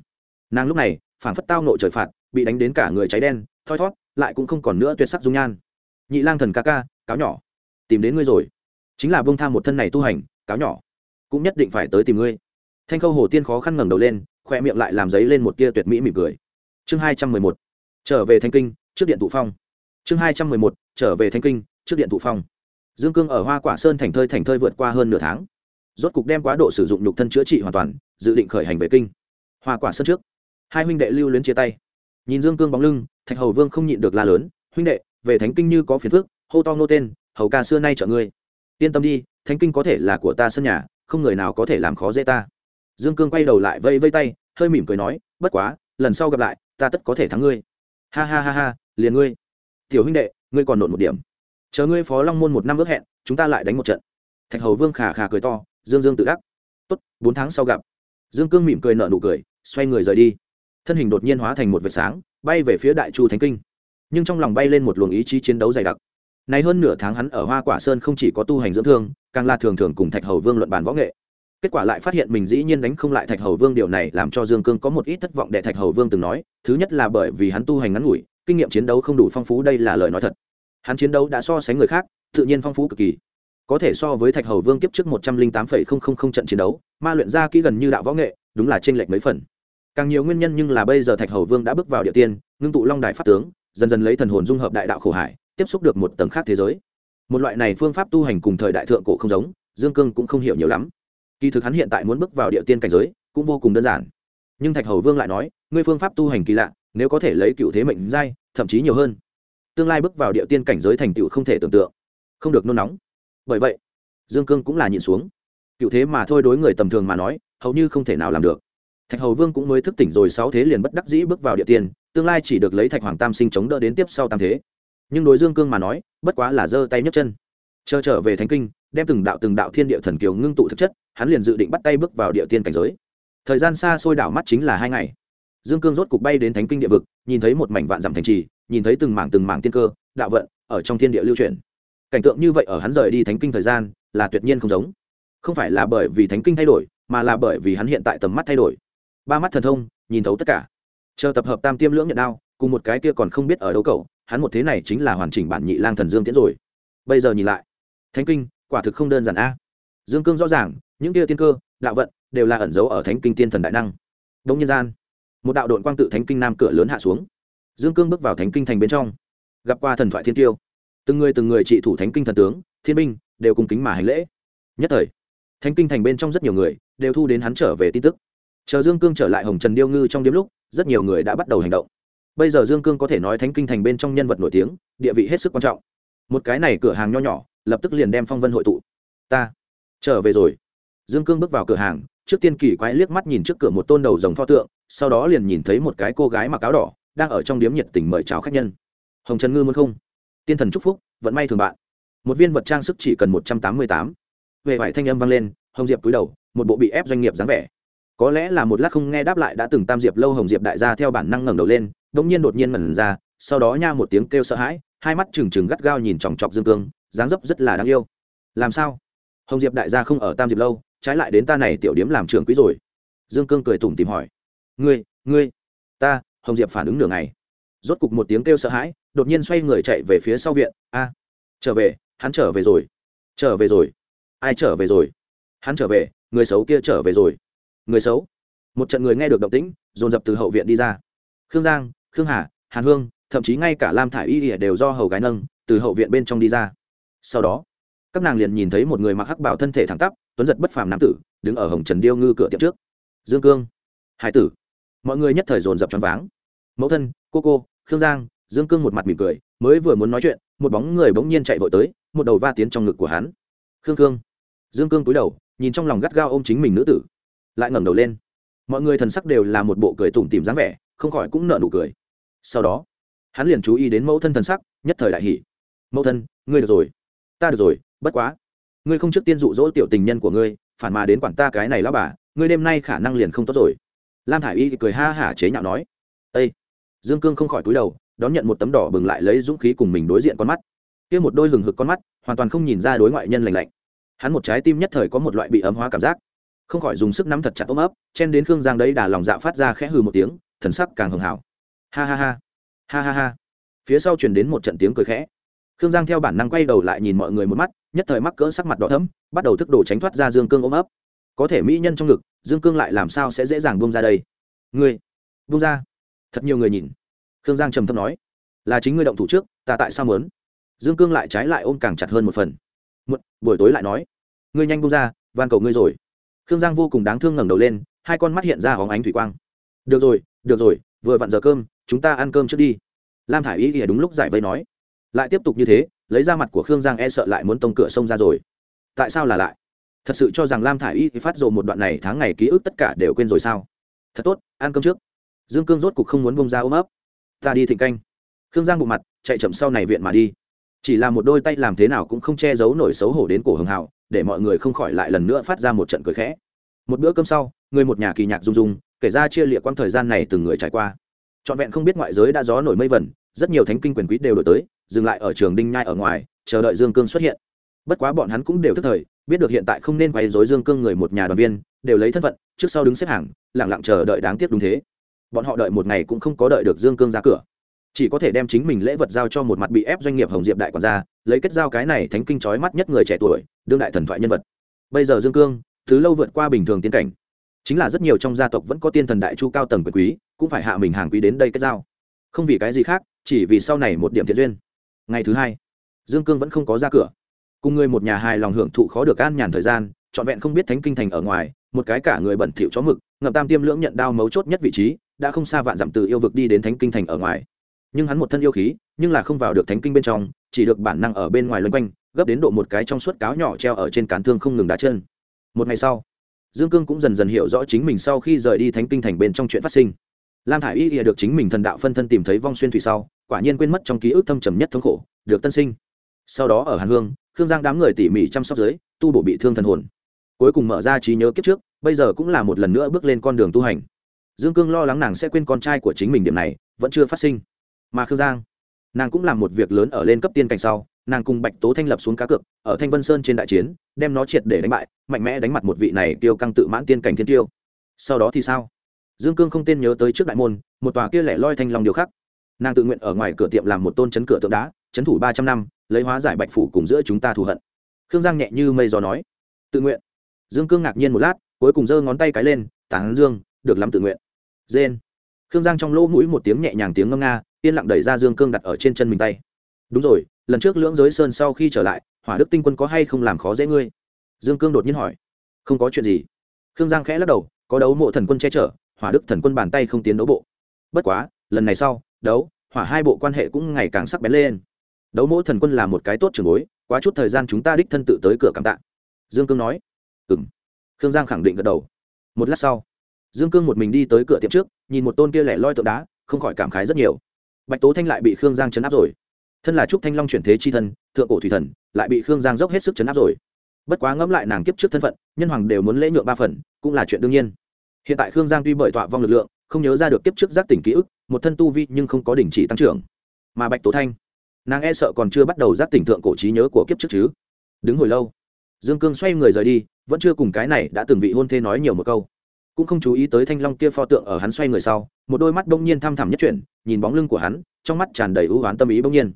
Nàng lúc này, phảng phất tao nộ trời phạt, bị đánh đến cả người cháy đen, thoi thót, lại cũng không còn nữa tuyệt sắc dung nhan nhị lang thần ca ca, cáo nhỏ. Tìm đến ngươi rồi. Chính là bông tham một thân này tu hành, cáo nhỏ. Cũng nhất định phải tới tìm ngươi. Thanh khâu hồ tiên khó khăn ngẩng đầu lên, khoe miệng lại làm giấy lên một tia tuyệt mỹ mỉm cười. Chương hai trăm mười một. Trở về thanh kinh, trước điện thụ phong. Chương hai trăm mười một. Trở về thanh kinh, trước điện thụ phong. Dương cương ở hoa quả sơn thành thơi thành thơi vượt qua hơn nửa tháng. Rốt cục đem quá độ sử dụng nhục thân chữa trị hoàn toàn, dự định khởi hành về kinh. Hoa quả sơn trước. Hai huynh đệ lưu luyến chia tay. Nhìn dương cương bóng lưng, thạch hầu vương không nhịn được la lớn, huynh đệ về thánh kinh như có phiền phức, hô to nô tên hầu ca xưa nay chợ ngươi. Yên tâm đi thánh kinh có thể là của ta sân nhà không người nào có thể làm khó dễ ta. Dương cương quay đầu lại vây vây tay hơi mỉm cười nói bất quá lần sau gặp lại ta tất có thể thắng ngươi. Ha ha ha ha liền ngươi. Tiểu huynh đệ ngươi còn nộn một điểm. Chờ ngươi phó long môn một năm ước hẹn chúng ta lại đánh một trận. Thạch hầu vương khà khà cười to dương dương tự đắc. Tốt bốn tháng sau gặp. Dương cương mỉm cười nợ nụ cười xoay người rời đi. Thân hình đột nhiên hóa thành một vệt sáng bay về phía đại chu thánh kinh nhưng trong lòng bay lên một luồng ý chí chiến đấu dày đặc. Nay hơn nửa tháng hắn ở hoa quả sơn không chỉ có tu hành dưỡng thương, càng là thường thường cùng thạch hầu vương luận bàn võ nghệ. Kết quả lại phát hiện mình dĩ nhiên đánh không lại thạch hầu vương điều này làm cho dương cương có một ít thất vọng Để thạch hầu vương từng nói, thứ nhất là bởi vì hắn tu hành ngắn ngủi, kinh nghiệm chiến đấu không đủ phong phú đây là lời nói thật. Hắn chiến đấu đã so sánh người khác, tự nhiên phong phú cực kỳ. Có thể so với thạch hầu vương kiếp trước một trăm linh tám phẩy không không không trận chiến đấu, ma luyện ra kỹ gần như đạo võ nghệ, đúng là t r ê n lệch mấy phần. Càng nhiều nguyên nhân nhưng là bây giờ thạch hầu vương đã bước vào địa tiên, ngưng tụ long đài pháp tướng dần dần lấy thần hồn dung hợp đại đạo khổ hải, tiếp xúc được một tầng khác thế giới. Một loại này phương pháp tu hành cùng thời đại thượng cổ không giống, dương cương cũng không hiểu nhiều lắm. Kỳ thực hắn hiện tại muốn bước vào địa tiên cảnh giới cũng vô cùng đơn giản. Nhưng thạch hầu vương lại nói, ngươi phương pháp tu hành kỳ lạ, nếu có thể lấy cựu thế mệnh giai, thậm chí nhiều hơn. Tương lai bước vào địa tiên cảnh giới thành tựu không thể tưởng tượng, không được nôn nóng. Bởi vậy, dương cương cũng là nhịn xuống. Cựu thế mà thôi đối người tầm thường mà nói, hầu như không thể nào làm được. Thạch hầu vương cũng mới thức tỉnh rồi, sáu thế liền bất đắc dĩ bước vào địa tiên tương lai chỉ được lấy thạch hoàng tam sinh chống đỡ đến tiếp sau tam thế. Nhưng đối dương cương mà nói, bất quá là giơ tay nhấc chân. Chờ trở về thánh kinh, đem từng đạo từng đạo thiên địa thần kiều ngưng tụ thực chất, hắn liền dự định bắt tay bước vào địa tiên cảnh giới. Thời gian xa xôi đảo mắt chính là hai ngày. Dương cương rốt cục bay đến thánh kinh địa vực, nhìn thấy một mảnh vạn dặm thành trì, nhìn thấy từng mảng từng mảng tiên cơ, đạo vận ở trong thiên địa lưu truyền cảnh tượng như vậy ở hắn rời đi thánh kinh thời gian là tuyệt nhiên không giống. Không phải là bởi vì thánh kinh thay đổi, mà là bởi vì hắn hiện tại tầm mắt thay đổi. Ba mắt thần thông, nhìn thấu tất cả chờ tập hợp tam tiêm lưỡng nhận đao, cùng một cái kia còn không biết ở đâu cậu, hắn một thế này chính là hoàn chỉnh bản nhị lang thần dương tiễn rồi. Bây giờ nhìn lại. Thánh kinh, quả thực không đơn giản a. Dương cương rõ ràng, những kia tiên cơ, đạo vận, đều là ẩn giấu ở thánh kinh tiên thần đại năng. Đông nhân gian, một đạo đội quang tự thánh kinh nam cửa lớn hạ xuống. Dương cương bước vào thánh kinh thành bên trong. Gặp qua thần thoại thiên tiêu. Từng người từng người trị thủ thánh kinh thần tướng, thiên binh, đều cùng kính mà hành lễ. Nhất thời, thánh kinh thành bên trong rất nhiều người, đều thu đến hắn trở về tin tức. Chờ dương cương trở lại hồng trần điêu ngư trong đêm lúc rất nhiều người đã bắt đầu hành động. Bây giờ dương cương có thể nói thánh kinh thành bên trong nhân vật nổi tiếng, địa vị hết sức quan trọng. Một cái này cửa hàng nho nhỏ, lập tức liền đem phong vân hội tụ. Ta trở về rồi. Dương cương bước vào cửa hàng, trước tiên kỳ quái liếc mắt nhìn trước cửa một tôn đầu dòng pho tượng, sau đó liền nhìn thấy một cái cô gái mặc áo đỏ, đang ở trong điếm nhiệt tình mời chào khách nhân. Hồng trần ngư muốn không? Tiên thần chúc phúc, vận may thường bạn. Một viên vật trang sức chỉ cần một trăm tám mươi tám. Về vải thanh âm vang lên, hồng diệp cúi đầu, một bộ bị ép doanh nghiệp dáng vẻ có lẽ là một lát không nghe đáp lại đã từng tam diệp lâu hồng diệp đại gia theo bản năng ngẩng đầu lên đ ỗ n g nhiên đột nhiên ngẩn ra, sau đó nha một tiếng kêu sợ hãi, hai mắt trừng trừng gắt gao nhìn chòng chọc dương cương, dáng dấp rất là đáng yêu. Làm sao? Hồng diệp đại gia không ở tam diệp lâu, trái lại đến ta này tiểu điếm làm trưởng quý rồi. Dương cương cười tủm tìm hỏi. Ngươi ngươi, ta, hồng diệp phản ứng nửa ngày. Rốt cục một tiếng kêu sợ hãi, đột nhiên xoay người chạy về phía sau viện, a. Trở về, hắn trở về rồi. Trở về rồi. Ai trở về rồi? Hắn trở về, người xấu kia trở về rồi người xấu. Một trận người nghe được động tĩnh, dồn dập từ hậu viện đi ra. Khương giang, khương hà, hàn hương, thậm chí ngay cả lam thả i y đều do hầu gái nâng, từ hậu viện bên trong đi ra. Sau đó, các nàng liền nhìn thấy một người mặc hắc bảo thân thể thẳng tắp, tuấn giật bất phàm nam tử, đứng ở hồng trần điêu ngư cửa tiệm trước. Dương cương, hải tử. Mọi người nhất thời dồn dập choáng váng. Mẫu thân, cô cô, khương giang, dương cương một mặt mỉm cười, mới vừa muốn nói chuyện, một bóng người bỗng nhiên chạy vội tới, một đầu va tiến trong ngực của hắn. Khương cương. Dương cương cúi đầu, nhìn trong lòng gắt gao ôm chính mình nữ tử lại ngẩng đầu lên. Mọi người thần sắc đều là một bộ cười tủm tìm dáng vẻ, không khỏi cũng nợ nụ cười. Sau đó, hắn liền chú ý đến mẫu thân thần sắc, nhất thời đại hỷ mẫu thân, ngươi được rồi. Ta được rồi, bất quá. Ngươi không trước tiên dụ dỗ tiểu tình nhân của ngươi, phản mà đến quản ta cái này lão bà, ngươi đêm nay khả năng liền không tốt rồi. Lam thả i y cười ha hả chế nhạo nói. Ây dương cương không khỏi cúi đầu, đón nhận một tấm đỏ bừng lại lấy dũng khí cùng mình đối diện con mắt. Kia một đôi lừng hực con mắt, hoàn toàn không nhìn ra đối ngoại nhân lành lạnh. Hắn một trái tim nhất thời có một loại bị ấm hóa cảm giác không khỏi dùng sức nắm thật chặt ôm ấp, chen đến khương giang đấy đà lòng dạ phát ra khẽ hừ một tiếng, thần sắc càng hưởng hảo. Ha ha ha. Ha ha ha. Phía sau truyền đến một trận tiếng cười khẽ. Khương giang theo bản năng quay đầu lại nhìn mọi người một mắt, nhất thời mắc cỡ sắc mặt đỏ thấm bắt đầu thức đồ tránh thoát ra dương cương ôm ấp. Có thể mỹ nhân trong ngực, dương cương lại làm sao sẽ dễ dàng bông ra đây? Ngươi bông ra. Thật nhiều người nhìn. Khương giang trầm thấp nói, là chính ngươi động thủ trước, ta tại sao mớn dương cương lại trái lại ôm càng chặt hơn một phần. Một, buổi tối lại nói, ngươi nhanh bông ra, van cầu ngươi rồi khương giang vô cùng đáng thương ngẩng đầu lên, hai con mắt hiện ra hóng ánh thủy quang. Được rồi được rồi, vừa vặn giờ cơm, chúng ta ăn cơm trước đi. Lam thả i y thì đúng lúc giải vây nói. Lại tiếp tục như thế, lấy ra mặt của khương giang e sợ lại muốn tông cửa sông ra rồi. Tại sao là lại? Thật sự cho rằng lam thả i y thì phát rộ một đoạn này tháng ngày ký ức tất cả đều quên rồi sao? Thật tốt, ăn cơm trước. Dương cương rốt cục không muốn bông ra ôm ấp. Ta đi thịnh canh. Khương giang bộ mặt, chạy chậm sau này viện mà đi chỉ là một đôi tay làm thế nào cũng không che giấu nổi xấu hổ đến cổ hường hào, để mọi người không khỏi lại lần nữa phát ra một trận cười khẽ. Một bữa cơm sau, người một nhà kỳ nhạc rung rung, kể ra chia liệt quãng thời gian này từng người trải qua. Trọn vẹn không biết ngoại giới đã gió nổi mây vẩn, rất nhiều thánh kinh quyền quý đều đổi tới, dừng lại ở trường đinh nhai ở ngoài, chờ đợi dương cương xuất hiện. Bất quá bọn hắn cũng đều thức thời, biết được hiện tại không nên quay dối dương cương người một nhà đoàn viên, đều lấy thân phận, trước sau đứng xếp hàng lẳng lặng chờ đợi đáng tiếc đúng thế. Bọn họ đợi một ngày cũng không có đợi được dương cương ra cửa chỉ có thể đem chính mình lễ vật giao cho một mặt bị ép doanh nghiệp hồng diệp đại quản gia, lấy kết giao cái này thánh kinh trói mắt nhất người trẻ tuổi, đương đại thần thoại nhân vật. Bây giờ dương cương, thứ lâu vượt qua bình thường tiến cảnh. Chính là rất nhiều trong gia tộc vẫn có tiên thần đại chu cao tầng quyền quý, cũng phải hạ mình hàng quý đến đây kết giao. Không vì cái gì khác, chỉ vì sau này một điểm thiện duyên. Ngày thứ hai, dương cương vẫn không có ra cửa. Cùng người một nhà hài lòng hưởng thụ khó được an nhàn thời gian, trọn vẹn không biết thánh kinh thành ở ngoài, một cái cả người bẩn thỉu chó mực, ngậm tam tiêm lưỡng nhận đao mấu chốt nhất vị trí, đã không xa vạn dặm từ yêu vực đi đến thánh kinh thành ở ngoài nhưng hắn một thân yêu khí, nhưng là không vào được thánh kinh bên trong, chỉ được bản năng ở bên ngoài loanh quanh, gấp đến độ một cái trong suốt cáo nhỏ treo ở trên cán thương không ngừng đá chân. Một ngày sau, dương cương cũng dần dần hiểu rõ chính mình sau khi rời đi thánh kinh thành bên trong chuyện phát sinh. Lam thả i y ỉa được chính mình thần đạo phân thân tìm thấy vong xuyên thủy sau, quả nhiên quên mất trong ký ức thâm trầm nhất thống khổ, được tân sinh. Sau đó ở hàn hương, khương giang đám người tỉ mỉ chăm sóc giới tu bổ bị thương thần hồn. Cuối cùng mở ra trí nhớ kiếp trước, bây giờ cũng là một lần nữa bước lên con đường tu hành. Dương cương lo lắng nàng sẽ quên con trai của chính mình điểm này, vẫn chưa phát sinh mà khương giang. Nàng cũng làm một việc lớn ở lên cấp tiên cảnh sau, nàng cùng bạch tố thanh lập xuống cá cược, ở thanh vân sơn trên đại chiến, đem nó triệt để đánh bại, mạnh mẽ đánh mặt một vị này tiêu căng tự mãn tiên cảnh thiên tiêu. Sau đó thì sao? Dương cương không tên nhớ tới trước đại môn, một tòa kia lẻ loi thanh lòng điều khắc. Nàng tự nguyện ở ngoài cửa tiệm làm một tôn chấn cửa tượng đá, chấn thủ ba trăm năm, lấy hóa giải bạch phủ cùng giữa chúng ta thù hận. Khương giang nhẹ như mây gió nói, tự nguyện. Dương cương ngạc nhiên một lát, cuối cùng giơ ngón tay cái lên, tán dương, được lắm tự nguyện. Dên khương giang trong lỗ mũi một tiếng nhẹ nhàng tiếng ngâm nga yên lặng đẩy ra dương cương đặt ở trên chân mình tay. Đúng rồi, lần trước lưỡng giới sơn sau khi trở lại, hỏa đức tinh quân có hay không làm khó dễ ngươi? Dương cương đột nhiên hỏi. Không có chuyện gì. Khương giang khẽ lắc đầu, có đấu mộ thần quân che chở, hỏa đức thần quân bàn tay không tiến đấu bộ. Bất quá, lần này sau, đấu, hỏa hai bộ quan hệ cũng ngày càng sắc bén lên. Đấu mộ thần quân là một cái tốt trường bối, quá chút thời gian chúng ta đích thân tự tới cửa cảm tạ. Dương cương nói. Ừ m khương giang khẳng định gật đầu. Một lát sau, dương cương một mình đi tới cửa tiệm trước, nhìn một tôn kia lẻ loi tượng đá, không khỏi cảm khái rất nhiều bạch tố thanh lại bị khương giang chấn áp rồi. Thân là trúc thanh long chuyển thế chi thân, thượng cổ thủy thần lại bị khương giang dốc hết sức chấn áp rồi. Bất quá ngẫm lại nàng kiếp trước thân phận, nhân hoàng đều muốn lễ nhượng ba phần, cũng là chuyện đương nhiên. Hiện tại khương giang tuy bởi tọa vong lực lượng, không nhớ ra được kiếp trước giác tỉnh ký ức, một thân tu vi nhưng không có đình chỉ tăng trưởng. Mà bạch tố thanh, nàng e sợ còn chưa bắt đầu giác tỉnh thượng cổ trí nhớ của kiếp trước chứ. Đứng hồi lâu, dương cương xoay người rời đi, vẫn chưa cùng cái này đã từng vị hôn thê nói nhiều một câu. Cũng không chú ý tới thanh long kia pho tượng ở hắn xoay người sau, một đôi mắt bỗng nhiên thăm thẳm nhất chuyển nhìn bóng lưng của hắn, trong mắt tràn đầy ưu oán tâm ý bỗng nhiên.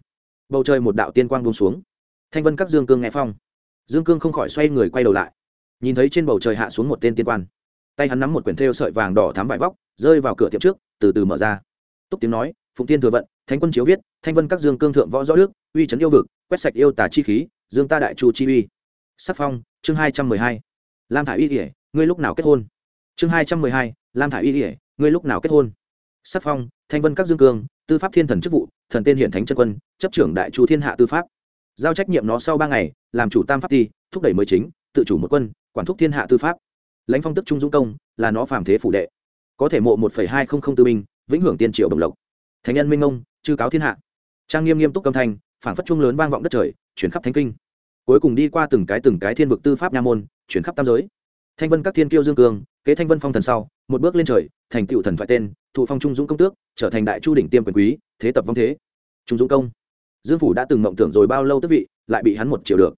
Bầu trời một đạo tiên quang buông xuống. Thanh vân các dương cương nghe phong. Dương cương không khỏi xoay người quay đầu lại. Nhìn thấy trên bầu trời hạ xuống một tên tiên quan. Tay hắn nắm một quyển thêu sợi vàng đỏ thắm vải vóc, rơi vào cửa tiệm trước, từ từ mở ra. Túc tiếng nói, phụng tiên thừa vận, thánh quân chiếu viết, thanh vân các dương cương thượng võ rõ đức, uy trấn yêu vực, quét sạch yêu tà chi khí, dương ta đại chu chi uy. Sắc phong, chương hai trăm mười hai. Lam thả y ỉa ngươi lúc nào kết hôn? Chương hai trăm mười hai, lam thả y ỉa ngươi lúc nào kết hôn? Sắc phong thanh vân các dương cương, tư pháp thiên thần chức vụ, thần tên hiện thánh chân quân, chấp trưởng đại chu thiên hạ tư pháp. Giao trách nhiệm nó sau ba ngày, làm chủ tam pháp ti, thúc đẩy mới chính, tự chủ một quân, quản thúc thiên hạ tư pháp. Lãnh phong tức trung dũng công, là nó phàm thế phủ đệ. Có thể mộ một hai không không tư binh, vĩnh hưởng tiên triệu đồng lộc. Thánh nhân minh ông chư cáo thiên hạ. Trang nghiêm nghiêm túc âm thanh phản phất trung lớn vang vọng đất trời, chuyển khắp thánh kinh. Cuối cùng đi qua từng cái từng cái thiên vực tư pháp nha môn, chuyển khắp tam giới. Thanh vân các thiên kiêu dương cương, kế thanh vân phong thần sau, một bước lên trời thành tựu thần thoại tên, thụ phong trung dũng công tước, trở thành đại chu đỉnh tiêm quyền quý, thế tập vong thế. Trung dũng công. Dương phủ đã từng mộng tưởng rồi bao lâu tức vị, lại bị hắn một triệu được.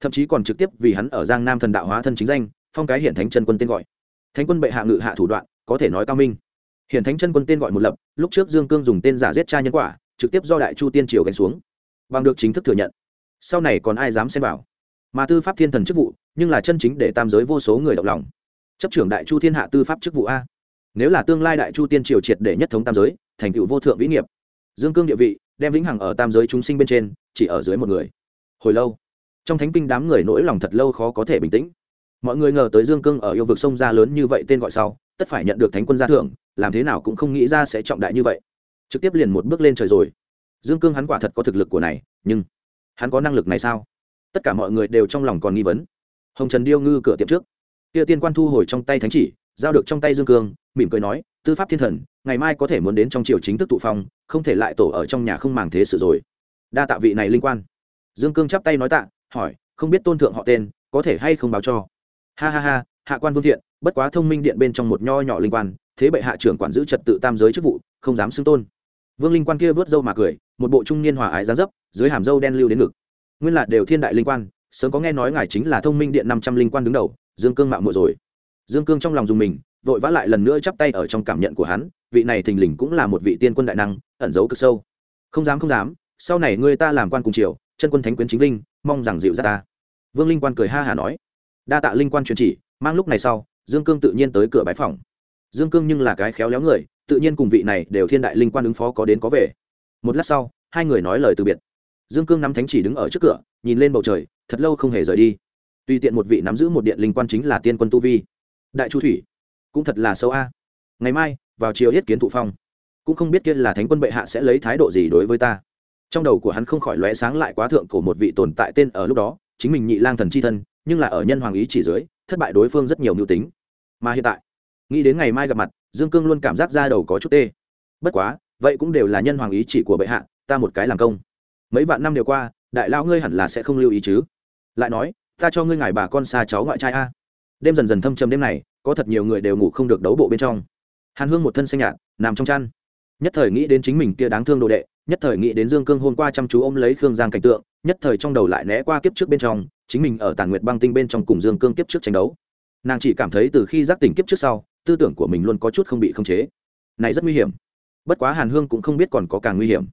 Thậm chí còn trực tiếp vì hắn ở giang nam thần đạo hóa thân chính danh, phong cái hiển thánh chân quân tên gọi. Thánh quân bệ hạ ngự hạ thủ đoạn, có thể nói cao minh. Hiển thánh chân quân tên gọi một lập, lúc trước dương cương dùng tên giả giết cha nhân quả, trực tiếp do đại chu tiên triều gánh xuống. Bằng được chính thức thừa nhận. Sau này còn ai dám xem vào? Mà tư pháp thiên thần chức vụ, nhưng là chân chính để tam giới vô số người động lòng. Chấp trưởng đại chu thiên hạ tư pháp chức vụ a nếu là tương lai đại chu tiên triều triệt để nhất thống tam giới, thành tựu vô thượng vĩ nghiệp. Dương cương địa vị, đem vĩnh hằng ở tam giới chúng sinh bên trên, chỉ ở dưới một người. Hồi lâu, trong thánh kinh đám người nỗi lòng thật lâu khó có thể bình tĩnh. Mọi người ngờ tới dương cương ở yêu vực sông ra lớn như vậy tên gọi sau, tất phải nhận được thánh quân gia thưởng, làm thế nào cũng không nghĩ ra sẽ trọng đại như vậy. Trực tiếp liền một bước lên trời rồi. Dương cương hắn quả thật có thực lực của này, nhưng hắn có năng lực này sao? Tất cả mọi người đều trong lòng còn nghi vấn. Hồng trần điêu ngư cửa tiệm trước. Kia tiên quan thu hồi trong tay thánh chỉ, giao được trong tay dương cương mỉm cười nói, tư pháp thiên thần, ngày mai có thể muốn đến trong triều chính thức tụ phong, không thể lại tổ ở trong nhà không màng thế sự rồi. Đa tạ vị này linh quan. Dương cương chắp tay nói tạ, hỏi, không biết tôn thượng họ tên, có thể hay không báo cho? Ha ha ha, hạ quan vương thiện, bất quá thông minh điện bên trong một nho nhỏ linh quan, thế bệ hạ trưởng quản giữ trật tự tam giới chức vụ, không dám xưng tôn. Vương linh quan kia vớt râu mà cười, một bộ trung niên hòa ái gián dấp, dưới hàm râu đen lưu đến ngực. Nguyên là đều thiên đại linh quan, sớm có nghe nói ngài chính là thông minh điện năm trăm linh quan đứng đầu, dương cương mạo muội rồi. Dương cương trong lòng dùng mình vội vã lại lần nữa chắp tay ở trong cảm nhận của hắn, vị này thình lình cũng là một vị tiên quân đại năng, ẩn giấu cực sâu. Không dám không dám, sau này ngươi ta làm quan cùng triều, chân quân thánh quyến chính linh mong rằng dịu ra ta. Vương linh quan cười ha hả nói. Đa tạ linh quan truyền chỉ, mang lúc này sau, dương cương tự nhiên tới cửa bái phòng. Dương cương nhưng là cái khéo léo người, tự nhiên cùng vị này đều thiên đại linh quan ứng phó có đến có về. Một lát sau, hai người nói lời từ biệt. Dương cương nắm thánh chỉ đứng ở trước cửa, nhìn lên bầu trời, thật lâu không hề rời đi. Tùy tiện một vị nắm giữ một điện linh quan chính là tiên quân tu vi. Đại chu thủy cũng thật là sâu a. Ngày mai, vào chiều yết kiến thụ phong, cũng không biết kia là thánh quân bệ hạ sẽ lấy thái độ gì đối với ta. Trong đầu của hắn không khỏi lóe sáng lại quá thượng của một vị tồn tại tên ở lúc đó, chính mình nhị lang thần c h i thân, nhưng là ở nhân hoàng ý chỉ dưới, thất bại đối phương rất nhiều mưu tính. Mà hiện tại, nghĩ đến ngày mai gặp mặt, dương cương luôn cảm giác ra đầu có chút tê. Bất quá, vậy cũng đều là nhân hoàng ý chỉ của bệ hạ, ta một cái làm công. Mấy vạn năm đều qua, đại lão ngươi hẳn là sẽ không lưu ý chứ. Lại nói, ta cho ngươi ngài bà con xa cháu ngoại trai a. Đêm dần dần thâm trầm đêm này có thật nhiều người đều ngủ không được đấu bộ bên trong. Hàn hương một thân xanh nhạt, nằm trong chăn. Nhất thời nghĩ đến chính mình kia đáng thương đồ đệ, nhất thời nghĩ đến dương cương hôm qua chăm chú ôm lấy khương giang cảnh tượng, nhất thời trong đầu lại né qua kiếp trước bên trong, chính mình ở tàn nguyệt băng tinh bên trong cùng dương cương kiếp trước tranh đấu. Nàng chỉ cảm thấy từ khi giác tỉnh kiếp trước sau, tư tưởng của mình luôn có chút không bị khống chế. Này rất nguy hiểm. Bất quá hàn hương cũng không biết còn có càng nguy hiểm.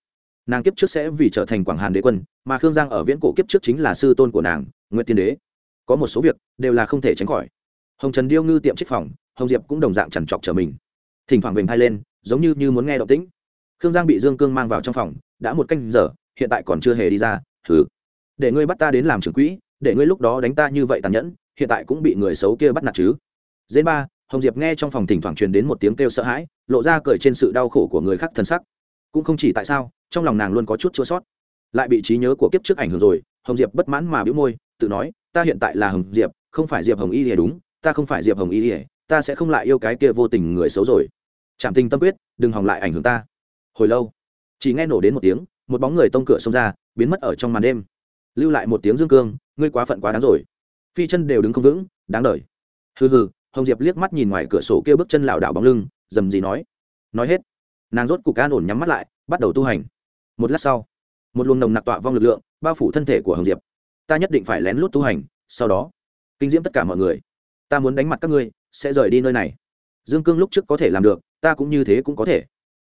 Nàng kiếp trước sẽ vì trở thành quảng hàn đế quân, mà khương giang ở viễn cổ kiếp trước chính là sư tôn của nàng nguyễn tiên đế. Có một số việc đều là không thể tránh khỏi hồng trần điêu ngư tiệm trích phòng, hồng diệp cũng đồng dạng chằn chọc trở mình. Thỉnh thoảng vểnh hai lên, giống như như muốn nghe động tĩnh. Khương giang bị dương cương mang vào trong phòng, đã một canh giờ, hiện tại còn chưa hề đi ra thử để ngươi bắt ta đến làm trưởng quỹ, để ngươi lúc đó đánh ta như vậy tàn nhẫn, hiện tại cũng bị người xấu kia bắt nạt chứ. Dễ ba, hồng diệp nghe trong phòng thỉnh thoảng truyền đến một tiếng kêu sợ hãi, lộ ra cởi trên sự đau khổ của người khác thân sắc. Cũng không chỉ tại sao, trong lòng nàng luôn có chút chua sót. Lại bị trí nhớ của kiếp trước ảnh hưởng rồi, hồng diệp bất mãn mà bĩu môi, tự nói, ta hiện tại là hồng diệp, không phải diệp hồng y thì đúng ta không phải diệp hồng y ỉa ta sẽ không lại yêu cái kia vô tình người xấu rồi. Chạm tình tâm quyết, đừng hòng lại ảnh hưởng ta. Hồi lâu, chỉ nghe nổ đến một tiếng, một bóng người tông cửa xông ra, biến mất ở trong màn đêm. Lưu lại một tiếng dương cương, ngươi quá phận quá đáng rồi. Phi chân đều đứng không vững, đáng đời. Hừ hừ, hồng diệp liếc mắt nhìn ngoài cửa sổ kia bước chân lảo đảo bóng lưng, dầm gì nói. Nói hết, nàng rốt cục an ổn nhắm mắt lại, bắt đầu tu hành. Một lát sau, một luồng nồng nặc tọa vong lực lượng bao phủ thân thể của hồng diệp. Ta nhất định phải lén lút tu hành, sau đó, kinh diễm tất cả mọi người ta muốn đánh mặt các ngươi, sẽ rời đi nơi này. Dương cương lúc trước có thể làm được, ta cũng như thế cũng có thể.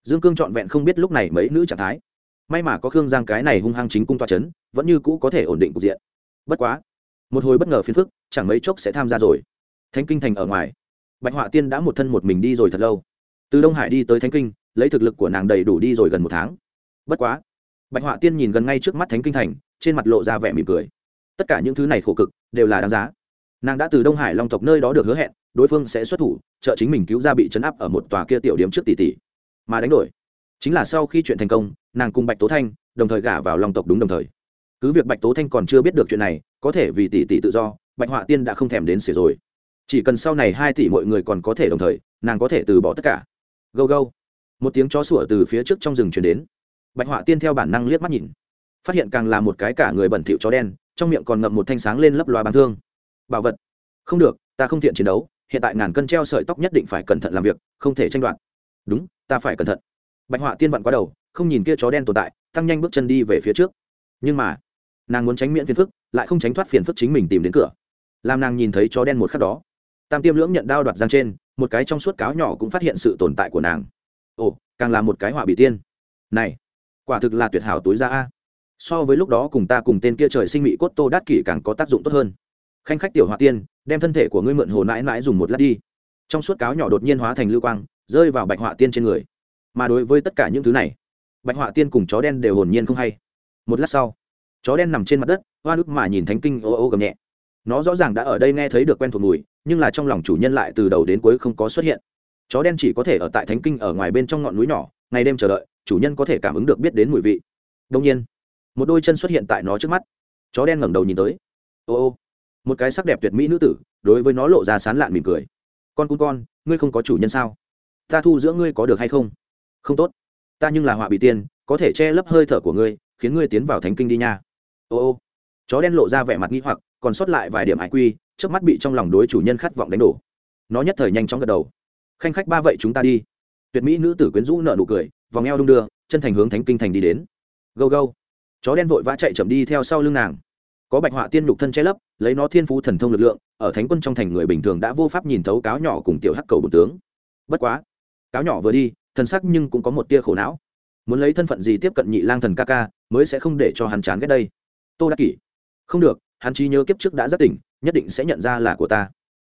Dương cương trọn vẹn không biết lúc này mấy nữ trạng thái. May mà có khương giang cái này hung hăng chính cung toa c h ấ n vẫn như cũ có thể ổn định cục diện. Bất quá, một hồi bất ngờ phiền phức, chẳng mấy chốc sẽ tham gia rồi. Thánh kinh thành ở ngoài. Bạch họa tiên đã một thân một mình đi rồi thật lâu. Từ đông hải đi tới thánh kinh, lấy thực lực của nàng đầy đủ đi rồi gần một tháng. Bất quá, bạch họa tiên nhìn gần ngay trước mắt thánh kinh thành, trên mặt lộ ra vẻ mỉm cười. Tất cả những thứ này khổ cực, đều là đáng giá nàng đã từ đông hải long tộc nơi đó được hứa hẹn, đối phương sẽ xuất thủ, trợ chính mình cứu ra bị chấn áp ở một tòa kia tiểu điếm trước tỷ tỷ. Mà đánh đổi, chính là sau khi chuyện thành công, nàng cùng bạch tố thanh, đồng thời gả vào long tộc đúng đồng thời. Cứ việc bạch tố thanh còn chưa biết được chuyện này, có thể vì tỷ tỷ tự do, bạch họa tiên đã không thèm đến xỉa rồi. Chỉ cần sau này hai tỷ mọi người còn có thể đồng thời, nàng có thể từ bỏ tất cả. Gâu gâu. Một tiếng chó sủa từ phía trước trong rừng chuyển đến. Bạch họa tiên theo bản năng liếc mắt nhìn. Phát hiện càng là một cái cả người bẩn thỉu chó đen, trong miệng còn ngậm một thanh sáng lên lấp loa bán thương bảo vật. Không được, ta không thiện chiến đấu, hiện tại ngàn cân treo sợi tóc nhất định phải cẩn thận làm việc, không thể tranh đoạt. Đúng, ta phải cẩn thận. Bạch họa tiên vặn qua đầu, không nhìn kia chó đen tồn tại, tăng nhanh bước chân đi về phía trước. Nhưng mà, nàng muốn tránh miễn phiền phức, lại không tránh thoát phiền phức chính mình tìm đến cửa. Làm nàng nhìn thấy chó đen một khắc đó, tam tiêm lưỡng nhận đao đoạt giang trên, một cái trong suốt cáo nhỏ cũng phát hiện sự tồn tại của nàng. Ồ, càng là một cái họa bị tiên. Này, quả thực là tuyệt hảo túi ra a. So với lúc đó cùng ta cùng tên kia trời sinh mỹ cốt tô đát kỷ càng có tác dụng tốt hơn khanh khách tiểu họa tiên, đem thân thể của ngươi mượn hồ mãi mãi dùng một lát đi. Trong suốt cáo nhỏ đột nhiên hóa thành lưu quang, rơi vào bạch họa tiên trên người. Mà đối với tất cả những thứ này, bạch họa tiên cùng chó đen đều hồn nhiên không hay. Một lát sau, chó đen nằm trên mặt đất, hoa nước mà nhìn thánh kinh ô ô gầm nhẹ. Nó rõ ràng đã ở đây nghe thấy được quen thuộc mùi, nhưng là trong lòng chủ nhân lại từ đầu đến cuối không có xuất hiện. Chó đen chỉ có thể ở tại thánh kinh ở ngoài bên trong ngọn núi nhỏ, ngày đêm chờ đợi, chủ nhân có thể cảm ứng được biết đến mùi vị. Đông nhiên, một đôi chân xuất hiện tại nó trước mắt. Chó đen ngẩng đầu nhìn tới. Ô ô một cái sắc đẹp tuyệt mỹ nữ tử, đối với nó lộ ra sán lạn mỉm cười. Con cún con, ngươi không có chủ nhân sao? Ta thu giữa ngươi có được hay không? Không tốt. Ta nhưng là họa bị tiên, có thể che lấp hơi thở của ngươi, khiến ngươi tiến vào thánh kinh đi nha. Ô ô. Chó đen lộ ra vẻ mặt nghi hoặc, còn sót lại vài điểm hải quy trước mắt bị trong lòng đối chủ nhân khát vọng đánh đổ. Nó nhất thời nhanh chóng gật đầu. Khanh khách ba vậy chúng ta đi. Tuyệt mỹ nữ tử quyến rũ nợ nụ cười, vòng eo đung đưa, chân thành hướng thánh kinh thành đi đến. Gâu gâu. Chó đen vội vã chạy chậm đi theo sau lưng nàng có bạch họa tiên nhục thân che lấp, lấy nó thiên phú thần thông lực lượng, ở thánh quân trong thành người bình thường đã vô pháp nhìn thấu cáo nhỏ cùng tiểu hắc cầu bột tướng. Bất quá, cáo nhỏ vừa đi, thần sắc nhưng cũng có một tia khổ não. Muốn lấy thân phận gì tiếp cận nhị lang thần ca ca, mới sẽ không để cho hắn chán ghét đây? Tô đắc kỷ. Không được, hắn trí nhớ kiếp trước đã rất tỉnh, nhất định sẽ nhận ra là của ta.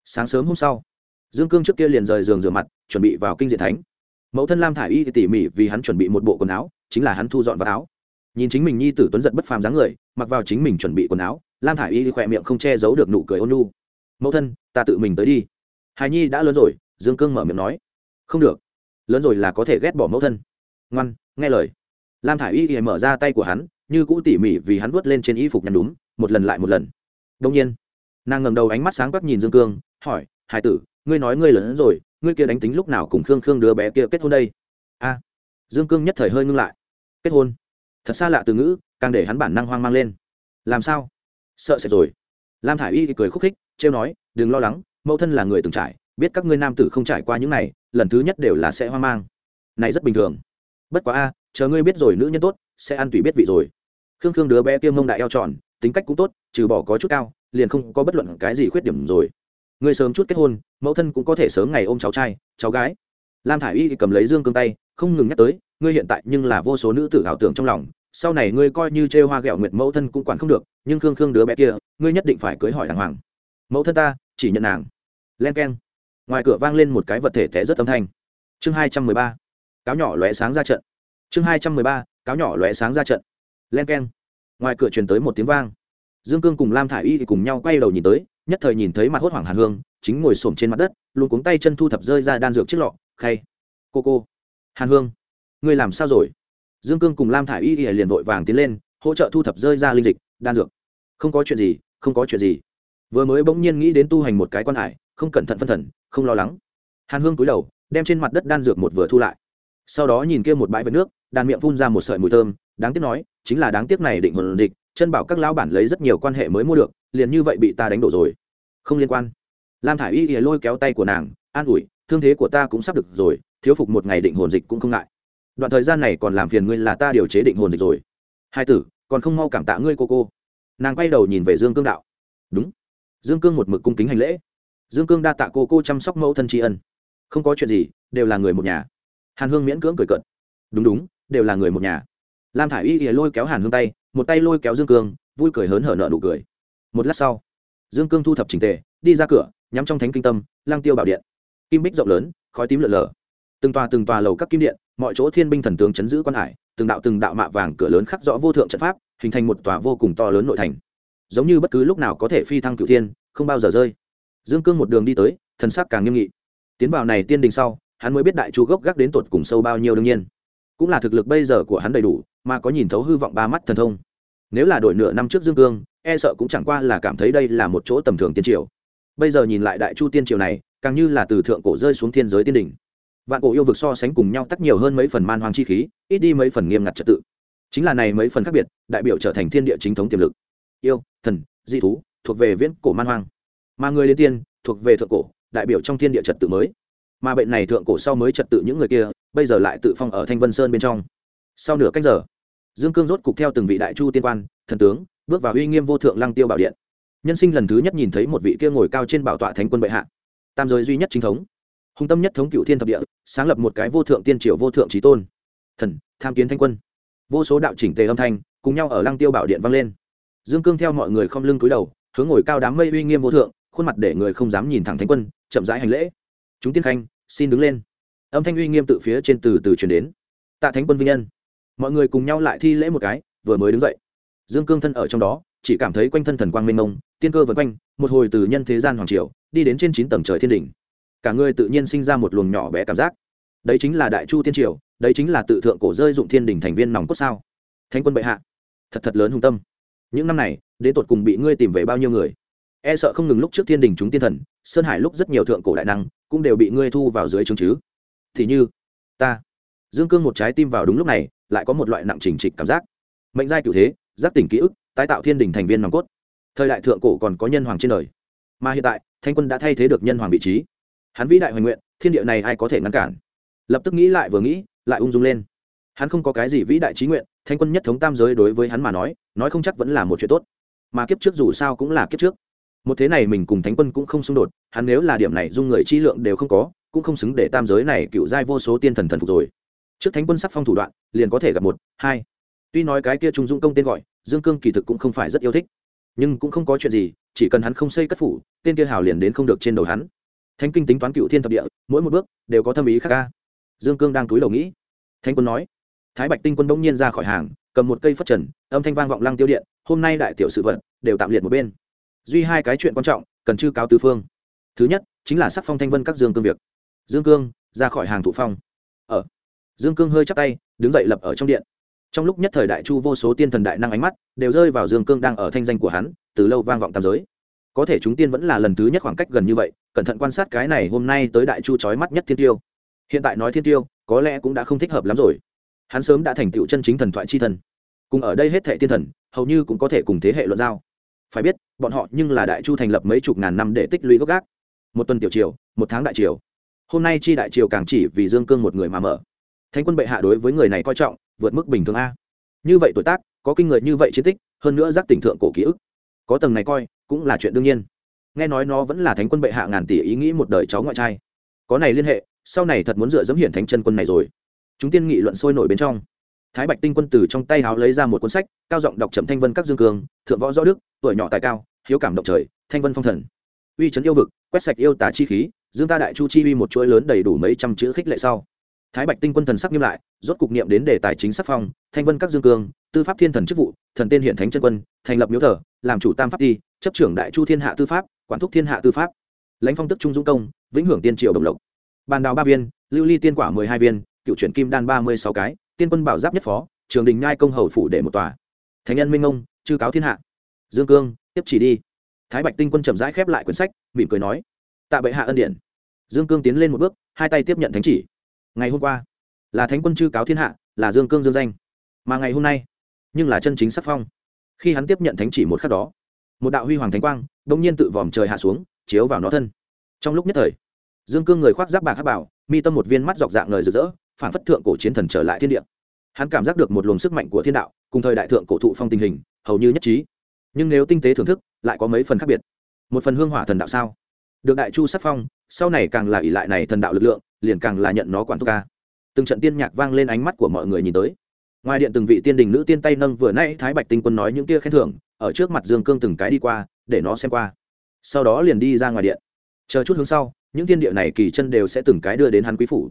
Sáng sớm hôm sau, dương cương trước kia liền rời giường rửa mặt, chuẩn bị vào kinh diện thánh. Mẫu thân lam thả i y tỉ mỉ vì hắn chuẩn bị một bộ quần áo, chính là hắn thu dọn vào áo nhìn chính mình nhi tử tuấn giật bất phàm dáng người, mặc vào chính mình chuẩn bị quần áo, lam thả i y khỏe miệng không che giấu được nụ cười ôn nu mẫu thân, ta tự mình tới đi. Hài nhi đã lớn rồi, dương cương mở miệng nói. Không được, lớn rồi là có thể ghét bỏ mẫu thân. Ngoan, nghe lời. Lam thả i y mở ra tay của hắn, như cũ tỉ mỉ vì hắn vớt lên trên y phục nhằm đúng một lần lại một lần. Đông nhiên, nàng ngẩng đầu ánh mắt sáng quắc nhìn dương cương, hỏi, hải tử, ngươi nói ngươi lớn rồi, ngươi kia đánh tính lúc nào cùng khương khương đứa bé kia kết hôn đây? A. Dương cương nhất thời hơi ngưng lại. Kết hôn? Thật xa lạ từ ngữ, càng để hắn bản năng hoang mang lên. Làm sao? Sợ sệt rồi. Lam thả i y cười khúc khích, trêu nói, đừng lo lắng, mẫu thân là người từng trải, biết các ngươi nam tử không trải qua những này, lần thứ nhất đều là sẽ hoang mang. Này rất bình thường. Bất quá a, chờ ngươi biết rồi nữ nhân tốt, sẽ ăn tùy biết vị rồi. Khương khương đứa bé tiêm mông đại eo tròn, tính cách cũng tốt, trừ bỏ có chút cao, liền không có bất luận cái gì khuyết điểm rồi. Ngươi sớm chút kết hôn, mẫu thân cũng có thể sớm ngày ôm cháu trai, cháu gái. Lam thả i y cầm lấy dương cương tay, không ngừng nhắc tới ngươi hiện tại nhưng là vô số nữ tử ảo tưởng trong lòng, sau này ngươi coi như trêu hoa ghẹo nguyệt mẫu thân cũng quản không được, nhưng khương khương đứa bé kia, ngươi nhất định phải cưới hỏi đàng hoàng. Mẫu thân ta, chỉ nhận nàng. Len k e n ngoài cửa vang lên một cái vật thể té rất âm thanh. Chương hai trăm mười ba. Cáo nhỏ lóe sáng ra trận. Chương hai trăm mười ba. Cáo nhỏ lóe sáng ra trận. Len k e n ngoài cửa truyền tới một tiếng vang. Dương cương cùng lam thả i y thì cùng nhau quay đầu nhìn tới, nhất thời nhìn thấy mặt hốt hoảng hàn hương, chính ngồi s trên mặt đất, luôn cuống tay chân thu thập rơi ra đan dược chiếc lọ, khay. Cô cô. Hàn hương ngươi làm sao rồi? Dương cương cùng lam thả i y y liền vội vàng tiến lên, hỗ trợ thu thập rơi ra linh dịch, đan dược. Không có chuyện gì, không có chuyện gì. Vừa mới bỗng nhiên nghĩ đến tu hành một cái quan hải, không cẩn thận phân thần, không lo lắng. Hàn hương cúi đầu, đem trên mặt đất đan dược một vừa thu lại. Sau đó nhìn kia một bãi vật nước đàn miệng phun ra một sợi mùi thơm, đáng tiếc nói, chính là đáng tiếc này định hồn dịch, chân bảo các lão bản lấy rất nhiều quan hệ mới mua được, liền như vậy bị ta đánh đổ rồi. Không liên quan. Lam thả i y ỉa lôi kéo tay của nàng, an ủi, thương thế của ta cũng sắp được rồi, thiếu phục một ngày định hồn dịch cũng không ngại đoạn thời gian này còn làm phiền ngươi là ta điều chế định hồn dịch rồi. Hai tử, còn không mau cảm tạ ngươi, cô cô. Nàng quay đầu nhìn về dương cương đạo. Đúng. Dương cương một mực cung kính hành lễ. Dương cương đa tạ cô cô chăm sóc mẫu thân tri ân. Không có chuyện gì, đều là người một nhà. Hàn hương miễn cưỡng cười cợt. Đúng đúng, đều là người một nhà. Lam thả i y ỉa lôi kéo hàn hương tay, một tay lôi kéo dương cương, vui cười hớn hở nợ nụ cười. Một lát sau, dương cương thu thập trình tề, đi ra cửa, nhắm trong thánh kinh tâm lang tiêu bảo điện. Kim bích rộng lớn, khói tím lợn lờ. Từng tòa từng tòa lầu các kim điện mọi chỗ thiên binh thần tướng chấn giữ quan hải, từng đạo từng đạo mạ vàng cửa lớn khắc rõ vô thượng trận pháp, hình thành một tòa vô cùng to lớn nội thành. Giống như bất cứ lúc nào có thể phi thăng cựu thiên, không bao giờ rơi. Dương cương một đường đi tới, thần sắc càng nghiêm nghị. Tiến vào này tiên đình sau, hắn mới biết đại chu gốc gác đến tột cùng sâu bao nhiêu đương nhiên. Cũng là thực lực bây giờ của hắn đầy đủ, mà có nhìn thấu hư vọng ba mắt thần thông. Nếu là đổi nửa năm trước dương cương e sợ cũng chẳng qua là cảm thấy đây là một chỗ tầm thường tiên triều. Bây giờ nhìn lại đại chu tiên triều này, càng như là từ thượng cổ rơi xuống thiên giới tiên đỉnh vạn cổ yêu vực so sánh cùng nhau tắc nhiều hơn mấy phần man hoang chi khí, ít đi mấy phần nghiêm ngặt trật tự. Chính là này mấy phần khác biệt, đại biểu trở thành thiên địa chính thống tiềm lực. Yêu, thần di thú, thuộc về viễn cổ man hoang. Mà người đến tiên, thuộc về thượng cổ, đại biểu trong thiên địa trật tự mới. Mà bệnh này thượng cổ sau mới trật tự những người kia, bây giờ lại tự phong ở thanh vân sơn bên trong. Sau nửa cách giờ, dương cương rốt cục theo từng vị đại chu tiên quan, thần tướng, bước vào uy nghiêm vô thượng lăng tiêu bảo điện. Nhân sinh lần thứ nhất nhìn thấy một vị kia ngồi cao trên bảo tọa thánh quân bệ hạ. Tam giới duy nhất chính thống hùng tâm nhất thống cựu thiên thập địa, sáng lập một cái vô thượng tiên triều vô thượng trí tôn. Thần, tham kiến thanh quân. Vô số đạo chỉnh tề âm thanh cùng nhau ở lăng tiêu bảo điện vang lên. Dương cương theo mọi người không lưng cúi đầu, hướng ngồi cao đám mây uy nghiêm vô thượng, khuôn mặt để người không dám nhìn thẳng thánh quân, chậm rãi hành lễ. Chúng tiên khanh, xin đứng lên. Âm thanh uy nghiêm tự phía trên từ từ truyền đến. Tạ thánh quân vinh nhân mọi người cùng nhau lại thi lễ một cái, vừa mới đứng dậy. Dương cương thân ở trong đó, chỉ cảm thấy quanh thân thần quang mênh mông, tiên cơ vân quanh, một hồi từ nhân thế gian hoàng triều, đi đến trên chín tầng trời thiên đỉnh cả người tự nhiên sinh ra một luồng nhỏ bé cảm giác. Đấy chính là đại chu tiên triều, đấy chính là tự thượng cổ rơi dụng thiên đỉnh thành viên nòng cốt sao? Thánh quân bệ hạ, thật thật lớn hùng tâm. Những năm này, đến tột cùng bị ngươi tìm về bao nhiêu người? E sợ không ngừng lúc trước thiên đình chúng tiên thần, sơn hải lúc rất nhiều thượng cổ đại năng, cũng đều bị ngươi thu vào dưới chứng chứ. Thì như, ta, dương cương một trái tim vào đúng lúc này, lại có một loại nặng trình trịch cảm giác. Mệnh giai cựu thế, giác tỉnh ký ức, tái tạo thiên đình thành viên nòng cốt. Thời đại thượng cổ còn có nhân hoàng trên đời. Mà hiện tại thanh quân đã thay thế được nhân hoàng vị trí hắn vĩ đại hoành nguyện, thiên địa này ai có thể ngăn cản? Lập tức nghĩ lại vừa nghĩ, lại ung dung lên. Hắn không có cái gì vĩ đại trí nguyện, thanh quân nhất thống tam giới đối với hắn mà nói nói không chắc vẫn là một chuyện tốt. Mà kiếp trước dù sao cũng là kiếp trước. Một thế này mình cùng thánh quân cũng không xung đột, hắn nếu là điểm này dung người chi lượng đều không có, cũng không xứng để tam giới này cựu giai vô số tiên thần thần phục rồi. Trước thánh quân sắc phong thủ đoạn, liền có thể gặp một, hai. Tuy nói cái kia trung dung công tên gọi, dương cương kỳ thực cũng không phải rất yêu thích, nhưng cũng không có chuyện gì, chỉ cần hắn không xây cất phủ, tên kia hào liền đến không được trên đầu hắn thánh kinh tính toán cựu thiên thập địa, mỗi một bước đều có thâm ý khác ca dương cương đang túi đầu nghĩ. Thánh quân nói, thái bạch tinh quân bỗng nhiên ra khỏi hàng, cầm một cây phất trần, âm thanh vang vọng lăng tiêu điện, hôm nay đại tiểu sự vật đều tạm liệt một bên. Duy hai cái chuyện quan trọng, cần chư cáo tứ phương. Thứ nhất, chính là sắc phong thanh vân các dương cương việc. Dương cương ra khỏi hàng thụ phong. Ở, dương cương hơi chắc tay, đứng dậy lập ở trong điện. Trong lúc nhất thời đại chu vô số tiên thần đại năng ánh mắt đều rơi vào dương cương đang ở thanh danh của hắn, từ lâu vang vọng tam giới có thể chúng tiên vẫn là lần thứ nhất khoảng cách gần như vậy, cẩn thận quan sát cái này hôm nay tới đại chu trói mắt nhất thiên tiêu. Hiện tại nói thiên tiêu, có lẽ cũng đã không thích hợp lắm rồi. Hắn sớm đã thành tựu chân chính thần thoại chi thần. Cùng ở đây hết thệ tiên thần, hầu như cũng có thể cùng thế hệ luận giao. Phải biết, bọn họ nhưng là đại chu thành lập mấy chục ngàn năm để tích lũy gốc gác. Một tuần tiểu triều, một tháng đại triều. Hôm nay chi đại triều càng chỉ vì dương cương một người mà mở. Thánh quân bệ hạ đối với người này coi trọng, vượt mức bình thường a. Như vậy tuổi tác, có kinh người như vậy chiến tích, hơn nữa giác tỉnh thượng cổ ký ức. Có tầng này coi cũng là chuyện đương nhiên. Nghe nói nó vẫn là thánh quân bệ hạ ngàn tỷ ý nghĩ một đời cháu ngoại trai. Có này liên hệ, sau này thật muốn dựa dẫm hiển thánh chân quân này rồi. Chúng tiên nghị luận sôi nổi bên trong. Thái bạch tinh quân từ trong tay háo lấy ra một cuốn sách, cao giọng đọc chậm thanh vân các dương cường, thượng võ rõ đức, tuổi nhỏ tài cao, hiếu cảm động trời, thanh vân phong thần. Uy chấn yêu vực, quét sạch yêu tả chi khí, dương ta đại chu chi uy một chuỗi lớn đầy đủ mấy trăm chữ khích lệ sau thái bạch tinh quân thần sắc nghiêm lại, rốt cục niệm đến đề tài chính sắc phong, thanh vân các dương cương, tư pháp thiên thần chức vụ, thần tên hiện thánh chân quân, thành lập miếu thờ, làm chủ tam pháp ti, chấp trưởng đại chu thiên hạ tư pháp, quản thúc thiên hạ tư pháp. Lãnh phong tức trung dũng công, vĩnh hưởng tiên triều đồng lộc. Bàn đào ba viên, lưu ly tiên quả mười hai viên, cựu chuyển kim đan ba mươi sáu cái, tiên quân bảo giáp nhất phó, trường đình nhai công hầu phủ để một tòa. Thánh nhân minh ông, chư cáo thiên hạ. Dương cương, tiếp chỉ đi. Thái bạch tinh quân chậm rãi khép lại quyển sách, mỉm cười nói, tạ bệ hạ ân điển. Dương cương tiến lên một bước, hai tay tiếp nhận thánh chỉ ngày hôm qua, là thánh quân chư cáo thiên hạ, là dương cương dương danh. Mà ngày hôm nay, nhưng là chân chính sắc phong. Khi hắn tiếp nhận thánh chỉ một khắc đó, một đạo huy hoàng thánh quang đ ỗ n g nhiên tự vòm trời hạ xuống, chiếu vào nó thân. Trong lúc nhất thời, dương cương người khoác giáp bạc hát bảo, mi tâm một viên mắt dọc dạng lời rực rỡ phản phất thượng cổ chiến thần trở lại thiên địa. Hắn cảm giác được một luồng sức mạnh của thiên đạo, cùng thời đại thượng cổ thụ phong tình hình, hầu như nhất trí. Nhưng nếu tinh tế thưởng thức, lại có mấy phần khác biệt. Một phần hương hỏa thần đạo sao? Được đại chu sắc phong, sau này càng là ỷ lại này thần đạo lực lượng liền càng là nhận nó quản thúc ca. Từng trận tiên nhạc vang lên ánh mắt của mọi người nhìn tới. Ngoài điện từng vị tiên đình nữ tiên tay nâng vừa nay thái bạch tinh quân nói những kia khen thưởng, ở trước mặt dương cương từng cái đi qua, để nó xem qua. Sau đó liền đi ra ngoài điện. Chờ chút hướng sau, những thiên địa này kỳ chân đều sẽ từng cái đưa đến hắn quý phủ.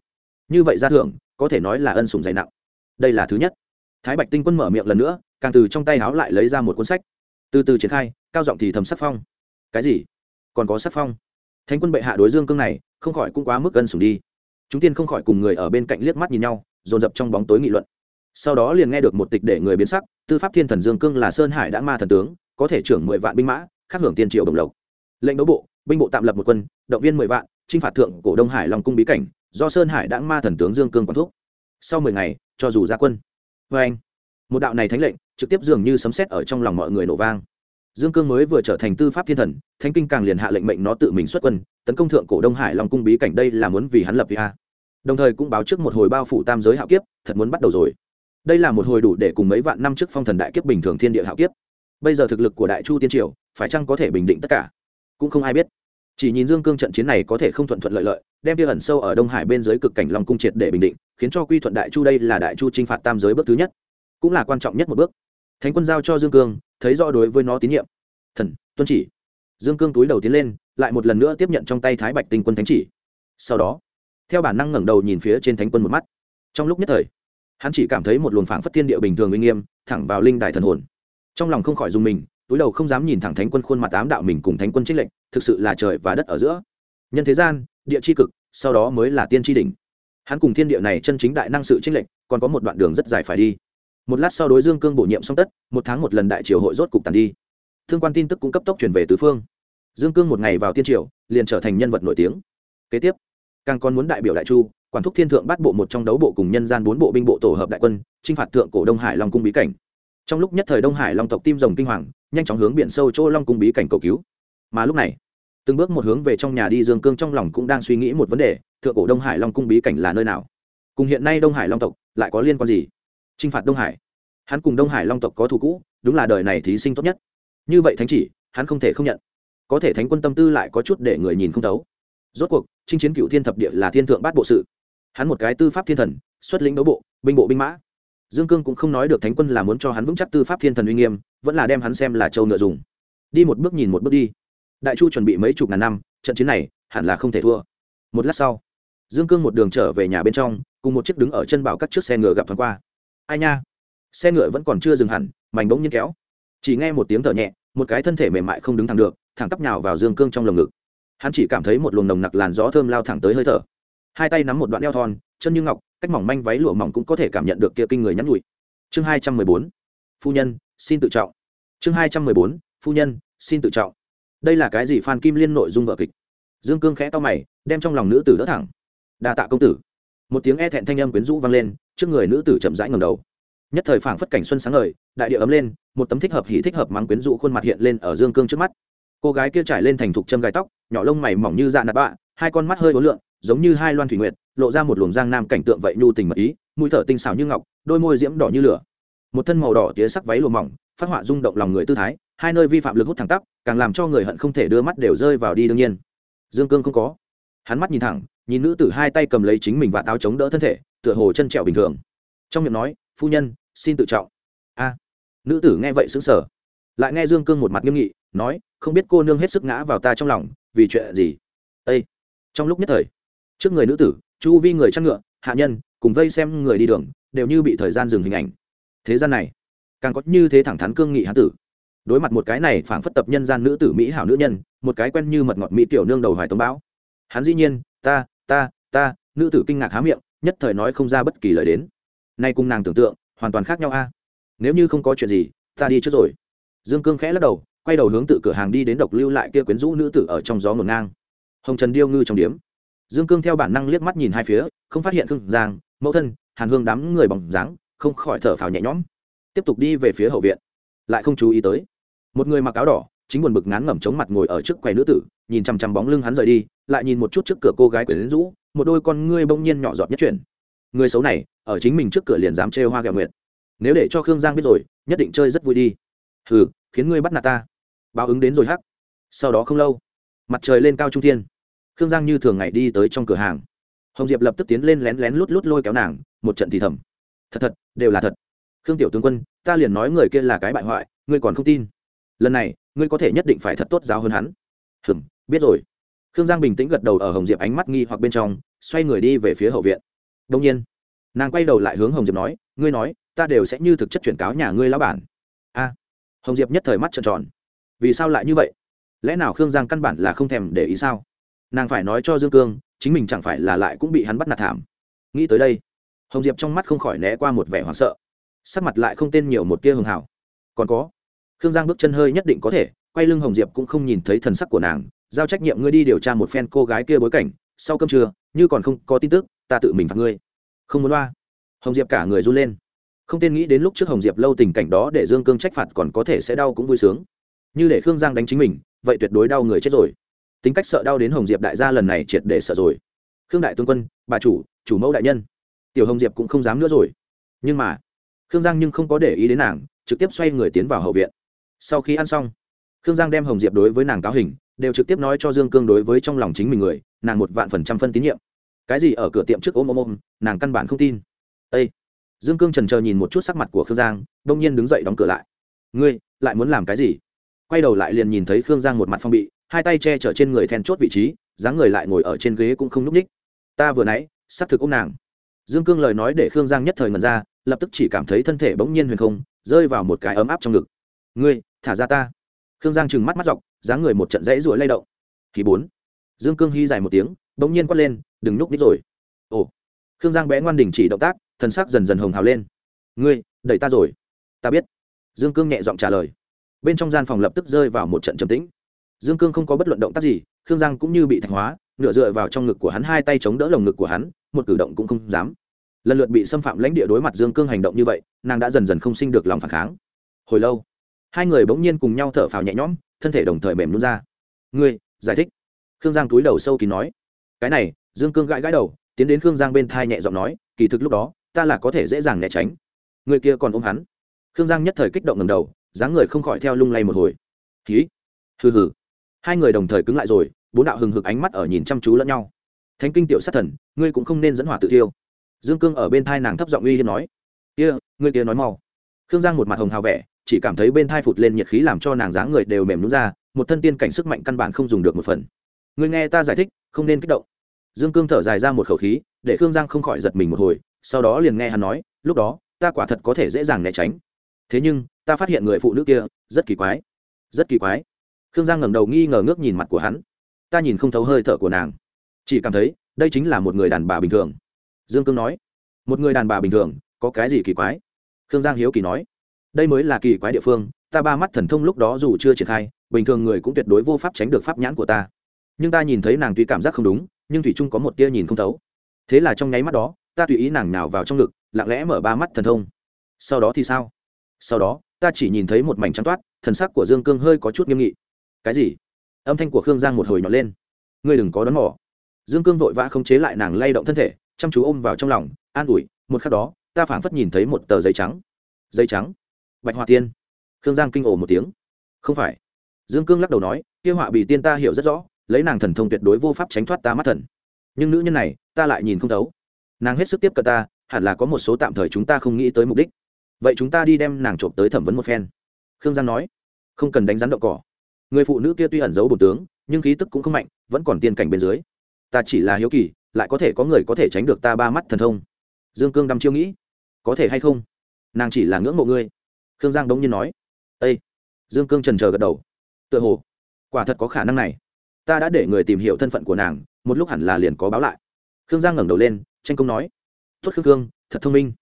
Như vậy ra thưởng, có thể nói là ân sủng dày nặng. Đây là thứ nhất. Thái bạch tinh quân mở miệng lần nữa, càng từ trong tay háo lại lấy ra một cuốn sách. Từ từ triển khai, cao giọng thì thầm sắc phong. Cái gì? Còn có sắc phong? Thánh quân bệ hạ đối dương cương này, không khỏi cũng quá mức ân sủng đi chúng tiên không khỏi cùng người ở bên cạnh liếc mắt nhìn nhau, dồn dập trong bóng tối nghị luận. Sau đó liền nghe được một tịch để người biến sắc, tư pháp thiên thần dương cương là sơn hải đã ma thần tướng, có thể trưởng mười vạn binh mã khắc hưởng tiên triệu đồng lộc. Lệnh đấu bộ, binh bộ tạm lập một quân, động viên mười vạn, chinh phạt thượng cổ đông hải long cung bí cảnh, do sơn hải đã ma thần tướng dương cương quản thúc. Sau mười ngày, cho dù ra quân. Vê anh một đạo này thánh lệnh, trực tiếp dường như sấm sét ở trong lòng mọi người nổ vang dương cương mới vừa trở thành tư pháp thiên thần, thánh kinh càng liền hạ lệnh mệnh nó tự mình xuất quân, tấn công thượng cổ đông hải long cung bí cảnh đây là muốn vì hắn lập vi a đồng thời cũng báo trước một hồi bao phủ tam giới hạo kiếp, thật muốn bắt đầu rồi. Đây là một hồi đủ để cùng mấy vạn năm trước phong thần đại kiếp bình thường thiên địa hạo kiếp. Bây giờ thực lực của đại chu tiên triều, phải chăng có thể bình định tất cả? Cũng không ai biết. Chỉ nhìn dương cương trận chiến này có thể không thuận thuận lợi lợi, đem tiêu ẩn sâu ở đông hải bên dưới cực cảnh long cung triệt để bình định, khiến cho quy thuận đại chu đây là đại chu t r i n h phạt tam giới bước thứ nhất. Cũng là quan trọng nhất một bước. Thánh quân giao cho dương cương thấy rõ đối với nó tín nhiệm. Thần, tuân chỉ. Dương cương túi đầu tiến lên, lại một lần nữa tiếp nhận trong tay thái bạch tinh quân thánh chỉ. Sau đó, theo bản năng ngẩng đầu nhìn phía trên thánh quân một mắt. Trong lúc nhất thời, hắn chỉ cảm thấy một luồng phảng phất thiên địa bình thường uy nghiêm, thẳng vào linh đài thần hồn. Trong lòng không khỏi dùng mình, túi đầu không dám nhìn thẳng thánh quân khuôn mặt tám đạo mình cùng thánh quân trích lệnh thực sự là trời và đất ở giữa. Nhân thế gian, địa c h i cực, sau đó mới là tiên tri đỉnh. Hắn cùng thiên địa này chân chính đại năng sự trích lệnh còn có một đoạn đường rất dài phải đi một lát sau đối dương cương bổ nhiệm xong tất, một tháng một lần đại triều hội rốt cục tàn đi. Thương quan tin tức cũng cấp tốc chuyển về tứ phương. Dương cương một ngày vào tiên triều, liền trở thành nhân vật nổi tiếng. Kế tiếp, càng còn muốn đại biểu đại chu, quản thúc thiên thượng bắt bộ một trong đấu bộ cùng nhân gian bốn bộ binh bộ tổ hợp đại quân, chinh phạt thượng cổ đông hải long cung bí cảnh. Trong lúc nhất thời đông hải long tộc tim rồng kinh hoàng, nhanh chóng hướng biển sâu chỗ long cung bí cảnh cầu cứu. Mà lúc này, từng bước một hướng về trong nhà đi dương cương trong lòng cũng đang suy nghĩ một vấn đề, thượng cổ đông hải long cung bí cảnh là nơi nào? Cùng hiện nay đông hải long tộc lại có liên quan gì? Chinh phạt đông hải. Hắn cùng đông hải long tộc có thù cũ, đúng là đời này thí sinh tốt nhất. Như vậy thánh chỉ, hắn không thể không nhận. Có thể thánh quân tâm tư lại có chút để người nhìn không thấu. Rốt cuộc, chinh chiến cựu thiên thập địa là thiên thượng bát bộ sự. Hắn một cái tư pháp thiên thần, xuất lĩnh đấu bộ, binh bộ binh mã. Dương cương cũng không nói được thánh quân là muốn cho hắn vững chắc tư pháp thiên thần uy nghiêm, vẫn là đem hắn xem là châu ngựa dùng. Đi một bước nhìn một bước đi. Đại chu chuẩn bị mấy chục ngàn năm, trận chiến này hẳn là không thể thua. Một lát sau, dương cương một đường trở về nhà bên trong, cùng một chiếc đứng ở chân bảo các chiếc xe ngựa gặp thoáng qua ai nha? Xe ngựa vẫn còn chưa dừng hẳn, mảnh bỗng nhiên kéo. Chỉ nghe một tiếng thở nhẹ, một cái thân thể mềm mại không đứng thẳng được, thẳng tắp nhào vào dương cương trong lồng ngực. Hắn chỉ cảm thấy một luồng nồng nặc làn gió thơm lao thẳng tới hơi thở. Hai tay nắm một đoạn eo thon, chân như ngọc, cách mỏng manh váy lụa mỏng cũng có thể cảm nhận được kia kinh người nhắn nhụi chương hai trăm mười bốn. Phu nhân, xin tự trọng. Chương hai trăm mười bốn. Phu nhân, xin tự trọng. Đây là cái gì phan kim liên nội dung vợ kịch? Dương cương khẽ to mày, đem trong lòng nữ tử đỡ thẳng. Đa tạ công tử. Một tiếng e thẹn thanh âm quyến rũ vang lên trước người nữ tử chậm rãi ngầm đầu. Nhất thời phảng phất cảnh xuân sáng ngời, đại địa ấm lên, một tấm thích hợp hỉ thích hợp mắng quyến rũ khuôn mặt hiện lên ở dương cương trước mắt. Cô gái kia trải lên thành thục châm gai tóc, nhỏ lông mày mỏng như dạ nạt bạ, hai con mắt hơi ố lượn, giống như hai loan thủy nguyệt, lộ ra một luồng giang nam cảnh tượng vậy nhu tình mật ý, mũi thở tinh xảo như ngọc, đôi môi diễm đỏ như lửa. Một thân màu đỏ tía sắc váy lùa mỏng, phát họa rung động lòng người tư thái, hai nơi vi phạm lực hút thẳng tắp, càng làm cho người hận không thể đưa mắt đều rơi vào đi đương nhiên. Dương cương không có. Hắn mắt nhìn thẳng, nhìn nữ tử hai tay cầm lấy chính mình và táo chống đỡ thân thể tựa hồ chân trẹo bình thường. Trong miệng nói, phu nhân, xin tự trọng. A. Nữ tử nghe vậy xứng sở lại nghe dương cương một mặt nghiêm nghị, nói, không biết cô nương hết sức ngã vào ta trong lòng, vì chuyện gì? Ây trong lúc nhất thời, trước người nữ tử, chu vi người chăn ngựa, hạ nhân, cùng vây xem người đi đường, đều như bị thời gian dừng hình ảnh. Thế gian này, càng có như thế thẳng thắn cương nghị hán tử. Đối mặt một cái này phảng phất tập nhân gian nữ tử mỹ hảo nữ nhân, một cái quen như mật ngọt mỹ tiểu nương đầu hoài tống bão. Hắn dĩ nhiên, ta ta ta, nữ tử kinh ngạc há miệng nhất thời nói không ra bất kỳ lời đến. Nay cùng nàng tưởng tượng, hoàn toàn khác nhau a. Nếu như không có chuyện gì, ta đi trước rồi. Dương cương khẽ lắc đầu, quay đầu hướng tự cửa hàng đi đến độc lưu lại kia quyến rũ nữ tử ở trong gió ngổn ngang. Hồng trần điêu ngư trong điếm. Dương cương theo bản năng liếc mắt nhìn hai phía, không phát hiện khương giang, mẫu thân, hàn hương đám người bằng dáng, không khỏi thở phào nhẹ nhõm. Tiếp tục đi về phía hậu viện. Lại không chú ý tới. Một người mặc áo đỏ, chính buồn bực ngán ngẩm chống mặt ngồi ở trước quầy nữ tử, nhìn chằm chằm bóng lưng hắn rời đi lại nhìn một chút trước cửa cô gái quyển rũ, một đôi con ngươi bỗng nhiên nhỏ giọt nhất chuyển. Người xấu này, ở chính mình trước cửa liền dám trêu hoa gạo nguyệt. Nếu để cho khương giang biết rồi, nhất định chơi rất vui đi. Hừ, khiến ngươi bắt nạt ta. Báo ứng đến rồi hắc. Sau đó không lâu, mặt trời lên cao trung thiên. Khương giang như thường ngày đi tới trong cửa hàng. Hồng diệp lập tức tiến lên lén lén lút lút lôi kéo nàng, một trận thì thầm. Thật thật, đều là thật. Khương tiểu tướng quân, ta liền nói người kia là cái bại hoại, ngươi còn không tin. Lần này, ngươi có thể nhất định phải thật tốt giáo hơn hắn. Hừm, biết rồi khương giang bình tĩnh gật đầu ở hồng diệp ánh mắt nghi hoặc bên trong, xoay người đi về phía hậu viện. Đông nhiên, nàng quay đầu lại hướng hồng diệp nói, ngươi nói, ta đều sẽ như thực chất chuyển cáo nhà ngươi lão bản. A, hồng diệp nhất thời mắt trợn tròn. Vì sao lại như vậy? Lẽ nào khương giang căn bản là không thèm để ý sao? Nàng phải nói cho dương cương, chính mình chẳng phải là lại cũng bị hắn bắt nạt thảm. Nghĩ tới đây, hồng diệp trong mắt không khỏi né qua một vẻ hoảng sợ. Sắc mặt lại không tên nhiều một tia hường hảo. Còn có, khương giang bước chân hơi nhất định có thể, quay lưng hồng diệp cũng không nhìn thấy thần sắc của nàng giao trách nhiệm ngươi đi điều tra một phen cô gái kia bối cảnh, sau cơm trưa, như còn không có tin tức, ta tự mình phạt ngươi. Không muốn loa. Hồng diệp cả người run lên. Không tên nghĩ đến lúc trước hồng diệp lâu tình cảnh đó để dương cương trách phạt còn có thể sẽ đau cũng vui sướng. Như để khương giang đánh chính mình, vậy tuyệt đối đau người chết rồi. Tính cách sợ đau đến hồng diệp đại gia lần này triệt để sợ rồi. Khương đại tướng quân, bà chủ chủ mẫu đại nhân. Tiểu hồng diệp cũng không dám nữa rồi. Nhưng mà, khương giang nhưng không có để ý đến nàng, trực tiếp xoay người tiến vào hậu viện. Sau khi ăn xong, khương giang đem hồng diệp đối với nàng cáo hình đều trực tiếp nói cho dương cương đối với trong lòng chính mình người, nàng một vạn phần trăm phân tín nhiệm. Cái gì ở cửa tiệm trước ôm ôm ôm, nàng căn bản không tin. Â dương cương trần chờ nhìn một chút sắc mặt của khương giang, đông nhiên đứng dậy đóng cửa lại. Ngươi, lại muốn làm cái gì? Quay đầu lại liền nhìn thấy khương giang một mặt phong bị, hai tay che chở trên người then chốt vị trí, dáng người lại ngồi ở trên ghế cũng không n ú c ních. Ta vừa nãy, xác thực ôm nàng. Dương cương lời nói để khương giang nhất thời ngần ra, lập tức chỉ cảm thấy thân thể bỗng nhiên huyền không, rơi vào một cái ấm áp trong ngực. Ngươi, thả ra ta. Khương giang trừng mắt mắt dọc dáng người một trận rẫy ruổi lay động. Kỳ bốn. Dương cương hy dài một tiếng, bỗng nhiên quát lên, đừng nhúc nít rồi. Ồ. Khương giang bé ngoan đình chỉ động tác thân sắc dần dần hồng hào lên. Ngươi, đẩy ta rồi. Ta biết. Dương cương nhẹ giọng trả lời. Bên trong gian phòng lập tức rơi vào một trận trầm tĩnh. Dương cương không có bất luận động tác gì, khương giang cũng như bị thạch hóa, nửa dựa vào trong ngực của hắn hai tay chống đỡ lồng ngực của hắn, một cử động cũng không dám. Lần lượt bị xâm phạm lãnh địa đối mặt dương cương hành động như vậy, nàng đã dần dần không sinh được lòng phản kháng. Hồi lâu, hai người bỗng nhiên cùng nhau thở phào nhẹ nhõm thân thể đồng thời mềm luôn ra. Ngươi, giải thích. Khương giang túi đầu sâu kín nói. Cái này, dương cương gãi gãi đầu, tiến đến khương giang bên thai nhẹ giọng nói, kỳ thực lúc đó, ta là có thể dễ dàng né tránh. Người kia còn ôm hắn. Khương giang nhất thời kích động ngầm đầu, dáng người không khỏi theo lung lay một hồi. Ký hừ hừ. Hai người đồng thời cứng lại rồi, bốn đạo hừng hực ánh mắt ở nhìn chăm chú lẫn nhau. Thánh kinh tiểu sát thần, ngươi cũng không nên dẫn hỏa tự thiêu. Dương cương ở bên thai nàng thấp giọng uy hiếp nói. Kia, ngươi kia nói mau. Khương giang một mặt hồng hào vẻ chỉ cảm thấy bên thai phụt lên nhiệt khí làm cho nàng dáng người đều mềm nhún ra, một thân tiên cảnh sức mạnh căn bản không dùng được một phần. Ngươi nghe ta giải thích, không nên kích động. Dương cương thở dài ra một khẩu khí, để khương giang không khỏi giật mình một hồi, sau đó liền nghe hắn nói, lúc đó, ta quả thật có thể dễ dàng né tránh. Thế nhưng, ta phát hiện người phụ nữ kia, rất kỳ quái, rất kỳ quái. Khương giang ngẩng đầu nghi ngờ ngước nhìn mặt của hắn. Ta nhìn không thấu hơi thở của nàng. Chỉ cảm thấy, đây chính là một người đàn bà bình thường. Dương cương nói, một người đàn bà bình thường, có cái gì kỳ quái? Khương giang hiếu kỳ nói đây mới là kỳ quái địa phương, ta ba mắt thần thông lúc đó dù chưa triển khai, bình thường người cũng tuyệt đối vô pháp tránh được pháp nhãn của ta. Nhưng ta nhìn thấy nàng tuy cảm giác không đúng, nhưng thủy trung có một tia nhìn không thấu. Thế là trong nháy mắt đó, ta tùy ý nàng nào vào trong ngực, lặng lẽ mở ba mắt thần thông. Sau đó thì sao? Sau đó, ta chỉ nhìn thấy một mảnh trắng toát, thần sắc của dương cương hơi có chút nghiêm nghị. Cái gì? Âm thanh của khương giang một hồi nhỏ lên. Ngươi đừng có đón mỏ dương cương vội vã không chế lại nàng lay động thân thể, chăm chú ôm vào trong lòng, an ủi, một khắc đó, ta phảng phất nhìn thấy một tờ giấy trắng. Giấy trắng? Bạch họa tiên. Khương giang kinh ồ một tiếng. Không phải. Dương cương lắc đầu nói, kia họa bị tiên ta hiểu rất rõ, lấy nàng thần thông tuyệt đối vô pháp tránh thoát ta mắt thần. Nhưng nữ nhân này, ta lại nhìn không thấu. Nàng hết sức tiếp cận ta, hẳn là có một số tạm thời chúng ta không nghĩ tới mục đích. Vậy chúng ta đi đem nàng trộm tới thẩm vấn một phen. Khương giang nói, không cần đánh rắn đậu cỏ. Người phụ nữ kia tuy ẩn giấu bổn tướng, nhưng khí tức cũng không mạnh, vẫn còn tiên cảnh bên dưới. Ta chỉ là hiếu kỳ, lại có thể có người có thể tránh được ta ba mắt thần thông. Dương cương đăm chiêu nghĩ, có thể hay không? Nàng chỉ là ngưỡng mộ ngươi khương giang đống nhiên nói â dương cương trần chờ gật đầu. Tựa hồ, quả thật có khả năng này. Ta đã để người tìm hiểu thân phận của nàng, một lúc hẳn là liền có báo lại. Khương giang ngẩng đầu lên, tranh công nói tuất khương cương, thật thông minh.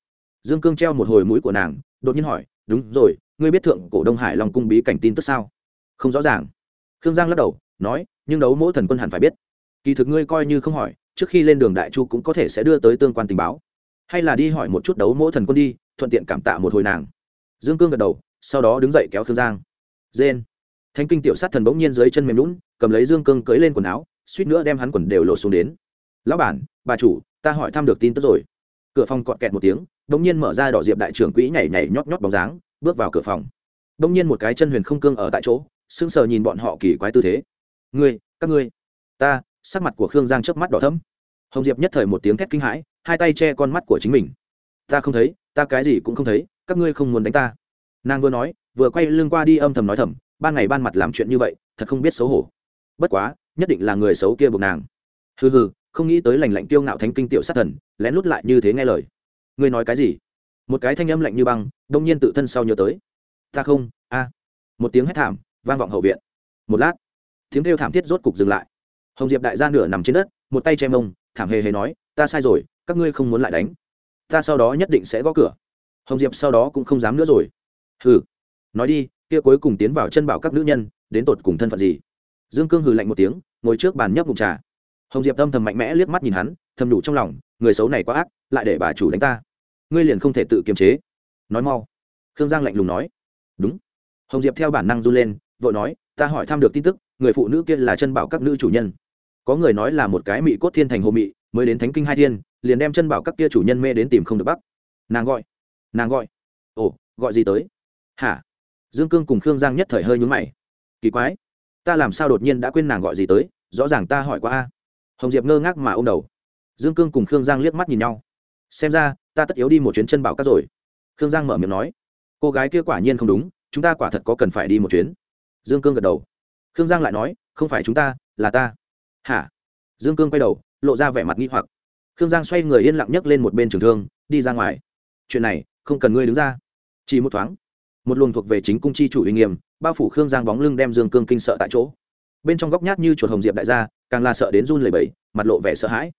Dương cương treo một hồi mũi của nàng, đột nhiên hỏi, đúng rồi, ngươi biết thượng cổ đông hải long cung bí cảnh tin tức sao? Không rõ ràng. Khương giang lắc đầu, nói, nhưng đấu mỗi thần quân hẳn phải biết. Kỳ thực ngươi coi như không hỏi, trước khi lên đường đại chu cũng có thể sẽ đưa tới tương quan tình báo. Hay là đi hỏi một chút đấu mỗi thần quân đi, thuận tiện cảm tạ một hồi nàng dương cương gật đầu, sau đó đứng dậy kéo khương giang. Dên thanh kinh tiểu sát thần bỗng nhiên dưới chân mềm lún cầm lấy dương cương cưới lên quần áo, suýt nữa đem hắn quần đều lột xuống đến. Lão bản, bà chủ, ta hỏi thăm được tin tức rồi. Cửa phòng cọt kẹt một tiếng, bỗng nhiên mở ra đỏ diệp đại trưởng quỹ nhảy nhảy nhót nhót bóng dáng, bước vào cửa phòng. Bỗng nhiên một cái chân huyền không cương ở tại chỗ, sững sờ nhìn bọn họ kỳ quái tư thế. Ngươi, các ngươi. Ta. Sắc mặt của khương giang chớp mắt đỏ thẫm. Hồng diệp nhất thời một tiếng thét kinh hãi, hai tay che con mắt của chính mình. Ta không thấy, ta cái gì cũng không thấy các ngươi không muốn đánh ta. Nàng vừa nói, vừa quay lưng qua đi âm thầm nói thầm, ban ngày ban mặt làm chuyện như vậy, thật không biết xấu hổ. Bất quá, nhất định là người xấu kia buộc nàng. Hừ hừ, không nghĩ tới lành lạnh tiêu ngạo thánh kinh tiểu sát thần, lén lút lại như thế nghe lời. Ngươi nói cái gì? Một cái thanh âm lạnh như băng, đông nhiên tự thân sau nhớ tới. Ta không, a. Một tiếng hét thảm, vang vọng hậu viện. Một lát, tiếng kêu thảm thiết rốt cục dừng lại. Hồng diệp đại gia nửa nằm trên đất, một tay che mông, thảm hề hề nói, ta sai rồi, các ngươi không muốn lại đánh. Ta sau đó nhất định sẽ gõ cửa hồng diệp sau đó cũng không dám nữa rồi. Hừ. Nói đi, kia cuối cùng tiến vào chân bảo các nữ nhân, đến tột cùng thân phận gì? Dương cương hừ lạnh một tiếng, ngồi trước bàn nhấp bụng trà. Hồng diệp tâm thầm mạnh mẽ liếc mắt nhìn hắn, thầm đủ trong lòng, người xấu này quá ác, lại để bà chủ đánh ta. Ngươi liền không thể tự kiềm chế. Nói mau. Khương giang lạnh lùng nói. Đúng. Hồng diệp theo bản năng run lên, vội nói, ta hỏi thăm được tin tức, người phụ nữ kia là chân bảo các nữ chủ nhân. Có người nói là một cái mị cốt thiên thành hồ mị, mới đến thánh kinh hai thiên, liền đem chân bảo các kia chủ nhân mê đến tìm không được bắc nàng gọi nàng gọi. Ồ, gọi gì tới? Hả? Dương cương cùng khương giang nhất thời hơi nhún mày. Kỳ quái. Ta làm sao đột nhiên đã quên nàng gọi gì tới? Rõ ràng ta hỏi qua a. Hồng diệp ngơ ngác mà ô m đầu. Dương cương cùng khương giang liếc mắt nhìn nhau. Xem ra, ta tất yếu đi một chuyến chân bảo các rồi. Khương giang mở miệng nói. Cô gái kia quả nhiên không đúng, chúng ta quả thật có cần phải đi một chuyến. Dương cương gật đầu. Khương giang lại nói, không phải chúng ta, là ta. Hả? Dương cương quay đầu, lộ ra vẻ mặt nghi hoặc. Khương giang xoay người yên lặng nhấc lên một bên trường thương, đi ra ngoài. Chuyện này không cần ngươi đứng ra. Chỉ một thoáng, một luồng thuộc về chính cung chi chủ uy nghiêm, bao phủ khương giang bóng lưng đem dương cương kinh sợ tại chỗ. Bên trong góc nhát như chuột hồng diệp đại gia, càng là sợ đến run lẩy bẩy, mặt lộ vẻ sợ hãi.